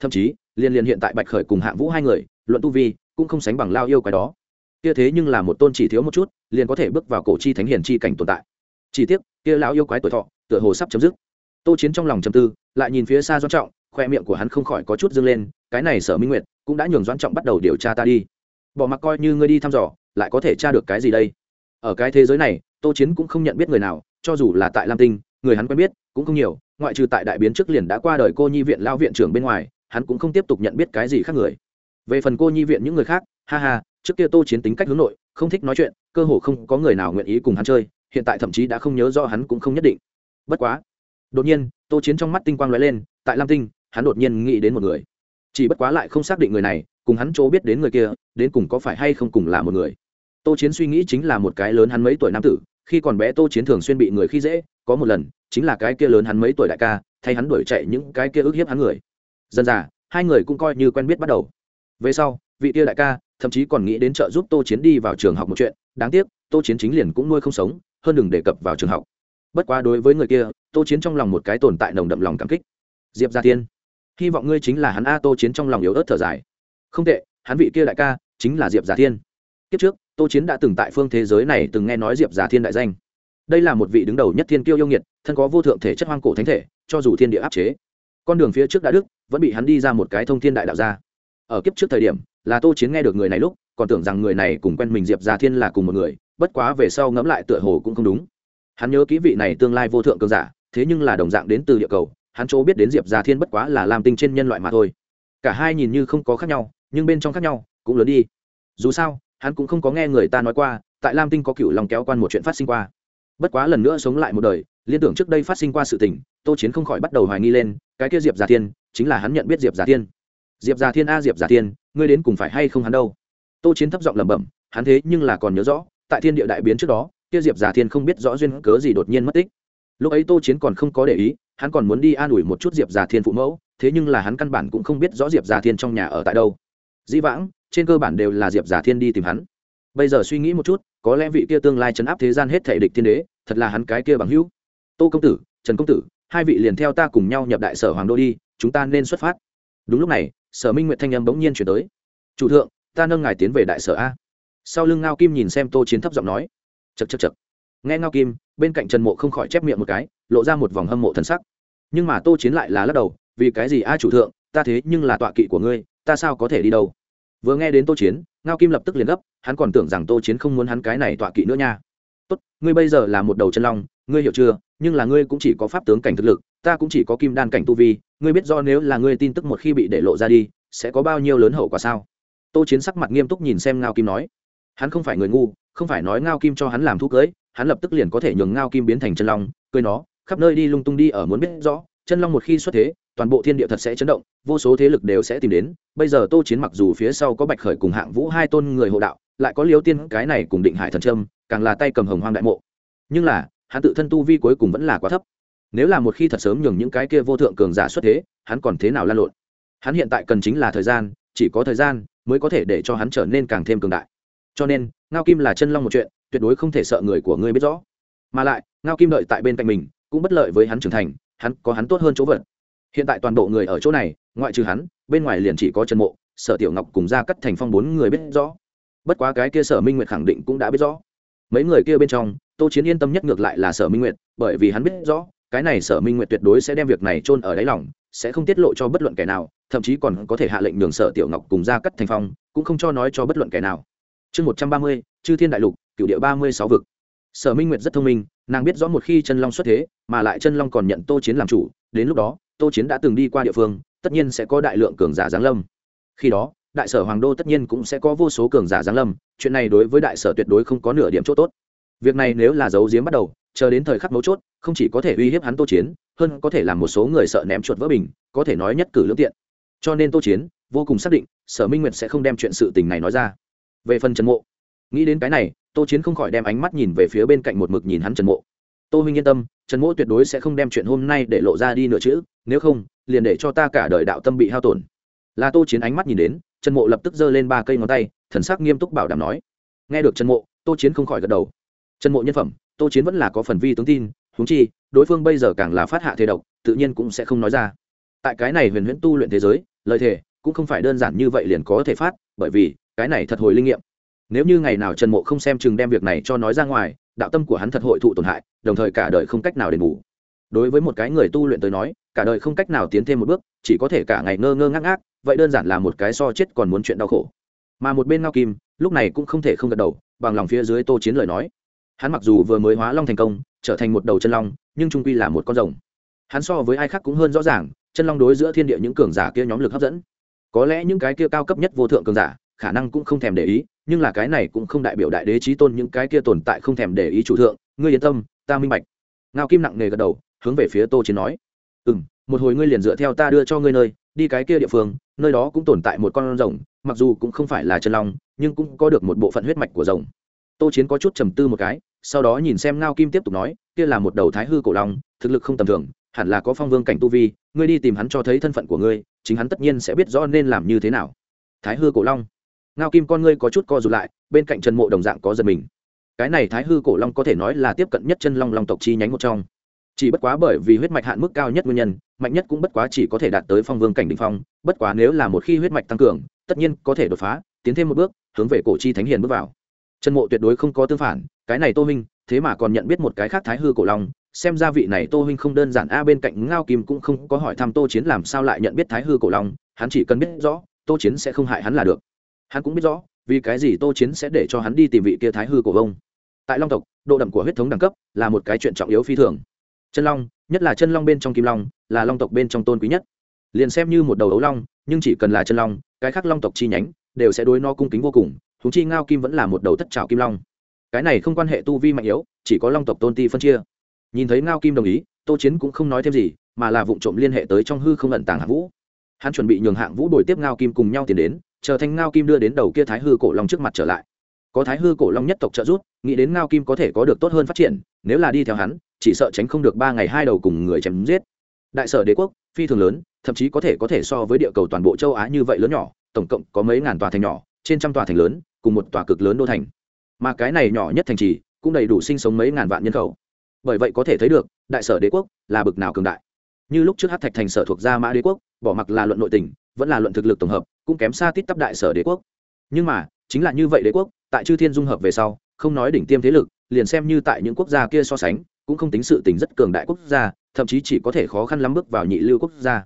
Thậm chí, liên liên hiện tại bạch khởi cùng hạng vũ hai người luận tu vi, cũng không sánh bằng lao yêu quái đó. Kia thế nhưng là một tôn chỉ thiếu một chút, liền có thể bước vào cổ chi thánh hiền chi cảnh tồn tại. Chỉ tiếc, kia lão yêu quái tuổi thọ, tựa hồ sắp chấm dứt. Tô chiến trong lòng chầm tư, lại nhìn phía xa doãn trọng, khoe miệng của hắn không khỏi có chút dâng lên, cái này sở minh nguyệt cũng đã nhường doãn trọng bắt đầu điều tra ta đi. Bỏ mặc coi như ngươi đi thăm dò, lại có thể tra được cái gì đây? Ở cái thế giới này, tô chiến cũng không nhận biết người nào, cho dù là tại lam tinh, người hắn quen biết cũng không nhiều, ngoại trừ tại đại biến trước liền đã qua đời cô nhi viện lao viện trưởng bên ngoài, hắn cũng không tiếp tục nhận biết cái gì khác người về phần cô nhi viện những người khác, ha ha, trước kia tô chiến tính cách hướng nội, không thích nói chuyện, cơ hồ không có người nào nguyện ý cùng hắn chơi, hiện tại thậm chí đã không nhớ rõ hắn cũng không nhất định. Bất quá, đột nhiên, tô chiến trong mắt tinh quang lóe lên, tại lam tinh, hắn đột nhiên nghĩ đến một người. Chỉ bất quá lại không xác định người này, cùng hắn chỗ biết đến người kia, đến cùng có phải hay không cùng là một người. Tô chiến suy nghĩ chính là một cái lớn hắn mấy tuổi nam tử, khi còn bé tô chiến thường xuyên bị người khi dễ, có một lần, chính là cái kia lớn hắn mấy tuổi đại ca, thay hắn đuổi chạy những cái kia ức hiếp hắn người. Dần dà, hai người cũng coi như quen biết bắt đầu về sau, vị kia đại ca, thậm chí còn nghĩ đến trợ giúp tô chiến đi vào trường học một chuyện. Đáng tiếc, tô chiến chính liền cũng nuôi không sống, hơn đừng đề cập vào trường học. Bất quá đối với người kia, tô chiến trong lòng một cái tồn tại nồng đậm lòng cảm kích. Diệp gia tiên hy vọng ngươi chính là hắn a tô chiến trong lòng yếu ớt thở dài. Không tệ, hắn vị kia đại ca, chính là diệp gia thiên. Kiếp trước, tô chiến đã từng tại phương thế giới này từng nghe nói diệp gia thiên đại danh. Đây là một vị đứng đầu nhất thiên kiêu yêu nghiệt, thân có vô thượng thể chất hoang cổ thánh thể, cho dù thiên địa áp chế, con đường phía trước đã đức vẫn bị hắn đi ra một cái thông thiên đại đạo ra ở kiếp trước thời điểm, là tô chiến nghe được người này lúc, còn tưởng rằng người này cùng quen mình diệp gia thiên là cùng một người, bất quá về sau ngẫm lại tựa hồ cũng không đúng. Hắn nhớ kỹ vị này tương lai vô thượng cường giả, thế nhưng là đồng dạng đến từ địa cầu, hắn chỗ biết đến diệp gia thiên bất quá là làm tinh trên nhân loại mà thôi. Cả hai nhìn như không có khác nhau, nhưng bên trong khác nhau, cũng lớn đi. Dù sao, hắn cũng không có nghe người ta nói qua, tại lam tinh có cựu lòng kéo quan một chuyện phát sinh qua. Bất quá lần nữa sống lại một đời, liên tưởng trước đây phát sinh qua sự tình, tô chiến không khỏi bắt đầu hoài nghi lên, cái kia diệp gia thiên, chính là hắn nhận biết diệp gia thiên diệp già thiên a, diệp già thiên, ngươi đến cùng phải hay không hắn đâu? Tô chiến thấp giọng lẩm bẩm, hắn thế nhưng là còn nhớ rõ, tại thiên địa đại biến trước đó, kia diệp giả thiên không biết rõ duyên cớ gì đột nhiên mất tích. Lúc ấy tô chiến còn không có để ý, hắn còn muốn đi an ủi một chút diệp giả thiên phụ mẫu, thế nhưng là hắn căn bản cũng không biết rõ diệp giả thiên trong nhà ở tại đâu. Dĩ vãng, trên cơ bản đều là diệp giả thiên đi tìm hắn. Bây giờ suy nghĩ một chút, có lẽ vị kia tương lai chấn áp thế gian hết thể địch thiên đế, thật là hắn cái kia bằng hữu. Tô công tử, trần công tử, hai vị liền theo ta cùng nhau nhập đại sở hoàng đô đi, chúng ta nên xuất phát. Đúng lúc này sở minh nguyệt thanh âm bỗng nhiên chuyển tới. Chủ thượng, ta nâng ngài tiến về đại sở a. Sau lưng ngao kim nhìn xem tô chiến thấp giọng nói. Chật chật chật nghe ngao kim, bên cạnh trần mộ không khỏi chép miệng một cái, lộ ra một vòng hâm mộ thần sắc. Nhưng mà tô chiến lại là lắc đầu, vì cái gì a chủ thượng, ta thế nhưng là tọa kỵ của ngươi, ta sao có thể đi đâu? Vừa nghe đến tô chiến, ngao kim lập tức liền gấp, hắn còn tưởng rằng tô chiến không muốn hắn cái này tọa kỵ nữa nha. Tốt, ngươi bây giờ là một đầu chân long, ngươi hiểu chưa? Nhưng là ngươi cũng chỉ có pháp tướng cảnh thực lực, ta cũng chỉ có kim đan cảnh tu vi ngươi biết do nếu là ngươi tin tức một khi bị để lộ ra đi, sẽ có bao nhiêu lớn hậu quả sao? Tô chiến sắc mặt nghiêm túc nhìn xem ngao kim nói. Hắn không phải người ngu, không phải nói ngao kim cho hắn làm thú cưới, hắn lập tức liền có thể nhường ngao kim biến thành chân long, cười nó khắp nơi đi lung tung đi ở muốn biết rõ, chân long một khi xuất thế, toàn bộ thiên địa thật sẽ chấn động, vô số thế lực đều sẽ tìm đến. Bây giờ tô chiến mặc dù phía sau có bạch khởi cùng hạng vũ hai tôn người hộ đạo, lại có liêu tiên cái này cùng định hải thần trâm càng là tay cầm hồng hoang đại mộ. Nhưng là, hắn tự thân tu vi cuối cùng vẫn là quá thấp nếu là một khi thật sớm nhường những cái kia vô thượng cường giả xuất thế, hắn còn thế nào lan lộn? Hắn hiện tại cần chính là thời gian, chỉ có thời gian mới có thể để cho hắn trở nên càng thêm cường đại. Cho nên, ngao kim là chân long một chuyện, tuyệt đối không thể sợ người của ngươi biết rõ. Mà lại, ngao kim đợi tại bên cạnh mình, cũng bất lợi với hắn trưởng thành, hắn có hắn tốt hơn chỗ vật hiện tại toàn bộ người ở chỗ này, ngoại trừ hắn, bên ngoài liền chỉ có trần mộ, sở tiểu ngọc cùng ra cắt thành phong bốn người biết rõ. Bất quá cái kia sở minh nguyệt khẳng định cũng đã biết rõ. Mấy người kia bên trong, tô chiến yên tâm nhất ngược lại là sở minh nguyệt, bởi vì hắn biết rõ cái này sở minh nguyệt tuyệt đối sẽ đem việc này chôn ở đáy lòng, sẽ không tiết lộ cho bất luận kẻ nào, thậm chí còn có thể hạ lệnh nhường sở tiểu ngọc cùng ra cắt thành phong, cũng không cho nói cho bất luận kẻ nào. Chương một trăm ba mươi, chư thiên đại lục cựu địa ba mươi sáu vực. Sở minh nguyệt rất thông minh, nàng biết rõ một khi chân long xuất thế, mà lại chân long còn nhận tô chiến làm chủ, đến lúc đó, tô chiến đã từng đi qua địa phương, tất nhiên sẽ có đại lượng cường giả giáng lâm. Khi đó, đại sở hoàng đô tất nhiên cũng sẽ có vô số cường giả giáng lâm, chuyện này đối với đại sở tuyệt đối không có nửa điểm chỗ tốt. Việc này nếu là giấu giếm bắt đầu chờ đến thời khắc mấu chốt, không chỉ có thể uy hiếp hắn tô chiến, hơn có thể làm một số người sợ ném chuột vỡ bình, có thể nói nhất cử lương tiện. Cho nên tô chiến, vô cùng xác định, sở minh nguyệt sẽ không đem chuyện sự tình này nói ra. Về phần trần mộ, nghĩ đến cái này, tô chiến không khỏi đem ánh mắt nhìn về phía bên cạnh một mực nhìn hắn trần mộ. Tô huynh yên tâm, trần mộ tuyệt đối sẽ không đem chuyện hôm nay để lộ ra đi nửa chữ nếu không, liền để cho ta cả đời đạo tâm bị hao tổn. Là tô chiến ánh mắt nhìn đến, trần mộ lập tức giơ lên ba cây ngón tay, thần sắc nghiêm túc bảo đảm nói. Nghe được trần mộ, tô chiến không khỏi gật đầu. Trần mộ nhân phẩm tô chiến vẫn là có phần vi tướng tin húng chi, đối phương bây giờ càng là phát hạ thế độc, tự nhiên cũng sẽ không nói ra. Tại cái này huyền huyễn tu luyện thế giới, lời thế cũng không phải đơn giản như vậy liền có thể phát, bởi vì cái này thật hồi linh nghiệm. Nếu như ngày nào trần mộ không xem chừng đem việc này cho nói ra ngoài, đạo tâm của hắn thật hội thụ tổn hại, đồng thời cả đời không cách nào đền bù. Đối với một cái người tu luyện tới nói, cả đời không cách nào tiến thêm một bước, chỉ có thể cả ngày ngơ ngơ ngác ngác, vậy đơn giản là một cái so chết còn muốn chuyện đau khổ. Mà một bên ngao kim, lúc này cũng không thể không gật đầu, bằng lòng phía dưới tô chiến lời nói hắn mặc dù vừa mới hóa long thành công, trở thành một đầu chân long, nhưng trung quy là một con rồng. Hắn so với ai khác cũng hơn rõ ràng, chân long đối giữa thiên địa những cường giả kia nhóm lực hấp dẫn. Có lẽ những cái kia cao cấp nhất vô thượng cường giả, khả năng cũng không thèm để ý, nhưng là cái này cũng không đại biểu đại đế trí tôn những cái kia tồn tại không thèm để ý chủ thượng. Ngươi yên tâm, ta minh bạch. Ngao kim nặng nề gật đầu, hướng về phía tô chiến nói. Ừ m một hồi ngươi liền dựa theo ta đưa cho ngươi nơi, đi cái kia địa phương, nơi đó cũng tồn tại một con rồng, mặc dù cũng không phải là chân long, nhưng cũng có được một bộ phận huyết mạch của rồng. Tô chiến có chút trầm tư một cái sau đó nhìn xem ngao kim tiếp tục nói, kia là một đầu thái hư cổ long, thực lực không tầm thường, hẳn là có phong vương cảnh tu vi, ngươi đi tìm hắn cho thấy thân phận của ngươi, chính hắn tất nhiên sẽ biết rõ nên làm như thế nào. Thái hư cổ long? Ngao kim con ngươi có chút co rụt lại, bên cạnh trần mộ đồng dạng có giật mình. Cái này thái hư cổ long có thể nói là tiếp cận nhất chân long long tộc chi nhánh một trong. Chỉ bất quá bởi vì huyết mạch hạn mức cao nhất nguyên nhân, mạnh nhất cũng bất quá chỉ có thể đạt tới phong vương cảnh đ ỉ n h phong, bất quá nếu là một khi huyết mạch tăng cường, tất nhiên có thể đột phá, tiến thêm một bước, hướng về cổ chi thánh hiền bước vào. Trần mộ tuyệt đối không có tương phản cái này tô huynh, thế mà còn nhận biết một cái khác thái hư cổ long, xem ra vị này tô huynh không đơn giản. A, bên cạnh ngao kim cũng không có hỏi thăm tô chiến làm sao lại nhận biết thái hư cổ long, hắn chỉ cần biết rõ, tô chiến sẽ không hại hắn là được. Hắn cũng biết rõ, vì cái gì tô chiến sẽ để cho hắn đi tìm vị kia thái hư cổ vông tại long tộc, độ đậm của huyết thống đẳng cấp là một cái chuyện trọng yếu phi thường. Chân long, nhất là chân long bên trong kim long, là long tộc bên trong tôn quý nhất. Liền xem như một đầu ấu long, nhưng chỉ cần là chân long, cái khác long tộc chi nhánh, đều sẽ đối no cung kính vô cùng húng chi ngao kim vẫn là một đầu thất trào kim long cái này không quan hệ tu vi mạnh yếu, chỉ có long tộc tôn ti phân chia. Nhìn thấy ngao kim đồng ý, tô chiến cũng không nói thêm gì, mà là vụ trộm liên hệ tới trong hư không ẩn tàng hạng vũ. Hắn chuẩn bị nhường hạng vũ đổi tiếp ngao kim cùng nhau tiến đến, chờ thanh ngao kim đưa đến đầu kia thái hư cổ long trước mặt trở lại. Có thái hư cổ long nhất tộc trợ giúp, nghĩ đến ngao kim có thể có được tốt hơn phát triển, nếu là đi theo hắn, chỉ sợ tránh không được ba ngày hai đầu cùng người chém giết. Đại sở đế quốc, phi thường lớn, thậm chí có thể có thể so với địa cầu toàn bộ châu á như vậy lớn nhỏ, tổng cộng có mấy ngàn tòa thành nhỏ, trên trăm tòa thành lớn, cùng một tòa cực lớn đô thành mà cái này nhỏ nhất thành trì cũng đầy đủ sinh sống mấy ngàn vạn nhân khẩu. Bởi vậy có thể thấy được, đại sở đế quốc là bực nào cường đại. Như lúc trước hát thạch thành sở thuộc gia mã đế quốc, bỏ mặc là luận nội tình, vẫn là luận thực lực tổng hợp, cũng kém xa tít tắp đại sở đế quốc. Nhưng mà, chính là như vậy đế quốc, tại chư thiên dung hợp về sau, không nói đỉnh tiêm thế lực, liền xem như tại những quốc gia kia so sánh, cũng không tính sự tình rất cường đại quốc gia, thậm chí chỉ có thể khó khăn lắm bước vào nhị lưu quốc gia.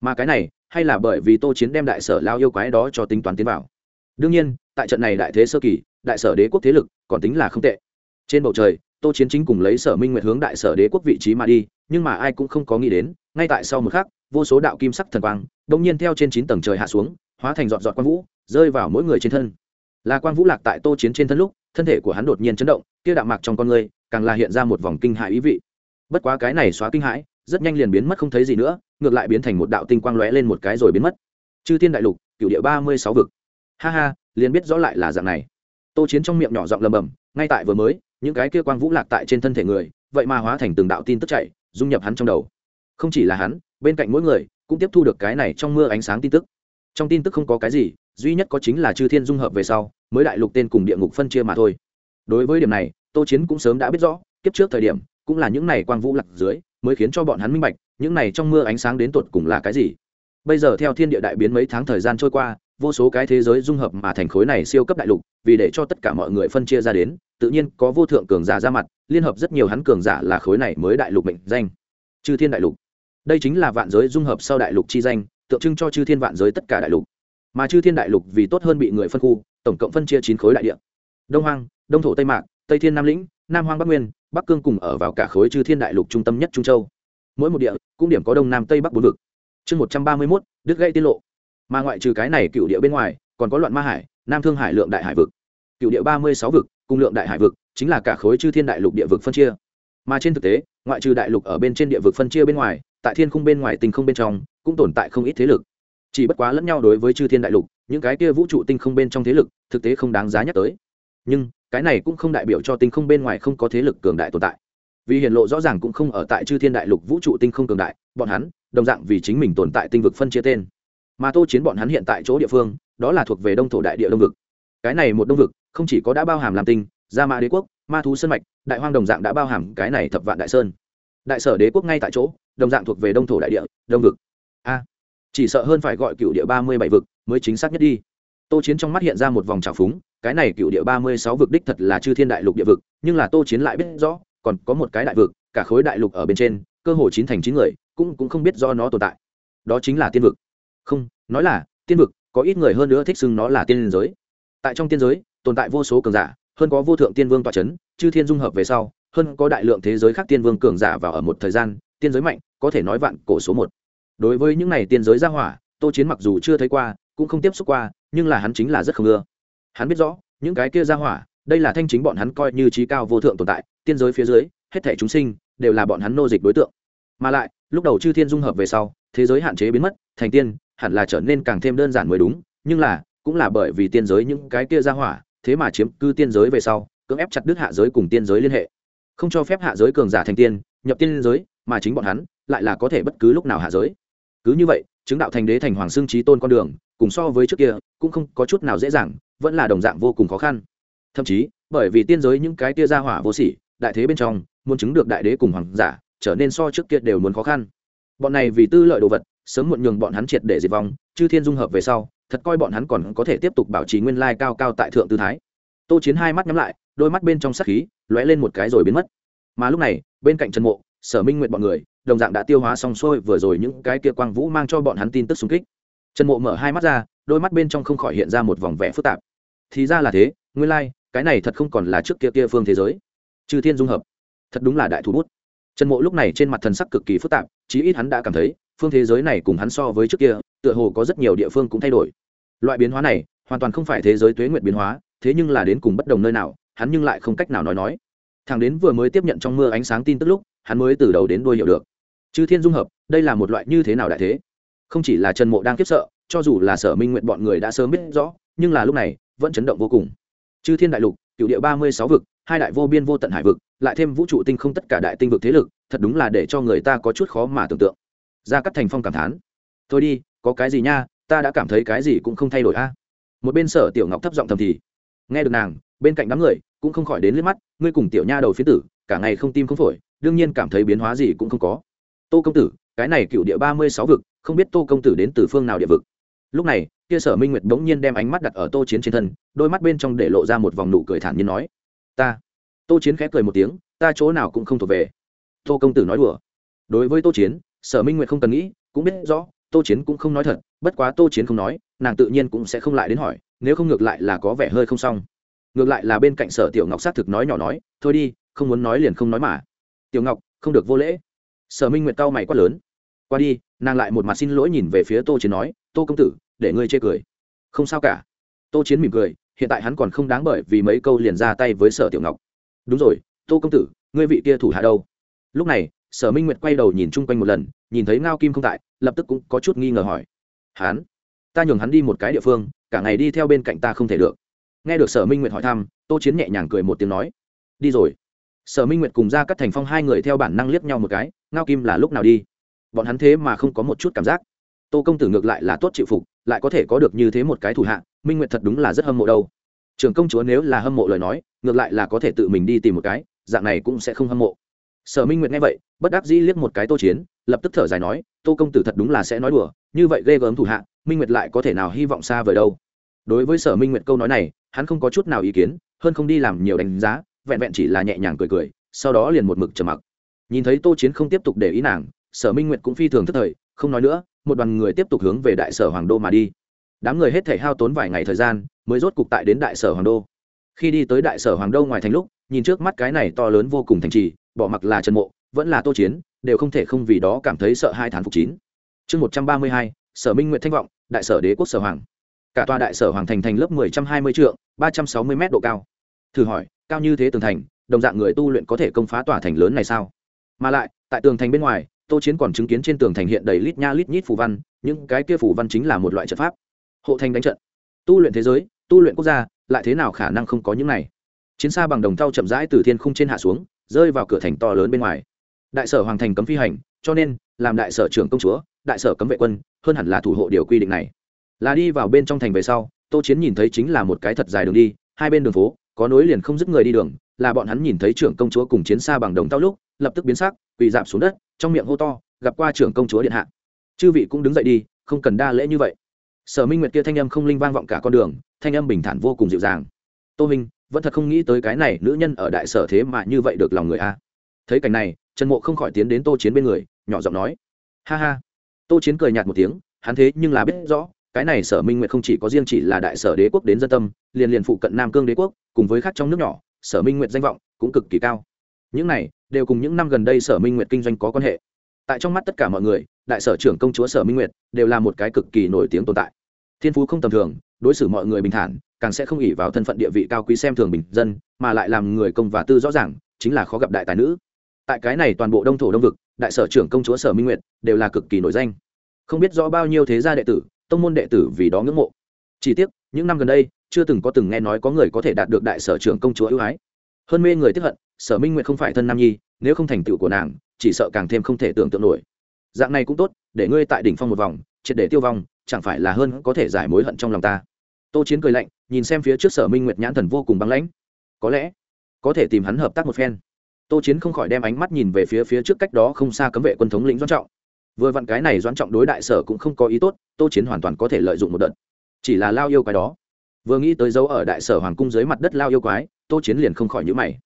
Mà cái này, hay là bởi vì tô chiến đem đại sở lao yêu quái đó cho tính toán tiến vào đương nhiên, tại trận này đại thế sơ kỳ, đại sở đế quốc thế lực còn tính là không tệ. Trên bầu trời, tô chiến chính cùng lấy sở minh nguyệt hướng đại sở đế quốc vị trí mà đi, nhưng mà ai cũng không có nghĩ đến, ngay tại sau một khắc, vô số đạo kim sắc thần quang đông nhiên theo trên chín tầng trời hạ xuống, hóa thành dọn dọn quang vũ, rơi vào mỗi người trên thân. Là quang vũ lạc tại tô chiến trên thân lúc, thân thể của hắn đột nhiên chấn động, kia đạo mạc trong con người, càng là hiện ra một vòng kinh hãi ý vị. Bất quá cái này xóa kinh hãi, rất nhanh liền biến mất không thấy gì nữa, ngược lại biến thành một đạo tinh quang lóe lên một cái rồi biến mất. Chư thiên đại lục cựu địa ba mươi sáu vực ha ha, liền biết rõ lại là dạng này. Tô chiến trong miệng nhỏ giọng lầm bầm, ngay tại vừa mới, những cái kia quang vũ lạc tại trên thân thể người, vậy mà hóa thành từng đạo tin tức chạy, dung nhập hắn trong đầu. Không chỉ là hắn, bên cạnh mỗi người, cũng tiếp thu được cái này trong mưa ánh sáng tin tức. Trong tin tức không có cái gì, duy nhất có chính là chư thiên dung hợp về sau, mới đại lục tên cùng địa ngục phân chia mà thôi. Đối với điểm này, tô chiến cũng sớm đã biết rõ, kiếp trước thời điểm, cũng là những này quang vũ lạc dưới, mới khiến cho bọn hắn minh bạch, những này trong mưa ánh sáng đến tột cùng là cái gì. Bây giờ theo thiên địa đại biến mấy tháng thời gian trôi qua vô số cái thế giới dung hợp mà thành khối này siêu cấp đại lục, vì để cho tất cả mọi người phân chia ra đến, tự nhiên có vô thượng cường giả ra mặt, liên hợp rất nhiều hắn cường giả là khối này mới đại lục mệnh danh. Chư thiên đại lục. Đây chính là vạn giới dung hợp sau đại lục chi danh, tượng trưng cho chư thiên vạn giới tất cả đại lục. Mà chư thiên đại lục vì tốt hơn bị người phân khu, tổng cộng phân chia chín khối đại địa. Đông hoang, đông thổ tây mạc, tây thiên nam lĩnh, nam hoang bắc nguyên, bắc cương cùng ở vào cả khối chư thiên đại lục trung tâm nhất trung châu. Mỗi một địa, cũng điểm có đông nam tây bắc bốn vực. Chương một trăm ba mươi mốt, đứt gây tiết lộ mà ngoại trừ cái này cựu địa bên ngoài, còn có loạn ma hải, nam thương hải lượng đại hải vực. Cựu địa ba mươi sáu vực cùng lượng đại hải vực chính là cả khối chư thiên đại lục địa vực phân chia. Mà trên thực tế, ngoại trừ đại lục ở bên trên địa vực phân chia bên ngoài, tại thiên khung bên ngoài tinh không bên trong cũng tồn tại không ít thế lực. Chỉ bất quá lẫn nhau đối với chư thiên đại lục, những cái kia vũ trụ tinh không bên trong thế lực, thực tế không đáng giá nhắc tới. Nhưng, cái này cũng không đại biểu cho tinh không bên ngoài không có thế lực cường đại tồn tại. Vì hiện lộ rõ ràng cũng không ở tại chư thiên đại lục vũ trụ tinh không cường đại, bọn hắn, đồng dạng vì chính mình tồn tại tinh vực phân chia tên mà tô chiến bọn hắn hiện tại chỗ địa phương, đó là thuộc về đông thổ đại địa đông vực. Cái này một đông vực, không chỉ có đã bao hàm làm tinh, gia mã đế quốc, ma thú sân mạch, đại hoang đồng dạng đã bao hàm cái này thập vạn đại sơn. Đại sở đế quốc ngay tại chỗ, đồng dạng thuộc về đông thổ đại địa, đông vực. A, chỉ sợ hơn phải gọi cựu địa ba mươi bảy vực mới chính xác nhất đi. Tô chiến trong mắt hiện ra một vòng trào phúng, cái này cựu địa ba mươi sáu vực đích thật là chư thiên đại lục địa vực, nhưng là tô chiến lại biết rõ, còn có một cái đại vực, cả khối đại lục ở bên trên, cơ hồ chín thành chín người, cũng cũng không biết do nó tồn tại. Đó chính là tiên vực không, nói là, tiên vực, có ít người hơn nữa thích xưng nó là tiên giới. Tại trong tiên giới, tồn tại vô số cường giả, hơn có vô thượng tiên vương tọa c h ấ n chư thiên dung hợp về sau, hơn có đại lượng thế giới khác tiên vương cường giả vào ở một thời gian, tiên giới mạnh, có thể nói vạn cổ số một. Đối với những n à y tiên giới ra hỏa, tô chiến mặc dù chưa thấy qua, cũng không tiếp xúc qua, nhưng là hắn chính là rất không ưa. Hắn biết rõ, những cái kia ra hỏa, đây là thanh chính bọn hắn coi như trí cao vô thượng tồn tại, tiên giới phía dưới, hết thẻ chúng sinh, đều là bọn hắn nô dịch đối tượng. Mà lại, lúc đầu chư thiên dung hợp về sau, thế giới hạn chế biến mất, thành tiên hẳn là trở nên càng thêm đơn giản mới đúng, nhưng là, cũng là bởi vì tiên giới những cái kia ra hỏa, thế mà chiếm cư tiên giới về sau, cưỡng ép chặt đứt hạ giới cùng tiên giới liên hệ. Không cho phép hạ giới cường giả thành tiên, nhập tiên giới, mà chính bọn hắn lại là có thể bất cứ lúc nào hạ giới. Cứ như vậy, chứng đạo thành đế thành hoàng xương trí tôn con đường, cùng so với trước kia, cũng không có chút nào dễ dàng, vẫn là đồng dạng vô cùng khó khăn. Thậm chí, bởi vì tiên giới những cái tia ra hỏa vô sỉ, đại thế bên trong, muốn chứng được đại đế cùng hoàng giả, trở nên so trước kia đều muốn khó khăn. Bọn này vì tư lợi đồ vật sớm muộn nhường bọn hắn triệt để diệt vong, chư thiên dung hợp về sau, thật coi bọn hắn còn có thể tiếp tục bảo trì nguyên lai cao cao tại thượng tư thái. Tô chiến hai mắt nhắm lại, đôi mắt bên trong sắc khí lóe lên một cái rồi biến mất. Mà lúc này, bên cạnh trần mộ, sở minh nguyện bọn người, đồng dạng đã tiêu hóa xong xuôi vừa rồi những cái kia quang vũ mang cho bọn hắn tin tức xung kích. Trần mộ mở hai mắt ra, đôi mắt bên trong không khỏi hiện ra một vòng vẻ phức tạp. Thì ra là thế, nguyên lai, cái này thật không còn là trước kia kia phương thế giới. Trừ thiên dung hợp, thật đúng là đại thủ bút. Trần mộ lúc này trên mặt thần sắc cực kỳ phức tạp, chí ít hắn đã cảm thấy phương thế giới này cùng hắn so với trước kia, tựa hồ có rất nhiều địa phương cũng thay đổi. Loại biến hóa này, hoàn toàn không phải thế giới tuế nguyện biến hóa, thế nhưng là đến cùng bất đồng nơi nào, hắn nhưng lại không cách nào nói nói. Thằng đến vừa mới tiếp nhận trong mưa ánh sáng tin tức lúc, hắn mới từ đầu đến đuôi hiểu được. Chư thiên dung hợp, đây là một loại như thế nào đại thế? Không chỉ là trần mộ đang kiếp sợ, cho dù là sở minh nguyện bọn người đã sớm biết rõ, nhưng là lúc này, vẫn chấn động vô cùng. Chư thiên đại lục cựu địa ba mươi sáu vực, hai đại vô biên vô tận hải vực, lại thêm vũ trụ tinh không tất cả đại tinh vực thế lực, thật đúng là để cho người ta có chút khó mà tưởng tượng ra cắt thành phong cảm thán. Thôi đi, có cái gì nha, ta đã cảm thấy cái gì cũng không thay đổi a. Một bên sở tiểu ngọc thấp giọng thầm thì, nghe được nàng, bên cạnh đám người cũng không khỏi đến liếc mắt, ngươi cùng tiểu nha đầu phía tử, cả ngày không tim không phổi, đương nhiên cảm thấy biến hóa gì cũng không có. Tô công tử, cái này cựu địa ba mươi sáu vực, không biết tô công tử đến từ phương nào địa vực. Lúc này, kia sở minh nguyệt bỗng nhiên đem ánh mắt đặt ở tô chiến trên thân, đôi mắt bên trong để lộ ra một vòng nụ cười thản nhiên nói, ta. Tô chiến khẽ cười một tiếng, ta chỗ nào cũng không thuộc về. Tô công tử nói đùa, đối với tô chiến sở minh nguyệt không cần nghĩ, cũng biết rõ, tô chiến cũng không nói thật, bất quá tô chiến không nói, nàng tự nhiên cũng sẽ không lại đến hỏi, nếu không ngược lại là có vẻ hơi không xong. Ngược lại là bên cạnh sở tiểu ngọc xác thực nói nhỏ nói, thôi đi, không muốn nói liền không nói mà. Tiểu ngọc, không được vô lễ. Sở minh nguyệt cau mày quát lớn. Qua đi. Nàng lại một mặt xin lỗi nhìn về phía tô chiến nói, tô công tử, để ngươi chê cười. Không sao cả. Tô chiến mỉm cười, hiện tại hắn còn không đáng bởi vì mấy câu liền ra tay với sở tiểu ngọc. Đúng rồi, tô công tử, ngươi vị kia thủ hạ đâu? Lúc này, sở minh nguyệt quay đầu nhìn chung quanh một lần nhìn thấy ngao kim không tại, lập tức cũng có chút nghi ngờ hỏi. Hắn? Ta nhường hắn đi một cái địa phương, cả ngày đi theo bên cạnh ta không thể được. Nghe được sở minh nguyệt hỏi thăm, tô chiến nhẹ nhàng cười một tiếng nói. Đi rồi. Sở minh nguyệt cùng ra các thành phong hai người theo bản năng liếc nhau một cái, ngao kim là lúc nào đi? Bọn hắn thế mà không có một chút cảm giác. Tô công tử ngược lại là tốt chịu phục, lại có thể có được như thế một cái thủ hạ, minh nguyệt thật đúng là rất hâm mộ đâu. Trường công chúa nếu là hâm mộ lời nói, ngược lại là có thể tự mình đi tìm một cái, dạng này cũng sẽ không hâm mộ sở minh nguyệt nghe vậy, bất đắc dĩ liếc một cái tô chiến, lập tức thở dài nói, tô công tử thật đúng là sẽ nói đùa, như vậy ghê gớm thủ hạ, minh nguyệt lại có thể nào hy vọng xa vời đâu? Đối với sở minh nguyệt câu nói này, hắn không có chút nào ý kiến, hơn không đi làm nhiều đánh giá, vẹn vẹn chỉ là nhẹ nhàng cười cười, sau đó liền một mực trầm mặc. Nhìn thấy tô chiến không tiếp tục để ý nàng, sở minh nguyệt cũng phi thường thất thời, không nói nữa, một đoàn người tiếp tục hướng về đại sở hoàng đô mà đi. Đám người hết thể hao tốn vài ngày thời gian, mới rốt cục tại đến đại sở hoàng đô. Khi đi tới đại sở hoàng đô ngoài thành lúc, nhìn trước mắt cái này to lớn vô cùng thành trì bỏ mặc là trần mộ, vẫn là tô chiến, đều không thể không vì đó cảm thấy sợ hai thán phục chín. Chương một trăm ba mươi hai, sở minh nguyện thanh vọng, đại sở đế quốc sở hoàng. Cả tòa đại sở hoàng thành thành lớp mười trăm hai mươi trượng, ba trăm sáu mươi m độ cao. Thử hỏi, cao như thế tường thành, đồng dạng người tu luyện có thể công phá tòa thành lớn này sao? Mà lại, tại tường thành bên ngoài, tô chiến còn chứng kiến trên tường thành hiện đầy lít nha lít nhít phù văn, những cái kia phù văn chính là một loại trận pháp. Hộ thành đánh trận. Tu luyện thế giới, tu luyện quốc gia, lại thế nào khả năng không có những này? Chiến xa bằng đồng thau chậm rãi từ thiên khung trên hạ xuống rơi vào cửa thành to lớn bên ngoài. Đại sở hoàng thành cấm phi hành, cho nên, làm đại sở trưởng công chúa, đại sở cấm vệ quân, hơn hẳn là thủ hộ điều quy định này. Là đi vào bên trong thành về sau, tô chiến nhìn thấy chính là một cái thật dài đường đi, hai bên đường phố, có nối liền không dứt người đi đường, là bọn hắn nhìn thấy trưởng công chúa cùng chiến xa bằng đồng tao lúc, lập tức biến sắc, quỳ dạp xuống đất, trong miệng hô to, gặp qua trưởng công chúa điện hạ. Chư vị cũng đứng dậy đi, không cần đa lễ như vậy. Sở minh nguyệt kia thanh âm không linh vang vọng cả con đường, thanh âm bình thản vô cùng dịu dàng. Tô minh vẫn thật không nghĩ tới cái này nữ nhân ở đại sở thế mà như vậy được lòng người a. Thấy cảnh này, trần mộ không khỏi tiến đến tô chiến bên người, nhỏ giọng nói, ha ha. Tô chiến cười nhạt một tiếng, hắn thế nhưng là biết rõ, cái này sở minh nguyệt không chỉ có riêng chỉ là đại sở đế quốc đến dân tâm, liền liền phụ cận nam cương đế quốc, cùng với khác trong nước nhỏ, sở minh nguyệt danh vọng cũng cực kỳ cao. Những này, đều cùng những năm gần đây sở minh nguyệt kinh doanh có quan hệ. Tại trong mắt tất cả mọi người, đại sở trưởng công chúa sở minh nguyệt đều là một cái cực kỳ nổi tiếng tồn tại. Thiên phú không tầm thường, đối xử mọi người bình thản càng sẽ không ỉ vào thân phận địa vị cao quý xem thường bình dân, mà lại làm người công và tư rõ ràng, chính là khó gặp đại tài nữ. Tại cái này toàn bộ đông thổ đông vực, đại sở trưởng công chúa sở minh nguyệt đều là cực kỳ nổi danh. Không biết rõ bao nhiêu thế gia đệ tử, tông môn đệ tử vì đó ngưỡng mộ. Chỉ tiếc, những năm gần đây, chưa từng có từng nghe nói có người có thể đạt được đại sở trưởng công chúa ưu ái. Hơn mê người tiếp hận, sở minh nguyệt không phải thân nam nhi, nếu không thành tựu của nàng, chỉ sợ càng thêm không thể tưởng tượng nổi. Dạng này cũng tốt, để ngươi tại đỉnh phong một vòng, triệt để tiêu vong, chẳng phải là hơn có thể giải mối hận trong lòng ta. Tô chiến cười lạnh nhìn xem phía trước sở minh nguyệt nhãn thần vô cùng băng lãnh. Có lẽ, có thể tìm hắn hợp tác một phen. Tô chiến không khỏi đem ánh mắt nhìn về phía phía trước cách đó không xa cấm vệ quân thống lĩnh doãn trọng. Vừa vặn cái này doãn trọng đối đại sở cũng không có ý tốt, tô chiến hoàn toàn có thể lợi dụng một đợt. Chỉ là lao yêu quái đó. Vừa nghĩ tới dấu ở đại sở hoàng cung dưới mặt đất lao yêu quái, tô chiến liền không khỏi nhữ mày.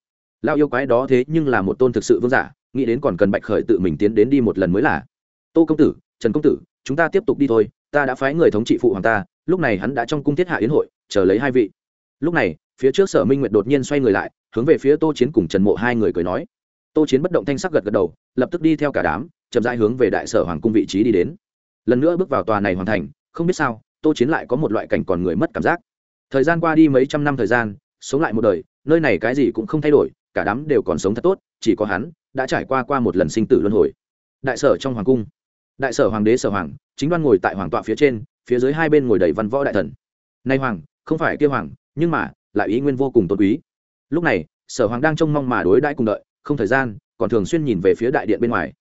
Lao yêu quái đó thế nhưng là một tôn thực sự vương giả, nghĩ đến còn cần bạch khởi tự mình tiến đến đi một lần mới là. Tô công tử, trần công tử, chúng ta tiếp tục đi thôi, ta đã phái người thống trị phụ hoàng ta, lúc này hắn đã trong cung thiết hạ yến hội chờ lấy hai vị. Lúc này, phía trước sở minh nguyệt đột nhiên xoay người lại, hướng về phía tô chiến cùng trần mộ hai người cười nói. Tô chiến bất động thanh sắc gật gật đầu, lập tức đi theo cả đám, chậm rãi hướng về đại sở hoàng cung vị trí đi đến. Lần nữa bước vào tòa này hoàn thành, không biết sao, tô chiến lại có một loại cảnh còn người mất cảm giác. Thời gian qua đi mấy trăm năm thời gian, sống lại một đời, nơi này cái gì cũng không thay đổi, cả đám đều còn sống thật tốt, chỉ có hắn đã trải qua qua một lần sinh tử luân hồi. Đại sở trong hoàng cung. Đại sở hoàng đế sở hoàng, chính đoan ngồi tại hoàng tọa phía trên, phía dưới hai bên ngồi đầy văn võ đại thần. Nay hoàng không phải kêu hoàng, nhưng mà, lại ý nguyên vô cùng tôn quý. Lúc này, sở hoàng đang trông mong mà đối đãi cùng đợi, không thời gian, còn thường xuyên nhìn về phía đại điện bên ngoài.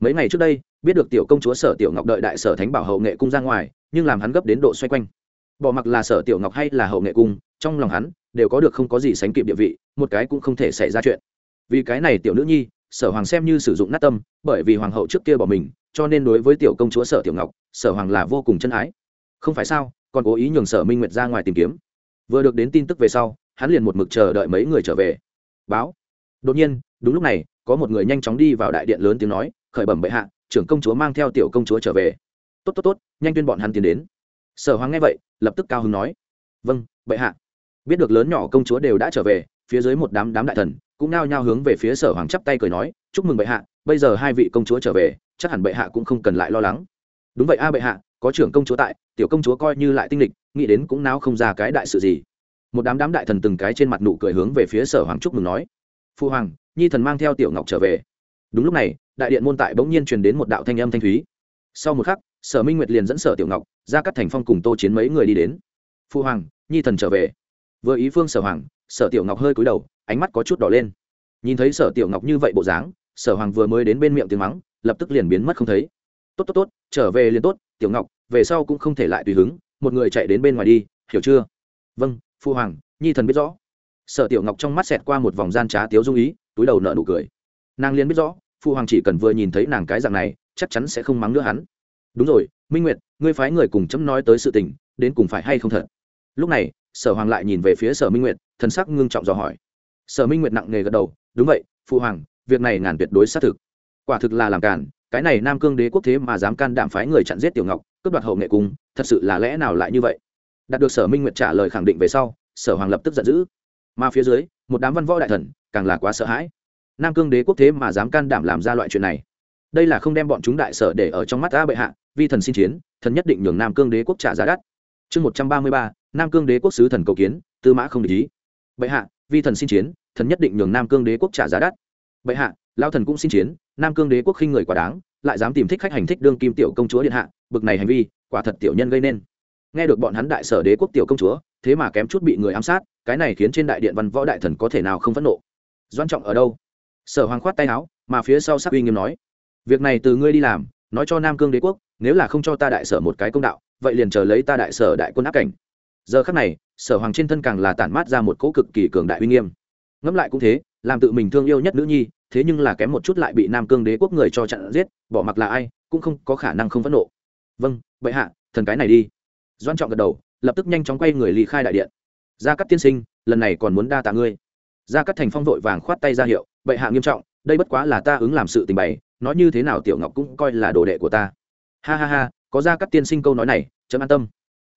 Mấy ngày trước đây, biết được tiểu công chúa sở tiểu ngọc đợi đại sở thánh bảo hậu nghệ cung ra ngoài, nhưng làm hắn gấp đến độ xoay quanh. Bỏ mặc là sở tiểu ngọc hay là hậu nghệ cung, trong lòng hắn, đều có được không có gì sánh kịp địa vị, một cái cũng không thể xảy ra chuyện. Vì cái này tiểu nữ nhi, sở hoàng xem như sử dụng nát tâm, bởi vì hoàng hậu trước kia bỏ mình, cho nên đối với tiểu công chúa sở tiểu ngọc, sở hoàng là vô cùng chân ái. Không phải sao còn cố ý nhường sở minh nguyệt ra ngoài tìm kiếm. Vừa được đến tin tức về sau, hắn liền một mực chờ đợi mấy người trở về. Báo. Đột nhiên, đúng lúc này, có một người nhanh chóng đi vào đại điện lớn tiếng nói, khởi bẩm bệ hạ, trưởng công chúa mang theo tiểu công chúa trở về. Tốt tốt tốt, nhanh tuyên bọn hắn tiến đến. Sở hoàng nghe vậy, lập tức cao hứng nói vâng bệ hạ. Biết được lớn nhỏ công chúa đều đã trở về, phía dưới một đám đám đại thần cũng nao nhao hướng về phía sở hoàng chắp tay cười nói, chúc mừng bệ hạ, bây giờ hai vị công chúa trở về, chắc hẳn bệ hạ cũng không cần lại lo lắng. Đúng vậy a bệ hạ có trưởng công chúa tại, tiểu công chúa coi như lại tinh lịch, nghĩ đến cũng nào không ra cái đại sự gì. Một đám đám đại thần từng cái trên mặt nụ cười hướng về phía sở hoàng chúc mừng nói, phu hoàng, nhi thần mang theo tiểu ngọc trở về. Đúng lúc này, đại điện môn tại bỗng nhiên truyền đến một đạo thanh âm thanh thúy. Sau một khắc, sở minh nguyệt liền dẫn sở tiểu ngọc, ra các thành phong cùng tô chiến mấy người đi đến. Phu hoàng, nhi thần trở về. Vừa ý phương sở hoàng, sở tiểu ngọc hơi cúi đầu, ánh mắt có chút đỏ lên. Nhìn thấy sở tiểu ngọc như vậy bộ dáng, sở hoàng vừa mới đến bên miệng tiếng mắng, lập tức liền biến mất không thấy. Tốt tốt tốt, trở về liền tốt tiểu ngọc, về sau cũng không thể lại tùy hứng, một người chạy đến bên ngoài đi, hiểu chưa? Vâng phu hoàng, nhi thần biết rõ. Sở tiểu ngọc trong mắt xẹt qua một vòng gian trá tiếu dung ý, túi đầu nợ nụ cười. Nàng liền biết rõ, phu hoàng chỉ cần vừa nhìn thấy nàng cái dạng này, chắc chắn sẽ không mắng nữa hắn. Đúng rồi, minh nguyệt, ngươi phái người cùng chấm nói tới sự tình, đến cùng phải hay không thật? Lúc này, sở hoàng lại nhìn về phía sở minh nguyệt, thần sắc ngưng trọng dò hỏi. Sở minh nguyệt nặng nề gật đầu, đúng vậy, Phu hoàng, việc này ngàn tuyệt đối xác thực. Quả thực là làm cản cái này nam cương đế quốc thế mà dám can đảm phái người chặn giết tiểu ngọc, cướp đoạt hậu nghệ cung, thật sự là lẽ nào lại như vậy? Đạt được sở minh nguyệt trả lời khẳng định về sau, sở hoàng lập tức giận dữ. Mà phía dưới, một đám văn võ đại thần, càng là quá sợ hãi. Nam cương đế quốc thế mà dám can đảm làm ra loại chuyện này. Đây là không đem bọn chúng đại sở để ở trong mắt ta bệ hạ, vi thần xin chiến, thần nhất định nhường nam cương đế quốc trả giá đắt. Chương một trăm ba mươi ba, nam cương đế quốc sứ thần cầu kiến, tư mã không để ý. Bệ hạ, vi thần xin chiến, thần nhất định nhường nam cương đế quốc trả giá đắt. Bệ hạ lao thần cũng xin chiến, nam cương đế quốc khinh người quá đáng, lại dám tìm thích khách hành thích đương kim tiểu công chúa điện hạ, bực này hành vi, quả thật tiểu nhân gây nên. Nghe được bọn hắn đại sở đế quốc tiểu công chúa, thế mà kém chút bị người ám sát, cái này khiến trên đại điện văn võ đại thần có thể nào không phẫn nộ. Doan trọng ở đâu? Sở hoàng khoát tay áo, mà phía sau sắc uy nghiêm nói, việc này từ ngươi đi làm, nói cho nam cương đế quốc, nếu là không cho ta đại sở một cái công đạo, vậy liền chờ lấy ta đại sở đại quân áp cảnh. Giờ khắc này, sở hoàng trên thân càng là tản mát ra một cỗ cực kỳ cường đại uy nghiêm. Ngẫm lại cũng thế làm tự mình thương yêu nhất nữ nhi, thế nhưng là kém một chút lại bị nam cương đế quốc người cho chặn giết, bỏ mặc là ai, cũng không có khả năng không phẫn nộ. Vâng bệ hạ, thần cái này đi. Doan trọng gật đầu, lập tức nhanh chóng quay người ly khai đại điện. Gia cắt tiên sinh, lần này còn muốn đa tạ ngươi. Gia cắt thành phong vội vàng khoát tay ra hiệu, bệ hạ nghiêm trọng, đây bất quá là ta ứng làm sự tình bày, nói như thế nào tiểu ngọc cũng coi là đồ đệ của ta. Ha ha ha, có gia cắt tiên sinh câu nói này, chấm an tâm.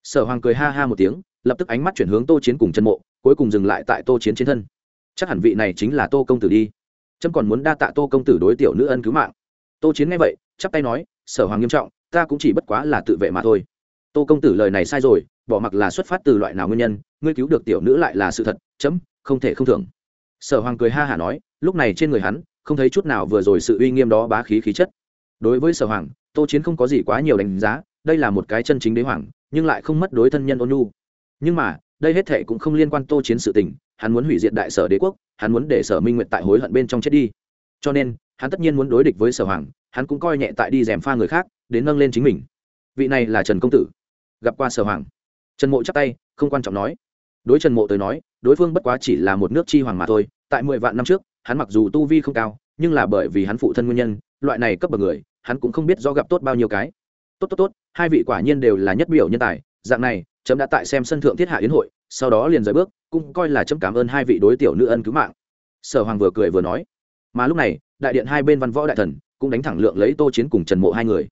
Sở hoàng cười ha ha một tiếng, lập tức ánh mắt chuyển hướng tô chiến cùng chân mộ, cuối cùng dừng lại tại tô chiến trên thân chắc hẳn vị này chính là tô công tử đi. Trâm còn muốn đa tạ tô công tử đối tiểu nữ ân cứu mạng. Tô chiến nghe vậy, chắp tay nói, sở hoàng nghiêm trọng, ta cũng chỉ bất quá là tự vệ mà thôi. Tô công tử lời này sai rồi, bỏ mặc là xuất phát từ loại nào nguyên nhân, ngươi cứu được tiểu nữ lại là sự thật, chấm, không thể không thưởng. Sở hoàng cười ha hả nói, lúc này trên người hắn, không thấy chút nào vừa rồi sự uy nghiêm đó bá khí khí chất. Đối với sở hoàng, tô chiến không có gì quá nhiều đánh giá, đây là một cái chân chính đế hoàng, nhưng lại không mất đối thân nhân ôn nhu. Nhưng mà, đây hết thệ cũng không liên quan tô chiến sự tình hắn muốn hủy diệt đại sở đế quốc, hắn muốn để sở minh nguyện tại hối hận bên trong chết đi. Cho nên, hắn tất nhiên muốn đối địch với sở hoàng, hắn cũng coi nhẹ tại đi dèm pha người khác, đến nâng lên chính mình. Vị này là trần công tử. Gặp qua sở hoàng. Trần mộ chắc tay, không quan trọng nói. Đối trần mộ tới nói, đối phương bất quá chỉ là một nước chi hoàng mà thôi. Tại mười vạn năm trước, hắn mặc dù tu vi không cao, nhưng là bởi vì hắn phụ thân nguyên nhân, loại này cấp bậc người, hắn cũng không biết do gặp tốt bao nhiêu cái. Tốt tốt tốt, hai vị quả nhiên đều là nhất biểu nhân tài. Dạng này, chấm đã tại xem sân thượng thiết hạ yến hội sau đó liền rời bước, cũng coi là chấm cảm ơn hai vị đối tiểu nữ ân cứu mạng. Sở hoàng vừa cười vừa nói, mà lúc này, đại điện hai bên văn võ đại thần cũng đánh thẳng lượng lấy tô chiến cùng trần mộ hai người.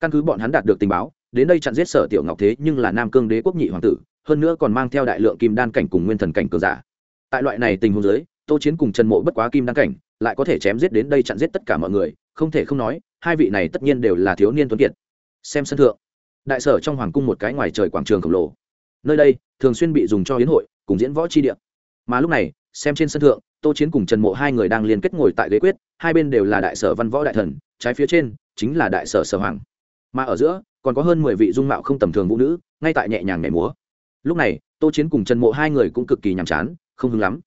Căn cứ bọn hắn đạt được tình báo, đến đây chặn giết sở tiểu ngọc thế nhưng là nam cương đế quốc nhị hoàng tử, hơn nữa còn mang theo đại lượng kim đan cảnh cùng nguyên thần cảnh cường giả. Tại loại này tình huống giới tô chiến cùng trần mộ bất quá kim đan cảnh, lại có thể chém giết đến đây chặn giết tất cả mọi người, không thể không nói, hai vị này tất nhiên đều là thiếu niên tuấn kiệt. Xem sân thượng, đại sở trong hoàng cung một cái ngoài trời quảng trường khổng lồ nơi đây thường xuyên bị dùng cho hiến hội, cùng diễn võ chi địa. Mà lúc này, xem trên sân thượng, tô chiến cùng trần mộ hai người đang liên kết ngồi tại ghế quyết, hai bên đều là đại sở văn võ đại thần, trái phía trên chính là đại sở sở hoàng. Mà ở giữa, còn có hơn mười vị dung mạo không tầm thường vũ nữ, ngay tại nhẹ nhàng nhảy múa. Lúc này, tô chiến cùng trần mộ hai người cũng cực kỳ nhàm chán, không hứng lắm.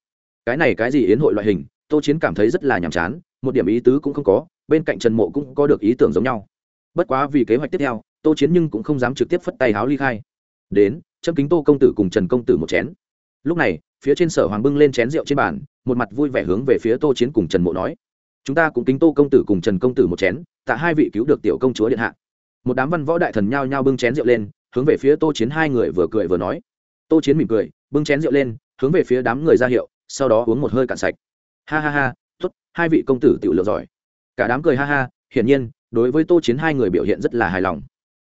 Cái này cái gì yến hội loại hình, tô chiến cảm thấy rất là nhàm chán, một điểm ý tứ cũng không có, bên cạnh trần mộ cũng có được ý tưởng giống nhau. Bất quá vì kế hoạch tiếp theo, tô chiến nhưng cũng không dám trực tiếp phất tay háo ly khai. Đến châm kính tô công tử cùng trần công tử một chén. Lúc này, phía trên sở hoàng bưng lên chén rượu trên bàn, một mặt vui vẻ hướng về phía tô chiến cùng trần mộ nói, chúng ta cũng kính tô công tử cùng trần công tử một chén, tạ hai vị cứu được tiểu công chúa điện hạ. Một đám văn võ đại thần nhao nhao bưng chén rượu lên, hướng về phía tô chiến hai người vừa cười vừa nói. Tô chiến mỉm cười, bưng chén rượu lên, hướng về phía đám người ra hiệu, sau đó uống một hơi cạn sạch. Ha ha ha t ố t hai vị công tử tiểu lựa giỏi. Cả đám cười ha ha, hiển nhiên, đối với tô chiến hai người biểu hiện rất là hài lòng.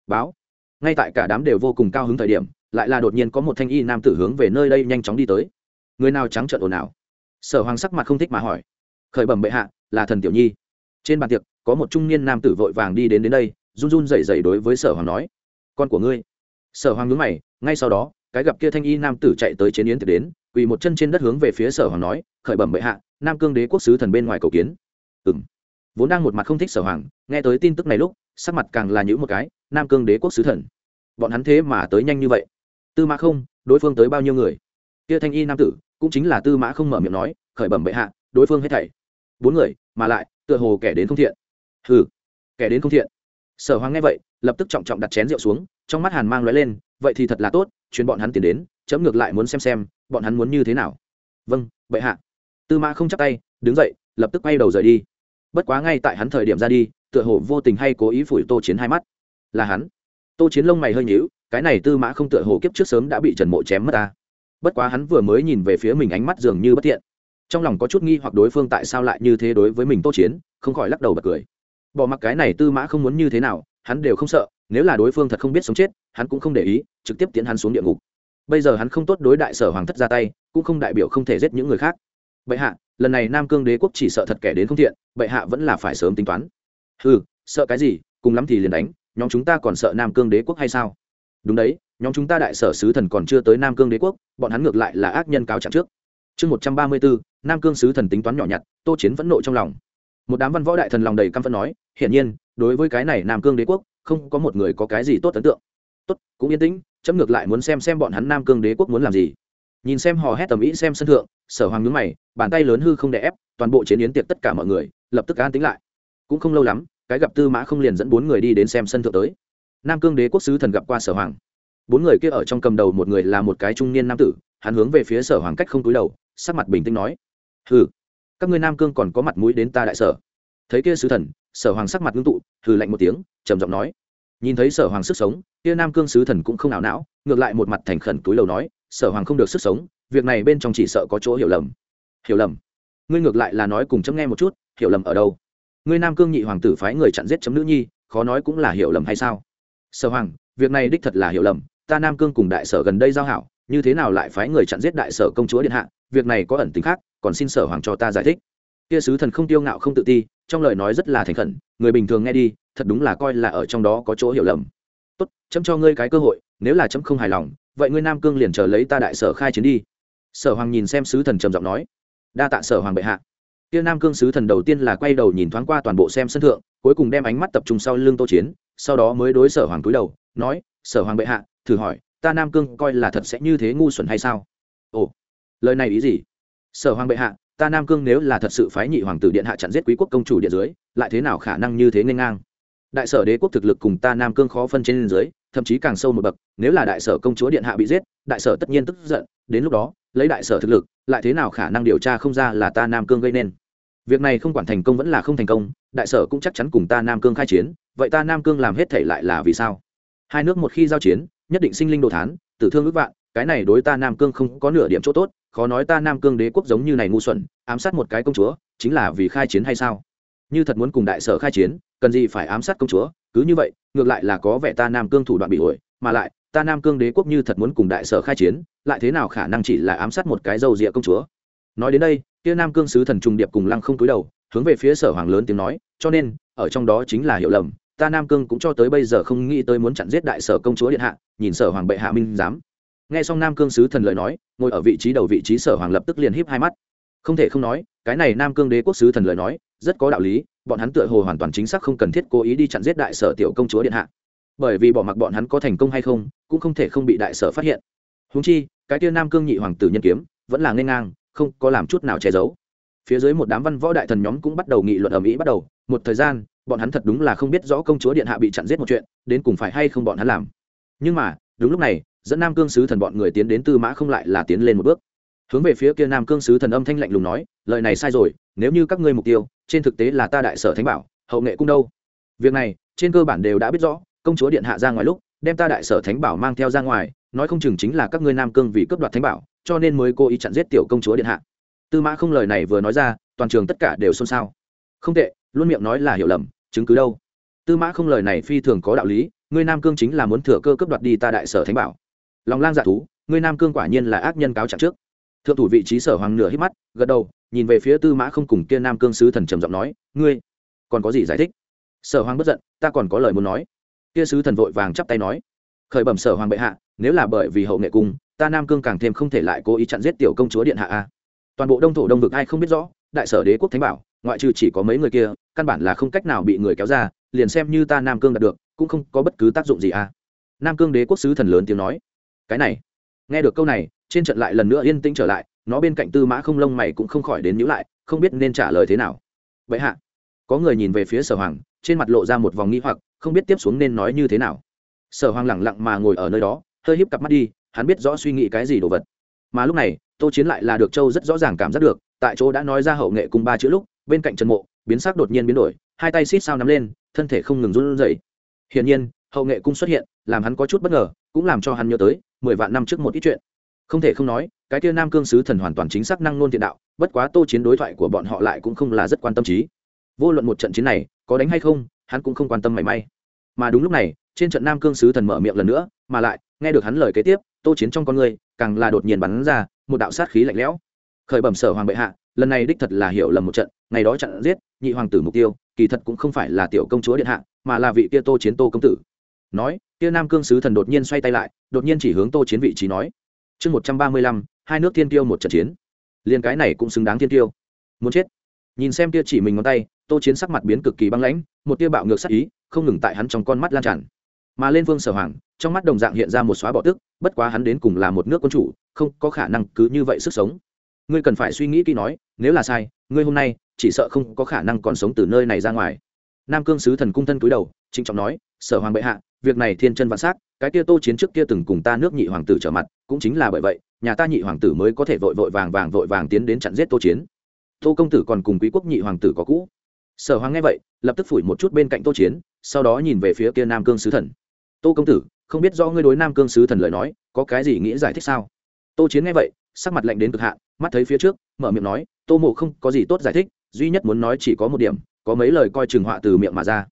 Báo, ngay tại cả đám đều vô cùng cao hứng thời điểm lại là đột nhiên có một thanh y nam tử hướng về nơi đây nhanh chóng đi tới. Người nào trắng trợn ồn ào? Sở hoàng sắc mặt không thích mà hỏi. Khởi bẩm bệ hạ, là thần tiểu nhi. Trên bàn tiệc, có một trung niên nam tử vội vàng đi đến đến đây, run run rẩy rẩy đối với sở hoàng nói, con của ngươi. Sở hoàng nhướng mày, ngay sau đó, cái gặp kia thanh y nam tử chạy tới chế yến tiệc đến, quỳ một chân trên đất hướng về phía sở hoàng nói, khởi bẩm bệ hạ, nam cương đế quốc sứ thần bên ngoài cầu kiến. Ừ m vốn đang một mặt không thích sở hoàng, nghe tới tin tức này lúc, sắc mặt càng là nhữ một cái, nam cương đế quốc sứ thần. Bọn hắn thế mà tới nhanh như vậy? Tư mã không, đối phương tới bao nhiêu người? Kia thanh y nam tử, cũng chính là tư mã không mở miệng nói, khởi bẩm bệ hạ, đối phương hết thảy. Bốn người, mà lại, tựa hồ kẻ đến không thiện. Hừ, kẻ đến không thiện. Sở hoàng nghe vậy, lập tức trọng trọng đặt chén rượu xuống, trong mắt hàn mang lóe lên, vậy thì thật là tốt, chuyến bọn hắn tiền đến, chấm ngược lại muốn xem xem, bọn hắn muốn như thế nào. Vâng bệ hạ. Tư mã không chắc tay, đứng dậy, lập tức quay đầu rời đi. Bất quá ngay tại hắn thời điểm ra đi, tựa hồ vô tình hay cố ý phủi tô chiến hai mắt. Là hắn. Tô chiến lông mày hơi nhíu cái này tư mã không tựa hồ kiếp trước sớm đã bị trần mộ chém mất ta. Bất quá hắn vừa mới nhìn về phía mình ánh mắt dường như bất thiện. Trong lòng có chút nghi hoặc đối phương tại sao lại như thế đối với mình tốt chiến, không khỏi lắc đầu bật cười. Bỏ mặc cái này tư mã không muốn như thế nào, hắn đều không sợ, nếu là đối phương thật không biết sống chết, hắn cũng không để ý, trực tiếp tiến hắn xuống địa ngục. Bây giờ hắn không tốt đối đại sở hoàng thất ra tay, cũng không đại biểu không thể giết những người khác. Bệ hạ, lần này nam cương đế quốc chỉ sợ thật kẻ đến không thiện, bệ hạ vẫn là phải sớm tính toán. Ừ sợ cái gì, cùng lắm thì liền đánh, nhóm chúng ta còn sợ nam cương đế quốc hay sao? Đúng đấy, nhóm chúng ta đại sở sứ thần còn chưa tới nam cương đế quốc, bọn hắn ngược lại là ác nhân cáo trạng trước. Chương một trăm ba mươi bốn nam cương sứ thần tính toán nhỏ nhặt, tô chiến vẫn nộ trong lòng. Một đám văn võ đại thần lòng đầy căm phẫn nói, hiển nhiên, đối với cái này nam cương đế quốc, không có một người có cái gì tốt ấn tượng. Tốt, cũng yên tĩnh, chấm ngược lại muốn xem xem bọn hắn nam cương đế quốc muốn làm gì. Nhìn xem hò hét tầm ý xem sân thượng, sở hoàng nhướng mày, bàn tay lớn hư không đè ép, toàn bộ chiến biến tiệc tất cả mọi người, lập tức an tính lại. Cũng không lâu lắm, cái gặp tư mã không liền dẫn bốn người đi đến xem sân thượng tới nam cương đế quốc sứ thần gặp qua sở hoàng. Bốn người kia ở trong cầm đầu một người là một cái trung niên nam tử, hắn hướng về phía sở hoàng cách không túi đầu, sắc mặt bình tĩnh nói, hừ, các ngươi nam cương còn có mặt mũi đến ta đại sở. Thấy kia sứ thần, sở hoàng sắc mặt ngưng tụ, hừ lạnh một tiếng, trầm giọng nói, nhìn thấy sở hoàng sức sống, kia nam cương sứ thần cũng không ảo não, ngược lại một mặt thành khẩn túi lầu nói, sở hoàng không được sức sống, việc này bên trong chỉ sợ có chỗ hiểu lầm. Hiểu lầm? Ngươi ngược lại là nói cùng chấm nghe một chút, hiểu lầm ở đâu? Ngươi nam cương nhị hoàng tử phái người chặn giết chấm nữ nhi, khó nói cũng là hiểu lầm hay sao? Sở hoàng, việc này đích thật là hiểu lầm, ta nam cương cùng đại sở gần đây giao hảo, như thế nào lại phái người chặn giết đại sở công chúa điện hạ, việc này có ẩn tính khác, còn xin sở hoàng cho ta giải thích. Kia sứ thần không tiêu ngạo không tự ti, trong lời nói rất là thành khẩn, người bình thường nghe đi, thật đúng là coi là ở trong đó có chỗ hiểu lầm. Tốt, chấm cho ngươi cái cơ hội, nếu là chấm không hài lòng, vậy ngươi nam cương liền chờ lấy ta đại sở khai chiến đi. Sở hoàng nhìn xem sứ thần trầm giọng nói, đa tạ sở hoàng bệ hạ. Kia nam cương sứ thần đầu tiên là quay đầu nhìn thoáng qua toàn bộ xem sân thượng, cuối cùng đem ánh mắt tập trung sau lưng tô chiến sau đó mới đối sở hoàng túi đầu, nói, sở hoàng bệ hạ, thử hỏi, ta nam cương coi là thật sẽ như thế ngu xuẩn hay sao? Ồ, lời này ý gì? Sở hoàng bệ hạ, ta nam cương nếu là thật sự phái nhị hoàng tử điện hạ chặn giết quý quốc công chủ điện dưới, lại thế nào khả năng như thế nên ngang? Đại sở đế quốc thực lực cùng ta nam cương khó phân trên dưới, thậm chí càng sâu một bậc, nếu là đại sở công chúa điện hạ bị giết, đại sở tất nhiên tức giận, đến lúc đó, lấy đại sở thực lực, lại thế nào khả năng điều tra không ra là ta nam cương gây nên? Việc này không quản thành công vẫn là không thành công, đại sở cũng chắc chắn cùng ta nam cương khai chiến, vậy ta nam cương làm hết thể lại là vì sao? Hai nước một khi giao chiến, nhất định sinh linh đồ thán, tử thương ước vạn, cái này đối ta nam cương không có nửa điểm chỗ tốt, khó nói ta nam cương đế quốc giống như này ngu xuẩn, ám sát một cái công chúa, chính là vì khai chiến hay sao? Như thật muốn cùng đại sở khai chiến, cần gì phải ám sát công chúa, cứ như vậy, ngược lại là có vẻ ta nam cương thủ đoạn bị ổi mà lại, ta nam cương đế quốc như thật muốn cùng đại sở khai chiến, lại thế nào khả năng chỉ là ám sát một cái dâu rịa công chúa? Nói đến đây kia nam cương sứ thần trùng điệp cùng lăng không túi đầu, hướng về phía sở hoàng lớn tiếng nói, cho nên, ở trong đó chính là hiểu lầm, ta nam cương cũng cho tới bây giờ không nghĩ tới muốn chặn giết đại sở công chúa điện hạ, nhìn sở hoàng bệ hạ minh giám. Nghe xong nam cương sứ thần lời nói, ngồi ở vị trí đầu vị trí sở hoàng lập tức liền híp hai mắt. Không thể không nói, cái này nam cương đế quốc sứ thần lời nói, rất có đạo lý, bọn hắn tựa hồ hoàn toàn chính xác không cần thiết cố ý đi chặn giết đại sở tiểu công chúa điện hạ. Bởi vì bỏ mặc bọn hắn có thành công hay không, cũng không thể không bị đại sở phát hiện. Húng chi, cái tia nam cương nhị hoàng tử nhân kiếm, vẫn là n ngang không có làm chút nào che giấu. Phía dưới một đám văn võ đại thần nhóm cũng bắt đầu nghị luận ở mỹ bắt đầu. Một thời gian, bọn hắn thật đúng là không biết rõ công chúa điện hạ bị chặn giết một chuyện, đến cùng phải hay không bọn hắn làm. Nhưng mà, đúng lúc này, dẫn nam cương sứ thần bọn người tiến đến tư mã không lại là tiến lên một bước. Hướng về phía kia nam cương sứ thần âm thanh lạnh lùng nói, lời này sai rồi, nếu như các ngươi mục tiêu, trên thực tế là ta đại sở thánh bảo, hậu nghệ cung đâu? Việc này, trên cơ bản đều đã biết rõ, công chúa điện hạ ra ngoài lúc, đem ta đại sở thánh bảo mang theo ra ngoài nói không chừng chính là các ngươi nam cương vì cướp đoạt thánh bảo, cho nên mới cố ý chặn giết tiểu công chúa điện hạ. Tư mã không lời này vừa nói ra, toàn trường tất cả đều xôn xao. Không tệ, luôn miệng nói là hiểu lầm, chứng cứ đâu? Tư mã không lời này phi thường có đạo lý, ngươi nam cương chính là muốn thừa cơ cướp đoạt đi ta đại sở thánh bảo. Lòng lang dạ thú, ngươi nam cương quả nhiên là ác nhân cáo trạng trước. Thượng thủ vị trí sở hoàng nửa hít mắt, gật đầu, nhìn về phía tư mã không cùng kia nam cương sứ thần trầm giọng nói, ngươi, còn có gì giải thích? Sở hoàng bất giận, ta còn có lời muốn nói. Kia sứ thần vội vàng chắp tay nói, khởi bẩm sở hoàng bệ hạ nếu là bởi vì hậu nghệ cung, ta nam cương càng thêm không thể lại cố ý chặn giết tiểu công chúa điện hạ a. Toàn bộ đông thổ đông vực ai không biết rõ, đại sở đế quốc thánh bảo, ngoại trừ chỉ có mấy người kia, căn bản là không cách nào bị người kéo ra, liền xem như ta nam cương đạt được, cũng không có bất cứ tác dụng gì a. Nam cương đế quốc sứ thần lớn tiếng nói. Cái này, nghe được câu này, trên trận lại lần nữa yên tĩnh trở lại, nó bên cạnh tư mã không lông mày cũng không khỏi đến nhữ lại, không biết nên trả lời thế nào. Vậy hạ, có người nhìn về phía sở hoàng, trên mặt lộ ra một vòng nghi hoặc, không biết tiếp xuống nên nói như thế nào. Sở hoàng lẳng lặng mà ngồi ở nơi đó hơi híp cặp mắt đi, hắn biết rõ suy nghĩ cái gì đồ vật. Mà lúc này, tô chiến lại là được châu rất rõ ràng cảm giác được, tại chỗ đã nói ra hậu nghệ cùng ba chữ lúc, bên cạnh trần mộ, biến sắc đột nhiên biến đổi, hai tay xít sao nắm lên, thân thể không ngừng run rẩy. Hiển nhiên, hậu nghệ cung xuất hiện, làm hắn có chút bất ngờ, cũng làm cho hắn nhớ tới, mười vạn năm trước một ít chuyện. Không thể không nói, cái kia nam cương sứ thần hoàn toàn chính xác năng nôn thiện đạo, bất quá tô chiến đối thoại của bọn họ lại cũng không là rất quan tâm trí vô luận một trận chiến này có đánh hay không, hắn cũng không quan tâm mảy may. Mà đúng lúc này, trên trận nam cương sứ thần mở miệng lần nữa, mà lại nghe được hắn lời kế tiếp, tô chiến trong con người, càng là đột nhiên bắn ra, một đạo sát khí lạnh lẽo. Khởi bẩm sở hoàng bệ hạ, lần này đích thật là hiểu lầm một trận, ngày đó chặn giết, nhị hoàng tử mục tiêu, kỳ thật cũng không phải là tiểu công chúa điện hạ, mà là vị kia tô chiến tô công tử. Nói, kia nam cương sứ thần đột nhiên xoay tay lại, đột nhiên chỉ hướng tô chiến vị trí nói, chương một trăm ba mươi lăm, hai nước thiên tiêu một trận chiến. Liền cái này cũng xứng đáng thiên tiêu muốn chết. Nhìn xem kia chỉ mình ngón tay, tô chiến sắc mặt biến cực kỳ băng lãnh, một tia bạo ngược sắc ý, không ngừng tại hắn trong con mắt lan tràn mà lên vương sở hoàng, trong mắt đồng dạng hiện ra một xóa bỏ tức, bất quá hắn đến cùng là một nước quân chủ, không có khả năng cứ như vậy sức sống. Ngươi cần phải suy nghĩ kỹ nói, nếu là sai, ngươi hôm nay chỉ sợ không có khả năng còn sống từ nơi này ra ngoài. Nam cương sứ thần cung thân cúi đầu, trịnh trọng nói, sở hoàng bệ hạ, việc này thiên chân vạn s á c cái kia tô chiến trước kia từng cùng ta nước nhị hoàng tử trở mặt, cũng chính là bởi vậy, nhà ta nhị hoàng tử mới có thể vội vội vàng vàng vội vàng tiến đến chặn giết tô chiến. Tô công tử còn cùng quý quốc nhị hoàng tử có cũ. Sở hoàng nghe vậy, lập tức phủi một chút bên cạnh tô chiến, sau đó nhìn về phía kia nam cương sứ thần tô công tử, không biết do ngươi đối nam cương sứ thần lời nói, có cái gì nghĩ giải thích sao? Tô chiến nghe vậy, sắc mặt lạnh đến cực hạn, mắt thấy phía trước, mở miệng nói, tô mộ không có gì tốt giải thích, duy nhất muốn nói chỉ có một điểm, có mấy lời coi chừng họa từ miệng mà ra.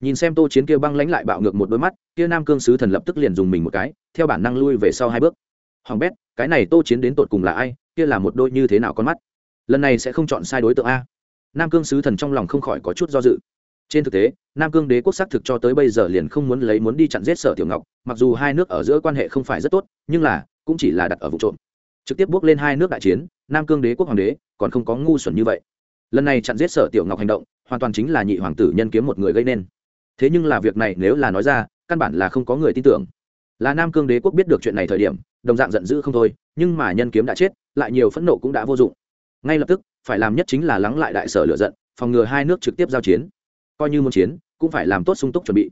Nhìn xem tô chiến kia băng lãnh lại bạo ngược một đôi mắt, kia nam cương sứ thần lập tức liền dùng mình một cái, theo bản năng lui về sau hai bước. Hoàng bét, cái này tô chiến đến tột cùng là ai, kia là một đôi như thế nào con mắt? Lần này sẽ không chọn sai đối tượng a. Nam cương sứ thần trong lòng không khỏi có chút do dự. Trên thực tế nam cương đế quốc xác thực cho tới bây giờ liền không muốn lấy muốn đi chặn giết sở tiểu ngọc, mặc dù hai nước ở giữa quan hệ không phải rất tốt, nhưng là cũng chỉ là đặt ở vụ trộm. Trực tiếp bước lên hai nước đại chiến, nam cương đế quốc hoàng đế còn không có ngu xuẩn như vậy. Lần này chặn giết sở tiểu ngọc hành động, hoàn toàn chính là nhị hoàng tử nhân kiếm một người gây nên. Thế nhưng là việc này nếu là nói ra, căn bản là không có người tin tưởng. Là nam cương đế quốc biết được chuyện này thời điểm, đồng dạng giận dữ không thôi, nhưng mà nhân kiếm đã chết, lại nhiều phẫn nộ cũng đã vô dụng. Ngay lập tức, phải làm nhất chính là lắng lại đại sở lựa giận, phòng ngừa hai nước trực tiếp giao chiến. Coi như muốn chiến cũng phải làm tốt sung túc chuẩn bị.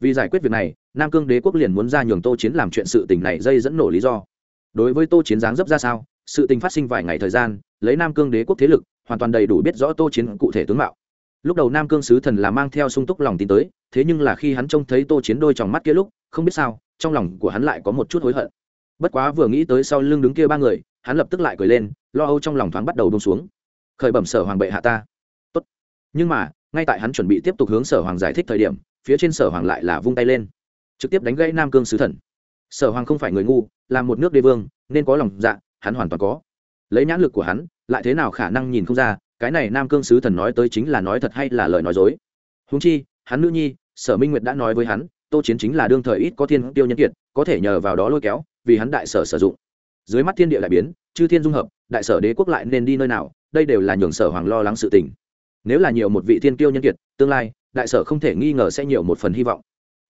Vì giải quyết việc này, nam cương đế quốc liền muốn ra nhường tô chiến làm chuyện sự tình này dây dẫn nổ lý do. Đối với tô chiến dáng dấp ra sao, sự tình phát sinh vài ngày thời gian, lấy nam cương đế quốc thế lực, hoàn toàn đầy đủ biết rõ tô chiến cụ thể tướng mạo. Lúc đầu nam cương sứ thần là mang theo sung túc lòng tin tới, thế nhưng là khi hắn trông thấy tô chiến đôi trong mắt kia lúc, không biết sao, trong lòng của hắn lại có một chút hối hận. Bất quá vừa nghĩ tới sau lưng đứng kia ba người, hắn lập tức lại cười lên, lo âu trong lòng thoáng bắt đầu bông xuống. Khởi bẩm sở hoàng bệ hạ ta. Tốt. nhưng mà ngay tại hắn chuẩn bị tiếp tục hướng sở hoàng giải thích thời điểm, phía trên sở hoàng lại là vung tay lên, trực tiếp đánh gãy nam cương sứ thần. Sở hoàng không phải người ngu, là một nước đế vương, nên có lòng dạ hắn hoàn toàn có. Lấy nhãn lực của hắn, lại thế nào khả năng nhìn không ra, cái này nam cương sứ thần nói tới chính là nói thật hay là lời nói dối. Húng chi, hắn nữ nhi, sở minh nguyệt đã nói với hắn, tô chiến chính là đương thời ít có thiên tiêu nhân kiệt, có thể nhờ vào đó lôi kéo, vì hắn đại sở sử dụng. Dưới mắt thiên địa lại biến, chư thiên dung hợp, đại sở đế quốc lại nên đi nơi nào, đây đều là nhường sở hoàng lo lắng sự tình nếu là nhiều một vị thiên tiêu nhân kiệt, tương lai, đại sở không thể nghi ngờ sẽ nhiều một phần hy vọng.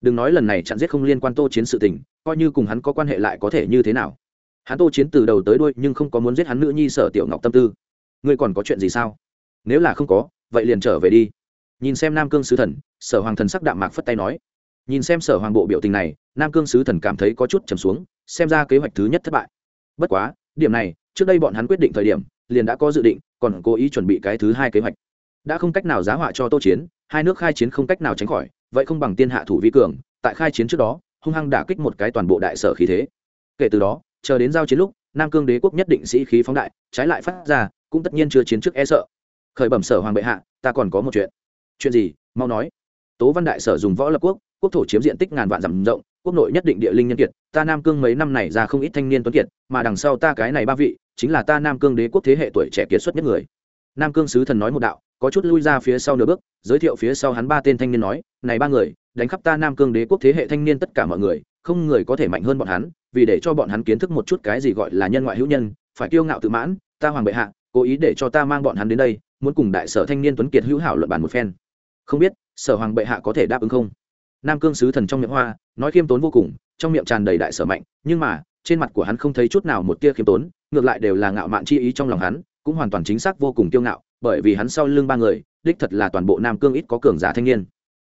Đừng nói lần này chặn giết không liên quan tô chiến sự tình, coi như cùng hắn có quan hệ lại có thể như thế nào? Hắn tô chiến từ đầu tới đuôi nhưng không có muốn giết hắn nữ nhi sở tiểu ngọc tâm tư. Ngươi còn có chuyện gì sao? Nếu là không có, vậy liền trở về đi. Nhìn xem nam cương sứ thần, sở hoàng thần sắc đạm mạc phất tay nói. Nhìn xem sở hoàng bộ biểu tình này, nam cương sứ thần cảm thấy có chút trầm xuống, xem ra kế hoạch thứ nhất thất bại. Bất quá, điểm này, trước đây bọn hắn quyết định thời điểm, liền đã có dự định, còn cố ý chuẩn bị cái thứ hai kế hoạch đã không cách nào giá họa cho tô chiến, hai nước khai chiến không cách nào tránh khỏi, vậy không bằng tiên hạ thủ vi cường, tại khai chiến trước đó, hung hăng đả kích một cái toàn bộ đại sở khí thế. Kể từ đó, chờ đến giao chiến lúc, nam cương đế quốc nhất định sĩ khí phóng đại, trái lại phát ra, cũng tất nhiên chưa chiến trước e sợ. Khởi bẩm sở hoàng bệ hạ, ta còn có một chuyện. Chuyện gì? Mau nói. Tố văn đại sở dùng võ lập quốc quốc thổ chiếm diện tích ngàn vạn dặm rộng, quốc nội nhất định địa linh nhân kiệt, ta nam cương mấy năm này ra không ít thanh niên tuấn kiệt, mà đằng sau ta cái này ba vị, chính là ta nam cương đế quốc thế hệ tuổi trẻ kiệt xuất nhất người. Nam cương sứ thần nói một đạo có chút lui ra phía sau nửa bước, giới thiệu phía sau hắn ba tên thanh niên nói, này ba người, đánh khắp ta nam cương đế quốc thế hệ thanh niên tất cả mọi người, không người có thể mạnh hơn bọn hắn, vì để cho bọn hắn kiến thức một chút cái gì gọi là nhân ngoại hữu nhân, phải kiêu ngạo tự mãn, ta hoàng bệ hạ, cố ý để cho ta mang bọn hắn đến đây, muốn cùng đại sở thanh niên tuấn kiệt hữu hảo luận bàn một phen. Không biết, sở hoàng bệ hạ có thể đáp ứng không? Nam cương sứ thần trong miệng hoa, nói khiêm tốn vô cùng, trong miệng tràn đầy đại sở mạnh, nhưng mà, trên mặt của hắn không thấy chút nào một tia khiêm tốn, ngược lại đều là ngạo mạn chi ý trong lòng hắn, cũng hoàn toàn chính xác vô cùng kiêu ngạo bởi vì hắn sau lưng ba người, đích thật là toàn bộ nam cương ít có cường giả thanh niên.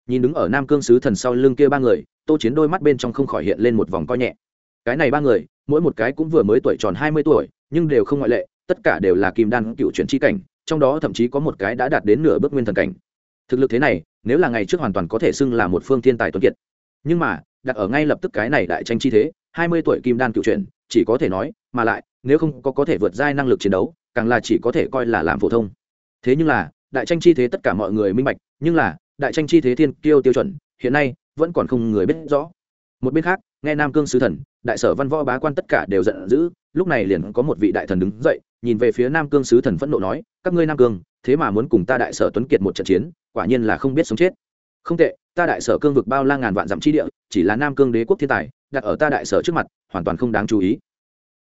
Nhìn đứng ở nam cương sứ thần sau lưng kia ba người, tô chiến đôi mắt bên trong không khỏi hiện lên một vòng coi nhẹ. Cái này ba người, mỗi một cái cũng vừa mới tuổi tròn hai mươi tuổi, nhưng đều không ngoại lệ, tất cả đều là kim đan cựu chuyển chi cảnh, trong đó thậm chí có một cái đã đạt đến nửa bước nguyên thần cảnh. Thực lực thế này, nếu là ngày trước hoàn toàn có thể xưng là một phương thiên tài tuấn kiệt. Nhưng mà, đặt ở ngay lập tức cái này đại tranh chi thế, hai mươi tuổi kim đan cựu chuyển, chỉ có thể nói, mà lại, nếu không có có thể vượt giai năng lực chiến đấu, càng là chỉ có thể coi là làm phổ thông thế nhưng là, đại tranh chi thế tất cả mọi người minh bạch, nhưng là, đại tranh chi thế thiên kiêu tiêu chuẩn, hiện nay, vẫn còn không người biết rõ. Một bên khác, nghe nam cương sứ thần, đại sở văn võ bá quan tất cả đều giận dữ, lúc này liền có một vị đại thần đứng dậy, nhìn về phía nam cương sứ thần phẫn nộ nói, các ngươi nam cương, thế mà muốn cùng ta đại sở tuấn kiệt một trận chiến, quả nhiên là không biết sống chết. Không tệ, ta đại sở cương vực bao la ngàn vạn dặm chi địa, chỉ là nam cương đế quốc thiên tài, đặt ở ta đại sở trước mặt, hoàn toàn không đáng chú ý.